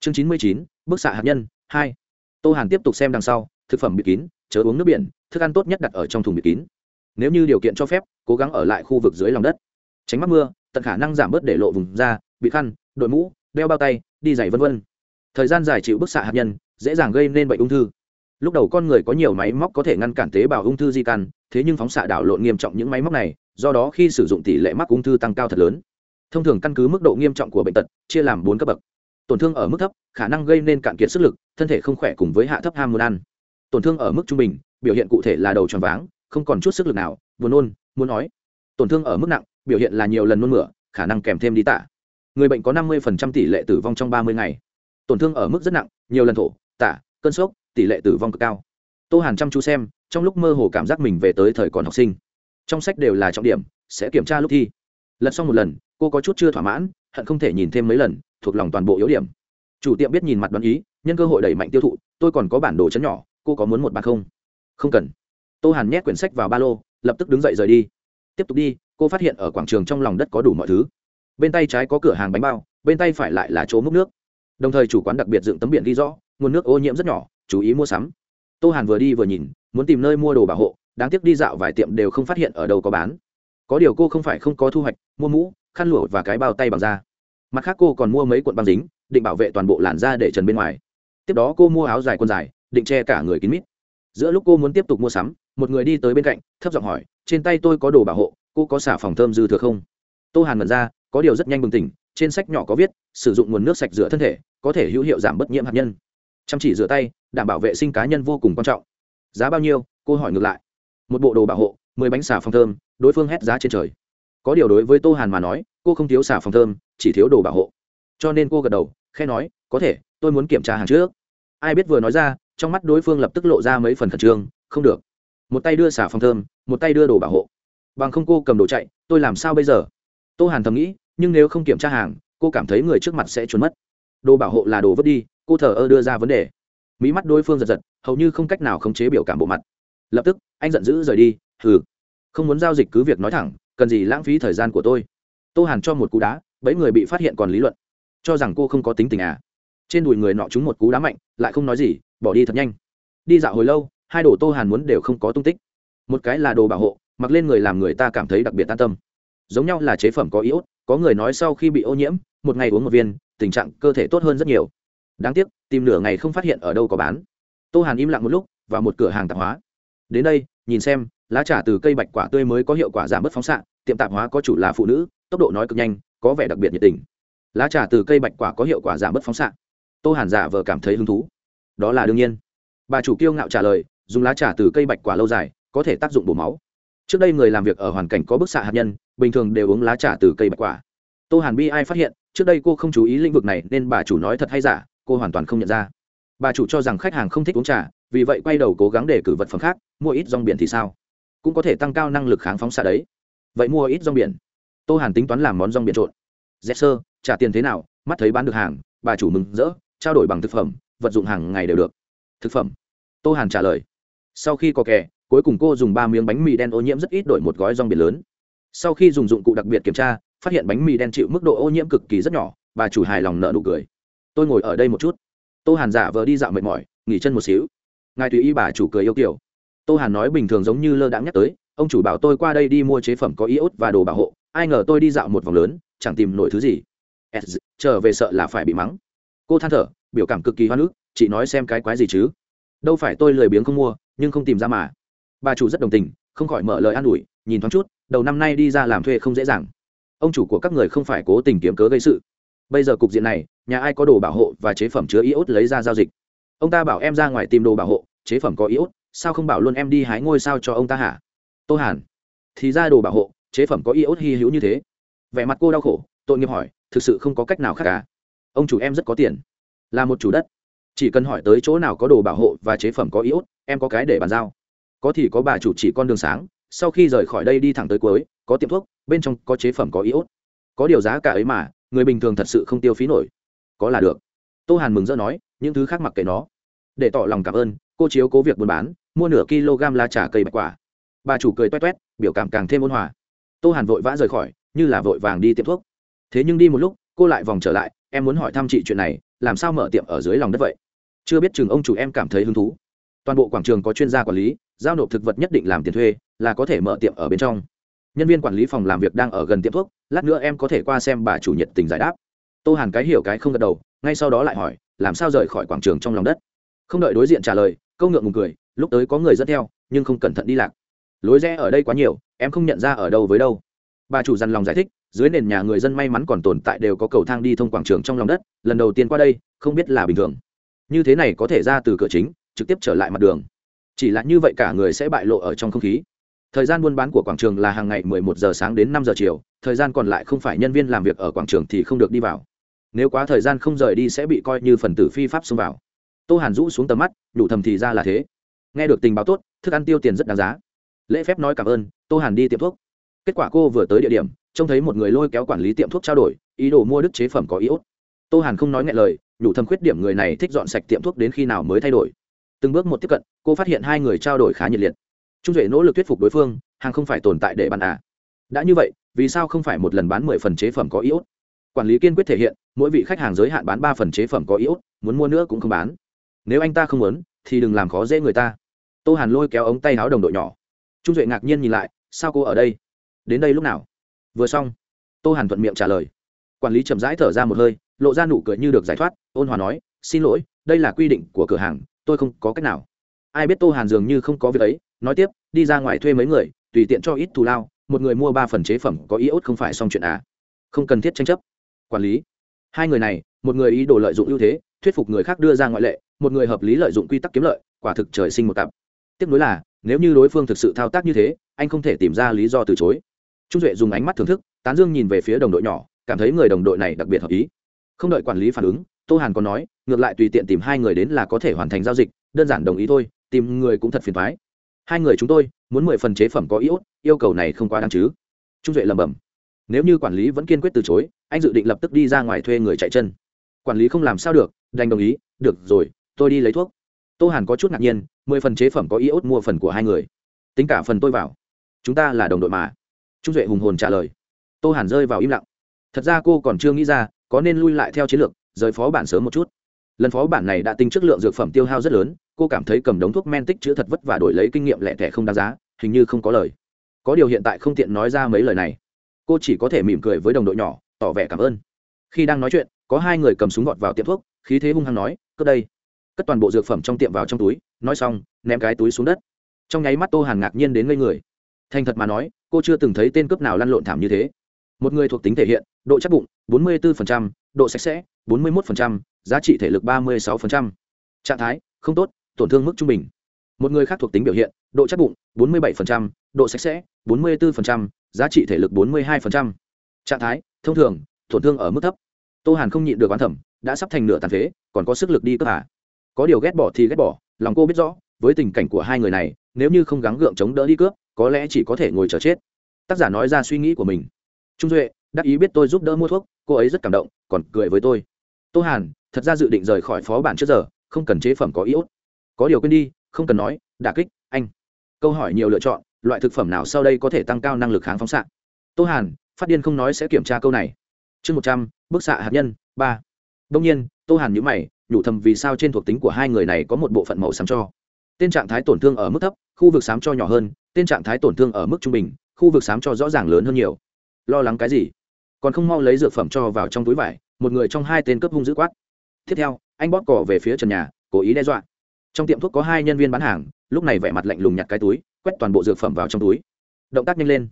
Chương chín mươi chín, bức xạ hạt nhân, hai. Tô hàn tiếp tục xem đằng sau, thực phẩm bị kín, chớ uống nước biển, thức ăn tốt nhất đặt ở trong thùng bị kín. Nếu như điều kiện cho phép, cố gắng ở lại khu vực dưới lòng đất. Tránh mắc mưa, tận khả năng giảm bớt để lộ vùng da, bị khăn, đội mũ, đeo bao tay, đi giày vân vân. Thời gian dài chịu bức xạ hạt nhân, dễ dàng gây nên bệnh ung thư. Lúc đầu con người có nhiều máy móc có thể ngăn cản tế bào ung thư di căn, thế nhưng phóng xạ đảo lộn nghiêm trọng những máy móc này, do đó khi sử dụng tỷ lệ mắc ung thư tăng cao thật lớn thông thường căn cứ mức độ nghiêm trọng của bệnh tật, chia làm bốn cấp bậc. Tổn thương ở mức thấp, khả năng gây nên cạn kiệt sức lực, thân thể không khỏe cùng với hạ thấp ham muốn ăn. Tổn thương ở mức trung bình, biểu hiện cụ thể là đầu tròn váng, không còn chút sức lực nào, buồn nôn, muốn nói. Tổn thương ở mức nặng, biểu hiện là nhiều lần nôn mửa, khả năng kèm thêm đi tạ. Người bệnh có năm mươi tỷ lệ tử vong trong ba mươi ngày. Tổn thương ở mức rất nặng, nhiều lần thổ tả cơn sốc, tỷ lệ tử vong cực cao. Tô hàn chăm chú xem, trong lúc mơ hồ cảm giác mình về tới thời còn học sinh. Trong sách đều là trọng điểm, sẽ kiểm tra lúc thi lật xong một lần, cô có chút chưa thỏa mãn, hận không thể nhìn thêm mấy lần, thuộc lòng toàn bộ yếu điểm. Chủ tiệm biết nhìn mặt đoán ý, nhân cơ hội đẩy mạnh tiêu thụ, tôi còn có bản đồ chấn nhỏ, cô có muốn một bàn không? Không cần. Tô hàn nhét quyển sách vào ba lô, lập tức đứng dậy rời đi. Tiếp tục đi, cô phát hiện ở quảng trường trong lòng đất có đủ mọi thứ. Bên tay trái có cửa hàng bánh bao, bên tay phải lại là chỗ múc nước. Đồng thời chủ quán đặc biệt dựng tấm biển ghi rõ, nguồn nước ô nhiễm rất nhỏ, chú ý mua sắm. Tô hàn vừa đi vừa nhìn, muốn tìm nơi mua đồ bảo hộ, đáng tiếc đi dạo vài tiệm đều không phát hiện ở đâu có bán có điều cô không phải không có thu hoạch, mua mũ, khăn lụa và cái bao tay bằng da. Mặt khác cô còn mua mấy cuộn băng dính, định bảo vệ toàn bộ làn da để trần bên ngoài. Tiếp đó cô mua áo dài quần dài, định che cả người kín mít. Giữa lúc cô muốn tiếp tục mua sắm, một người đi tới bên cạnh, thấp giọng hỏi, trên tay tôi có đồ bảo hộ, cô có xả phòng thơm dư thừa không? Tô hàn mật ra, có điều rất nhanh bừng tỉnh, trên sách nhỏ có viết, sử dụng nguồn nước sạch rửa thân thể, có thể hữu hiệu giảm bất nhiễm hạt nhân. Chăm chỉ rửa tay, đảm bảo vệ sinh cá nhân vô cùng quan trọng. Giá bao nhiêu? cô hỏi ngược lại. Một bộ đồ bảo hộ mười bánh xà phòng thơm, đối phương hét giá trên trời. Có điều đối với tô hàn mà nói, cô không thiếu xà phòng thơm, chỉ thiếu đồ bảo hộ. Cho nên cô gật đầu khe nói, có thể, tôi muốn kiểm tra hàng trước. Ai biết vừa nói ra, trong mắt đối phương lập tức lộ ra mấy phần khẩn trương, không được. Một tay đưa xà phòng thơm, một tay đưa đồ bảo hộ. Bằng không cô cầm đồ chạy, tôi làm sao bây giờ? Tô hàn thầm nghĩ, nhưng nếu không kiểm tra hàng, cô cảm thấy người trước mặt sẽ trốn mất. Đồ bảo hộ là đồ vứt đi, cô thờ ơ đưa ra vấn đề. Mỹ mắt đối phương giật giật, hầu như không cách nào khống chế biểu cảm bộ mặt. Lập tức, anh giận dữ rời đi hừ, không muốn giao dịch cứ việc nói thẳng, cần gì lãng phí thời gian của tôi? Tô hàn cho một cú đá bấy người bị phát hiện còn lý luận. Cho rằng cô không có tính tình à? Trên đùi người nọ trúng một cú đá mạnh, lại không nói gì, bỏ đi thật nhanh. Đi dạo hồi lâu, hai đồ tô hàn muốn đều không có tung tích. Một cái là đồ bảo hộ, mặc lên người làm người ta cảm thấy đặc biệt an tâm. Giống nhau là chế phẩm có iốt, có người nói sau khi bị ô nhiễm, một ngày uống một viên, tình trạng cơ thể tốt hơn rất nhiều. Đáng tiếc, tìm nửa ngày không phát hiện ở đâu có bán. Tô hàn im lặng một lúc, vào một cửa hàng tạp hóa. Đến đây, nhìn xem lá trà từ cây bạch quả tươi mới có hiệu quả giảm bớt phóng xạ, tiệm tạp hóa có chủ là phụ nữ, tốc độ nói cực nhanh, có vẻ đặc biệt nhiệt tình. Lá trà từ cây bạch quả có hiệu quả giảm bớt phóng xạ. Tô hàn giả vờ cảm thấy hứng thú. Đó là đương nhiên. Bà chủ kiêu ngạo trả lời, dùng lá trà từ cây bạch quả lâu dài, có thể tác dụng bổ máu. Trước đây người làm việc ở hoàn cảnh có bức xạ hạt nhân, bình thường đều uống lá trà từ cây bạch quả. Tô hàn bi ai phát hiện, trước đây cô không chú ý lĩnh vực này nên bà chủ nói thật hay giả, cô hoàn toàn không nhận ra. Bà chủ cho rằng khách hàng không thích uống trà, vì vậy quay đầu cố gắng để cử vật phẩm khác, mua ít rong biển thì sao? Cũng có thể tăng cao năng lực kháng phóng xạ đấy. Vậy mua ít rong biển. Tô hàn tính toán làm món rong biển trộn. Dẹp sơ, trả tiền thế nào, mắt thấy bán được hàng, bà chủ mừng rỡ, trao đổi bằng thực phẩm, vật dụng hàng ngày đều được. Thực phẩm. Tô hàn trả lời. Sau khi có kè cuối cùng cô dùng ba miếng bánh mì đen ô nhiễm rất ít đổi một gói rong biển lớn. Sau khi dùng dụng cụ đặc biệt kiểm tra, phát hiện bánh mì đen chịu mức độ ô nhiễm cực kỳ rất nhỏ, bà chủ hài lòng nợ nụ cười. Tôi ngồi ở đây một chút. Tô hàn giả vờ đi dạo mệt mỏi, nghỉ chân một xíu. Ngài tùy ý bà chủ cười yêu kiểu tô hàn nói bình thường giống như lơ đãng nhắc tới, ông chủ bảo tôi qua đây đi mua chế phẩm có iốt và đồ bảo hộ, ai ngờ tôi đi dạo một vòng lớn, chẳng tìm nổi thứ gì. Trở về sợ là phải bị mắng. Cô than thở, biểu cảm cực kỳ hoa nước chị nói xem cái quái gì chứ? Đâu phải tôi lười biếng không mua, nhưng không tìm ra mà. Bà chủ rất đồng tình, không khỏi mở lời an ủi, nhìn thoáng chút, đầu năm nay đi ra làm thuê không dễ dàng. Ông chủ của các người không phải cố tình kiếm cớ gây sự. Bây giờ cục diện này, nhà ai có đồ bảo hộ và chế phẩm chứa iốt lấy ra giao dịch? Ông ta bảo em ra ngoài tìm đồ bảo hộ, chế phẩm có iốt sao không bảo luôn em đi hái ngôi sao cho ông ta hả? Tô hàn. Thì ra đồ bảo hộ, chế phẩm có iốt hy hữu như thế. Vẻ mặt cô đau khổ, tội nghiệp hỏi, thực sự không có cách nào khác cả ông chủ em rất có tiền. Là một chủ đất. Chỉ cần hỏi tới chỗ nào có đồ bảo hộ và chế phẩm có iốt, em có cái để bàn giao. Có thì có bà chủ chỉ con đường sáng, sau khi rời khỏi đây đi thẳng tới cuối, có tiệm thuốc, bên trong có chế phẩm có iốt. Có điều giá cả ấy mà, người bình thường thật sự không tiêu phí nổi. Có là được. Tô hàn mừng rỡ nói, những thứ khác mặc kệ nó. Để tỏ lòng cảm ơn, cô chiếu cố việc buôn bán mua nửa kg lá trà cây bạch quả. Bà chủ cười toét toét, biểu cảm càng thêm ôn hòa. Tô hàn vội vã rời khỏi, như là vội vàng đi tiệm thuốc. Thế nhưng đi một lúc, cô lại vòng trở lại, em muốn hỏi thăm chị chuyện này, làm sao mở tiệm ở dưới lòng đất vậy? Chưa biết chừng ông chủ em cảm thấy hứng thú. Toàn bộ quảng trường có chuyên gia quản lý, giao nộp thực vật nhất định làm tiền thuê, là có thể mở tiệm ở bên trong. Nhân viên quản lý phòng làm việc đang ở gần tiệm thuốc, lát nữa em có thể qua xem bà chủ nhiệt tình giải đáp. Tô hàn cái hiểu cái không gật đầu, ngay sau đó lại hỏi, làm sao rời khỏi quảng trường trong lòng đất? Không đợi đối diện trả lời câu ngượng ngùng cười lúc tới có người dẫn theo, nhưng không cẩn thận đi lạc. Lối rẽ ở đây quá nhiều, em không nhận ra ở đâu với đâu. Bà chủ dằn lòng giải thích, dưới nền nhà người dân may mắn còn tồn tại đều có cầu thang đi thông quảng trường trong lòng đất, lần đầu tiên qua đây, không biết là bình thường. Như thế này có thể ra từ cửa chính, trực tiếp trở lại mặt đường. Chỉ là như vậy cả người sẽ bại lộ ở trong không khí. Thời gian buôn bán của quảng trường là hàng ngày 11 giờ sáng đến 5 giờ chiều, thời gian còn lại không phải nhân viên làm việc ở quảng trường thì không được đi vào. Nếu quá thời gian không rời đi sẽ bị coi như phần tử phi pháp xông vào. Tô hàn rũ xuống tầm mắt đủ thầm thì ra là thế nghe được tình báo tốt, thức ăn tiêu tiền rất đáng giá. Lễ phép nói cảm ơn, tô hàn đi tiệm thuốc. Kết quả cô vừa tới địa điểm, trông thấy một người lôi kéo quản lý tiệm thuốc trao đổi, ý đồ mua đức chế phẩm có iốt. Tô hàn không nói ngại lời, nhủ thầm khuyết điểm người này thích dọn sạch tiệm thuốc đến khi nào mới thay đổi. Từng bước một tiếp cận, cô phát hiện hai người trao đổi khá nhiệt liệt. Trung duệ nỗ lực thuyết phục đối phương, hàng không phải tồn tại để bàn à. Đã như vậy, vì sao không phải một lần bán mười phần chế phẩm có iốt? Quản lý kiên quyết thể hiện, mỗi vị khách hàng giới hạn bán ba phần chế phẩm có iốt, muốn mua nữa cũng không bán. Nếu anh ta không muốn, thì đừng làm khó dễ người ta tô hàn lôi kéo ống tay áo đồng đội nhỏ. Trung duệ ngạc nhiên nhìn lại, sao cô ở đây? Đến đây lúc nào? Vừa xong, tô hàn thuận miệng trả lời. Quản lý chậm rãi thở ra một hơi, lộ ra nụ cười như được giải thoát, ôn hòa nói, xin lỗi, đây là quy định của cửa hàng, tôi không có cách nào. Ai biết tô hàn dường như không có việc ấy, nói tiếp, đi ra ngoài thuê mấy người, tùy tiện cho ít thù lao, một người mua ba phần chế phẩm có ý ốt không phải xong chuyện à. Không cần thiết tranh chấp. Quản lý, hai người này, một người ý đồ lợi dụng ưu thế, thuyết phục người khác đưa ra ngoại lệ, một người hợp lý lợi dụng quy tắc kiếm lợi, quả thực trời sinh một cặp tiếp nối là, nếu như đối phương thực sự thao tác như thế, anh không thể tìm ra lý do từ chối. Trung duệ dùng ánh mắt thưởng thức, tán dương nhìn về phía đồng đội nhỏ, cảm thấy người đồng đội này đặc biệt hợp ý. Không đợi quản lý phản ứng, tô hàn còn nói, ngược lại tùy tiện tìm hai người đến là có thể hoàn thành giao dịch, đơn giản đồng ý thôi, tìm người cũng thật phiền thoái hai người chúng tôi, muốn mười phần chế phẩm có iốt yêu cầu này không quá đáng chứ. Trung duệ lẩm bẩm, nếu như quản lý vẫn kiên quyết từ chối, anh dự định lập tức đi ra ngoài thuê người chạy chân. Quản lý không làm sao được, đành đồng ý, được rồi, tôi đi lấy thuốc tô hàn có chút ngạc nhiên, mười phần chế phẩm có iốt mua phần của hai người. Tính cả phần tôi vào. Chúng ta là đồng đội mà. Trung duệ hùng hồn trả lời. Tô hàn rơi vào im lặng. Thật ra cô còn chưa nghĩ ra, có nên lui lại theo chiến lược, rời phó bản sớm một chút. Lần phó bản này đã tính chất lượng dược phẩm tiêu hao rất lớn, cô cảm thấy cầm đống thuốc men tích chữ thật vất và đổi lấy kinh nghiệm lẻ tẻ không đáng giá, hình như không có lời. Có điều hiện tại không tiện nói ra mấy lời này. Cô chỉ có thể mỉm cười với đồng đội nhỏ, tỏ vẻ cảm ơn. Khi đang nói chuyện, có hai người cầm súng gọt vào tiệm thuốc, khí thế hung hăng nói cất đây cất toàn bộ dược phẩm trong tiệm vào trong túi nói xong ném cái túi xuống đất trong nháy mắt tô hàn ngạc nhiên đến ngây người thành thật mà nói cô chưa từng thấy tên cướp nào lăn lộn thảm như thế một người thuộc tính thể hiện độ chắc bụng 44%, độ sạch sẽ 41%, giá trị thể lực 36%. trạng thái không tốt tổn thương mức trung bình một người khác thuộc tính biểu hiện độ chắc bụng 47%, độ sạch sẽ 44%, giá trị thể lực 42%. trạng thái thông thường tổn thương ở mức thấp tô hàn không nhịn được oán thẩm đã sắp thành nửa tàn phế còn có sức lực đi cướp à có điều ghét bỏ thì ghét bỏ, lòng cô biết rõ, với tình cảnh của hai người này, nếu như không gắng gượng chống đỡ đi cướp, có lẽ chỉ có thể ngồi chờ chết. Tác giả nói ra suy nghĩ của mình. Trung duệ, đắc ý biết tôi giúp đỡ mua thuốc, cô ấy rất cảm động, còn cười với tôi. Tô hàn, thật ra dự định rời khỏi phó bản trước giờ, không cần chế phẩm có iốt có điều quên đi, không cần nói, đả kích, anh. Câu hỏi nhiều lựa chọn, loại thực phẩm nào sau đây có thể tăng cao năng lực kháng phóng xạ? Tô hàn, phát điên không nói sẽ kiểm tra câu này. Chương một trăm, bức xạ hạt nhân, ba. Đông nhiên tô hàn nhữ mày, nhủ thầm vì sao trên thuộc tính của hai người này có một bộ phận màu xám cho. Tên trạng thái tổn thương ở mức thấp, khu vực xám cho nhỏ hơn, tên trạng thái tổn thương ở mức trung bình, khu vực xám cho rõ ràng lớn hơn nhiều. Lo lắng cái gì? Còn không mau lấy dược phẩm cho vào trong túi vải, một người trong hai tên cướp hung dữ quát. Tiếp theo, anh bóp cỏ về phía trần nhà, cố ý đe dọa. Trong tiệm thuốc có hai nhân viên bán hàng, lúc này vẻ mặt lạnh lùng nhặt cái túi, quét toàn bộ dược phẩm vào trong túi. Động tác nhanh lên.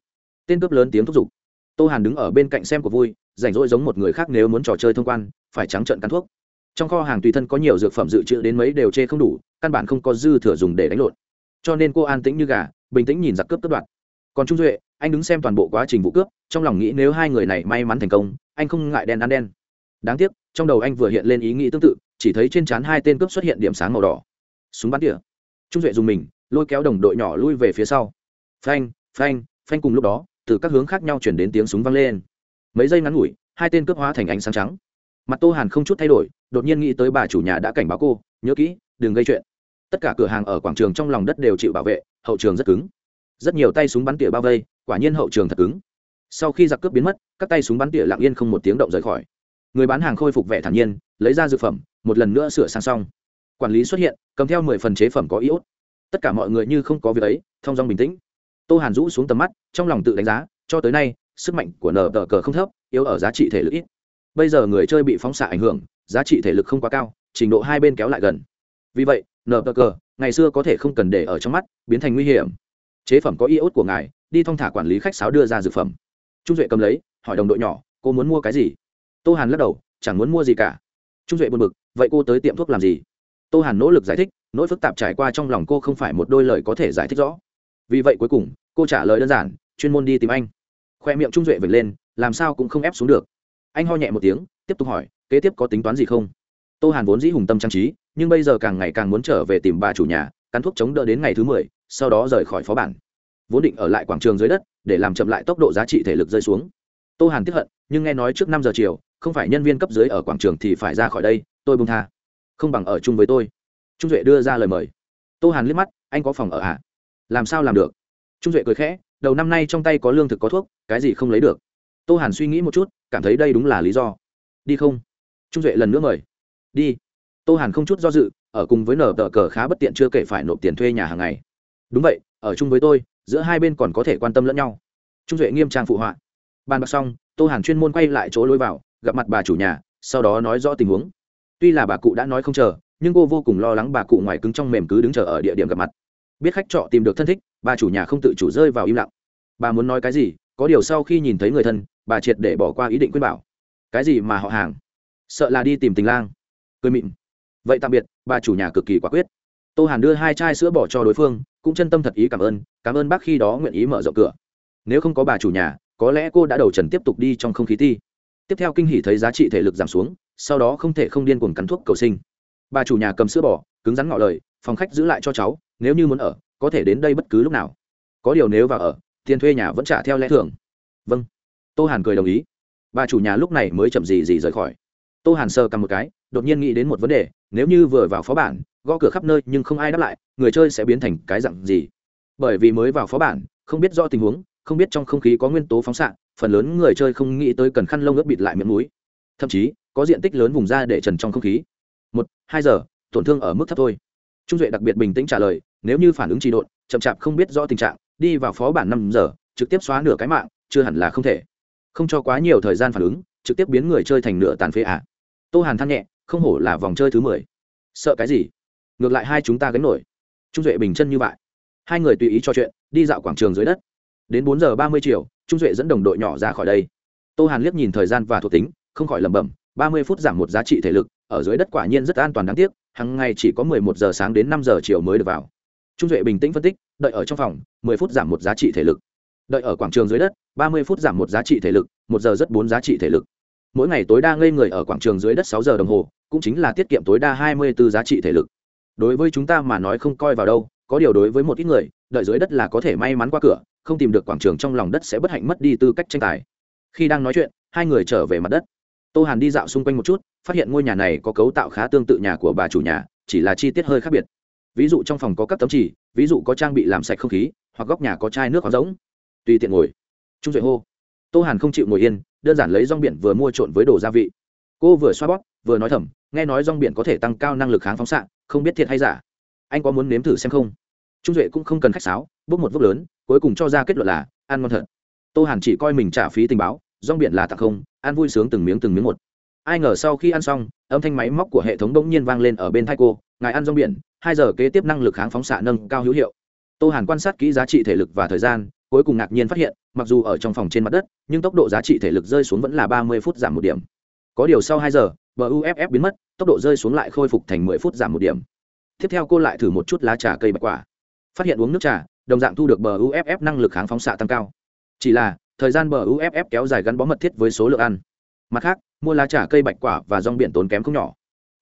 Tên cướp lớn tiếng thúc giục. Tô hàn đứng ở bên cạnh xem của vui, rảnh rỗi giống một người khác nếu muốn trò chơi thông quan, phải trắng trợn cắn thuốc trong kho hàng tùy thân có nhiều dược phẩm dự trữ đến mấy đều chê không đủ, căn bản không có dư thừa dùng để đánh lộn. Cho nên cô an tĩnh như gà, bình tĩnh nhìn giặc cướp cướp đoạt. Còn trung duệ, anh đứng xem toàn bộ quá trình vụ cướp, trong lòng nghĩ nếu hai người này may mắn thành công, anh không ngại đen ăn đen. Đáng tiếc, trong đầu anh vừa hiện lên ý nghĩ tương tự, chỉ thấy trên trán hai tên cướp xuất hiện điểm sáng màu đỏ. Súng bắn tỉa. Trung duệ dùng mình, lôi kéo đồng đội nhỏ lui về phía sau. Phanh phanh phanh cùng lúc đó, từ các hướng khác nhau chuyển đến tiếng súng vang lên. Mấy giây ngắn ngủi, hai tên cướp hóa thành ánh sáng trắng mặt tô hàn không chút thay đổi, đột nhiên nghĩ tới bà chủ nhà đã cảnh báo cô, nhớ kỹ, đừng gây chuyện. Tất cả cửa hàng ở quảng trường trong lòng đất đều chịu bảo vệ, hậu trường rất cứng. Rất nhiều tay súng bắn tỉa bao vây, quả nhiên hậu trường thật cứng. Sau khi giặc cướp biến mất, các tay súng bắn tỉa lặng yên không một tiếng động rời khỏi. Người bán hàng khôi phục vẻ thản nhiên, lấy ra dược phẩm, một lần nữa sửa sang xong. Quản lý xuất hiện, cầm theo mười phần chế phẩm có iốt. Tất cả mọi người như không có việc ấy, thong dong bình tĩnh. Tô hàn rũ xuống tầm mắt, trong lòng tự đánh giá, cho tới nay, sức mạnh của nờ tờ cờ không thấp, yếu ở giá trị thể lực ít bây giờ người chơi bị phóng xạ ảnh hưởng, giá trị thể lực không quá cao, trình độ hai bên kéo lại gần. Vì vậy nờ cờ ngày xưa có thể không cần để ở trong mắt, biến thành nguy hiểm. Chế phẩm có iốt của ngài, đi thong thả quản lý khách sáo đưa ra dược phẩm. Trung duệ cầm lấy, hỏi đồng đội nhỏ, cô muốn mua cái gì? Tô hàn lắc đầu, chẳng muốn mua gì cả. Trung duệ buồn bực, vậy cô tới tiệm thuốc làm gì? Tô hàn nỗ lực giải thích, nỗi phức tạp trải qua trong lòng cô không phải một đôi lời có thể giải thích rõ. Vì vậy cuối cùng, cô trả lời đơn giản, chuyên môn đi tìm anh. Khoe miệng trung duệ vệt lên, làm sao cũng không ép xuống được anh ho nhẹ một tiếng, tiếp tục hỏi, kế tiếp có tính toán gì không? Tô hàn vốn dĩ hùng tâm trang trí, nhưng bây giờ càng ngày càng muốn trở về tìm bà chủ nhà, cắn thuốc chống đỡ đến ngày thứ mười, sau đó rời khỏi phó bản. Vốn định ở lại quảng trường dưới đất, để làm chậm lại tốc độ giá trị thể lực rơi xuống. Tô hàn tiếp hận, nhưng nghe nói trước năm giờ chiều, không phải nhân viên cấp dưới ở quảng trường thì phải ra khỏi đây, tôi bông tha. Không bằng ở chung với tôi. Trung duệ đưa ra lời mời. Tô hàn liếc mắt, anh có phòng ở ạ à? làm sao làm được? Trung duệ cười khẽ, đầu năm nay trong tay có lương thực có thuốc, cái gì không lấy được? Tô hàn suy nghĩ một chút cảm thấy đây đúng là lý do. Đi không? Trung duệ lần nữa mời. Đi. Tô hàn không chút do dự, ở cùng với nở tờ cờ khá bất tiện chưa kể phải nộp tiền thuê nhà hàng ngày. Đúng vậy, ở chung với tôi, giữa hai bên còn có thể quan tâm lẫn nhau. Trung duệ nghiêm trang phụ họa. Bàn bạc xong, tô hàn chuyên môn quay lại chỗ lối vào, gặp mặt bà chủ nhà, sau đó nói rõ tình huống. Tuy là bà cụ đã nói không chờ, nhưng cô vô cùng lo lắng bà cụ ngoài cứng trong mềm cứ đứng chờ ở địa điểm gặp mặt. Biết khách trọ tìm được thân thích, bà chủ nhà không tự chủ rơi vào im lặng. Bà muốn nói cái gì, có điều sau khi nhìn thấy người thân bà triệt để bỏ qua ý định quyết bảo. Cái gì mà họ hàng? Sợ là đi tìm tình lang. Cười mịn. Vậy tạm biệt, bà chủ nhà cực kỳ quả quyết. Tô hàn đưa hai chai sữa bỏ cho đối phương, cũng chân tâm thật ý cảm ơn cảm ơn bác khi đó nguyện ý mở rộng cửa. Nếu không có bà chủ nhà, có lẽ cô đã đầu trần tiếp tục đi trong không khí thi. Tiếp theo kinh hỉ thấy giá trị thể lực giảm xuống, sau đó không thể không điên cuồng cắn thuốc cầu sinh. Bà chủ nhà cầm sữa bò cứng rắn ngỏ lời, phòng khách giữ lại cho cháu, nếu như muốn ở, có thể đến đây bất cứ lúc nào. Có điều nếu vào ở, tiền thuê nhà vẫn trả theo lẽ thường. Vâng tô hàn cười đồng ý. Bà chủ nhà lúc này mới chậm gì gì rời khỏi. Tô hàn sơ cầm một cái, đột nhiên nghĩ đến một vấn đề, nếu như vừa vào phó bản, gõ cửa khắp nơi nhưng không ai đáp lại, người chơi sẽ biến thành cái dặn gì? Bởi vì mới vào phó bản, không biết rõ tình huống, không biết trong không khí có nguyên tố phóng xạ, phần lớn người chơi không nghĩ tới cần khăn lông ướt bịt lại miệng núi thậm chí, có diện tích lớn vùng da để trần trong không khí. Một, hai giờ, tổn thương ở mức thấp thôi. Trung duệ đặc biệt bình tĩnh trả lời, nếu như phản ứng trì độn, chậm chạp không biết rõ tình trạng, đi vào phó bản năm giờ, trực tiếp xóa nửa cái mạng, chưa hẳn là không thể không cho quá nhiều thời gian phản ứng, trực tiếp biến người chơi thành nửa tàn phế ạ à. tô hàn than nhẹ, không hổ là vòng chơi thứ mười. Sợ cái gì? Ngược lại hai chúng ta gánh nổi. Trung duệ bình chân như vậy. Hai người tùy ý trò chuyện, đi dạo quảng trường dưới đất. Đến bốn giờ ba mươi chiều, trung duệ dẫn đồng đội nhỏ ra khỏi đây. Tô hàn liếc nhìn thời gian và thuộc tính, không khỏi lẩm bẩm, ba mươi phút giảm một giá trị thể lực, ở dưới đất quả nhiên rất an toàn đáng tiếc hàng ngày chỉ có mười một giờ sáng đến năm giờ chiều mới được vào. Trung duệ bình tĩnh phân tích, đợi ở trong phòng, mười phút giảm một giá trị thể lực đợi ở quảng trường dưới đất, ba mươi phút giảm một giá trị thể lực, một giờ rất bốn giá trị thể lực. Mỗi ngày tối đa ngây người ở quảng trường dưới đất sáu giờ đồng hồ, cũng chính là tiết kiệm tối đa hai mươi 24 giá trị thể lực. Đối với chúng ta mà nói không coi vào đâu, có điều đối với một ít người, đợi dưới đất là có thể may mắn qua cửa, không tìm được quảng trường trong lòng đất sẽ bất hạnh mất đi tư cách tranh tài. Khi đang nói chuyện, hai người trở về mặt đất. Tô hàn đi dạo xung quanh một chút, phát hiện ngôi nhà này có cấu tạo khá tương tự nhà của bà chủ nhà, chỉ là chi tiết hơi khác biệt. Ví dụ trong phòng có các tấm chỉ ví dụ có trang bị làm sạch không khí, hoặc góc nhà có chai nước hoặc giống tùy tiện ngồi. Trung duệ hô. Tô hàn không chịu ngồi yên, đơn giản lấy rong biển vừa mua trộn với đồ gia vị. Cô vừa xoa bóp, vừa nói thầm, nghe nói rong biển có thể tăng cao năng lực kháng phóng xạ, không biết thiệt hay giả. Anh có muốn nếm thử xem không? Trung duệ cũng không cần khách sáo bốc một vốc lớn, cuối cùng cho ra kết luận là, ăn ngon thật. Tô hàn chỉ coi mình trả phí tình báo, rong biển là tặng không, ăn vui sướng từng miếng từng miếng một. Ai ngờ sau khi ăn xong, âm thanh máy móc của hệ thống bỗng nhiên vang lên ở bên thai cô, ngài ăn rong biển, hai giờ kế tiếp năng lực kháng phóng xạ nâng cao hữu hiệu. Tô hàn quan sát kỹ giá trị thể lực và thời gian cuối cùng ngạc nhiên phát hiện, mặc dù ở trong phòng trên mặt đất, nhưng tốc độ giá trị thể lực rơi xuống vẫn là ba mươi phút giảm một điểm. Có điều sau hai giờ BUFF biến mất, tốc độ rơi xuống lại khôi phục thành mười phút giảm một điểm. Tiếp theo cô lại thử một chút lá trà cây bạch quả. Phát hiện uống nước trà, đồng dạng thu được BUFF năng lực kháng phóng xạ tăng cao. Chỉ là, thời gian BUFF kéo dài gắn bó mật thiết với số lượng ăn. Mặt khác, mua lá trà cây bạch quả và rong biển tốn kém không nhỏ.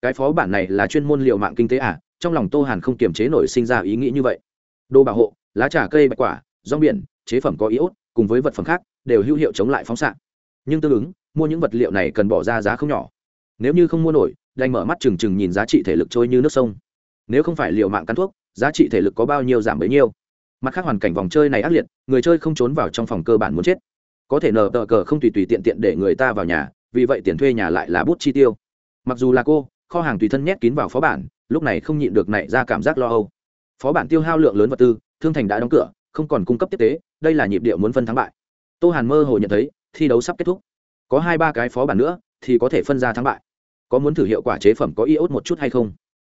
Cái phó bản này là chuyên môn liệu mạng kinh tế à? Trong lòng tô hàn không kiềm chế nổi sinh ra ý nghĩ như vậy. Đồ bảo hộ, lá trà cây bạch quả, rong biển chế phẩm có iốt, cùng với vật phẩm khác, đều hữu hiệu chống lại phóng xạ. Nhưng tương ứng, mua những vật liệu này cần bỏ ra giá không nhỏ. Nếu như không mua nổi, đành mở mắt trừng trừng nhìn giá trị thể lực trôi như nước sông. Nếu không phải liệu mạng cắn thuốc, giá trị thể lực có bao nhiêu giảm bấy nhiêu. Mặt khác hoàn cảnh vòng chơi này ác liệt, người chơi không trốn vào trong phòng cơ bản muốn chết. Có thể nờ tờ cờ không tùy tùy tiện tiện để người ta vào nhà, vì vậy tiền thuê nhà lại là bút chi tiêu. Mặc dù là cô, kho hàng tùy thân nhét kín vào phó bản, lúc này không nhịn được nảy ra cảm giác lo âu. Phó bản tiêu hao lượng lớn vật tư, thương thành đã đóng cửa không còn cung cấp tiếp tế, đây là nhịp điệu muốn phân thắng bại. Tô hàn mơ hồ nhận thấy, thi đấu sắp kết thúc. Có hai ba cái phó bản nữa, thì có thể phân ra thắng bại. Có muốn thử hiệu quả chế phẩm có iốt một chút hay không?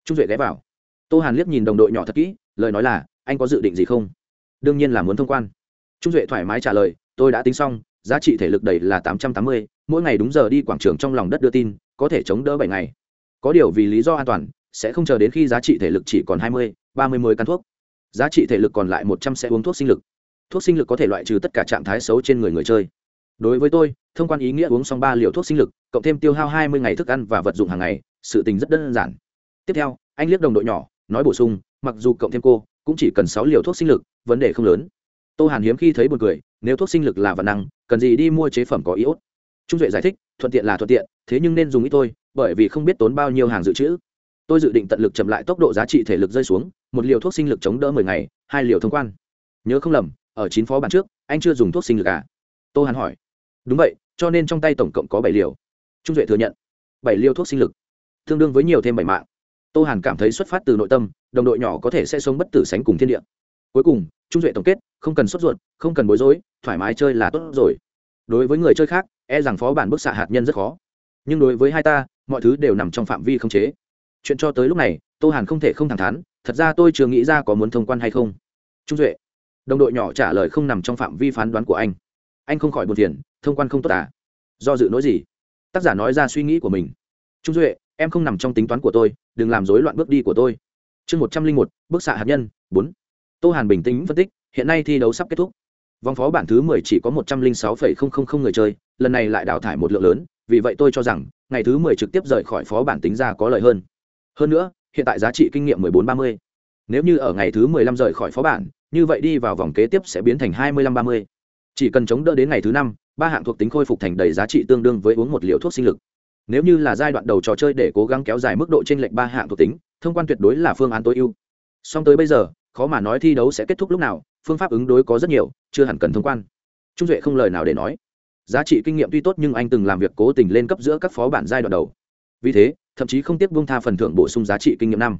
Trung duệ ghé vào. Tô hàn liếc nhìn đồng đội nhỏ thật kỹ, lời nói là, anh có dự định gì không? Đương nhiên là muốn thông quan. Trung duệ thoải mái trả lời, tôi đã tính xong, giá trị thể lực đầy là tám trăm tám mươi, mỗi ngày đúng giờ đi quảng trường trong lòng đất đưa tin, có thể chống đỡ bảy ngày. Có điều vì lý do an toàn, sẽ không chờ đến khi giá trị thể lực chỉ còn hai mươi, ba mươi mới căn thuốc giá trị thể lực còn lại một trăm sẽ uống thuốc sinh lực. Thuốc sinh lực có thể loại trừ tất cả trạng thái xấu trên người người chơi. Đối với tôi, thông quan ý nghĩa uống xong ba liều thuốc sinh lực, cộng thêm tiêu hao hai mươi ngày thức ăn và vật dụng hàng ngày, sự tình rất đơn giản. Tiếp theo, anh liếc đồng đội nhỏ, nói bổ sung, mặc dù cộng thêm cô, cũng chỉ cần sáu liều thuốc sinh lực, vấn đề không lớn. Tô hàn hiếm khi thấy buồn cười, nếu thuốc sinh lực là vật năng, cần gì đi mua chế phẩm có iốt? Trung duệ giải thích, thuận tiện là thuận tiện, thế nhưng nên dùng ít thôi, bởi vì không biết tốn bao nhiêu hàng dự trữ. Tôi dự định tận lực chậm lại tốc độ giá trị thể lực rơi xuống một liều thuốc sinh lực chống đỡ mười ngày, hai liều thông quan. Nhớ không lầm, ở chín phó bản trước, anh chưa dùng thuốc sinh lực à? Tô hàn hỏi. Đúng vậy, cho nên trong tay tổng cộng có bảy liều. Trung duệ thừa nhận. Bảy liều thuốc sinh lực, tương đương với nhiều thêm bảy mạng. Tô hàn cảm thấy xuất phát từ nội tâm, đồng đội nhỏ có thể sẽ sống bất tử sánh cùng thiên địa. Cuối cùng, trung duệ tổng kết, không cần sốt ruột, không cần bối rối, thoải mái chơi là tốt rồi. Đối với người chơi khác e rằng phó bản bức xạ hạt nhân rất khó. Nhưng đối với hai ta, mọi thứ đều nằm trong phạm vi không chế. Chuyện cho tới lúc này, tô hàn không thể không thẳng thắn thật ra tôi chưa nghĩ ra có muốn thông quan hay không. Trung duệ, đồng đội nhỏ trả lời không nằm trong phạm vi phán đoán của anh. Anh không khỏi buồn phiền, thông quan không tốt à? Do dự nỗi gì? Tác giả nói ra suy nghĩ của mình. Trung duệ, em không nằm trong tính toán của tôi, đừng làm rối loạn bước đi của tôi. Chương một trăm linh một bức xạ hạt nhân, bốn. Tô hàn bình tĩnh phân tích, hiện nay thi đấu sắp kết thúc. Vòng phó bản thứ mười chỉ có một trăm linh sáu phẩy không không không người chơi, lần này lại đào thải một lượng lớn, vì vậy tôi cho rằng, ngày thứ mười trực tiếp rời khỏi phó bản tính ra có lợi hơn. Hơn nữa hiện tại giá trị kinh nghiệm mười bốn ba mươi. Nếu như ở ngày thứ mười lăm rời khỏi phó bản, như vậy đi vào vòng kế tiếp sẽ biến thành hai mươi lăm ba mươi. Chỉ cần chống đỡ đến ngày thứ năm, ba hạng thuộc tính khôi phục thành đầy giá trị tương đương với uống một liều thuốc sinh lực. Nếu như là giai đoạn đầu trò chơi để cố gắng kéo dài mức độ trên lệnh ba hạng thuộc tính, thông quan tuyệt đối là phương án tối ưu. Song tới bây giờ, khó mà nói thi đấu sẽ kết thúc lúc nào, phương pháp ứng đối có rất nhiều, chưa hẳn cần thông quan. Trung duệ không lời nào để nói. Giá trị kinh nghiệm tuy tốt nhưng anh từng làm việc cố tình lên cấp giữa các phó bản giai đoạn đầu. Vì thế thậm chí không tiếp buông tha phần thưởng bổ sung giá trị kinh nghiệm năm.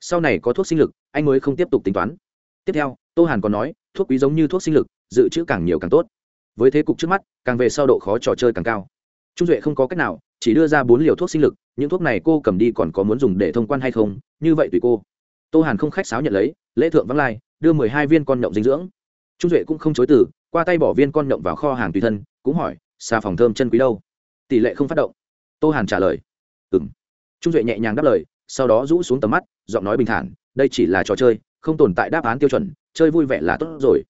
Sau này có thuốc sinh lực, anh mới không tiếp tục tính toán. Tiếp theo, tô hàn còn nói, thuốc quý giống như thuốc sinh lực, dự trữ càng nhiều càng tốt. Với thế cục trước mắt, càng về sau độ khó trò chơi càng cao. Trung duệ không có cách nào, chỉ đưa ra bốn liều thuốc sinh lực, những thuốc này cô cầm đi còn có muốn dùng để thông quan hay không, như vậy tùy cô. Tô hàn không khách sáo nhận lấy, lễ thượng vắng lai, đưa mười hai viên con nhộng dinh dưỡng. Trung duệ cũng không chối từ, qua tay bỏ viên con nhộng vào kho hàng tùy thân, cũng hỏi, xà phòng thơm chân quý đâu? Tỷ lệ không phát động. Tô hàn trả lời ừng trung duệ nhẹ nhàng đáp lời, sau đó rũ xuống tầm mắt, giọng nói bình thản, đây chỉ là trò chơi, không tồn tại đáp án tiêu chuẩn, chơi vui vẻ là tốt rồi.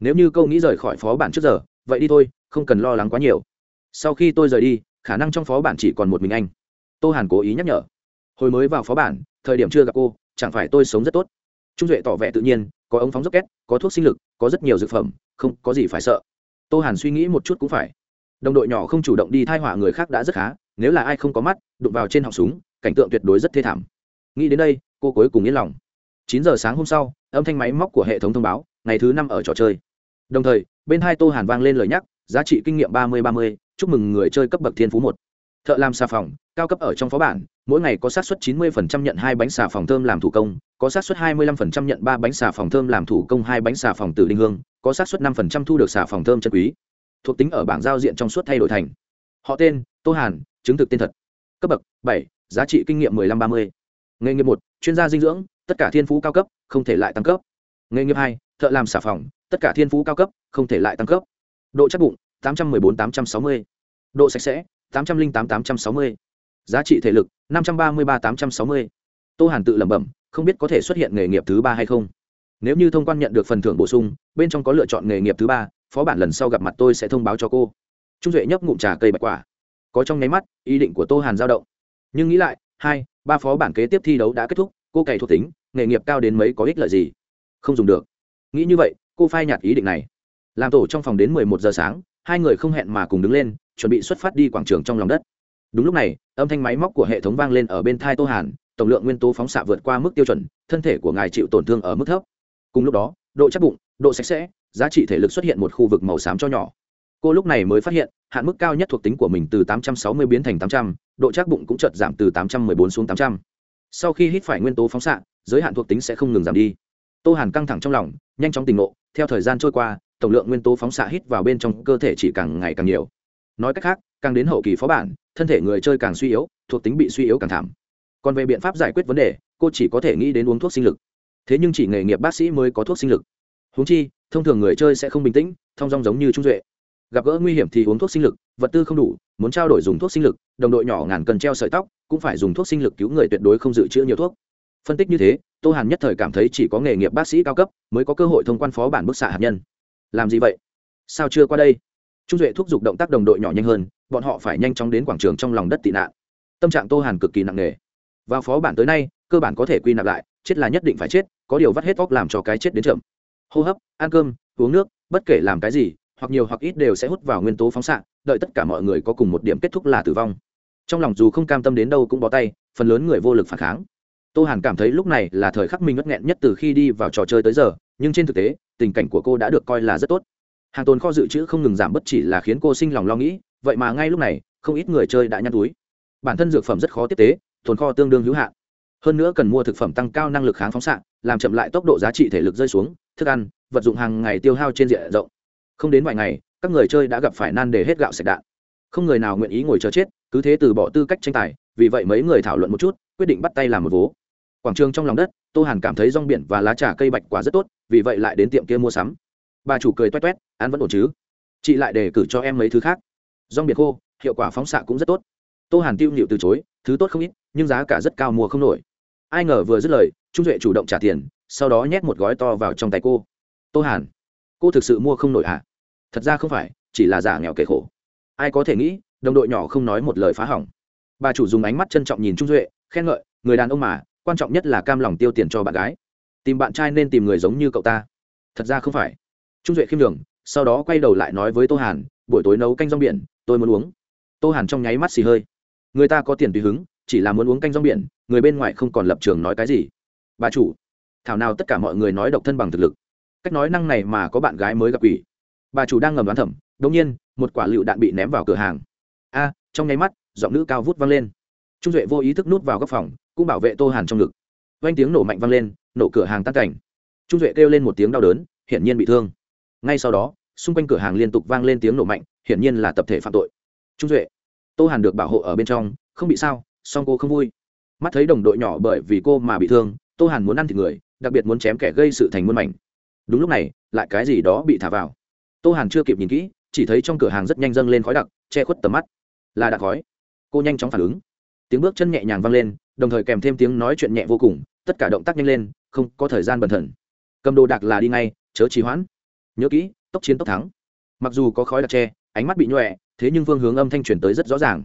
Nếu như câu nghĩ rời khỏi phó bản trước giờ, vậy đi thôi, không cần lo lắng quá nhiều. Sau khi tôi rời đi, khả năng trong phó bản chỉ còn một mình anh. Tô hàn cố ý nhắc nhở. Hồi mới vào phó bản, thời điểm chưa gặp cô, chẳng phải tôi sống rất tốt. Trung duệ tỏ vẻ tự nhiên, có ống phóng dốc két, có thuốc sinh lực, có rất nhiều dược phẩm, không, có gì phải sợ. Tô hàn suy nghĩ một chút cũng phải. Đồng đội nhỏ không chủ động đi thai họa người khác đã rất khá, nếu là ai không có mắt, đụng vào trên họng súng cảnh tượng tuyệt đối rất thê thảm. Nghĩ đến đây, cô cuối cùng yên lòng. Chín giờ sáng hôm sau, âm thanh máy móc của hệ thống thông báo, ngày thứ năm ở trò chơi. Đồng thời, bên hai tô hàn vang lên lời nhắc, giá trị kinh nghiệm ba mươi ba mươi, chúc mừng người chơi cấp bậc thiên phú một. Thợ làm xà phòng, cao cấp ở trong phó bản, mỗi ngày có xác suất 90% nhận hai bánh xà phòng thơm làm thủ công, có xác suất 25% nhận ba bánh xà phòng thơm làm thủ công, hai bánh xà phòng từ đinh hương, có xác suất 5% thu được xà phòng thơm chân quý. Thuộc tính ở bảng giao diện trong suốt thay đổi thành. Họ tên, tô hàn, chứng thực tên thật. Cấp bậc bảy giá trị kinh nghiệm 15-30. nghề nghiệp một, chuyên gia dinh dưỡng, tất cả thiên phú cao cấp, không thể lại tăng cấp nghề nghiệp hai, thợ làm xà phòng, tất cả thiên phú cao cấp, không thể lại tăng cấp độ chắc bụng 814-860. độ sạch sẽ 808-860. giá trị thể lực 533-860. tô hàn tự lẩm bẩm, không biết có thể xuất hiện nghề nghiệp thứ ba hay không nếu như thông quan nhận được phần thưởng bổ sung, bên trong có lựa chọn nghề nghiệp thứ ba, phó bản lần sau gặp mặt tôi sẽ thông báo cho cô trung duệ nhấp ngụm trà cây bạch quả có trong nháy mắt, ý định của tô hàn dao động nhưng nghĩ lại, hai, ba phó bản kế tiếp thi đấu đã kết thúc, cô cày thuộc tính, nghề nghiệp cao đến mấy có ích lợi gì? Không dùng được. Nghĩ như vậy, cô phai nhạt ý định này. Làm tổ trong phòng đến mười một giờ sáng, hai người không hẹn mà cùng đứng lên, chuẩn bị xuất phát đi quảng trường trong lòng đất. Đúng lúc này, âm thanh máy móc của hệ thống vang lên ở bên thai tô hàn, tổng lượng nguyên tố phóng xạ vượt qua mức tiêu chuẩn, thân thể của ngài chịu tổn thương ở mức thấp. Cùng lúc đó, độ chắc bụng, độ sạch sẽ, giá trị thể lực xuất hiện một khu vực màu xám cho nhỏ cô lúc này mới phát hiện hạn mức cao nhất thuộc tính của mình từ 860 biến thành 800, độ chắc bụng cũng chợt giảm từ 814 xuống 800. sau khi hít phải nguyên tố phóng xạ giới hạn thuộc tính sẽ không ngừng giảm đi. Tô hàn căng thẳng trong lòng nhanh chóng tỉnh ngộ theo thời gian trôi qua tổng lượng nguyên tố phóng xạ hít vào bên trong cơ thể chỉ càng ngày càng nhiều. Nói cách khác càng đến hậu kỳ phó bản thân thể người chơi càng suy yếu thuộc tính bị suy yếu càng thảm. Còn về biện pháp giải quyết vấn đề cô chỉ có thể nghĩ đến uống thuốc sinh lực. Thế nhưng chỉ nghề nghiệp bác sĩ mới có thuốc sinh lực. Húng chi thông thường người chơi sẽ không bình tĩnh thông dong giống như trung duệ gặp gỡ nguy hiểm thì uống thuốc sinh lực, vật tư không đủ, muốn trao đổi dùng thuốc sinh lực, đồng đội nhỏ ngàn cần treo sợi tóc, cũng phải dùng thuốc sinh lực cứu người tuyệt đối không dự trữ nhiều thuốc. Phân tích như thế, tô hàn nhất thời cảm thấy chỉ có nghề nghiệp bác sĩ cao cấp mới có cơ hội thông quan phó bản bức xạ hạt nhân. Làm gì vậy? Sao chưa qua đây? Trung duệ thúc giục động tác đồng đội nhỏ nhanh hơn, bọn họ phải nhanh chóng đến quảng trường trong lòng đất tị nạn. Tâm trạng tô hàn cực kỳ nặng nề. Vào phó bản tới nay, cơ bản có thể quy nạp lại, chết là nhất định phải chết, có điều vắt hết óc làm cho cái chết đến chậm. Hô hấp, ăn cơm, uống nước, bất kể làm cái gì hoặc nhiều hoặc ít đều sẽ hút vào nguyên tố phóng xạ, đợi tất cả mọi người có cùng một điểm kết thúc là tử vong. Trong lòng dù không cam tâm đến đâu cũng bó tay, phần lớn người vô lực phản kháng. Tô hàn cảm thấy lúc này là thời khắc mình ngất nghẹn nhất từ khi đi vào trò chơi tới giờ, nhưng trên thực tế, tình cảnh của cô đã được coi là rất tốt. Hàng tồn kho dự trữ không ngừng giảm bất chỉ là khiến cô sinh lòng lo nghĩ, vậy mà ngay lúc này, không ít người chơi đã nhăn túi. Bản thân dược phẩm rất khó tiếp tế, tồn kho tương đương hữu hạn. Hơn nữa cần mua thực phẩm tăng cao năng lực kháng phóng xạ, làm chậm lại tốc độ giá trị thể lực rơi xuống, thức ăn, vật dụng hàng ngày tiêu hao trên diện rộng không đến vài ngày, các người chơi đã gặp phải nan để hết gạo sạch đạn. Không người nào nguyện ý ngồi chờ chết, cứ thế từ bỏ tư cách tranh tài, vì vậy mấy người thảo luận một chút, quyết định bắt tay làm một vố. Quảng trường trong lòng đất, tô hàn cảm thấy rong biển và lá trà cây bạch quả rất tốt, vì vậy lại đến tiệm kia mua sắm. Bà chủ cười toét toét, ăn vẫn ổn chứ? Chị lại đề cử cho em mấy thứ khác. Rong biển khô, hiệu quả phóng xạ cũng rất tốt. Tô hàn tiêu nhịu từ chối, thứ tốt không ít, nhưng giá cả rất cao mua không nổi. Ai ngờ vừa dứt lời, trung duệ chủ động trả tiền, sau đó nhét một gói to vào trong tay cô. Tô hàn cô thực sự mua không nổi à thật ra không phải, chỉ là giả nghèo kể khổ. Ai có thể nghĩ, đồng đội nhỏ không nói một lời phá hỏng. Bà chủ dùng ánh mắt trân trọng nhìn trung duệ, khen ngợi, người đàn ông mà, quan trọng nhất là cam lòng tiêu tiền cho bạn gái. Tìm bạn trai nên tìm người giống như cậu ta. Thật ra không phải. Trung duệ khiêm đường sau đó quay đầu lại nói với tô hàn, buổi tối nấu canh rong biển, tôi muốn uống. Tô hàn trong nháy mắt xì hơi. Người ta có tiền tùy hứng, chỉ là muốn uống canh rong biển, người bên ngoài không còn lập trường nói cái gì. Bà chủ. Thảo nào tất cả mọi người nói độc thân bằng thực lực cách nói năng này mà có bạn gái mới gặp quỷ. Bà chủ đang ngầm đoán thẩm đông nhiên, một quả lựu đạn bị ném vào cửa hàng. A, trong nháy mắt, giọng nữ cao vút vang lên. Trung duệ vô ý thức nút vào góc phòng, cũng bảo vệ tô hàn trong ngực. Vang tiếng nổ mạnh vang lên, nổ cửa hàng tan cảnh. Trung duệ kêu lên một tiếng đau đớn, hiển nhiên bị thương. Ngay sau đó, xung quanh cửa hàng liên tục vang lên tiếng nổ mạnh, hiển nhiên là tập thể phạm tội. Trung duệ, tô hàn được bảo hộ ở bên trong, không bị sao, song cô không vui. Mắt thấy đồng đội nhỏ bởi vì cô mà bị thương, tô hàn muốn ăn thịt người, đặc biệt muốn chém kẻ gây sự thành muôn mảnh đúng lúc này, lại cái gì đó bị thả vào. Tô hàn chưa kịp nhìn kỹ, chỉ thấy trong cửa hàng rất nhanh dâng lên khói đặc, che khuất tầm mắt. Là đạn khói. Cô nhanh chóng phản ứng. Tiếng bước chân nhẹ nhàng vang lên, đồng thời kèm thêm tiếng nói chuyện nhẹ vô cùng, tất cả động tác nhanh lên, không có thời gian bần thần. Cầm đồ đạc là đi ngay, chớ trì hoãn. Nhớ kỹ, tốc chiến tốc thắng. Mặc dù có khói đặc tre ánh mắt bị nhọe thế nhưng phương hướng âm thanh truyền tới rất rõ ràng.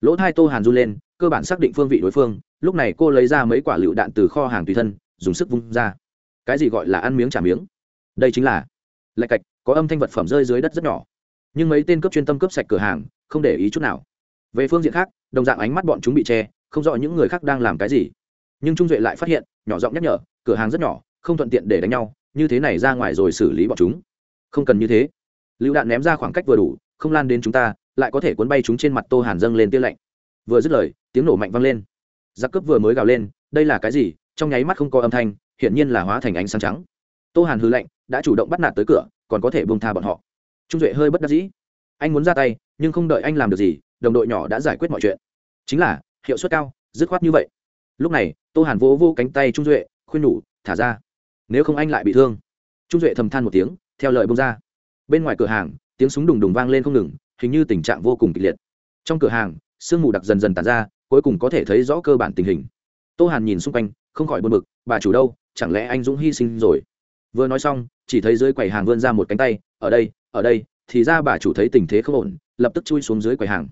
Lỗ thai tô hàn run lên, cơ bản xác định phương vị đối phương, lúc này cô lấy ra mấy quả lựu đạn từ kho hàng tùy thân, dùng sức vung ra. Cái gì gọi là ăn miếng trả miếng? Đây chính là lạch cạch, có âm thanh vật phẩm rơi dưới đất rất nhỏ. Nhưng mấy tên cướp chuyên tâm cướp sạch cửa hàng, không để ý chút nào. Về phương diện khác, đồng dạng ánh mắt bọn chúng bị che, không rõ những người khác đang làm cái gì. Nhưng trung duệ lại phát hiện, nhỏ giọng nhắc nhở, cửa hàng rất nhỏ, không thuận tiện để đánh nhau, như thế này ra ngoài rồi xử lý bọn chúng. Không cần như thế. Lựu đạn ném ra khoảng cách vừa đủ, không lan đến chúng ta, lại có thể cuốn bay chúng trên mặt tô hàn dâng lên tia lạnh. Vừa dứt lời, tiếng nổ mạnh vang lên. Giặc cướp vừa mới gào lên, đây là cái gì? Trong nháy mắt không có âm thanh, hiển nhiên là hóa thành ánh sáng trắng. Tô hàn hư lạnh đã chủ động bắt nạt tới cửa, còn có thể bông tha bọn họ. Trung duệ hơi bất đắc dĩ. Anh muốn ra tay, nhưng không đợi anh làm được gì, đồng đội nhỏ đã giải quyết mọi chuyện. Chính là, hiệu suất cao, dứt khoát như vậy. Lúc này, tô hàn vỗ vô cánh tay trung duệ, khuyên nhủ, thả ra. Nếu không anh lại bị thương. Trung duệ thầm than một tiếng, theo lời bông ra. Bên ngoài cửa hàng, tiếng súng đùng đùng vang lên không ngừng, hình như tình trạng vô cùng kịch liệt. Trong cửa hàng, sương mù đặc dần dần tàn ra, cuối cùng có thể thấy rõ cơ bản tình hình. Tô hàn nhìn xung quanh, không khỏi buồn bực, bà chủ đâu? Chẳng lẽ anh dũng hy sinh rồi? Vừa nói xong, chỉ thấy dưới quầy hàng vươn ra một cánh tay, ở đây ở đây. Thì ra bà chủ thấy tình thế không ổn, lập tức chui xuống dưới quầy hàng.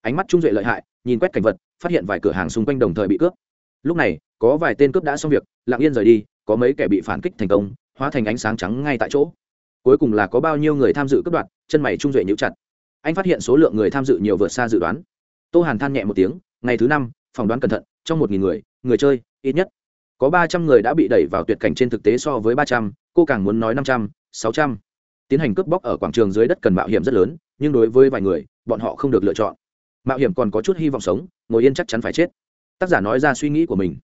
Ánh mắt trung duệ lợi hại, nhìn quét cảnh vật, phát hiện vài cửa hàng xung quanh đồng thời bị cướp. Lúc này, có vài tên cướp đã xong việc, lặng yên rời đi, có mấy kẻ bị phản kích thành công, hóa thành ánh sáng trắng ngay tại chỗ. Cuối cùng là có bao nhiêu người tham dự cướp đoạt, chân mày trung duệ nhíu chặt. Anh phát hiện số lượng người tham dự nhiều vượt xa dự đoán. Tô hàn than nhẹ một tiếng, ngày thứ năm, phỏng đoán cẩn thận, trong một nghìn người người chơi, ít nhất có ba trăm người đã bị đẩy vào tuyệt cảnh trên thực tế so với ba trăm, cô càng muốn nói năm trăm, sáu trăm. Tiến hành cướp bóc ở quảng trường dưới đất cần mạo hiểm rất lớn, nhưng đối với vài người, bọn họ không được lựa chọn. Mạo hiểm còn có chút hy vọng sống, ngồi yên chắc chắn phải chết. Tác giả nói ra suy nghĩ của mình.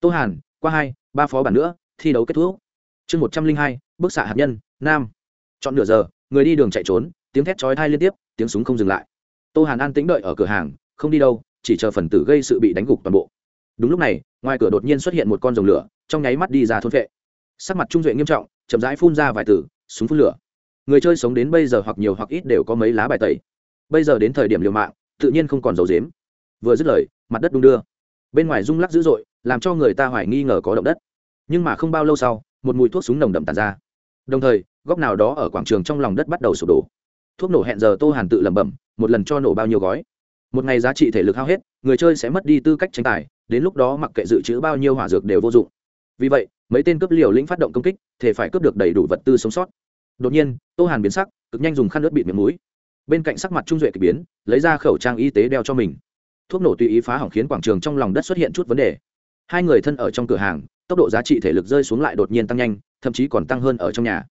Tô hàn, qua hai, ba phó bản nữa, thi đấu kết thúc. Chương một trăm linh hai, bức xạ hạt nhân, nam. Chọn nửa giờ, người đi đường chạy trốn, tiếng thét chói thai liên tiếp, tiếng súng không dừng lại. Tô hàn an tĩnh đợi ở cửa hàng, không đi đâu, chỉ chờ phần tử gây sự bị đánh gục toàn bộ đúng lúc này, ngoài cửa đột nhiên xuất hiện một con rồng lửa, trong nháy mắt đi ra thôn vệ. Sắc mặt trung duệ nghiêm trọng, chậm rãi phun ra vài tử súng phun lửa. Người chơi sống đến bây giờ hoặc nhiều hoặc ít đều có mấy lá bài tẩy. Bây giờ đến thời điểm liều mạng, tự nhiên không còn dầu dếm vừa dứt lời, mặt đất đung đưa. Bên ngoài rung lắc dữ dội, làm cho người ta hoài nghi ngờ có động đất. Nhưng mà không bao lâu sau, một mùi thuốc súng nồng đậm tàn ra. Đồng thời, góc nào đó ở quảng trường trong lòng đất bắt đầu sụp đổ. Thuốc nổ hẹn giờ tô hàn tự lẩm bẩm, một lần cho nổ bao nhiêu gói? Một ngày giá trị thể lực hao hết, người chơi sẽ mất đi tư cách tranh tài đến lúc đó mặc kệ dự trữ bao nhiêu hỏa dược đều vô dụng. Vì vậy, mấy tên cướp liều lĩnh phát động công kích thể phải cướp được đầy đủ vật tư sống sót. Đột nhiên, tô hàn biến sắc, cực nhanh dùng khăn nước bịt miệng mũi. Bên cạnh sắc mặt trung duệ k ỳ biến, lấy ra khẩu trang y tế đeo cho mình. Thuốc nổ tùy ý phá hỏng khiến quảng trường trong lòng đất xuất hiện chút vấn đề. Hai người thân ở trong cửa hàng, tốc độ giá trị thể lực rơi xuống lại đột nhiên tăng nhanh, thậm chí còn tăng hơn ở trong nhà.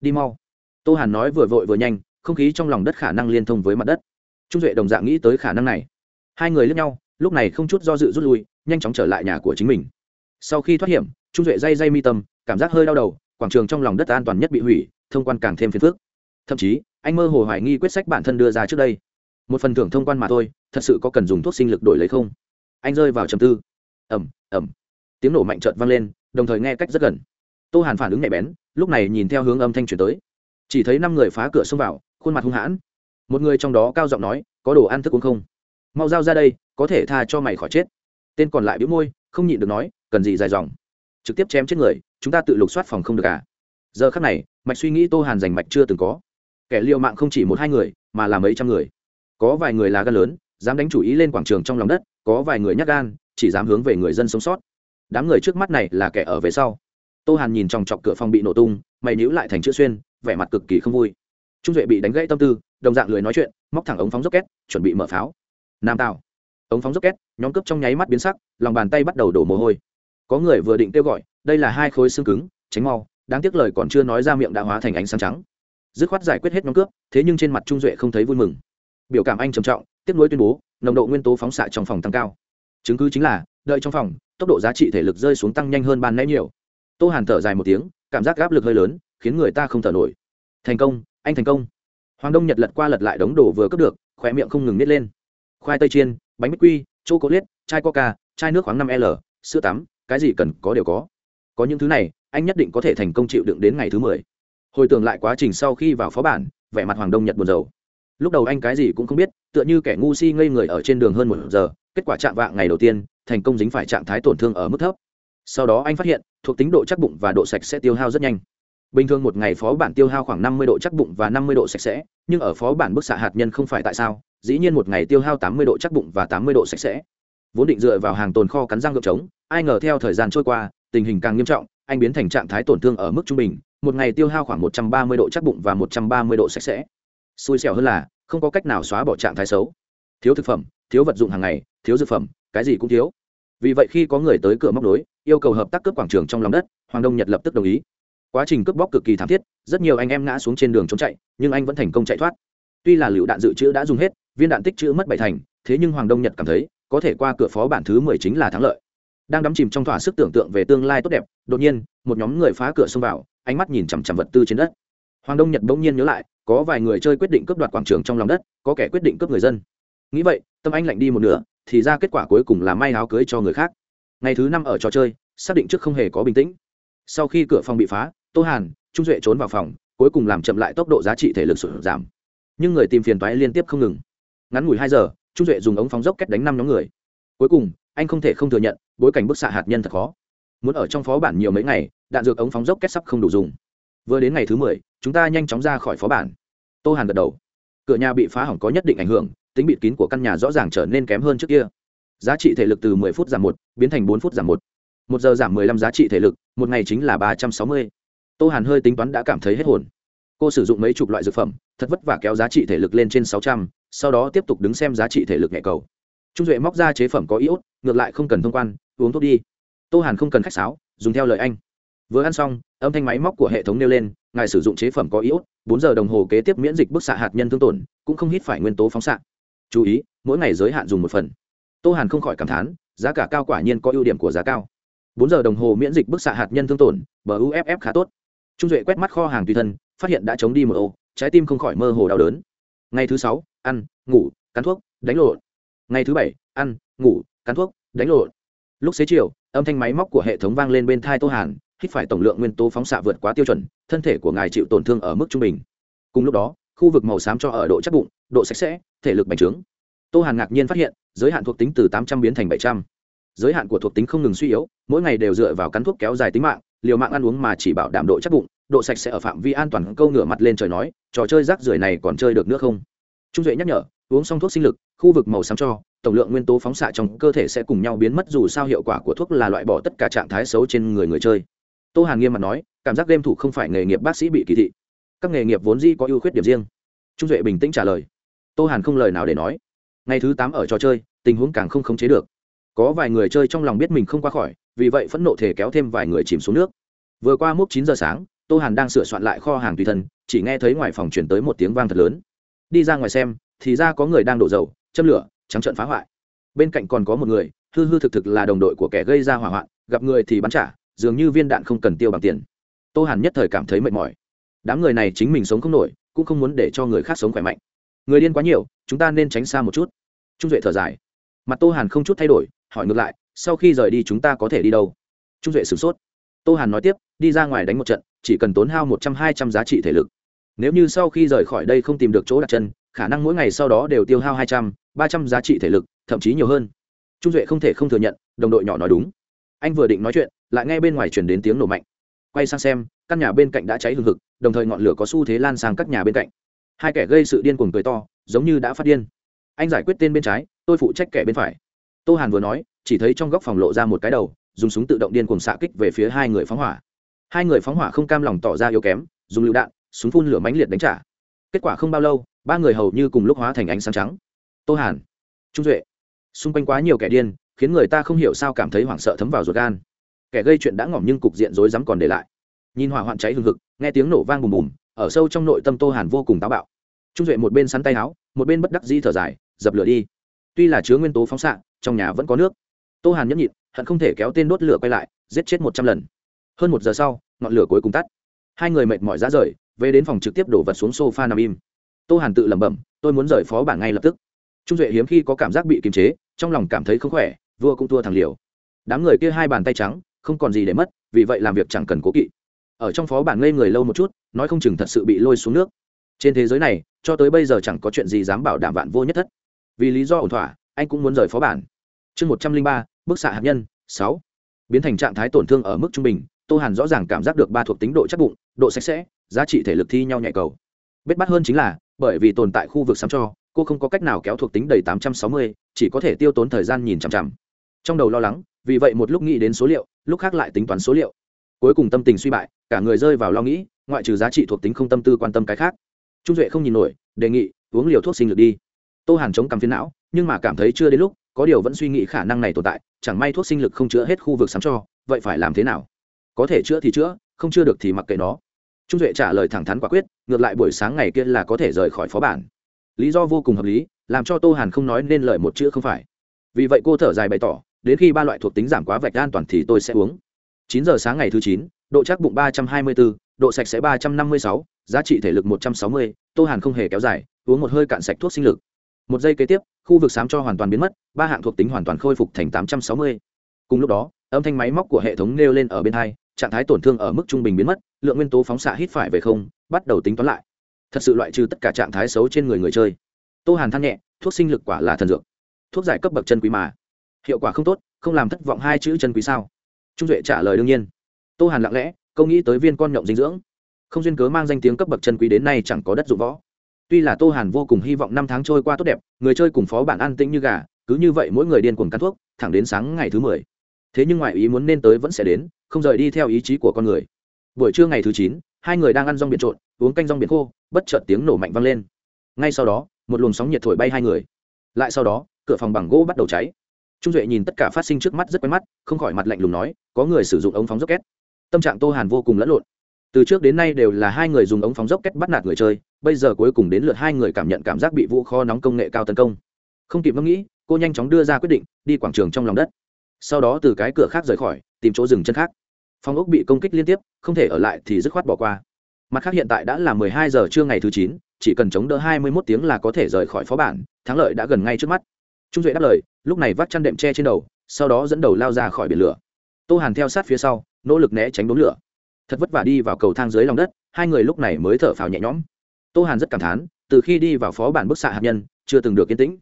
Đi mau. Tô hàn nói vừa vội vừa nhanh, không khí trong lòng đất khả năng liên thông với mặt đất. Trung duệ đồng dạng nghĩ tới khả năng này. Hai người lướt nhau, lúc này không chút do dự rút lui nhanh chóng trở lại nhà của chính mình. Sau khi thoát hiểm, trung duệ dây dây mi tâm, cảm giác hơi đau đầu, quảng trường trong lòng đất an toàn nhất bị hủy, thông quan càng thêm phiền phức. Thậm chí, anh mơ hồ hoài nghi quyết sách bản thân đưa ra trước đây. Một phần thưởng thông quan mà thôi, thật sự có cần dùng thuốc sinh lực đổi lấy không? Anh rơi vào trầm tư. Ẩm ẩm tiếng nổ mạnh trợt vang lên, đồng thời nghe cách rất gần. Tô hàn phản ứng nhạy bén, lúc này nhìn theo hướng âm thanh chuyển tới. Chỉ thấy năm người phá cửa xông vào, khuôn mặt hung hãn. Một người trong đó cao giọng nói, có đồ ăn thức uống không? Mau giao ra đây, có thể tha cho mày khỏi chết tên còn lại bĩu môi, không nhịn được nói, cần gì dài dòng? Trực tiếp chém chết người, chúng ta tự lục soát phòng không được à? Giờ khắc này, mạch suy nghĩ tô hàn giành mạch chưa từng có. Kẻ liều mạng không chỉ một hai người, mà là mấy trăm người. Có vài người là gan lớn, dám đánh chủ ý lên quảng trường trong lòng đất, có vài người nhắc gan, chỉ dám hướng về người dân sống sót. Đám người trước mắt này là kẻ ở về sau. Tô hàn nhìn chòng chọc cửa phòng bị nổ tung, mày nhíu lại thành chữ xuyên, vẻ mặt cực kỳ không vui. Trung duệ bị đánh gãy tâm tư, đồng dạng lười nói chuyện, móc thẳng ống phóng rocket, chuẩn bị mở pháo. Nam tạo ống phóng rocket nhóm cướp trong nháy mắt biến sắc, lòng bàn tay bắt đầu đổ mồ hôi. Có người vừa định kêu gọi, đây là hai khối xương cứng, tránh mau, đáng tiếc lời còn chưa nói ra miệng đã hóa thành ánh sáng trắng. Dứt khoát giải quyết hết nhóm cướp, thế nhưng trên mặt trung duệ không thấy vui mừng. Biểu cảm anh trầm trọng, tiếp nối tuyên bố, nồng độ nguyên tố phóng xạ trong phòng tăng cao. Chứng cứ chính là, đợi trong phòng, tốc độ giá trị thể lực rơi xuống tăng nhanh hơn ban nãy nhiều. Tô hàn thở dài một tiếng, cảm giác áp lực hơi lớn, khiến người ta không thở nổi. Thành công, anh thành công. Hoàng đông nhật lật qua lật lại đống đồ vừa cướp được khỏe miệng không ngừng nít lên khoai tây chiên, bánh bích quy chô cố liết chai coca, chai nước khoáng năm l, sữa tắm, cái gì cần có đều có. Có những thứ này, anh nhất định có thể thành công chịu đựng đến ngày thứ mười. Hồi tưởng lại quá trình sau khi vào phó bản, vẻ mặt hoàng đông nhật buồn rầu. Lúc đầu anh cái gì cũng không biết, tựa như kẻ ngu si ngây người ở trên đường hơn một giờ, kết quả chạm vạng ngày đầu tiên, thành công dính phải trạng thái tổn thương ở mức thấp. Sau đó anh phát hiện, thuộc tính độ chắc bụng và độ sạch sẽ tiêu hao rất nhanh bình thường một ngày phó bản tiêu hao khoảng năm mươi độ chắc bụng và năm mươi độ sạch sẽ, nhưng ở phó bản bức xạ hạt nhân không phải tại sao, dĩ nhiên một ngày tiêu hao tám mươi độ chắc bụng và tám mươi độ sạch sẽ. Vốn định dựa vào hàng tồn kho cắn răng gợp trống, ai ngờ theo thời gian trôi qua, tình hình càng nghiêm trọng, anh biến thành trạng thái tổn thương ở mức trung bình, một ngày tiêu hao khoảng một trăm ba mươi độ chắc bụng và một trăm ba mươi độ sạch sẽ. Xui xẻo hơn là, không có cách nào xóa bỏ trạng thái xấu. Thiếu thực phẩm, thiếu vật dụng hàng ngày, thiếu dược phẩm, cái gì cũng thiếu. Vì vậy khi có người tới cửa móc nối, yêu cầu hợp tác cướp quảng trường trong lòng đất, hoàng đông nhật lập tức đồng ý quá trình cướp bóc cực kỳ thảm thiết, rất nhiều anh em ngã xuống trên đường trốn chạy, nhưng anh vẫn thành công chạy thoát. Tuy là lựu đạn dự trữ đã dùng hết, viên đạn tích trữ mất bảy thành, thế nhưng hoàng đông nhật cảm thấy, có thể qua cửa phó bản thứ mười chính là thắng lợi. Đang đắm chìm trong thỏa sức tưởng tượng về tương lai tốt đẹp, đột nhiên, một nhóm người phá cửa xông vào, ánh mắt nhìn chằm chằm vật tư trên đất. Hoàng đông nhật bỗng nhiên nhớ lại, có vài người chơi quyết định cướp đoạt quảng trường trong lòng đất, có kẻ quyết định cướp người dân. Nghĩ vậy, tâm anh lạnh đi một nửa, thì ra kết quả cuối cùng là may áo cưới cho người khác. Ngày thứ năm ở trò chơi, xác định trước không hề có bình tĩnh. Sau khi cửa phòng bị phá tô hàn, trung duệ trốn vào phòng, cuối cùng làm chậm lại tốc độ giá trị thể lực sụt giảm. Nhưng người tìm phiền toái liên tiếp không ngừng. Ngắn ngủi hai giờ, trung duệ dùng ống phóng dốc kết đánh năm nhóm người. Cuối cùng, anh không thể không thừa nhận, bối cảnh bức xạ hạt nhân thật khó. Muốn ở trong phó bản nhiều mấy ngày, đạn dược ống phóng dốc kết sắp không đủ dùng. Vừa đến ngày thứ mười, chúng ta nhanh chóng ra khỏi phó bản. Tô hàn gật đầu. Cửa nhà bị phá hỏng có nhất định ảnh hưởng, tính bịt kín của căn nhà rõ ràng trở nên kém hơn trước kia. Giá trị thể lực từ 10 phút giảm một, biến thành 4 phút giảm một. Một giờ giảm 15 giá trị thể lực, một ngày chính là 360 tô hàn hơi tính toán đã cảm thấy hết hồn. Cô sử dụng mấy chục loại dược phẩm thật vất vả kéo giá trị thể lực lên trên 600, sau đó tiếp tục đứng xem giá trị thể lực nhẹ cầu. Trung duệ móc ra chế phẩm có iốt ngược lại không cần thông quan uống thuốc đi. Tô hàn không cần khách sáo dùng theo lời anh. Vừa ăn xong âm thanh máy móc của hệ thống nêu lên ngài sử dụng chế phẩm có iốt bốn giờ đồng hồ kế tiếp miễn dịch bức xạ hạt nhân thương tổn cũng không hít phải nguyên tố phóng xạ. Chú ý mỗi ngày giới hạn dùng một phần. Tô hàn không khỏi cảm thán giá cả cao quả nhiên có ưu điểm của giá cao. Bốn giờ đồng hồ miễn dịch bức xạ hạt nhân thương tổn bờ uff khá tốt trung duệ quét mắt kho hàng tùy thân, phát hiện đã chống đi một ô, trái tim không khỏi mơ hồ đau đớn. Ngày thứ sáu, ăn, ngủ, cắn thuốc, đánh lộn. Ngày thứ bảy, ăn, ngủ, cắn thuốc, đánh lộn. Lúc xế chiều, âm thanh máy móc của hệ thống vang lên bên thai tô hàn, hít phải tổng lượng nguyên tố phóng xạ vượt quá tiêu chuẩn, thân thể của ngài chịu tổn thương ở mức trung bình. Cùng lúc đó, khu vực màu xám cho ở độ chắc bụng, độ sạch sẽ, thể lực bành trướng. Tô hàn ngạc nhiên phát hiện, giới hạn thuộc tính từ tám trăm biến thành bảy trăm. Giới hạn của thuộc tính không ngừng suy yếu, mỗi ngày đều dựa vào cắn thuốc kéo dài tính mạng liều mạng ăn uống mà chỉ bảo đảm độ chắc bụng, độ sạch sẽ ở phạm vi an toàn câu ngửa mặt lên trời nói, trò chơi rác rưởi này còn chơi được nữa không? Trung duệ nhắc nhở, uống xong thuốc sinh lực, khu vực màu xám cho, tổng lượng nguyên tố phóng xạ trong cơ thể sẽ cùng nhau biến mất dù sao hiệu quả của thuốc là loại bỏ tất cả trạng thái xấu trên người người chơi. Tô hàn nghiêm mặt nói, cảm giác game thủ không phải nghề nghiệp bác sĩ bị kỳ thị. Các nghề nghiệp vốn dĩ có ưu khuyết điểm riêng. Trung duệ bình tĩnh trả lời. Tô hàn không lời nào để nói. Ngày thứ tám ở trò chơi, tình huống càng không khống chế được. Có vài người chơi trong lòng biết mình không qua khỏi vì vậy phẫn nộ thể kéo thêm vài người chìm xuống nước. Vừa qua mốc chín giờ sáng, tô hàn đang sửa soạn lại kho hàng tùy thân, chỉ nghe thấy ngoài phòng chuyển tới một tiếng vang thật lớn. Đi ra ngoài xem, thì ra có người đang đổ dầu, châm lửa, trắng trợn phá hoại. Bên cạnh còn có một người, hư hư thực thực là đồng đội của kẻ gây ra hỏa hoạn, gặp người thì bắn trả, dường như viên đạn không cần tiêu bằng tiền. Tô hàn nhất thời cảm thấy mệt mỏi. Đám người này chính mình sống không nổi, cũng không muốn để cho người khác sống khỏe mạnh. Người điên quá nhiều, chúng ta nên tránh xa một chút. Trung duệ thở dài. Mặt tô hàn không chút thay đổi, hỏi ngược lại sau khi rời đi chúng ta có thể đi đâu? Trung duệ sửng sốt. Tô hàn nói tiếp, đi ra ngoài đánh một trận, chỉ cần tốn hao một trăm hai trăm giá trị thể lực. Nếu như sau khi rời khỏi đây không tìm được chỗ đặt chân, khả năng mỗi ngày sau đó đều tiêu hao hai trăm, ba trăm giá trị thể lực, thậm chí nhiều hơn. Trung duệ không thể không thừa nhận, đồng đội nhỏ nói đúng. Anh vừa định nói chuyện, lại nghe bên ngoài chuyển đến tiếng nổ mạnh. Quay sang xem, căn nhà bên cạnh đã cháy hừng hực, đồng thời ngọn lửa có xu thế lan sang các nhà bên cạnh. Hai kẻ gây sự điên cuồng cười to, giống như đã phát điên. Anh giải quyết tên bên trái, tôi phụ trách kẻ bên phải. Tô hàn vừa nói chỉ thấy trong góc phòng lộ ra một cái đầu, dùng súng tự động điên cuồng xạ kích về phía hai người phóng hỏa. Hai người phóng hỏa không cam lòng tỏ ra yếu kém, dùng lựu đạn, súng phun lửa mãnh liệt đánh trả. Kết quả không bao lâu, ba người hầu như cùng lúc hóa thành ánh sáng trắng. Tô hàn, trung duệ. Xung quanh quá nhiều kẻ điên, khiến người ta không hiểu sao cảm thấy hoảng sợ thấm vào ruột gan. Kẻ gây chuyện đã ngỏm nhưng cục diện rối rắm còn để lại. Nhìn hỏa hoạn cháy hừng hực, nghe tiếng nổ vang bùm bùm, ở sâu trong nội tâm tô hàn vô cùng táo bạo. Trung duệ một bên sắn tay áo, một bên bất đắc dĩ thở dài, dập lửa đi. Tuy là chứa nguyên tố phóng xạ, trong nhà vẫn có nước tô hàn nhẫn nhịn, hận không thể kéo tên đốt lửa quay lại, giết chết một trăm lần. Hơn một giờ sau, ngọn lửa cuối cùng tắt. Hai người mệt mỏi ra rời, về đến phòng trực tiếp đổ vật xuống sofa nằm im. Tô hàn tự lẩm bẩm, tôi muốn rời phó bản ngay lập tức. Trung duệ hiếm khi có cảm giác bị kiềm chế, trong lòng cảm thấy không khỏe, vua cũng thua thằng liều. Đám người kia hai bàn tay trắng, không còn gì để mất, vì vậy làm việc chẳng cần cố kỵ. Ở trong phó bản ngây người lâu một chút, nói không chừng thật sự bị lôi xuống nước. Trên thế giới này, cho tới bây giờ chẳng có chuyện gì dám bảo đảm vạn vô nhất thất. Vì lý do ổn thỏa, anh cũng muốn rời phó bản chương một trăm linh ba bức xạ hạt nhân, sáu. Biến thành trạng thái tổn thương ở mức trung bình, tô hàn rõ ràng cảm giác được ba thuộc tính độ chắc bụng, độ sạch sẽ, giá trị thể lực thi nhau nhạy cầu. Bết bắt hơn chính là, bởi vì tồn tại khu vực sắm cho, cô không có cách nào kéo thuộc tính đầy tám trăm sáu mươi, chỉ có thể tiêu tốn thời gian nhìn chằm chằm. Trong đầu lo lắng, vì vậy một lúc nghĩ đến số liệu, lúc khác lại tính toán số liệu. Cuối cùng tâm tình suy bại, cả người rơi vào lo nghĩ, ngoại trừ giá trị thuộc tính không tâm tư quan tâm cái khác. Trung duệ không nhìn nổi, đề nghị, uống liều thuốc sinh lực đi. Tô hàn chống cằm phiến não, nhưng mà cảm thấy chưa đến lúc có điều vẫn suy nghĩ khả năng này tồn tại, chẳng may thuốc sinh lực không chữa hết khu vực sắm cho, vậy phải làm thế nào? Có thể chữa thì chữa, không chữa được thì mặc kệ nó. Trung duệ trả lời thẳng thắn quả quyết, ngược lại buổi sáng ngày kia là có thể rời khỏi phó bản. Lý do vô cùng hợp lý, làm cho tô hàn không nói nên lời một chữ không phải. Vì vậy cô thở dài bày tỏ, đến khi ba loại thuộc tính giảm quá vạch an toàn thì tôi sẽ uống. Chín giờ sáng ngày thứ chín, độ chắc bụng ba trăm hai mươi bốn độ sạch sẽ ba trăm năm mươi sáu, giá trị thể lực một trăm sáu mươi, tô hàn không hề kéo dài, uống một hơi cạn sạch thuốc sinh lực một giây kế tiếp, khu vực sám cho hoàn toàn biến mất, ba hạng thuộc tính hoàn toàn khôi phục thành tám trăm sáu mươi. Cùng lúc đó, âm thanh máy móc của hệ thống nêu lên ở bên hai, trạng thái tổn thương ở mức trung bình biến mất, lượng nguyên tố phóng xạ hít phải về không, bắt đầu tính toán lại. Thật sự loại trừ tất cả trạng thái xấu trên người người chơi. Tô hàn than nhẹ, thuốc sinh lực quả là thần dược. Thuốc giải cấp bậc chân quý mà. Hiệu quả không tốt, không làm thất vọng hai chữ chân quý sao? Trung duệ trả lời đương nhiên. Tô hàn lặng lẽ, câu nghĩ tới viên con nhộng dinh dưỡng. Không duyên cớ mang danh tiếng cấp bậc chân quý đến nay chẳng có đất dụng võ tuy là tô hàn vô cùng hy vọng năm tháng trôi qua tốt đẹp, người chơi cùng phó bản an tĩnh như gà, cứ như vậy mỗi người điên cuồng cắn thuốc, thẳng đến sáng ngày thứ mười. Thế nhưng ngoại ý muốn nên tới vẫn sẽ đến, không rời đi theo ý chí của con người. Buổi trưa ngày thứ chín, hai người đang ăn rong biển trộn, uống canh rong biển khô, bất chợt tiếng nổ mạnh vang lên. Ngay sau đó, một luồng sóng nhiệt thổi bay hai người. Lại sau đó, cửa phòng bằng gỗ bắt đầu cháy. Trung duệ nhìn tất cả phát sinh trước mắt rất quen mắt, không khỏi mặt lạnh lùng nói, có người sử dụng ống phóng rocket. Tâm trạng tô hàn vô cùng lẫn lộn từ trước đến nay đều là hai người dùng ống phóng dốc kết bắt nạt người chơi, bây giờ cuối cùng đến lượt hai người cảm nhận cảm giác bị vũ kho nóng công nghệ cao tấn công. Không kịp ngẫm nghĩ, cô nhanh chóng đưa ra quyết định, đi quảng trường trong lòng đất. Sau đó từ cái cửa khác rời khỏi, tìm chỗ dừng chân khác. Phong ốc bị công kích liên tiếp, không thể ở lại thì dứt khoát bỏ qua. Mặt khác hiện tại đã là mười hai giờ trưa ngày thứ chín, chỉ cần chống đỡ 21 tiếng là có thể rời khỏi phó bản, thắng lợi đã gần ngay trước mắt. Trung duệ đáp lời, lúc này vắt chăn đệm tre trên đầu, sau đó dẫn đầu lao ra khỏi biển lửa. Tô hàn theo sát phía sau, nỗ lực né tránh đốn lửa thật vất vả đi vào cầu thang dưới lòng đất, hai người lúc này mới thở phào nhẹ nhõm. Tô hàn rất cảm thán, từ khi đi vào phó bản bức xạ hạt nhân, chưa từng được yên tĩnh.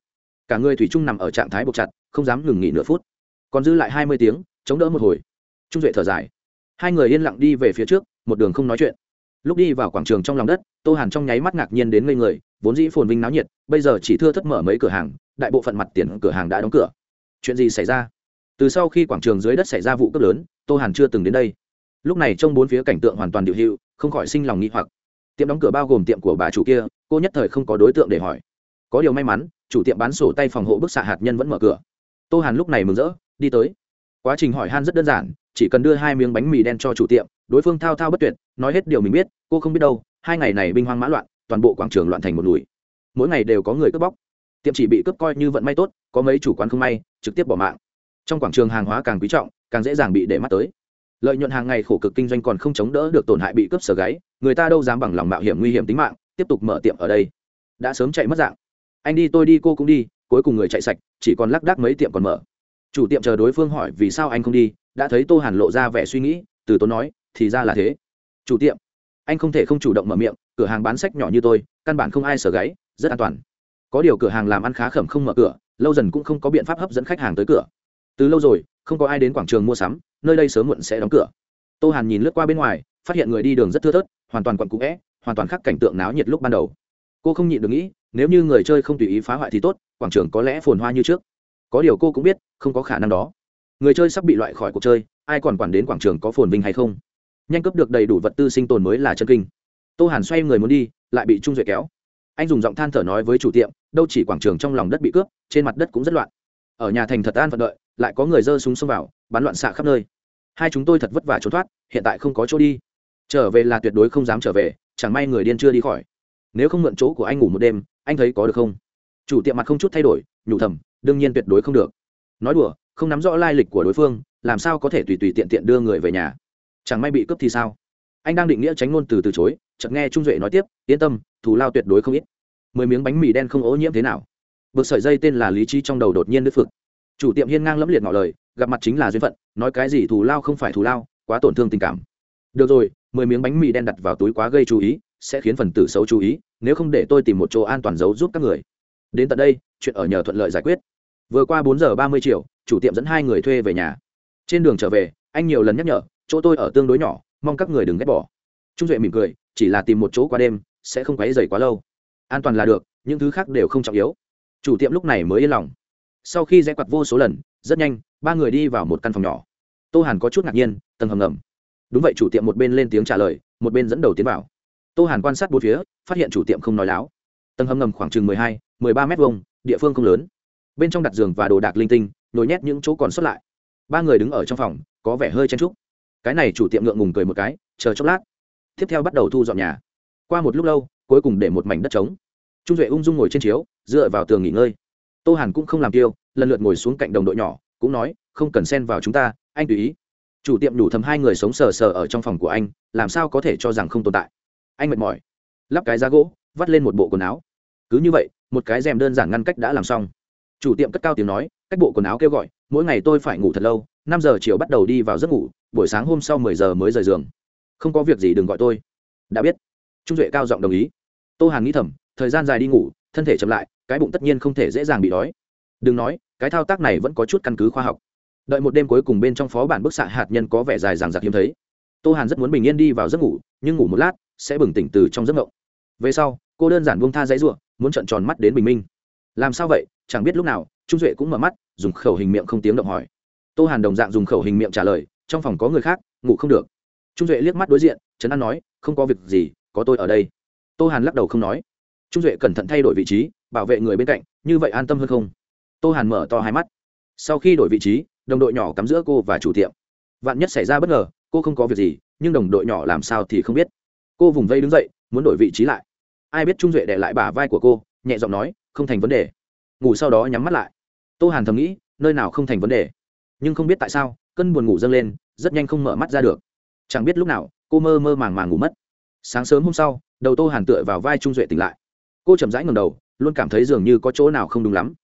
Cả người thủy trung nằm ở trạng thái buộc chặt, không dám ngừng nghỉ nửa phút. Còn dư lại hai mươi tiếng, chống đỡ một hồi. Trung duệ thở dài. Hai người yên lặng đi về phía trước, một đường không nói chuyện. Lúc đi vào quảng trường trong lòng đất, tô hàn trong nháy mắt ngạc nhiên đến ngây người, vốn dĩ phồn vinh náo nhiệt, bây giờ chỉ thưa thất mở mấy cửa hàng, đại bộ phận mặt tiền cửa hàng đã đóng cửa. Chuyện gì xảy ra? Từ sau khi quảng trường dưới đất xảy ra vụ cướp lớn, tô hàn chưa từng đến đây lúc này trong bốn phía cảnh tượng hoàn toàn điều hữu không khỏi sinh lòng nghi hoặc. Tiệm đóng cửa bao gồm tiệm của bà chủ kia, cô nhất thời không có đối tượng để hỏi. Có điều may mắn, chủ tiệm bán sổ tay phòng hộ bức xạ hạt nhân vẫn mở cửa. Tô hàn lúc này mừng rỡ, đi tới. Quá trình hỏi han rất đơn giản, chỉ cần đưa hai miếng bánh mì đen cho chủ tiệm, đối phương thao thao bất tuyệt, nói hết điều mình biết, cô không biết đâu, hai ngày này binh hoang mã loạn, toàn bộ quảng trường loạn thành một núi mỗi ngày đều có người cướp bóc. Tiệm chỉ bị cướp coi như vận may tốt, có mấy chủ quán không may, trực tiếp bỏ mạng. Trong quảng trường hàng hóa càng quý trọng, càng dễ dàng bị để mắt tới lợi nhuận hàng ngày khổ cực kinh doanh còn không chống đỡ được tổn hại bị cướp sở gáy, người ta đâu dám bằng lòng mạo hiểm nguy hiểm tính mạng, tiếp tục mở tiệm ở đây. Đã sớm chạy mất dạng. Anh đi tôi đi, cô cũng đi, cuối cùng người chạy sạch, chỉ còn lác đác mấy tiệm còn mở. Chủ tiệm chờ đối phương hỏi vì sao anh không đi, đã thấy tô hàn lộ ra vẻ suy nghĩ, từ tốn nói, thì ra là thế. Chủ tiệm, anh không thể không chủ động mở miệng, cửa hàng bán sách nhỏ như tôi, căn bản không ai sở gáy, rất an toàn. Có điều cửa hàng làm ăn khá khẩm không mở cửa, lâu dần cũng không có biện pháp hấp dẫn khách hàng tới cửa. Từ lâu rồi không có ai đến quảng trường mua sắm, nơi đây sớm muộn sẽ đóng cửa. Tô hàn nhìn lướt qua bên ngoài, phát hiện người đi đường rất thưa thớt, hoàn toàn quặn cũ vẽ hoàn toàn khác cảnh tượng náo nhiệt lúc ban đầu. Cô không nhịn được nghĩ, nếu như người chơi không tùy ý phá hoại thì tốt, quảng trường có lẽ phồn hoa như trước. Có điều cô cũng biết, không có khả năng đó. Người chơi sắp bị loại khỏi cuộc chơi, ai còn quản đến quảng trường có phồn vinh hay không? Nhanh cấp được đầy đủ vật tư sinh tồn mới là chân kinh. Tô hàn xoay người muốn đi, lại bị trung duệ kéo. Anh dùng giọng than thở nói với chủ tiệm, đâu chỉ quảng trường trong lòng đất bị cướp, trên mặt đất cũng rất loạn. Ở nhà thành thật an phận đợi lại có người giơ súng xông vào, bắn loạn xạ khắp nơi. Hai chúng tôi thật vất vả trốn thoát, hiện tại không có chỗ đi. Trở về là tuyệt đối không dám trở về, chẳng may người điên chưa đi khỏi. Nếu không mượn chỗ của anh ngủ một đêm, anh thấy có được không? Chủ tiệm mặt không chút thay đổi, nhủ thầm, đương nhiên tuyệt đối không được. Nói đùa, không nắm rõ lai lịch của đối phương, làm sao có thể tùy tùy tiện tiện đưa người về nhà? Chẳng may bị cướp thì sao? Anh đang định nghĩa tránh ngôn từ từ chối, chợt nghe trung duệ nói tiếp, yên tâm, thù lao tuyệt đối không ít. Mười miếng bánh mì đen không ô nhiễm thế nào? Bực sợi dây tên là lý trí trong đầu đột nhiên đứt phực chủ tiệm hiên ngang lẫm liệt ngỏ lời, gặp mặt chính là duyên phận, nói cái gì thù lao không phải thù lao, quá tổn thương tình cảm. Được rồi, mười miếng bánh mì đen đặt vào túi quá gây chú ý, sẽ khiến phần tử xấu chú ý, nếu không để tôi tìm một chỗ an toàn giấu giúp các người. Đến tận đây, chuyện ở nhờ thuận lợi giải quyết. Vừa qua bốn giờ ba mươi triệu chủ tiệm dẫn hai người thuê về nhà. Trên đường trở về, anh nhiều lần nhắc nhở, chỗ tôi ở tương đối nhỏ, mong các người đừng ghét bỏ. Trung duệ mỉm cười, chỉ là tìm một chỗ qua đêm, sẽ không quấy dày quá lâu. An toàn là được, những thứ khác đều không trọng yếu. Chủ tiệm lúc này mới yên lòng sau khi rẽ quặt vô số lần, rất nhanh, ba người đi vào một căn phòng nhỏ. Tô hàn có chút ngạc nhiên, tầng hầm ngầm. Đúng vậy, chủ tiệm một bên lên tiếng trả lời, một bên dẫn đầu tiến vào. Tô hàn quan sát bốn phía, phát hiện chủ tiệm không nói láo. Tầng hầm ngầm khoảng chừng mười hai, mười ba m hai địa phương không lớn. Bên trong đặt giường và đồ đạc linh tinh, nhồi nhét những chỗ còn sót lại. Ba người đứng ở trong phòng, có vẻ hơi chen trúc cái này chủ tiệm ngượng ngùng cười một cái, chờ chốc lát. Tiếp theo bắt đầu thu dọn nhà. Qua một lúc lâu, cuối cùng để một mảnh đất trống. Trung duệ ung dung ngồi trên chiếu, dựa vào tường nghỉ ngơi tô hàn cũng không làm tiêu lần lượt ngồi xuống cạnh đồng đội nhỏ, cũng nói, không cần xen vào chúng ta, anh tùy ý. Chủ tiệm đủ thầm hai người sống sờ sờ ở trong phòng của anh, làm sao có thể cho rằng không tồn tại. Anh mệt mỏi, lắp cái giá gỗ, vắt lên một bộ quần áo. Cứ như vậy, một cái rèm đơn giản ngăn cách đã làm xong. Chủ tiệm cất cao tiếng nói, cách bộ quần áo kêu gọi, mỗi ngày tôi phải ngủ thật lâu, năm giờ chiều bắt đầu đi vào giấc ngủ, buổi sáng hôm sau mười giờ mới rời giường. Không có việc gì đừng gọi tôi. Đã biết. Trung duệ cao giọng đồng ý. Tô hàn nghĩ thầm, thời gian dài đi ngủ, thân thể chậm lại cái bụng tất nhiên không thể dễ dàng bị đói. Đừng nói, cái thao tác này vẫn có chút căn cứ khoa học. Đợi một đêm cuối cùng bên trong phó bản bức xạ hạt nhân có vẻ dài dằng dặc hiếm thấy. Tô hàn rất muốn bình yên đi vào giấc ngủ, nhưng ngủ một lát, sẽ bừng tỉnh từ trong giấc ngộng. Về sau, cô đơn giản buông tha giấy ruộng muốn trợn tròn mắt đến bình minh. Làm sao vậy? Chẳng biết lúc nào, trung duệ cũng mở mắt, dùng khẩu hình miệng không tiếng động hỏi. Tô hàn đồng dạng dùng khẩu hình miệng trả lời, trong phòng có người khác, ngủ không được. Trung duệ liếc mắt đối diện, trấn an nói, không có việc gì, có tôi ở đây. Tô hàn lắc đầu không nói. Trung duệ cẩn thận thay đổi vị trí bảo vệ người bên cạnh, như vậy an tâm hơn không? Tô hàn mở to hai mắt. Sau khi đổi vị trí, đồng đội nhỏ cắm giữa cô và chủ tiệm. Vạn nhất xảy ra bất ngờ, cô không có việc gì, nhưng đồng đội nhỏ làm sao thì không biết. Cô vùng vây đứng dậy, muốn đổi vị trí lại. Ai biết trung duệ để lại bả vai của cô, nhẹ giọng nói, không thành vấn đề. Ngủ sau đó nhắm mắt lại. Tô hàn thầm nghĩ, nơi nào không thành vấn đề? Nhưng không biết tại sao, cơn buồn ngủ dâng lên, rất nhanh không mở mắt ra được. Chẳng biết lúc nào, cô mơ mơ màng màng ngủ mất. Sáng sớm hôm sau, đầu tô hàn tựa vào vai trung duệ tỉnh lại. Cô chậm rãi ngầm đầu luôn cảm thấy dường như có chỗ nào không đúng lắm.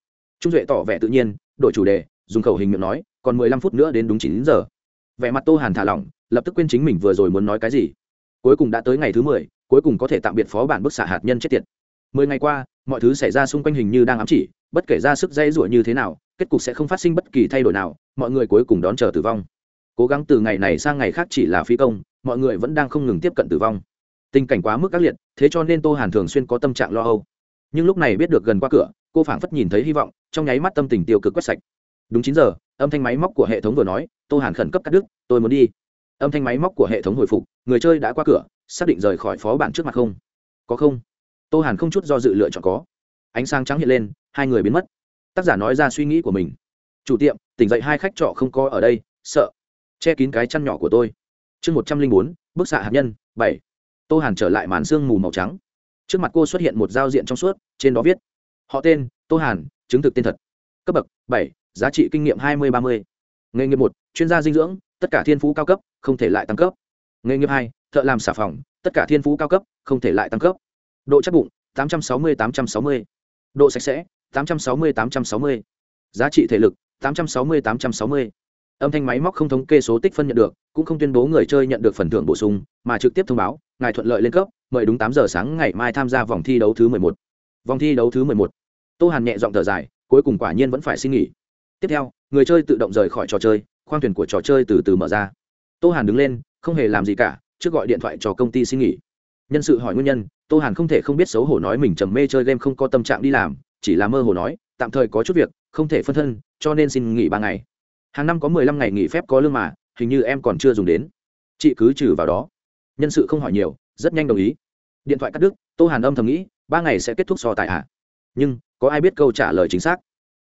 Trung duệ tỏ vẻ tự nhiên, đổi chủ đề, dùng khẩu hình miệng nói, còn mười lăm phút nữa đến đúng chín giờ. Vẻ mặt tô hàn thả lỏng, lập tức quên chính mình vừa rồi muốn nói cái gì. Cuối cùng đã tới ngày thứ mười, cuối cùng có thể tạm biệt phó bản bức xạ hạt nhân chết tiệt. Mười ngày qua, mọi thứ xảy ra xung quanh hình như đang ám chỉ, bất kể ra sức dây rủa như thế nào, kết cục sẽ không phát sinh bất kỳ thay đổi nào, mọi người cuối cùng đón chờ tử vong. Cố gắng từ ngày này sang ngày khác chỉ là phi công, mọi người vẫn đang không ngừng tiếp cận tử vong. Tình cảnh quá mức ác liệt, thế cho nên tô hàn thường xuyên có tâm trạng lo âu nhưng lúc này biết được gần qua cửa, cô phảng phất nhìn thấy hy vọng, trong nháy mắt tâm tình tiêu cực quét sạch. Đúng chín giờ, âm thanh máy móc của hệ thống vừa nói, tô hàn khẩn cấp cắt đứt, tôi muốn đi. Âm thanh máy móc của hệ thống hồi phục, người chơi đã qua cửa, xác định rời khỏi phó bản trước mặt không? Có không? Tô hàn không chút do dự lựa chọn có. Ánh sáng trắng hiện lên, hai người biến mất. Tác giả nói ra suy nghĩ của mình. Chủ tiệm, tỉnh dậy hai khách trọ không có ở đây, sợ. Che kín cái chăn nhỏ của tôi. Chương một trăm linh bốn, bức xạ hạt nhân, bảy. Tô hàn trở lại màn sương mù màu trắng trước mặt cô xuất hiện một giao diện trong suốt, trên đó viết, họ tên, tô hàn, chứng thực tên thật. Cấp bậc, bảy, giá trị kinh nghiệm hai mươi ba mươi. Nghề nghiệp một, chuyên gia dinh dưỡng, tất cả thiên phú cao cấp, không thể lại tăng cấp. Nghề nghiệp hai, thợ làm xà phòng, tất cả thiên phú cao cấp, không thể lại tăng cấp. Độ chắc bụng, tám trăm sáu mươi, tám trăm sáu mươi. Độ sạch sẽ, tám trăm sáu mươi, tám trăm sáu mươi. Giá trị thể lực, tám trăm sáu mươi, tám trăm sáu mươi. Âm thanh máy móc không thống kê số tích phân nhận được, cũng không tuyên bố người chơi nhận được phần thưởng bổ sung, mà trực tiếp thông báo, ngài thuận lợi lên cấp mời đúng tám giờ sáng ngày mai tham gia vòng thi đấu thứ mười một. Vòng thi đấu thứ mười một. Tô hàn nhẹ giọng thở dài, cuối cùng quả nhiên vẫn phải xin nghỉ. Tiếp theo, người chơi tự động rời khỏi trò chơi, khoang thuyền của trò chơi từ từ mở ra. Tô hàn đứng lên, không hề làm gì cả, trước gọi điện thoại cho công ty xin nghỉ. Nhân sự hỏi nguyên nhân, tô hàn không thể không biết xấu hổ nói mình trầm mê chơi game không có tâm trạng đi làm, chỉ là mơ hồ nói, tạm thời có chút việc, không thể phân thân, cho nên xin nghỉ ba ngày. Hàng năm có mười lăm ngày nghỉ phép có lương mà, hình như em còn chưa dùng đến. Chị cứ trừ vào đó. Nhân sự không hỏi nhiều rất nhanh đồng ý. Điện thoại cắt đứt, tô hàn âm thầm nghĩ, ba ngày sẽ kết thúc so tài ạ à? nhưng, có ai biết câu trả lời chính xác?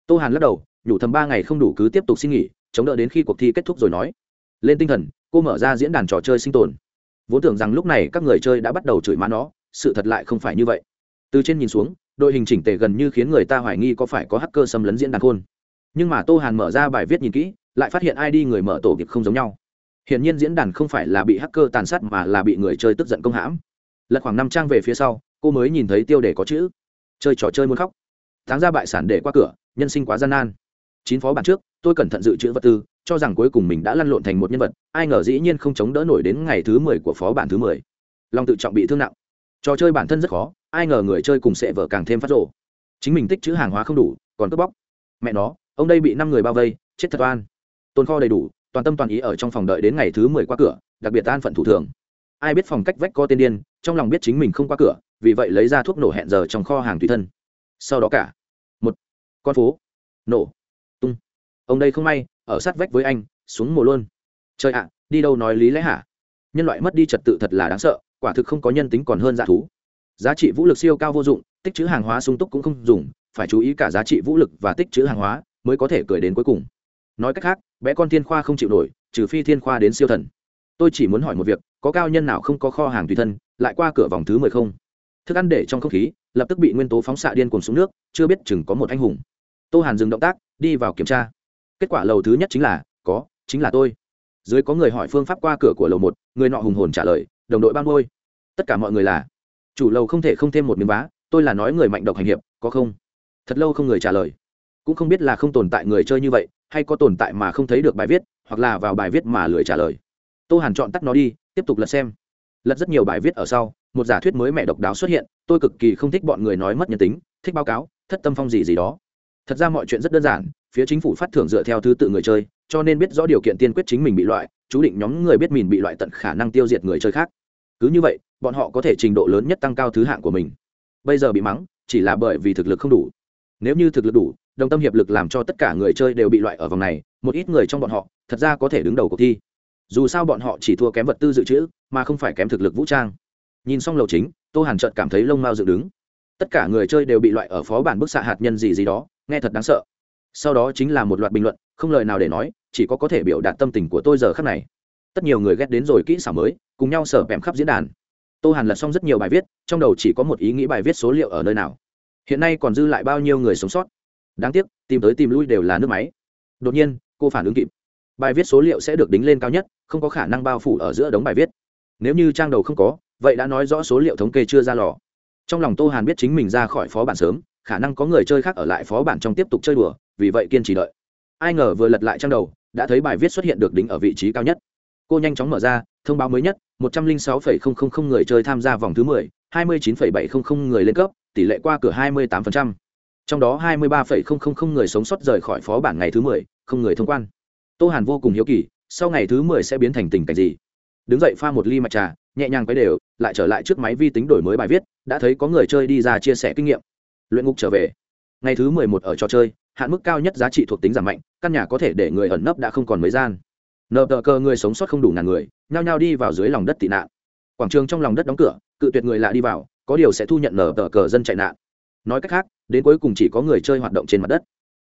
Tô hàn lắc đầu, nhủ thầm ba ngày không đủ cứ tiếp tục xin nghỉ chống đỡ đến khi cuộc thi kết thúc rồi nói. Lên tinh thần, cô mở ra diễn đàn trò chơi sinh tồn. Vốn tưởng rằng lúc này các người chơi đã bắt đầu chửi má nó, sự thật lại không phải như vậy. Từ trên nhìn xuống, đội hình chỉnh tề gần như khiến người ta hoài nghi có phải có hacker xâm lấn diễn đàn khôn. Nhưng mà tô hàn mở ra bài viết nhìn kỹ, lại phát hiện id người mở tổ kịp không giống nhau hiển nhiên diễn đàn không phải là bị hacker tàn sát mà là bị người chơi tức giận công hãm. Lật khoảng năm trang về phía sau, cô mới nhìn thấy tiêu đề có chữ, chơi trò chơi muốn khóc. Tháng ra bại sản để qua cửa, nhân sinh quá gian nan. Chín phó bản trước, tôi cẩn thận dự trữ vật tư, cho rằng cuối cùng mình đã lăn lộn thành một nhân vật, ai ngờ dĩ nhiên không chống đỡ nổi đến ngày thứ mười của phó bản thứ mười. Long tự trọng bị thương nặng. Trò chơi bản thân rất khó, ai ngờ người chơi cùng sẽ vợ càng thêm phát rồ. chính mình tích chữ hàng hóa không đủ, còn cướp bóc. Mẹ nó, ông đây bị năm người bao vây, chết thật oan. Tồn kho đầy đủ toàn tâm toàn ý ở trong phòng đợi đến ngày thứ mười qua cửa, đặc biệt an phận thủ thường. Ai biết phòng cách vách có tên điên, trong lòng biết chính mình không qua cửa, vì vậy lấy ra thuốc nổ hẹn giờ trong kho hàng tùy thân. Sau đó cả, một, con phố, nổ, tung. Ông đây không may, ở sát vách với anh, xuống mùa luôn. Trời ạ, đi đâu nói lý lẽ hả? Nhân loại mất đi trật tự thật là đáng sợ, quả thực không có nhân tính còn hơn dạ thú. Giá trị vũ lực siêu cao vô dụng, tích chữ hàng hóa sung túc cũng không dùng, phải chú ý cả giá trị vũ lực và tích chữ hàng hóa mới có thể cười đến cuối cùng nói cách khác, bé con thiên khoa không chịu nổi, trừ phi thiên khoa đến siêu thần. Tôi chỉ muốn hỏi một việc, có cao nhân nào không có kho hàng tùy thân, lại qua cửa vòng thứ mười không? Thức ăn để trong không khí, lập tức bị nguyên tố phóng xạ điên cuồng xuống nước, chưa biết chừng có một anh hùng. Tô hàn dừng động tác, đi vào kiểm tra. Kết quả lầu thứ nhất chính là, có, chính là tôi. Dưới có người hỏi phương pháp qua cửa của lầu một, người nọ hùng hồn trả lời, đồng đội ban ngôi tất cả mọi người là, chủ lầu không thể không thêm một miếng vá, tôi là nói người mạnh độc hành hiệp, có không? Thật lâu không người trả lời. Cũng không biết là không tồn tại người chơi như vậy hay có tồn tại mà không thấy được bài viết, hoặc là vào bài viết mà lười trả lời. Tô hàn chọn tắt nó đi, tiếp tục lật xem. Lật rất nhiều bài viết ở sau, một giả thuyết mới mẹ độc đáo xuất hiện, tôi cực kỳ không thích bọn người nói mất nhân tính, thích báo cáo, thất tâm phong gì gì đó. Thật ra mọi chuyện rất đơn giản, phía chính phủ phát thưởng dựa theo thứ tự người chơi, cho nên biết rõ điều kiện tiên quyết chính mình bị loại, chú định nhóm người biết mình bị loại tận khả năng tiêu diệt người chơi khác. Cứ như vậy, bọn họ có thể trình độ lớn nhất tăng cao thứ hạng của mình. Bây giờ bị mắng, chỉ là bởi vì thực lực không đủ. Nếu như thực lực đủ đồng tâm hiệp lực làm cho tất cả người chơi đều bị loại ở vòng này, một ít người trong bọn họ, thật ra có thể đứng đầu cuộc thi. Dù sao bọn họ chỉ thua kém vật tư dự trữ, mà không phải kém thực lực vũ trang. Nhìn xong lầu chính, tô hàn trợt cảm thấy lông mao dựng đứng. Tất cả người chơi đều bị loại ở phó bản bức xạ hạt nhân gì gì đó, nghe thật đáng sợ. Sau đó chính là một loạt bình luận, không lời nào để nói, chỉ có có thể biểu đạt tâm tình của tôi giờ khắc này. Tất nhiều người ghét đến rồi kỹ xảo mới, cùng nhau sở bẻm khắp diễn đàn. Tô hàn lật xong rất nhiều bài viết, trong đầu chỉ có một ý nghĩ bài viết số liệu ở nơi nào. Hiện nay còn dư lại bao nhiêu người sống sót? đáng tiếc tìm tới tìm lui đều là nước máy. Đột nhiên cô phản ứng kịp. Bài viết số liệu sẽ được đính lên cao nhất không có khả năng bao phủ ở giữa đống bài viết. Nếu như trang đầu không có vậy đã nói rõ số liệu thống kê chưa ra lò. Trong lòng tô hàn biết chính mình ra khỏi phó bản sớm khả năng có người chơi khác ở lại phó bản trong tiếp tục chơi đùa vì vậy kiên trì đợi. Ai ngờ vừa lật lại trang đầu đã thấy bài viết xuất hiện được đính ở vị trí cao nhất. Cô nhanh chóng mở ra thông báo mới nhất 106,000 người chơi tham gia vòng thứ 10, 29,700 người lên cấp tỷ lệ qua cửa 28% trong đó hai mươi ba phẩy không không không người sống sót rời khỏi phó bản ngày thứ mười, không người thông quan. Tô hàn vô cùng hiếu kỳ, sau ngày thứ mười sẽ biến thành tình cảnh gì? Đứng dậy pha một ly mặt trà, nhẹ nhàng quay đều, lại trở lại trước máy vi tính đổi mới bài viết, đã thấy có người chơi đi ra chia sẻ kinh nghiệm. Luyện ngục trở về. Ngày thứ mười một ở trò chơi, hạn mức cao nhất giá trị thuộc tính giảm mạnh, căn nhà có thể để người ẩn nấp đã không còn mấy gian. Nợ tờ cơ người sống sót không đủ ngàn người, nhao nhao đi vào dưới lòng đất tị nạn. Quảng trường trong lòng đất đóng cửa, cự tuyệt người lạ đi vào, có điều sẽ thu nhận nở tờ cờ dân chạy nạn. Nói cách khác đến cuối cùng chỉ có người chơi hoạt động trên mặt đất.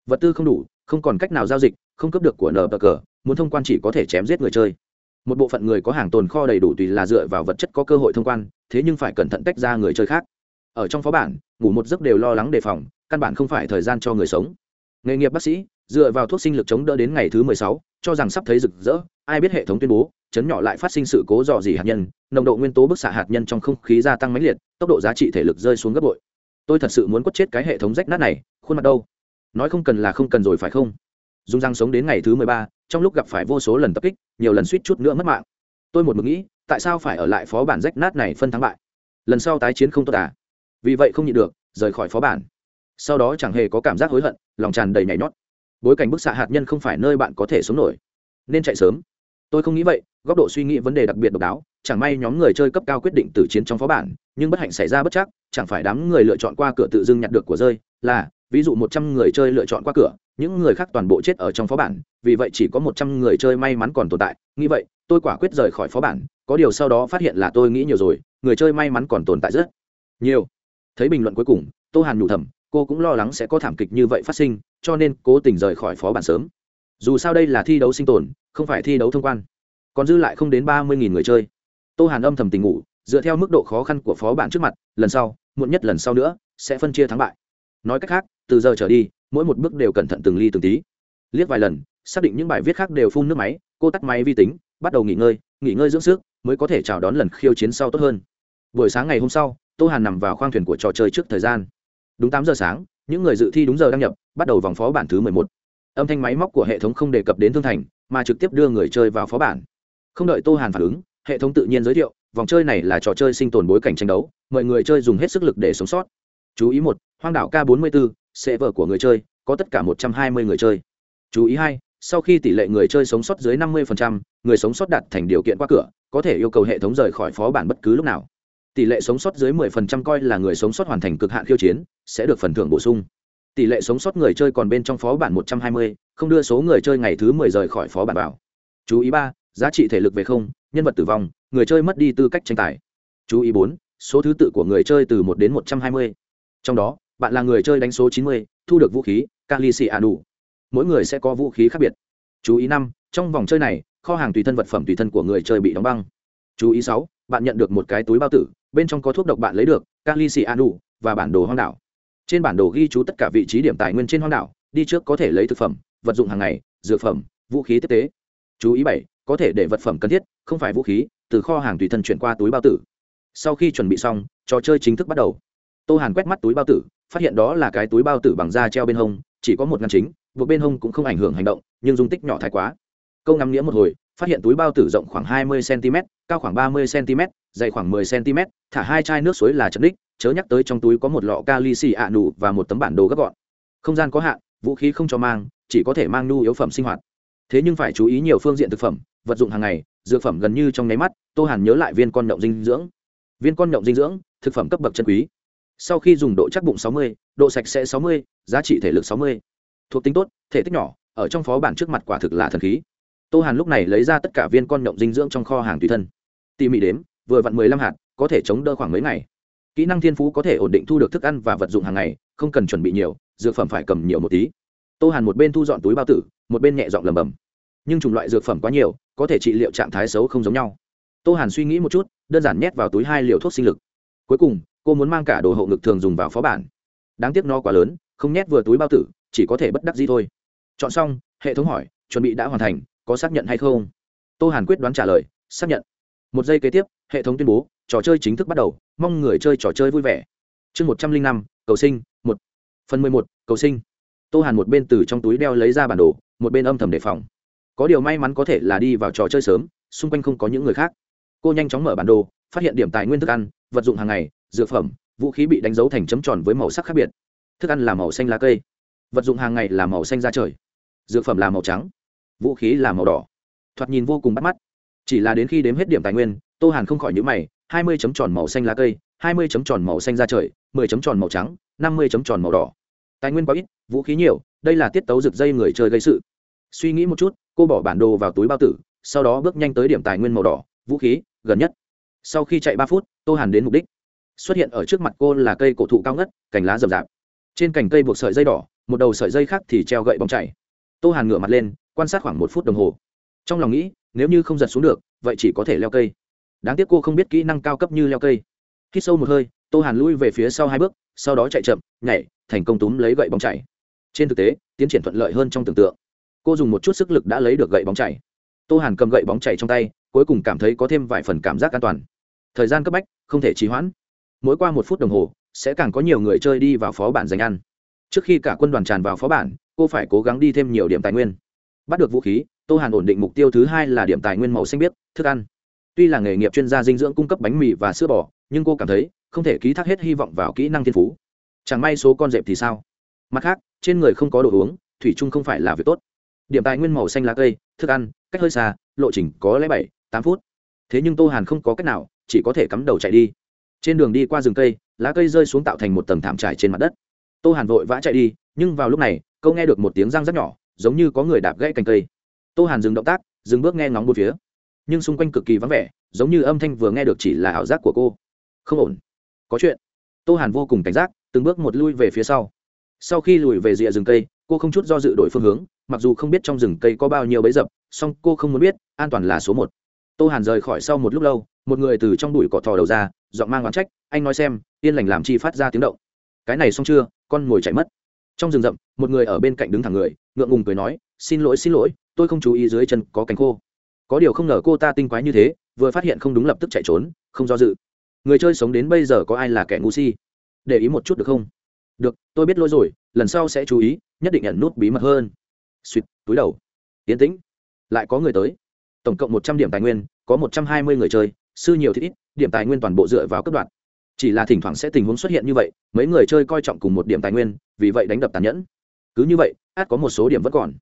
Vật tư không đủ, không còn cách nào giao dịch, không cấp được của nờ bờ cờ muốn thông quan chỉ có thể chém giết người chơi. Một bộ phận người có hàng tồn kho đầy đủ tùy là dựa vào vật chất có cơ hội thông quan, thế nhưng phải cẩn thận tách ra người chơi khác. Ở trong phó bản, ngủ một giấc đều lo lắng đề phòng, căn bản không phải thời gian cho người sống. Nghề nghiệp bác sĩ, dựa vào thuốc sinh lực chống đỡ đến ngày thứ mười sáu, cho rằng sắp thấy rực rỡ, ai biết hệ thống tuyên bố, chấn nhỏ lại phát sinh sự cố dò dỉ hạt nhân, nồng độ nguyên tố bức xạ hạt nhân trong không khí gia tăng mãnh liệt, tốc độ giá trị thể lực rơi xuống gấp bội tôi thật sự muốn quất chết cái hệ thống rách nát này, khuôn mặt đâu? Nói không cần là không cần rồi phải không? Dung răng sống đến ngày thứ mười ba, trong lúc gặp phải vô số lần tập kích, nhiều lần suýt chút nữa mất mạng. Tôi một mực nghĩ, tại sao phải ở lại phó bản rách nát này phân thắng bại? Lần sau tái chiến không tốt à? Vì vậy không nhịn được, rời khỏi phó bản. Sau đó chẳng hề có cảm giác hối hận, lòng tràn đầy nhảy nhót. Bối cảnh bức xạ hạt nhân không phải nơi bạn có thể sống nổi. Nên chạy sớm tôi không nghĩ vậy, góc độ suy nghĩ vấn đề đặc biệt độc đáo, chẳng may nhóm người chơi cấp cao quyết định tử chiến trong phó bản, nhưng bất hạnh xảy ra bất chắc, chẳng phải đám người lựa chọn qua cửa tự dưng nhặt được của rơi, là, ví dụ một trăm người chơi lựa chọn qua cửa, những người khác toàn bộ chết ở trong phó bản, vì vậy chỉ có một trăm người chơi may mắn còn tồn tại. Nghĩ vậy, tôi quả quyết rời khỏi phó bản, có điều sau đó phát hiện là tôi nghĩ nhiều rồi, người chơi may mắn còn tồn tại rất nhiều. Thấy bình luận cuối cùng, tô hàn nhủ thầm, cô cũng lo lắng sẽ có thảm kịch như vậy phát sinh, cho nên cố tình rời khỏi phó bản sớm. Dù sao đây là thi đấu sinh tồn không phải thi đấu thông quan, còn dư lại không đến ba mươi người chơi. Tô hàn âm thầm tình ngủ, dựa theo mức độ khó khăn của phó bản trước mặt, lần sau, muộn nhất lần sau nữa, sẽ phân chia thắng bại. Nói cách khác, từ giờ trở đi, mỗi một bước đều cẩn thận từng ly từng tí. Liếc vài lần, xác định những bài viết khác đều phun nước máy, cô tắt máy vi tính, bắt đầu nghỉ ngơi nghỉ ngơi dưỡng sức, mới có thể chào đón lần khiêu chiến sau tốt hơn. Buổi sáng ngày hôm sau, tô hàn nằm vào khoang thuyền của trò chơi trước thời gian. Đúng tám giờ sáng, những người dự thi đúng giờ đăng nhập, bắt đầu vòng phó bản thứ mười một. Âm thanh máy móc của hệ thống không đề cập đến thương thành mà trực tiếp đưa người chơi vào phó bản. Không đợi tô hàn phản ứng, hệ thống tự nhiên giới thiệu, vòng chơi này là trò chơi sinh tồn bối cảnh tranh đấu, mọi người chơi dùng hết sức lực để sống sót. Chú ý một, hoang đảo k 44 sẽ vở của người chơi, có tất cả một trăm hai mươi người chơi. Chú ý hai, sau khi tỷ lệ người chơi sống sót dưới năm mươi người sống sót đạt thành điều kiện qua cửa, có thể yêu cầu hệ thống rời khỏi phó bản bất cứ lúc nào. Tỷ lệ sống sót dưới 10% coi là người sống sót hoàn thành cực hạn khiêu chiến, sẽ được phần thưởng bổ sung tỷ lệ sống sót người chơi còn bên trong phó bản 120, không đưa số người chơi ngày thứ 10 rời khỏi phó bản vào. Chú ý ba giá trị thể lực về không nhân vật tử vong người chơi mất đi tư cách tranh tài. Chú ý bốn số thứ tự của người chơi từ 1 đến 120. trong đó bạn là người chơi đánh số 90, thu được vũ khí kali xì đủ mỗi người sẽ có vũ khí khác biệt. Chú ý năm trong vòng chơi này kho hàng tùy thân vật phẩm tùy thân của người chơi bị đóng băng. Chú ý sáu bạn nhận được một cái túi bao tử bên trong có thuốc độc bạn lấy được kali xì anu và bản đồ hoang đảo trên bản đồ ghi chú tất cả vị trí điểm tài nguyên trên hoang đảo, đi trước có thể lấy thực phẩm, vật dụng hàng ngày, dược phẩm, vũ khí tiếp tế. Chú ý bảy, có thể để vật phẩm cần thiết, không phải vũ khí, từ kho hàng tùy thân chuyển qua túi bao tử. Sau khi chuẩn bị xong, trò chơi chính thức bắt đầu. Tô hàn quét mắt túi bao tử, phát hiện đó là cái túi bao tử bằng da treo bên hông, chỉ có một ngăn chính, buộc bên hông cũng không ảnh hưởng hành động, nhưng dung tích nhỏ thái quá. Câu ngắm nghĩa một hồi, phát hiện túi bao tử rộng khoảng 20 cm cao khoảng 30 cm dày khoảng 10 cm thả hai chai nước suối là chấn đích chớ nhắc tới trong túi có một lọ kali xì ạ nụ và một tấm bản đồ gấp gọn. Không gian có hạn vũ khí không cho mang chỉ có thể mang nhu yếu phẩm sinh hoạt. Thế nhưng phải chú ý nhiều phương diện thực phẩm vật dụng hàng ngày dược phẩm gần như trong nháy mắt tô hàn nhớ lại viên con nhộng dinh dưỡng. Viên con nhộng dinh dưỡng thực phẩm cấp bậc chân quý. Sau khi dùng độ chắc bụng 60, độ sạch sẽ 60, giá trị thể lực 60. thuộc tính tốt thể tích nhỏ ở trong phó bản trước mặt quả thực là thần khí. Tô hàn lúc này lấy ra tất cả viên con nhộng dinh dưỡng trong kho hàng tùy thân. Tỉ mỉ đếm vừa vặn mười lăm hạt, có thể chống đỡ khoảng mấy ngày. Kỹ năng thiên phú có thể ổn định thu được thức ăn và vật dụng hàng ngày, không cần chuẩn bị nhiều, dược phẩm phải cầm nhiều một tí. Tô hàn một bên thu dọn túi bao tử, một bên nhẹ dọn lầm bầm nhưng chủng loại dược phẩm quá nhiều, có thể trị liệu trạng thái xấu không giống nhau. Tô hàn suy nghĩ một chút, đơn giản nhét vào túi hai liều thuốc sinh lực. Cuối cùng, cô muốn mang cả đồ hộ ngực thường dùng vào phó bản. Đáng tiếc nó quá lớn, không nhét vừa túi bao tử, chỉ có thể bất đắc gì thôi. Chọn xong, hệ thống hỏi, chuẩn bị đã hoàn thành, có xác nhận hay không? Tô hàn quyết đoán trả lời, xác nhận. Một giây kế tiếp hệ thống tuyên bố, trò chơi chính thức bắt đầu, mong người chơi trò chơi vui vẻ. Chương một trăm linh năm, cầu sinh, một. Phần mười một, cầu sinh. Tô hàn một bên từ trong túi đeo lấy ra bản đồ, một bên âm thầm đề phòng. Có điều may mắn có thể là đi vào trò chơi sớm, xung quanh không có những người khác. Cô nhanh chóng mở bản đồ, phát hiện điểm tài nguyên thức ăn, vật dụng hàng ngày, dược phẩm, vũ khí bị đánh dấu thành chấm tròn với màu sắc khác biệt. Thức ăn là màu xanh lá cây. Vật dụng hàng ngày là màu xanh da trời. Dược phẩm là màu trắng. Vũ khí là màu đỏ. Thoạt nhìn vô cùng bắt mắt. Chỉ là đến khi đếm hết điểm tài nguyên tô hàn không khỏi nhữ mày, hai mươi chấm tròn màu xanh lá cây, hai mươi chấm tròn màu xanh da trời, mười chấm tròn màu trắng, năm mươi chấm tròn màu đỏ. Tài nguyên quá ít, vũ khí nhiều, đây là tiết tấu rực dây người chơi gây sự. Suy nghĩ một chút, cô bỏ bản đồ vào túi bao tử, sau đó bước nhanh tới điểm tài nguyên màu đỏ, vũ khí, gần nhất. Sau khi chạy ba phút, tô hàn đến mục đích. Xuất hiện ở trước mặt cô là cây cổ thụ cao ngất, cành lá rậm rạp. Trên cành cây buộc sợi dây đỏ, một đầu sợi dây khác thì treo gậy bóng chảy. Tô hàn ngửa mặt lên, quan sát khoảng một phút đồng hồ. Trong lòng nghĩ, nếu như không giật xuống được, vậy chỉ có thể leo cây đáng tiếc cô không biết kỹ năng cao cấp như leo cây. Khi sâu một hơi, tô hàn lui về phía sau hai bước, sau đó chạy chậm, nhảy, thành công túm lấy gậy bóng chảy. Trên thực tế, tiến triển thuận lợi hơn trong tưởng tượng. Cô dùng một chút sức lực đã lấy được gậy bóng chảy. Tô hàn cầm gậy bóng chảy trong tay, cuối cùng cảm thấy có thêm vài phần cảm giác an toàn. Thời gian cấp bách, không thể trì hoãn. Mỗi qua một phút đồng hồ, sẽ càng có nhiều người chơi đi vào phó bản dành ăn. Trước khi cả quân đoàn tràn vào phó bản, cô phải cố gắng đi thêm nhiều điểm tài nguyên. Bắt được vũ khí, tô hàn ổn định mục tiêu thứ hai là điểm tài nguyên màu xanh biếc, thức ăn tuy là nghề nghiệp chuyên gia dinh dưỡng cung cấp bánh mì và sữa bò, nhưng cô cảm thấy không thể ký thác hết hy vọng vào kỹ năng thiên phú. Chẳng may số con dẹp thì sao? Mặt khác, trên người không có đồ uống, thủy chung không phải là việc tốt. Điểm tài nguyên màu xanh lá cây, thức ăn, cách hơi xa, lộ trình có lẽ bảy, tám phút. Thế nhưng tô hàn không có cách nào, chỉ có thể cắm đầu chạy đi. Trên đường đi qua rừng cây, lá cây rơi xuống tạo thành một tầng thảm trải trên mặt đất. Tô hàn vội vã chạy đi, nhưng vào lúc này câu nghe được một tiếng răng rất nhỏ, giống như có người đạp gãy cành cây. Tô hàn dừng động tác, dừng bước nghe ngóng một phía nhưng xung quanh cực kỳ vắng vẻ, giống như âm thanh vừa nghe được chỉ là ảo giác của cô. Không ổn. Có chuyện. Tô hàn vô cùng cảnh giác, từng bước một lui về phía sau. Sau khi lùi về rìa rừng cây, cô không chút do dự đổi phương hướng, mặc dù không biết trong rừng cây có bao nhiêu bấy dập, song cô không muốn biết, an toàn là số một. Tô hàn rời khỏi sau một lúc lâu, một người từ trong bụi cỏ thò đầu ra, giọng mang oán trách, anh nói xem, yên lành làm chi phát ra tiếng động. Cái này xong chưa? Con ngồi chạy mất. Trong rừng rậm, một người ở bên cạnh đứng thẳng người, ngượng ngùng cười nói, xin lỗi xin lỗi, tôi không chú ý dưới chân có cánh khô có điều không ngờ cô ta tinh quái như thế, vừa phát hiện không đúng lập tức chạy trốn, không do dự. Người chơi sống đến bây giờ có ai là kẻ ngu si? Để ý một chút được không? Được, tôi biết lỗi rồi, lần sau sẽ chú ý, nhất định nhận nút bí mật hơn. Suýt túi đầu. Yến tĩnh, lại có người tới. Tổng cộng một trăm điểm tài nguyên, có một trăm hai mươi người chơi, sư nhiều thì ít, điểm tài nguyên toàn bộ dựa vào cấp đoạn chỉ là thỉnh thoảng sẽ tình huống xuất hiện như vậy, mấy người chơi coi trọng cùng một điểm tài nguyên, vì vậy đánh đập tàn nhẫn. Cứ như vậy, át có một số điểm vẫn còn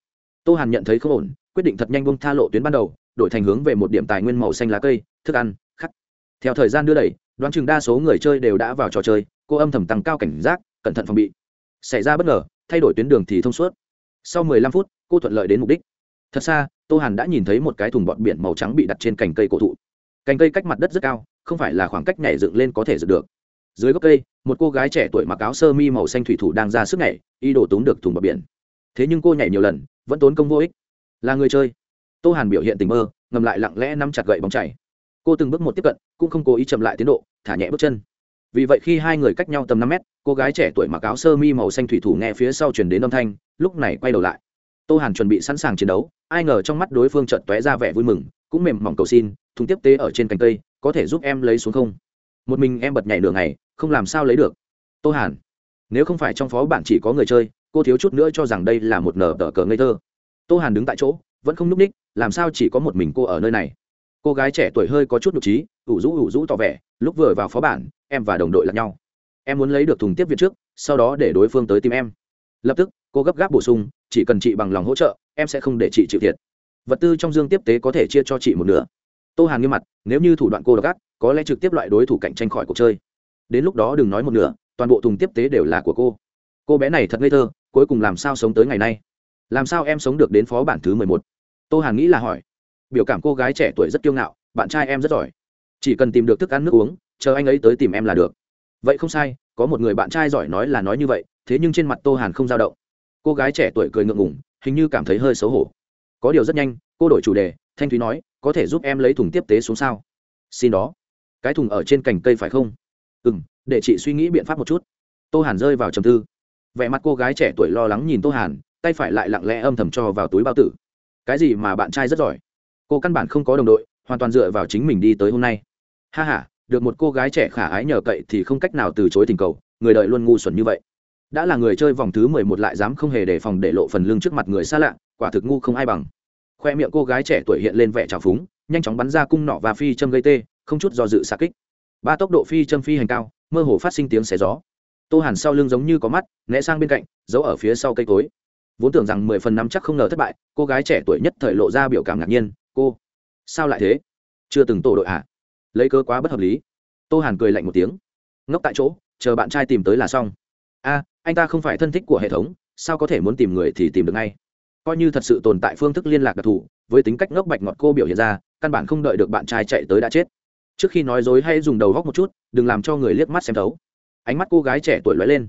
tô hàn nhận thấy không ổn, quyết định thật nhanh bông tha lộ tuyến ban đầu, đổi thành hướng về một điểm tài nguyên màu xanh lá cây, thức ăn, khắc. Theo thời gian đưa đẩy, đoán chừng đa số người chơi đều đã vào trò chơi, cô âm thầm tăng cao cảnh giác, cẩn thận phòng bị. Xảy ra bất ngờ, thay đổi tuyến đường thì thông suốt. Sau 15 phút, cô thuận lợi đến mục đích. Thật xa, tô hàn đã nhìn thấy một cái thùng bọt biển màu trắng bị đặt trên cành cây cổ thụ. Cành cây cách mặt đất rất cao, không phải là khoảng cách nhảy dựng lên có thể dựng được. Dưới gốc cây, một cô gái trẻ tuổi mặc áo sơ mi màu xanh thủy thủ đang ra sức nhảy y đổ tốn được thùng bọt biển thế nhưng cô nhảy nhiều lần, vẫn tốn công vô ích. Là người chơi. Tô hàn biểu hiện tình mơ, ngầm lại lặng lẽ nắm chặt gậy bóng chảy. Cô từng bước một tiếp cận, cũng không cố ý chậm lại tiến độ, thả nhẹ bước chân. Vì vậy khi hai người cách nhau tầm năm mét, cô gái trẻ tuổi mặc áo sơ mi màu xanh thủy thủ nghe phía sau chuyển đến âm thanh, lúc này quay đầu lại. Tô hàn chuẩn bị sẵn sàng chiến đấu, ai ngờ trong mắt đối phương chợt tóe ra vẻ vui mừng, cũng mềm mỏng cầu xin, thùng tiếp tế ở trên cành cây, có thể giúp em lấy xuống không? Một mình em bật nhảy nửa ngày, không làm sao lấy được. Tô hàn, nếu không phải trong phó bạn chỉ có người chơi cô thiếu chút nữa cho rằng đây là một nở tờ cờ ngây thơ. Tô hàn đứng tại chỗ, vẫn không n ú c ních, làm sao chỉ có một mình cô ở nơi này? Cô gái trẻ tuổi hơi có chút nhục trí, ủ rũ ủ rũ tỏ vẻ, lúc vừa vào phó bản, em và đồng đội lẫn nhau. Em muốn lấy được thùng tiếp viện trước, sau đó để đối phương tới tìm em. Lập tức, cô gấp gáp bổ sung, chỉ cần chị bằng lòng hỗ trợ, em sẽ không để chị chịu thiệt. Vật tư trong dương tiếp tế có thể chia cho chị một nửa. Tô hàn nghiêm mặt, nếu như thủ đoạn cô đ ộ có lẽ trực tiếp loại đối thủ cạnh tranh khỏi cuộc chơi. Đến lúc đó đừng nói một nửa, toàn bộ thùng tiếp tế đều là của cô. Cô bé này thật ngây thơ cuối cùng làm sao sống tới ngày nay? Làm sao em sống được đến phó bản thứ mười một? Tô hàn nghĩ là hỏi. Biểu cảm cô gái trẻ tuổi rất kiêu ngạo, bạn trai em rất giỏi. Chỉ cần tìm được thức ăn, nước uống, chờ anh ấy tới tìm em là được. Vậy không sai, có một người bạn trai giỏi nói là nói như vậy, thế nhưng trên mặt tô hàn không dao động. Cô gái trẻ tuổi cười ngượng ngủng hình như cảm thấy hơi xấu hổ. Có điều rất nhanh, cô đổi chủ đề, thanh thúy nói, có thể giúp em lấy thùng tiếp tế xuống sao? Xin đó. Cái thùng ở trên cành cây phải không? Ừ m để chị suy nghĩ biện pháp một chút. Tô hàn rơi vào trầm tư vẻ mặt cô gái trẻ tuổi lo lắng nhìn tô hàn, tay phải lại lặng lẽ âm thầm cho vào túi bao tử. Cái gì mà bạn trai rất giỏi? Cô căn bản không có đồng đội, hoàn toàn dựa vào chính mình đi tới hôm nay. Ha h a được một cô gái trẻ khả ái nhờ cậy thì không cách nào từ chối tình cầu, người đợi luôn ngu xuẩn như vậy. Đã là người chơi vòng thứ mười một lại dám không hề đề phòng để lộ phần lưng trước mặt người xa lạ, quả thực ngu không ai bằng. Khoe miệng cô gái trẻ tuổi hiện lên vẻ trào phúng, nhanh chóng bắn ra cung nọ và phi châm gây tê, không chút do dự xa kích. Ba tốc độ phi châm phi hành cao, mơ hồ phát sinh tiếng xé gió tô hàn sau lưng giống như có mắt, né sang bên cạnh, giấu ở phía sau cây cối. Vốn tưởng rằng mười phần năm chắc không ngờ thất bại, cô gái trẻ tuổi nhất thời lộ ra biểu cảm ngạc nhiên, cô, sao lại thế? Chưa từng tổ đội ạ à? lấy cơ quá bất hợp lý. Tô hàn cười lạnh một tiếng, ngốc tại chỗ, chờ bạn trai tìm tới là xong. A, anh ta không phải thân thích của hệ thống, sao có thể muốn tìm người thì tìm được ngay? Coi như thật sự tồn tại phương thức liên lạc đặc thù, với tính cách ngốc bạch ngọt cô biểu hiện ra, căn bản không đợi được bạn trai chạy tới đã chết. Trước khi nói dối hay dùng đầu góc một chút, đừng làm cho người liếc mắt xem thấu ánh mắt cô gái trẻ tuổi lóe lên.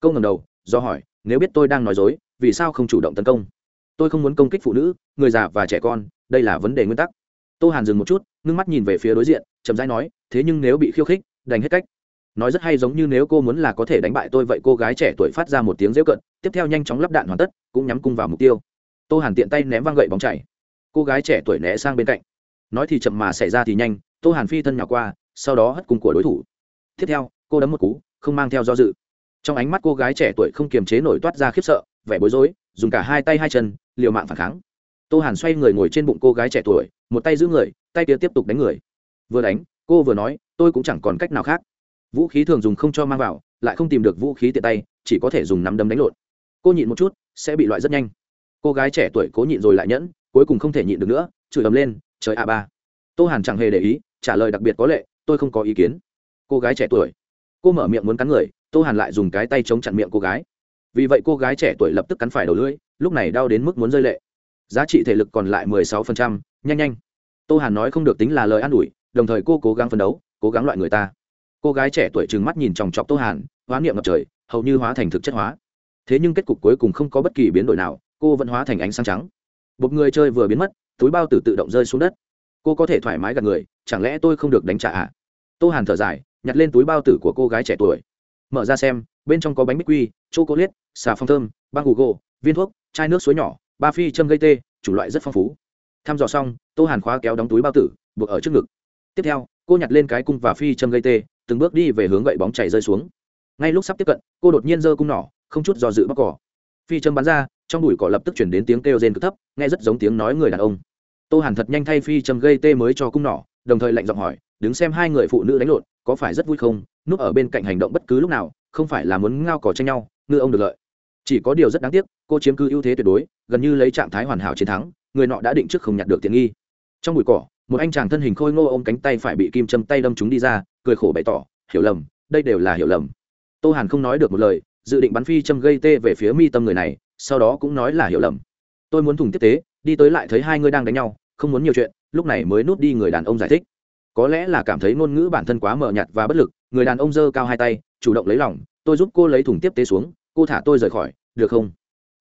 Câu ngầm đầu, do hỏi, nếu biết tôi đang nói dối, vì sao không chủ động tấn công? Tôi không muốn công kích phụ nữ, người già và trẻ con, đây là vấn đề nguyên tắc. Tô hàn dừng một chút, ngưng mắt nhìn về phía đối diện, chậm rãi nói, thế nhưng nếu bị khiêu khích, đành hết cách. Nói rất hay giống như nếu cô muốn là có thể đánh bại tôi vậy cô gái trẻ tuổi phát ra một tiếng rêu cận tiếp theo nhanh chóng lắp đạn hoàn tất, cũng nhắm cung vào mục tiêu. Tô hàn tiện tay ném văng gậy bóng chảy. Cô gái trẻ tuổi né sang bên cạnh. Nói thì chậm mà xảy ra thì nhanh, tô hàn phi thân nhỏ qua, sau đó hất cung của đối thủ. Tiếp theo, cô đấm một cú không mang theo do dự. Trong ánh mắt cô gái trẻ tuổi không kiềm chế nổi toát ra khiếp sợ, vẻ bối rối, dùng cả hai tay hai chân, liều mạng phản kháng. Tô hàn xoay người ngồi trên bụng cô gái trẻ tuổi, một tay giữ người, tay kia tiếp tục đánh người. Vừa đánh, cô vừa nói, tôi cũng chẳng còn cách nào khác. Vũ khí thường dùng không cho mang vào, lại không tìm được vũ khí tiện tay, chỉ có thể dùng nắm đấm đánh lộn. Cô nhịn một chút, sẽ bị loại rất nhanh. Cô gái trẻ tuổi cố nhịn rồi lại nhẫn, cuối cùng không thể nhịn được nữa, chửi ấm lên, trời a ba. Tô hàn chẳng hề để ý, trả lời đặc biệt có lệ, tôi không có ý kiến. Cô gái trẻ tuổi cô mở miệng muốn cắn người, tô hàn lại dùng cái tay chống chặn miệng cô gái. Vì vậy cô gái trẻ tuổi lập tức cắn phải đầu lưỡi, lúc này đau đến mức muốn rơi lệ. Giá trị thể lực còn lại mười sáu phần trăm, nhanh nhanh. Tô hàn nói không được tính là lời an ủi, đồng thời cô cố gắng phấn đấu, cố gắng loại người ta. Cô gái trẻ tuổi trừng mắt nhìn chòng chọc tô hàn, hóa niệm ngập trời, hầu như hóa thành thực chất hóa. Thế nhưng kết cục cuối cùng không có bất kỳ biến đổi nào, cô vẫn hóa thành ánh sáng trắng. Một người chơi vừa biến mất, túi bao tử tự động rơi xuống đất. Cô có thể thoải mái gặp người, chẳng lẽ tôi không được đánh trả à? Tô hàn thở dài nhặt lên túi bao tử của cô gái trẻ tuổi. Mở ra xem, bên trong có bánh bích quy c cô liết xà phong thơm, băng gù gỗ, viên thuốc, chai nước suối nhỏ, ba phi châm gây tê chủ loại rất phong phú. Thăm dò xong, tô hàn khóa kéo đóng túi bao tử, buộc ở trước ngực. Tiếp theo, cô nhặt lên cái cung và phi châm gây tê, từng bước đi về hướng gậy bóng chảy rơi xuống. Ngay lúc sắp tiếp cận, cô đột nhiên giơ cung nỏ, không chút do dự bóc cỏ. Phi châm bắn ra, trong đùi cỏ lập tức chuyển đến tiếng kêu rên cực thấp, nghe rất giống tiếng nói người đàn ông. Tô hàn thật nhanh thay phi châm gây tê mới cho cung nỏ, đồng thời lạnh giọng hỏi đứng xem hai người phụ nữ đánh lộn, có phải rất vui không? Núp ở bên cạnh hành động bất cứ lúc nào, không phải là muốn ngao cỏ tranh nhau, ngư ông được lợi. Chỉ có điều rất đáng tiếc, cô chiếm cứ ưu thế tuyệt đối, gần như lấy trạng thái hoàn hảo chiến thắng, người nọ đã định trước không nhặt được tiện nghi. Trong bụi cỏ, một anh chàng thân hình khôi ngô ôm cánh tay phải bị kim châm tay đâm chúng đi ra, cười khổ bày tỏ, hiểu lầm, đây đều là hiểu lầm. Tô hàn không nói được một lời, dự định bắn phi châm gây tê về phía mi tâm người này, sau đó cũng nói là hiểu lầm. Tôi muốn thùng tiếp tế, đi tới lại thấy hai người đang đánh nhau, không muốn nhiều chuyện, lúc này mới nút đi người đàn ông giải thích có lẽ là cảm thấy ngôn ngữ bản thân quá mờ nhạt và bất lực, người đàn ông giơ cao hai tay, chủ động lấy lỏng tôi giúp cô lấy thùng tiếp tế xuống, cô thả tôi rời khỏi, được không?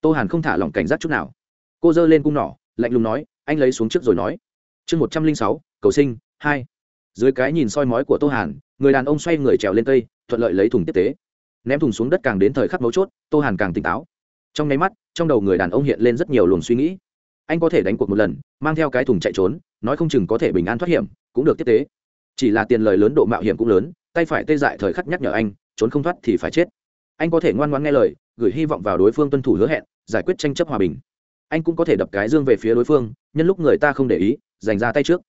Tô hàn không thả lỏng cảnh giác chút nào. Cô giơ lên cung nỏ, lạnh lùng nói, anh lấy xuống trước rồi nói. Chương một trăm linh sáu, cầu sinh, hai. Dưới cái nhìn soi mói của tô hàn, người đàn ông xoay người trèo lên cây, thuận lợi lấy thùng tiếp tế. Ném thùng xuống đất càng đến thời khắc mấu chốt, tô hàn càng tỉnh táo. Trong nháy mắt, trong đầu người đàn ông hiện lên rất nhiều luồng suy nghĩ. Anh có thể đánh cuộc một lần, mang theo cái thùng chạy trốn, nói không chừng có thể bình an thoát hiểm cũng được tiếp tế. Chỉ là tiền lời lớn độ mạo hiểm cũng lớn, tay phải tê dại thời khắc nhắc nhở anh, trốn không thoát thì phải chết. Anh có thể ngoan ngoãn nghe lời, gửi hy vọng vào đối phương tuân thủ hứa hẹn, giải quyết tranh chấp hòa bình. Anh cũng có thể đập cái dương về phía đối phương, nhân lúc người ta không để ý dành ra tay trước.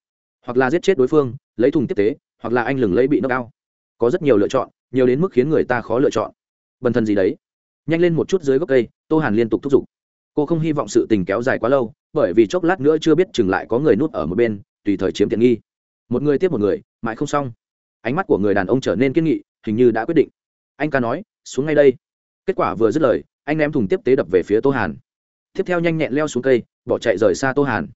Hoặc là giết chết đối phương, lấy thùng tiếp tế, hoặc là anh lừng lấy bị nâng cao có rất nhiều lựa chọn, nhiều đến mức khiến người ta khó lựa chọn. Bần thần gì đấy? Nhanh lên một chút dưới gốc cây, tô hàn liên tục thúc giục. Cô không hy vọng sự tình kéo dài quá lâu, bởi vì chốc lát nữa chưa biết chừng lại có người nuốt ở một bên, tùy thời chiếm tiện nghi một người tiếp một người, mãi không xong. Ánh mắt của người đàn ông trở nên kiên nghị, hình như đã quyết định. Anh ca nói, xuống ngay đây. Kết quả vừa dứt lời, anh ném thùng tiếp tế đập về phía tô hàn. Tiếp theo nhanh nhẹn leo xuống cây, bỏ chạy rời xa tô hàn.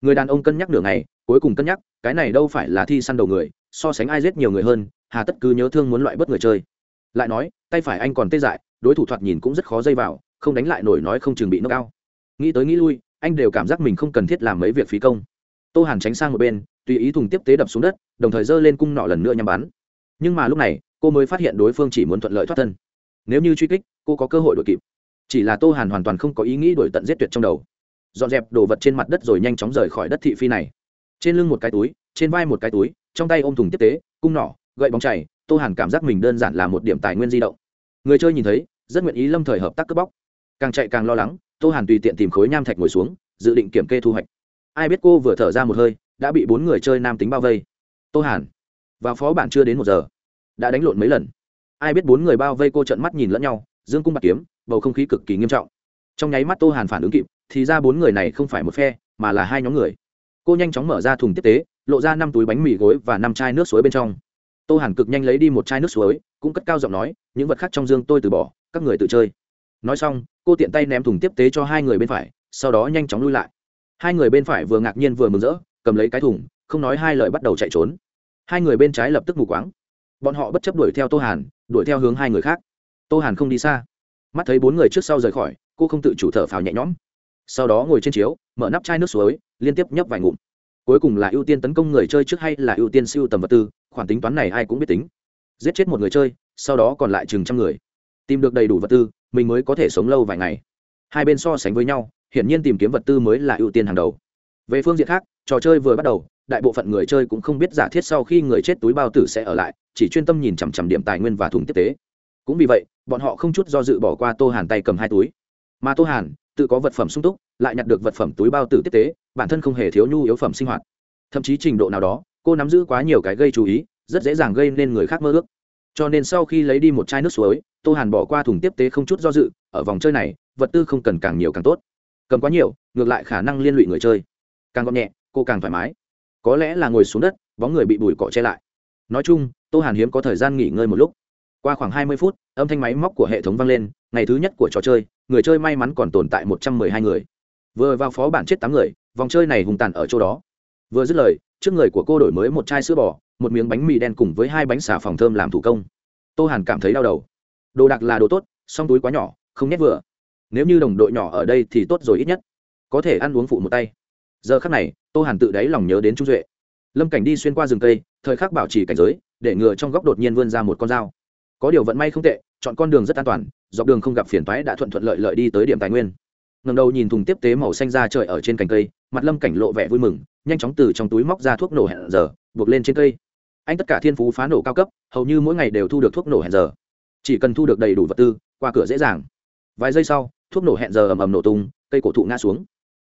Người đàn ông cân nhắc nửa ngày, cuối cùng cân nhắc, cái này đâu phải là thi săn đầu người, so sánh ai giết nhiều người hơn, hà tất cứ nhớ thương muốn loại bớt người chơi. Lại nói, tay phải anh còn tê dại, đối thủ thoạt nhìn cũng rất khó dây vào, không đánh lại nổi nói không chừng bị nâng cao. Nghĩ tới nghĩ lui, anh đều cảm giác mình không cần thiết làm mấy việc phí công. Tô hàn tránh sang một bên tùy ý thùng tiếp tế đập xuống đất, đồng thời giơ lên cung nọ lần nữa nhắm bắn. Nhưng mà lúc này, cô mới phát hiện đối phương chỉ muốn thuận lợi thoát thân. Nếu như truy kích, cô có cơ hội đ ổ i kịp. Chỉ là tô hàn hoàn toàn không có ý nghĩ đổi tận giết tuyệt trong đầu. Dọn dẹp đồ vật trên mặt đất rồi nhanh chóng rời khỏi đất thị phi này. Trên lưng một cái túi, trên vai một cái túi, trong tay ôm thùng tiếp tế, cung nỏ gậy bóng chảy tô hàn cảm giác mình đơn giản là một điểm tài nguyên di động. Người chơi nhìn thấy, rất nguyện ý lâm thời hợp tác cướp bóc. Càng chạy càng lo lắng, tô hàn tùy tiện tìm khối nham thạch ngồi xuống, dự định kiểm kê thu hoạch. Ai biết cô vừa thở ra một hơi đã bị bốn người chơi nam tính bao vây. Tô hàn và phó bản chưa đến một giờ, đã đánh lộn mấy lần. Ai biết bốn người bao vây cô trận mắt nhìn lẫn nhau, dương cung bạc kiếm, bầu không khí cực kỳ nghiêm trọng. Trong nháy mắt tô hàn phản ứng kịp, thì ra bốn người này không phải một phe, mà là hai nhóm người. Cô nhanh chóng mở ra thùng tiếp tế, lộ ra năm túi bánh mì gối và năm chai nước suối bên trong. Tô hàn cực nhanh lấy đi một chai nước suối, cũng cất cao giọng nói, những vật khác trong dương tôi từ bỏ, các người tự chơi. Nói xong, cô tiện tay ném thùng tiếp tế cho hai người bên phải, sau đó nhanh chóng lui lại. Hai người bên phải vừa ngạc nhiên vừa mừng rỡ cầm lấy cái thùng, không nói hai lời bắt đầu chạy trốn. Hai người bên trái lập tức mù quáng. Bọn họ bất chấp đuổi theo tô hàn, đuổi theo hướng hai người khác. Tô hàn không đi xa. Mắt thấy bốn người trước sau rời khỏi, cô không tự chủ thở phào nhẹ nhõm. Sau đó ngồi trên chiếu, mở nắp chai nước suối, liên tiếp nhấp vài ngụm. Cuối cùng là ưu tiên tấn công người chơi trước hay là ưu tiên siêu tầm vật tư, khoản tính toán này ai cũng biết tính. Giết chết một người chơi, sau đó còn lại chừng trăm người. Tìm được đầy đủ vật tư, mình mới có thể sống lâu vài ngày. Hai bên so sánh với nhau, hiển nhiên tìm kiếm vật tư mới là ưu tiên hàng đầu. Về phương diện khác trò chơi vừa bắt đầu, đại bộ phận người chơi cũng không biết giả thiết sau khi người chết túi bao tử sẽ ở lại, chỉ chuyên tâm nhìn chằm chằm điểm tài nguyên và thùng tiếp tế. Cũng vì vậy, bọn họ không chút do dự bỏ qua tô hàn tay cầm hai túi. Mà tô hàn, tự có vật phẩm sung túc, lại nhặt được vật phẩm túi bao tử tiếp tế, bản thân không hề thiếu nhu yếu phẩm sinh hoạt. Thậm chí trình độ nào đó, cô nắm giữ quá nhiều cái gây chú ý, rất dễ dàng gây nên người khác mơ ước. Cho nên sau khi lấy đi một chai nước suối, tô hàn bỏ qua thùng tiếp tế không chút do dự, ở vòng chơi này, vật tư không cần càng nhiều càng tốt. Cầm quá nhiều, ngược lại khả năng liên lụy người chơi. Càng gọn nhẹ cô càng thoải mái. Có lẽ là ngồi xuống đất, bóng người bị bùi cỏ che lại. Nói chung, tô hàn hiếm có thời gian nghỉ ngơi một lúc. Qua khoảng hai mươi phút, âm thanh máy móc của hệ thống vang lên, ngày thứ nhất của trò chơi, người chơi may mắn còn tồn tại một trăm mười hai người. Vừa vào phó bản chết tám người, vòng chơi này hùng tàn ở chỗ đó. Vừa dứt lời, trước người của cô đổi mới một chai sữa bò, một miếng bánh mì đen cùng với hai bánh xà phòng thơm làm thủ công. Tô hàn cảm thấy đau đầu. Đồ đạc là đồ tốt, song túi quá nhỏ, không nhét vừa. Nếu như đồng đội nhỏ ở đây thì tốt rồi ít nhất. Có thể ăn uống phụ một tay giờ khắc này, tô hàn tự đáy lòng nhớ đến trung duệ. Lâm cảnh đi xuyên qua rừng cây, thời khắc bảo trì cảnh giới, để ngừa trong góc đột nhiên vươn ra một con dao. Có điều vận may không tệ, chọn con đường rất an toàn, dọc đường không gặp phiền toái đã thuận thuận lợi lợi đi tới điểm tài nguyên. Ngầm đầu nhìn thùng tiếp tế màu xanh ra trời ở trên cành cây, mặt lâm cảnh lộ vẻ vui mừng, nhanh chóng từ trong túi móc ra thuốc nổ hẹn giờ, buộc lên trên cây. Anh tất cả thiên phú phá nổ cao cấp, hầu như mỗi ngày đều thu được thuốc nổ hẹn giờ. Chỉ cần thu được đầy đủ vật tư, qua cửa dễ dàng. Vài giây sau, thuốc nổ hẹn giờ ầm ầm nổ tung, cây cổ thụ ngã xuống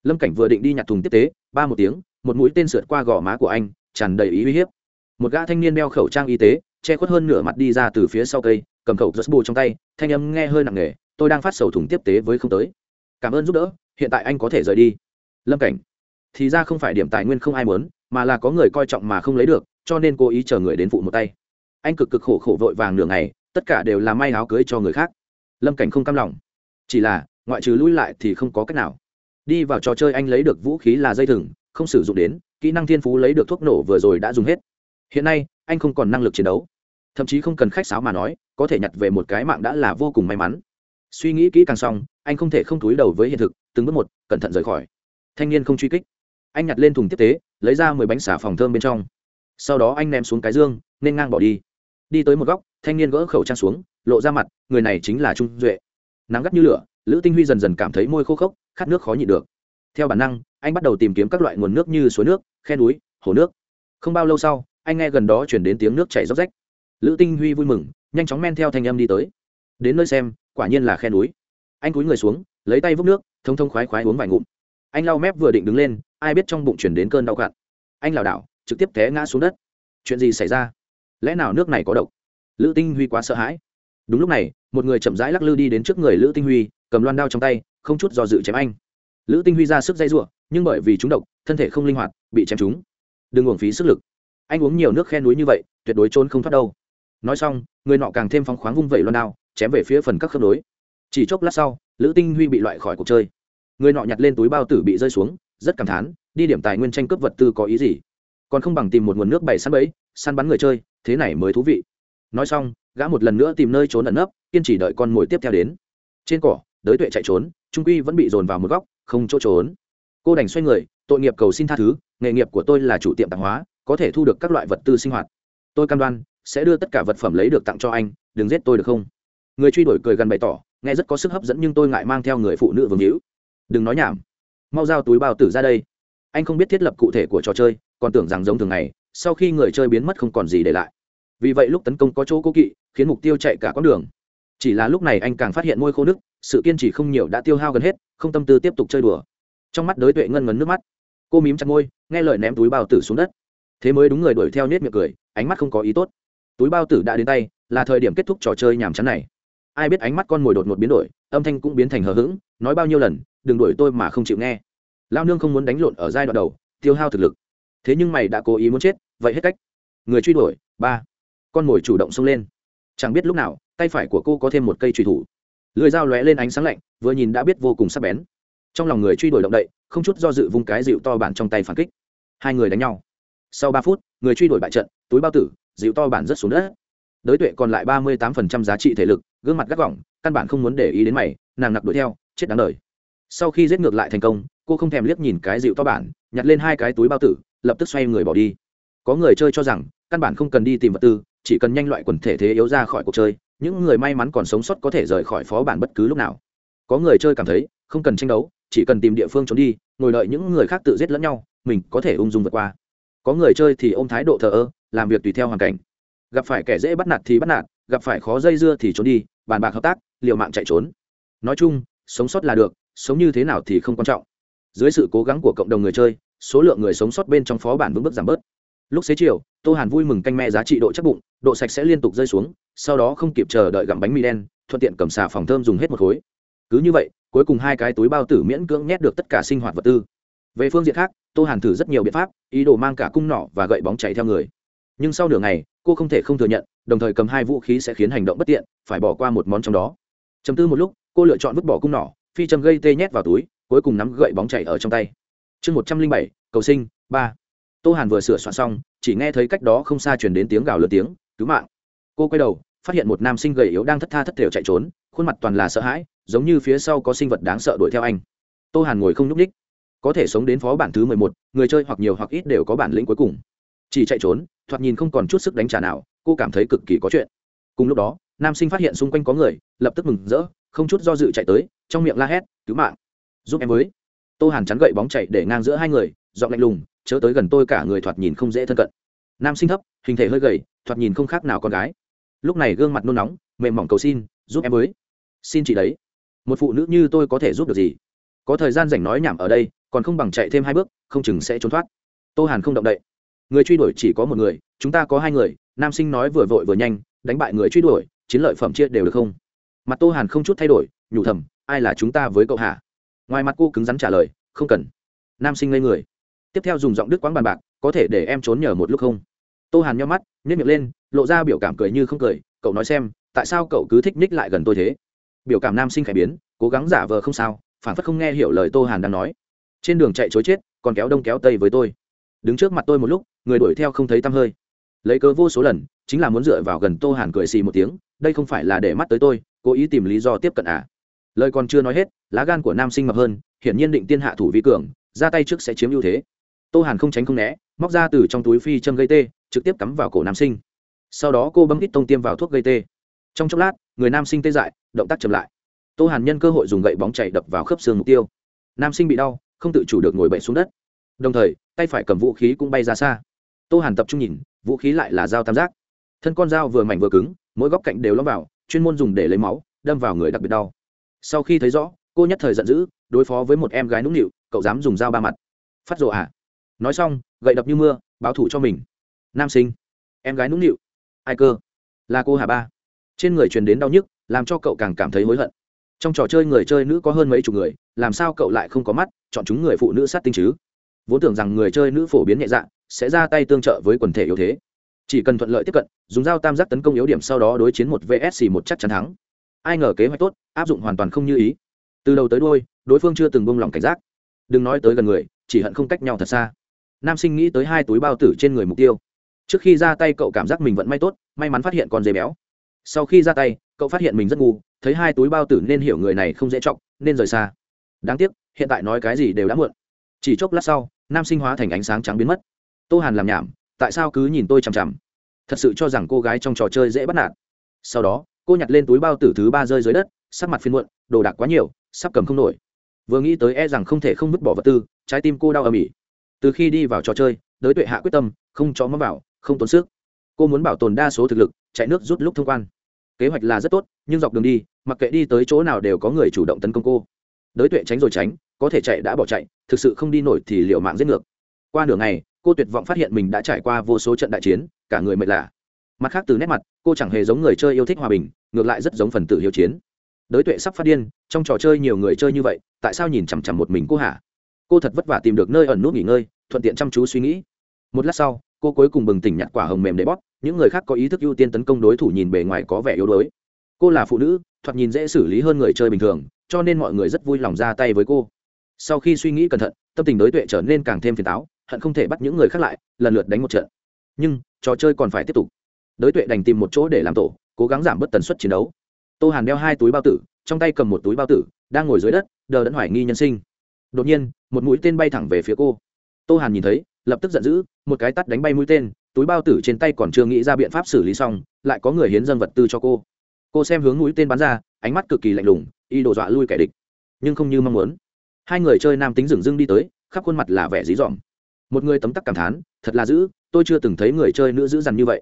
lâm cảnh vừa định đi nhặt thùng tiếp tế, ba một tiếng, một mũi tên sượt qua gò má của anh, tràn đầy ý uy hiếp. Một gã thanh niên đeo khẩu trang y tế, che khuất hơn nửa mặt đi ra từ phía sau cây, cầm khẩu rớt bù trong tay, thanh âm nghe hơi nặng nề, tôi đang phát sầu thùng tiếp tế với không tới. Cảm ơn giúp đỡ, hiện tại anh có thể rời đi. Lâm cảnh, thì ra không phải điểm tài nguyên không ai muốn, mà là có người coi trọng mà không lấy được, cho nên cố ý chờ người đến phụ một tay. Anh cực cực khổ khổ vội vàng nửa ngày, tất cả đều là may áo cưới cho người khác. Lâm cảnh không cam lòng, chỉ là, ngoại trừ lui lại thì không có cách nào đi vào trò chơi anh lấy được vũ khí là dây thừng, không sử dụng đến, kỹ năng thiên phú lấy được thuốc nổ vừa rồi đã dùng hết. Hiện nay, anh không còn năng lực chiến đấu. Thậm chí không cần khách sáo mà nói, có thể nhặt về một cái mạng đã là vô cùng may mắn. Suy nghĩ kỹ càng xong, anh không thể không túi đầu với hiện thực, từng bước một, cẩn thận rời khỏi. Thanh niên không truy kích. Anh nhặt lên thùng tiếp tế, lấy ra mười bánh xả phòng thơm bên trong. Sau đó anh ném xuống cái dương, nên ngang bỏ đi. Đi tới một góc, thanh niên gỡ khẩu trang xuống, lộ ra mặt, người này chính là trung duệ. Nắng gắt như lửa, lữ tinh huy dần dần cảm thấy môi khô khốc khát nước khó nhịn được. Theo bản năng, anh bắt đầu tìm kiếm các loại nguồn nước như suối nước, khe núi, hồ nước. Không bao lâu sau, anh nghe gần đó chuyển đến tiếng nước chảy róc rách. Lữ tinh huy vui mừng, nhanh chóng men theo thanh âm đi tới. Đến nơi xem, quả nhiên là khe núi. Anh cúi người xuống, lấy tay vốc nước, thông thông khoái khoái uống vài ngụm. Anh lau mép vừa định đứng lên, ai biết trong bụng chuyển đến cơn đau cặn anh lảo đảo, trực tiếp té ngã xuống đất. Chuyện gì xảy ra? Lẽ nào nước này có độc? Lữ tinh huy quá sợ hãi. Đúng lúc này, một người chậm rãi lắc lư đi đến trước người lữ tinh huy, cầm loan đao trong tay không chút do dự chém anh. Lữ tinh huy ra sức dây r u ộ nhưng bởi vì chúng độc, thân thể không linh hoạt, bị chém trúng. Đừng uổng phí sức lực. Anh uống nhiều nước khe núi như vậy, tuyệt đối trốn không thoát đâu. Nói xong, người nọ càng thêm phóng khoáng vung vẩy loan đao, chém về phía phần các khớp nối. Chỉ chốc lát sau, lữ tinh huy bị loại khỏi cuộc chơi. Người nọ nhặt lên túi bao tử bị rơi xuống, rất cảm thán, đi điểm tài nguyên tranh cướp vật tư có ý gì? Còn không bằng tìm một nguồn nước bày săn bẫy, săn bắn người chơi, thế này mới thú vị. Nói xong, gã một lần nữa tìm nơi trốn ẩn nấp, kiên trì đợi con mồi tiếp theo đến. Trên cỏ, đới tuệ chạy trốn trung quy vẫn bị dồn vào một góc, không chỗ trốn. Cô đành xoay người, tội nghiệp cầu xin tha thứ, nghề nghiệp của tôi là chủ tiệm tạp hóa, có thể thu được các loại vật tư sinh hoạt. Tôi cam đoan, sẽ đưa tất cả vật phẩm lấy được tặng cho anh, đừng giết tôi được không? Người truy đuổi cười gần bày tỏ, nghe rất có sức hấp dẫn nhưng tôi ngại mang theo người phụ nữ vương hữu. Đừng nói nhảm. Mau giao túi bao tử ra đây. Anh không biết thiết lập cụ thể của trò chơi, còn tưởng rằng giống thường ngày, sau khi người chơi biến mất không còn gì để lại. Vì vậy lúc tấn công có chỗ cố kỵ, khiến mục tiêu chạy cả con đường. Chỉ là lúc này anh càng phát hiện môi khô nước sự kiên trì không nhiều đã tiêu hao gần hết, không tâm tư tiếp tục chơi đùa. Trong mắt đới tuệ ngân ngấn nước mắt. Cô mím chặt môi, nghe lời ném túi bao tử xuống đất. Thế mới đúng người đuổi theo nết miệng cười, ánh mắt không có ý tốt. Túi bao tử đã đến tay, là thời điểm kết thúc trò chơi nhàm chán này. Ai biết ánh mắt con mồi đột ngột biến đổi, âm thanh cũng biến thành hờ hững, nói bao nhiêu lần, đừng đuổi tôi mà không chịu nghe. Lao nương không muốn đánh lộn ở giai đoạn đầu, tiêu hao thực lực. Thế nhưng mày đã cố ý muốn chết, vậy hết cách. Người truy đuổi, ba. Con mồi chủ động xông lên. Chẳng biết lúc nào, tay phải của cô có thêm một cây truy thủ lưỡi dao lóe lên ánh sáng lạnh, vừa nhìn đã biết vô cùng sắc bén. Trong lòng người truy đuổi động đậy, không chút do dự vung cái dịu to bản trong tay phản kích. Hai người đánh nhau. Sau ba phút, người truy đuổi bại trận, túi bao tử, dịu to bản rất xuống đất. Đới tuệ còn lại ba mươi tám phần trăm giá trị thể lực, gương mặt gắt gỏng, căn bản không muốn để ý đến mày, nàng nặc đuổi theo, chết đáng đời. Sau khi giết ngược lại thành công, cô không thèm liếc nhìn cái dịu to bản, nhặt lên hai cái túi bao tử, lập tức xoay người bỏ đi. Có người chơi cho rằng, căn bản không cần đi tìm vật tư, chỉ cần nhanh loại quần thể thế yếu ra khỏi cuộc chơi những người may mắn còn sống sót có thể rời khỏi phó bản bất cứ lúc nào. Có người chơi cảm thấy, không cần tranh đấu, chỉ cần tìm địa phương trốn đi, ngồi đợi những người khác tự giết lẫn nhau, mình có thể ung dung vượt qua. Có người chơi thì ôm thái độ thờ ơ, làm việc tùy theo hoàn cảnh. Gặp phải kẻ dễ bắt nạt thì bắt nạt, gặp phải khó dây dưa thì trốn đi, bàn bạc hợp tác, liều mạng chạy trốn. Nói chung, sống sót là được, sống như thế nào thì không quan trọng. Dưới sự cố gắng của cộng đồng người chơi, số lượng người sống sót bên trong phó bản vững bước giảm bớt lúc xế chiều, tô hàn vui mừng canh me giá trị độ chắc bụng, độ sạch sẽ liên tục rơi xuống, sau đó không kịp chờ đợi gặm bánh mì đen, thuận tiện cầm xà phòng thơm dùng hết một khối. Cứ như vậy, cuối cùng hai cái túi bao tử miễn cưỡng nhét được tất cả sinh hoạt vật tư. Về phương diện khác, tô hàn thử rất nhiều biện pháp, ý đồ mang cả cung nỏ và gậy bóng chạy theo người. Nhưng sau nửa ngày, cô không thể không thừa nhận, đồng thời cầm hai vũ khí sẽ khiến hành động bất tiện, phải bỏ qua một món trong đó. Chấm tư một lúc, cô lựa chọn vứt bỏ cung nỏ, phi châm gây tê nhét vào túi, cuối cùng nắm gậy bóng chạy ở trong tay. Chương một trăm linh bảy, cầu sinh, ba tô hàn vừa sửa soạn xong, chỉ nghe thấy cách đó không xa chuyển đến tiếng gào lớn tiếng, cứu mạng! Cô quay đầu, phát hiện một nam sinh gầy yếu đang thất tha thất thểu chạy trốn, khuôn mặt toàn là sợ hãi, giống như phía sau có sinh vật đáng sợ đuổi theo anh. Tô hàn ngồi không nhúc ních có thể sống đến phó bản thứ mười một, người chơi hoặc nhiều hoặc ít đều có bản lĩnh cuối cùng. Chỉ chạy trốn, thoạt nhìn không còn chút sức đánh trả nào, cô cảm thấy cực kỳ có chuyện. Cùng lúc đó, nam sinh phát hiện xung quanh có người, lập tức mừng rỡ, không chút do dự chạy tới, trong miệng la hét, cứu mạng! Giúp em với! Tô hàn chắn gậy bóng chạy để ngang giữa hai người giọng lạnh lùng, chớ tới gần tôi cả người thoạt nhìn không dễ thân cận. Nam sinh thấp, hình thể hơi gầy, thoạt nhìn không khác nào con gái. Lúc này gương mặt nôn nóng, mềm mỏng cầu xin, giúp em với. Xin chị đấy. Một phụ nữ như tôi có thể giúp được gì? Có thời gian rảnh nói nhảm ở đây, còn không bằng chạy thêm hai bước, không chừng sẽ trốn thoát. Tô hàn không động đậy. Người truy đuổi chỉ có một người, chúng ta có hai người, nam sinh nói vừa vội vừa nhanh, đánh bại người truy đuổi, chiến lợi phẩm chia đều được không? Mặt tô hàn không chút thay đổi, nhủ thầm, ai là chúng ta với cậu hả? Ngoài mặt cô cứng rắn trả lời, không cần. Nam sinh ngây người tiếp theo dùng giọng đức quán bàn bạc, có thể để em trốn nhờ một lúc không? Tô hàn nhau mắt nhét miệng lên, lộ ra biểu cảm cười như không cười, cậu nói xem, tại sao cậu cứ thích ních lại gần tôi thế? Biểu cảm nam sinh khải biến, cố gắng giả vờ không sao phản phất không nghe hiểu lời tô hàn đang nói. Trên đường chạy chối chết, còn kéo đông kéo tây với tôi. Đứng trước mặt tôi một lúc, người đuổi theo không thấy tăm hơi. Lấy cớ vô số lần, chính là muốn dựa vào gần tô hàn cười xì một tiếng, đây không phải là để mắt tới tôi, cố ý tìm lý do tiếp cận à? Lời còn chưa nói hết, lá gan của nam sinh mập hơn, hiển nhiên định tiên hạ thủ vi cường, ra tay trước sẽ chiếm ưu thế tô hàn không tránh không né, móc ra từ trong túi phi châm gây tê, trực tiếp cắm vào cổ nam sinh. Sau đó cô bấm ít tông tiêm vào thuốc gây tê. Trong chốc lát, người nam sinh tê dại, động tác chậm lại. Tô hàn nhân cơ hội dùng gậy bóng chảy đập vào khớp xương mục tiêu. Nam sinh bị đau, không tự chủ được ngồi bậy xuống đất. Đồng thời, tay phải cầm vũ khí cũng bay ra xa. Tô hàn tập trung nhìn, vũ khí lại là dao tam giác. Thân con dao vừa mảnh vừa cứng, mỗi góc cạnh đều lõm vào, chuyên môn dùng để lấy máu, đâm vào người đặc biệt đau. Sau khi thấy rõ, cô nhất thời giận dữ, đối phó với một em gái nũng nịu, cậu dám dùng dao ba mặt. Phát rộ à? Nói xong, gậy đập như mưa, báo thủ cho mình. Nam sinh. Em gái nũng nịu. Ai cơ? Là cô hà ba. Trên người truyền đến đau nhức, làm cho cậu càng cảm thấy hối hận. Trong trò chơi người chơi nữ có hơn mấy chục người, làm sao cậu lại không có mắt, chọn chúng người phụ nữ sát tinh chứ? Vốn tưởng rằng người chơi nữ phổ biến nhẹ dạ sẽ ra tay tương trợ với quần thể yếu thế. Chỉ cần thuận lợi tiếp cận, dùng dao tam giác tấn công yếu điểm sau đó đối chiến một vsc một chắc chắn thắng. Ai ngờ kế hoạch tốt, áp dụng hoàn toàn không như ý. Từ đầu tới đôi đối phương chưa từng bông lòng cảnh giác. Đừng nói tới gần người, chỉ hận không cách nhau thật xa nam sinh nghĩ tới hai túi bao tử trên người mục tiêu. Trước khi ra tay cậu cảm giác mình vẫn may tốt, may mắn phát hiện con dê béo. Sau khi ra tay, cậu phát hiện mình rất ngu, thấy hai túi bao tử nên hiểu người này không dễ trọng nên rời xa. Đáng tiếc, hiện tại nói cái gì đều đã muộn. Chỉ chốc lát sau, nam sinh hóa thành ánh sáng trắng biến mất. Tô hàn làm nhảm, tại sao cứ nhìn tôi chằm chằm? Thật sự cho rằng cô gái trong trò chơi dễ bắt nạt. Sau đó, cô nhặt lên túi bao tử thứ ba rơi dưới đất, sắc mặt phiên muộn, đồ đạc quá nhiều, sắp cầm không nổi. Vừa nghĩ tới e rằng không thể không vứt bỏ vật tư, trái tim cô đau ở ỉ từ khi đi vào trò chơi, đới tuệ hạ quyết tâm, không cho mắm vào, không tốn sức. Cô muốn bảo tồn đa số thực lực, chạy nước rút lúc thông quan. Kế hoạch là rất tốt, nhưng dọc đường đi, mặc kệ đi tới chỗ nào đều có người chủ động tấn công cô. Đới tuệ tránh rồi tránh, có thể chạy đã bỏ chạy, thực sự không đi nổi thì liệu mạng giết ngược. Qua nửa ngày, cô tuyệt vọng phát hiện mình đã trải qua vô số trận đại chiến, cả người mệt lạ. Mặt khác từ nét mặt, cô chẳng hề giống người chơi yêu thích hòa bình, ngược lại rất giống phần tử hiếu chiến. Đới tuệ sắp phát điên, trong trò chơi nhiều người chơi như vậy, tại sao nhìn chằm chằm một mình cô hả? Cô thật vất vả tìm được nơi ẩn nút nghỉ ngơi thuận tiện chăm chú suy nghĩ. Một lát sau, cô cuối cùng bừng tỉnh nhặt quả hồng mềm để bóp, những người khác có ý thức ưu tiên tấn công đối thủ nhìn bề ngoài có vẻ yếu đuối. Cô là phụ nữ, thoạt nhìn dễ xử lý hơn người chơi bình thường, cho nên mọi người rất vui lòng ra tay với cô. Sau khi suy nghĩ cẩn thận, tâm tình đối tuệ trở nên càng thêm phiền táo, hận không thể bắt những người khác lại, lần lượt đánh một trận. Nhưng, trò chơi còn phải tiếp tục. Đối tuệ đành tìm một chỗ để làm tổ, cố gắng giảm bớt tần suất chiến đấu. Tô hàn đeo hai túi bao tử, trong tay cầm một túi bao tử, đang ngồi dưới đất, đờ đẫn hoài nghi nhân sinh. Đột nhiên, một mũi tên bay thẳng về phía cô tô hàn nhìn thấy, lập tức giận dữ, một cái tắt đánh bay mũi tên, túi bao tử trên tay còn chưa nghĩ ra biện pháp xử lý xong, lại có người hiến dân vật tư cho cô. Cô xem hướng mũi tên bắn ra, ánh mắt cực kỳ lạnh lùng, y đổ dọa lui kẻ địch. Nhưng không như mong muốn. Hai người chơi nam tính dừng dưng đi tới, khắp khuôn mặt là vẻ dí dỏm. Một người tấm tắc cảm thán, thật là dữ, tôi chưa từng thấy người chơi nữ dữ dằn như vậy.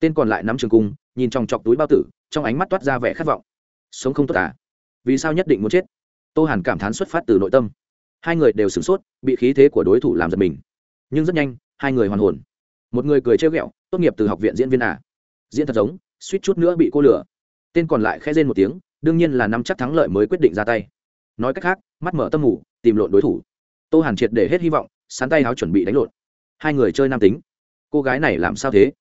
Tên còn lại nắm trường cung, nhìn trong chọc túi bao tử, trong ánh mắt toát ra vẻ khát vọng. Sống không tốt à? Vì sao nhất định muốn chết? Tô hàn cảm thán xuất phát từ nội tâm hai người đều sửng sốt, bị khí thế của đối thủ làm giật mình. Nhưng rất nhanh, hai người hoàn hồn. Một người cười trêu ghẹo, tốt nghiệp từ học viện diễn viên à? Diễn thật giống, suýt chút nữa bị cô lửa tên còn lại khẽ rên một tiếng, đương nhiên là năm chắc thắng lợi mới quyết định ra tay. Nói cách khác, mắt mở tâm ngủ, tìm lộn đối thủ. Tô hàn triệt để hết hy vọng sán tay áo chuẩn bị đánh lộn. Hai người chơi nam tính. Cô gái này làm sao thế?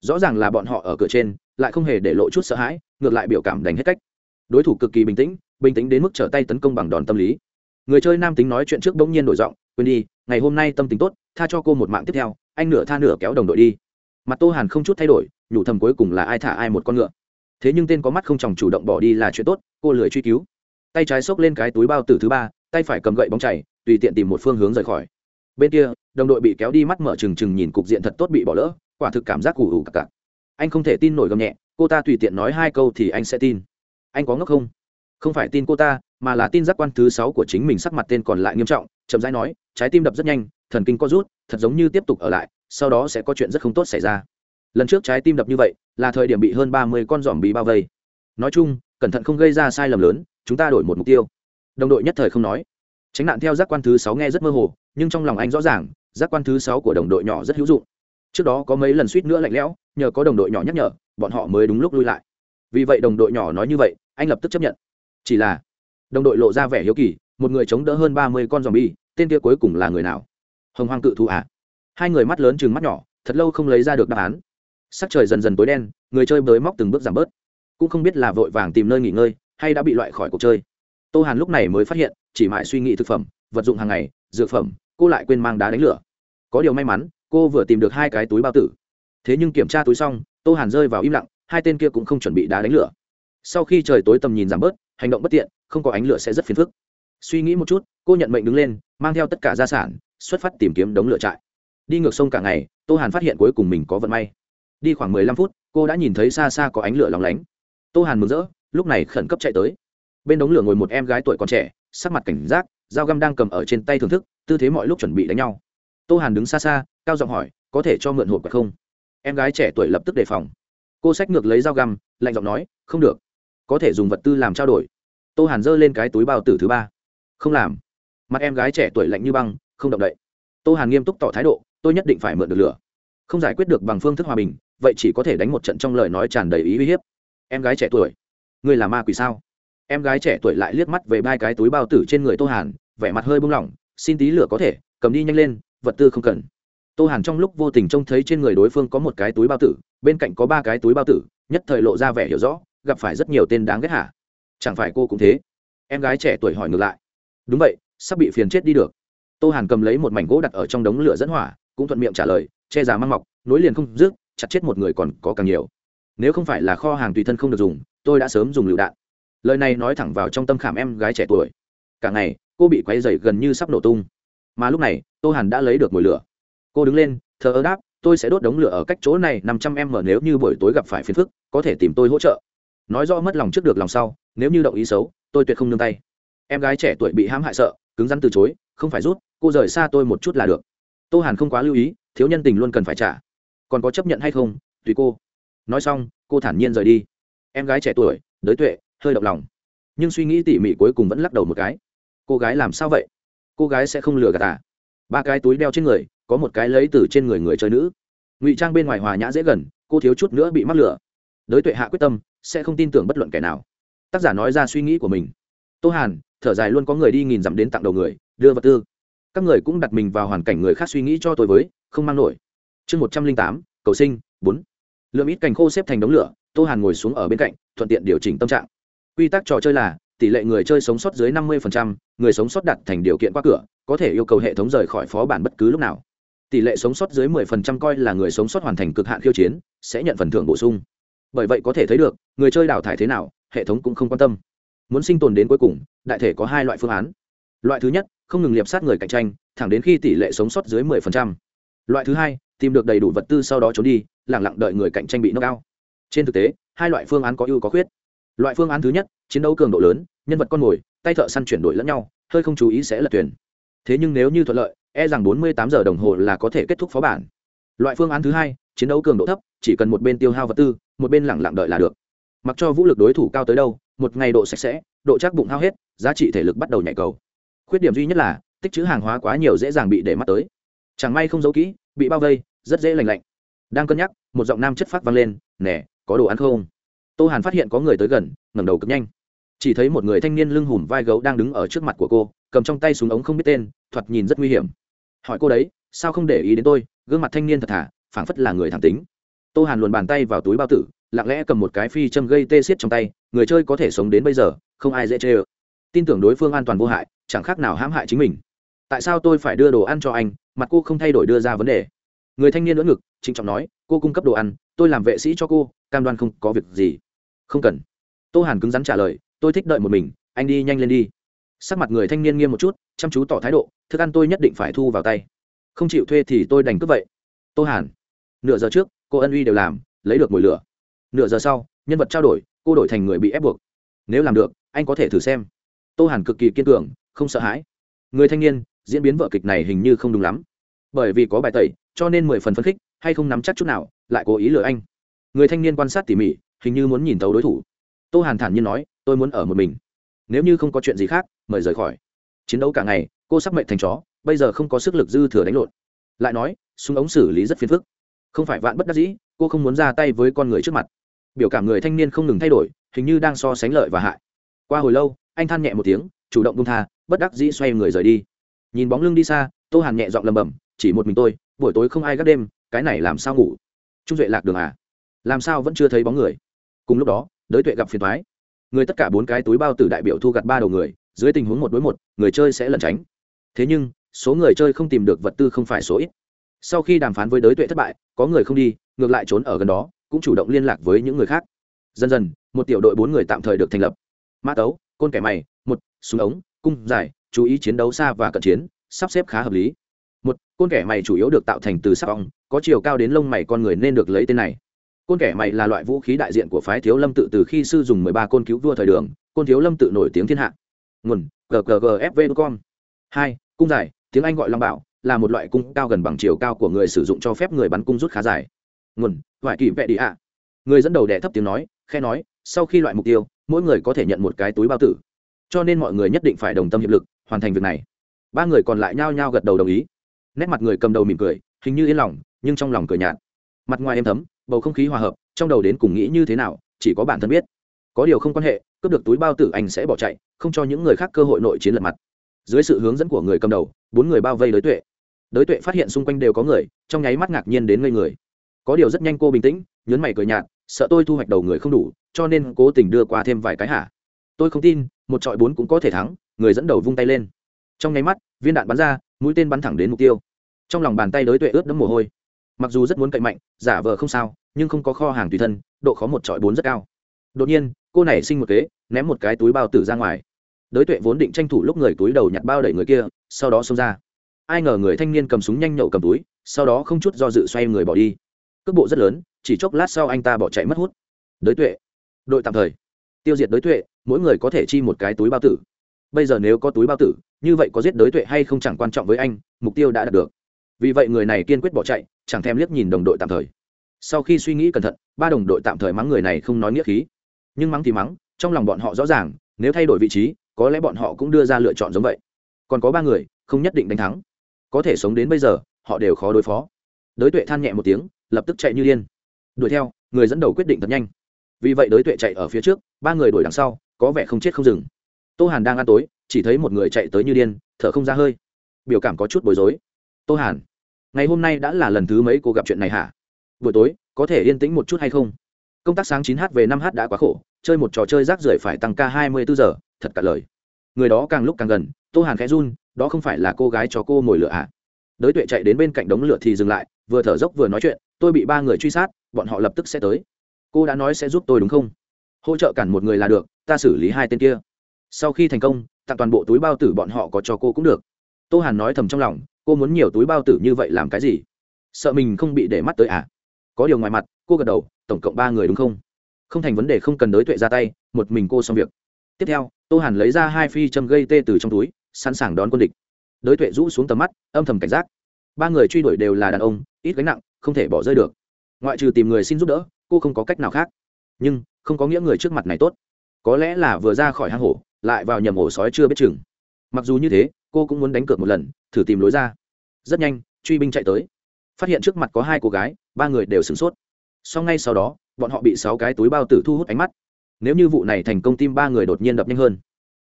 Rõ ràng là bọn họ ở cửa trên, lại không hề để lộ chút sợ hãi, ngược lại biểu cảm đánh hết cách. Đối thủ cực kỳ bình tĩnh bình tĩnh đến mức trở tay tấn công bằng đòn tâm lý người chơi nam tính nói chuyện trước bỗng nhiên đổi giọng, quên đi, ngày hôm nay tâm tính tốt, tha cho cô một mạng tiếp theo, anh nửa tha nửa kéo đồng đội đi. Mặt tô hàn không chút thay đổi, nhủ thầm cuối cùng là ai thả ai một con ngựa. Thế nhưng tên có mắt không chồng chủ động bỏ đi là chuyện tốt, cô lười truy cứu. Tay trái xốc lên cái túi bao tử thứ ba, tay phải cầm gậy bóng chảy tùy tiện tìm một phương hướng rời khỏi. Bên kia, đồng đội bị kéo đi mắt mở trừng trừng nhìn cục diện thật tốt bị bỏ lỡ, quả thực cảm giác ủ hủ cặc cặc. Anh không thể tin nổi gầm nhẹ, cô ta tùy tiện nói hai câu thì anh sẽ tin. Anh có ngốc không? Không phải tin cô ta mà là tin giác quan thứ sáu của chính mình sắc mặt tên còn lại nghiêm trọng, chậm rãi nói, trái tim đập rất nhanh, thần kinh co rút, thật giống như tiếp tục ở lại, sau đó sẽ có chuyện rất không tốt xảy ra. Lần trước trái tim đập như vậy, là thời điểm bị hơn ba mươi con giỏm bị bao vây. Nói chung, cẩn thận không gây ra sai lầm lớn, chúng ta đổi một mục tiêu. Đồng đội nhất thời không nói. Tránh nạn theo giác quan thứ sáu nghe rất mơ hồ, nhưng trong lòng anh rõ ràng, giác quan thứ sáu của đồng đội nhỏ rất hữu dụng. Trước đó có mấy lần suýt nữa lạnh lẽo, nhờ có đồng đội nhỏ nhắc nhở, bọn họ mới đúng lúc lui lại. Vì vậy đồng đội nhỏ nói như vậy, anh lập tức chấp nhận. Chỉ là đồng đội lộ ra vẻ hiếu kỳ, một người chống đỡ hơn ba mươi con dòm bi tên kia cuối cùng là người nào? Hồng hoang cự thú à? Hai người mắt lớn chừng mắt nhỏ, thật lâu không lấy ra được đáp án. Sắc trời dần dần tối đen, người chơi bới móc từng bước giảm bớt. Cũng không biết là vội vàng tìm nơi nghỉ ngơi, hay đã bị loại khỏi cuộc chơi. Tô hàn lúc này mới phát hiện, chỉ mãi suy nghĩ thực phẩm, vật dụng hàng ngày, dược phẩm, cô lại quên mang đá đánh lửa. Có điều may mắn, cô vừa tìm được hai cái túi bao tử. Thế nhưng kiểm tra túi xong, tô hàn rơi vào im lặng, hai tên kia cũng không chuẩn bị đá đánh lửa. Sau khi trời tối tầm nhìn giảm bớt, hành động bất tiện không có ánh lửa sẽ rất phiền phức. Suy nghĩ một chút, cô nhận mệnh đứng lên, mang theo tất cả gia sản, xuất phát tìm kiếm đống lửa trại. Đi ngược sông cả ngày, tô hàn phát hiện cuối cùng mình có vận may. Đi khoảng mười lăm phút, cô đã nhìn thấy xa xa có ánh lửa lóng lánh. Tô hàn mừng rỡ, lúc này khẩn cấp chạy tới. Bên đống lửa ngồi một em gái tuổi còn trẻ, sắc mặt cảnh giác, dao găm đang cầm ở trên tay thưởng thức, tư thế mọi lúc chuẩn bị đánh nhau. Tô hàn đứng xa xa, cao giọng hỏi, có thể cho mượn hộp không? Em gái trẻ tuổi lập tức đề phòng. Cô sách ngược lấy dao găm, lạnh giọng nói, không được. Có thể dùng vật tư làm trao đổi tô hàn giơ lên cái túi bao tử thứ ba. Không làm. Mặt em gái trẻ tuổi lạnh như băng, không động đậy. Tô hàn nghiêm túc tỏ thái độ, tôi nhất định phải mượn được lửa. Không giải quyết được bằng phương thức hòa bình, vậy chỉ có thể đánh một trận trong lời nói tràn đầy ý uy hiếp. Em gái trẻ tuổi người là ma quỷ sao? Em gái trẻ tuổi lại liếc mắt về ba cái túi bao tử trên người tô hàn, vẻ mặt hơi bung lỏng, xin tí lửa có thể, cầm đi nhanh lên, vật tư không cần. Tô hàn trong lúc vô tình trông thấy trên người đối phương có một cái túi bao tử, bên cạnh có ba cái túi bao tử, nhất thời lộ ra vẻ hiểu rõ, gặp phải rất nhiều tên đáng ghét hả? Chẳng phải cô cũng thế? Em gái trẻ tuổi hỏi ngược lại. Đúng vậy, sắp bị phiền chết đi được. Tô hàn cầm lấy một mảnh gỗ đặt ở trong đống lửa dẫn hỏa, cũng thuận miệng trả lời, che già mang mọc, nối liền không dứt, chặt chết một người còn có càng nhiều. Nếu không phải là kho hàng tùy thân không được dùng, tôi đã sớm dùng lựu đạn. Lời này nói thẳng vào trong tâm khảm em gái trẻ tuổi. Cả ngày, cô bị quay dày gần như sắp nổ tung. Mà lúc này, tô hàn đã lấy được mồi lửa. Cô đứng lên, thờ ơ đáp, tôi sẽ đốt đống lửa ở cách chỗ này năm trăm em mở nếu như buổi tối gặp phải phiền phức, có thể tìm tôi hỗ trợ nói rõ mất lòng trước được lòng sau, nếu như động ý xấu, tôi tuyệt không nương tay. Em gái trẻ tuổi bị hãm hại sợ, cứng rắn từ chối, không phải rút, cô rời xa tôi một chút là được. Tô hàn không quá lưu ý, thiếu nhân tình luôn cần phải trả. Còn có chấp nhận hay không, tùy cô. Nói xong, cô thản nhiên rời đi. Em gái trẻ tuổi, đới tuệ, hơi động lòng. Nhưng suy nghĩ tỉ mỉ cuối cùng vẫn lắc đầu một cái. Cô gái làm sao vậy? Cô gái sẽ không lừa gạt à? Ba cái túi đeo trên người, có một cái lấy từ trên người người chơi nữ. Ngụy trang bên ngoài hòa nhã dễ gần, cô thiếu chút nữa bị mắc lửa. Đới tuệ hạ quyết tâm sẽ không tin tưởng bất luận kẻ nào. Tác giả nói ra suy nghĩ của mình. Tô hàn, thở dài luôn có người đi nghìn dặm đến tặng đầu người, đưa vật tư. Các người cũng đặt mình vào hoàn cảnh người khác suy nghĩ cho tôi với, không mang nổi. Chương một trăm linh tám, cầu sinh, bốn. Lượng ít cành khô xếp thành đống lửa, tô hàn ngồi xuống ở bên cạnh, thuận tiện điều chỉnh tâm trạng. Quy tắc trò chơi là, tỷ lệ người chơi sống sót dưới năm mươi người sống sót đặt thành điều kiện qua cửa, có thể yêu cầu hệ thống rời khỏi phó bản bất cứ lúc nào. Tỷ lệ sống sót dưới 10% coi là người sống sót hoàn thành cực hạn khiêu chiến, sẽ nhận phần thưởng bổ sung bởi vậy có thể thấy được, người chơi đào thải thế nào, hệ thống cũng không quan tâm. Muốn sinh tồn đến cuối cùng, đại thể có hai loại phương án. Loại thứ nhất, không ngừng liệp sát người cạnh tranh, thẳng đến khi tỷ lệ sống sót dưới 10%. loại thứ hai, tìm được đầy đủ vật tư sau đó trốn đi, lẳng lặng đợi người cạnh tranh bị nâng cao trên thực tế, hai loại phương án có ưu có khuyết. Loại phương án thứ nhất, chiến đấu cường độ lớn, nhân vật con mồi, tay thợ săn chuyển đổi lẫn nhau, hơi không chú ý sẽ là tuyển thế nhưng nếu như thuận lợi e rằng 48 giờ đồng hồ là có thể kết thúc phó bản. Loại phương án thứ hai chiến đấu cường độ thấp, chỉ cần một bên tiêu hao vật tư, một bên lẳng lặng đợi là được. Mặc cho vũ lực đối thủ cao tới đâu, một ngày độ sạch sẽ, độ chắc bụng hao hết, giá trị thể lực bắt đầu nhảy cầu. Khuyết điểm duy nhất là, tích chữ hàng hóa quá nhiều dễ dàng bị để mắt tới. Chẳng may không giấu kỹ, bị bao vây, rất dễ lành lạnh. Đang cân nhắc, một giọng nam chất phát vang lên, nè, có đồ ăn không? Tô hàn phát hiện có người tới gần, ngẩng đầu cực nhanh. Chỉ thấy một người thanh niên lưng hùm vai gấu đang đứng ở trước mặt của cô, cầm trong tay súng ống không biết tên, thoạt nhìn rất nguy hiểm. Hỏi cô đấy, sao không để ý đến tôi? Gương mặt thanh niên thật thà phảng phất là người thẳng tính. Tô hàn luồn bàn tay vào túi bao tử, lặng lẽ cầm một cái phi châm gây tê xiết trong tay, người chơi có thể sống đến bây giờ, không ai dễ chê ơ. Tin tưởng đối phương an toàn vô hại, chẳng khác nào hãm hại chính mình. Tại sao tôi phải đưa đồ ăn cho anh, mặt cô không thay đổi đưa ra vấn đề. Người thanh niên lỡ ngực, trịnh trọng nói, cô cung cấp đồ ăn, tôi làm vệ sĩ cho cô, cam đoan không có việc gì. Không cần. Tô hàn cứng rắn trả lời, tôi thích đợi một mình, anh đi nhanh lên đi. Sắc mặt người thanh niên nghiêm một chút, chăm chú tỏ thái độ, thức ăn tôi nhất định phải thu vào tay. Không chịu thuê thì tôi đành cướp vậy. Tô hàn nửa giờ trước, cô ân uy đều làm, lấy được mùi lửa. Nửa giờ sau, nhân vật trao đổi, cô đổi thành người bị ép buộc. Nếu làm được, anh có thể thử xem. Tô hàn cực kỳ kiên cường, không sợ hãi. Người thanh niên, diễn biến vợ kịch này hình như không đúng lắm. Bởi vì có bài tẩy, cho nên mười phần phấn khích, hay không nắm chắc chút nào, lại cố ý lừa anh. Người thanh niên quan sát tỉ mỉ, hình như muốn nhìn tấu đối thủ. Tô hàn thản nhiên nói, tôi muốn ở một mình. Nếu như không có chuyện gì khác, mời rời khỏi. Chiến đấu cả ngày, cô sắp mệnh thành chó, bây giờ không có sức lực dư thừa đánh lộn. Lại nói, súng ống xử lý rất phiền phức không phải vạn bất đắc dĩ, cô không muốn ra tay với con người trước mặt. Biểu cảm người thanh niên không ngừng thay đổi, hình như đang so sánh lợi và hại. Qua hồi lâu, anh than nhẹ một tiếng, chủ động bung tha, bất đắc dĩ xoay người rời đi. Nhìn bóng lưng đi xa, tô hàn nhẹ giọng lầm bầm chỉ một mình tôi, buổi tối không ai gác đêm, cái này làm sao ngủ? Trung duệ lạc đường à? Làm sao vẫn chưa thấy bóng người? Cùng lúc đó, đới tuệ gặp phiền thoái người tất cả bốn cái túi bao tử đại biểu thu gặt ba đầu người, dưới tình huống một đối một, người chơi sẽ lẩn tránh. Thế nhưng, số người chơi không tìm được vật tư không phải số ít sau khi đàm phán với đới tuệ thất bại, có người không đi, ngược lại trốn ở gần đó, cũng chủ động liên lạc với những người khác. Dần dần, một tiểu đội bốn người tạm thời được thành lập. Mã tấu, côn kẻ mày, một, súng ống, cung giải, chú ý chiến đấu xa và cận chiến, sắp xếp khá hợp lý. Một, côn kẻ mày chủ yếu được tạo thành từ sắc ong, có chiều cao đến lông mày con người nên được lấy tên này. Côn kẻ mày là loại vũ khí đại diện của phái thiếu lâm tự từ khi sư dùng mười ba côn cứu vua thời đường, côn thiếu lâm tự nổi tiếng thiên hạ. Nguồn gggfv com. Hai, cung dài tiếng anh gọi long bảo là một loại cung cao gần bằng chiều cao của người sử dụng cho phép người bắn cung rút khá dài. Nguồn loại kỳ vệ đi ạ. Người dẫn đầu đẻ thấp tiếng nói khe nói, sau khi loại mục tiêu, mỗi người có thể nhận một cái túi bao tử. Cho nên mọi người nhất định phải đồng tâm hiệp lực, hoàn thành việc này. Ba người còn lại nhao nhao gật đầu đồng ý. Nét mặt người cầm đầu mỉm cười, hình như yên lòng, nhưng trong lòng cười nhạt. Mặt ngoài em thấm, bầu không khí hòa hợp, trong đầu đến cùng nghĩ như thế nào, chỉ có bản thân biết. Có điều không quan hệ, cướp được túi bao tử anh sẽ bỏ chạy, không cho những người khác cơ hội nội chiến lật mặt. Dưới sự hướng dẫn của người cầm đầu, bốn người bao vây đới tuệ đới tuệ phát hiện xung quanh đều có người, trong nháy mắt ngạc nhiên đến ngây người. Có điều rất nhanh cô bình tĩnh, nhớn mày cười nhạt, sợ tôi thu hoạch đầu người không đủ, cho nên cố tình đưa qua thêm vài cái hả? Tôi không tin, một trọi bốn cũng có thể thắng, người dẫn đầu vung tay lên. Trong nháy mắt, viên đạn bắn ra, mũi tên bắn thẳng đến mục tiêu. Trong lòng bàn tay đới tuệ ướt đẫm mồ hôi. Mặc dù rất muốn cậy mạnh, giả vờ không sao, nhưng không có kho hàng tùy thân, độ khó một trọi bốn rất cao. Đột nhiên, cô này sinh một kế, ném một cái túi bao tử ra ngoài. Đới tuệ vốn định tranh thủ lúc người túi đầu nhặt bao đẩy người kia, sau đó xông ra ai ngờ người thanh niên cầm súng nhanh nhậu cầm túi, sau đó không chút do dự xoay người bỏ đi. Cước bộ rất lớn, chỉ chốc lát sau anh ta bỏ chạy mất hút. Đới tuệ. Đội tạm thời. Tiêu diệt đới tuệ, mỗi người có thể chi một cái túi bao tử. Bây giờ nếu có túi bao tử, như vậy có giết đới tuệ hay không chẳng quan trọng với anh, mục tiêu đã đạt được. Vì vậy người này kiên quyết bỏ chạy, chẳng thèm liếc nhìn đồng đội tạm thời. Sau khi suy nghĩ cẩn thận, ba đồng đội tạm thời mắng người này không nói nghĩa khí. Nhưng mắng thì mắng, trong lòng bọn họ rõ ràng, nếu thay đổi vị trí, có lẽ bọn họ cũng đưa ra lựa chọn giống vậy. Còn có ba người, không nhất định đánh thắng có thể sống đến bây giờ, họ đều khó đối phó. Đới tuệ than nhẹ một tiếng, lập tức chạy như điên. Đuổi theo, người dẫn đầu quyết định thật nhanh. Vì vậy đới tuệ chạy ở phía trước, ba người đuổi đằng sau, có vẻ không chết không dừng. Tô hàn đang ăn tối, chỉ thấy một người chạy tới như điên, thở không ra hơi. Biểu cảm có chút bối rối. Tô hàn, ngày hôm nay đã là lần thứ mấy cô gặp chuyện này hả? Buổi tối, có thể yên tĩnh một chút hay không? Công tác sáng chín h về năm h đã quá khổ, chơi một trò chơi rác rưởi phải tăng ca hai mươi bốn giờ, thật cả lời người đó càng lúc càng gần, tô hàn khẽ run, đó không phải là cô gái cho cô mồi lửa à? Đới tuệ chạy đến bên cạnh đống lửa thì dừng lại, vừa thở dốc vừa nói chuyện, tôi bị ba người truy sát, bọn họ lập tức sẽ tới. Cô đã nói sẽ giúp tôi đúng không? Hỗ trợ cản một người là được, ta xử lý hai tên kia. Sau khi thành công, tặng toàn bộ túi bao tử bọn họ có cho cô cũng được. Tô hàn nói thầm trong lòng, cô muốn nhiều túi bao tử như vậy làm cái gì? Sợ mình không bị để mắt tới à? Có điều ngoài mặt, cô gật đầu, tổng cộng ba người đúng không? Không thành vấn đề không cần đới tuệ ra tay, một mình cô xong việc tiếp theo, tô hàn lấy ra hai phi châm gây tê từ trong túi, sẵn sàng đón quân địch. Đới tuệ rũ xuống tầm mắt, âm thầm cảnh giác. Ba người truy đuổi đều là đàn ông, ít gánh nặng, không thể bỏ rơi được. Ngoại trừ tìm người xin giúp đỡ, cô không có cách nào khác. Nhưng, không có nghĩa người trước mặt này tốt. Có lẽ là vừa ra khỏi hang hổ, lại vào nhầm ổ sói chưa biết chừng. Mặc dù như thế, cô cũng muốn đánh cược một lần, thử tìm lối ra. Rất nhanh, truy binh chạy tới. Phát hiện trước mặt có hai cô gái, ba người đều sửng sốt. Sau ngay sau đó, bọn họ bị sáu cái túi bao tử thu hút ánh mắt nếu như vụ này thành công tim ba người đột nhiên đập nhanh hơn.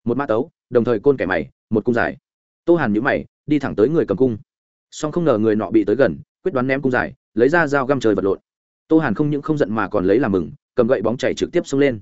Một mã tấu đồng thời côn kẻ mày một cung giải. tô hàn nhữ mày đi thẳng tới người cầm cung. Song không ngờ người nọ bị tới gần quyết đoán ném cung giải, lấy ra dao găm trời vật lộn. Tô hàn không những không giận mà còn lấy làm mừng cầm gậy bóng chảy trực tiếp xông lên.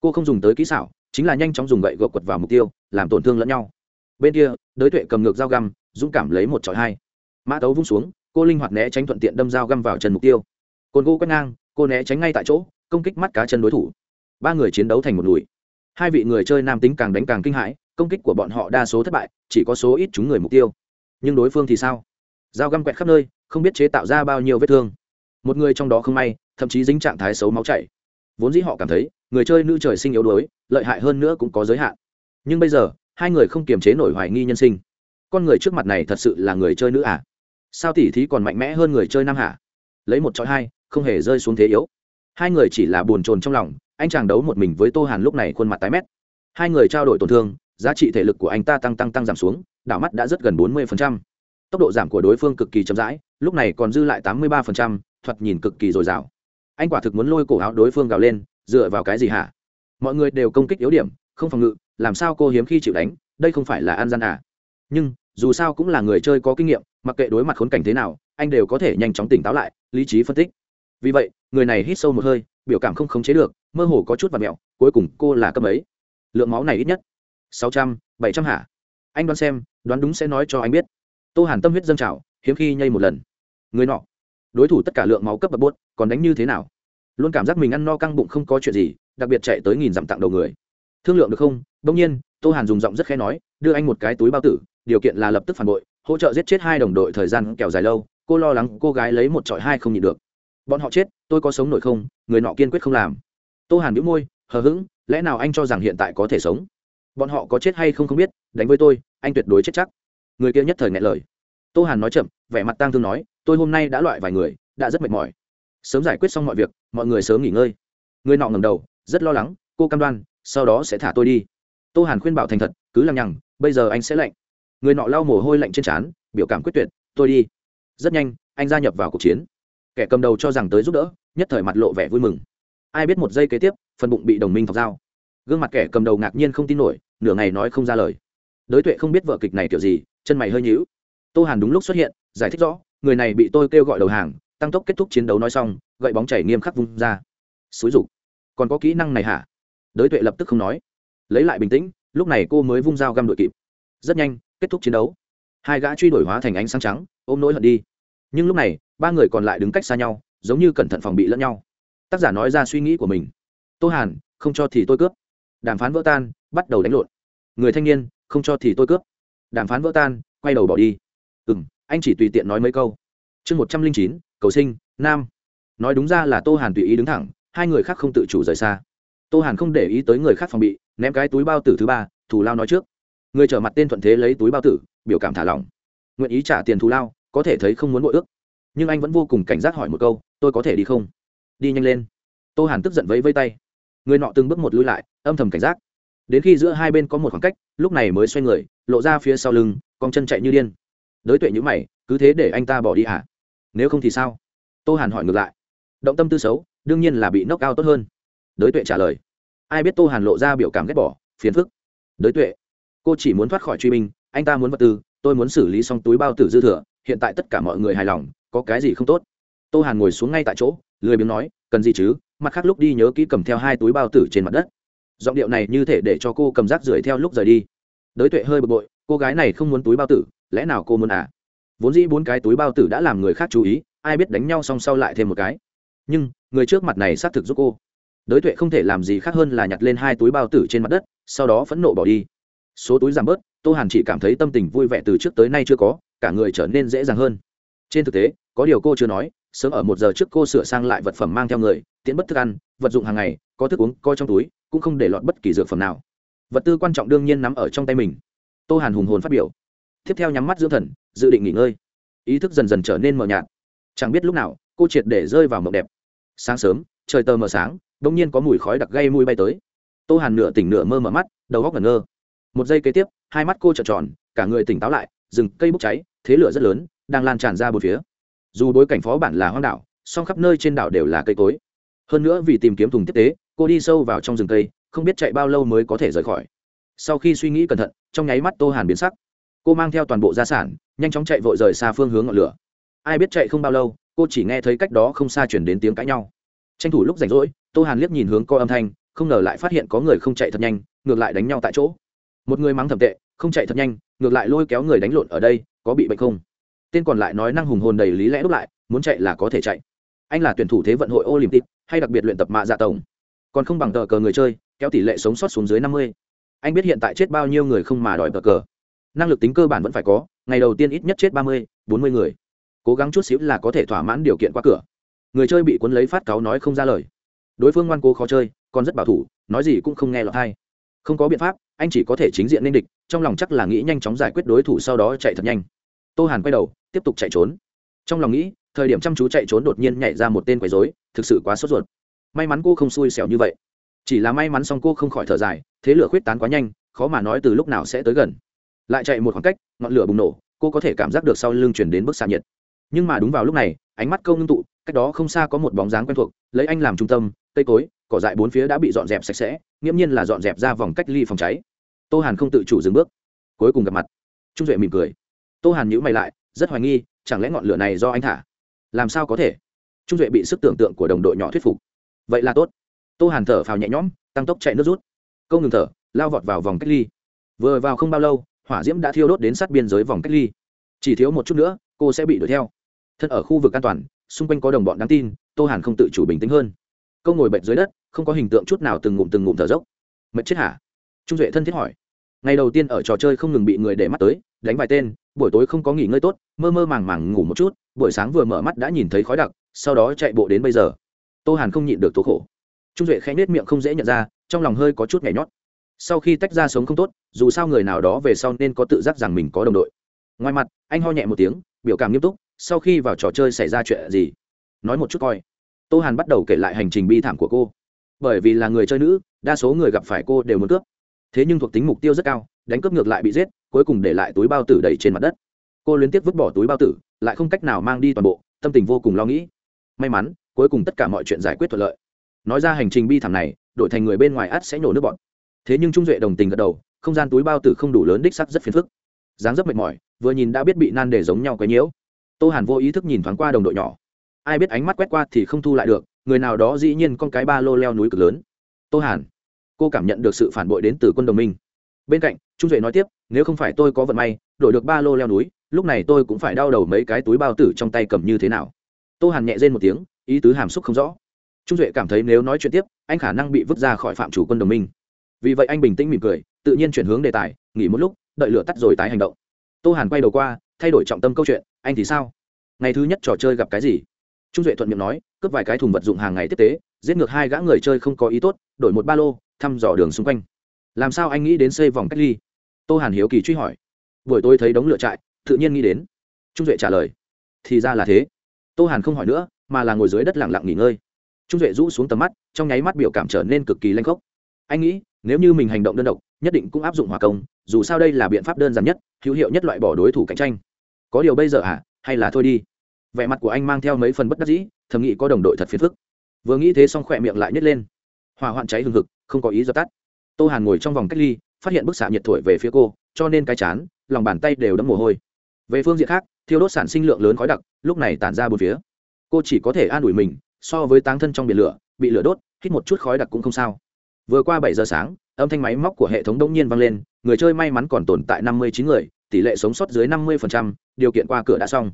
Cô không dùng tới kỹ xảo chính là nhanh chóng dùng gậy gộp quật vào mục tiêu làm tổn thương lẫn nhau. Bên kia đới tuệ cầm ngược dao găm dũng cảm lấy một trọi hai. Mã tấu vung xuống cô linh hoạt né tránh thuận tiện đâm dao găm vào chân mục tiêu. Cồn cô quét ngang cô né tránh ngay tại chỗ công kích mắt cá chân đối thủ ba người chiến đấu thành một lùi. Hai vị người chơi nam tính càng đánh càng kinh hãi, công kích của bọn họ đa số thất bại, chỉ có số ít chúng người mục tiêu. Nhưng đối phương thì sao? Dao găm quẹt khắp nơi, không biết chế tạo ra bao nhiêu vết thương. Một người trong đó không may, thậm chí dính trạng thái xấu máu chảy. Vốn dĩ họ cảm thấy, người chơi nữ trời sinh yếu đuối, lợi hại hơn nữa cũng có giới hạn. Nhưng bây giờ, hai người không kiềm chế nổi hoài nghi nhân sinh. Con người trước mặt này thật sự là người chơi nữ à? Sao tỉ thí còn mạnh mẽ hơn người chơi nam hả? Lấy một chọi hai, không hề rơi xuống thế yếu. Hai người chỉ là buồn chồn trong lòng anh chàng đấu một mình với tô hàn lúc này khuôn mặt tái mét. Hai người trao đổi tổn thương, giá trị thể lực của anh ta tăng tăng tăng giảm xuống, đảo mắt đã rất gần bốn mươi tốc độ giảm của đối phương cực kỳ chậm rãi, lúc này còn dư lại tám mươi ba thoạt nhìn cực kỳ dồi dào. Anh quả thực muốn lôi cổ áo đối phương gào lên, dựa vào cái gì hả? Mọi người đều công kích yếu điểm, không phòng ngự, làm sao cô hiếm khi chịu đánh, đây không phải là an gian à? Nhưng, dù sao cũng là người chơi có kinh nghiệm, mặc kệ đối mặt khốn cảnh thế nào, anh đều có thể nhanh chóng tỉnh táo lại, lý trí phân tích. Vì vậy, người này hít sâu một hơi, biểu cảm không khống chế được mơ hồ có chút và mẹo, cuối cùng cô là cấp ấy lượng máu này ít nhất. Sáu trăm, bảy trăm hả? Anh đoán xem, đoán đúng sẽ nói cho anh biết. Tô hàn tâm huyết dâng trào, hiếm khi nhây một lần. Người nọ. Đối thủ tất cả lượng máu cấp bậc bốt còn đánh như thế nào? Luôn cảm giác mình ăn no căng bụng không có chuyện gì, đặc biệt chạy tới nghìn dặm tặng đầu người. Thương lượng được không? Bỗng nhiên, tô hàn dùng giọng rất khẽ nói, đưa anh một cái túi bao tử, điều kiện là lập tức phản bội, hỗ trợ giết chết hai đồng đội thời gian kéo dài lâu, cô lo lắng cô gái lấy một trọi hai không nhịn được. Bọn họ chết, tôi có sống nổi không? Người nọ kiên quyết không làm tô hàn đĩu môi, hờ hững, lẽ nào anh cho rằng hiện tại có thể sống? Bọn họ có chết hay không không biết, đánh với tôi, anh tuyệt đối chết chắc. Người kia nhất thời ngại lời. Tô hàn nói chậm, vẻ mặt tang thương nói, tôi hôm nay đã loại vài người, đã rất mệt mỏi. Sớm giải quyết xong mọi việc, mọi người sớm nghỉ ngơi. Người nọ ngầm đầu, rất lo lắng, cô cam đoan, sau đó sẽ thả tôi đi. Tô hàn khuyên bảo thành thật, cứ lằng nhằng, bây giờ anh sẽ lạnh. Người nọ lau mồ hôi lạnh trên trán, biểu cảm quyết tuyệt, tôi đi. Rất nhanh, anh gia nhập vào cuộc chiến. Kẻ cầm đầu cho rằng tới giúp đỡ, nhất thời mặt lộ vẻ vui mừng ai biết một giây kế tiếp, phần bụng bị đồng minh thọc dao. Gương mặt kẻ cầm đầu ngạc nhiên không tin nổi, nửa ngày nói không ra lời. Đới tuệ không biết vợ kịch này kiểu gì, chân mày hơi nhíu. Tô hàn đúng lúc xuất hiện, giải thích rõ, người này bị tôi kêu gọi đầu hàng, tăng tốc kết thúc chiến đấu nói xong, gậy bóng chảy nghiêm khắc vung ra. Xúi rục còn có kỹ năng này hả? Đới tuệ lập tức không nói. Lấy lại bình tĩnh, lúc này cô mới vung dao găm đội kịp. Rất nhanh, kết thúc chiến đấu. Hai gã truy đuổi hóa thành ánh sáng trắng, ôm nỗi hận đi. Nhưng lúc này, ba người còn lại đứng cách xa nhau, giống như cẩn thận phòng bị lẫn nhau tác giả nói ra suy nghĩ của mình. Tô hàn, không cho thì tôi cướp. Đàm phán vỡ tan, bắt đầu đánh lộn. Người thanh niên, không cho thì tôi cướp. Đàm phán vỡ tan, quay đầu bỏ đi. Ừ m anh chỉ tùy tiện nói mấy câu. Chương một trăm linh chín, cầu sinh, nam. Nói đúng ra là tô hàn tùy ý đứng thẳng, hai người khác không tự chủ rời xa. Tô hàn không để ý tới người khác phòng bị, ném cái túi bao tử thứ ba, thù lao nói trước. Người trở mặt tên thuận thế lấy túi bao tử, biểu cảm thả lỏng. Nguyện ý trả tiền thù lao, có thể thấy không muốn bội ước. Nhưng anh vẫn vô cùng cảnh giác hỏi một câu, tôi có thể đi không? Đi nhanh lên. Tô hàn tức giận vẫy vây tay. Người nọ từng bước một lui lại, âm thầm cảnh giác. Đến khi giữa hai bên có một khoảng cách, lúc này mới xoay người, lộ ra phía sau lưng, con chân chạy như điên. Đới tuệ nhữ mày, cứ thế để anh ta bỏ đi hả? Nếu không thì sao? Tô hàn hỏi ngược lại. Động tâm tư xấu, đương nhiên là bị nốc cao tốt hơn. Đới tuệ trả lời. Ai biết tô hàn lộ ra biểu cảm ghét bỏ, phiền phức. Đới tuệ, cô chỉ muốn thoát khỏi truy binh, anh ta muốn vật tư, tôi muốn xử lý xong túi bao tử dư thừa, hiện tại tất cả mọi người hài lòng, có cái gì không tốt? Tô hàn ngồi xuống ngay tại chỗ lười biếng nói, cần gì chứ? Mặt khác lúc đi nhớ kỹ cầm theo hai túi bao tử trên mặt đất. Giọng điệu này như thể để cho cô cầm rác rưởi theo lúc rời đi. Đới tuệ hơi bực bội, cô gái này không muốn túi bao tử, lẽ nào cô muốn à? Vốn dĩ bốn cái túi bao tử đã làm người khác chú ý, ai biết đánh nhau xong sau lại thêm một cái. Nhưng, người trước mặt này xác thực giúp cô. Đới tuệ không thể làm gì khác hơn là nhặt lên hai túi bao tử trên mặt đất, sau đó phẫn nộ bỏ đi. Số túi giảm bớt, tô hàn chỉ cảm thấy tâm tình vui vẻ từ trước tới nay chưa có, cả người trở nên dễ dàng hơn. Trên thực tế có điều cô chưa nói, sớm ở một giờ trước cô sửa sang lại vật phẩm mang theo người, tiễn bất thức ăn, vật dụng hàng ngày, có thức uống coi trong túi, cũng không để lọt bất kỳ dược phẩm nào. Vật tư quan trọng đương nhiên nắm ở trong tay mình. Tô hàn hùng hồn phát biểu. Tiếp theo nhắm mắt dưỡng thần, dự định nghỉ ngơi. Ý thức dần dần trở nên mờ nhạt. Chẳng biết lúc nào, cô triệt để rơi vào mộng đẹp. Sáng sớm, trời tờ mờ sáng đ ỗ n g nhiên có mùi khói đặc gây mùi bay tới. Tô hàn nửa tỉnh nửa mơ mở mắt, đầu góc ngẩn ngơ. Một giây kế tiếp, hai mắt cô trợn tròn, cả người tỉnh táo lại, rừng cây bốc cháy, thế lửa rất lớn, đang lan tràn ra bốn phía dù bối cảnh phó bản là hoang đảo, song khắp nơi trên đảo đều là cây cối. Hơn nữa vì tìm kiếm thùng tiếp tế, cô đi sâu vào trong rừng cây, không biết chạy bao lâu mới có thể rời khỏi. Sau khi suy nghĩ cẩn thận, trong nháy mắt tô hàn biến sắc. Cô mang theo toàn bộ gia sản, nhanh chóng chạy vội rời xa phương hướng ngọn lửa. Ai biết chạy không bao lâu, cô chỉ nghe thấy cách đó không xa chuyển đến tiếng cãi nhau. Tranh thủ lúc rảnh rỗi, tô hàn liếc nhìn hướng co âm thanh, không ngờ lại phát hiện có người không chạy thật nhanh, ngược lại đánh nhau tại chỗ. Một người mắng thầm tệ, không chạy thật nhanh, ngược lại lôi kéo người đánh lộn ở đây, có bị bệnh không? Tên còn lại nói năng hùng hồn đầy lý lẽ đúc lại, muốn chạy là có thể chạy. Anh là tuyển thủ thế vận hội olympic, hay đặc biệt luyện tập mạ dạ tổng. Còn không bằng tờ cờ người chơi, kéo tỷ lệ sống sót xuống dưới năm mươi. Anh biết hiện tại chết bao nhiêu người không mà đòi tờ cờ. Năng lực tính cơ bản vẫn phải có, ngày đầu tiên ít nhất chết ba mươi, bốn mươi người. Cố gắng chút xíu là có thể thỏa mãn điều kiện qua cửa. Người chơi bị cuốn lấy phát cáo nói không ra lời. Đối phương ngoan cố khó chơi, còn rất bảo thủ, nói gì cũng không nghe lọt hay không có biện pháp, anh chỉ có thể chính diện nên địch, trong lòng chắc là nghĩ nhanh chóng giải quyết đối thủ sau đó chạy thật nhanh tô hàn quay đầu, tiếp tục chạy trốn. Trong lòng nghĩ, thời điểm chăm chú chạy trốn đột nhiên nhảy ra một tên quấy rối, thực sự quá sốt ruột. May mắn cô không xui xẻo như vậy. Chỉ là may mắn xong cô không khỏi thở dài, thế lửa khuyết tán quá nhanh, khó mà nói từ lúc nào sẽ tới gần. Lại chạy một khoảng cách, ngọn lửa bùng nổ, cô có thể cảm giác được sau lưng chuyển đến bức xạ nhiệt. Nhưng mà đúng vào lúc này, ánh mắt câu ngưng tụ, cách đó không xa có một bóng dáng quen thuộc, lấy anh làm trung tâm, cây cối, cỏ dại bốn phía đã bị dọn dẹp sạch sẽ, nghiễm nhiên là dọn dẹp ra vòng cách ly phòng cháy. Tô hàn không tự chủ dừng bước, cuối cùng gặp mặt. Trung duệ mỉm cười tô hàn nhữ mày lại, rất hoài nghi, chẳng lẽ ngọn lửa này do anh thả? Làm sao có thể? Trung duệ bị sức tưởng tượng của đồng đội nhỏ thuyết phục. Vậy là tốt. Tô hàn thở phào nhẹ nhõm, tăng tốc chạy nước rút. Câu ngừng thở, lao vọt vào vòng cách ly. Vừa vào không bao lâu, hỏa diễm đã thiêu đốt đến sát biên giới vòng cách ly. Chỉ thiếu một chút nữa, cô sẽ bị đuổi theo. Thân ở khu vực an toàn, xung quanh có đồng bọn đáng tin, tô hàn không tự chủ bình tĩnh hơn. Câu ngồi bệnh dưới đất, không có hình tượng chút nào từng ngụm từng ngụm thở dốc. Mệt chết hả? Trung duệ thân thiết hỏi ngày đầu tiên ở trò chơi không ngừng bị người để mắt tới, đánh vài tên, buổi tối không có nghỉ ngơi tốt, mơ mơ màng màng ngủ một chút, buổi sáng vừa mở mắt đã nhìn thấy khói đặc, sau đó chạy bộ đến bây giờ. Tô hàn không nhịn được tố khổ. Trung duệ khẽ nết miệng không dễ nhận ra, trong lòng hơi có chút nhảy nhót. Sau khi tách ra sống không tốt, dù sao người nào đó về sau nên có tự giác rằng mình có đồng đội. Ngoài mặt, anh ho nhẹ một tiếng, biểu cảm nghiêm túc, sau khi vào trò chơi xảy ra chuyện gì? Nói một chút coi. Tô hàn bắt đầu kể lại hành trình bi thảm của cô. Bởi vì là người chơi nữ, đa số người gặp phải cô đều muốn cướp thế nhưng thuộc tính mục tiêu rất cao, đánh cướp ngược lại bị giết, cuối cùng để lại túi bao tử đầy trên mặt đất. Cô liên tiếp vứt bỏ túi bao tử, lại không cách nào mang đi toàn bộ, tâm tình vô cùng lo nghĩ. May mắn, cuối cùng tất cả mọi chuyện giải quyết thuận lợi. Nói ra hành trình bi thảm này, đổi thành người bên ngoài ắt sẽ nhổ nước bọn thế nhưng trung duệ đồng tình gật đầu, không gian túi bao tử không đủ lớn đích sắc rất phiền phức. Dáng rất mệt mỏi, vừa nhìn đã biết bị nan để giống nhau quấy nhiễu. Tô hàn vô ý thức nhìn thoáng qua đồng đội nhỏ. Ai biết ánh mắt quét qua thì không thu lại được, người nào đó dĩ nhiên con cái ba lô leo núi cực lớn. Tô hàn cô cảm nhận được sự phản bội đến từ quân đồng minh. Bên cạnh, trung duệ nói tiếp, nếu không phải tôi có vận may, đổi được ba lô leo núi, lúc này tôi cũng phải đau đầu mấy cái túi bao tử trong tay cầm như thế nào. Tô hàn nhẹ rên một tiếng, ý tứ hàm xúc không rõ. Trung duệ cảm thấy nếu nói chuyện tiếp, anh khả năng bị vứt ra khỏi phạm chủ quân đồng minh. Vì vậy anh bình tĩnh mỉm cười, tự nhiên chuyển hướng đề tài, nghỉ một lúc, đợi lửa tắt rồi tái hành động. Tô hàn quay đầu qua, thay đổi trọng tâm câu chuyện, anh thì sao? Ngày thứ nhất trò chơi gặp cái gì? Trung duệ thuận miệng nói, cướp vài cái thùng vật dụng hàng ngày tiếp tế, giết ngược hai gã người chơi không có ý tốt, đổi một ba lô thăm dò đường xung quanh. Làm sao anh nghĩ đến xây vòng cách ly? Tô hàn hiếu kỳ truy hỏi. Buổi tôi thấy đống lửa trại, tự nhiên nghĩ đến. Trung duệ trả lời. Thì ra là thế. Tô hàn không hỏi nữa, mà là ngồi dưới đất lặng lặng nghỉ ngơi. Trung duệ rũ xuống tầm mắt, trong nháy mắt biểu cảm trở nên cực kỳ lanh khốc. Anh nghĩ, nếu như mình hành động đơn độc, nhất định cũng áp dụng hòa công, dù sao đây là biện pháp đơn giản nhất, hữu hiệu nhất loại bỏ đối thủ cạnh tranh. Có điều bây giờ à hay là thôi đi. Vẻ mặt của anh mang theo mấy phần bất đắc dĩ, thầm nghĩ có đồng đội thật phiền phức. Vừa nghĩ thế xong khỏe miệng lại nhét lên. Hỏa hoạn cháy hừng hực không có ý dập tắt. Tô hàn ngồi trong vòng cách ly, phát hiện bức xạ nhiệt thổi về phía cô, cho nên cái chán, lòng bàn tay đều đẫm mồ hôi. Về phương diện khác, thiêu đốt sản sinh lượng lớn khói đặc, lúc này tản ra bốn phía. Cô chỉ có thể an ủi mình, so với táng thân trong biển lửa, bị lửa đốt, hít một chút khói đặc cũng không sao. Vừa qua bảy giờ sáng, âm thanh máy móc của hệ thống đông nhiên vang lên, người chơi may mắn còn tồn tại năm mươi chín người, tỷ lệ sống sót dưới năm mươi điều kiện qua cửa đã xong.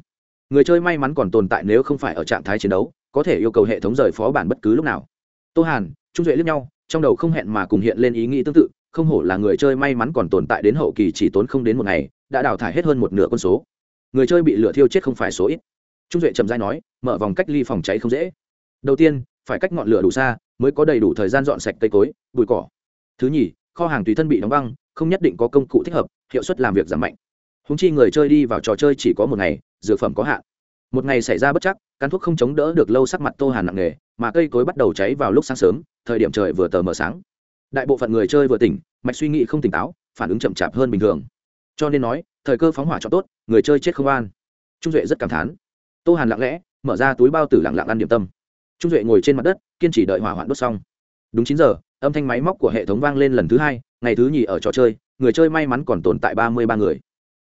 Người chơi may mắn còn tồn tại nếu không phải ở trạng thái chiến đấu, có thể yêu cầu hệ thống rời phó bản bất cứ lúc nào. Tô hàn, trung duệ lướt nhau trong đầu không hẹn mà cùng hiện lên ý nghĩ tương tự, không hổ là người chơi may mắn còn tồn tại đến hậu kỳ chỉ tốn không đến một ngày, đã đào thải hết hơn một nửa con số. Người chơi bị lửa thiêu chết không phải số ít. Trung duệ trầm dai nói, mở vòng cách ly phòng cháy không dễ. Đầu tiên, phải cách ngọn lửa đủ xa, mới có đầy đủ thời gian dọn sạch cây cối, bụi cỏ. Thứ nhì, kho hàng tùy thân bị đóng băng, không nhất định có công cụ thích hợp, hiệu suất làm việc giảm mạnh. Húng chi người chơi đi vào trò chơi chỉ có một ngày, dược phẩm có hạn. Một ngày xảy ra bất chắc cán thuốc không chống đỡ được lâu sắc mặt tô hàn nặng nề mà cây cối bắt đầu cháy vào lúc sáng sớm, thời điểm trời vừa tờ mờ sáng. Đại bộ phận người chơi vừa tỉnh, mạch suy nghĩ không tỉnh táo, phản ứng chậm chạp hơn bình thường. Cho nên nói, thời cơ phóng hỏa cho tốt, người chơi chết không an. Trung duệ rất cảm thán. Tô hàn lặng lẽ, mở ra túi bao tử lặng lặng ăn điểm tâm. Trung duệ ngồi trên mặt đất, kiên trì đợi hỏa hoạn đốt xong. Đúng chín giờ, âm thanh máy móc của hệ thống vang lên lần thứ hai, ngày thứ nhì ở trò chơi, người chơi may mắn còn tồn tại ba mươi ba người.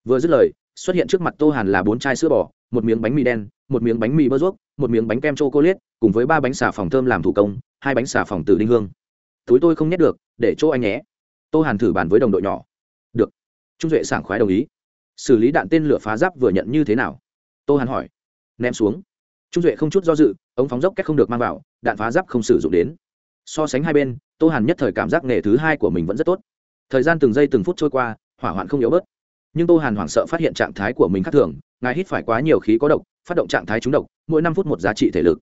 Vừa dứt lời, xuất hiện trước mặt tô hàn là bốn chai sữa bò, một miếng bánh mì đen, một miếng bánh mì bơ ruốc một miếng bánh kem c h o c cùng với ba bánh xà phòng thơm làm thủ công, hai bánh xà phòng từ đinh hương. Túi tôi không nhét được, để chỗ anh nhé. Tô hàn thử bàn với đồng đội nhỏ. Được. Trung duệ sảng khoái đồng ý. Xử lý đạn tên lửa phá giáp vừa nhận như thế nào? Tô hàn hỏi. Ném xuống. Trung duệ không chút do dự, ống phóng dốc cách không được mang vào, đạn phá giáp không sử dụng đến. So sánh hai bên, tô hàn nhất thời cảm giác nghề thứ hai của mình vẫn rất tốt. Thời gian từng giây từng phút trôi qua, hỏa hoạn không yếu bớt nhưng tô hàn hoảng sợ phát hiện trạng thái của mình khác thường, ngài hít phải quá nhiều khí có độc, phát động trạng thái trúng độc, mỗi năm phút một giá trị thể lực.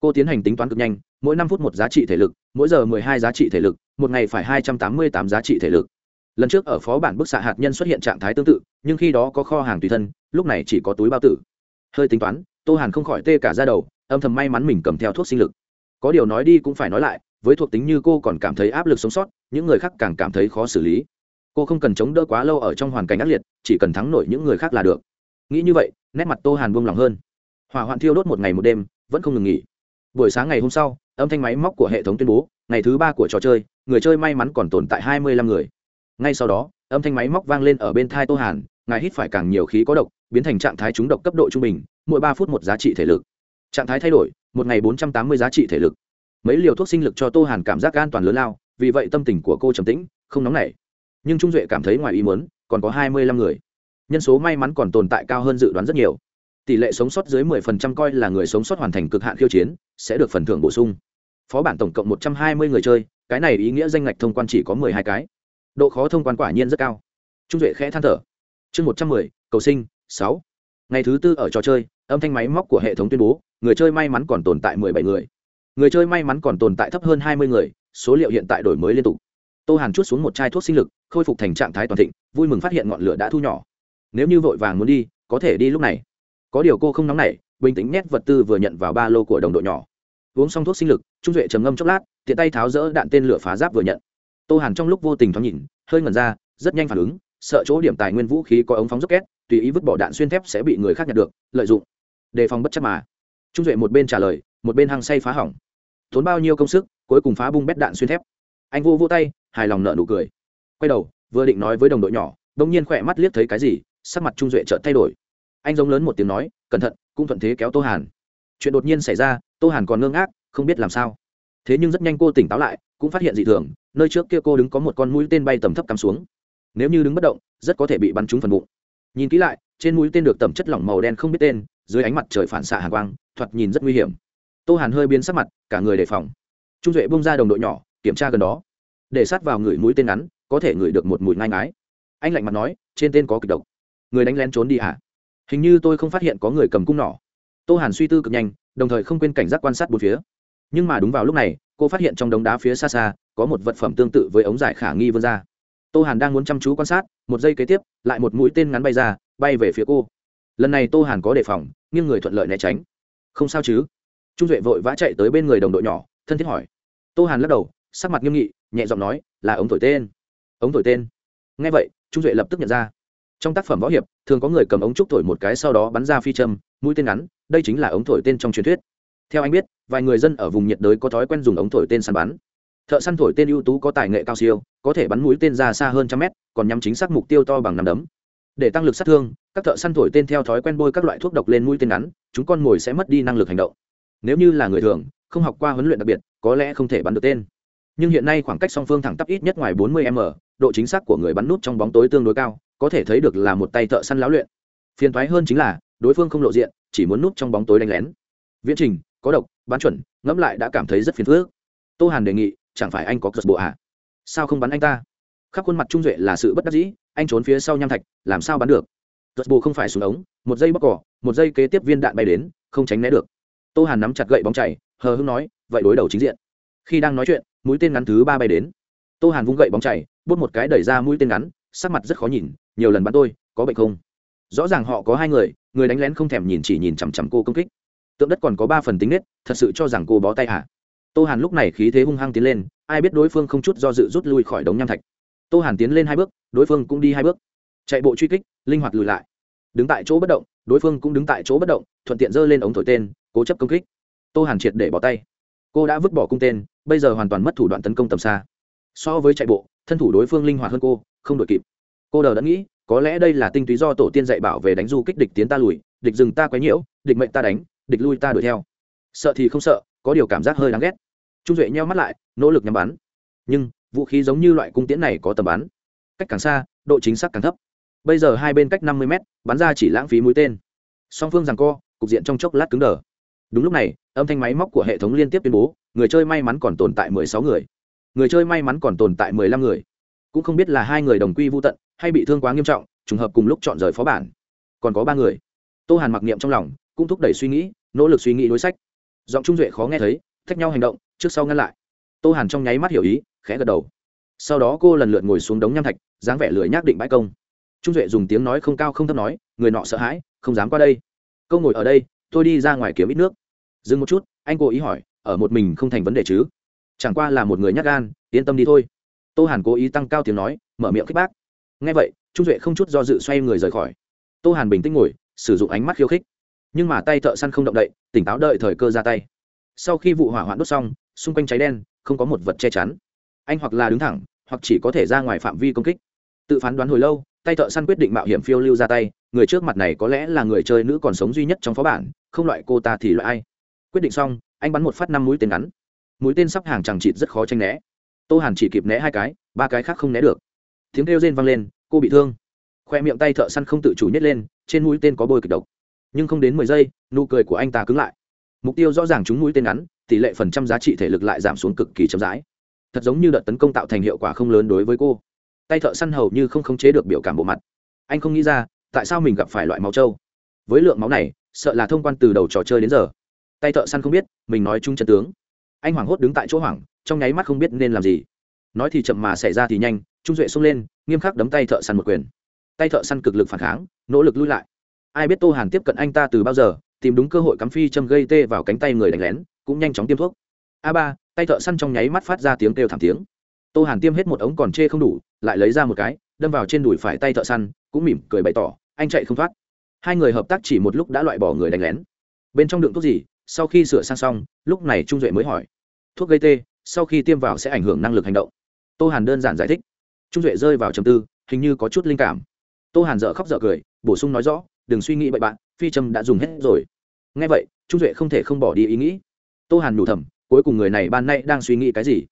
Cô tiến hành tính toán cực nhanh, mỗi năm phút một giá trị thể lực, mỗi giờ mười hai giá trị thể lực, một ngày phải hai trăm tám mươi tám giá trị thể lực. Lần trước ở phó bản bức xạ hạt nhân xuất hiện trạng thái tương tự, nhưng khi đó có kho hàng tùy thân, lúc này chỉ có túi bao tử. Hơi tính toán, tô hàn không khỏi tê cả ra đầu, âm thầm may mắn mình cầm theo thuốc sinh lực. Có điều nói đi cũng phải nói lại, với thuộc tính như cô còn cảm thấy áp lực sống sót, những người khác càng cảm thấy khó xử lý cô không cần chống đỡ quá lâu ở trong hoàn cảnh ác liệt, chỉ cần thắng nổi những người khác là được. Nghĩ như vậy, nét mặt tô hàn buông lỏng hơn. Hỏa hoạn thiêu đốt một ngày một đêm, vẫn không ngừng nghỉ. Buổi sáng ngày hôm sau, âm thanh máy móc của hệ thống tuyên bố, ngày thứ ba của trò chơi, người chơi may mắn còn tồn tại hai mươi lăm người. Ngay sau đó, âm thanh máy móc vang lên ở bên thai tô hàn, ngài hít phải càng nhiều khí có độc, biến thành trạng thái trúng độc cấp độ trung bình, mỗi ba phút một giá trị thể lực. Trạng thái thay đổi, một ngày bốn trăm tám mươi giá trị thể lực. Mấy liều thuốc sinh lực cho tô hàn cảm giác an toàn lớn lao, vì vậy tâm tình của cô trầm tĩnh, không nóng nảy nhưng trung duệ cảm thấy ngoài ý muốn, còn có hai mươi lăm người. Nhân số may mắn còn tồn tại cao hơn dự đoán rất nhiều. Tỷ lệ sống sót dưới mười phần trăm coi là người sống sót hoàn thành cực hạn khiêu chiến, sẽ được phần thưởng bổ sung. Phó bản tổng cộng một trăm hai mươi người chơi, cái này ý nghĩa danh ngạch thông quan chỉ có mười hai cái. Độ khó thông quan quả nhiên rất cao. Trung duệ khẽ than thở. Chương một trăm mười, cầu sinh, sáu. Ngày thứ tư ở trò chơi, âm thanh máy móc của hệ thống tuyên bố, người chơi may mắn còn tồn tại mười bảy người. Người chơi may mắn còn tồn tại thấp hơn hai mươi người, số liệu hiện tại đổi mới liên tục tô hàn chút xuống một chai thuốc sinh lực, khôi phục thành trạng thái toàn thịnh, vui mừng phát hiện ngọn lửa đã thu nhỏ. Nếu như vội vàng muốn đi, có thể đi lúc này. Có điều cô không nóng nảy, bình tĩnh nhét vật tư vừa nhận vào ba lô của đồng đội nhỏ. Uống xong thuốc sinh lực, trung duệ trầm ngâm chốc lát, tiện tay tháo rỡ đạn tên lửa phá giáp vừa nhận. Tô hàn trong lúc vô tình thoáng nhìn, hơi ngẩn ra, rất nhanh phản ứng, sợ chỗ điểm tài nguyên vũ khí có ống phóng dốc két tùy ý vứt bỏ đạn xuyên thép sẽ bị người khác nhặt được, lợi dụng. Đề phòng bất chấp mà. Trung duệ một bên trả lời, một bên hăng say phá hỏng. Tốn bao nhiêu công sức, cuối cùng phá bung bét đạn xuyên thép anh vô vô tay, hài lòng nợ nụ cười. Quay đầu, vừa định nói với đồng đội nhỏ đông nhiên khỏe mắt liếc thấy cái gì, sắc mặt trung duệ chợt thay đổi. Anh giống lớn một tiếng nói, cẩn thận, cũng thuận thế kéo tô hàn. Chuyện đột nhiên xảy ra, tô hàn còn ngơ ngác, không biết làm sao. Thế nhưng rất nhanh cô tỉnh táo lại, cũng phát hiện dị thường, nơi trước kia cô đứng có một con mũi tên bay tầm thấp cắm xuống. Nếu như đứng bất động, rất có thể bị bắn trúng phần bụng. Nhìn kỹ lại, trên mũi tên được tẩm chất lỏng màu đen không biết tên, dưới ánh mặt trời phản xạ hàng quang, thoạt nhìn rất nguy hiểm. Tô hàn hơi biến sắc mặt, cả người đề phòng. Trung duệ bung ra đồng đội nhỏ kiểm tra gần đó. Để sát vào người mũi tên ngắn, có thể ngửi được một mùi ngai ngái. Anh lạnh mặt nói, trên tên có kịch độc. Người đánh lén trốn đi hả? Hình như tôi không phát hiện có người cầm cung nỏ. Tô hàn suy tư cực nhanh, đồng thời không quên cảnh giác quan sát bốn phía. Nhưng mà đúng vào lúc này, cô phát hiện trong đống đá phía xa xa, có một vật phẩm tương tự với ống giải khả nghi vươn ra. Tô hàn đang muốn chăm chú quan sát, một giây kế tiếp, lại một mũi tên ngắn bay ra, bay về phía cô. Lần này tô hàn có đề phòng, nghiêng người thuận lợi né tránh. Không sao chứ? Trung duệ vội vã chạy tới bên người đồng đội nhỏ, thân thiết hỏi. Tô hàn lắc đầu sắc mặt nghiêm nghị, nhẹ giọng nói, là ống thổi tên. Ống thổi tên? Ngay vậy, trung duệ lập tức nhận ra. Trong tác phẩm võ hiệp, thường có người cầm ống trúc thổi một cái sau đó bắn ra phi châm, mũi tên ngắn, đây chính là ống thổi tên trong truyền thuyết. Theo anh biết, vài người dân ở vùng nhiệt đới có thói quen dùng ống thổi tên săn bắn. Thợ săn thổi tên ưu tú có tài nghệ cao siêu, có thể bắn mũi tên ra xa hơn trăm mét, còn nhắm chính xác mục tiêu to bằng nằm đấm. Để tăng lực sát thương, các thợ săn thổi tên theo thói quen bôi các loại thuốc độc lên mũi tên ngắn, chúng con mồi sẽ mất đi năng lực hành động. Nếu như là người thường, không học qua huấn luyện đặc biệt, có lẽ không thể bắn được tên nhưng hiện nay khoảng cách song phương thẳng tắp ít nhất ngoài 40 m, độ chính xác của người bắn nút trong bóng tối tương đối cao, có thể thấy được là một tay thợ săn láo luyện. Phiền thoái hơn chính là, đối phương không lộ diện, chỉ muốn nút trong bóng tối đánh lén. Viễn trình, có độc bắn chuẩn, ngẫm lại đã cảm thấy rất phiền phức. Tô hàn đề nghị, chẳng phải anh có cờ bộ à? Sao không bắn anh ta? Khắp khuôn mặt trung duệ là sự bất đắc dĩ, anh trốn phía sau nham thạch, làm sao bắn được? Cờ bộ không phải xuống ống, một giây bóc cỏ, một giây kế tiếp viên đạn bay đến, không tránh né được. Tô hàn nắm chặt gậy bóng chảy, hờ hững nói, vậy đối đầu chính diện. Khi đang nói chuyện mũi tên ngắn thứ ba bay đến. Tô hàn vung gậy bóng chảy, bút một cái đẩy ra mũi tên ngắn, sắc mặt rất khó nhìn, nhiều lần bắn tôi, có bệnh không? Rõ ràng họ có hai người người đánh lén không thèm nhìn chỉ nhìn chằm chằm cô công kích. Tượng đất còn có ba phần tính nết, thật sự cho rằng cô bó tay hả? Tô hàn lúc này khí thế hung hăng tiến lên, ai biết đối phương không chút do dự rút lui khỏi đống nham thạch. Tô hàn tiến lên hai bước, đối phương cũng đi hai bước. Chạy bộ truy kích, linh hoạt lùi lại. Đứng tại chỗ bất động, đối phương cũng đứng tại chỗ bất động, thuận tiện giơ lên ống thổi tên, cố chấp công kích. Tô hàn triệt để bỏ tay cô đã vứt bỏ cung tên, bây giờ hoàn toàn mất thủ đoạn tấn công tầm xa. So với chạy bộ, thân thủ đối phương linh hoạt hơn cô, không đội kịp. Cô đờ đã nghĩ, có lẽ đây là tinh túy do tổ tiên dạy bảo về đánh du kích địch tiến ta lùi, địch dừng ta quấy nhiễu, địch mệnh ta đánh, địch lui ta đuổi theo. Sợ thì không sợ, có điều cảm giác hơi đáng ghét. Trung duệ nheo mắt lại, nỗ lực nhắm bắn. Nhưng, vũ khí giống như loại cung tiễn này có tầm bắn. Cách càng xa, độ chính xác càng thấp. Bây giờ hai bên cách năm mươi mét, bắn ra chỉ lãng phí mũi tên. Song phương rằng co, cục diện trong chốc lát cứng đờ đúng lúc này, âm thanh máy móc của hệ thống liên tiếp tuyên bố, người chơi may mắn còn tồn tại mười sáu người. Người chơi may mắn còn tồn tại mười lăm người. Cũng không biết là hai người đồng quy vô tận, hay bị thương quá nghiêm trọng, trùng hợp cùng lúc chọn rời phó bản. Còn có ba người. Tô hàn mặc niệm trong lòng, cũng thúc đẩy suy nghĩ, nỗ lực suy nghĩ đối sách. Giọng trung duệ khó nghe thấy, thách nhau hành động, trước sau ngăn lại. Tô hàn trong nháy mắt hiểu ý, khẽ gật đầu. Sau đó cô lần lượt ngồi xuống đống nham thạch, dáng vẻ lười nhác định bãi công. Trung duệ dùng tiếng nói không cao không thấp nói, người nọ sợ hãi, không dám qua đây. Câu ngồi ở đây tôi đi ra ngoài kiếm ít nước. Dừng một chút, anh cố ý hỏi, ở một mình không thành vấn đề chứ? Chẳng qua là một người nhát gan, yên tâm đi thôi. Tô hàn cố ý tăng cao tiếng nói, mở miệng khích bác. Nghe vậy, trung duệ không chút do dự xoay người rời khỏi. Tô hàn bình tĩnh ngồi, sử dụng ánh mắt khiêu khích. Nhưng mà tay thợ săn không động đậy, tỉnh táo đợi thời cơ ra tay. Sau khi vụ hỏa hoạn đốt xong, xung quanh cháy đen, không có một vật che chắn. Anh hoặc là đứng thẳng, hoặc chỉ có thể ra ngoài phạm vi công kích. Tự phán đoán hồi lâu tay thợ săn quyết định mạo hiểm phiêu lưu ra tay, người trước mặt này có lẽ là người chơi nữ còn sống duy nhất trong phó bản, không loại cô ta thì loại ai. Quyết định xong, anh bắn một phát năm mũi tên ngắn. Mũi tên sắp hàng chẳng chịt rất khó tranh né. Tô hàn chỉ kịp né hai cái, ba cái khác không né được. Tiếng kêu rên vang lên, cô bị thương. Khoe miệng tay thợ săn không tự chủ nhét lên, trên mũi tên có bôi kịch độc. Nhưng không đến mười giây, nụ cười của anh ta cứng lại. Mục tiêu rõ ràng trúng mũi tên ngắn, tỷ lệ phần trăm giá trị thể lực lại giảm xuống cực kỳ chậm rãi. Thật giống như đợt tấn công tạo thành hiệu quả không lớn đối với cô tay thợ săn hầu như không khống chế được biểu cảm bộ mặt. Anh không nghĩ ra, tại sao mình gặp phải loại máu trâu? Với lượng máu này, sợ là thông quan từ đầu trò chơi đến giờ. Tay thợ săn không biết, mình nói chung chân tướng. Anh hoảng hốt đứng tại chỗ hoảng, trong nháy mắt không biết nên làm gì. Nói thì chậm mà xảy ra thì nhanh, trung duệ xông lên, nghiêm khắc đấm tay thợ săn một quyền. Tay thợ săn cực lực phản kháng, nỗ lực lui lại. Ai biết tô hàn tiếp cận anh ta từ bao giờ, tìm đúng cơ hội cắm phi châm gây tê vào cánh tay người đánh lén, cũng nhanh chóng tiêm thuốc. A ba, tay thợ săn trong nháy mắt phát ra tiếng kêu thảm tiếng tô hàn tiêm hết một ống còn chê không đủ, lại lấy ra một cái, đâm vào trên đùi phải tay thợ săn, cũng mỉm cười bày tỏ, anh chạy không thoát. Hai người hợp tác chỉ một lúc đã loại bỏ người đánh lén. Bên trong đựng thuốc gì? Sau khi sửa sang xong, lúc này trung duệ mới hỏi. Thuốc gây tê, sau khi tiêm vào sẽ ảnh hưởng năng lực hành động. Tô hàn đơn giản giải thích. Trung duệ rơi vào trầm tư, hình như có chút linh cảm. Tô hàn dợ khóc dợ cười, bổ sung nói rõ, đừng suy nghĩ bậy bạn, phi trâm đã dùng hết rồi. Ngay vậy, trung duệ không thể không bỏ đi ý nghĩ. Tô hàn nhủ thầm, cuối cùng người này ban nay đang suy nghĩ cái gì?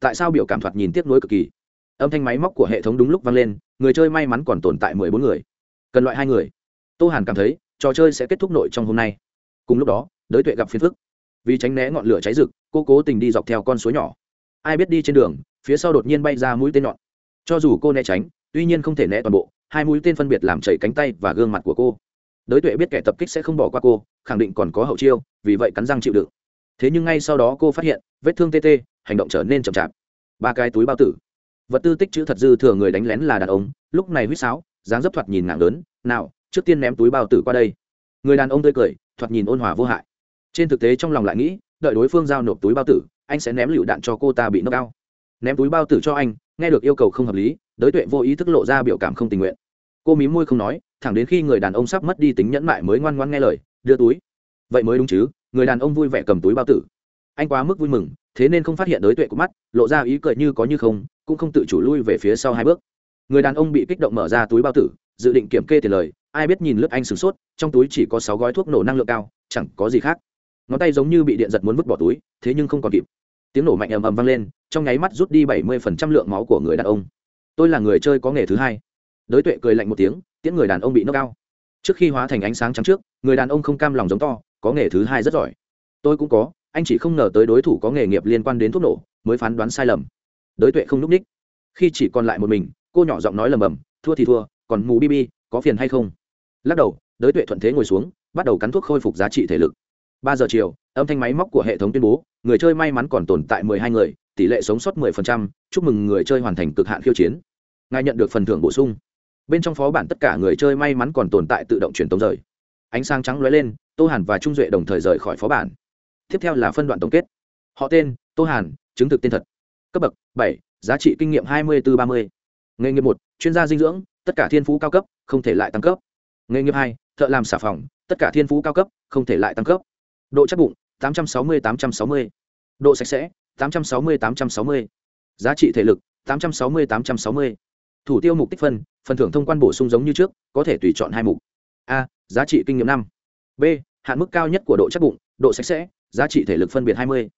Tại sao biểu cảm thoạt nhìn tiếc nuối cực kỳ? Âm thanh máy móc của hệ thống đúng lúc vang lên, người chơi may mắn còn tồn tại mười bốn người. Cần loại hai người. Tô hàn cảm thấy, trò chơi sẽ kết thúc nội trong hôm nay. Cùng lúc đó, đới tuệ gặp phiền phức. Vì tránh né ngọn lửa cháy rực, cô cố tình đi dọc theo con suối nhỏ. Ai biết đi trên đường, phía sau đột nhiên bay ra mũi tên nhọn. Cho dù cô né tránh, tuy nhiên không thể né toàn bộ, hai mũi tên phân biệt làm chảy cánh tay và gương mặt của cô. Đới tuệ biết kẻ tập kích sẽ không bỏ qua cô, khẳng định còn có hậu chiêu, vì vậy cắn răng chịu đựng. Thế nhưng ngay sau đó cô phát hiện, vết thương tê tê hành động trở nên chậm chạp. Ba cái túi bao tử. Vật tư tích chữ thật dư thừa người đánh lén là đàn ông, lúc này huýt sáo, dáng dấp thoạt nhìn nặng lớn, nào, trước tiên ném túi bao tử qua đây. Người đàn ông tươi cười, thoạt nhìn ôn hòa vô hại. Trên thực tế trong lòng lại nghĩ, đợi đối phương giao nộp túi bao tử, anh sẽ ném lựu đạn cho cô ta bị nâng cao. Ném túi bao tử cho anh, nghe được yêu cầu không hợp lý, đối tuệ vô ý thức lộ ra biểu cảm không tình nguyện. Cô mí môi không nói, thẳng đến khi người đàn ông sắp mất đi tính nhẫn mại mới ngoan ngoan nghe lời, đưa túi. Vậy mới đúng chứ, người đàn ông vui vẻ cầm túi bao tử anh quá mức vui mừng, thế nên không phát hiện đối tuệ của mắt, lộ ra ý cười như có như không, cũng không tự chủ lui về phía sau hai bước. Người đàn ông bị kích động mở ra túi bao tử, dự định kiểm kê tiền lời, ai biết nhìn lướt anh sửng sốt, trong túi chỉ có sáu gói thuốc nổ năng lượng cao, chẳng có gì khác. Ngón tay giống như bị điện giật muốn vứt bỏ túi, thế nhưng không còn kịp. Tiếng nổ mạnh ầm ầm vang lên, trong nháy mắt rút đi bảy mươi phần trăm lượng máu của người đàn ông. Tôi là người chơi có nghề thứ hai. Đới tuệ cười lạnh một tiếng, tiễn người đàn ông bị nâng cao. Trước khi hóa thành ánh sáng trắng trước, người đàn ông không cam lòng giống to, có nghề thứ hai rất giỏi. Tôi cũng có anh chỉ không ngờ tới đối thủ có nghề nghiệp liên quan đến thuốc nổ, mới phán đoán sai lầm. Đới tuệ không n ú c ních. Khi chỉ còn lại một mình, cô nhỏ giọng nói lầm bầm, thua thì thua, còn mù bb có phiền hay không? Lắc đầu đới tuệ thuận thế ngồi xuống, bắt đầu cắn thuốc khôi phục giá trị thể lực. Ba giờ chiều, âm thanh máy móc của hệ thống tuyên bố, người chơi may mắn còn tồn tại mười hai người, tỷ lệ sống sót mười phần trăm, chúc mừng người chơi hoàn thành cực hạn khiêu chiến. Ngài nhận được phần thưởng bổ sung. Bên trong phó bản tất cả người chơi may mắn còn tồn tại tự động truyền tống rời. Ánh sáng trắng lóe lên, tô hàn và trung duệ đồng thời rời khỏi phó bản tiếp theo là phân đoạn tổng kết. Họ tên, tô hàn, chứng thực tên thật. Cấp bậc, bảy, giá trị kinh nghiệm hai mươi bốn ba mươi. Nghề nghiệp một, chuyên gia dinh dưỡng, tất cả thiên phú cao cấp, không thể lại tăng cấp. Nghề nghiệp hai, thợ làm xà phòng, tất cả thiên phú cao cấp, không thể lại tăng cấp. Độ chắc bụng, tám trăm sáu mươi, tám trăm sáu mươi. Độ sạch sẽ, tám trăm sáu mươi, tám trăm sáu mươi. Giá trị thể lực, tám trăm sáu mươi, tám trăm sáu mươi. Thủ tiêu mục tích phân, phần thưởng thông quan bổ sung giống như trước, có thể tùy chọn hai mục. A, giá trị kinh nghiệm năm. B, hạn mức cao nhất của độ chắc bụng, độ sạch sẽ giá trị thể lực phân biệt hai mươi.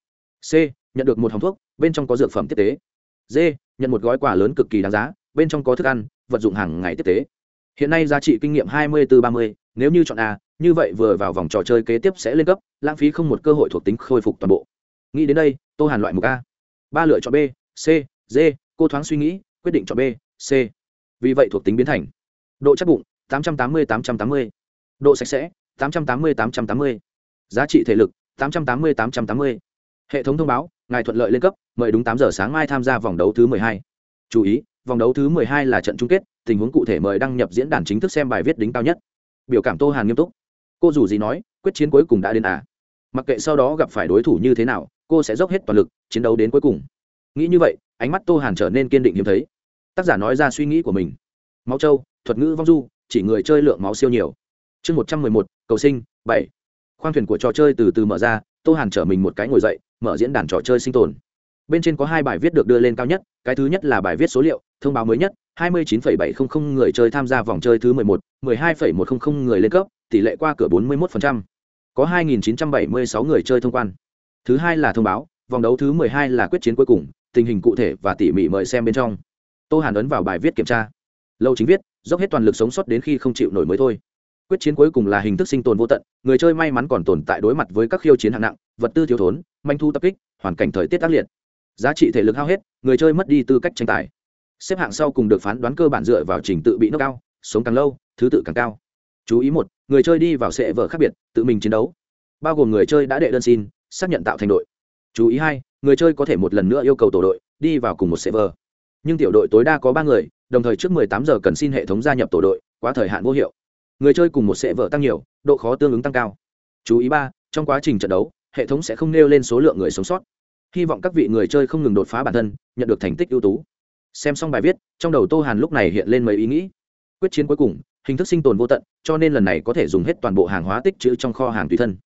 C, nhận được một hòng thuốc, bên trong có dược phẩm tiếp tế. D, nhận một gói quà lớn cực kỳ đáng giá, bên trong có thức ăn, vật dụng hàng ngày tiếp tế. Hiện nay giá trị kinh nghiệm hai mươi từ ba mươi, nếu như chọn a, như vậy vừa vào vòng trò chơi kế tiếp sẽ lên cấp, lãng phí không một cơ hội thuộc tính khôi phục toàn bộ. Nghĩ đến đây, tô hàn loại một a. Ba lựa chọn b, c, d, cô thoáng suy nghĩ, quyết định chọn b, c. Vì vậy thuộc tính biến thành độ chắc bụng 880 880 độ sạch sẽ 880 880 giá trị thể lực 880 880 hệ thống thông báo, ngài thuận lợi lên cấp, mời đúng tám giờ sáng mai tham gia vòng đấu thứ 12. chú ý, vòng đấu thứ 12 là trận chung kết, tình huống cụ thể mời đăng nhập diễn đàn chính thức xem bài viết đính cao nhất. Biểu cảm tô hàn nghiêm túc. Cô dù gì nói, quyết chiến cuối cùng đã đến à. Mặc kệ sau đó gặp phải đối thủ như thế nào, cô sẽ dốc hết toàn lực, chiến đấu đến cuối cùng. Nghĩ như vậy, ánh mắt tô hàn trở nên kiên định hiếm thấy. Tác giả nói ra suy nghĩ của mình. Máu châu, thuật ngữ vong du, chỉ người chơi lượng máu siêu nhiều. Chương một trăm mười một, cầu sinh, bảy khoang thuyền của trò chơi từ từ mở ra tô hàn trở mình một cái ngồi dậy mở diễn đàn trò chơi sinh tồn. Bên trên có hai bài viết được đưa lên cao nhất cái thứ nhất là bài viết số liệu thông báo mới nhất hai mươi 29,700 người chơi tham gia vòng chơi thứ 11, 12,100 người lên cấp tỷ lệ qua cửa 41%. có 2.976 người chơi thông quan. Thứ hai là thông báo vòng đấu thứ 12 là quyết chiến cuối cùng tình hình cụ thể và tỉ mỉ mời xem bên trong. Tô hàn ấn vào bài viết kiểm tra. Lâu chính viết dốc hết toàn lực sống sót đến khi không chịu nổi mới thôi quyết chiến cuối cùng là hình thức sinh tồn vô tận, người chơi may mắn còn tồn tại đối mặt với các khiêu chiến hạng nặng, vật tư thiếu thốn, manh thu tập kích, hoàn cảnh thời tiết tác liệt. Giá trị thể lực hao hết, người chơi mất đi tư cách tranh tài. Xếp hạng sau cùng được phán đoán cơ bản dựa vào trình tự bị nước cao sống càng lâu, thứ tự càng cao. Chú ý một, người chơi đi vào sệ vở khác biệt, tự mình chiến đấu. Bao gồm người chơi đã đệ đơn xin, xác nhận tạo thành đội. Chú ý hai, người chơi có thể một lần nữa yêu cầu tổ đội, đi vào cùng một server. Nhưng tiểu đội tối đa có ba người, đồng thời trước 18 giờ cần xin hệ thống gia nhập tổ đội, quá thời hạn vô hiệu người chơi cùng một server tăng nhiều, độ khó tương ứng tăng cao. Chú ý ba, trong quá trình trận đấu, hệ thống sẽ không nêu lên số lượng người sống sót. Hy vọng các vị người chơi không ngừng đột phá bản thân, nhận được thành tích ưu tú. Xem xong bài viết, trong đầu tô hàn lúc này hiện lên mấy ý nghĩ. Quyết chiến cuối cùng, hình thức sinh tồn vô tận, cho nên lần này có thể dùng hết toàn bộ hàng hóa tích trữ trong kho hàng tùy thân.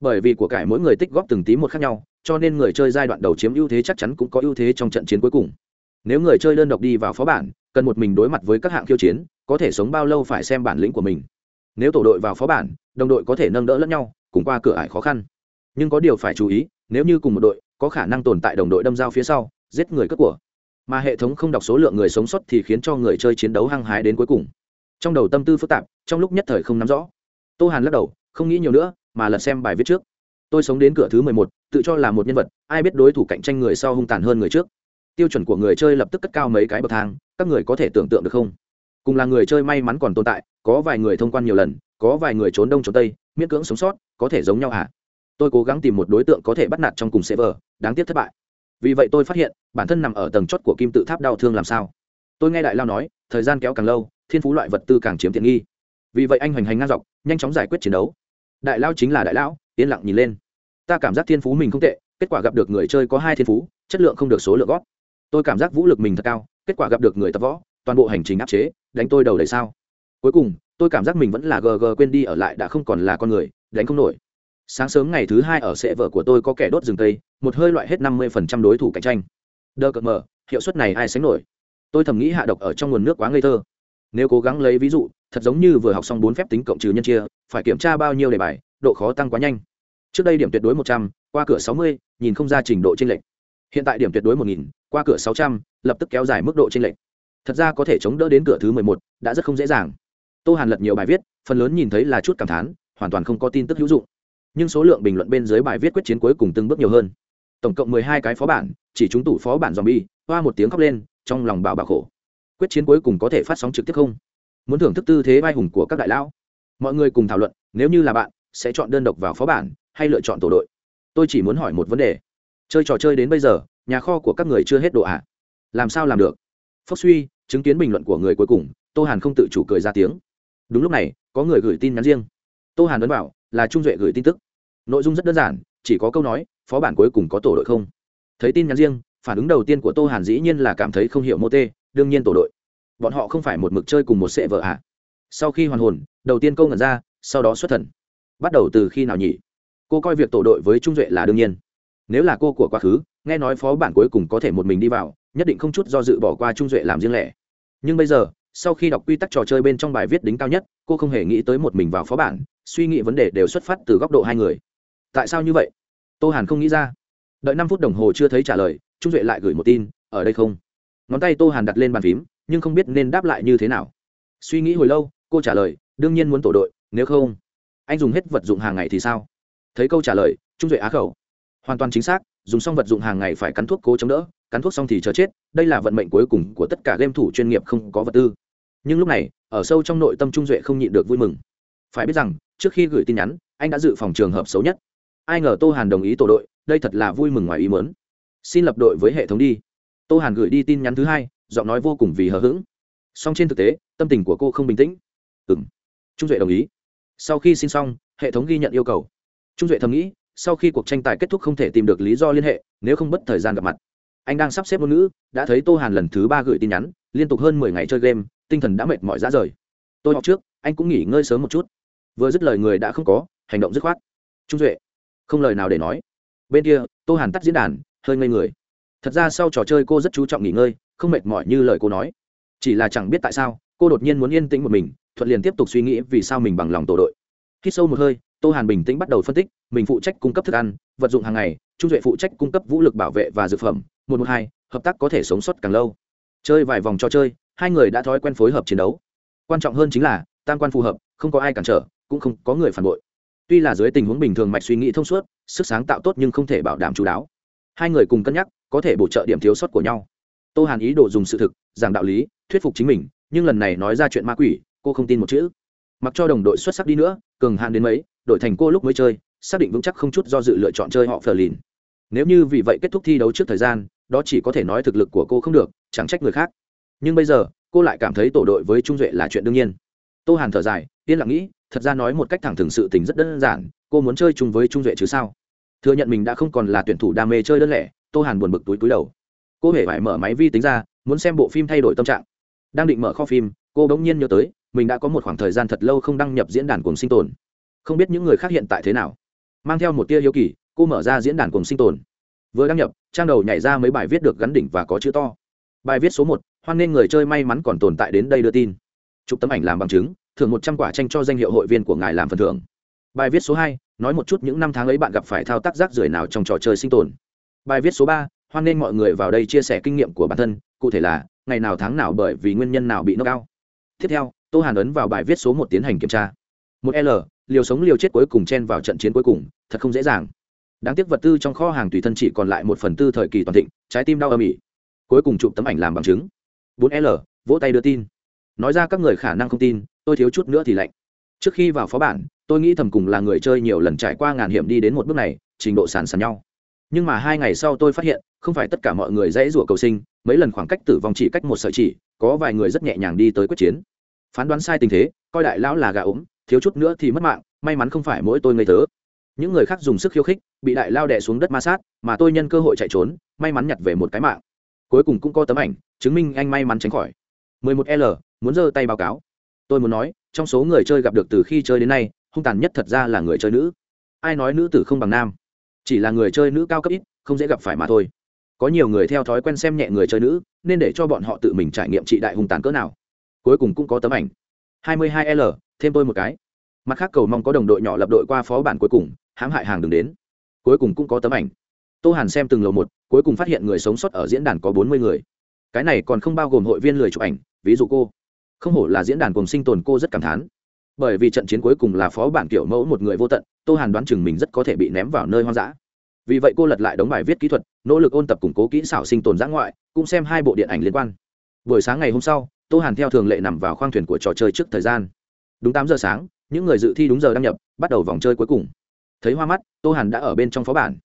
Bởi vì của cải mỗi người tích góp từng tí một khác nhau, cho nên người chơi giai đoạn đầu chiếm ưu thế chắc chắn cũng có ưu thế trong trận chiến cuối cùng. Nếu người chơi đơn độc đi vào phó bản, cần một mình đối mặt với các hạng khiêu chiến, có thể sống bao lâu phải xem bản lĩnh của mình nếu tổ đội vào phó bản, đồng đội có thể nâng đỡ lẫn nhau, cùng qua cửa ải khó khăn. Nhưng có điều phải chú ý, nếu như cùng một đội, có khả năng tồn tại đồng đội đâm dao phía sau, giết người cướp của. Mà hệ thống không đọc số lượng người sống sót thì khiến cho người chơi chiến đấu hăng hái đến cuối cùng. Trong đầu tâm tư phức tạp, trong lúc nhất thời không nắm rõ. Tô hàn lắc đầu, không nghĩ nhiều nữa, mà lật xem bài viết trước. Tôi sống đến cửa thứ mười một, tự cho là một nhân vật, ai biết đối thủ cạnh tranh người sau hung tàn hơn người trước. Tiêu chuẩn của người chơi lập tức cất cao mấy cái bậc thang, các người có thể tưởng tượng được không? Cùng là người chơi may mắn còn tồn tại có vài người thông quan nhiều lần, có vài người trốn đông trốn tây, miễn cưỡng sống sót, có thể giống nhau hả? Tôi cố gắng tìm một đối tượng có thể bắt nạt trong cùng server đáng tiếc thất bại. Vì vậy tôi phát hiện, bản thân nằm ở tầng chót của kim tự tháp đau thương làm sao? Tôi nghe đại lao nói, thời gian kéo càng lâu, thiên phú loại vật tư càng chiếm tiện nghi. Vì vậy anh hoành hành ngang dọc, nhanh chóng giải quyết chiến đấu. Đại lao chính là đại lão, yên lặng nhìn lên. Ta cảm giác thiên phú mình không tệ, kết quả gặp được người chơi có hai thiên phú, chất lượng không được số lượng gót tôi cảm giác vũ lực mình thật cao, kết quả gặp được người tập võ, toàn bộ hành trình áp chế, đánh tôi đầu đầy sao cuối cùng, tôi cảm giác mình vẫn là gg quên đi ở lại đã không còn là con người, đánh không nổi. Sáng sớm ngày thứ hai ở sệ vợ của tôi có kẻ đốt rừng tây, một hơi loại hết năm mươi phần trăm đối thủ cạnh tranh. Đơ cợt mờ, hiệu suất này ai sánh nổi? Tôi thầm nghĩ hạ độc ở trong nguồn nước quá ngây thơ. Nếu cố gắng lấy ví dụ, thật giống như vừa học xong bốn phép tính cộng trừ nhân chia, phải kiểm tra bao nhiêu đề bài, độ khó tăng quá nhanh. Trước đây điểm tuyệt đối một trăm, qua cửa sáu mươi, nhìn không ra trình độ t r ê n lệch. Hiện tại điểm tuyệt đối một nghìn, qua cửa sáu trăm, lập tức kéo dài mức độ t r ê n lệch. Thật ra có thể chống đỡ đến cửa thứ mười một, đã rất không dễ dàng tô hàn lật nhiều bài viết, phần lớn nhìn thấy là chút cảm thán, hoàn toàn không có tin tức hữu dụng. Nhưng số lượng bình luận bên dưới bài viết quyết chiến cuối cùng từng bước nhiều hơn. Tổng cộng mười hai cái phó bản, chỉ chúng tủ phó bản dòm bi hoa một tiếng khóc lên, trong lòng bảo bà khổ. Quyết chiến cuối cùng có thể phát sóng trực tiếp không? Muốn thưởng thức tư thế vai hùng của các đại lão. Mọi người cùng thảo luận, nếu như là bạn, sẽ chọn đơn độc vào phó bản, hay lựa chọn tổ đội? Tôi chỉ muốn hỏi một vấn đề. Chơi trò chơi đến bây giờ, nhà kho của các người chưa hết độ ạ. À? làm sao làm được? Phúc suy, chứng kiến bình luận của người cuối cùng, tô hàn không tự chủ cười ra tiếng đúng lúc này, có người gửi tin nhắn riêng. Tô hàn ấn bảo là trung duệ gửi tin tức. Nội dung rất đơn giản, chỉ có câu nói, phó bản cuối cùng có tổ đội không? Thấy tin nhắn riêng, phản ứng đầu tiên của tô hàn dĩ nhiên là cảm thấy không hiểu mô tê, đương nhiên tổ đội. Bọn họ không phải một mực chơi cùng một sệ vợ ạ à. sau khi hoàn hồn, đầu tiên câu ngẩn ra, sau đó xuất thần. Bắt đầu từ khi nào nhỉ? Cô coi việc tổ đội với trung duệ là đương nhiên. Nếu là cô của quá khứ, nghe nói phó bản cuối cùng có thể một mình đi vào, nhất định không chút do dự bỏ qua trung duệ làm riêng lẻ. Nhưng bây giờ sau khi đọc quy tắc trò chơi bên trong bài viết đính cao nhất, cô không hề nghĩ tới một mình vào phó bản, suy nghĩ vấn đề đều xuất phát từ góc độ hai người. Tại sao như vậy? Tô hàn không nghĩ ra. Đợi năm phút đồng hồ chưa thấy trả lời, trung duệ lại gửi một tin, ở đây không? Ngón tay tô hàn đặt lên bàn phím, nhưng không biết nên đáp lại như thế nào. Suy nghĩ hồi lâu, cô trả lời, đương nhiên muốn tổ đội, nếu không, anh dùng hết vật dụng hàng ngày thì sao? Thấy câu trả lời, trung duệ á khẩu. Hoàn toàn chính xác, dùng xong vật dụng hàng ngày phải cắn thuốc cố chống đỡ, cắn thuốc xong thì chờ chết, đây là vận mệnh cuối cùng của tất cả game thủ chuyên nghiệp không có vật tư nhưng lúc này, ở sâu trong nội tâm trung duệ không nhịn được vui mừng. Phải biết rằng, trước khi gửi tin nhắn, anh đã dự phòng trường hợp xấu nhất. Ai ngờ tô hàn đồng ý tổ đội, đây thật là vui mừng ngoài ý mớn xin lập đội với hệ thống đi. Tô hàn gửi đi tin nhắn thứ hai, giọng nói vô cùng vì hờ hững. Song trên thực tế, tâm tình của cô không bình tĩnh. Ừ m trung duệ đồng ý. Sau khi xin xong, hệ thống ghi nhận yêu cầu. Trung duệ thầm nghĩ, sau khi cuộc tranh tài kết thúc không thể tìm được lý do liên hệ, nếu không mất thời gian gặp mặt. Anh đang sắp xếp ngôn ngữ, đã thấy tô hàn lần thứ ba gửi tin nhắn, liên tục hơn mười ngày chơi game tinh thần đã mệt mỏi ra rời. Tôi học trước, anh cũng nghỉ ngơi sớm một chút. Vừa dứt lời người đã không có, hành động dứt khoát. Trung duệ, không lời nào để nói. Bên kia, tô hàn tắt diễn đàn, hơi ngây người. Thật ra sau trò chơi cô rất chú trọng nghỉ ngơi, không mệt mỏi như lời cô nói. Chỉ là chẳng biết tại sao, cô đột nhiên muốn yên tĩnh một mình, thuận liền tiếp tục suy nghĩ vì sao mình bằng lòng tổ đội. Khi sâu một hơi, tô hàn bình tĩnh bắt đầu phân tích, mình phụ trách cung cấp thức ăn, vật dụng hàng ngày, trung duệ phụ trách cung cấp vũ lực bảo vệ và dược phẩm, một một hai, hợp tác có thể sống sót càng lâu. Chơi vài vòng trò chơi hai người đã thói quen phối hợp chiến đấu. Quan trọng hơn chính là, tam quan phù hợp, không có ai cản trở, cũng không có người phản bội. Tuy là dưới tình huống bình thường mạch suy nghĩ thông suốt, sức sáng tạo tốt nhưng không thể bảo đảm chú đáo. Hai người cùng cân nhắc, có thể bổ trợ điểm thiếu sót của nhau. Tô hàn ý đồ dùng sự thực, giảng đạo lý, thuyết phục chính mình, nhưng lần này nói ra chuyện ma quỷ, cô không tin một chữ. Mặc cho đồng đội xuất sắc đi nữa, cường hạn đến mấy đội thành cô lúc mới chơi, xác định vững chắc không chút do dự lựa chọn chơi họ phờ lìn. Nếu như vì vậy kết thúc thi đấu trước thời gian, đó chỉ có thể nói thực lực của cô không được, chẳng trách người khác nhưng bây giờ, cô lại cảm thấy tổ đội với trung duệ là chuyện đương nhiên. Tô hàn thở dài, yên lặng nghĩ, thật ra nói một cách thẳng thừng sự tình rất đơn giản, cô muốn chơi chung với trung duệ chứ sao? Thừa nhận mình đã không còn là tuyển thủ đam mê chơi đơn lẻ, tô hàn buồn bực túi túi đầu. Cô hề phải mở máy vi tính ra, muốn xem bộ phim thay đổi tâm trạng. Đang định mở kho phim, cô bỗng nhiên nhớ tới, mình đã có một khoảng thời gian thật lâu không đăng nhập diễn đàn cùng sinh tồn. Không biết những người khác hiện tại thế nào. Mang theo một tia hiếu kỳ, cô mở ra diễn đàn cùng sinh tồn. Vừa đăng nhập, trang đầu nhảy ra mấy bài viết được gắn đỉnh và có chữ to. Bài viết số một hoan nghênh người chơi may mắn còn tồn tại đến đây đưa tin. Chụp tấm ảnh làm bằng chứng, thưởng một trăm quả tranh cho danh hiệu hội viên của ngài làm phần thưởng. Bài viết số hai, nói một chút những năm tháng ấy bạn gặp phải thao tác rác rưởi nào trong trò chơi sinh tồn. Bài viết số ba, hoan nghênh mọi người vào đây chia sẻ kinh nghiệm của bản thân, cụ thể là, ngày nào tháng nào bởi vì nguyên nhân nào bị nâng cao tiếp theo, tô hàn ấn vào bài viết số một tiến hành kiểm tra. Một l, liều sống liều chết cuối cùng chen vào trận chiến cuối cùng, thật không dễ dàng. Đáng tiếc vật tư trong kho hàng tùy thân chỉ còn lại một phần tư thời kỳ toàn thịnh, trái tim đau âm ỉ. Cuối cùng chụp tấm ảnh làm bằng chứng bốn l, vỗ tay đưa tin. Nói ra các người khả năng không tin, tôi thiếu chút nữa thì lạnh. Trước khi vào phó bản, tôi nghĩ thầm cùng là người chơi nhiều lần trải qua ngàn hiểm đi đến một bước này, trình độ sàn sàn nhau. Nhưng mà hai ngày sau tôi phát hiện, không phải tất cả mọi người dễ rủa cầu sinh, mấy lần khoảng cách tử vong chỉ cách một sợi chỉ, có vài người rất nhẹ nhàng đi tới quyết chiến. Phán đoán sai tình thế, coi đại lão là gà ốm, thiếu chút nữa thì mất mạng, may mắn không phải mỗi tôi ngây thớ những người khác dùng sức khiêu khích, bị đại lao đè xuống đất ma sát, mà tôi nhân cơ hội chạy trốn, may mắn nhặt về một cái mạng cuối cùng cũng có tấm ảnh, chứng minh anh may mắn tránh khỏi. 11L muốn giơ tay báo cáo. Tôi muốn nói, trong số người chơi gặp được từ khi chơi đến nay, hung tàn nhất thật ra là người chơi nữ. Ai nói nữ tử không bằng nam? Chỉ là người chơi nữ cao cấp ít, không dễ gặp phải mà thôi. Có nhiều người theo thói quen xem nhẹ người chơi nữ, nên để cho bọn họ tự mình trải nghiệm trị đại hung tàn cỡ nào. Cuối cùng cũng có tấm ảnh. 22L thêm tôi một cái. Mặt khác cầu mong có đồng đội nhỏ lập đội qua phó bản cuối cùng, hãm hại hàng đừng đến. Cuối cùng cũng có tấm ảnh tô hàn xem từng lầu một, cuối cùng phát hiện người sống sót ở diễn đàn có bốn mươi người. Cái này còn không bao gồm hội viên lười chụp ảnh, ví dụ cô. Không hổ là diễn đàn cùng sinh tồn cô rất cảm thán. Bởi vì trận chiến cuối cùng là phó bản kiểu mẫu một người vô tận, tô hàn đoán chừng mình rất có thể bị ném vào nơi hoang dã. Vì vậy cô lật lại đống bài viết kỹ thuật, nỗ lực ôn tập củng cố kỹ xảo sinh tồn giã ngoại, cũng xem hai bộ điện ảnh liên quan. Buổi sáng ngày hôm sau, tô hàn theo thường lệ nằm vào khoang thuyền của trò chơi trước thời gian. Đúng tám giờ sáng, những người dự thi đúng giờ đăng nhập, bắt đầu vòng chơi cuối cùng. Thấy hoa mắt, tô hàn đã ở bên trong phó bản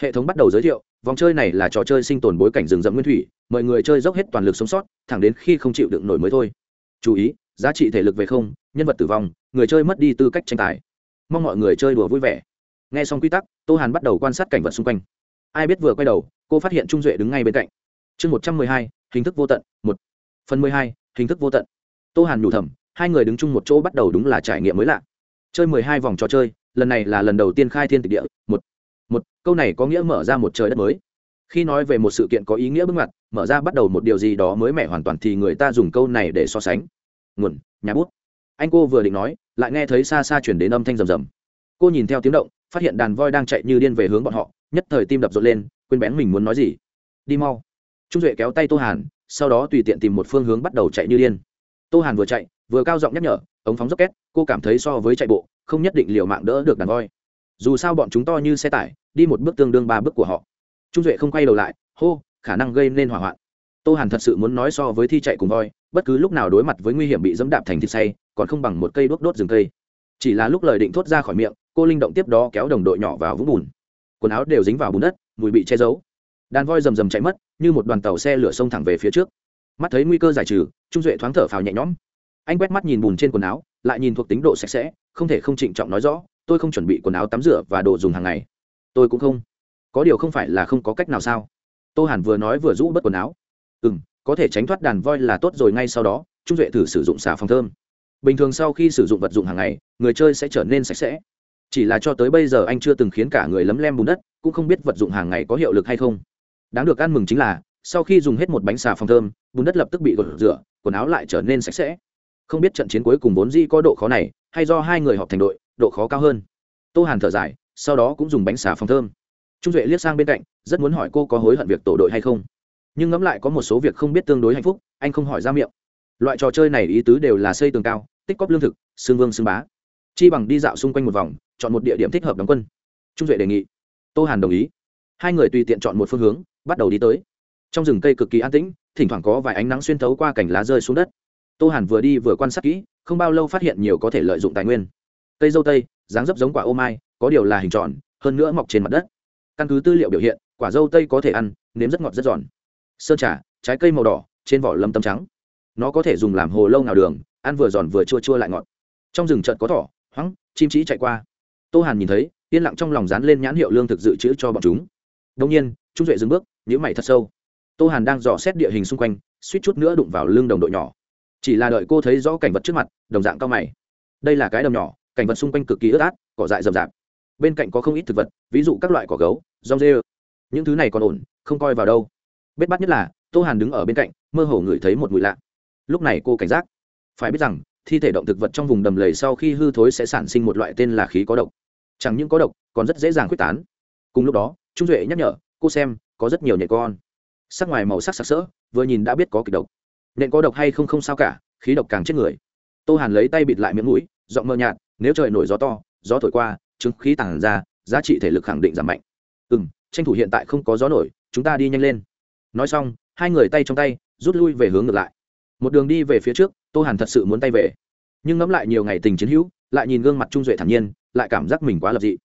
hệ thống bắt đầu giới thiệu, vòng chơi này là trò chơi sinh tồn bối cảnh rừng rậm nguyên thủy, Mọi người chơi dốc hết toàn lực sống sót, thẳng đến khi không chịu đựng nổi mới thôi. Chú ý, giá trị thể lực về không, nhân vật tử vong, người chơi mất đi tư cách tranh tài. Mong mọi người chơi đùa vui vẻ. Nghe xong quy tắc, tô hàn bắt đầu quan sát cảnh vật xung quanh. Ai biết vừa quay đầu, cô phát hiện trung duệ đứng ngay bên cạnh. Chương một trăm mười hai, hình thức vô tận, một. Phần mười hai, hình thức vô tận. Tô hàn nhủ thầm, hai người đứng chung một chỗ bắt đầu đúng là trải nghiệm mới lạ. Chơi mười hai vòng trò chơi, lần này là lần đầu tiên khai thiên tịch địa, một một, câu này có nghĩa mở ra một trời đất mới. Khi nói về một sự kiện có ý nghĩa bước ngoặt, mở ra bắt đầu một điều gì đó mới mẻ hoàn toàn thì người ta dùng câu này để so sánh. Nguồn, nhà bút. Anh cô vừa định nói, lại nghe thấy xa xa chuyển đến âm thanh rầm rầm. Cô nhìn theo tiếng động, phát hiện đàn voi đang chạy như điên về hướng bọn họ, nhất thời tim đập rộn lên, quên bén mình muốn nói gì. Đi mau. Trung duệ kéo tay tô hàn, sau đó tùy tiện tìm một phương hướng bắt đầu chạy như điên. Tô hàn vừa chạy, vừa cao giọng nhắc nhở, ống phóng dốc két cô cảm thấy so với chạy bộ, không nhất định liều mạng đỡ được đàn voi dù sao bọn chúng to như xe tải, đi một bước tương đương ba bước của họ. Trung duệ không quay đầu lại, hô, khả năng gây nên hỏa hoạn. Tô hàn thật sự muốn nói so với thi chạy cùng voi, bất cứ lúc nào đối mặt với nguy hiểm bị dẫm đạp thành thịt say, còn không bằng một cây đốt đốt rừng cây. Chỉ là lúc lời định thốt ra khỏi miệng, cô linh động tiếp đó kéo đồng đội nhỏ vào vũng bùn. Quần áo đều dính vào bùn đất, mùi bị che giấu. Đàn voi rầm rầm chạy mất, như một đoàn tàu xe lửa xông thẳng về phía trước. Mắt thấy nguy cơ giải trừ, trung duệ thoáng thở phào nhẹ nhõm. Anh quét mắt nhìn bùn trên quần áo, lại nhìn thuộc tính độ sạch sẽ, không thể không trịnh trọng nói rõ tôi không chuẩn bị quần áo tắm rửa và đồ dùng hàng ngày. Tôi cũng không. Có điều không phải là không có cách nào sao? Tô hàn vừa nói vừa rũ bớt quần áo. Ừ m có thể tránh thoát đàn voi là tốt rồi, ngay sau đó, trung duệ thử sử dụng xà phòng thơm. Bình thường sau khi sử dụng vật dụng hàng ngày, người chơi sẽ trở nên sạch sẽ. Chỉ là cho tới bây giờ anh chưa từng khiến cả người lấm lem bùn đất, cũng không biết vật dụng hàng ngày có hiệu lực hay không. Đáng được ăn mừng chính là, sau khi dùng hết một bánh xà phòng thơm, bùn đất lập tức bị gột rửa, quần áo lại trở nên sạch sẽ. Không biết trận chiến cuối cùng vốn di có độ khó này, hay do hai người họp thành đội độ khó cao hơn. Tô hàn thở dài, sau đó cũng dùng bánh xà phòng thơm. Trung duệ liếc sang bên cạnh, rất muốn hỏi cô có hối hận việc tổ đội hay không. Nhưng ngẫm lại có một số việc không biết tương đối hạnh phúc, anh không hỏi ra miệng. Loại trò chơi này ý tứ đều là xây tường cao, tích cóp lương thực, xương vương xương bá. Chi bằng đi dạo xung quanh một vòng, chọn một địa điểm thích hợp đóng quân. Trung duệ đề nghị. Tô hàn đồng ý. Hai người tùy tiện chọn một phương hướng, bắt đầu đi tới. Trong rừng cây cực kỳ an tĩnh, thỉnh thoảng có vài ánh nắng xuyên thấu qua cành lá rơi xuống đất. Tô hàn vừa đi vừa quan sát kỹ, không bao lâu phát hiện nhiều có thể lợi dụng tài nguyên cây dâu tây, dáng dấp giống quả ô mai, có điều là hình tròn, hơn nữa mọc trên mặt đất. Căn cứ tư liệu biểu hiện, quả dâu tây có thể ăn, nếm rất ngọt rất giòn. Sơn trà, trái cây màu đỏ, trên vỏ lâm tâm trắng. Nó có thể dùng làm hồ lâu nào đường, ăn vừa giòn vừa chua chua lại ngọt. Trong rừng chợt có thỏ hoắng chim trí chạy qua. Tô hàn nhìn thấy, yên lặng trong lòng dán lên nhãn hiệu lương thực dự trữ cho bọn chúng. Đông nhiên, trung duệ dừng bước nhữ mày thật sâu. Tô hàn đang dò xét địa hình xung quanh, suýt chút nữa đụng vào lưng đồng đội nhỏ. Chỉ là đợi cô thấy rõ cảnh vật trước mặt, đồng dạng cao mày. Đây là cái đầm nhỏ cảnh vật xung quanh cực kỳ ướt át, cỏ dại rậm rạp. Bên cạnh có không ít thực vật, ví dụ các loại cỏ gấu, rong dê những thứ này còn ổn, không coi vào đâu. Bết bắt nhất là, tô hàn đứng ở bên cạnh, mơ hồ ngửi thấy một mùi lạ. Lúc này cô cảnh giác. Phải biết rằng, thi thể động thực vật trong vùng đầm lầy sau khi hư thối sẽ sản sinh một loại tên là khí có độc. Chẳng những có độc, còn rất dễ dàng quyết tán. Cùng lúc đó, trung duệ nhắc nhở, cô xem, có rất nhiều nhện con. Sắc ngoài màu sắc sặc sỡ, vừa nhìn đã biết có kịch độc. Nhện có độc hay không không sao cả, khí độc càng chết người. Tô hàn lấy tay bịt lại miệng mũi, giọng mơ nhạt nếu trời nổi gió to, gió thổi qua chứng khí tàng ra, giá trị thể lực khẳng định giảm mạnh. Ừ m tranh thủ hiện tại không có gió nổi, chúng ta đi nhanh lên. Nói xong, hai người tay trong tay, rút lui về hướng ngược lại. Một đường đi về phía trước, tô hàn thật sự muốn tay về. Nhưng ngẫm lại nhiều ngày tình chiến hữu, lại nhìn gương mặt trung duệ thản nhiên, lại cảm giác mình quá lập dị.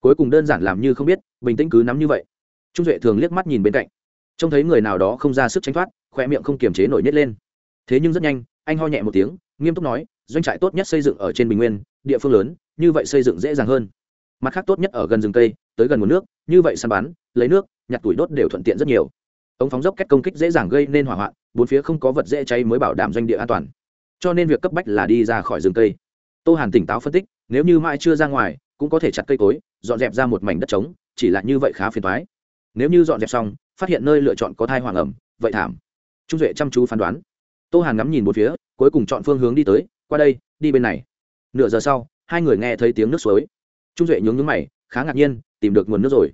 Cuối cùng đơn giản làm như không biết, bình tĩnh cứ nắm như vậy. Trung duệ thường liếc mắt nhìn bên cạnh. Trông thấy người nào đó không ra sức tránh thoát khoe miệng không kiềm chế nổi nhét lên. Thế nhưng rất nhanh, anh ho nhẹ một tiếng, nghiêm túc nói, doanh trại tốt nhất xây dựng ở trên bình nguyên địa phương lớn, như vậy xây dựng dễ dàng hơn. Mặt khác tốt nhất ở gần rừng cây, tới gần nguồn nước, như vậy săn bắn, lấy nước, nhặt tuổi đốt đều thuận tiện rất nhiều. Ống phóng dốc cách công kích dễ dàng gây nên hỏa hoạn, bốn phía không có vật dễ cháy mới bảo đảm doanh địa an toàn. Cho nên việc cấp bách là đi ra khỏi rừng cây. Tô hàn tỉnh táo phân tích, nếu như mãi chưa ra ngoài, cũng có thể chặt cây cối, dọn dẹp ra một mảnh đất trống, chỉ là như vậy khá phiền thoái nếu như dọn dẹp xong, phát hiện nơi lựa chọn có thai hoàng ẩm, vậy thảm. Trung duệ chăm chú phán đoán. Tô hàn ngắm nhìn một phía, cuối cùng chọn phương hướng đi tới, qua đây, đi bên này nửa giờ sau, hai người nghe thấy tiếng nước suối. Trung duệ nhướng nhướng mày, khá ngạc nhiên, tìm được nguồn nước rồi.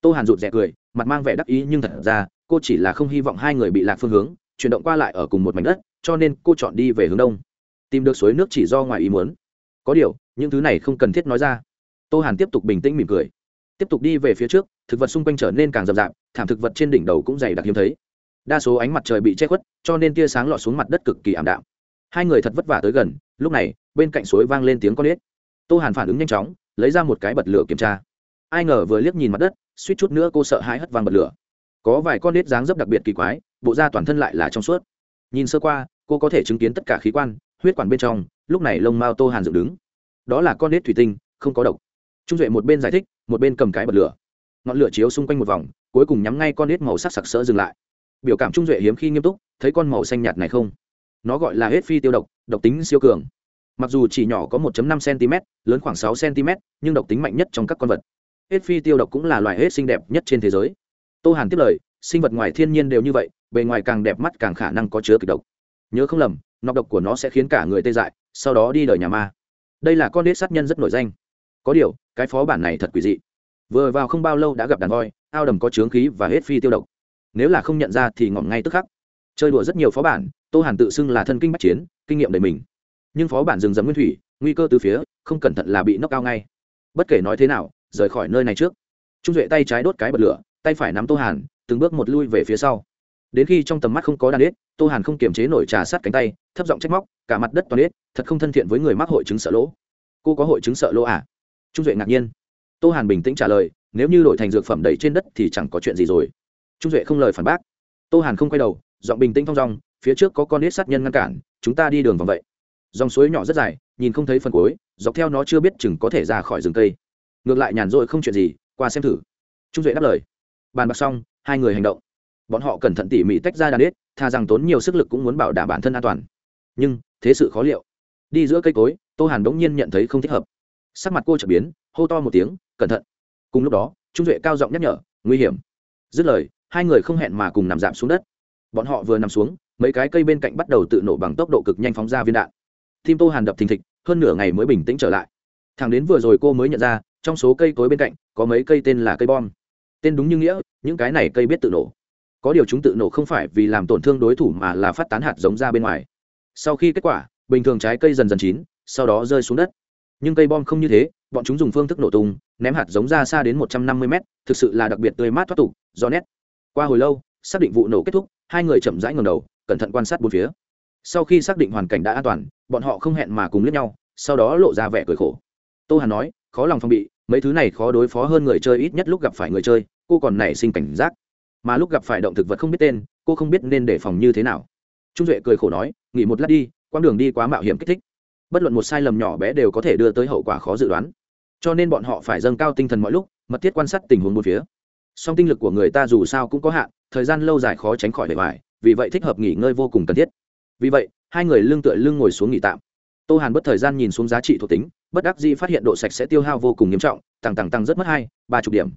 Tô hàn rụt rè cười, mặt mang vẻ đắc ý nhưng thật ra, cô chỉ là không hy vọng hai người bị lạc phương hướng, chuyển động qua lại ở cùng một mảnh đất, cho nên cô chọn đi về hướng đông. Tìm được suối nước chỉ do ngoài ý muốn. Có điều, những thứ này không cần thiết nói ra. Tô hàn tiếp tục bình tĩnh mỉm cười. Tiếp tục đi về phía trước, thực vật xung quanh trở nên càng rậm rạp, thảm thực vật trên đỉnh đầu cũng dày đặc hiếm thấy. Đa số ánh mặt trời bị che khuất, cho nên tia sáng lọt xuống mặt đất cực kỳ ảm đạm. Hai người thật vất vả tới gần lúc này, bên cạnh suối vang lên tiếng con ếch. Tô hàn phản ứng nhanh chóng, lấy ra một cái bật lửa kiểm tra. Ai ngờ vừa liếc nhìn mặt đất, suýt chút nữa cô sợ hãi hất vang bật lửa. Có vài con ếch dáng dấp đặc biệt kỳ quái, bộ da toàn thân lại là trong suốt. Nhìn sơ qua, cô có thể chứng kiến tất cả khí quan, huyết quản bên trong, lúc này lông mao tô hàn dựng đứng. Đó là con ếch thủy tinh, không có độc. Trung duệ một bên giải thích, một bên cầm cái bật lửa. Ngọn lửa chiếu xung quanh một vòng, cuối cùng nhắm ngay con ếch màu sắc sặc sỡ dừng lại. Biểu cảm trung duệ hiếm khi nghiêm túc, thấy con màu xanh nhạt này không? Nó gọi là hết phi tiêu độc độc tính siêu cường. Mặc dù chỉ nhỏ có 1 năm cm, lớn khoảng 6 cm, nhưng độc tính mạnh nhất trong các con vật. Hết phi tiêu độc cũng là loài hết xinh đẹp nhất trên thế giới. Tô hàn tiếp lời, sinh vật ngoài thiên nhiên đều như vậy, bề ngoài càng đẹp mắt càng khả năng có chứa kịch độc. Nhớ không lầm, nọc độc của nó sẽ khiến cả người tê dại, sau đó đi đời nhà ma. Đây là con đế sát nhân rất nổi danh. Có điều, cái phó bản này thật quỷ dị. Vừa vào không bao lâu đã gặp đàn voi, ao đầm có chướng khí và hết phi tiêu độc. Nếu là không nhận ra thì ngọn ngay tức khắc. Chơi đùa rất nhiều phó bản, tô hàn tự xưng là thân kinh bắc chiến kinh nghiệm đầy mình. Nhưng phó bản rừng rậm nguyên thủy, nguy cơ từ phía, không cẩn thận là bị nóc cao ngay. Bất kể nói thế nào, rời khỏi nơi này trước. Trung duệ tay trái đốt cái bật lửa, tay phải nắm tô hàn, từng bước một lui về phía sau. Đến khi trong tầm mắt không có đàn ếch, tô hàn không kiềm chế nổi trà sát cánh tay, thấp giọng trách móc, cả mặt đất toàn ếch, thật không thân thiện với người mắc hội chứng sợ lỗ. Cô có hội chứng sợ lỗ à? Trung duệ ngạc nhiên. Tô hàn bình tĩnh trả lời, nếu như đổi thành dược phẩm đầy trên đất thì chẳng có chuyện gì rồi. Trung duệ không lời phản bác. Tô hàn không quay đầu, giọng bình tĩnh thong dong phía trước có con nít sát nhân ngăn cản, chúng ta đi đường vòng vậy. Dòng suối nhỏ rất dài, nhìn không thấy phần cuối, dọc theo nó chưa biết chừng có thể ra khỏi rừng cây. Ngược lại nhàn rỗi không chuyện gì, qua xem thử. Trung duệ đáp lời. Bàn bạc xong, hai người hành động. Bọn họ cẩn thận tỉ mỉ tách ra đàn ếch thà rằng tốn nhiều sức lực cũng muốn bảo đảm bản thân an toàn. Nhưng, thế sự khó liệu. Đi giữa cây cối, tô hàn đống nhiên nhận thấy không thích hợp. Sắc mặt cô trở biến, hô to một tiếng, cẩn thận. Cùng lúc đó, trung duệ cao giọng nhắc nhở, nguy hiểm. Dứt lời, hai người không hẹn mà cùng nằm giảm xuống đất. Bọn họ vừa nằm xuống mấy cái cây bên cạnh bắt đầu tự nổ bằng tốc độ cực nhanh phóng ra viên đạn. Tim tô hàn đập thình thịch, hơn nửa ngày mới bình tĩnh trở lại. Thằng đến vừa rồi cô mới nhận ra, trong số cây cối bên cạnh, có mấy cây tên là cây bom. Tên đúng như nghĩa, những cái này cây biết tự nổ. Có điều chúng tự nổ không phải vì làm tổn thương đối thủ mà là phát tán hạt giống ra bên ngoài. Sau khi kết quả, bình thường trái cây dần dần chín, sau đó rơi xuống đất. Nhưng cây bom không như thế, bọn chúng dùng phương thức nổ tung, ném hạt giống ra xa đến một trăm năm mươi mét, thực sự là đặc biệt tươi mát thoát tục, do nét. Qua hồi lâu, xác định vụ nổ kết thúc, hai người chậm rãi ngầm đầu cẩn thận quan sát bốn phía. Sau khi xác định hoàn cảnh đã an toàn, bọn họ không hẹn mà cùng lướt nhau, sau đó lộ ra vẻ cười khổ. Tô Hàn nói, khó lòng phong bị, mấy thứ này khó đối phó hơn người chơi ít nhất lúc gặp phải người chơi, cô còn nảy sinh cảnh giác. Mà lúc gặp phải động thực vật không biết tên, cô không biết nên đề phòng như thế nào. Trung duệ cười khổ nói, nghỉ một lát đi, quãng đường đi quá mạo hiểm kích thích. Bất luận một sai lầm nhỏ bé đều có thể đưa tới hậu quả khó dự đoán. Cho nên bọn họ phải dâng cao tinh thần mọi lúc, mật thiết quan sát tình huống một phía. Song tinh lực của người ta dù sao cũng có hạn, thời gian lâu dài khó tránh khỏi bề bài vì vậy thích hợp nghỉ ngơi vô cùng cần thiết. Vì vậy, hai người lưng tựa lưng ngồi xuống nghỉ tạm. Tô hàn bất thời gian nhìn xuống giá trị thuộc tính, bất đắc dĩ phát hiện độ sạch sẽ tiêu hao vô cùng nghiêm trọng, tăng tăng tăng rất mất hai, ba chục điểm.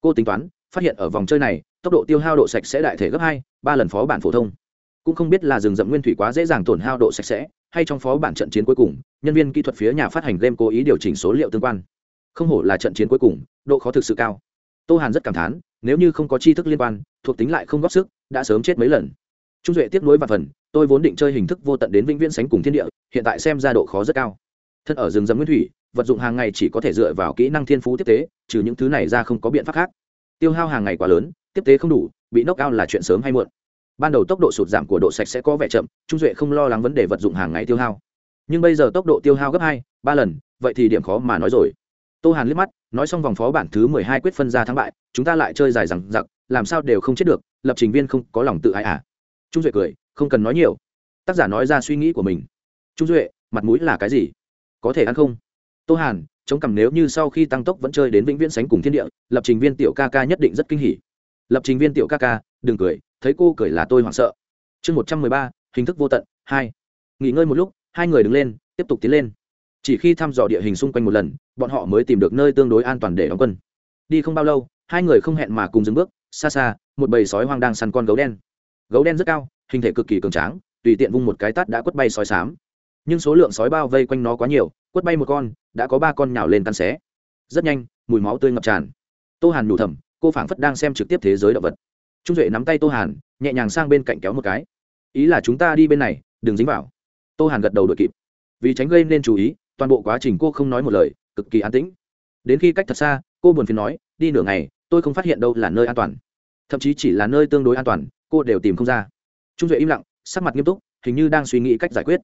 Cô tính toán, phát hiện ở vòng chơi này, tốc độ tiêu hao độ sạch sẽ đại thể gấp hai, ba lần phó bản phổ thông. Cũng không biết là rừng rậm nguyên thủy quá dễ dàng tổn hao độ sạch sẽ, hay trong phó bản trận chiến cuối cùng, nhân viên kỹ thuật phía nhà phát hành game cố ý điều chỉnh số liệu tương quan. Không hổ là trận chiến cuối cùng, độ khó thực sự cao. Tô hàn rất cảm thán, nếu như không có tri thức liên quan, thuộc tính lại không góp sức, đã sớm chết mấy lần trung duệ tiếp nối và phần, tôi vốn định chơi hình thức vô tận đến vĩnh viễn sánh cùng thiên địa, hiện tại xem ra độ khó rất cao. Thân ở rừng rậm nguyên thủy, vật dụng hàng ngày chỉ có thể dựa vào kỹ năng thiên phú tiếp tế, trừ những thứ này ra không có biện pháp khác. Tiêu hao hàng ngày quá lớn, tiếp tế không đủ, bị nốc cao là chuyện sớm hay muộn. Ban đầu tốc độ sụt giảm của độ sạch sẽ có vẻ chậm, trung duệ không lo lắng vấn đề vật dụng hàng ngày tiêu hao. Nhưng bây giờ tốc độ tiêu hao gấp hai, ba lần, vậy thì điểm khó mà nói rồi. Tô hàn liếc mắt, nói xong vòng phó bản thứ mười hai quyết phân ra thắng bại, chúng ta lại chơi dài rằng giặc làm sao đều không chết được, lập trình viên không có lòng tự ái à? Trung duệ cười, không cần nói nhiều. Tác giả nói ra suy nghĩ của mình. Trung duệ, mặt mũi là cái gì? Có thể ăn không? Tô hàn, chống cằm nếu như sau khi tăng tốc vẫn chơi đến vĩnh viễn sánh cùng thiên địa, lập trình viên tiểu ca ca nhất định rất kinh hỉ. Lập trình viên tiểu ca ca, đừng cười, thấy cô cười là tôi hoảng sợ. Chương một trăm mười ba, hình thức vô tận, hai. Nghỉ ngơi một lúc, hai người đứng lên, tiếp tục tiến lên. Chỉ khi thăm dò địa hình xung quanh một lần, bọn họ mới tìm được nơi tương đối an toàn để đóng quân. Đi không bao lâu, hai người không hẹn mà cùng dừng bước, xa xa, một bầy sói hoang đang săn con gấu đen gấu đen rất cao, hình thể cực kỳ cường tráng, tùy tiện vung một cái tát đã quất bay sói sám nhưng số lượng sói bao vây quanh nó quá nhiều, quất bay một con, đã có ba con nhào lên căn xé. Rất nhanh, mùi máu tươi ngập tràn. Tô hàn nhủ thầm, cô phảng phất đang xem trực tiếp thế giới động vật. Trung duệ nắm tay tô hàn, nhẹ nhàng sang bên cạnh kéo một cái. Ý là chúng ta đi bên này, đừng dính vào. Tô hàn gật đầu đội kịp. Vì tránh gây nên chú ý, toàn bộ quá trình cô không nói một lời, cực kỳ an tĩnh. Đến khi cách thật xa, cô buồn phiền nói, đi nửa ngày, tôi không phát hiện đâu là nơi an toàn thậm chí chỉ là nơi tương đối an toàn, cô đều tìm không ra. Trung duệ im lặng, sắc mặt nghiêm túc, hình như đang suy nghĩ cách giải quyết.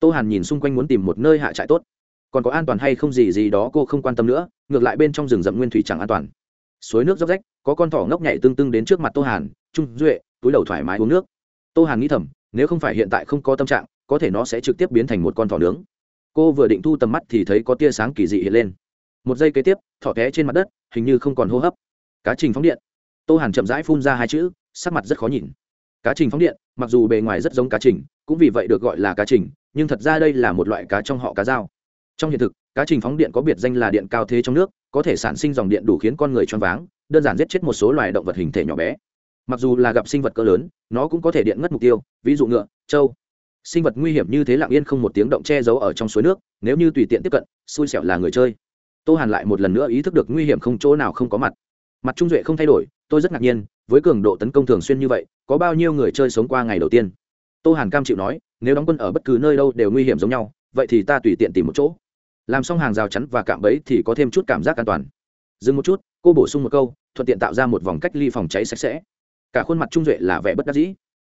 Tô hàn nhìn xung quanh muốn tìm một nơi hạ trại tốt. Còn có an toàn hay không gì gì đó cô không quan tâm nữa, ngược lại bên trong rừng rậm nguyên thủy chẳng an toàn. Suối nước dốc rách, có con thỏ ngốc nhảy tương tương đến trước mặt tô hàn, trung duệ, túi đầu thoải mái uống nước. Tô hàn nghĩ thầm, nếu không phải hiện tại không có tâm trạng, có thể nó sẽ trực tiếp biến thành một con thỏ nướng. Cô vừa định thu tầm mắt thì thấy có tia sáng kỳ dị hiện lên. Một giây kế tiếp, thỏ té trên mặt đất, hình như không còn hô hấp. Cá trình phóng điện tô hàn chậm rãi phun ra hai chữ, sắc mặt rất khó nhìn. Cá trình phóng điện, mặc dù bề ngoài rất giống cá trình, cũng vì vậy được gọi là cá trình, nhưng thật ra đây là một loại cá trong họ cá dao. Trong hiện thực, cá trình phóng điện có biệt danh là điện cao thế trong nước, có thể sản sinh dòng điện đủ khiến con người choáng váng, đơn giản giết chết một số loài động vật hình thể nhỏ bé. Mặc dù là gặp sinh vật cỡ lớn, nó cũng có thể điện ngất mục tiêu, ví dụ ngựa, trâu. Sinh vật nguy hiểm như thế lặng yên không một tiếng động che giấu ở trong suối nước, nếu như tùy tiện tiếp cận, xui xẻo là người chơi. Tô hàn lại một lần nữa ý thức được nguy hiểm không chỗ nào không có mặt. Mặt trung duệ không thay đổi tôi rất ngạc nhiên, với cường độ tấn công thường xuyên như vậy, có bao nhiêu người chơi sống qua ngày đầu tiên? Tô hàn cam chịu nói, nếu đóng quân ở bất cứ nơi đâu đều nguy hiểm giống nhau, vậy thì ta tùy tiện tìm một chỗ. Làm xong hàng rào chắn và cạm bẫy thì có thêm chút cảm giác an toàn. Dừng một chút, cô bổ sung một câu, thuận tiện tạo ra một vòng cách ly phòng cháy sạch sẽ. Cả khuôn mặt trung duệ là vẻ bất đắc dĩ.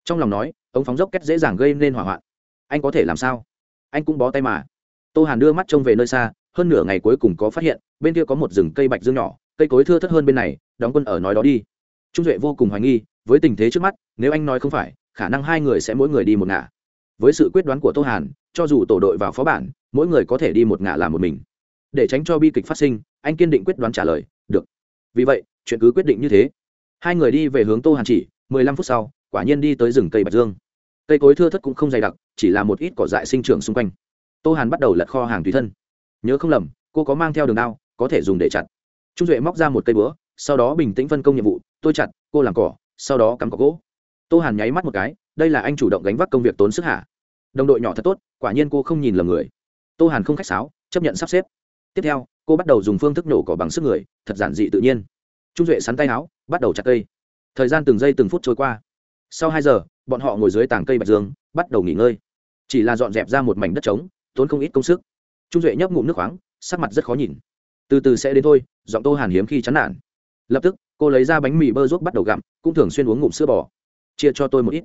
Trong lòng nói, ống phóng dốc kết dễ dàng gây nên hỏa hoạn. Anh có thể làm sao? Anh cũng bó tay mà. Tô hàn đưa mắt trông về nơi xa, hơn nửa ngày cuối cùng có phát hiện, bên kia có một rừng cây bạch dương nhỏ, cây cối thưa thất hơn bên này đóng quân ở nói đó đi. Trung duệ vô cùng hoài nghi, với tình thế trước mắt, nếu anh nói không phải, khả năng hai người sẽ mỗi người đi một ngả. Với sự quyết đoán của tô hàn, cho dù tổ đội vào phó bản, mỗi người có thể đi một ngả làm một mình. Để tránh cho bi kịch phát sinh, anh kiên định quyết đoán trả lời, được. Vì vậy, chuyện cứ quyết định như thế. Hai người đi về hướng tô hàn chỉ, mười lăm phút sau, quả nhiên đi tới rừng cây bạch dương. Cây cối thưa thất cũng không dày đặc, chỉ là một ít cỏ dại sinh trưởng xung quanh. Tô hàn bắt đầu lật kho hàng tùy thân. Nhớ không lầm, cô có mang theo đường đao, có thể dùng để chặt. Trung duệ móc ra một cây búa sau đó bình tĩnh phân công nhiệm vụ, tôi chặt, cô làm cỏ, sau đó cắm cỏ gỗ. Tô hàn nháy mắt một cái, đây là anh chủ động gánh vác công việc tốn sức hạ đồng đội nhỏ thật tốt, quả nhiên cô không nhìn lầm người. Tô hàn không khách sáo, chấp nhận sắp xếp. Tiếp theo, cô bắt đầu dùng phương thức nổ cỏ bằng sức người, thật giản dị tự nhiên. Trung duệ sắn tay áo, bắt đầu chặt cây. Thời gian từng giây từng phút trôi qua. Sau hai giờ, bọn họ ngồi dưới tàng cây bạch dương, bắt đầu nghỉ ngơi. Chỉ là dọn dẹp ra một mảnh đất trống, tốn không ít công sức. Trung duệ nhấp ngụm nước khoáng, sắc mặt rất khó nhìn. Từ từ sẽ đến thôi, giọng tô hàn hiếm khi chán nản lập tức, cô lấy ra bánh mì bơ ruốc bắt đầu gặm, cũng thường xuyên uống ngụm sữa bò. Chia cho tôi một ít.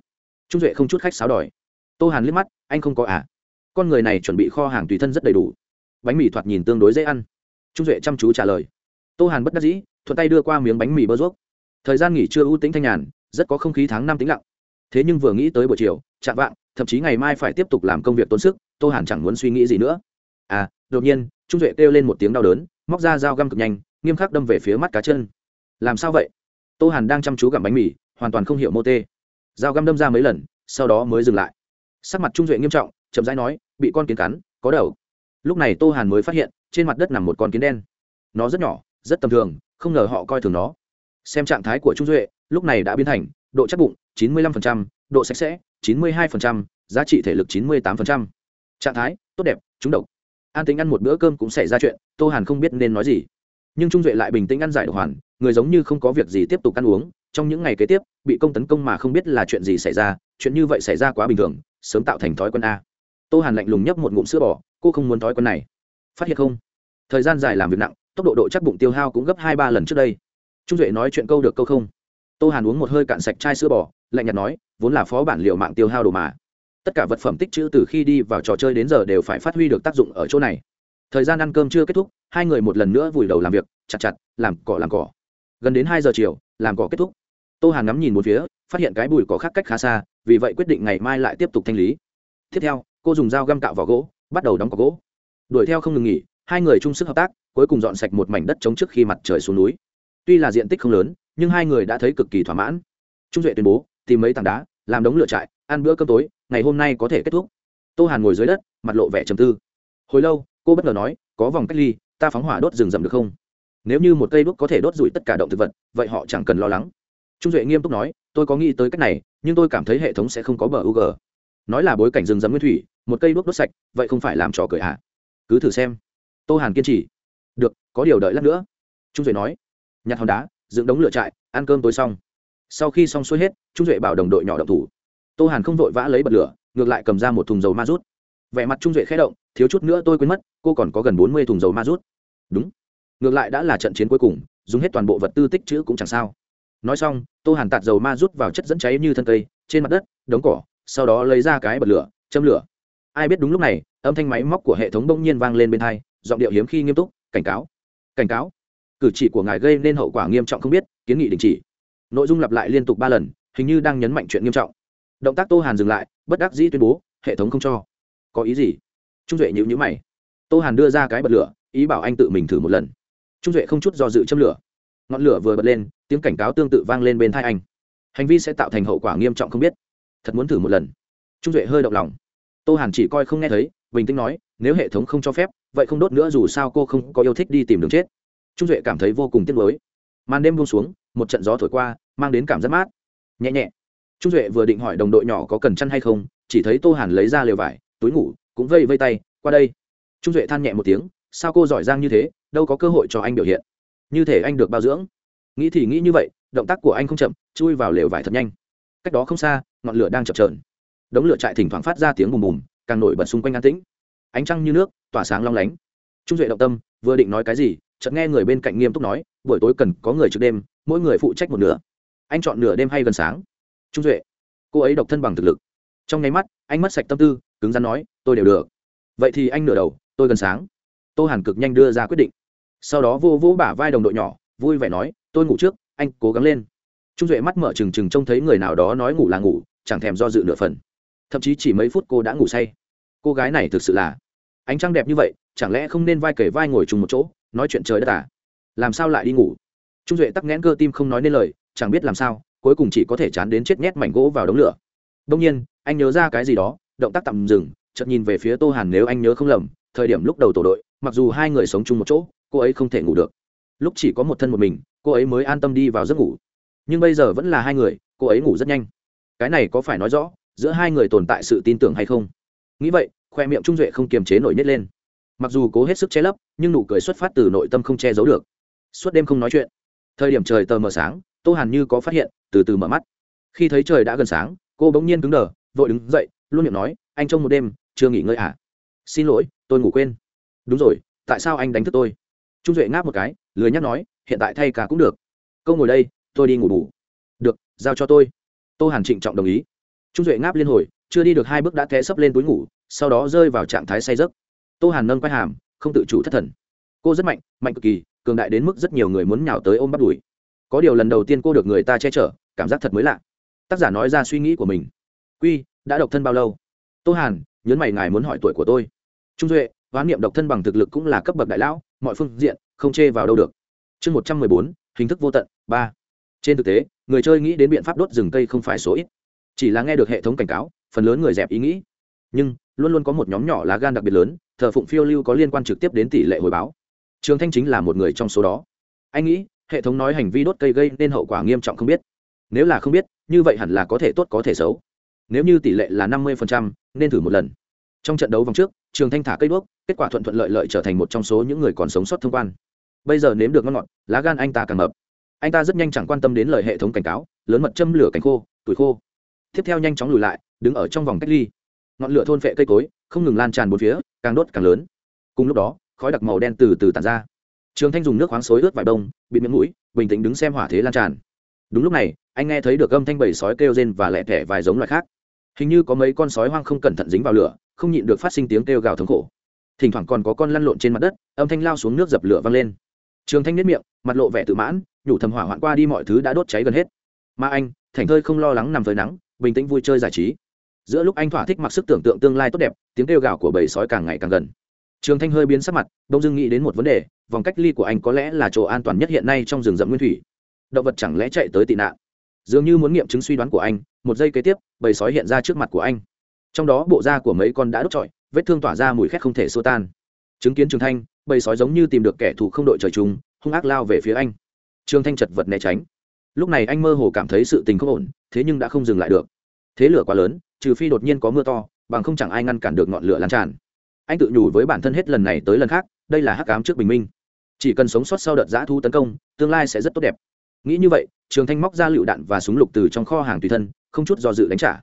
Trung duệ không chút khách sáo đòi. Tô hàn liếc mắt, anh không có à? Con người này chuẩn bị kho hàng tùy thân rất đầy đủ. Bánh mì thoạt nhìn tương đối dễ ăn. Trung duệ chăm chú trả lời. Tô hàn bất đắc dĩ, thuận tay đưa qua miếng bánh mì bơ ruốc. Thời gian nghỉ trưa ưu tĩnh thanh nhàn, rất có không khí tháng năm tĩnh lặng. Thế nhưng vừa nghĩ tới buổi chiều, chạm vạng, thậm chí ngày mai phải tiếp tục làm công việc tốn sức, tô hàn chẳng muốn suy nghĩ gì nữa. À đột nhiên, trung duệ kêu lên một tiếng đau đớn, móc ra dao găm cực nhanh, nghiêm khắc đâm về phía mắt cá chân làm sao vậy? Tô hàn đang chăm chú gặm bánh mì hoàn toàn không hiểu mô tê. Dao găm đâm ra mấy lần sau đó mới dừng lại. Sắc mặt trung duệ nghiêm trọng chậm rãi nói bị con kiến cắn có đầu. Lúc này tô hàn mới phát hiện trên mặt đất nằm một con kiến đen. Nó rất nhỏ rất tầm thường không ngờ họ coi thường nó. Xem trạng thái của trung duệ lúc này đã biến thành độ chắc bụng 95%, độ sạch sẽ 92%, giá trị thể lực 98%. trạng thái tốt đẹp trúng độc. An tính ăn một bữa cơm cũng xảy ra chuyện tô hàn không biết nên nói gì nhưng trung duệ lại bình tĩnh ăn giải độc hoàn, người giống như không có việc gì tiếp tục ăn uống, trong những ngày kế tiếp, bị công tấn công mà không biết là chuyện gì xảy ra, chuyện như vậy xảy ra quá bình thường, sớm tạo thành thói quen a. Tô hàn lạnh lùng nhấp một ngụm sữa bò, cô không muốn thói quen này. Phát hiện không? Thời gian dài làm việc nặng, tốc độ độ chắc bụng tiêu hao cũng gấp hai ba lần trước đây. Trung duệ nói chuyện câu được câu không. Tô hàn uống một hơi cạn sạch chai sữa bò, lạnh nhạt nói, vốn là phó bản liệu mạng tiêu hao đồ mà. Tất cả vật phẩm tích trữ từ khi đi vào trò chơi đến giờ đều phải phát huy được tác dụng ở chỗ này thời gian ăn cơm chưa kết thúc, hai người một lần nữa vùi đầu làm việc, chặt chặt, làm cỏ làm cỏ. Gần đến hai giờ chiều, làm cỏ kết thúc. Tô hàn ngắm nhìn một phía, phát hiện cái bụi cỏ khác cách khá xa, vì vậy quyết định ngày mai lại tiếp tục thanh lý. Tiếp theo, cô dùng dao găm cạo vỏ gỗ, bắt đầu đóng cỏ gỗ. Đuổi theo không ngừng nghỉ, hai người chung sức hợp tác, cuối cùng dọn sạch một mảnh đất trống trước khi mặt trời xuống núi. Tuy là diện tích không lớn, nhưng hai người đã thấy cực kỳ thỏa mãn. Trung duệ tuyên bố, tìm mấy tảng đá, làm đống lửa trại, ăn bữa cơm tối, ngày hôm nay có thể kết thúc. Tô hàn ngồi dưới đất, mặt lộ vẻ trầm tư. Hồi lâu cô bất ngờ nói, có vòng cách ly, ta phóng hỏa đốt rừng rậm được không? Nếu như một cây đuốc có thể đốt rủi tất cả động thực vật, vậy họ chẳng cần lo lắng. Trung duệ nghiêm túc nói, tôi có nghĩ tới cách này, nhưng tôi cảm thấy hệ thống sẽ không có bờ u g nói là bối cảnh rừng rậm nguyên thủy, một cây đuốc đốt sạch, vậy không phải làm trò cười ạ à? cứ thử xem. Tô hàn kiên trì. Được, có điều đợi lát nữa. Trung duệ nói. Nhặt hòn đá, dựng đống lửa trại, ăn cơm tối xong. Sau khi xong xuôi hết, trung duệ bảo đồng đội nhỏ động thủ. Tô hàn không vội vã lấy bật lửa, ngược lại cầm ra một thùng dầu ma rút vẻ mặt trung duệ khẽ động, thiếu chút nữa tôi quên mất, cô còn có gần bốn mươi thùng dầu ma rút. Đúng. Ngược lại đã là trận chiến cuối cùng, dùng hết toàn bộ vật tư tích chữ cũng chẳng sao. Nói xong, tô hàn tạt dầu ma rút vào chất dẫn cháy như thân cây, trên mặt đất, đống cỏ, sau đó lấy ra cái bật lửa, châm lửa. Ai biết đúng lúc này, âm thanh máy móc của hệ thống bỗng nhiên vang lên bên tai, giọng điệu hiếm khi nghiêm túc, cảnh cáo cảnh cáo. Cử chỉ của ngài gây nên hậu quả nghiêm trọng không biết, kiến nghị đình chỉ. Nội dung lặp lại liên tục ba lần, hình như đang nhấn mạnh chuyện nghiêm trọng. Động tác tô hàn dừng lại, bất đắc dĩ tuyên bố, hệ thống không cho có ý gì? Trung duệ nhữ nhữ mày. Tô hàn đưa ra cái bật lửa, ý bảo anh tự mình thử một lần. Trung duệ không chút do dự châm lửa. Ngọn lửa vừa bật lên, tiếng cảnh cáo tương tự vang lên bên thai anh. Hành vi sẽ tạo thành hậu quả nghiêm trọng không biết. Thật muốn thử một lần. Trung duệ hơi động lòng. Tô hàn chỉ coi không nghe thấy, bình tĩnh nói, nếu hệ thống không cho phép, vậy không đốt nữa dù sao cô không có yêu thích đi tìm đường chết. Trung duệ cảm thấy vô cùng tiếc nuối. Màn đêm buông xuống, một trận gió thổi qua, mang đến cảm giác mát. Nhẹ nhẹ. Trung duệ vừa định hỏi đồng đội nhỏ có cần chăn hay không, chỉ thấy tô hàn lấy ra lều vải túi ngủ, cũng vây vây tay, qua đây. Trung duệ than nhẹ một tiếng, sao cô giỏi giang như thế, đâu có cơ hội cho anh biểu hiện. Như thể anh được bao dưỡng. Nghĩ thì nghĩ như vậy, động tác của anh không chậm, chui vào lều vải thật nhanh. Cách đó không xa, ngọn lửa đang chập trờn đống lửa chạy thỉnh thoảng phát ra tiếng bùm bùm, càng nổi bật xung quanh an tĩnh. Ánh trăng như nước, tỏa sáng long lánh. Trung duệ động tâm, vừa định nói cái gì, chợt nghe người bên cạnh nghiêm túc nói, buổi tối cần có người trực đêm, mỗi người phụ trách một nửa. Anh chọn nửa đêm hay gần sáng. Trung duệ, cô ấy độc thân bằng thực lực. Trong nháy mắt, anh mất sạch tâm tư cứng rắn nói, tôi đều được. Vậy thì anh nửa đầu, tôi gần sáng. Tô hàn cực nhanh đưa ra quyết định. Sau đó vô vỗ bả vai đồng đội nhỏ, vui vẻ nói, tôi ngủ trước, anh cố gắng lên. Trung duệ mắt mở trừng trừng trông thấy người nào đó nói ngủ là ngủ, chẳng thèm do dự nửa phần. Thậm chí chỉ mấy phút cô đã ngủ say. Cô gái này thực sự là ánh trăng đẹp như vậy, chẳng lẽ không nên vai kể vai ngồi chung một chỗ, nói chuyện trời đất à? Làm sao lại đi ngủ? Trung duệ tắc nghẽn cơ tim không nói nên lời, chẳng biết làm sao, cuối cùng chỉ có thể chán đến chết nhét mảnh gỗ vào đống lửa. Đông nhiên, anh nhớ ra cái gì đó động tác tạm dừng, chợt nhìn về phía tô hàn nếu anh nhớ không lầm, thời điểm lúc đầu tổ đội, mặc dù hai người sống chung một chỗ, cô ấy không thể ngủ được. Lúc chỉ có một thân một mình, cô ấy mới an tâm đi vào giấc ngủ. Nhưng bây giờ vẫn là hai người, cô ấy ngủ rất nhanh. Cái này có phải nói rõ, giữa hai người tồn tại sự tin tưởng hay không? Nghĩ vậy, khoe miệng trung duệ không kiềm chế nổi nhét lên. Mặc dù cố hết sức che lấp, nhưng nụ cười xuất phát từ nội tâm không che giấu được. Suốt đêm không nói chuyện. Thời điểm trời tờ mờ sáng, tô hàn như có phát hiện, từ từ mở mắt. Khi thấy trời đã gần sáng, cô bỗng nhiên cứng đờ, vội đứng dậy luôn miệng nói, anh trông một đêm, chưa nghỉ ngơi à? Xin lỗi, tôi ngủ quên. Đúng rồi, tại sao anh đánh thức tôi? Trung duệ ngáp một cái, lười nhắc nói, hiện tại thay cả cũng được. Câu ngồi đây, tôi đi ngủ bù. Được, giao cho tôi. Tô hàn trịnh trọng đồng ý. Trung duệ ngáp liên hồi, chưa đi được hai bước đã té sấp lên túi ngủ, sau đó rơi vào trạng thái say giấc. Tô hàn nâng quay hàm, không tự chủ thất thần. Cô rất mạnh mạnh cực kỳ, cường đại đến mức rất nhiều người muốn nhào tới ôm bắt đùi. Có điều lần đầu tiên cô được người ta che chở, cảm giác thật mới lạ. Tác giả nói ra suy nghĩ của mình. Quy đã độc thân bao lâu? Tô hàn nhấn mày ngài muốn hỏi tuổi của tôi. Trung duệ hoán niệm độc thân bằng thực lực cũng là cấp bậc đại lão, mọi phương diện, không chê vào đâu được. Chương một trăm mười bốn, hình thức vô tận, ba. Trên thực tế, người chơi nghĩ đến biện pháp đốt rừng cây không phải số ít. Chỉ là nghe được hệ thống cảnh cáo, phần lớn người dẹp ý nghĩ. Nhưng, luôn luôn có một nhóm nhỏ lá gan đặc biệt lớn, thờ phụng phiêu lưu có liên quan trực tiếp đến tỷ lệ hồi báo. Trường thanh chính là một người trong số đó. Anh nghĩ, hệ thống nói hành vi đốt cây gây nên hậu quả nghiêm trọng không biết. Nếu là không biết, như vậy hẳn là có thể tốt có thể xấu nếu như tỷ lệ là năm mươi nên thử một lần. Trong trận đấu vòng trước, trường thanh thả cây đuốc, kết quả thuận thuận lợi lợi trở thành một trong số những người còn sống sót thông quan. Bây giờ nếm được ngon ngọt, lá gan anh ta càng mập. Anh ta rất nhanh chẳng quan tâm đến lời hệ thống cảnh cáo, lớn mật châm lửa cánh khô, tuổi khô. Tiếp theo nhanh chóng lùi lại, đứng ở trong vòng cách ly. Ngọn lửa thôn phệ cây cối, không ngừng lan tràn bốn phía, càng đốt càng lớn. Cùng lúc đó, khói đặc màu đen từ từ tàn ra. Trường thanh dùng nước khoáng xối ướt vải đông bị miệng mũi, bình tĩnh đứng xem hỏa thế lan tràn. Đúng lúc này, anh nghe thấy được âm thanh bầy sói kêu rên và lẹ tẻ vài giống loài khác hình như có mấy con sói hoang không cẩn thận dính vào lửa, không nhịn được phát sinh tiếng kêu gào thống khổ. Thỉnh thoảng còn có con lăn lộn trên mặt đất, âm thanh lao xuống nước dập lửa văng lên. Trường thanh nhất miệng, mặt lộ vẻ tự mãn, nhủ thầm hỏa hoạn qua đi mọi thứ đã đốt cháy gần hết. Mà anh, thành thơi không lo lắng nằm với nắng, bình tĩnh vui chơi giải trí. Giữa lúc anh thỏa thích mặc sức tưởng tượng tương lai tốt đẹp, tiếng kêu gào của bầy sói càng ngày càng gần. Trường thanh hơi biến sắc mặt, đông dưng nghĩ đến một vấn đề, vòng cách ly của anh có lẽ là chỗ an toàn nhất hiện nay trong rừng rậm nguyên thủy. Động vật chẳng lẽ chạy tới tị nạn? Dường như muốn nghiệm chứng suy đoán của anh, một giây kế tiếp, bầy sói hiện ra trước mặt của anh. Trong đó bộ da của mấy con đã đốt trọi, vết thương tỏa ra mùi khét không thể xua tan. Chứng kiến trường thanh, bầy sói giống như tìm được kẻ thù không đội trời chung, hung ác lao về phía anh. Trường thanh chật vật né tránh. Lúc này anh mơ hồ cảm thấy sự tình không ổn, thế nhưng đã không dừng lại được. Thế lửa quá lớn, trừ phi đột nhiên có mưa to, bằng không chẳng ai ngăn cản được ngọn lửa lan tràn. Anh tự nhủ với bản thân hết lần này tới lần khác, đây là hắc cám trước bình minh. Chỉ cần sống sót sau đợt giã thu tấn công, tương lai sẽ rất tốt đẹp nghĩ như vậy, trường thanh móc ra lựu đạn và súng lục từ trong kho hàng tùy thân, không chút do dự đánh trả.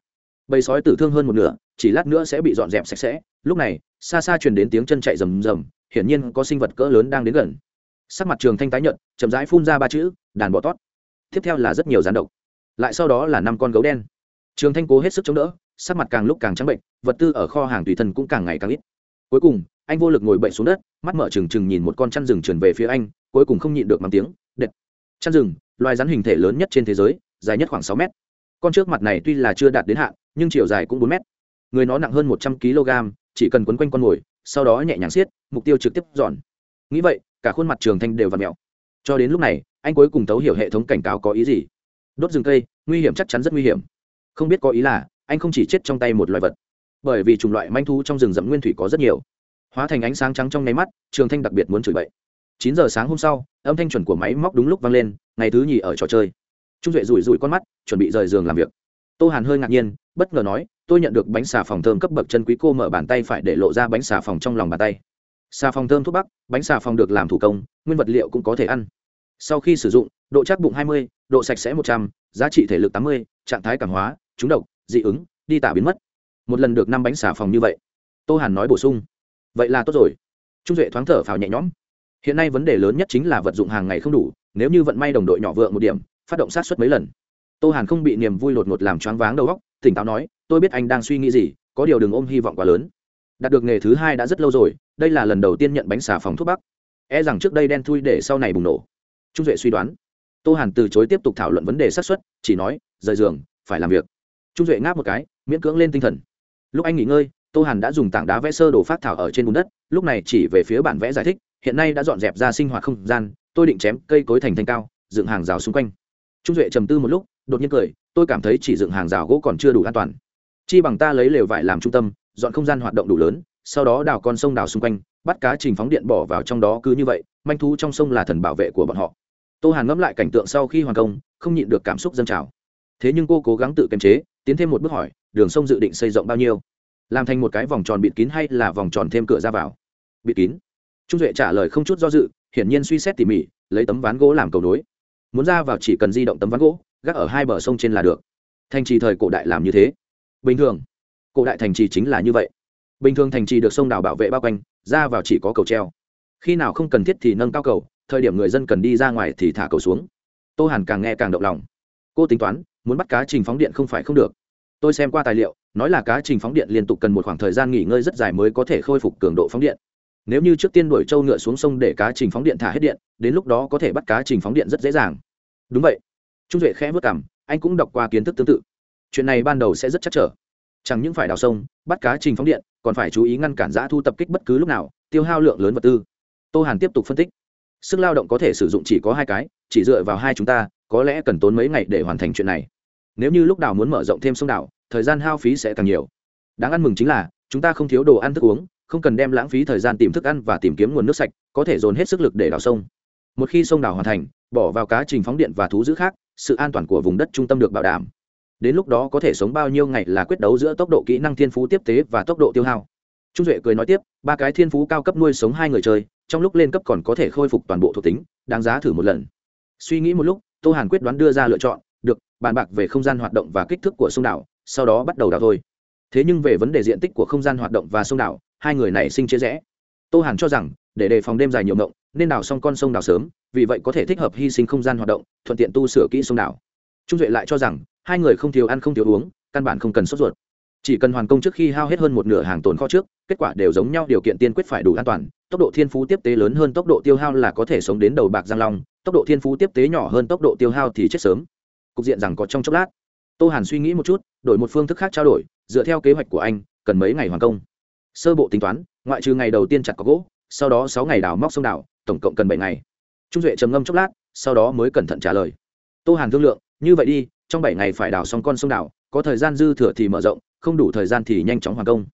Bầy sói tử thương hơn một nửa, chỉ lát nữa sẽ bị dọn dẹp sạch sẽ. Lúc này, xa xa truyền đến tiếng chân chạy rầm rầm, hiển nhiên có sinh vật cỡ lớn đang đến gần. Sắc mặt trường thanh tái nhợt, chậm rãi phun ra ba chữ, đàn bọ tót. Tiếp theo là rất nhiều rán độc. Lại sau đó là năm con gấu đen. Trường thanh cố hết sức chống đỡ, sắc mặt càng lúc càng trắng bệnh, vật tư ở kho hàng tùy thân cũng càng ngày càng ít. Cuối cùng, anh vô lực ngồi bệnh xuống đất, mắt mở trừng trừng nhìn một con chăn rừng trườn về phía anh, cuối cùng không nhịn được mắng tiếng, đệt. Chăn rừng loài rắn hình thể lớn nhất trên thế giới, dài nhất khoảng sáu mét. Con trước mặt này tuy là chưa đạt đến hạn, nhưng chiều dài cũng bốn mét. Người nó nặng hơn một trăm kg, chỉ cần quấn quanh con mồi, sau đó nhẹ nhàng xiết, mục tiêu trực tiếp dọn. Nghĩ vậy, cả khuôn mặt trường thanh đều v ặ mẹo cho đến lúc này, anh cuối cùng thấu hiểu hệ thống cảnh cáo có ý gì. Đốt rừng cây, nguy hiểm chắc chắn rất nguy hiểm. Không biết có ý là, anh không chỉ chết trong tay một loài vật, bởi vì chủng loại manh thu trong rừng rậm nguyên thủy có rất nhiều. Hóa thành ánh sáng trắng trong nháy mắt, trường thanh đặc biệt muốn chửi bậy. Chín giờ sáng hôm sau, âm thanh chuẩn của máy móc đúng lúc vang lên ngày thứ nhì ở trò chơi. Trung duệ rủi rủi con mắt chuẩn bị rời giường làm việc. Tô hàn hơi ngạc nhiên bất ngờ nói tôi nhận được bánh xà phòng thơm cấp bậc chân quý cô mở bàn tay phải để lộ ra bánh xà phòng trong lòng bàn tay. Xà phòng thơm thuốc bắc bánh xà phòng được làm thủ công nguyên vật liệu cũng có thể ăn. Sau khi sử dụng độ chắc bụng 20, độ sạch sẽ 100, giá trị thể lực 80, trạng thái cảm hóa trúng độc dị ứng đi tả biến mất. Một lần được năm bánh xà phòng như vậy. Tô hàn nói bổ sung vậy là tốt rồi. Trung duệ thoáng thở phào nhẹ nhõm hiện nay vấn đề lớn nhất chính là vật dụng hàng ngày không đủ, nếu như vận may đồng đội nhỏ vượng một điểm, phát động sát xuất mấy lần. Tô hàn không bị niềm vui lột ngột làm choáng váng đầu óc, tỉnh táo nói, tôi biết anh đang suy nghĩ gì, có điều đừng ôm hy vọng quá lớn. Đạt được nghề thứ hai đã rất lâu rồi, đây là lần đầu tiên nhận bánh xà phòng thuốc bắc. E rằng trước đây đen thui để sau này bùng nổ. Trung duệ suy đoán. Tô hàn từ chối tiếp tục thảo luận vấn đề xác suất, chỉ nói, rời giường, phải làm việc. Trung duệ ngáp một cái, miễn cưỡng lên tinh thần. Lúc anh nghỉ ngơi, tô hàn đã dùng tảng đá vẽ sơ đồ phát thảo ở trên bùn đất, lúc này chỉ về phía bản vẽ giải thích hiện nay đã dọn dẹp ra sinh hoạt không gian, tôi định chém cây cối thành thanh cao, dựng hàng rào xung quanh. Trung duệ trầm tư một lúc, đột nhiên cười, tôi cảm thấy chỉ dựng hàng rào gỗ còn chưa đủ an toàn. Chi bằng ta lấy lều vải làm trung tâm, dọn không gian hoạt động đủ lớn, sau đó đào con sông đào xung quanh, bắt cá trình phóng điện bỏ vào trong đó cứ như vậy, manh thú trong sông là thần bảo vệ của bọn họ. Tô hàn ngẫm lại cảnh tượng sau khi hoàn công, không nhịn được cảm xúc dân trào. Thế nhưng cô cố gắng tự kiềm chế, tiến thêm một bước hỏi, đường sông dự định xây rộng bao nhiêu? Làm thành một cái vòng tròn bịt kín hay là vòng tròn thêm cửa ra vào? Bịt kín trung duệ trả lời không chút do dự, hiển nhiên suy xét tỉ mỉ, lấy tấm ván gỗ làm cầu nối. Muốn ra vào chỉ cần di động tấm ván gỗ, gác ở hai bờ sông trên là được. Thành trì thời cổ đại làm như thế. Bình thường, cổ đại thành trì chính là như vậy. Bình thường thành trì được sông đào bảo vệ bao quanh, ra vào chỉ có cầu treo. Khi nào không cần thiết thì nâng cao cầu, thời điểm người dân cần đi ra ngoài thì thả cầu xuống. Tô hàn càng nghe càng động lòng. Cô tính toán, muốn bắt cá trình phóng điện không phải không được. Tôi xem qua tài liệu, nói là cá trình phóng điện liên tục cần một khoảng thời gian nghỉ ngơi rất dài mới có thể khôi phục cường độ phóng điện nếu như trước tiên đuổi trâu ngựa xuống sông để cá trình phóng điện thả hết điện, đến lúc đó có thể bắt cá trình phóng điện rất dễ dàng. Đúng vậy. Trung duệ khẽ vất cảm anh cũng đọc qua kiến thức tương tự. Chuyện này ban đầu sẽ rất chắc trở. Chẳng những phải đào sông, bắt cá trình phóng điện, còn phải chú ý ngăn cản giã thu tập kích bất cứ lúc nào, tiêu hao lượng lớn vật tư. Tô hàn tiếp tục phân tích. Sức lao động có thể sử dụng chỉ có hai cái, chỉ dựa vào hai chúng ta, có lẽ cần tốn mấy ngày để hoàn thành chuyện này. Nếu như lúc đào muốn mở rộng thêm sông đảo, thời gian hao phí sẽ càng nhiều. Đáng ăn mừng chính là, chúng ta không thiếu đồ ăn thức uống không cần đem lãng phí thời gian tìm thức ăn và tìm kiếm nguồn nước sạch, có thể dồn hết sức lực để đào sông. Một khi sông đào hoàn thành, bỏ vào cá trình phóng điện và thú giữ khác, sự an toàn của vùng đất trung tâm được bảo đảm. Đến lúc đó có thể sống bao nhiêu ngày là quyết đấu giữa tốc độ kỹ năng thiên phú tiếp tế và tốc độ tiêu hao. Trung duệ cười nói tiếp, ba cái thiên phú cao cấp nuôi sống hai người chơi, trong lúc lên cấp còn có thể khôi phục toàn bộ thuộc tính, đáng giá thử một lần. Suy nghĩ một lúc, tô hàn quyết đoán đưa ra lựa chọn, được, bàn bạc về không gian hoạt động và kích thước của sông đảo, sau đó bắt đầu đào thôi thế nhưng về vấn đề diện tích của không gian hoạt động và sông đảo, hai người này sinh chia rẽ. Tô hàn cho rằng, để đề phòng đêm dài nhiều mộng, nên đào xong con sông đảo sớm, vì vậy có thể thích hợp hy sinh không gian hoạt động, thuận tiện tu sửa kỹ sông đảo. Trung duệ lại cho rằng, hai người không thiếu ăn không thiếu uống, căn bản không cần sốt ruột. Chỉ cần hoàn công trước khi hao hết hơn một nửa hàng tồn kho trước, kết quả đều giống nhau, điều kiện tiên quyết phải đủ an toàn. Tốc độ thiên phú tiếp tế lớn hơn tốc độ tiêu hao là có thể sống đến đầu bạc giang long, tốc độ thiên phú tiếp tế nhỏ hơn tốc độ tiêu hao thì chết sớm. Cục diện rằng có trong chốc lát. Tô hàn suy nghĩ một chút, đổi một phương thức khác trao đổi dựa theo kế hoạch của anh, cần mấy ngày hoàn công. Sơ bộ tính toán, ngoại trừ ngày đầu tiên chặt có gỗ, sau đó sáu ngày đào móc sông đảo, tổng cộng cần bảy ngày. Trung duệ trầm ngâm chốc lát, sau đó mới cẩn thận trả lời. Tô hàn thương lượng, như vậy đi, trong bảy ngày phải đào xong con sông đảo, có thời gian dư thừa thì mở rộng, không đủ thời gian thì nhanh chóng hoàn công.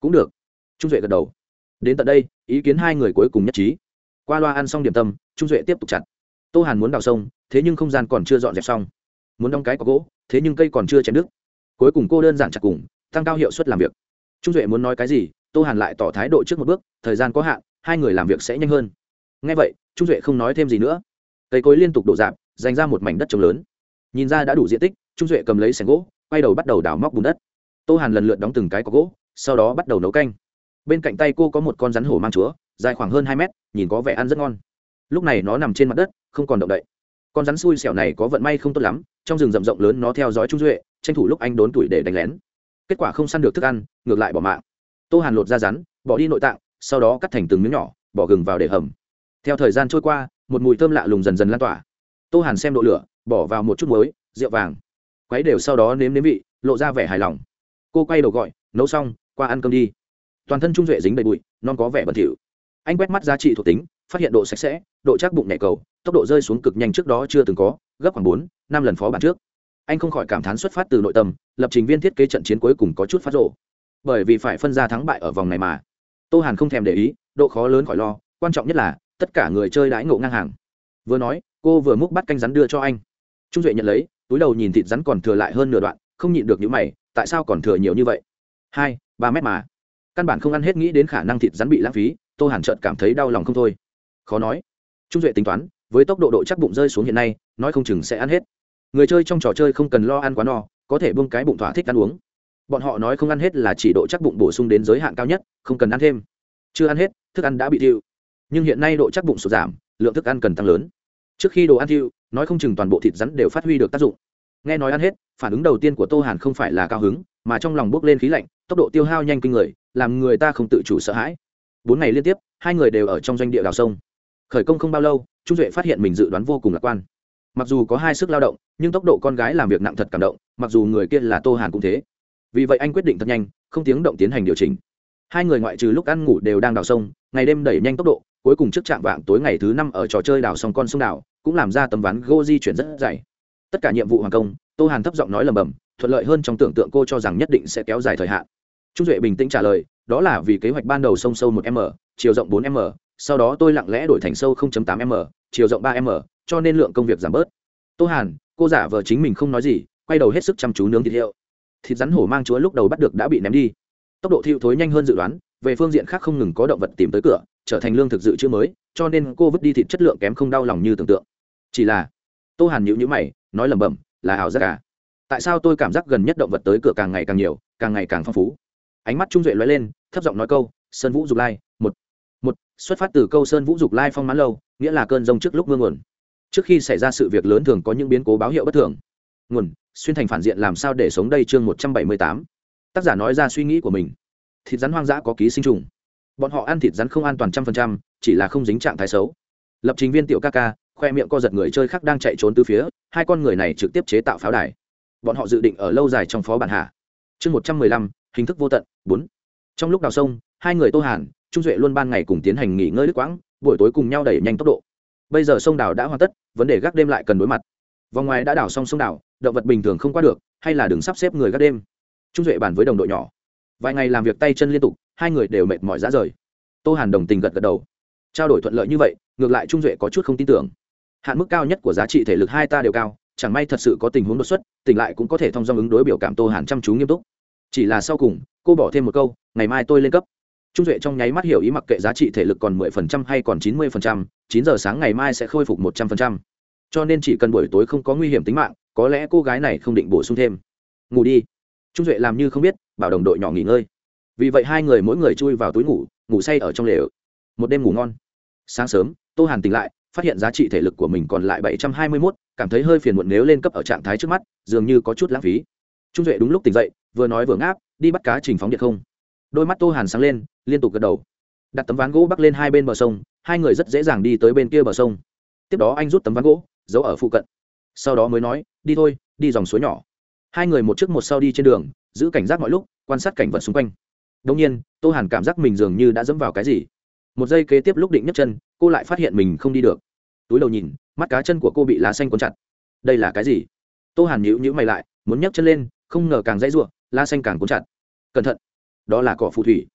Cũng được. Trung duệ gật đầu. Đến tận đây, ý kiến hai người cuối cùng nhất trí. Qua loa ăn xong điểm tâm, trung duệ tiếp tục chặt. Tô hàn muốn đào sông, thế nhưng không gian còn chưa dọn dẹp xong. Muốn đóng cái có gỗ, thế nhưng cây còn chưa chém đứt. Cuối cùng cô đơn giản chặt cùng tăng cao hiệu suất làm việc. Trung duệ muốn nói cái gì, tô hàn lại tỏ thái độ trước một bước, thời gian có hạn, hai người làm việc sẽ nhanh hơn. Ngay vậy, trung duệ không nói thêm gì nữa. Cây cối liên tục đổ dạp, dành ra một mảnh đất trống lớn. Nhìn ra đã đủ diện tích, trung duệ cầm lấy sẻng gỗ, quay đầu bắt đầu đào móc bùn đất. Tô hàn lần lượt đóng từng cái có gỗ, sau đó bắt đầu nấu canh. Bên cạnh tay cô có một con rắn hổ mang chúa, dài khoảng hơn hai mét, nhìn có vẻ ăn rất ngon. Lúc này nó nằm trên mặt đất, không còn động đậy. Con rắn xui xẻo này có vận may không tốt lắm, trong rừng rậm rộng lớn nó theo dõi trung duệ, tranh thủ lúc anh đốn tuổi để đánh lén kết quả không săn được thức ăn, ngược lại bỏ mạng. Tô hàn lột ra rắn, bỏ đi nội tạng, sau đó cắt thành từng miếng nhỏ, bỏ gừng vào để hầm. Theo thời gian trôi qua, một mùi thơm lạ lùng dần dần lan tỏa. Tô hàn xem độ lửa, bỏ vào một chút muối, rượu vàng. Quấy đều sau đó nếm nếm vị, lộ ra vẻ hài lòng. Cô quay đầu gọi, nấu xong, qua ăn cơm đi. Toàn thân trung duệ dính đầy bụi, non có vẻ bẩn thỉu. Anh quét mắt giá trị thuộc tính, phát hiện độ sạch sẽ, độ chắc bụng nhẹ cầu, tốc độ rơi xuống cực nhanh trước đó chưa từng có, gấp khoảng bốn, năm lần phó bản trước anh không khỏi cảm thán xuất phát từ nội tâm, lập trình viên thiết kế trận chiến cuối cùng có chút phát rộ. Bởi vì phải phân ra thắng bại ở vòng này mà. Tô hàn không thèm để ý, độ khó lớn khỏi lo, quan trọng nhất là, tất cả người chơi đãi ngộ ngang hàng. Vừa nói, cô vừa múc bắt canh rắn đưa cho anh. Trung duệ nhận lấy, túi đầu nhìn thịt rắn còn thừa lại hơn nửa đoạn, không nhịn được những mày, tại sao còn thừa nhiều như vậy? Hai, ba mét mà. Căn bản không ăn hết nghĩ đến khả năng thịt rắn bị lãng phí, tô hàn trợt cảm thấy đau lòng không thôi. Khó nói. Trung duệ tính toán, với tốc độ độ chắc bụng rơi xuống hiện nay, nói không chừng sẽ ăn hết người chơi trong trò chơi không cần lo ăn quá no, có thể buông cái bụng thỏa thích ăn uống. Bọn họ nói không ăn hết là chỉ độ chắc bụng bổ sung đến giới hạn cao nhất, không cần ăn thêm. Chưa ăn hết, thức ăn đã bị thiêu. Nhưng hiện nay độ chắc bụng sụt giảm, lượng thức ăn cần tăng lớn. Trước khi đồ ăn thiêu, nói không chừng toàn bộ thịt rắn đều phát huy được tác dụng. Nghe nói ăn hết, phản ứng đầu tiên của tô hàn không phải là cao hứng, mà trong lòng bốc lên khí lạnh, tốc độ tiêu hao nhanh kinh người, làm người ta không tự chủ sợ hãi. Bốn ngày liên tiếp, hai người đều ở trong doanh địa đào sông. Khởi công không bao lâu, trung duệ phát hiện mình dự đoán vô cùng lạc quan mặc dù có hai sức lao động, nhưng tốc độ con gái làm việc nặng thật cảm động, mặc dù người kia là tô hàn cũng thế. Vì vậy anh quyết định thật nhanh, không tiếng động tiến hành điều chỉnh. Hai người ngoại trừ lúc ăn ngủ đều đang đào sông, ngày đêm đẩy nhanh tốc độ, cuối cùng trước trạm vạng tối ngày thứ năm ở trò chơi đào sông con sông đào cũng làm ra tấm ván gỗ di chuyển rất dày. Tất cả nhiệm vụ hoàng công, tô hàn thấp giọng nói lầm bầm, thuận lợi hơn trong tưởng tượng cô cho rằng nhất định sẽ kéo dài thời hạn. Trung duệ bình tĩnh trả lời, đó là vì kế hoạch ban đầu sông sâu một m, chiều rộng bốn m, sau đó tôi lặng lẽ đổi thành sâu 0.8 m, chiều rộng 3 m cho nên lượng công việc giảm bớt. Tô hàn, cô giả vờ chính mình không nói gì, quay đầu hết sức chăm chú nướng thịt hiệu. Thịt rắn hổ mang chúa lúc đầu bắt được đã bị ném đi. Tốc độ thiêu thối nhanh hơn dự đoán, về phương diện khác không ngừng có động vật tìm tới cửa, trở thành lương thực dự trữ mới, cho nên cô vứt đi thịt chất lượng kém không đau lòng như tưởng tượng. Chỉ là, tô hàn nhíu nhữ mày, nói lẩm bẩm, là ảo giác à? Tại sao tôi cảm giác gần nhất động vật tới cửa càng ngày càng nhiều, càng ngày càng phong phú? Ánh mắt trung duệ lóe lên, thấp giọng nói câu, sơn vũ dục lai, một một, xuất phát từ câu sơn vũ dục lai phong mãn lâu, nghĩa là cơn rông trước lúc mưa nguồn trước khi xảy ra sự việc lớn thường có những biến cố báo hiệu bất thường. Nguồn, xuyên thành phản diện làm sao để sống đây chương một trăm bảy mươi tám. Tác giả nói ra suy nghĩ của mình. Thịt rắn hoang dã có ký sinh trùng. Bọn họ ăn thịt rắn không an toàn trăm phần trăm, chỉ là không dính trạng thái xấu. Lập trình viên tiểu ca ca, khoe miệng co giật người chơi khác đang chạy trốn từ phía, hai con người này trực tiếp chế tạo pháo đài. Bọn họ dự định ở lâu dài trong phó bản hạ. Chương một trăm mười lăm, hình thức vô tận, bốn. Trong lúc đào sông, hai người tô hàn, trung duệ luôn ban ngày cùng tiến hành nghỉ ngơi đứt quãng, buổi tối cùng nhau đẩy nhanh tốc độ bây giờ sông đào đã hoàn tất, vấn đề gác đêm lại cần đối mặt. Vòng ngoài đã đào xong sông đào động vật bình thường không qua được, hay là đừng sắp xếp người gác đêm. Trung duệ bàn với đồng đội nhỏ. Vài ngày làm việc tay chân liên tục, hai người đều mệt mỏi ra rời. Tô hàn đồng tình gật gật đầu. Trao đổi thuận lợi như vậy, ngược lại trung duệ có chút không tin tưởng. Hạn mức cao nhất của giá trị thể lực hai ta đều cao, chẳng may thật sự có tình huống đột xuất, tỉnh lại cũng có thể thông dong ứng đối biểu cảm tô hàn chăm chú nghiêm túc. Chỉ là sau cùng, cô bỏ thêm một câu, ngày mai tôi lên cấp trung duệ trong nháy mắt hiểu ý mặc kệ giá trị thể lực còn mười phần trăm hay còn chín mươi phần trăm, chín giờ sáng ngày mai sẽ khôi phục một trăm phần trăm. Cho nên chỉ cần buổi tối không có nguy hiểm tính mạng, có lẽ cô gái này không định bổ sung thêm. Ngủ đi. Trung duệ làm như không biết, bảo đồng đội nhỏ nghỉ ngơi. Vì vậy hai người mỗi người chui vào túi ngủ ngủ say ở trong lều. Một đêm ngủ ngon. Sáng sớm, tô hàn tỉnh lại, phát hiện giá trị thể lực của mình còn lại bảy trăm hai mươi mốt, cảm thấy hơi phiền muộn nếu lên cấp ở trạng thái trước mắt, dường như có chút lãng phí. Trung duệ đúng lúc tỉnh dậy, vừa nói vừa ngáp, đi bắt cá trình phóng điện không đôi mắt tô hàn sáng lên, liên tục gật đầu. Đặt tấm ván gỗ bắc lên hai bên bờ sông, hai người rất dễ dàng đi tới bên kia bờ sông. Tiếp đó anh rút tấm ván gỗ, giấu ở phụ cận. Sau đó mới nói, đi thôi, đi dòng suối nhỏ. Hai người một trước một sau đi trên đường, giữ cảnh giác mọi lúc, quan sát cảnh vật xung quanh. Đông nhiên, tô hàn cảm giác mình dường như đã dẫm vào cái gì. Một giây kế tiếp lúc định nhấc chân, cô lại phát hiện mình không đi được. Túi đầu nhìn, mắt cá chân của cô bị lá xanh cuốn chặt. Đây là cái gì? Tô hàn nhíu nhíu mày lại, muốn nhấc chân lên, không ngờ càng dãy ruộng, lá xanh càng cuốn chặt. Cẩn thận đó là cỏ phù thủy.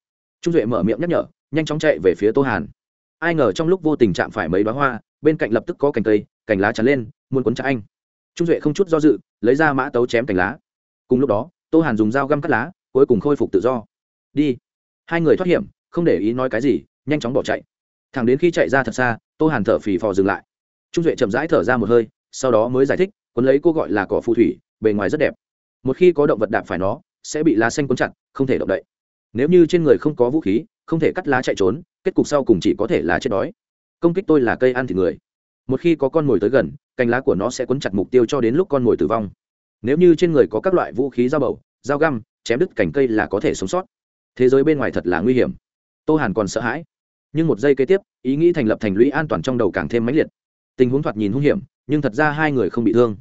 Trung duệ mở miệng nhắc nhở, nhanh chóng chạy về phía tô hàn. Ai ngờ trong lúc vô tình chạm phải mấy đoá hoa, bên cạnh lập tức có cành cây, cành lá chắn lên, muốn cuốn chặt anh. Trung duệ không chút do dự, lấy ra mã tấu chém cành lá. Cùng lúc đó, tô hàn dùng dao găm cắt lá, cuối cùng khôi phục tự do. Đi. Hai người thoát hiểm, không để ý nói cái gì, nhanh chóng bỏ chạy. Thẳng đến khi chạy ra thật xa, tô hàn thở phì phò dừng lại. Trung duệ chậm rãi thở ra một hơi, sau đó mới giải thích quấn lấy cô gọi là cỏ phù thủy, bề ngoài rất đẹp. Một khi có động vật đạp phải nó, sẽ bị lá xanh cuốn chặt, không thể động đậy nếu như trên người không có vũ khí, không thể cắt lá chạy trốn, kết cục sau cùng chỉ có thể lá chết đói. Công kích tôi là cây ăn thịt người. Một khi có con mồi tới gần, cành lá của nó sẽ quấn chặt mục tiêu cho đến lúc con mồi tử vong. Nếu như trên người có các loại vũ khí dao bầu, dao găm, chém đứt cành cây là có thể sống sót. Thế giới bên ngoài thật là nguy hiểm. Tô hàn còn sợ hãi. Nhưng một giây kế tiếp, ý nghĩ thành lập thành lũy an toàn trong đầu càng thêm mãnh liệt. Tình huống thoạt nhìn hung hiểm, nhưng thật ra hai người không bị thương.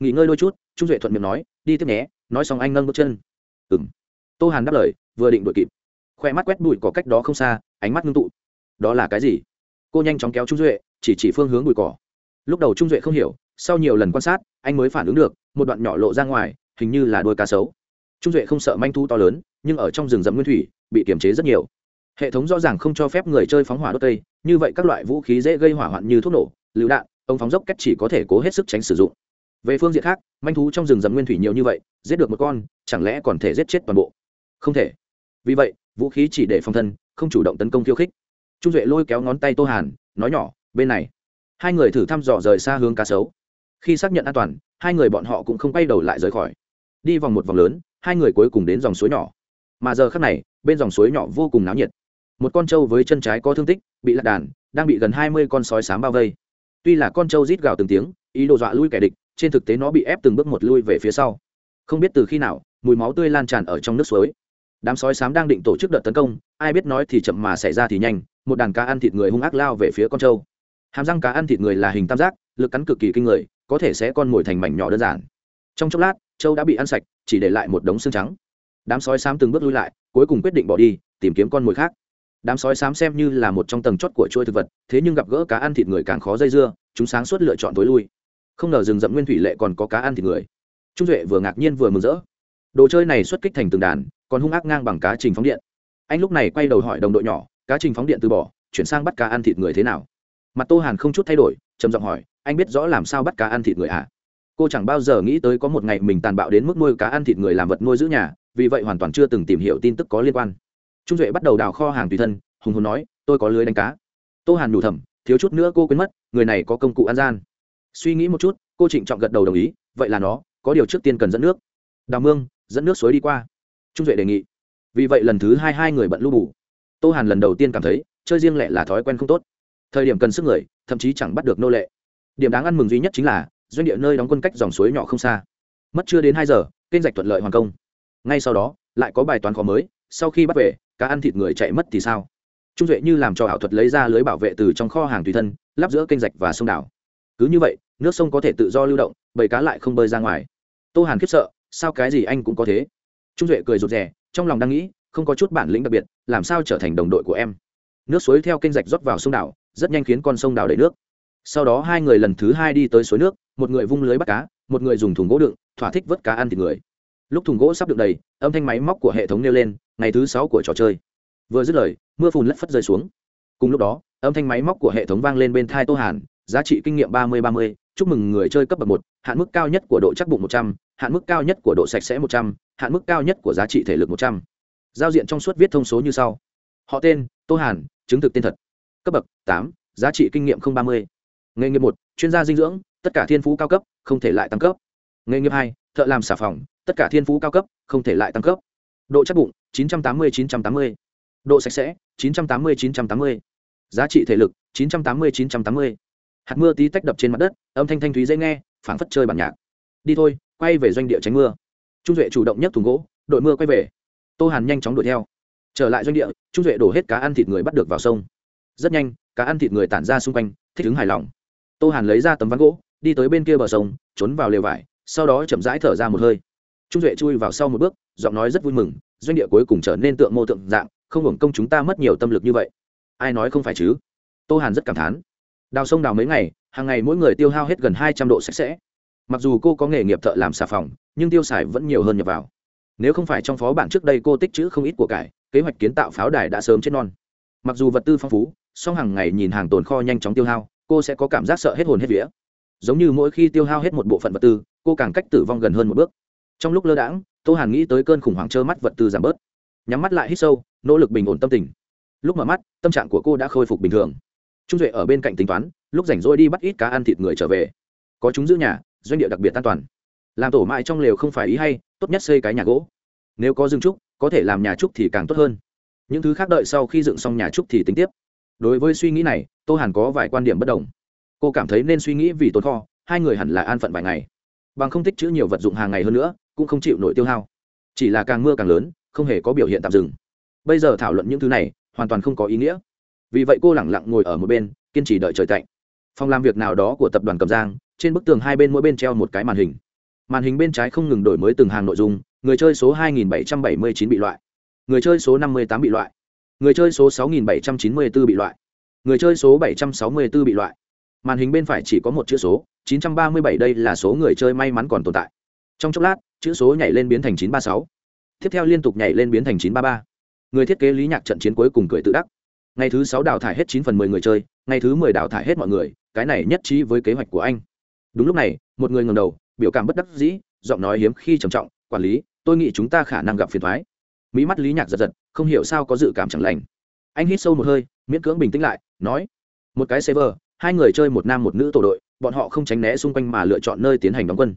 Nghỉ ngơi đôi chút, trung duệ thuận miệng nói, đi tiếp nhé. Nói xong anh nâng bước chân. Ừng tô hàn đáp lời vừa định đuổi kịp. Khoe mắt quét bụi cỏ cách đó không xa ánh mắt ngưng tụ. Đó là cái gì? Cô nhanh chóng kéo trung duệ chỉ chỉ phương hướng bụi cỏ. Lúc đầu trung duệ không hiểu sau nhiều lần quan sát anh mới phản ứng được một đoạn nhỏ lộ ra ngoài hình như là đôi cá sấu. Trung duệ không sợ manh thu to lớn nhưng ở trong rừng rậm nguyên thủy bị kiềm chế rất nhiều. Hệ thống rõ ràng không cho phép người chơi phóng hỏa đốt tây, như vậy các loại vũ khí dễ gây hỏa hoạn như thuốc nổ lựu đạn ông phóng dốc cách chỉ có thể cố hết sức tránh sử dụng. Về phương diện khác manh thú trong rừng rậm nguyên thủy nhiều như vậy giết được một con chẳng lẽ còn thể giết chết toàn bộ? Không thể. Vì vậy, vũ khí chỉ để phòng thân, không chủ động tấn công khiêu khích. Trung duệ lôi kéo ngón tay tô hàn, nói nhỏ, bên này. Hai người thử thăm dò rời xa hướng cá sấu. Khi xác nhận an toàn, hai người bọn họ cũng không quay đầu lại rời khỏi. Đi vòng một vòng lớn, hai người cuối cùng đến dòng suối nhỏ. Mà giờ khác này, bên dòng suối nhỏ vô cùng náo nhiệt. Một con trâu với chân trái có thương tích, bị lạc đàn, đang bị gần hai mươi con sói sám bao vây. Tuy là con trâu rít gào từng tiếng, ý đồ dọa lui kẻ địch, trên thực tế nó bị ép từng bước một lui về phía sau. Không biết từ khi nào, mùi máu tươi lan tràn ở trong nước suối đám sói sám đang định tổ chức đợt tấn công, ai biết nói thì chậm mà xảy ra thì nhanh, một đàn cá ăn thịt người hung ác lao về phía con trâu. Hàm răng cá ăn thịt người là hình tam giác, lực cắn cực kỳ kinh người, có thể sẽ con mồi thành mảnh nhỏ đơn giản. Trong chốc lát, trâu đã bị ăn sạch, chỉ để lại một đống xương trắng. Đám sói xám từng bước lui lại, cuối cùng quyết định bỏ đi, tìm kiếm con mồi khác. Đám sói xám xem như là một trong tầng chót của chuỗi thực vật, thế nhưng gặp gỡ cá ăn thịt người càng khó dây dưa, chúng sáng suốt lựa chọn tối lui. Không ngờ rừng rậm nguyên thủy lệ còn có cá ăn thịt người. Trung duệ vừa ngạc nhiên vừa mừng rỡ. Đồ chơi này xuất kích thành từng đàn còn hung ác ngang bằng cá trình phóng điện. Anh lúc này quay đầu hỏi đồng đội nhỏ, cá trình phóng điện từ bỏ, chuyển sang bắt cá ăn thịt người thế nào? Mặt tô hàn không chút thay đổi, trầm giọng hỏi, anh biết rõ làm sao bắt cá ăn thịt người à? Cô chẳng bao giờ nghĩ tới có một ngày mình tàn bạo đến mức nuôi cá ăn thịt người làm vật nuôi giữ nhà, vì vậy hoàn toàn chưa từng tìm hiểu tin tức có liên quan. Trung duệ bắt đầu đào kho hàng tùy thân, hùng hồn nói, tôi có lưới đánh cá. Tô hàn đủ thầm, thiếu chút nữa cô quên mất, người này có công cụ ăn gian. Suy nghĩ một chút, cô trịnh trọng gật đầu đồng ý, vậy là nó, có điều trước tiên cần dẫn nước. Đào mương, dẫn nước suối đi qua trung duệ đề nghị. Vì vậy lần thứ hai hai người bận lưu bù. Tô hàn lần đầu tiên cảm thấy chơi riêng lẻ là thói quen không tốt. Thời điểm cần sức người, thậm chí chẳng bắt được nô lệ. Điểm đáng ăn mừng duy nhất chính là, doanh địa nơi đóng quân cách dòng suối nhỏ không xa. Mất chưa đến hai giờ, kênh rạch thuận lợi hoàn công. Ngay sau đó, lại có bài toán khó mới, sau khi bắt về, cá ăn thịt người chạy mất thì sao? Trung duệ như làm cho ảo thuật lấy ra lưới bảo vệ từ trong kho hàng tùy thân, lắp giữa kênh rạch và sông đảo. Cứ như vậy, nước sông có thể tự do lưu động, bầy cá lại không bơi ra ngoài. Tô hàn khiếp sợ, sao cái gì anh cũng có thế? Trung duệ cười rụt rè, trong lòng đang nghĩ, không có chút bản lĩnh đặc biệt, làm sao trở thành đồng đội của em? Nước suối theo kênh rạch rót vào sông đảo, rất nhanh khiến con sông đảo đầy nước. Sau đó hai người lần thứ hai đi tới suối nước, một người vung lưới bắt cá, một người dùng thùng gỗ đựng, thỏa thích vớt cá ăn thịt người. Lúc thùng gỗ sắp đựng đầy, âm thanh máy móc của hệ thống nêu lên, ngày thứ sáu của trò chơi. Vừa dứt lời, mưa phùn lất phất rơi xuống. Cùng lúc đó, âm thanh máy móc của hệ thống vang lên bên thai tô hàn, giá trị kinh nghiệm ba mươi ba mươi chúc mừng người chơi cấp bậc một, hạn mức cao nhất của độ chắc bụng một trăm, hạn mức cao nhất của độ sạch sẽ một trăm, hạn mức cao nhất của giá trị thể lực một trăm giao diện trong suốt viết thông số như sau họ tên, tô hàn, chứng thực tên thật cấp bậc, tám, giá trị kinh nghiệm ba mươi nghề nghiệp một, chuyên gia dinh dưỡng, tất cả thiên phú cao cấp, không thể lại tăng cấp nghề nghiệp hai, thợ làm xà phòng, tất cả thiên phú cao cấp, không thể lại tăng cấp độ chắc bụng 980-980. độ sạch sẽ 980-980. giá trị thể lực 980-980 hạt mưa tí tách đập trên mặt đất, âm thanh thanh thúy dễ nghe, phảng phất chơi bản nhạc. Đi thôi, quay về doanh địa tránh mưa. Trung duệ chủ động nhấc thùng gỗ, đội mưa quay về. Tô hàn nhanh chóng đuổi theo. Trở lại doanh địa, trung duệ đổ hết cá ăn thịt người bắt được vào sông. Rất nhanh, cá ăn thịt người tản ra xung quanh, thích ứng hài lòng. Tô hàn lấy ra tấm ván gỗ, đi tới bên kia bờ sông, trốn vào lều vải, sau đó chậm rãi thở ra một hơi. Trung duệ chui vào sau một bước, giọng nói rất vui mừng, doanh địa cuối cùng trở nên tượng mô tượng dạng, không hưởng công chúng ta mất nhiều tâm lực như vậy. Ai nói không phải chứ? Tô hàn rất cảm thán đào sông đào mấy ngày, hàng ngày mỗi người tiêu hao hết gần hai trăm độ sạch sẽ. Mặc dù cô có nghề nghiệp thợ làm xà phòng, nhưng tiêu xài vẫn nhiều hơn nhập vào. Nếu không phải trong phó bản trước đây cô tích chữ không ít của cải, kế hoạch kiến tạo pháo đài đã sớm chết non. Mặc dù vật tư phong phú, song hàng ngày nhìn hàng tồn kho nhanh chóng tiêu hao, cô sẽ có cảm giác sợ hết hồn hết vía. Giống như mỗi khi tiêu hao hết một bộ phận vật tư, cô càng cách tử vong gần hơn một bước. Trong lúc lơ đãng, tô hàn nghĩ tới cơn khủng hoảng trơ mắt vật tư giảm bớt. Nhắm mắt lại hít sâu, nỗ lực bình ổn tâm tình. Lúc mở mắt, tâm trạng của cô đã khôi phục bình thường trung duệ ở bên cạnh tính toán, lúc rảnh rỗi đi bắt ít cá ăn thịt người trở về. Có chúng giữ nhà, doanh địa đặc biệt an toàn. Làm tổ mại trong lều không phải ý hay, tốt nhất xây cái nhà gỗ. Nếu có Dương trúc, có thể làm nhà trúc thì càng tốt hơn. Những thứ khác đợi sau khi dựng xong nhà trúc thì tính tiếp. Đối với suy nghĩ này, tô hàn có vài quan điểm bất đồng. Cô cảm thấy nên suy nghĩ vì tốn kho, hai người hẳn là an phận vài ngày. Bằng không tích chữ nhiều vật dụng hàng ngày hơn nữa, cũng không chịu nổi tiêu hao. Chỉ là càng mưa càng lớn, không hề có biểu hiện tạm dừng. Bây giờ thảo luận những thứ này, hoàn toàn không có ý nghĩa vì vậy cô lẳng lặng ngồi ở một bên, kiên trì đợi trời tạnh. Phòng làm việc nào đó của tập đoàn cầm giang, trên bức tường hai bên mỗi bên treo một cái màn hình. Màn hình bên trái không ngừng đổi mới từng hàng nội dung, người chơi số 2779 bị loại. Người chơi số 58 bị loại. Người chơi số 6794 bị loại. Người chơi số 764 bị loại. Màn hình bên phải chỉ có một chữ số 937 đây là số người chơi may mắn còn tồn tại. Trong chốc lát, chữ số nhảy lên biến thành 936. tiếp theo liên tục nhảy lên biến thành 933. người thiết kế lý nhạc trận chiến cuối cùng cười tự đắc ngày thứ sáu đào thải hết chín phần 10 người chơi, ngày thứ 10 đào thải hết mọi người, cái này nhất trí với kế hoạch của anh. Đúng lúc này, một người ngẩng đầu, biểu cảm bất đắc dĩ, giọng nói hiếm khi trầm trọng, quản lý, tôi nghĩ chúng ta khả năng gặp phiền thoái. Mỹ mắt lý nhạc giật giật, không hiểu sao có dự cảm chẳng lành. Anh hít sâu một hơi, miễn cưỡng bình tĩnh lại, nói, một cái server, hai người chơi một nam một nữ tổ đội, bọn họ không tránh né xung quanh mà lựa chọn nơi tiến hành đóng quân.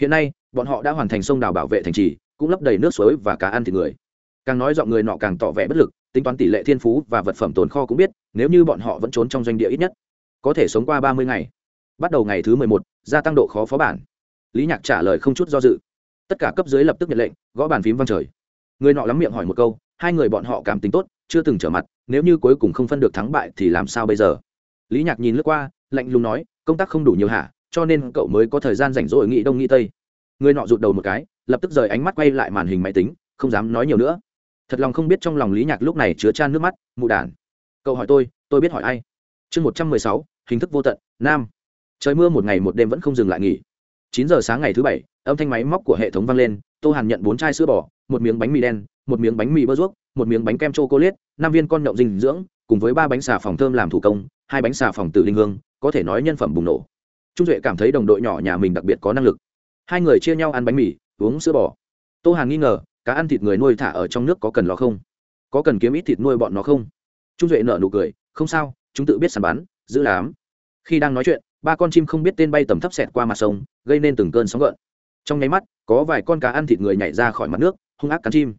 Hiện nay, bọn họ đã hoàn thành sông đào bảo vệ thành trì, cũng lấp đầy nước suối và cá ăn thịt người càng nói giọng người nọ càng tỏ vẻ bất lực, tính toán tỷ lệ thiên phú và vật phẩm tồn kho cũng biết, nếu như bọn họ vẫn trốn trong doanh địa ít nhất, có thể sống qua ba mươi ngày. Bắt đầu ngày thứ mười một, gia tăng độ khó phó bản. Lý nhạc trả lời không chút do dự. Tất cả cấp dưới lập tức nhận lệnh, gõ bàn phím văng trời. Người nọ lắm miệng hỏi một câu, hai người bọn họ cảm tính tốt, chưa từng trở mặt, nếu như cuối cùng không phân được thắng bại thì làm sao bây giờ? Lý nhạc nhìn lướt qua, lạnh lùng nói, công tác không đủ nhiều hả, cho nên cậu mới có thời gian rảnh rỗi nghĩ đông nghĩ tây. Người nọ rụt đầu một cái, lập tức rời ánh mắt quay lại màn hình máy tính, không dám nói nhiều nữa thật lòng không biết trong lòng lý nhạc lúc này chứa chan nước mắt, mụ đản. Cậu hỏi tôi tôi biết hỏi ai? Chương một trăm mười sáu, hình thức vô tận, nam. Trời mưa một ngày một đêm vẫn không dừng lại nghỉ. Chín giờ sáng ngày thứ bảy, âm thanh máy móc của hệ thống vang lên, tô hàn nhận bốn chai sữa bò, một miếng bánh mì đen, một miếng bánh mì bơ ruốc, một miếng bánh kem chocolate, năm viên con nhậu dinh dưỡng, cùng với ba bánh xà phòng thơm làm thủ công, hai bánh xà phòng tử linh hương, có thể nói nhân phẩm bùng nổ. Trung duệ cảm thấy đồng đội nhỏ nhà mình đặc biệt có năng lực. Hai người chia nhau ăn bánh mì, uống sữa bò. Tô hàn nghi ngờ cá ăn thịt người nuôi thả ở trong nước có cần lo không? Có cần kiếm ít thịt nuôi bọn nó không? Trung duệ nở nụ cười, không sao, chúng tự biết sàn bắn, giữ lám khi đang nói chuyện, ba con chim không biết tên bay tầm thấp xẹt qua mặt sông, gây nên từng cơn sóng gợn. Trong nháy mắt, có vài con cá ăn thịt người nhảy ra khỏi mặt nước, hung ác cắn chim.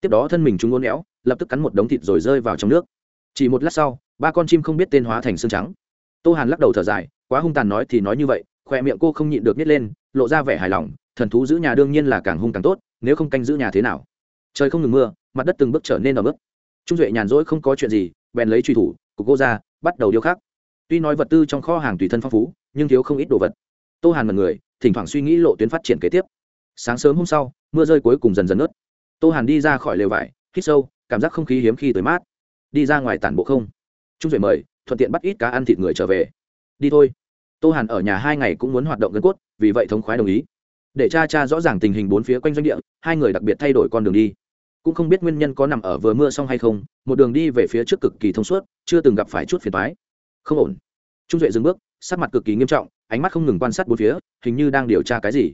Tiếp đó thân mình chúng ngôn éo, lập tức cắn một đống thịt rồi rơi vào trong nước. Chỉ một lát sau, ba con chim không biết tên hóa thành xương trắng. Tô hàn lắc đầu thở dài, quá hung tàn nói thì nói như vậy khoe miệng cô không nhịn được nhét lên, lộ ra vẻ hài lòng thần thú giữ nhà đương nhiên là càng hung càng tốt, nếu không canh giữ nhà thế nào? Trời không ngừng mưa, mặt đất từng bước trở nên đỏ mức trung duệ nhàn rỗi không có chuyện gì, bèn lấy truy thủ, cục cô ra, bắt đầu điêu khắc. Tuy nói vật tư trong kho hàng tùy thân phong phú, nhưng thiếu không ít đồ vật. Tô hàn mật người, thỉnh thoảng suy nghĩ lộ tuyến phát triển kế tiếp. Sáng sớm hôm sau, mưa rơi cuối cùng dần dần nớt. tô hàn đi ra khỏi lều vải, hít sâu, cảm giác không khí hiếm khi tới mát. Đi ra ngoài tản bộ không? Trung duệ mời, thuận tiện bắt ít cá ăn thịt người trở về. Đi thôi. Tô hàn ở nhà hai ngày cũng muốn hoạt động gân cốt, vì vậy thống khoái đồng ý để cha cha rõ ràng tình hình bốn phía quanh doanh địa, hai người đặc biệt thay đổi con đường đi. Cũng không biết nguyên nhân có nằm ở vừa mưa xong hay không, một đường đi về phía trước cực kỳ thông suốt, chưa từng gặp phải chút phiền thoái không ổn. Trung duệ dừng bước, sắc mặt cực kỳ nghiêm trọng, ánh mắt không ngừng quan sát bốn phía, hình như đang điều tra cái gì.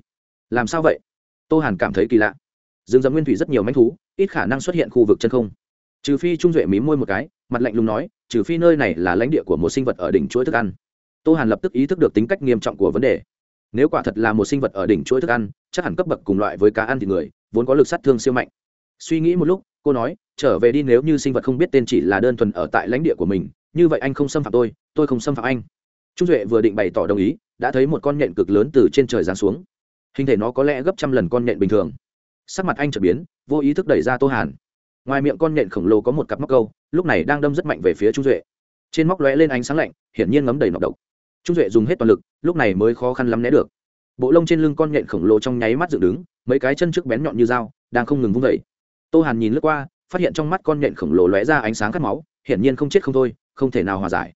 Làm sao vậy? Tô hàn cảm thấy kỳ lạ. Rừng rậm nguyên thủy rất nhiều manh thú, ít khả năng xuất hiện khu vực chân không. Trừ phi trung duệ mím môi một cái, mặt lạnh lùng nói, trừ phi nơi này là lãnh địa của một sinh vật ở đỉnh chuỗi thức ăn. Tô hàn lập tức ý thức được tính cách nghiêm trọng của vấn đề nếu quả thật là một sinh vật ở đỉnh chuỗi thức ăn, chắc hẳn cấp bậc cùng loại với cá ăn thì người, vốn có lực sát thương siêu mạnh. Suy nghĩ một lúc, cô nói, trở về đi, nếu như sinh vật không biết tên chỉ là đơn thuần ở tại lãnh địa của mình, như vậy anh không xâm phạm tôi tôi không xâm phạm anh. Trung duệ vừa định bày tỏ đồng ý, đã thấy một con nhện cực lớn từ trên trời giáng xuống. Hình thể nó có lẽ gấp trăm lần con nhện bình thường. Sắc mặt anh trở biến, vô ý thức đẩy ra tô hàn. Ngoài miệng con nhện khổng lồ có một cặp móc câu, lúc này đang đâm rất mạnh về phía trung duệ. Trên móc lóe lên ánh sáng lạnh, hiển nhiên ngấm đầy nọc độc trung duệ dùng hết toàn lực, lúc này mới khó khăn lắm né được. Bộ lông trên lưng con nhện khổng lồ trong nháy mắt dựng đứng, mấy cái chân trước bén nhọn như dao, đang không ngừng vung vẩy tô hàn nhìn lướt qua, phát hiện trong mắt con nhện khổng lồ lóe ra ánh sáng cắt máu, hiển nhiên không chết không thôi, không thể nào hòa giải.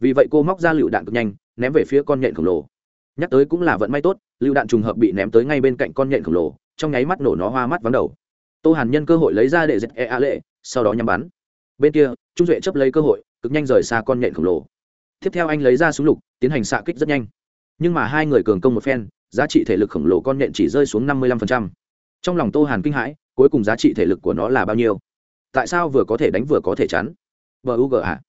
Vì vậy cô móc ra lựu đạn cực nhanh, ném về phía con nhện khổng lồ. Nhắc tới cũng là vận may tốt, lựu đạn trùng hợp bị ném tới ngay bên cạnh con nhện khổng lồ, trong nháy mắt nổ nó hoa mắt vắng đầu. Tô hàn nhân cơ hội lấy ra để dẹp e a lệ, sau đó nhắm bắn. Bên kia, trung duệ chấp lấy cơ hội, cực nhanh rời xa con nhện khổng lồ tiếp theo anh lấy ra súng lục, tiến hành xạ kích rất nhanh. Nhưng mà hai người cường công một phen, giá trị thể lực khổng lồ con nhện chỉ rơi xuống năm mươi lăm trong lòng tô hàn kinh hãi, cuối cùng giá trị thể lực của nó là bao nhiêu? Tại sao vừa có thể đánh vừa có thể chắn? Vờ u g ạ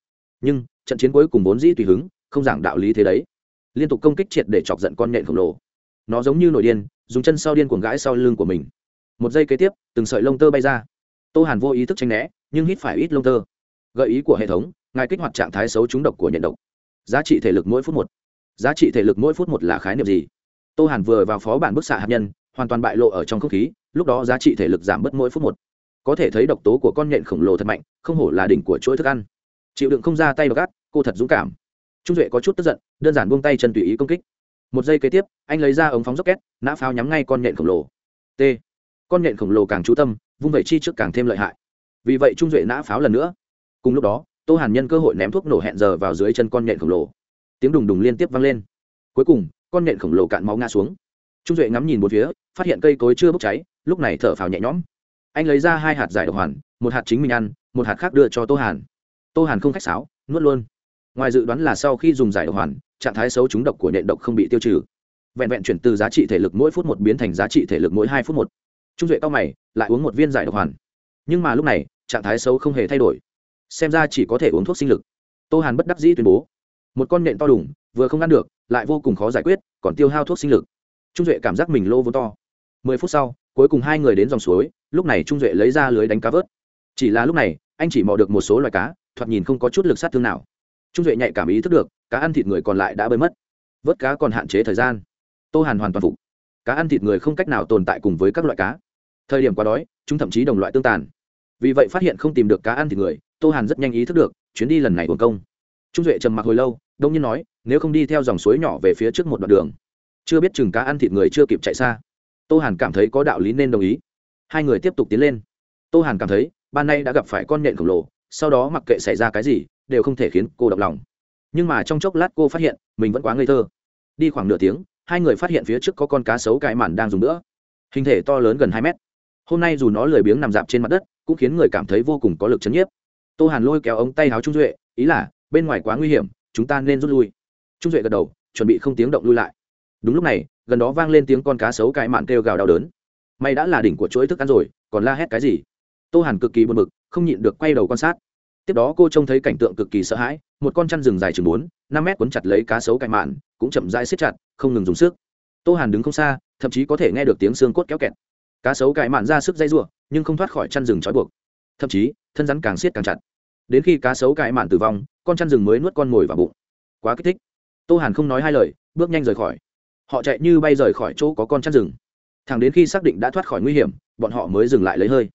nhưng, trận chiến cuối cùng vốn dĩ tùy hứng, không giảng đạo lý thế đấy. Liên tục công kích triệt để chọc giận con nhện khổng lồ. Nó giống như nổi điên, dùng chân sau điên cuồng gãi sau lưng của mình. Một giây kế tiếp, từng sợi lông tơ bay ra. Tô hàn vô ý thức tranh né, nhưng hít phải ít lông tơ. Gợi ý của hệ thống, ngài kích hoạt trạng thái xấu trúng độc của nhện độc giá trị thể lực mỗi phút một. Giá trị thể lực mỗi phút một là khái niệm gì? Tô hàn vừa vào phó bản bức xạ hạt nhân, hoàn toàn bại lộ ở trong không khí, lúc đó giá trị thể lực giảm bớt mỗi phút một. Có thể thấy độc tố của con nhện khổng lồ thật mạnh, không hổ là đỉnh của chuỗi thức ăn. Chịu đựng không ra tay gắt cô thật dũng cảm. Trung duệ có chút tức giận, đơn giản buông tay chân tùy ý công kích. Một giây kế tiếp, anh lấy ra ống phóng rocket, nã pháo nhắm ngay con nhện khổng lồ. T. Con nhện khổng lồ càng chú tâm, vung vẩy chi trước càng thêm lợi hại. Vì vậy trung duệ nã pháo lần nữa. Cùng lúc đó tô hàn nhân cơ hội ném thuốc nổ hẹn giờ vào dưới chân con nhện khổng lồ. Tiếng đùng đùng liên tiếp vang lên. Cuối cùng, con nhện khổng lồ cạn máu ngã xuống. Trung duệ ngắm nhìn một phía, phát hiện cây cối chưa bốc cháy, lúc này thở phào nhẹ nhõm. Anh lấy ra hai hạt giải độc hoàn, một hạt chính mình ăn, một hạt khác đưa cho tô hàn. Tô hàn không khách sáo, nuốt luôn. Ngoài dự đoán là sau khi dùng giải độc hoàn, trạng thái xấu trúng độc của nện độc không bị tiêu trừ. Vẹn vẹn chuyển từ giá trị thể lực mỗi phút một biến thành giá trị thể lực mỗi hai phút một. Trung duệ cao mày, lại uống một viên giải độc hoàn. Nhưng mà lúc này, trạng thái xấu không hề thay đổi xem ra chỉ có thể uống thuốc sinh lực. Tô hàn bất đắc dĩ tuyên bố. Một con nện to đủng vừa không ăn được, lại vô cùng khó giải quyết, còn tiêu hao thuốc sinh lực. Trung duệ cảm giác mình lô vô to. Mười phút sau, cuối cùng hai người đến dòng suối, lúc này trung duệ lấy ra lưới đánh cá vớt. Chỉ là lúc này, anh chỉ mò được một số loài cá, thoạt nhìn không có chút lực sát thương nào. Trung duệ nhạy cảm ý thức được, cá ăn thịt người còn lại đã bơi mất. Vớt cá còn hạn chế thời gian. Tô hàn hoàn toàn phục. Cá ăn thịt người không cách nào tồn tại cùng với các loại cá. Thời điểm quá đói, chúng thậm chí đồng loại tương tàn. Vì vậy phát hiện không tìm được cá ăn thịt người tô hàn rất nhanh ý thức được, chuyến đi lần này uổng công. Trung duệ trầm mặc hồi lâu, đông nhiên nói, nếu không đi theo dòng suối nhỏ về phía trước một đoạn đường. Chưa biết chừng cá ăn thịt người chưa kịp chạy xa. Tô hàn cảm thấy có đạo lý nên đồng ý. Hai người tiếp tục tiến lên. Tô hàn cảm thấy, ban nay đã gặp phải con nện khổng lồ, sau đó mặc kệ xảy ra cái gì, đều không thể khiến cô động lòng. Nhưng mà trong chốc lát cô phát hiện, mình vẫn quá ngây thơ. Đi khoảng nửa tiếng, hai người phát hiện phía trước có con cá sấu cải màn đang dùng nữa. Hình thể to lớn gần hai mét. Hôm nay dù nó lười biếng nằm dạp trên mặt đất, cũng khiến người cảm thấy vô cùng có lực chấn nhiếp tô hàn lôi kéo ống tay háo trung duệ, ý là, bên ngoài quá nguy hiểm, chúng ta nên rút lui. Trung duệ gật đầu, chuẩn bị không tiếng động lui lại. Đúng lúc này, gần đó vang lên tiếng con cá sấu cái mạn kêu gào đau đớn. May đã là đỉnh của chuỗi thức ăn rồi, còn la hét cái gì? Tô hàn cực kỳ buồn bực, không nhịn được quay đầu quan sát. Tiếp đó cô trông thấy cảnh tượng cực kỳ sợ hãi, một con chăn rừng dài chừng bốn, năm mét cuốn chặt lấy cá sấu cải mạn, cũng chậm rãi xiết chặt, không ngừng dùng sức. Tô hàn đứng không xa, thậm chí có thể nghe được tiếng xương cốt kéo kẹt. Cá sấu cải mạn ra sức dây giụa nhưng không thoát khỏi chăn rừng trói buộc. Thậm chí thân rắn càng siết càng chặt. Đến khi cá sấu cãi mạn tử vong, con chăn rừng mới nuốt con mồi vào bụng. Quá kích thích. Tô hàn không nói hai lời, bước nhanh rời khỏi. Họ chạy như bay rời khỏi chỗ có con chăn rừng. Thẳng đến khi xác định đã thoát khỏi nguy hiểm, bọn họ mới dừng lại lấy hơi.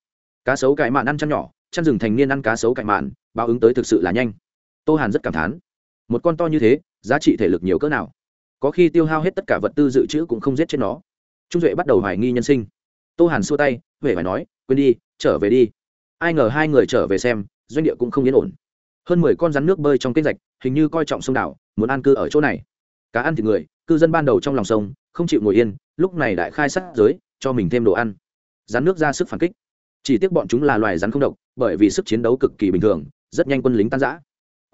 Cá sấu cãi mạn ăn chăn nhỏ, chăn rừng thành niên ăn cá sấu cãi mạn, báo ứng tới thực sự là nhanh. Tô hàn rất cảm thán. Một con to như thế, giá trị thể lực nhiều cỡ nào? Có khi tiêu hao hết tất cả vật tư dự trữ cũng không giết chết nó. Trung duệ bắt đầu hoài nghi nhân sinh. Tô hàn xua tay huệ phải nói, quên đi, trở về đi ai ngờ hai người trở về xem, doanh địa cũng không yên ổn. Hơn mười con rắn nước bơi trong kênh rạch, hình như coi trọng sông đảo, muốn an cư ở chỗ này. Cá ăn thịt người, cư dân ban đầu trong lòng sông, không chịu ngồi yên, lúc này đại khai sát giới, cho mình thêm đồ ăn. Rắn nước ra sức phản kích. Chỉ tiếc bọn chúng là loài rắn không độc, bởi vì sức chiến đấu cực kỳ bình thường, rất nhanh quân lính tan giã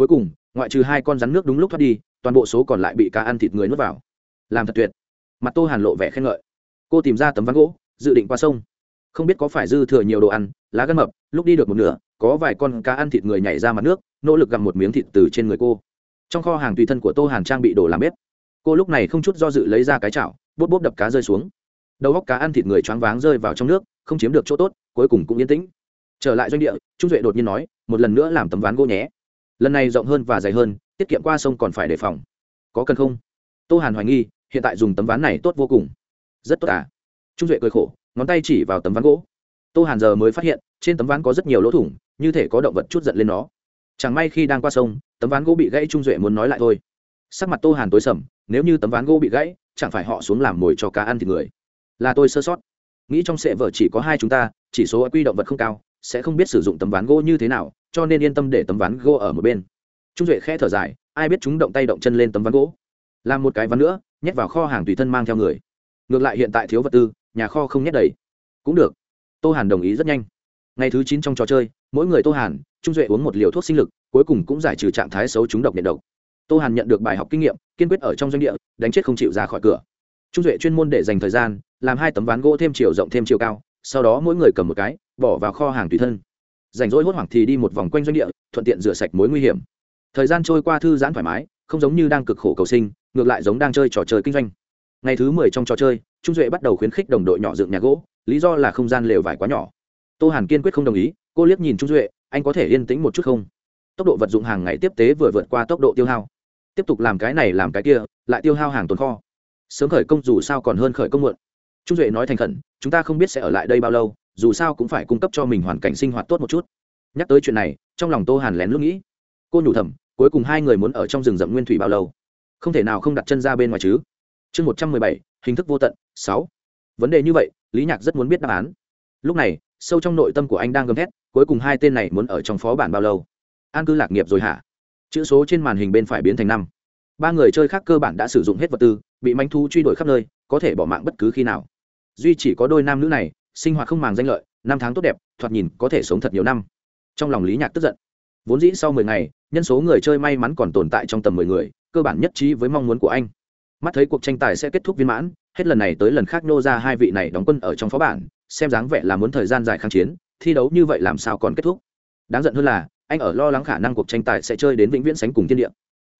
cuối cùng, ngoại trừ hai con rắn nước đúng lúc thoát đi, toàn bộ số còn lại bị cá ăn thịt người nuốt vào. Làm thật tuyệt. Mặt tô hàn lộ vẻ khen ngợi. Cô tìm ra tấm ván gỗ, dự định qua sông không biết có phải dư thừa nhiều đồ ăn, lá gân mập, lúc đi được một nửa, có vài con cá ăn thịt người nhảy ra mặt nước, nỗ lực gặm một miếng thịt từ trên người cô. Trong kho hàng tùy thân của tô hàn trang bị đồ làm bếp. Cô lúc này không chút do dự lấy ra cái chảo bút bút đập cá rơi xuống. Đầu góc cá ăn thịt người choáng váng rơi vào trong nước, không chiếm được chỗ tốt, cuối cùng cũng yên tĩnh. Trở lại doanh địa, trung duệ đột nhiên nói, một lần nữa làm tấm ván gỗ nhé. Lần này rộng hơn và dày hơn, tiết kiệm qua sông còn phải đề phòng. Có cần không? Tô hàn hoài nghi, hiện tại dùng tấm ván này tốt vô cùng. Rất tốt à. Trung duệ cười khổ ngón tay chỉ vào tấm ván gỗ. Tô hàn giờ mới phát hiện, trên tấm ván có rất nhiều lỗ thủng, như thể có động vật chút giận lên nó. Chẳng may khi đang qua sông, tấm ván gỗ bị gãy trung duệ muốn nói lại thôi. Sắc mặt tô hàn tối sầm, nếu như tấm ván gỗ bị gãy, chẳng phải họ xuống làm mồi cho cá ăn thịt người. Là tôi sơ sót. Nghĩ trong sệ vở chỉ có hai chúng ta, chỉ số quy động vật không cao, sẽ không biết sử dụng tấm ván gỗ như thế nào, cho nên yên tâm để tấm ván gỗ ở một bên. Trung duệ khẽ thở dài, ai biết chúng động tay động chân lên tấm ván gỗ. Làm một cái ván nữa, nhét vào kho hàng tùy thân mang theo người. Ngược lại hiện tại thiếu vật tư nhà kho không nhét đầy. Cũng được. Tô hàn đồng ý rất nhanh. Ngày thứ chín trong trò chơi, mỗi người tô hàn, trung duệ uống một liều thuốc sinh lực, cuối cùng cũng giải trừ trạng thái xấu chúng độc nhận độc. Tô hàn nhận được bài học kinh nghiệm, kiên quyết ở trong doanh địa, đánh chết không chịu ra khỏi cửa. Trung duệ chuyên môn để dành thời gian, làm hai tấm ván gỗ thêm chiều rộng thêm chiều cao, sau đó mỗi người cầm một cái, bỏ vào kho hàng tùy thân. Rảnh rỗi hốt hoảng thì đi một vòng quanh doanh địa, thuận tiện rửa sạch mối nguy hiểm. Thời gian trôi qua thư giãn thoải mái, không giống như đang cực khổ cầu sinh, ngược lại giống đang chơi trò chơi kinh doanh ngày thứ mười trong trò chơi, trung duệ bắt đầu khuyến khích đồng đội nhỏ dựng nhà gỗ, lý do là không gian lều vải quá nhỏ. Tô hàn kiên quyết không đồng ý, cô liếc nhìn trung duệ, anh có thể yên tĩnh một chút không? Tốc độ vật dụng hàng ngày tiếp tế vừa vượt qua tốc độ tiêu hao. Tiếp tục làm cái này làm cái kia, lại tiêu hao hàng tồn kho. Sớm khởi công dù sao còn hơn khởi công muộn. Trung duệ nói thành khẩn, chúng ta không biết sẽ ở lại đây bao lâu, dù sao cũng phải cung cấp cho mình hoàn cảnh sinh hoạt tốt một chút. Nhắc tới chuyện này, trong lòng tô hàn lén lúc nghĩ. Cô nhủ thầm, cuối cùng hai người muốn ở trong rừng rậm nguyên thủy bao lâu? Không thể nào không đặt chân ra bên ngoài chứ chương một trăm mười bảy, hình thức vô tận, sáu. Vấn đề như vậy, lý nhạc rất muốn biết đáp án. Lúc này, sâu trong nội tâm của anh đang gầm thét, cuối cùng hai tên này muốn ở trong phó bản bao lâu? An cư lạc nghiệp rồi hả? Chữ số trên màn hình bên phải biến thành năm. Ba người chơi khác cơ bản đã sử dụng hết vật tư, bị manh thu truy đuổi khắp nơi, có thể bỏ mạng bất cứ khi nào. Duy chỉ có đôi nam nữ này, sinh hoạt không màng danh lợi, năm tháng tốt đẹp, thoạt nhìn có thể sống thật nhiều năm. Trong lòng lý nhạc tức giận. Vốn dĩ sau mười ngày, nhân số người chơi may mắn còn tồn tại trong tầm mười người, cơ bản nhất trí với mong muốn của anh mắt thấy cuộc tranh tài sẽ kết thúc viên mãn, hết lần này tới lần khác nô ra hai vị này đóng quân ở trong phó bản, xem dáng vẻ là muốn thời gian dài kháng chiến, thi đấu như vậy làm sao còn kết thúc. Đáng giận hơn là, anh ở lo lắng khả năng cuộc tranh tài sẽ chơi đến vĩnh viễn sánh cùng thiên địa.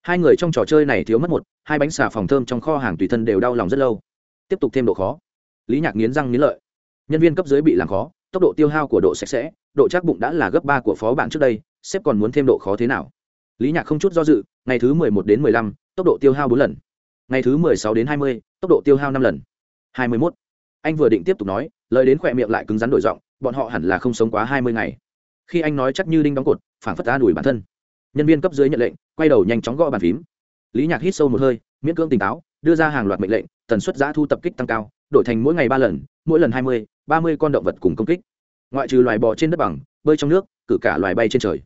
Hai người trong trò chơi này thiếu mất một, hai bánh xà phòng thơm trong kho hàng tùy thân đều đau lòng rất lâu. Tiếp tục thêm độ khó. Lý nhạc nghiến răng nghiến lợi. Nhân viên cấp dưới bị làm khó, tốc độ tiêu hao của độ sạch sẽ, độ chắc bụng đã là gấp ba của phó bản trước đây sếp còn muốn thêm độ khó thế nào? Lý nhạc không chút do dự, ngày thứ mười một đến mười lăm, tốc độ tiêu hao bốn lần ngày thứ mười sáu đến hai mươi, tốc độ tiêu hao năm lần. hai mươi mốt. Anh vừa định tiếp tục nói, lời đến khỏe miệng lại cứng rắn đổi giọng, bọn họ hẳn là không sống quá hai mươi ngày. Khi anh nói chắc như đinh đóng cột phản phất ta đuổi bản thân. Nhân viên cấp dưới nhận lệnh, quay đầu nhanh chóng gõ bàn phím. Lý nhạc hít sâu một hơi, miễn cưỡng tỉnh táo, đưa ra hàng loạt mệnh lệnh, tần suất giã thu tập kích tăng cao, đổi thành mỗi ngày ba lần, mỗi lần hai mươi, ba mươi con động vật cùng công kích. Ngoại trừ loài bò trên đất bằng, bơi trong nước, cử cả loài bay trên trời.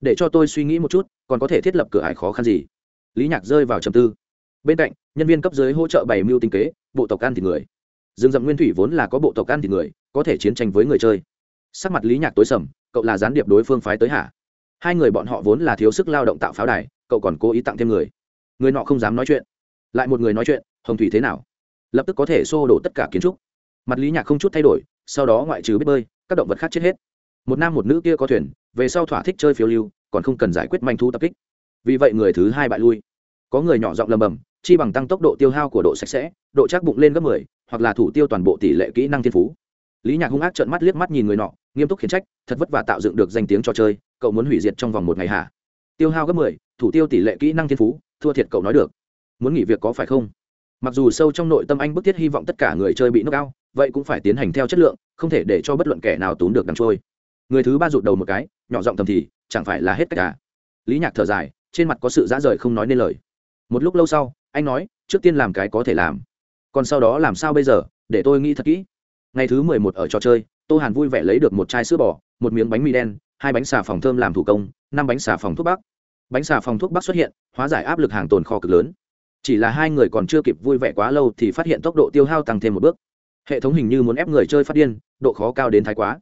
Để cho tôi suy nghĩ một chút, còn có thể thiết lập cửa ải khó khăn gì? Lý nhạc rơi vào trầm tư. Bên cạnh nhân viên cấp dưới hỗ trợ bày mưu tinh kế, bộ tộc ăn thịt người. Rừng rậm nguyên thủy vốn là có bộ tộc ăn thịt người, có thể chiến tranh với người chơi. Sắc mặt lý nhạc tối sầm, cậu là gián điệp đối phương phái tới hả? Hai người bọn họ vốn là thiếu sức lao động tạo pháo đài, cậu còn cố ý tặng thêm người. Người nọ không dám nói chuyện. Lại một người nói chuyện, hồng thủy thế nào? Lập tức có thể xô đổ tất cả kiến trúc. Mặt lý nhạc không chút thay đổi, sau đó ngoại trừ biết bơi, các động vật khác chết hết. Một nam một nữ kia có thuyền, về sau thỏa thích chơi phiêu lưu, còn không cần giải quyết manh thu tập kích. Vì vậy người thứ hai bại lui. Có người nhỏ giọng lầm bầm chi bằng tăng tốc độ tiêu hao của độ sạch sẽ, độ chắc bụng lên gấp mười, hoặc là thủ tiêu toàn bộ tỷ lệ kỹ năng thiên phú. Lý nhạc hung ác trợn mắt liếc mắt nhìn người nọ, nghiêm túc khiển trách, thật vất vả tạo dựng được danh tiếng cho chơi, cậu muốn hủy diệt trong vòng một ngày hả? Tiêu hao gấp mười, thủ tiêu tỷ lệ kỹ năng thiên phú, thua thiệt cậu nói được. Muốn nghỉ việc có phải không? Mặc dù sâu trong nội tâm anh bức thiết hy vọng tất cả người chơi bị nước cao vậy cũng phải tiến hành theo chất lượng, không thể để cho bất luận kẻ nào tốn được đằng trôi. Người thứ ba rụt đầu một cái, nhỏ giọng thầm thì, chẳng phải là hết tất cả à? lý nhạc thở dài, trên mặt có sự dã rời không nói nên lời. Một lúc lâu sau anh nói, trước tiên làm cái có thể làm. Còn sau đó làm sao bây giờ? Để tôi nghĩ thật kỹ. Ngày thứ mười một ở trò chơi, tô hàn vui vẻ lấy được một chai sữa bò, một miếng bánh mì đen, hai bánh xà phòng thơm làm thủ công, năm bánh xà phòng thuốc bắc. Bánh xà phòng thuốc bắc xuất hiện, hóa giải áp lực hàng tồn kho cực lớn. Chỉ là hai người còn chưa kịp vui vẻ quá lâu thì phát hiện tốc độ tiêu hao tăng thêm một bước. Hệ thống hình như muốn ép người chơi phát điên, độ khó cao đến thái quá.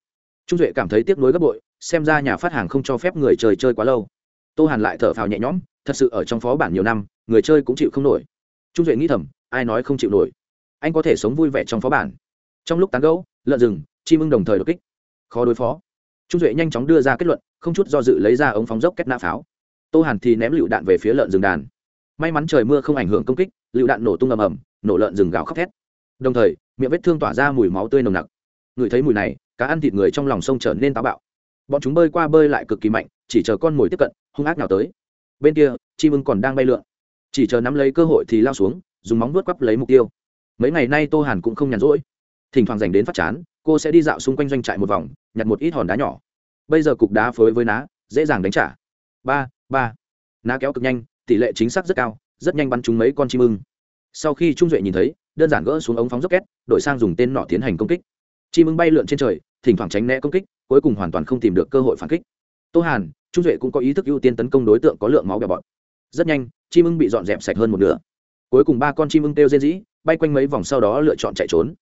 Trung duệ cảm thấy tiếc nuối gấp bội, xem ra nhà phát hàng không cho phép người chơi chơi quá lâu. Tô hàn lại thở phào nhẹ nhõm, thật sự ở trong phó bản nhiều năm người chơi cũng chịu không nổi. Trung duệ nghĩ thầm, ai nói không chịu nổi? Anh có thể sống vui vẻ trong phó bản. Trong lúc tán gẫu, lợn rừng, chim ưng đồng thời đột kích. Khó đối phó. Trung duệ nhanh chóng đưa ra kết luận, không chút do dự lấy ra ống phóng dốc kết nã pháo. Tô hàn thì ném lựu đạn về phía lợn rừng đàn. May mắn trời mưa không ảnh hưởng công kích, lựu đạn nổ tung ầm ầm, nổ lợn rừng gào khóc thét. Đồng thời, miệng vết thương tỏa ra mùi máu tươi nồng nặc. Người thấy mùi này, cá ăn thịt người trong lòng sông trở nên táo bạo. Bọn chúng bơi qua bơi lại cực kỳ mạnh, chỉ chờ con mồi tiếp cận, hung ác nào tới. Bên kia, chim ưng còn đang bay lượn chỉ chờ nắm lấy cơ hội thì lao xuống, dùng móng vuốt quắp lấy mục tiêu. Mấy ngày nay tô hàn cũng không nhàn rỗi. Thỉnh thoảng dành đến phát chán, cô sẽ đi dạo xung quanh doanh trại một vòng, nhặt một ít hòn đá nhỏ. Bây giờ cục đá phối với ná, dễ dàng đánh trả. Ba ba. Ná kéo cực nhanh, tỷ lệ chính xác rất cao, rất nhanh bắn trúng mấy con chim ưng. Sau khi trung duệ nhìn thấy, đơn giản gỡ xuống ống phóng rocket đổi sang dùng tên nọ tiến hành công kích. Chim ưng bay lượn trên trời, thỉnh thoảng tránh né công kích, cuối cùng hoàn toàn không tìm được cơ hội phản kích. Tô hàn, trung duệ cũng có ý thức ưu tiên tấn công đối tượng có lượng máu bèo bọt. Rất nhanh chim ưng bị dọn dẹp sạch hơn một nửa. Cuối cùng ba con chim ưng kêu rên rỉ, bay quanh mấy vòng sau đó lựa chọn chạy trốn.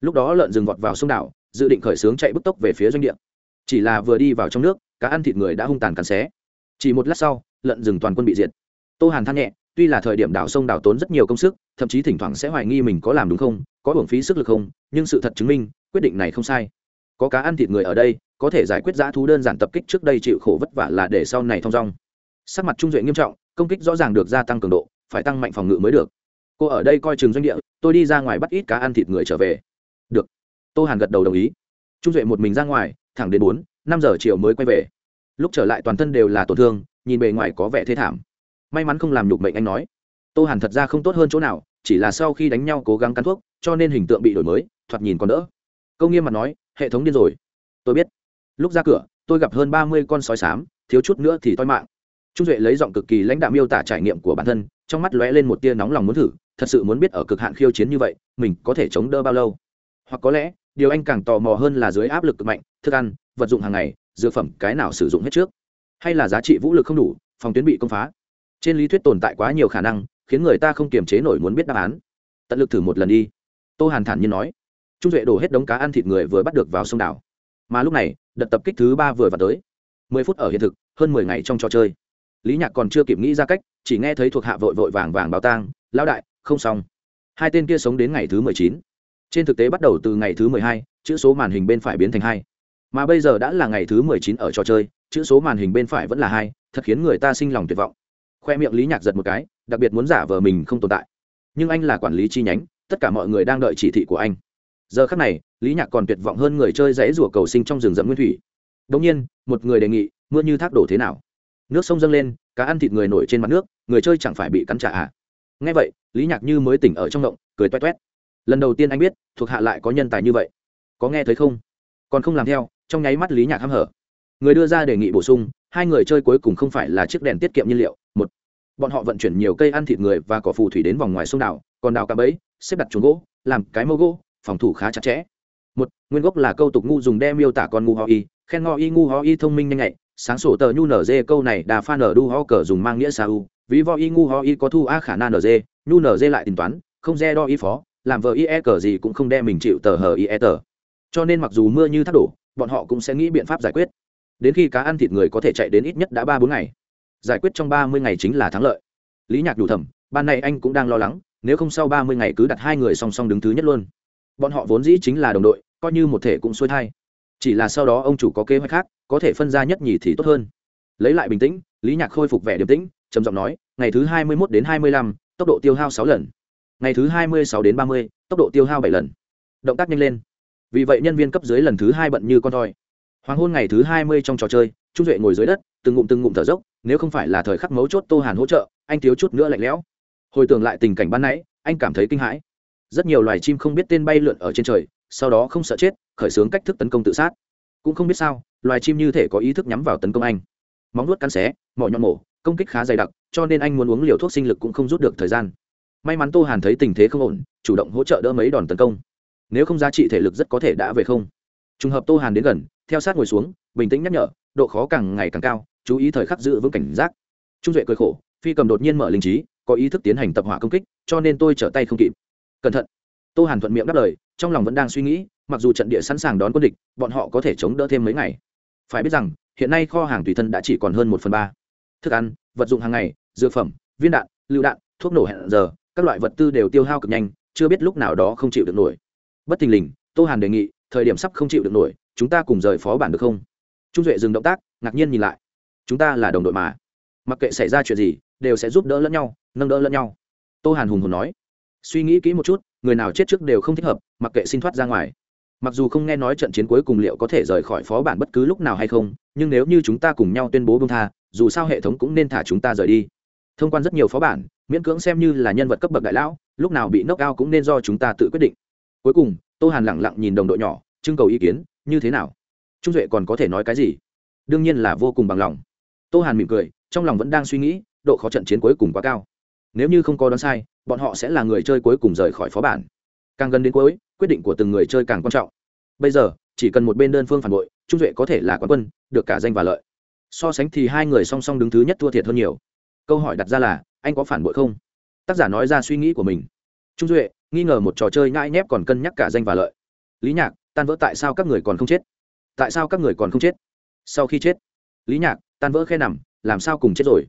Lúc đó lợn rừng vọt vào sông đảo, dự định khởi xướng chạy bức tốc về phía doanh địa. Chỉ là vừa đi vào trong nước, cá ăn thịt người đã hung tàn cắn xé. Chỉ một lát sau, lợn rừng toàn quân bị diệt. Tô hàn than nhẹ, tuy là thời điểm đảo sông đảo tốn rất nhiều công sức, thậm chí thỉnh thoảng sẽ hoài nghi mình có làm đúng không, có hưởng phí sức lực không, nhưng sự thật chứng minh, quyết định này không sai. Có cá ăn thịt người ở đây, có thể giải quyết giã thú đơn giản tập kích trước đây chịu khổ vất vả là để sau này thong dong. Sắc mặt trung duệ nghiêm trọng công kích rõ ràng được gia tăng cường độ, phải tăng mạnh phòng ngự mới được. Cô ở đây coi chừng doanh địa, tôi đi ra ngoài bắt ít cá ăn thịt người trở về. Được. Tô hàn gật đầu đồng ý. Trung duệ một mình ra ngoài, thẳng đến bốn, năm giờ chiều mới quay về. Lúc trở lại toàn thân đều là tổn thương, nhìn bề ngoài có vẻ thế thảm. May mắn không làm nhục mệnh anh nói. Tô hàn thật ra không tốt hơn chỗ nào, chỉ là sau khi đánh nhau cố gắng cắn thuốc, cho nên hình tượng bị đổi mới, thoạt nhìn còn đỡ. Câu nghiêm mặt nói, hệ thống điên rồi. Tôi biết. Lúc ra cửa, tôi gặp hơn ba mươi con sói sám thiếu chút nữa thì toi mạng trung duệ lấy giọng cực kỳ lãnh đạo miêu tả trải nghiệm của bản thân, trong mắt lóe lên một tia nóng lòng muốn thử, thật sự muốn biết ở cực hạn khiêu chiến như vậy, mình có thể chống đỡ bao lâu. Hoặc có lẽ, điều anh càng tò mò hơn là dưới áp lực cực mạnh, thức ăn, vật dụng hàng ngày, dược phẩm, cái nào sử dụng hết trước. Hay là giá trị vũ lực không đủ, phòng tuyến bị công phá. Trên lý thuyết tồn tại quá nhiều khả năng, khiến người ta không kiềm chế nổi muốn biết đáp án. Tận lực thử một lần đi. Tô hàn thản nhiên nói. Trung duệ đổ hết đống cá ăn thịt người vừa bắt được vào sông đảo. Mà lúc này, đợt tập kích thứ ba vừa vào tới. Mười phút ở hiện thực, hơn mười ngày trong trò chơi lý nhạc còn chưa kịp nghĩ ra cách, chỉ nghe thấy thuộc hạ vội vội vàng vàng báo tang, lão đại, không xong. Hai tên kia sống đến ngày thứ mười chín. Trên thực tế bắt đầu từ ngày thứ mười hai, chữ số màn hình bên phải biến thành hai. Mà bây giờ đã là ngày thứ mười chín ở trò chơi, chữ số màn hình bên phải vẫn là hai, thật khiến người ta sinh lòng tuyệt vọng. Khoe miệng lý nhạc giật một cái, đặc biệt muốn giả vờ mình không tồn tại. Nhưng anh là quản lý chi nhánh, tất cả mọi người đang đợi chỉ thị của anh. Giờ khắc này, lý nhạc còn tuyệt vọng hơn người chơi rẫy rủa cầu sinh trong rừng rậm nguyên thủy. Đ ỗ n g nhiên, một người đề nghị, mưa như thác đổ thế nào? Nước sông dâng lên, cá ăn thịt người nổi trên mặt nước, người chơi chẳng phải bị cắn trả à? Ngay vậy, lý nhạc như mới tỉnh ở trong động, cười toét toét. Lần đầu tiên anh biết, thuộc hạ lại có nhân tài như vậy. Có nghe thấy không? Còn không làm theo, trong nháy mắt lý nhạc h hở. Người đưa ra đề nghị bổ sung, hai người chơi cuối cùng không phải là chiếc đèn tiết kiệm nhiên liệu, một. Bọn họ vận chuyển nhiều cây ăn thịt người và cỏ phù thủy đến vòng ngoài sông đảo, còn đào cả bẫy, xếp đặt chuồng gỗ, làm cái mâu gỗ, phòng thủ khá chặt chẽ. Một, nguyên gốc là câu tục ngu dùng đem miêu tả con ngu ho y, khen ngò y ngu ho y thông minh nhanh nhạy sáng sổ tờ nhu nở dê, câu này đà pha nở đu ho cờ dùng mang nghĩa sa u. Ví vo y ngu ho y có thu a khả năng nở dê, nhu nở dê lại tính toán, không dê đo y phó, làm vợ y e cờ gì cũng không đem mình chịu tờ hờ y e tờ. Cho nên mặc dù mưa như thác đổ, bọn họ cũng sẽ nghĩ biện pháp giải quyết. Đến khi cá ăn thịt người có thể chạy đến ít nhất đã ba bốn ngày. Giải quyết trong ba mươi ngày chính là thắng lợi. Lý nhạc đủ thầm, ban này anh cũng đang lo lắng, nếu không sau ba mươi ngày cứ đặt hai người song song đứng thứ nhất luôn. Bọn họ vốn dĩ chính là đồng đội, coi như một thể cũng xuôi thai. Chỉ là sau đó ông chủ có kế hoạch khác có thể phân ra nhất nhì thì tốt hơn. Lấy lại bình tĩnh, lý nhạc khôi phục vẻ điềm tĩnh, trầm giọng nói, ngày thứ hai mươi mốt đến hai mươi lăm, tốc độ tiêu hao sáu lần. Ngày thứ hai mươi sáu đến ba mươi, tốc độ tiêu hao bảy lần. Động tác nhanh lên. Vì vậy nhân viên cấp dưới lần thứ hai bận như con thoi. Hoàng hôn ngày thứ hai mươi trong trò chơi, trung duệ ngồi dưới đất, từng ngụm từng ngụm thở dốc, nếu không phải là thời khắc mấu chốt tô hàn hỗ trợ, anh thiếu chút nữa lạnh lẽo. Hồi tưởng lại tình cảnh ban nãy, anh cảm thấy kinh hãi. Rất nhiều loài chim không biết tên bay lượn ở trên trời, sau đó không sợ chết, khởi xướng cách thức tấn công tự sát. Cũng không biết sao loài chim như thể có ý thức nhắm vào tấn công anh. Móng nuốt cắn xé, mỏ nhọn mổ, công kích khá dày đặc, cho nên anh muốn uống liều thuốc sinh lực cũng không rút được thời gian. May mắn tô hàn thấy tình thế không ổn, chủ động hỗ trợ đỡ mấy đòn tấn công. Nếu không giá trị thể lực rất có thể đã về không. Trùng hợp tô hàn đến gần, theo sát ngồi xuống, bình tĩnh nhắc nhở, độ khó càng ngày càng cao, chú ý thời khắc giữ vững cảnh giác. Trung duệ cười khổ, phi cầm đột nhiên mở linh trí, có ý thức tiến hành tập hỏa công kích, cho nên tôi trở tay không kịp. Cẩn thận. Tô hàn thuận miệng đáp lời, trong lòng vẫn đang suy nghĩ, mặc dù trận địa sẵn sàng đón quân địch, bọn họ có thể chống đỡ thêm mấy ngày phải biết rằng, hiện nay kho hàng tùy thân đã chỉ còn hơn một phần ba. Thức ăn, vật dụng hàng ngày, dược phẩm, viên đạn, lựu đạn, thuốc nổ hẹn giờ, các loại vật tư đều tiêu hao cực nhanh, chưa biết lúc nào đó không chịu được nổi. Bất thình lình, tô hàn đề nghị, thời điểm sắp không chịu được nổi, chúng ta cùng rời phó bản được không? Trung duệ dừng động tác, ngạc nhiên nhìn lại. Chúng ta là đồng đội mà. Mặc kệ xảy ra chuyện gì, đều sẽ giúp đỡ lẫn nhau, nâng đỡ lẫn nhau. Tô hàn hùng hồn nói. Suy nghĩ kỹ một chút, người nào chết trước đều không thích hợp, mặc kệ xin thoát ra ngoài mặc dù không nghe nói trận chiến cuối cùng liệu có thể rời khỏi phó bản bất cứ lúc nào hay không, nhưng nếu như chúng ta cùng nhau tuyên bố bông tha, dù sao hệ thống cũng nên thả chúng ta rời đi. Thông quan rất nhiều phó bản, miễn cưỡng xem như là nhân vật cấp bậc đại lão, lúc nào bị nốc cao cũng nên do chúng ta tự quyết định. Cuối cùng, tô hàn lẳng lặng nhìn đồng đội nhỏ, trưng cầu ý kiến, như thế nào? Trung duệ còn có thể nói cái gì? Đương nhiên là vô cùng bằng lòng. Tô hàn mỉm cười, trong lòng vẫn đang suy nghĩ, độ khó trận chiến cuối cùng quá cao. Nếu như không có đoán sai, bọn họ sẽ là người chơi cuối cùng rời khỏi phó bản. Càng gần đến cuối quyết định của từng người chơi càng quan trọng. Bây giờ, chỉ cần một bên đơn phương phản bội, trung duệ có thể là quán quân, được cả danh và lợi. So sánh thì hai người song song đứng thứ nhất thua thiệt hơn nhiều. Câu hỏi đặt ra là, anh có phản bội không? Tác giả nói ra suy nghĩ của mình. Trung duệ, nghi ngờ một trò chơi ngãi nhép còn cân nhắc cả danh và lợi. Lý nhạc, tan vỡ tại sao các người còn không chết? Tại sao các người còn không chết? Sau khi chết. Lý nhạc, tan vỡ khe nằm, làm sao cùng chết rồi?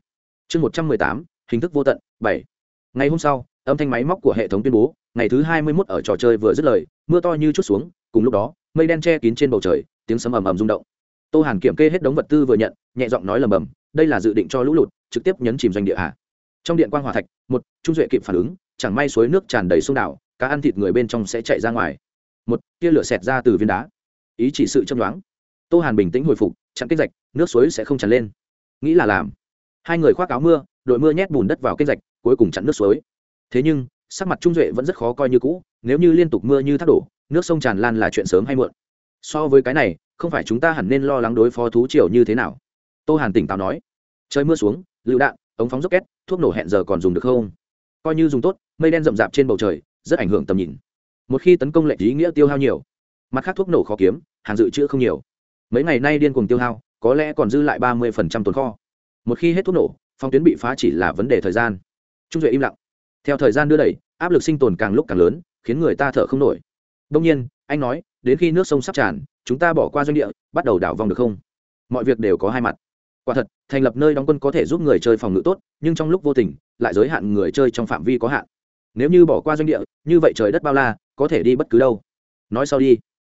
Chương một trăm mười tám, hình thức vô tận, bảy. Ngày hôm sau, âm thanh máy móc của hệ thống tuyên bố ngày thứ hai mươi mốt ở trò chơi vừa dứt lời, mưa to như chút xuống, cùng lúc đó, mây đen che kín trên bầu trời, tiếng sấm ầm ầm rung động. Tô hàn kiểm kê hết đống vật tư vừa nhận, nhẹ giọng nói lầm bầm, đây là dự định cho lũ lụt, trực tiếp nhấn chìm doanh địa hạ trong điện quang hỏa thạch, một trung duệ kịp phản ứng, chẳng may suối nước tràn đầy sông đảo, cá ăn thịt người bên trong sẽ chạy ra ngoài. Một tia lửa xẹt ra từ viên đá. Ý chỉ sự châm đoán tô hàn bình tĩnh hồi phục, chặn kinh rạch, nước suối sẽ không tràn lên. Nghĩ là làm. Hai người khoác áo mưa, đội mưa nhét bùn đất vào kinh rạch, cuối cùng chặn nước suối. Thế nhưng sắc mặt trung duệ vẫn rất khó coi như cũ, nếu như liên tục mưa như thác đổ, nước sông tràn lan là chuyện sớm hay muộn. So với cái này, không phải chúng ta hẳn nên lo lắng đối phó thú triều như thế nào? Tô hàn tỉnh táo nói. Trời mưa xuống, lựu đạn, ống phóng rocket, thuốc nổ hẹn giờ còn dùng được không? Coi như dùng tốt, mây đen rậm rạp trên bầu trời, rất ảnh hưởng tầm nhìn. Một khi tấn công lệnh ý nghĩa tiêu hao nhiều, mặt khác thuốc nổ khó kiếm, hàng dự trữ không nhiều. Mấy ngày nay điên cuồng tiêu hao, có lẽ còn dư lại ba mươi tồn kho. Một khi hết thuốc nổ phong tuyến bị phá chỉ là vấn đề thời gian. Trung duệ im lặng theo thời gian đưa đẩy, áp lực sinh tồn càng lúc càng lớn, khiến người ta thở không nổi. Đông nhiên, anh nói, đến khi nước sông sắp tràn, chúng ta bỏ qua doanh địa, bắt đầu đảo vòng được không? Mọi việc đều có hai mặt. Quả thật, thành lập nơi đóng quân có thể giúp người chơi phòng ngự tốt, nhưng trong lúc vô tình, lại giới hạn người chơi trong phạm vi có hạn. Nếu như bỏ qua doanh địa, như vậy trời đất bao la, có thể đi bất cứ đâu. Nói sau đi.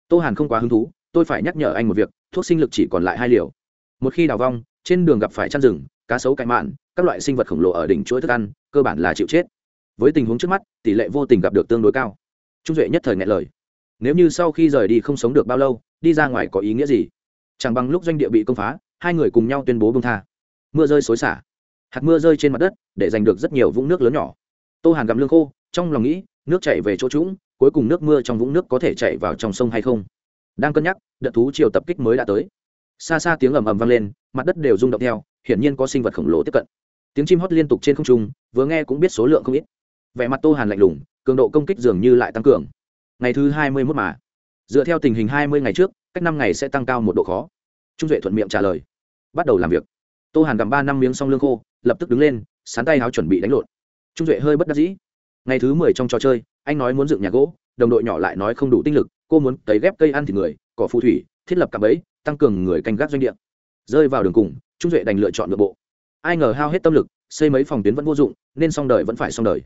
Tô hàn không quá hứng thú, tôi phải nhắc nhở anh một việc, thuốc sinh lực chỉ còn lại hai liều. Một khi đào vong, trên đường gặp phải chăn rừng, cá sấu cạnh mạn, các loại sinh vật khổng lồ ở đỉnh chuỗi thức ăn, cơ bản là chịu chết với tình huống trước mắt, tỷ lệ vô tình gặp được tương đối cao. Trung duệ nhất thời ngại lời. Nếu như sau khi rời đi không sống được bao lâu, đi ra ngoài có ý nghĩa gì? Chẳng bằng lúc doanh địa bị công phá, hai người cùng nhau tuyên bố bông tha. Mưa rơi xối xả. Hạt mưa rơi trên mặt đất, để giành được rất nhiều vũng nước lớn nhỏ. Tô hàn gặm lương khô, trong lòng nghĩ, nước chảy về chỗ trũng, cuối cùng nước mưa trong vũng nước có thể chảy vào trong sông hay không? Đang cân nhắc, đợt thú chiều tập kích mới đã tới. Xa xa tiếng ầm ầm vang lên, mặt đất đều rung động theo, hiển nhiên có sinh vật khổng lồ tiếp cận. Tiếng chim hót liên tục trên không trung, vừa nghe cũng biết số lượng không ít vẻ mặt tô hàn lạnh lùng, cường độ công kích dường như lại tăng cường. Ngày thứ hai mươi mốt mà. Dựa theo tình hình hai mươi ngày trước, cách năm ngày sẽ tăng cao một độ khó. Trung duệ thuận miệng trả lời. Bắt đầu làm việc. Tô hàn gặm ba năm miếng xong lương khô, lập tức đứng lên, sán tay áo chuẩn bị đánh lộn. Trung duệ hơi bất đắc dĩ. Ngày thứ mười trong trò chơi, anh nói muốn dựng nhà gỗ, đồng đội nhỏ lại nói không đủ tinh lực, cô muốn cấy ghép cây ăn thịt người, cỏ phù thủy, thiết lập cặp ấy tăng cường người canh gác doanh địa. Rơi vào đường cùng, trung duệ đành lựa chọn nội bộ. Ai ngờ hao hết tâm lực, xây mấy phòng tuyến vẫn vô dụng, nên xong đời vẫn phải xong đời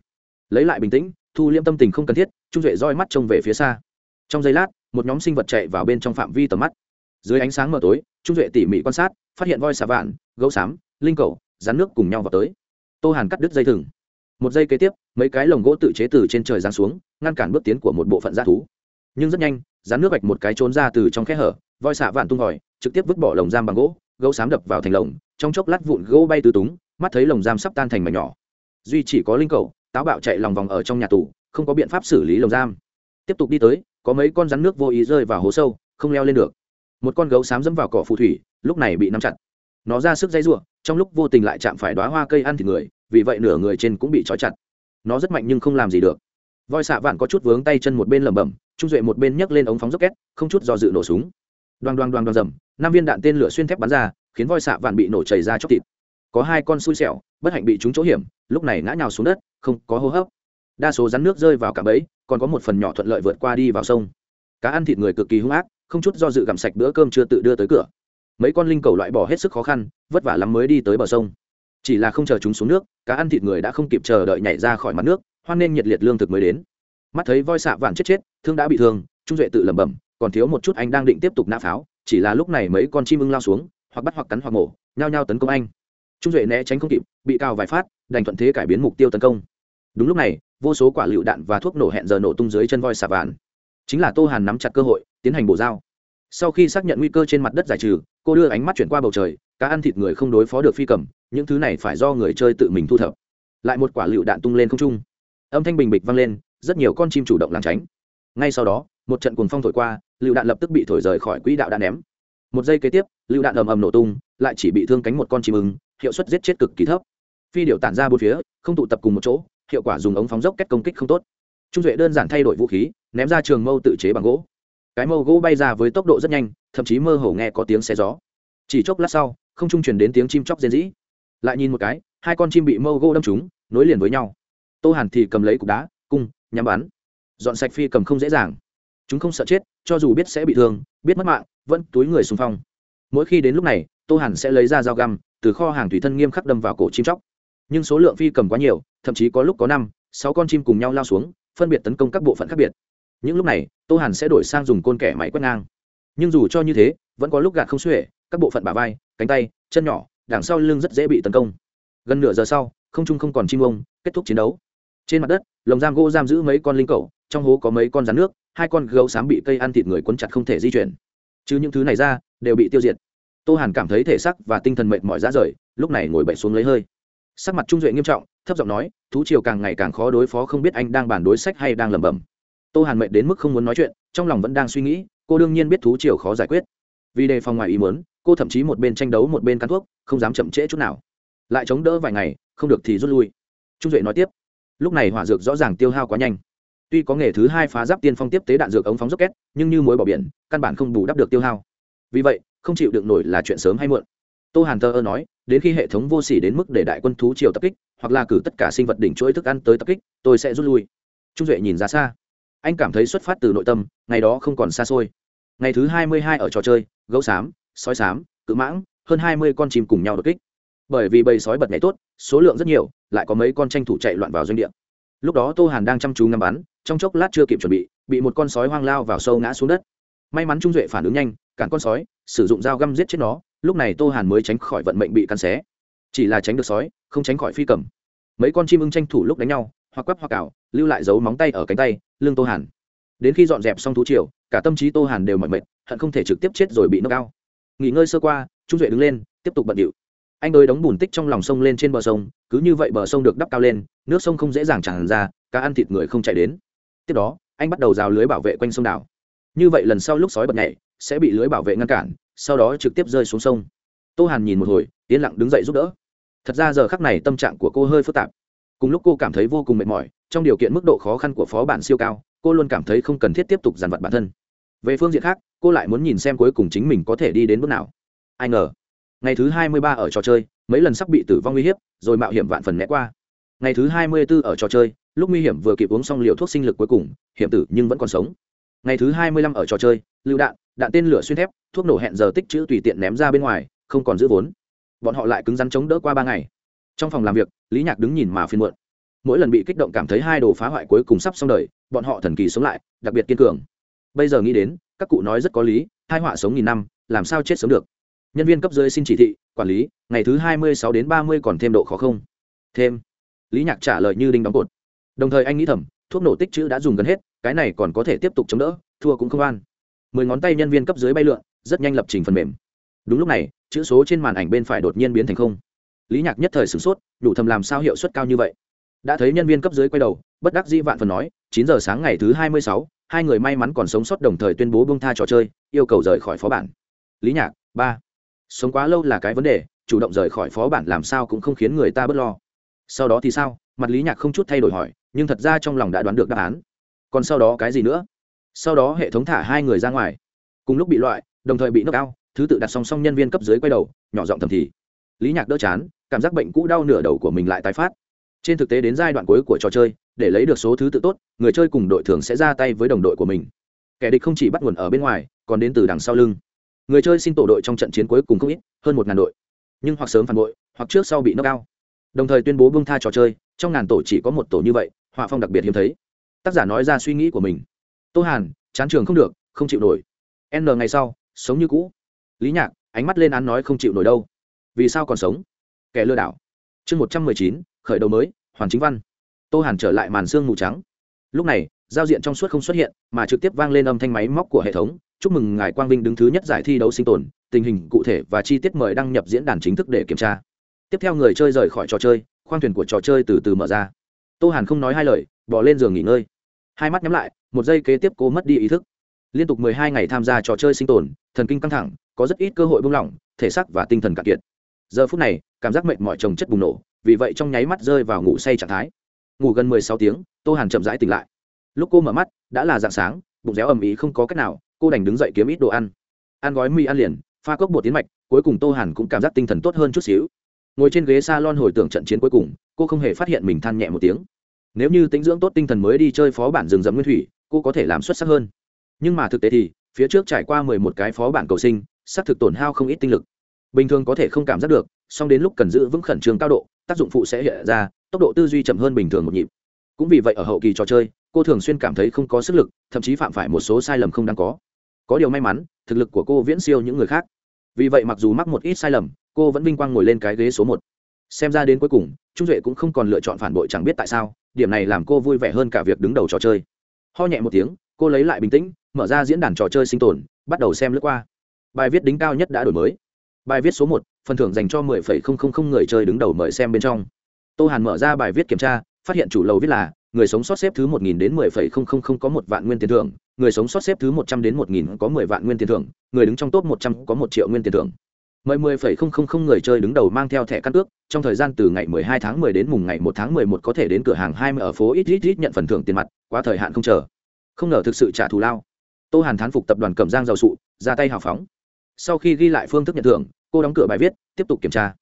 lấy lại bình tĩnh, thu liễm tâm tình không cần thiết, trung duệ roi mắt trông về phía xa. Trong giây lát, một nhóm sinh vật chạy vào bên trong phạm vi tầm mắt. Dưới ánh sáng mờ tối, trung duệ tỉ mỉ quan sát, phát hiện voi xà vạn, gấu xám, linh cầu rán nước cùng nhau vào tới. Tô hàn cắt đứt dây thừng. Một giây kế tiếp, mấy cái lồng gỗ tự chế từ trên trời giáng xuống, ngăn cản bước tiến của một bộ phận g thú. Nhưng rất nhanh rán nước vạch một cái trốn ra từ trong kẽ hở, voi xạ vạn tung vòi trực tiếp vứt bỏ lồng giam bằng gỗ, gấu xám đập vào thành lồng, trong chốc lát vụn gỗ bay tứ túng, mắt thấy lồng giam sắp tan thành mảnh nhỏ. Duy chỉ có linh cầu táo bạo chạy lòng vòng ở trong nhà tù, không có biện pháp xử lý lồng giam. Tiếp tục đi tới, có mấy con rắn nước vô ý rơi vào hố sâu, không leo lên được. Một con gấu xám dẫm vào cỏ phù thủy, lúc này bị nắm chặt. Nó ra sức dây ruộng, trong lúc vô tình lại chạm phải đoá hoa cây ăn thịt người, vì vậy nửa người trên cũng bị trói chặt. Nó rất mạnh nhưng không làm gì được. Voi xạ vạn có chút vướng tay chân một bên lẩm bẩm, trung duệ một bên nhấc lên ống phóng rocket không chút do dự nổ súng. Đoan đoan đoan đoan rầm năm viên đạn tên lửa xuyên thép bắn ra, khiến voi xạ vạn bị nổ chảy ra chóc thịt có hai con xui xẻo, bất hạnh bị trúng chỗ hiểm, lúc này ngã nhào xuống đất, không có hô hấp. Đa số rắn nước rơi vào cả bẫy, còn có một phần nhỏ thuận lợi vượt qua đi vào sông. Cá ăn thịt người cực kỳ hung ác, không chút do dự gặm sạch bữa cơm chưa tự đưa tới cửa. Mấy con linh cầu loại bỏ hết sức khó khăn, vất vả lắm mới đi tới bờ sông. Chỉ là không chờ chúng xuống nước, cá ăn thịt người đã không kịp chờ đợi nhảy ra khỏi mặt nước, hoan nên nhiệt liệt lương thực mới đến. Mắt thấy voi xạ vàng chết chết, thương đã bị thương, trung duệ tự lẩm bẩm, còn thiếu một chút anh đang định tiếp tục nã pháo, chỉ là lúc này mấy con chim ưng lao xuống, hoặc bắt hoặc cắn hoặc mổ, nhao nhao tấn công anh trung duệ né tránh không kịp, bị cao vài phát, đành thuận thế cải biến mục tiêu tấn công. Đúng lúc này, vô số quả lựu đạn và thuốc nổ hẹn giờ nổ tung dưới chân voi xà vàn chính là tô hàn nắm chặt cơ hội, tiến hành bổ dao. sau khi xác nhận nguy cơ trên mặt đất giải trừ, cô đưa ánh mắt chuyển qua bầu trời, cá ăn thịt người không đối phó được phi cầm, những thứ này phải do người chơi tự mình thu thập. Lại một quả lựu đạn tung lên không trung. Âm thanh bình bịch vang lên, rất nhiều con chim chủ động làm tránh. Ngay sau đó, một trận cuồng phong thổi qua, lựu đạn lập tức bị thổi rời khỏi quỹ đạo đạn ném. Một giây kế tiếp, lựu đạn ầm ầm nổ tung, lại chỉ bị thương cánh một con chim ứng hiệu suất giết chết cực kỳ thấp. Phi điệu tản ra bốn phía, không tụ tập cùng một chỗ, hiệu quả dùng ống phóng dốc kết công kích không tốt. Trung duệ đơn giản thay đổi vũ khí, ném ra trường mâu tự chế bằng gỗ. Cái mâu gỗ bay ra với tốc độ rất nhanh, thậm chí mơ hồ nghe có tiếng xe gió. Chỉ chốc lát sau, không trung truyền đến tiếng chim chóc rên rỉ. Lại nhìn một cái, hai con chim bị mâu gỗ đâm trúng, nối liền với nhau. Tô hàn thì cầm lấy cục đá, cung, nhắm bắn. Dọn sạch phi cầm không dễ dàng. Chúng không sợ chết, cho dù biết sẽ bị thương, biết mất mạng, vẫn túi người xung phong. Mỗi khi đến lúc này, tô hàn sẽ lấy ra dao găm từ kho hàng thủy thân nghiêm khắc đâm vào cổ chim chóc. Nhưng số lượng phi cầm quá nhiều, thậm chí có lúc có năm, sáu con chim cùng nhau lao xuống, phân biệt tấn công các bộ phận khác biệt. Những lúc này, tô hàn sẽ đổi sang dùng côn kẻ máy quét ngang. Nhưng dù cho như thế, vẫn có lúc gạt không xuể, các bộ phận bả vai, cánh tay, chân nhỏ, đằng sau lưng rất dễ bị tấn công. Gần nửa giờ sau, không trung không còn chim ông, kết thúc chiến đấu. Trên mặt đất, lồng giam gỗ giam giữ mấy con linh cầu trong hố có mấy con rắn nước, hai con gấu xám bị cây ăn thịt người quấn chặt không thể di chuyển. Chứ những thứ này ra, đều bị tiêu diệt tô hàn cảm thấy thể sắc và tinh thần mệt mỏi ra rời, lúc này ngồi bậy xuống lấy hơi. Sắc mặt trung duệ nghiêm trọng, thấp giọng nói, thú triều càng ngày càng khó đối phó không biết anh đang bàn đối sách hay đang lẩm bẩm. Tô hàn mệt đến mức không muốn nói chuyện, trong lòng vẫn đang suy nghĩ, cô đương nhiên biết thú triều khó giải quyết. Vì đề phòng ngoài ý muốn, cô thậm chí một bên tranh đấu một bên cắn thuốc, không dám chậm trễ chút nào. Lại chống đỡ vài ngày, không được thì rút lui. Trung duệ nói tiếp, lúc này hỏa dược rõ ràng tiêu hao quá nhanh. Tuy có nghề thứ hai phá giáp tiên phong tiếp tế đạn dược ống phóng rocket nhưng như muối bỏ biển, căn bản không bù đắp được tiêu hao. Vì vậy không chịu được nổi là chuyện sớm hay muộn. Tô hàn thơ ơ nói, đến khi hệ thống vô sỉ đến mức để đại quân thú triều tập kích, hoặc là cử tất cả sinh vật đỉnh chuỗi thức ăn tới tập kích, tôi sẽ rút lui. Trung duệ nhìn ra xa. Anh cảm thấy xuất phát từ nội tâm, ngày đó không còn xa xôi. Ngày thứ hai mươi hai ở trò chơi, gấu xám, sói xám, cự mãng, hơn hai mươi con chim cùng nhau đột kích. Bởi vì bầy sói bật nhảy tốt, số lượng rất nhiều, lại có mấy con tranh thủ chạy loạn vào doanh địa. Lúc đó tô hàn đang chăm chú ngắm bắn, trong chốc lát chưa kịp chuẩn bị bị một con sói hoang lao vào sâu ngã xuống đất. May mắn trung duệ phản ứng nhanh cản con sói, sử dụng dao găm giết chết nó, lúc này tô hàn mới tránh khỏi vận mệnh bị cắn xé. Chỉ là tránh được sói, không tránh khỏi phi cầm. Mấy con chim ưng tranh thủ lúc đánh nhau, hoặc quắp hoặc cào, lưu lại dấu móng tay ở cánh tay, lưng tô hàn. Đến khi dọn dẹp xong thú triều, cả tâm trí tô hàn đều mỏi mệt, hận không thể trực tiếp chết rồi bị nâng cao. Nghỉ ngơi sơ qua, trung duệ đứng lên, tiếp tục bận điệu. Anh đôi đóng bùn tích trong lòng sông lên trên bờ sông, cứ như vậy bờ sông được đắp cao lên, nước sông không dễ dàng tràn ra, cá ăn thịt người không chạy đến. Tiếp đó, anh bắt đầu rào lưới bảo vệ quanh sông đảo. Như vậy lần sau lúc sói bật nhảy sẽ bị lưới bảo vệ ngăn cản, sau đó trực tiếp rơi xuống sông. Tô hàn nhìn một hồi, yên lặng đứng dậy giúp đỡ. Thật ra giờ khắc này tâm trạng của cô hơi phức tạp. Cùng lúc cô cảm thấy vô cùng mệt mỏi, trong điều kiện mức độ khó khăn của phó bản siêu cao, cô luôn cảm thấy không cần thiết tiếp tục dàn vặt bản thân. Về phương diện khác, cô lại muốn nhìn xem cuối cùng chính mình có thể đi đến bước nào. Ai ngờ, ngày thứ hai mươi ba ở trò chơi, mấy lần sắp bị tử vong uy hiếp, rồi mạo hiểm vạn phần né qua. Ngày thứ hai mươi b ố ở trò chơi, lúc nguy hiểm vừa kịp uống xong liều thuốc sinh lực cuối cùng, hiểm tử nhưng vẫn còn sống. Ngày thứ hai mươi lăm ở trò chơi, lựu đạn đạn tên lửa xuyên thép, thuốc nổ hẹn giờ tích chữ tùy tiện ném ra bên ngoài, không còn giữ vốn. Bọn họ lại cứng rắn chống đỡ qua ba ngày. Trong phòng làm việc, lý nhạc đứng nhìn mà phiên muộn. Mỗi lần bị kích động cảm thấy hai đồ phá hoại cuối cùng sắp xong đời, bọn họ thần kỳ sống lại, đặc biệt kiên cường. Bây giờ nghĩ đến, các cụ nói rất có lý hai họa sống nghìn năm, làm sao chết sớm được? Nhân viên cấp dưới xin chỉ thị, quản lý, ngày thứ hai mươi sáu đến ba mươi còn thêm độ khó không? Thêm. Lý nhạc trả lời như đinh đóng cột. Đồng thời anh nghĩ thầm, thuốc nổ tích chữ đã dùng gần hết, cái này còn có thể tiếp tục chống đỡ, thua cũng không an mười ngón tay nhân viên cấp dưới bay lượn, rất nhanh lập trình phần mềm. Đúng lúc này, chữ số trên màn ảnh bên phải đột nhiên biến thành không. Lý nhạc nhất thời sửng sốt đủ thầm làm sao hiệu suất cao như vậy. Đã thấy nhân viên cấp dưới quay đầu, bất đắc dĩ vạn phần nói, chín giờ sáng ngày thứ hai mươi sáu, hai người may mắn còn sống sót đồng thời tuyên bố bông tha trò chơi, yêu cầu rời khỏi phó bản. Lý nhạc, ba. Sống quá lâu là cái vấn đề, chủ động rời khỏi phó bản làm sao cũng không khiến người ta bớt lo. Sau đó thì sao? Mặt lý nhạc không chút thay đổi hỏi, nhưng thật ra trong lòng đã đoán được đáp án. Còn sau đó cái gì nữa? Sau đó hệ thống thả hai người ra ngoài. Cùng lúc bị loại, đồng thời bị nước ao thứ tự đặt song song nhân viên cấp dưới quay đầu, nhỏ giọng thầm thì. Lý nhạc đỡ chán, cảm giác bệnh cũ đau nửa đầu của mình lại tái phát. Trên thực tế đến giai đoạn cuối của trò chơi, để lấy được số thứ tự tốt, người chơi cùng đội thường sẽ ra tay với đồng đội của mình. Kẻ địch không chỉ bắt nguồn ở bên ngoài, còn đến từ đằng sau lưng. Người chơi xin tổ đội trong trận chiến cuối cùng không ít, hơn một ngàn đội. Nhưng hoặc sớm phản bội, hoặc trước sau bị nâng cao đồng thời tuyên bố bông tha trò chơi, trong ngàn tổ chỉ có một tổ như vậy, họa phong đặc biệt hiếm thấy. Tác giả nói ra suy nghĩ của mình tô hàn, chán trường không được, không chịu nổi. N ngày sau, sống như cũ. Lý nhạc, ánh mắt lên án nói không chịu nổi đâu. Vì sao còn sống? Kẻ lừa đảo. Chương một trăm mười chín, khởi đầu mới, hoàn chính văn. Tô hàn trở lại màn xương mù trắng. Lúc này, giao diện trong suốt không xuất hiện, mà trực tiếp vang lên âm thanh máy móc của hệ thống. Chúc mừng ngài quang vinh đứng thứ nhất giải thi đấu sinh tồn, tình hình cụ thể và chi tiết mời đăng nhập diễn đàn chính thức để kiểm tra. Tiếp theo người chơi rời khỏi trò chơi, khoang thuyền của trò chơi từ từ mở ra. Tô hàn không nói hai lời, bỏ lên giường nghỉ ngơi hai mắt nhắm lại, một giây kế tiếp cô mất đi ý thức. Liên tục mười hai ngày tham gia trò chơi sinh tồn, thần kinh căng thẳng, có rất ít cơ hội buông lỏng, thể xác và tinh thần cạn kiệt. Giờ phút này, cảm giác mệt mỏi chồng chất bùng nổ, vì vậy trong nháy mắt rơi vào ngủ say trạng thái. Ngủ gần mười sáu tiếng, tô hàn chậm rãi tỉnh lại. Lúc cô mở mắt, đã là dạng sáng, bụng réo ầm ĩ không có cách nào, cô đành đứng dậy kiếm ít đồ ăn. Ăn gói mì ăn liền, pha cốc bột tiến mạch, cuối cùng tô hàn cũng cảm giác tinh thần tốt hơn chút xíu. Ngồi trên ghế s a lon hồi tưởng trận chiến cuối cùng, cô không hề phát hiện mình than nhẹ một tiếng nếu như tính dưỡng tốt tinh thần mới đi chơi phó bản rừng rậm nguyên thủy, cô có thể làm xuất sắc hơn. Nhưng mà thực tế thì, phía trước trải qua mười một cái phó bản cầu sinh, xác thực tổn hao không ít tinh lực. Bình thường có thể không cảm giác được, song đến lúc cần giữ vững khẩn trương cao độ, tác dụng phụ sẽ hiện ra, tốc độ tư duy chậm hơn bình thường một nhịp. Cũng vì vậy ở hậu kỳ trò chơi, cô thường xuyên cảm thấy không có sức lực, thậm chí phạm phải một số sai lầm không đáng có. Có điều may mắn, thực lực của cô viễn siêu những người khác. Vì vậy mặc dù mắc một ít sai lầm, cô vẫn vinh quang ngồi lên cái ghế số một xem ra đến cuối cùng trung duệ cũng không còn lựa chọn phản bội chẳng biết tại sao điểm này làm cô vui vẻ hơn cả việc đứng đầu trò chơi. Ho nhẹ một tiếng cô lấy lại bình tĩnh mở ra diễn đàn trò chơi sinh tồn bắt đầu xem lướt qua. Bài viết đính cao nhất đã đổi mới. Bài viết số một phần thưởng dành cho 10,000 người chơi đứng đầu mời xem bên trong. Tô hàn mở ra bài viết kiểm tra phát hiện chủ lầu viết là người sống sót xếp thứ 1000 đến 10,000 có một vạn nguyên tiền thưởng người sống sót xếp thứ 100 đến 1000 có 10 vạn nguyên tiền thưởng người đứng trong top 100 có một triệu nguyên tiền thưởng mời 10,000 người chơi đứng đầu mang theo thẻ căn cước trong thời gian từ ngày 12 tháng 10 đến mùng ngày 1 tháng 11 có thể đến cửa hàng 20 ở phố ít ít ít nhận phần thưởng tiền mặt quá thời hạn không chờ. Không ngờ thực sự trả thù lao. Tô hàn thán phục tập đoàn cẩm giang giàu sụ ra tay hào phóng. Sau khi ghi lại phương thức nhận thưởng cô đóng cửa bài viết tiếp tục kiểm tra.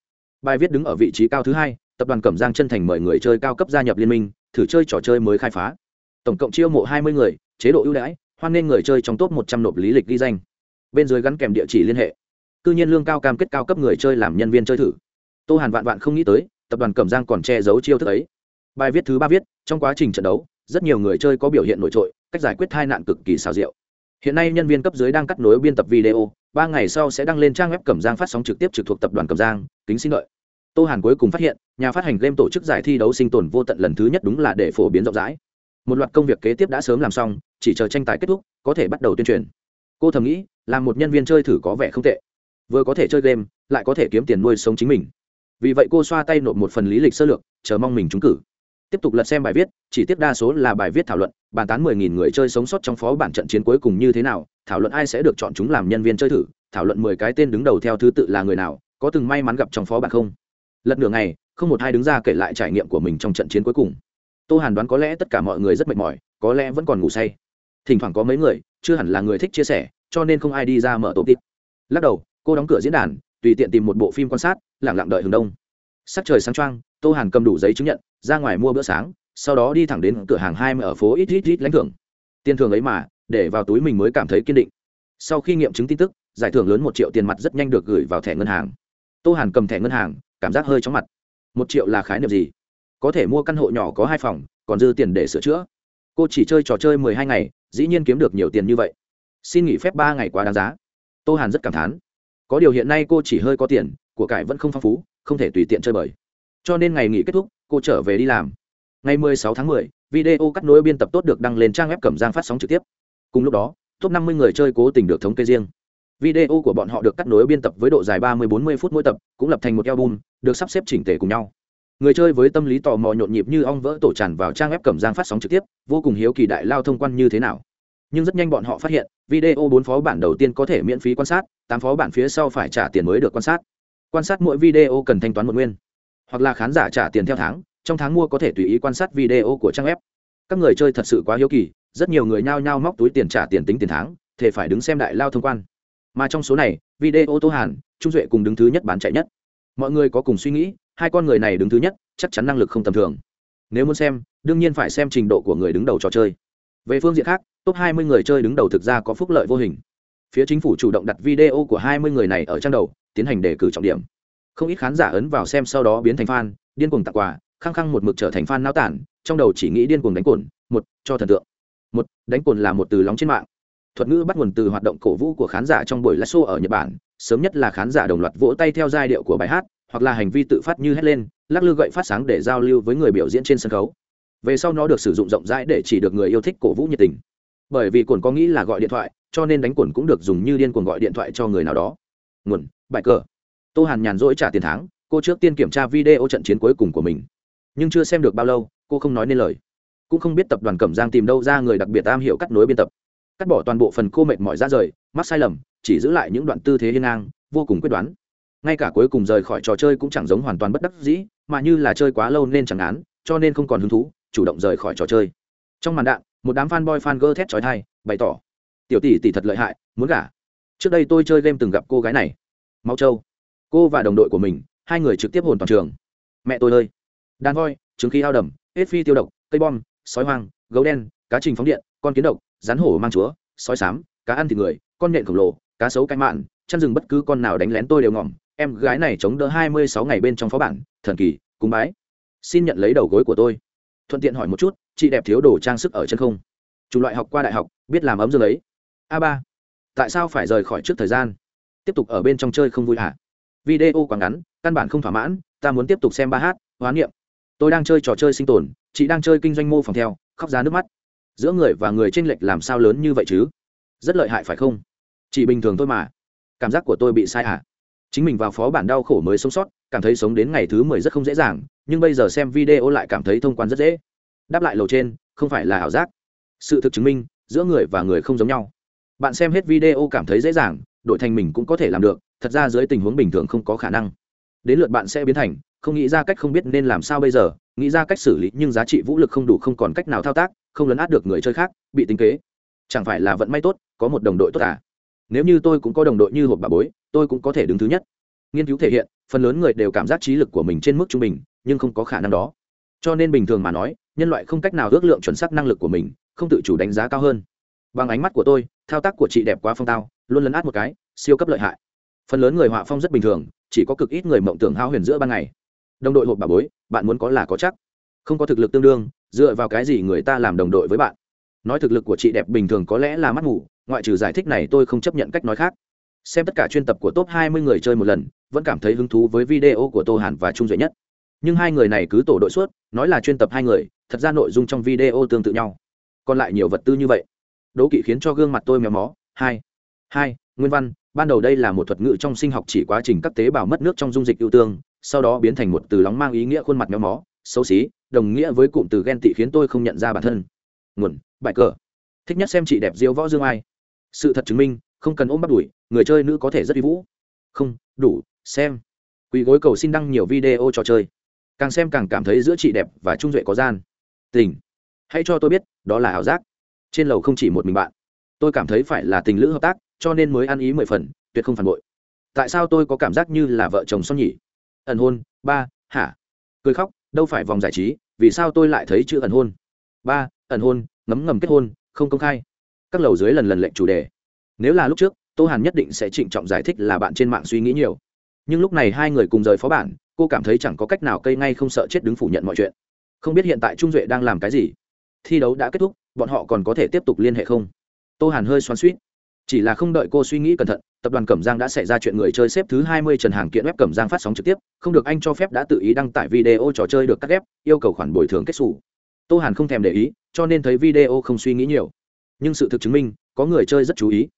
Bài viết đứng ở vị trí cao thứ hai tập đoàn cẩm giang chân thành mời người chơi cao cấp gia nhập liên minh thử chơi trò chơi mới khai phá. Tổng cộng chiêu mộ hai mươi người chế độ ưu đãi hoan nghênh người chơi trong top một trăm nộp lý lịch ghi danh. Bên dưới gắn kèm địa chỉ liên hệ cư nhiên lương cao cam kết cao cấp người chơi làm nhân viên chơi thử. Tô hàn vạn vạn không nghĩ tới, tập đoàn cẩm giang còn che giấu chiêu thức ấy. Bài viết thứ ba viết, trong quá trình trận đấu, rất nhiều người chơi có biểu hiện nổi trội, cách giải quyết tai nạn cực kỳ xào rượu hiện nay nhân viên cấp dưới đang cắt nối biên tập video, ba ngày sau sẽ đăng lên trang web cẩm giang phát sóng trực tiếp trực thuộc tập đoàn cẩm giang, kính xin lợi tô hàn cuối cùng phát hiện, nhà phát hành game tổ chức giải thi đấu sinh tồn vô tận lần thứ nhất đúng là để phổ biến rộng rãi. Một loạt công việc kế tiếp đã sớm làm xong, chỉ chờ tranh tài kết thúc, có thể bắt đầu tuyên truyền. Cô thầm nghĩ, làm một nhân viên chơi thử có vẻ không tệ vừa có thể chơi game, lại có thể kiếm tiền nuôi sống chính mình. Vì vậy cô xoa tay nộp một phần lý lịch sơ lược, chờ mong mình trúng cử. Tiếp tục lật xem bài viết, chỉ tiếp đa số là bài viết thảo luận, bàn tán 10.000 người chơi sống sót trong phó bản trận chiến cuối cùng như thế nào, thảo luận ai sẽ được chọn chúng làm nhân viên chơi thử, thảo luận 10 cái tên đứng đầu theo thứ tự là người nào, có từng may mắn gặp trong phó bản không. Lật nửa ngày, không một ai đứng ra kể lại trải nghiệm của mình trong trận chiến cuối cùng. Tô hàn đoán có lẽ tất cả mọi người rất mệt mỏi, có lẽ vẫn còn ngủ say. Thỉnh thoảng có mấy người, chưa hẳn là người thích chia sẻ, cho nên không ai đi ra mở tổ tiếp. Lắc đầu cô đóng cửa diễn đàn, tùy tiện tìm một bộ phim quan sát lẳng lặng đợi hướng đông. Sắc trời sáng trăng tô hàn cầm đủ giấy chứng nhận, ra ngoài mua bữa sáng, sau đó đi thẳng đến cửa hàng hai ở phố ít ít ít lãnh thưởng. Tiền thưởng ấy mà, để vào túi mình mới cảm thấy kiên định. Sau khi nghiệm chứng tin tức, giải thưởng lớn một triệu tiền mặt rất nhanh được gửi vào thẻ ngân hàng. Tô hàn cầm thẻ ngân hàng, cảm giác hơi chóng mặt. Một triệu là khái niệm gì? Có thể mua căn hộ nhỏ có hai phòng, còn dư tiền để sửa chữa. Cô chỉ chơi trò chơi mười hai ngày, dĩ nhiên kiếm được nhiều tiền như vậy. Xin nghỉ phép ba ngày quá đáng giá. Tô hàn rất cảm thán có điều hiện nay cô chỉ hơi có tiền của cải vẫn không phong phú không thể tùy tiện chơi bời. Cho nên ngày nghỉ kết thúc cô trở về đi làm. Ngày 16 tháng 10, video cắt nối biên tập tốt được đăng lên trang web cẩm giang phát sóng trực tiếp. Cùng lúc đó top 50 người chơi cố tình được thống kê riêng. Video của bọn họ được cắt nối biên tập với độ dài 30-40 phút mỗi tập cũng lập thành một album được sắp xếp chỉnh tề cùng nhau. Người chơi với tâm lý tò mò nhộn nhịp như ong vỡ tổ tràn vào trang web cẩm giang phát sóng trực tiếp vô cùng hiếu kỳ đại lao thông quan như thế nào nhưng rất nhanh bọn họ phát hiện, video bốn phó bản đầu tiên có thể miễn phí quan sát, tám phó bản phía sau phải trả tiền mới được quan sát. Quan sát mỗi video cần thanh toán một nguyên, hoặc là khán giả trả tiền theo tháng, trong tháng mua có thể tùy ý quan sát video của trang web. Các người chơi thật sự quá hiếu kỳ, rất nhiều người nhao nhao móc túi tiền trả tiền tính tiền tháng thể phải đứng xem đại lao thông quan. Mà trong số này, video tô hàn, trung duệ cùng đứng thứ nhất bán chạy nhất. Mọi người có cùng suy nghĩ, hai con người này đứng thứ nhất, chắc chắn năng lực không tầm thường. Nếu muốn xem, đương nhiên phải xem trình độ của người đứng đầu trò chơi. Về phương diện khác top 20 người chơi đứng đầu thực ra có phúc lợi vô hình. Phía chính phủ chủ động đặt video của 20 người này ở trang đầu, tiến hành đề cử trọng điểm. Không ít khán giả ấn vào xem sau đó biến thành fan, điên cuồng tặng quà, khăng khăng một mực trở thành fan náo tản, trong đầu chỉ nghĩ điên cuồng đánh cồn, một, cho thần tượng. Một, đánh cồn là một từ lóng trên mạng. Thuật ngữ bắt nguồn từ hoạt động cổ vũ của khán giả trong buổi live show ở nhật bản, sớm nhất là khán giả đồng loạt vỗ tay theo giai điệu của bài hát, hoặc là hành vi tự phát như hét lên, lắc lư gậy phát sáng để giao lưu với người biểu diễn trên sân khấu. Về sau nó được sử dụng rộng rãi để chỉ được người yêu thích cổ vũ nhiệt tình bởi vì cồn có nghĩ là gọi điện thoại, cho nên đánh cồn cũng được dùng như điên cuồng gọi điện thoại cho người nào đó. Nguồn bại cờ. Tô hàn nhàn rỗi trả tiền tháng, cô trước tiên kiểm tra video trận chiến cuối cùng của mình. Nhưng chưa xem được bao lâu, cô không nói nên lời. Cũng không biết tập đoàn cẩm giang tìm đâu ra người đặc biệt am hiểu cắt nối biên tập. Cắt bỏ toàn bộ phần cô mệt mỏi ra rời, mắc sai lầm, chỉ giữ lại những đoạn tư thế hiên ngang, vô cùng quyết đoán. Ngay cả cuối cùng rời khỏi trò chơi cũng chẳng giống hoàn toàn bất đắc dĩ, mà như là chơi quá lâu nên chẳng án, cho nên không còn hứng thú, chủ động rời khỏi trò chơi. Trong màn đạn một đám fan boy fan girl thét chói tai, bày tỏ tiểu tỷ tỷ thật lợi hại muốn gả. Trước đây tôi chơi game từng gặp cô gái này máu châu. Cô và đồng đội của mình hai người trực tiếp hồn toàn trường. Mẹ tôi ơi. Đàn voi trứng khí ao đầm hết phi tiêu độc cây bom sói hoang gấu đen cá trình phóng điện con kiến độc rắn hổ mang chúa sói sám cá ăn thịt người con nhện khổng lồ cá sấu canh mạn chăn rừng bất cứ con nào đánh lén tôi đều ngỏm. Em gái này chống đỡ hai mươi sáu ngày bên trong phó bản thần kỳ cúng bái. Xin nhận lấy đầu gối của tôi thuận tiện hỏi một chút, chị đẹp thiếu đồ trang sức ở chân không? Chủng loại học qua đại học, biết làm ấm dương ấy a ba, tại sao phải rời khỏi trước thời gian? Tiếp tục ở bên trong chơi không vui hả? Video quá ngắn, căn bản không thỏa mãn, ta muốn tiếp tục xem ba hát hóa niệm. Tôi đang chơi trò chơi sinh tồn, chị đang chơi kinh doanh mô phòng theo, khóc ra nước mắt. Giữa người và người tranh lệch làm sao lớn như vậy chứ? Rất lợi hại phải không? Chỉ bình thường thôi mà. Cảm giác của tôi bị sai hả? Chính mình vào phó bản đau khổ mới sống sót, cảm thấy sống đến ngày thứ mười rất không dễ dàng, nhưng bây giờ xem video lại cảm thấy thông quan rất dễ. Đáp lại lầu trên, không phải là ảo giác. Sự thực chứng minh, giữa người và người không giống nhau. Bạn xem hết video cảm thấy dễ dàng, đổi thành mình cũng có thể làm được, thật ra dưới tình huống bình thường không có khả năng. Đến lượt bạn sẽ biến thành, không nghĩ ra cách không biết nên làm sao bây giờ, nghĩ ra cách xử lý nhưng giá trị vũ lực không đủ không còn cách nào thao tác, không lấn át được người chơi khác, bị tính kế. Chẳng phải là vận may tốt, có một đồng đội tốt à? Nếu như tôi cũng có đồng đội như hộp bà bối, tôi cũng có thể đứng thứ nhất. Nghiên cứu thể hiện, phần lớn người đều cảm giác trí lực của mình trên mức trung bình, nhưng không có khả năng đó. Cho nên bình thường mà nói, nhân loại không cách nào ước lượng chuẩn xác năng lực của mình, không tự chủ đánh giá cao hơn. Bằng ánh mắt của tôi, thao tác của chị đẹp quá phong tao, luôn lấn át một cái, siêu cấp lợi hại. Phần lớn người họa phong rất bình thường, chỉ có cực ít người mộng tưởng hao huyền giữa ban ngày. Đồng đội hộp bà bối, bạn muốn có là có chắc. Không có thực lực tương đương, dựa vào cái gì người ta làm đồng đội với bạn? Nói thực lực của chị đẹp bình thường có lẽ là mắt ngủ ngoại trừ giải thích này tôi không chấp nhận cách nói khác. Xem tất cả chuyên tập của top 20 người chơi một lần, vẫn cảm thấy hứng thú với video của tô hàn và trung duy nhất. Nhưng hai người này cứ tổ đội suốt, nói là chuyên tập hai người, thật ra nội dung trong video tương tự nhau. Còn lại nhiều vật tư như vậy. Đố kỵ khiến cho gương mặt tôi méo mó. Hai. Hai, nguyên văn, ban đầu đây là một thuật ngữ trong sinh học chỉ quá trình các tế bào mất nước trong dung dịch ưu tương, sau đó biến thành một từ lóng mang ý nghĩa khuôn mặt méo mó, xấu xí, đồng nghĩa với cụm từ ghen tị khiến tôi không nhận ra bản thân. Nguồn bài cờ. Thích nhất xem chị đẹp diêu võ dương ai. Sự thật chứng minh, không cần ôm bắt đuổi người chơi nữ có thể rất uy vũ. Không, đủ, xem. Quỳ gối cầu xin đăng nhiều video trò chơi. Càng xem càng cảm thấy giữa chị đẹp và trung duệ có gian. Tình. Hãy cho tôi biết, đó là ảo giác. Trên lầu không chỉ một mình bạn. Tôi cảm thấy phải là tình lữ hợp tác, cho nên mới ăn ý mười phần, tuyệt không phản bội. Tại sao tôi có cảm giác như là vợ chồng son nhỉ? Ẩn hôn, ba, hả? Cười khóc, đâu phải vòng giải trí, vì sao tôi lại thấy chữ ẩn hôn? Ba, ẩn hôn ngấm ngầm kết hôn, không công khai. Các lầu dưới lần lần lệnh chủ đề. Nếu là lúc trước, tô hàn nhất định sẽ trịnh trọng giải thích là bạn trên mạng suy nghĩ nhiều. Nhưng lúc này hai người cùng rời phó bản, cô cảm thấy chẳng có cách nào cây ngay không sợ chết đứng phủ nhận mọi chuyện. Không biết hiện tại trung duệ đang làm cái gì. Thi đấu đã kết thúc, bọn họ còn có thể tiếp tục liên hệ không? Tô hàn hơi xoắn suýt chỉ là không đợi cô suy nghĩ cẩn thận, tập đoàn cẩm giang đã xảy ra chuyện người chơi xếp thứ hai mươi trần hàng kiện web cẩm giang phát sóng trực tiếp, không được anh cho phép đã tự ý đăng tải video trò chơi được cắt ghép, yêu cầu khoản bồi thường kết xù tô hàn không thèm để ý, cho nên thấy video không suy nghĩ nhiều. Nhưng sự thực chứng minh, có người chơi rất chú ý.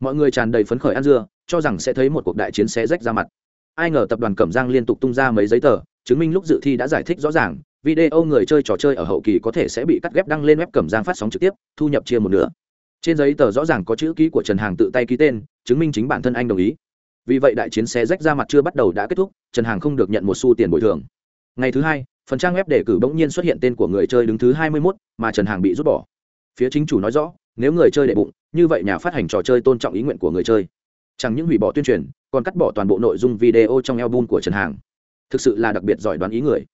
Mọi người tràn đầy phấn khởi ăn dưa, cho rằng sẽ thấy một cuộc đại chiến xé rách ra mặt. Ai ngờ tập đoàn cẩm giang liên tục tung ra mấy giấy tờ, chứng minh lúc dự thi đã giải thích rõ ràng, video người chơi trò chơi ở hậu kỳ có thể sẽ bị cắt ghép đăng lên web cẩm giang phát sóng trực tiếp, thu nhập chia một nửa. Trên giấy tờ rõ ràng có chữ ký của trần hàng tự tay ký tên, chứng minh chính bản thân anh đồng ý. Vì vậy đại chiến xé rách ra mặt chưa bắt đầu đã kết thúc, trần hàng không được nhận một xu tiền bồi thường. Ngày thứ hai phần trang web đề cử bỗng nhiên xuất hiện tên của người chơi đứng thứ hai mươi 21, mà trần hàng bị rút bỏ. Phía chính chủ nói rõ nếu người chơi đệ bụng như vậy nhà phát hành trò chơi tôn trọng ý nguyện của người chơi. Chẳng những hủy bỏ tuyên truyền còn cắt bỏ toàn bộ nội dung video trong album của trần hàng. Thực sự là đặc biệt giỏi đoán ý người.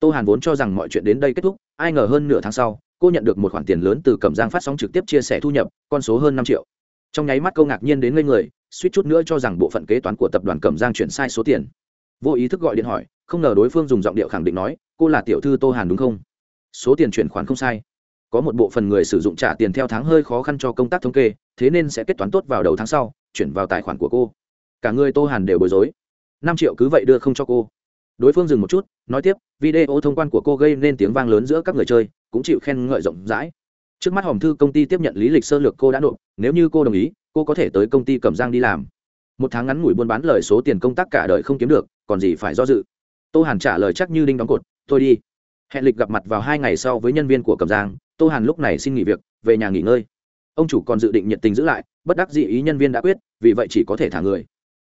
Tô hàn vốn cho rằng mọi chuyện đến đây kết thúc ai ngờ hơn nửa tháng sau cô nhận được một khoản tiền lớn từ cẩm giang phát sóng trực tiếp chia sẻ thu nhập con số hơn năm triệu. Trong nháy mắt câu ngạc nhiên đến ngây người suýt chút nữa cho rằng bộ phận kế toán của tập đoàn cẩm giang chuyển sai số tiền. Vô ý thức gọi điện hỏi không ngờ đối phương dùng giọng điệu khẳng định nói, cô là tiểu thư tô hàn đúng không? Số tiền chuyển khoản không sai. Có một bộ phận người sử dụng trả tiền theo tháng hơi khó khăn cho công tác thống kê, thế nên sẽ kết toán tốt vào đầu tháng sau, chuyển vào tài khoản của cô. Cả người tô hàn đều bối rối. Năm triệu cứ vậy đưa không cho cô. Đối phương dừng một chút, nói tiếp, video thông quan của cô gây nên tiếng vang lớn giữa các người chơi, cũng chịu khen ngợi rộng rãi. Trước mắt hòm thư công ty tiếp nhận lý lịch sơ lược cô đã nộp, nếu như cô đồng ý, cô có thể tới công ty cẩm giang đi làm. Một tháng ngắn ngủi buôn bán lời số tiền công tác cả đời không kiếm được, còn gì phải do dự tô hàn trả lời chắc như đinh đóng cột, tôi đi. Hẹn lịch gặp mặt vào hai ngày sau với nhân viên của cẩm giang, tô hàn lúc này xin nghỉ việc, về nhà nghỉ ngơi. Ông chủ còn dự định nhiệt tình giữ lại, bất đắc dị ý nhân viên đã quyết, vì vậy chỉ có thể thả người.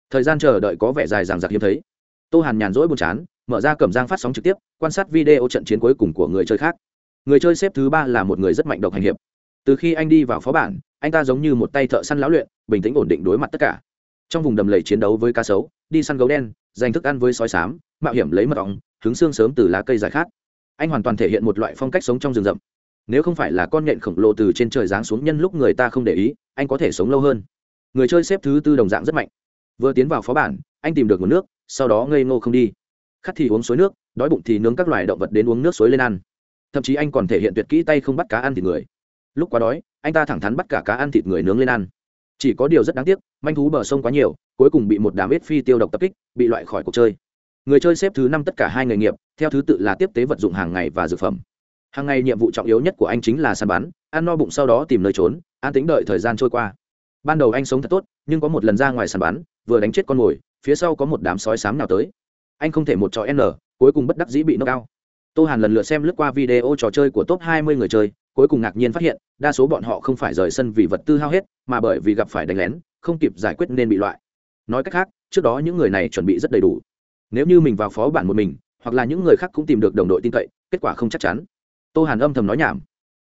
Thời gian chờ đợi có vẻ dài dằng dặc hiếm thấy. Tô hàn nhàn rỗi buồn chán, mở ra cẩm giang phát sóng trực tiếp, quan sát video trận chiến cuối cùng của người chơi khác. Người chơi xếp thứ ba là một người rất mạnh độc hành hiệp. Từ khi anh đi vào phó bản, anh ta giống như một tay thợ săn lão luyện, bình tĩnh ổn định đối mặt tất cả. Trong vùng đầm lầy chiến đấu với cá sấu, đi săn gấu đen, giành thức ăn với sói sám mạo hiểm lấy mật ong hứng xương sớm từ lá cây giải khát. Anh hoàn toàn thể hiện một loại phong cách sống trong rừng rậm. Nếu không phải là con nhện khổng lồ từ trên trời giáng xuống nhân lúc người ta không để ý, anh có thể sống lâu hơn. Người chơi xếp thứ tư đồng dạng rất mạnh. Vừa tiến vào phó bản, anh tìm được nguồn nước, sau đó ngây ngô không đi. Khát thì uống suối nước, đói bụng thì nướng các loài động vật đến uống nước suối lên ăn. Thậm chí anh còn thể hiện tuyệt kỹ tay không bắt cá ăn thịt người. Lúc quá đói, anh ta thẳng thắn bắt cả cá ăn thịt người nướng lên ăn. Chỉ có điều rất đáng tiếc, manh thú bờ sông quá nhiều, cuối cùng bị một đám ếch phi tiêu độc tập kích, bị loại khỏi cuộc chơi người chơi xếp thứ năm tất cả hai nghề nghiệp, theo thứ tự là tiếp tế vật dụng hàng ngày và dược phẩm. Hàng ngày nhiệm vụ trọng yếu nhất của anh chính là săn bắn, ăn no bụng sau đó tìm nơi trốn, an tính đợi thời gian trôi qua. Ban đầu anh sống thật tốt, nhưng có một lần ra ngoài săn bắn, vừa đánh chết con mồi, phía sau có một đám sói xám nào tới. Anh không thể một trò n, cuối cùng bất đắc dĩ bị nâng cao tô hàn lần lượt xem lướt qua video trò chơi của top 20 người chơi, cuối cùng ngạc nhiên phát hiện, đa số bọn họ không phải rời sân vì vật tư hao hết, mà bởi vì gặp phải đánh lén, không kịp giải quyết nên bị loại. Nói cách khác, trước đó những người này chuẩn bị rất đầy đủ nếu như mình vào phó bản một mình, hoặc là những người khác cũng tìm được đồng đội tin cậy, kết quả không chắc chắn. Tô hàn âm thầm nói nhảm.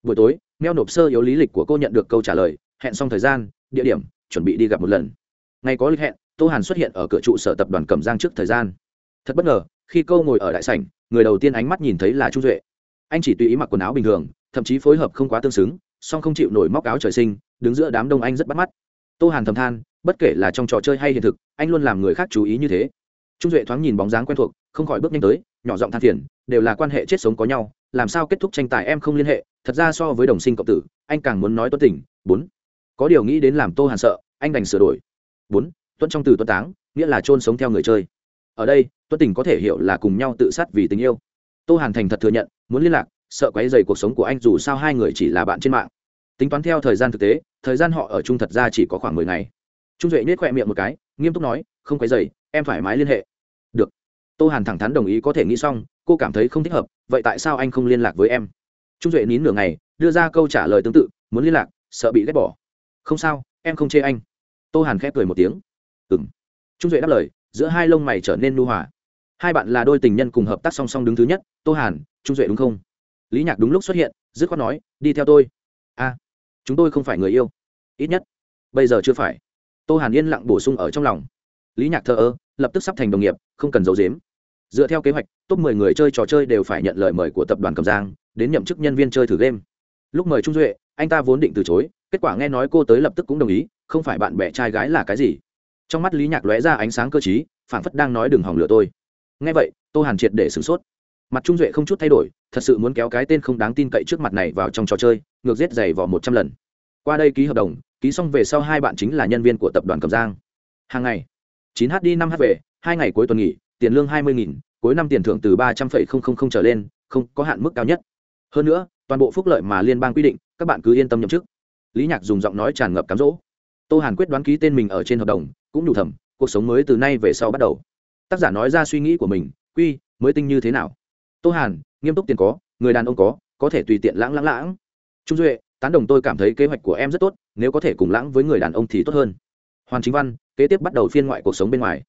Buổi tối, meo nộp sơ yếu lý lịch của cô nhận được câu trả lời, hẹn xong thời gian, địa điểm, chuẩn bị đi gặp một lần. Ngày có lịch hẹn, tô hàn xuất hiện ở cửa trụ sở tập đoàn cẩm giang trước thời gian. Thật bất ngờ, khi câu ngồi ở đại sảnh, người đầu tiên ánh mắt nhìn thấy là trung duệ. Anh chỉ tùy ý mặc quần áo bình thường, thậm chí phối hợp không quá tương xứng, song không chịu nổi móc áo trời sinh, đứng giữa đám đông anh rất bắt mắt. Tô hàn thầm than, bất kể là trong trò chơi hay hiện thực, anh luôn làm người khác chú ý như thế trung duệ thoáng nhìn bóng dáng quen thuộc, không khỏi bước nhanh tới, nhỏ giọng than phiền, đều là quan hệ chết sống có nhau, làm sao kết thúc tranh tài em không liên hệ, thật ra so với đồng sinh cộng tử, anh càng muốn nói tuân tình, bốn. Có điều nghĩ đến làm tô hàn sợ, anh đành sửa đổi, bốn. Tuân trong từ tuân táng, nghĩa là trôn sống theo người chơi. Ở đây tuân tình có thể hiểu là cùng nhau tự sát vì tình yêu. Tô hàn thành thật thừa nhận, muốn liên lạc, sợ quấy dày cuộc sống của anh dù sao hai người chỉ là bạn trên mạng. Tính toán theo thời gian thực tế, thời gian họ ở chung thật ra chỉ có khoảng mười ngày. Trung duệ nết khoe miệng một cái, nghiêm túc nói, không quấy dày em thoải mái liên hệ tô hàn thẳng thắn đồng ý có thể nghĩ xong, cô cảm thấy không thích hợp, vậy tại sao anh không liên lạc với em? Trung duệ nín nửa ngày, đưa ra câu trả lời tương tự, muốn liên lạc, sợ bị ghét bỏ. Không sao, em không chê anh. Tô hàn khép cười một tiếng. Ừng trung duệ đáp lời, giữa hai lông mày trở nên nu hòa. Hai bạn là đôi tình nhân cùng hợp tác song song đứng thứ nhất, tô hàn, trung duệ đúng không? Lý nhạc đúng lúc xuất hiện, dứt khoát nói, đi theo tôi. A chúng tôi không phải người yêu. Ít nhất, bây giờ chưa phải. Tô hàn yên lặng bổ sung ở trong lòng. Lý nhạc thờ ơ, lập tức sắp thành đồng nghiệp, không cần giấu dếm dựa theo kế hoạch, top 10 người chơi trò chơi đều phải nhận lời mời của tập đoàn cầm giang, đến nhậm chức nhân viên chơi thử game. Lúc mời trung duệ, anh ta vốn định từ chối, kết quả nghe nói cô tới lập tức cũng đồng ý, không phải bạn bè trai gái là cái gì. Trong mắt lý nhạc lóe ra ánh sáng cơ t phảng phất đang nói đừng hỏng lửa tôi. Nghe vậy, tô hàn triệt để sửng sốt. Mặt trung duệ không chút thay đổi, thật sự muốn kéo cái tên không đáng tin cậy trước mặt này vào trong trò chơi, ngược giết giày vỏ một trăm lần. Qua đây ký hợp đồng, ký xong về sau hai bạn chính là nhân viên của tập đoàn cầm giang. Hàng ngày, chín h đi năm h về, hai ngày cuối tuần nghỉ tiền lương hai mươi nghìn, cuối năm tiền thưởng từ ba trăm linh trở lên, không có hạn mức cao nhất. Hơn nữa, toàn bộ phúc lợi mà liên bang quy định, các bạn cứ yên tâm nhậm chức. Lý nhạc dùng giọng nói tràn ngập cám dỗ. Tô hàn quyết đoán ký tên mình ở trên hợp đồng, cũng đủ thầm, cuộc sống mới từ nay về sau bắt đầu. Tác giả nói ra suy nghĩ của mình, quy, mới tinh như thế nào? Tô hàn, nghiêm túc tiền có, người đàn ông có có thể tùy tiện lãng lãng lãng. Trung duệ, tán đồng tôi cảm thấy kế hoạch của em rất tốt, nếu có thể cùng lãng với người đàn ông thì tốt hơn. Hoàn chính văn, kế tiếp bắt đầu phiên ngoại cuộc sống bên ngoài.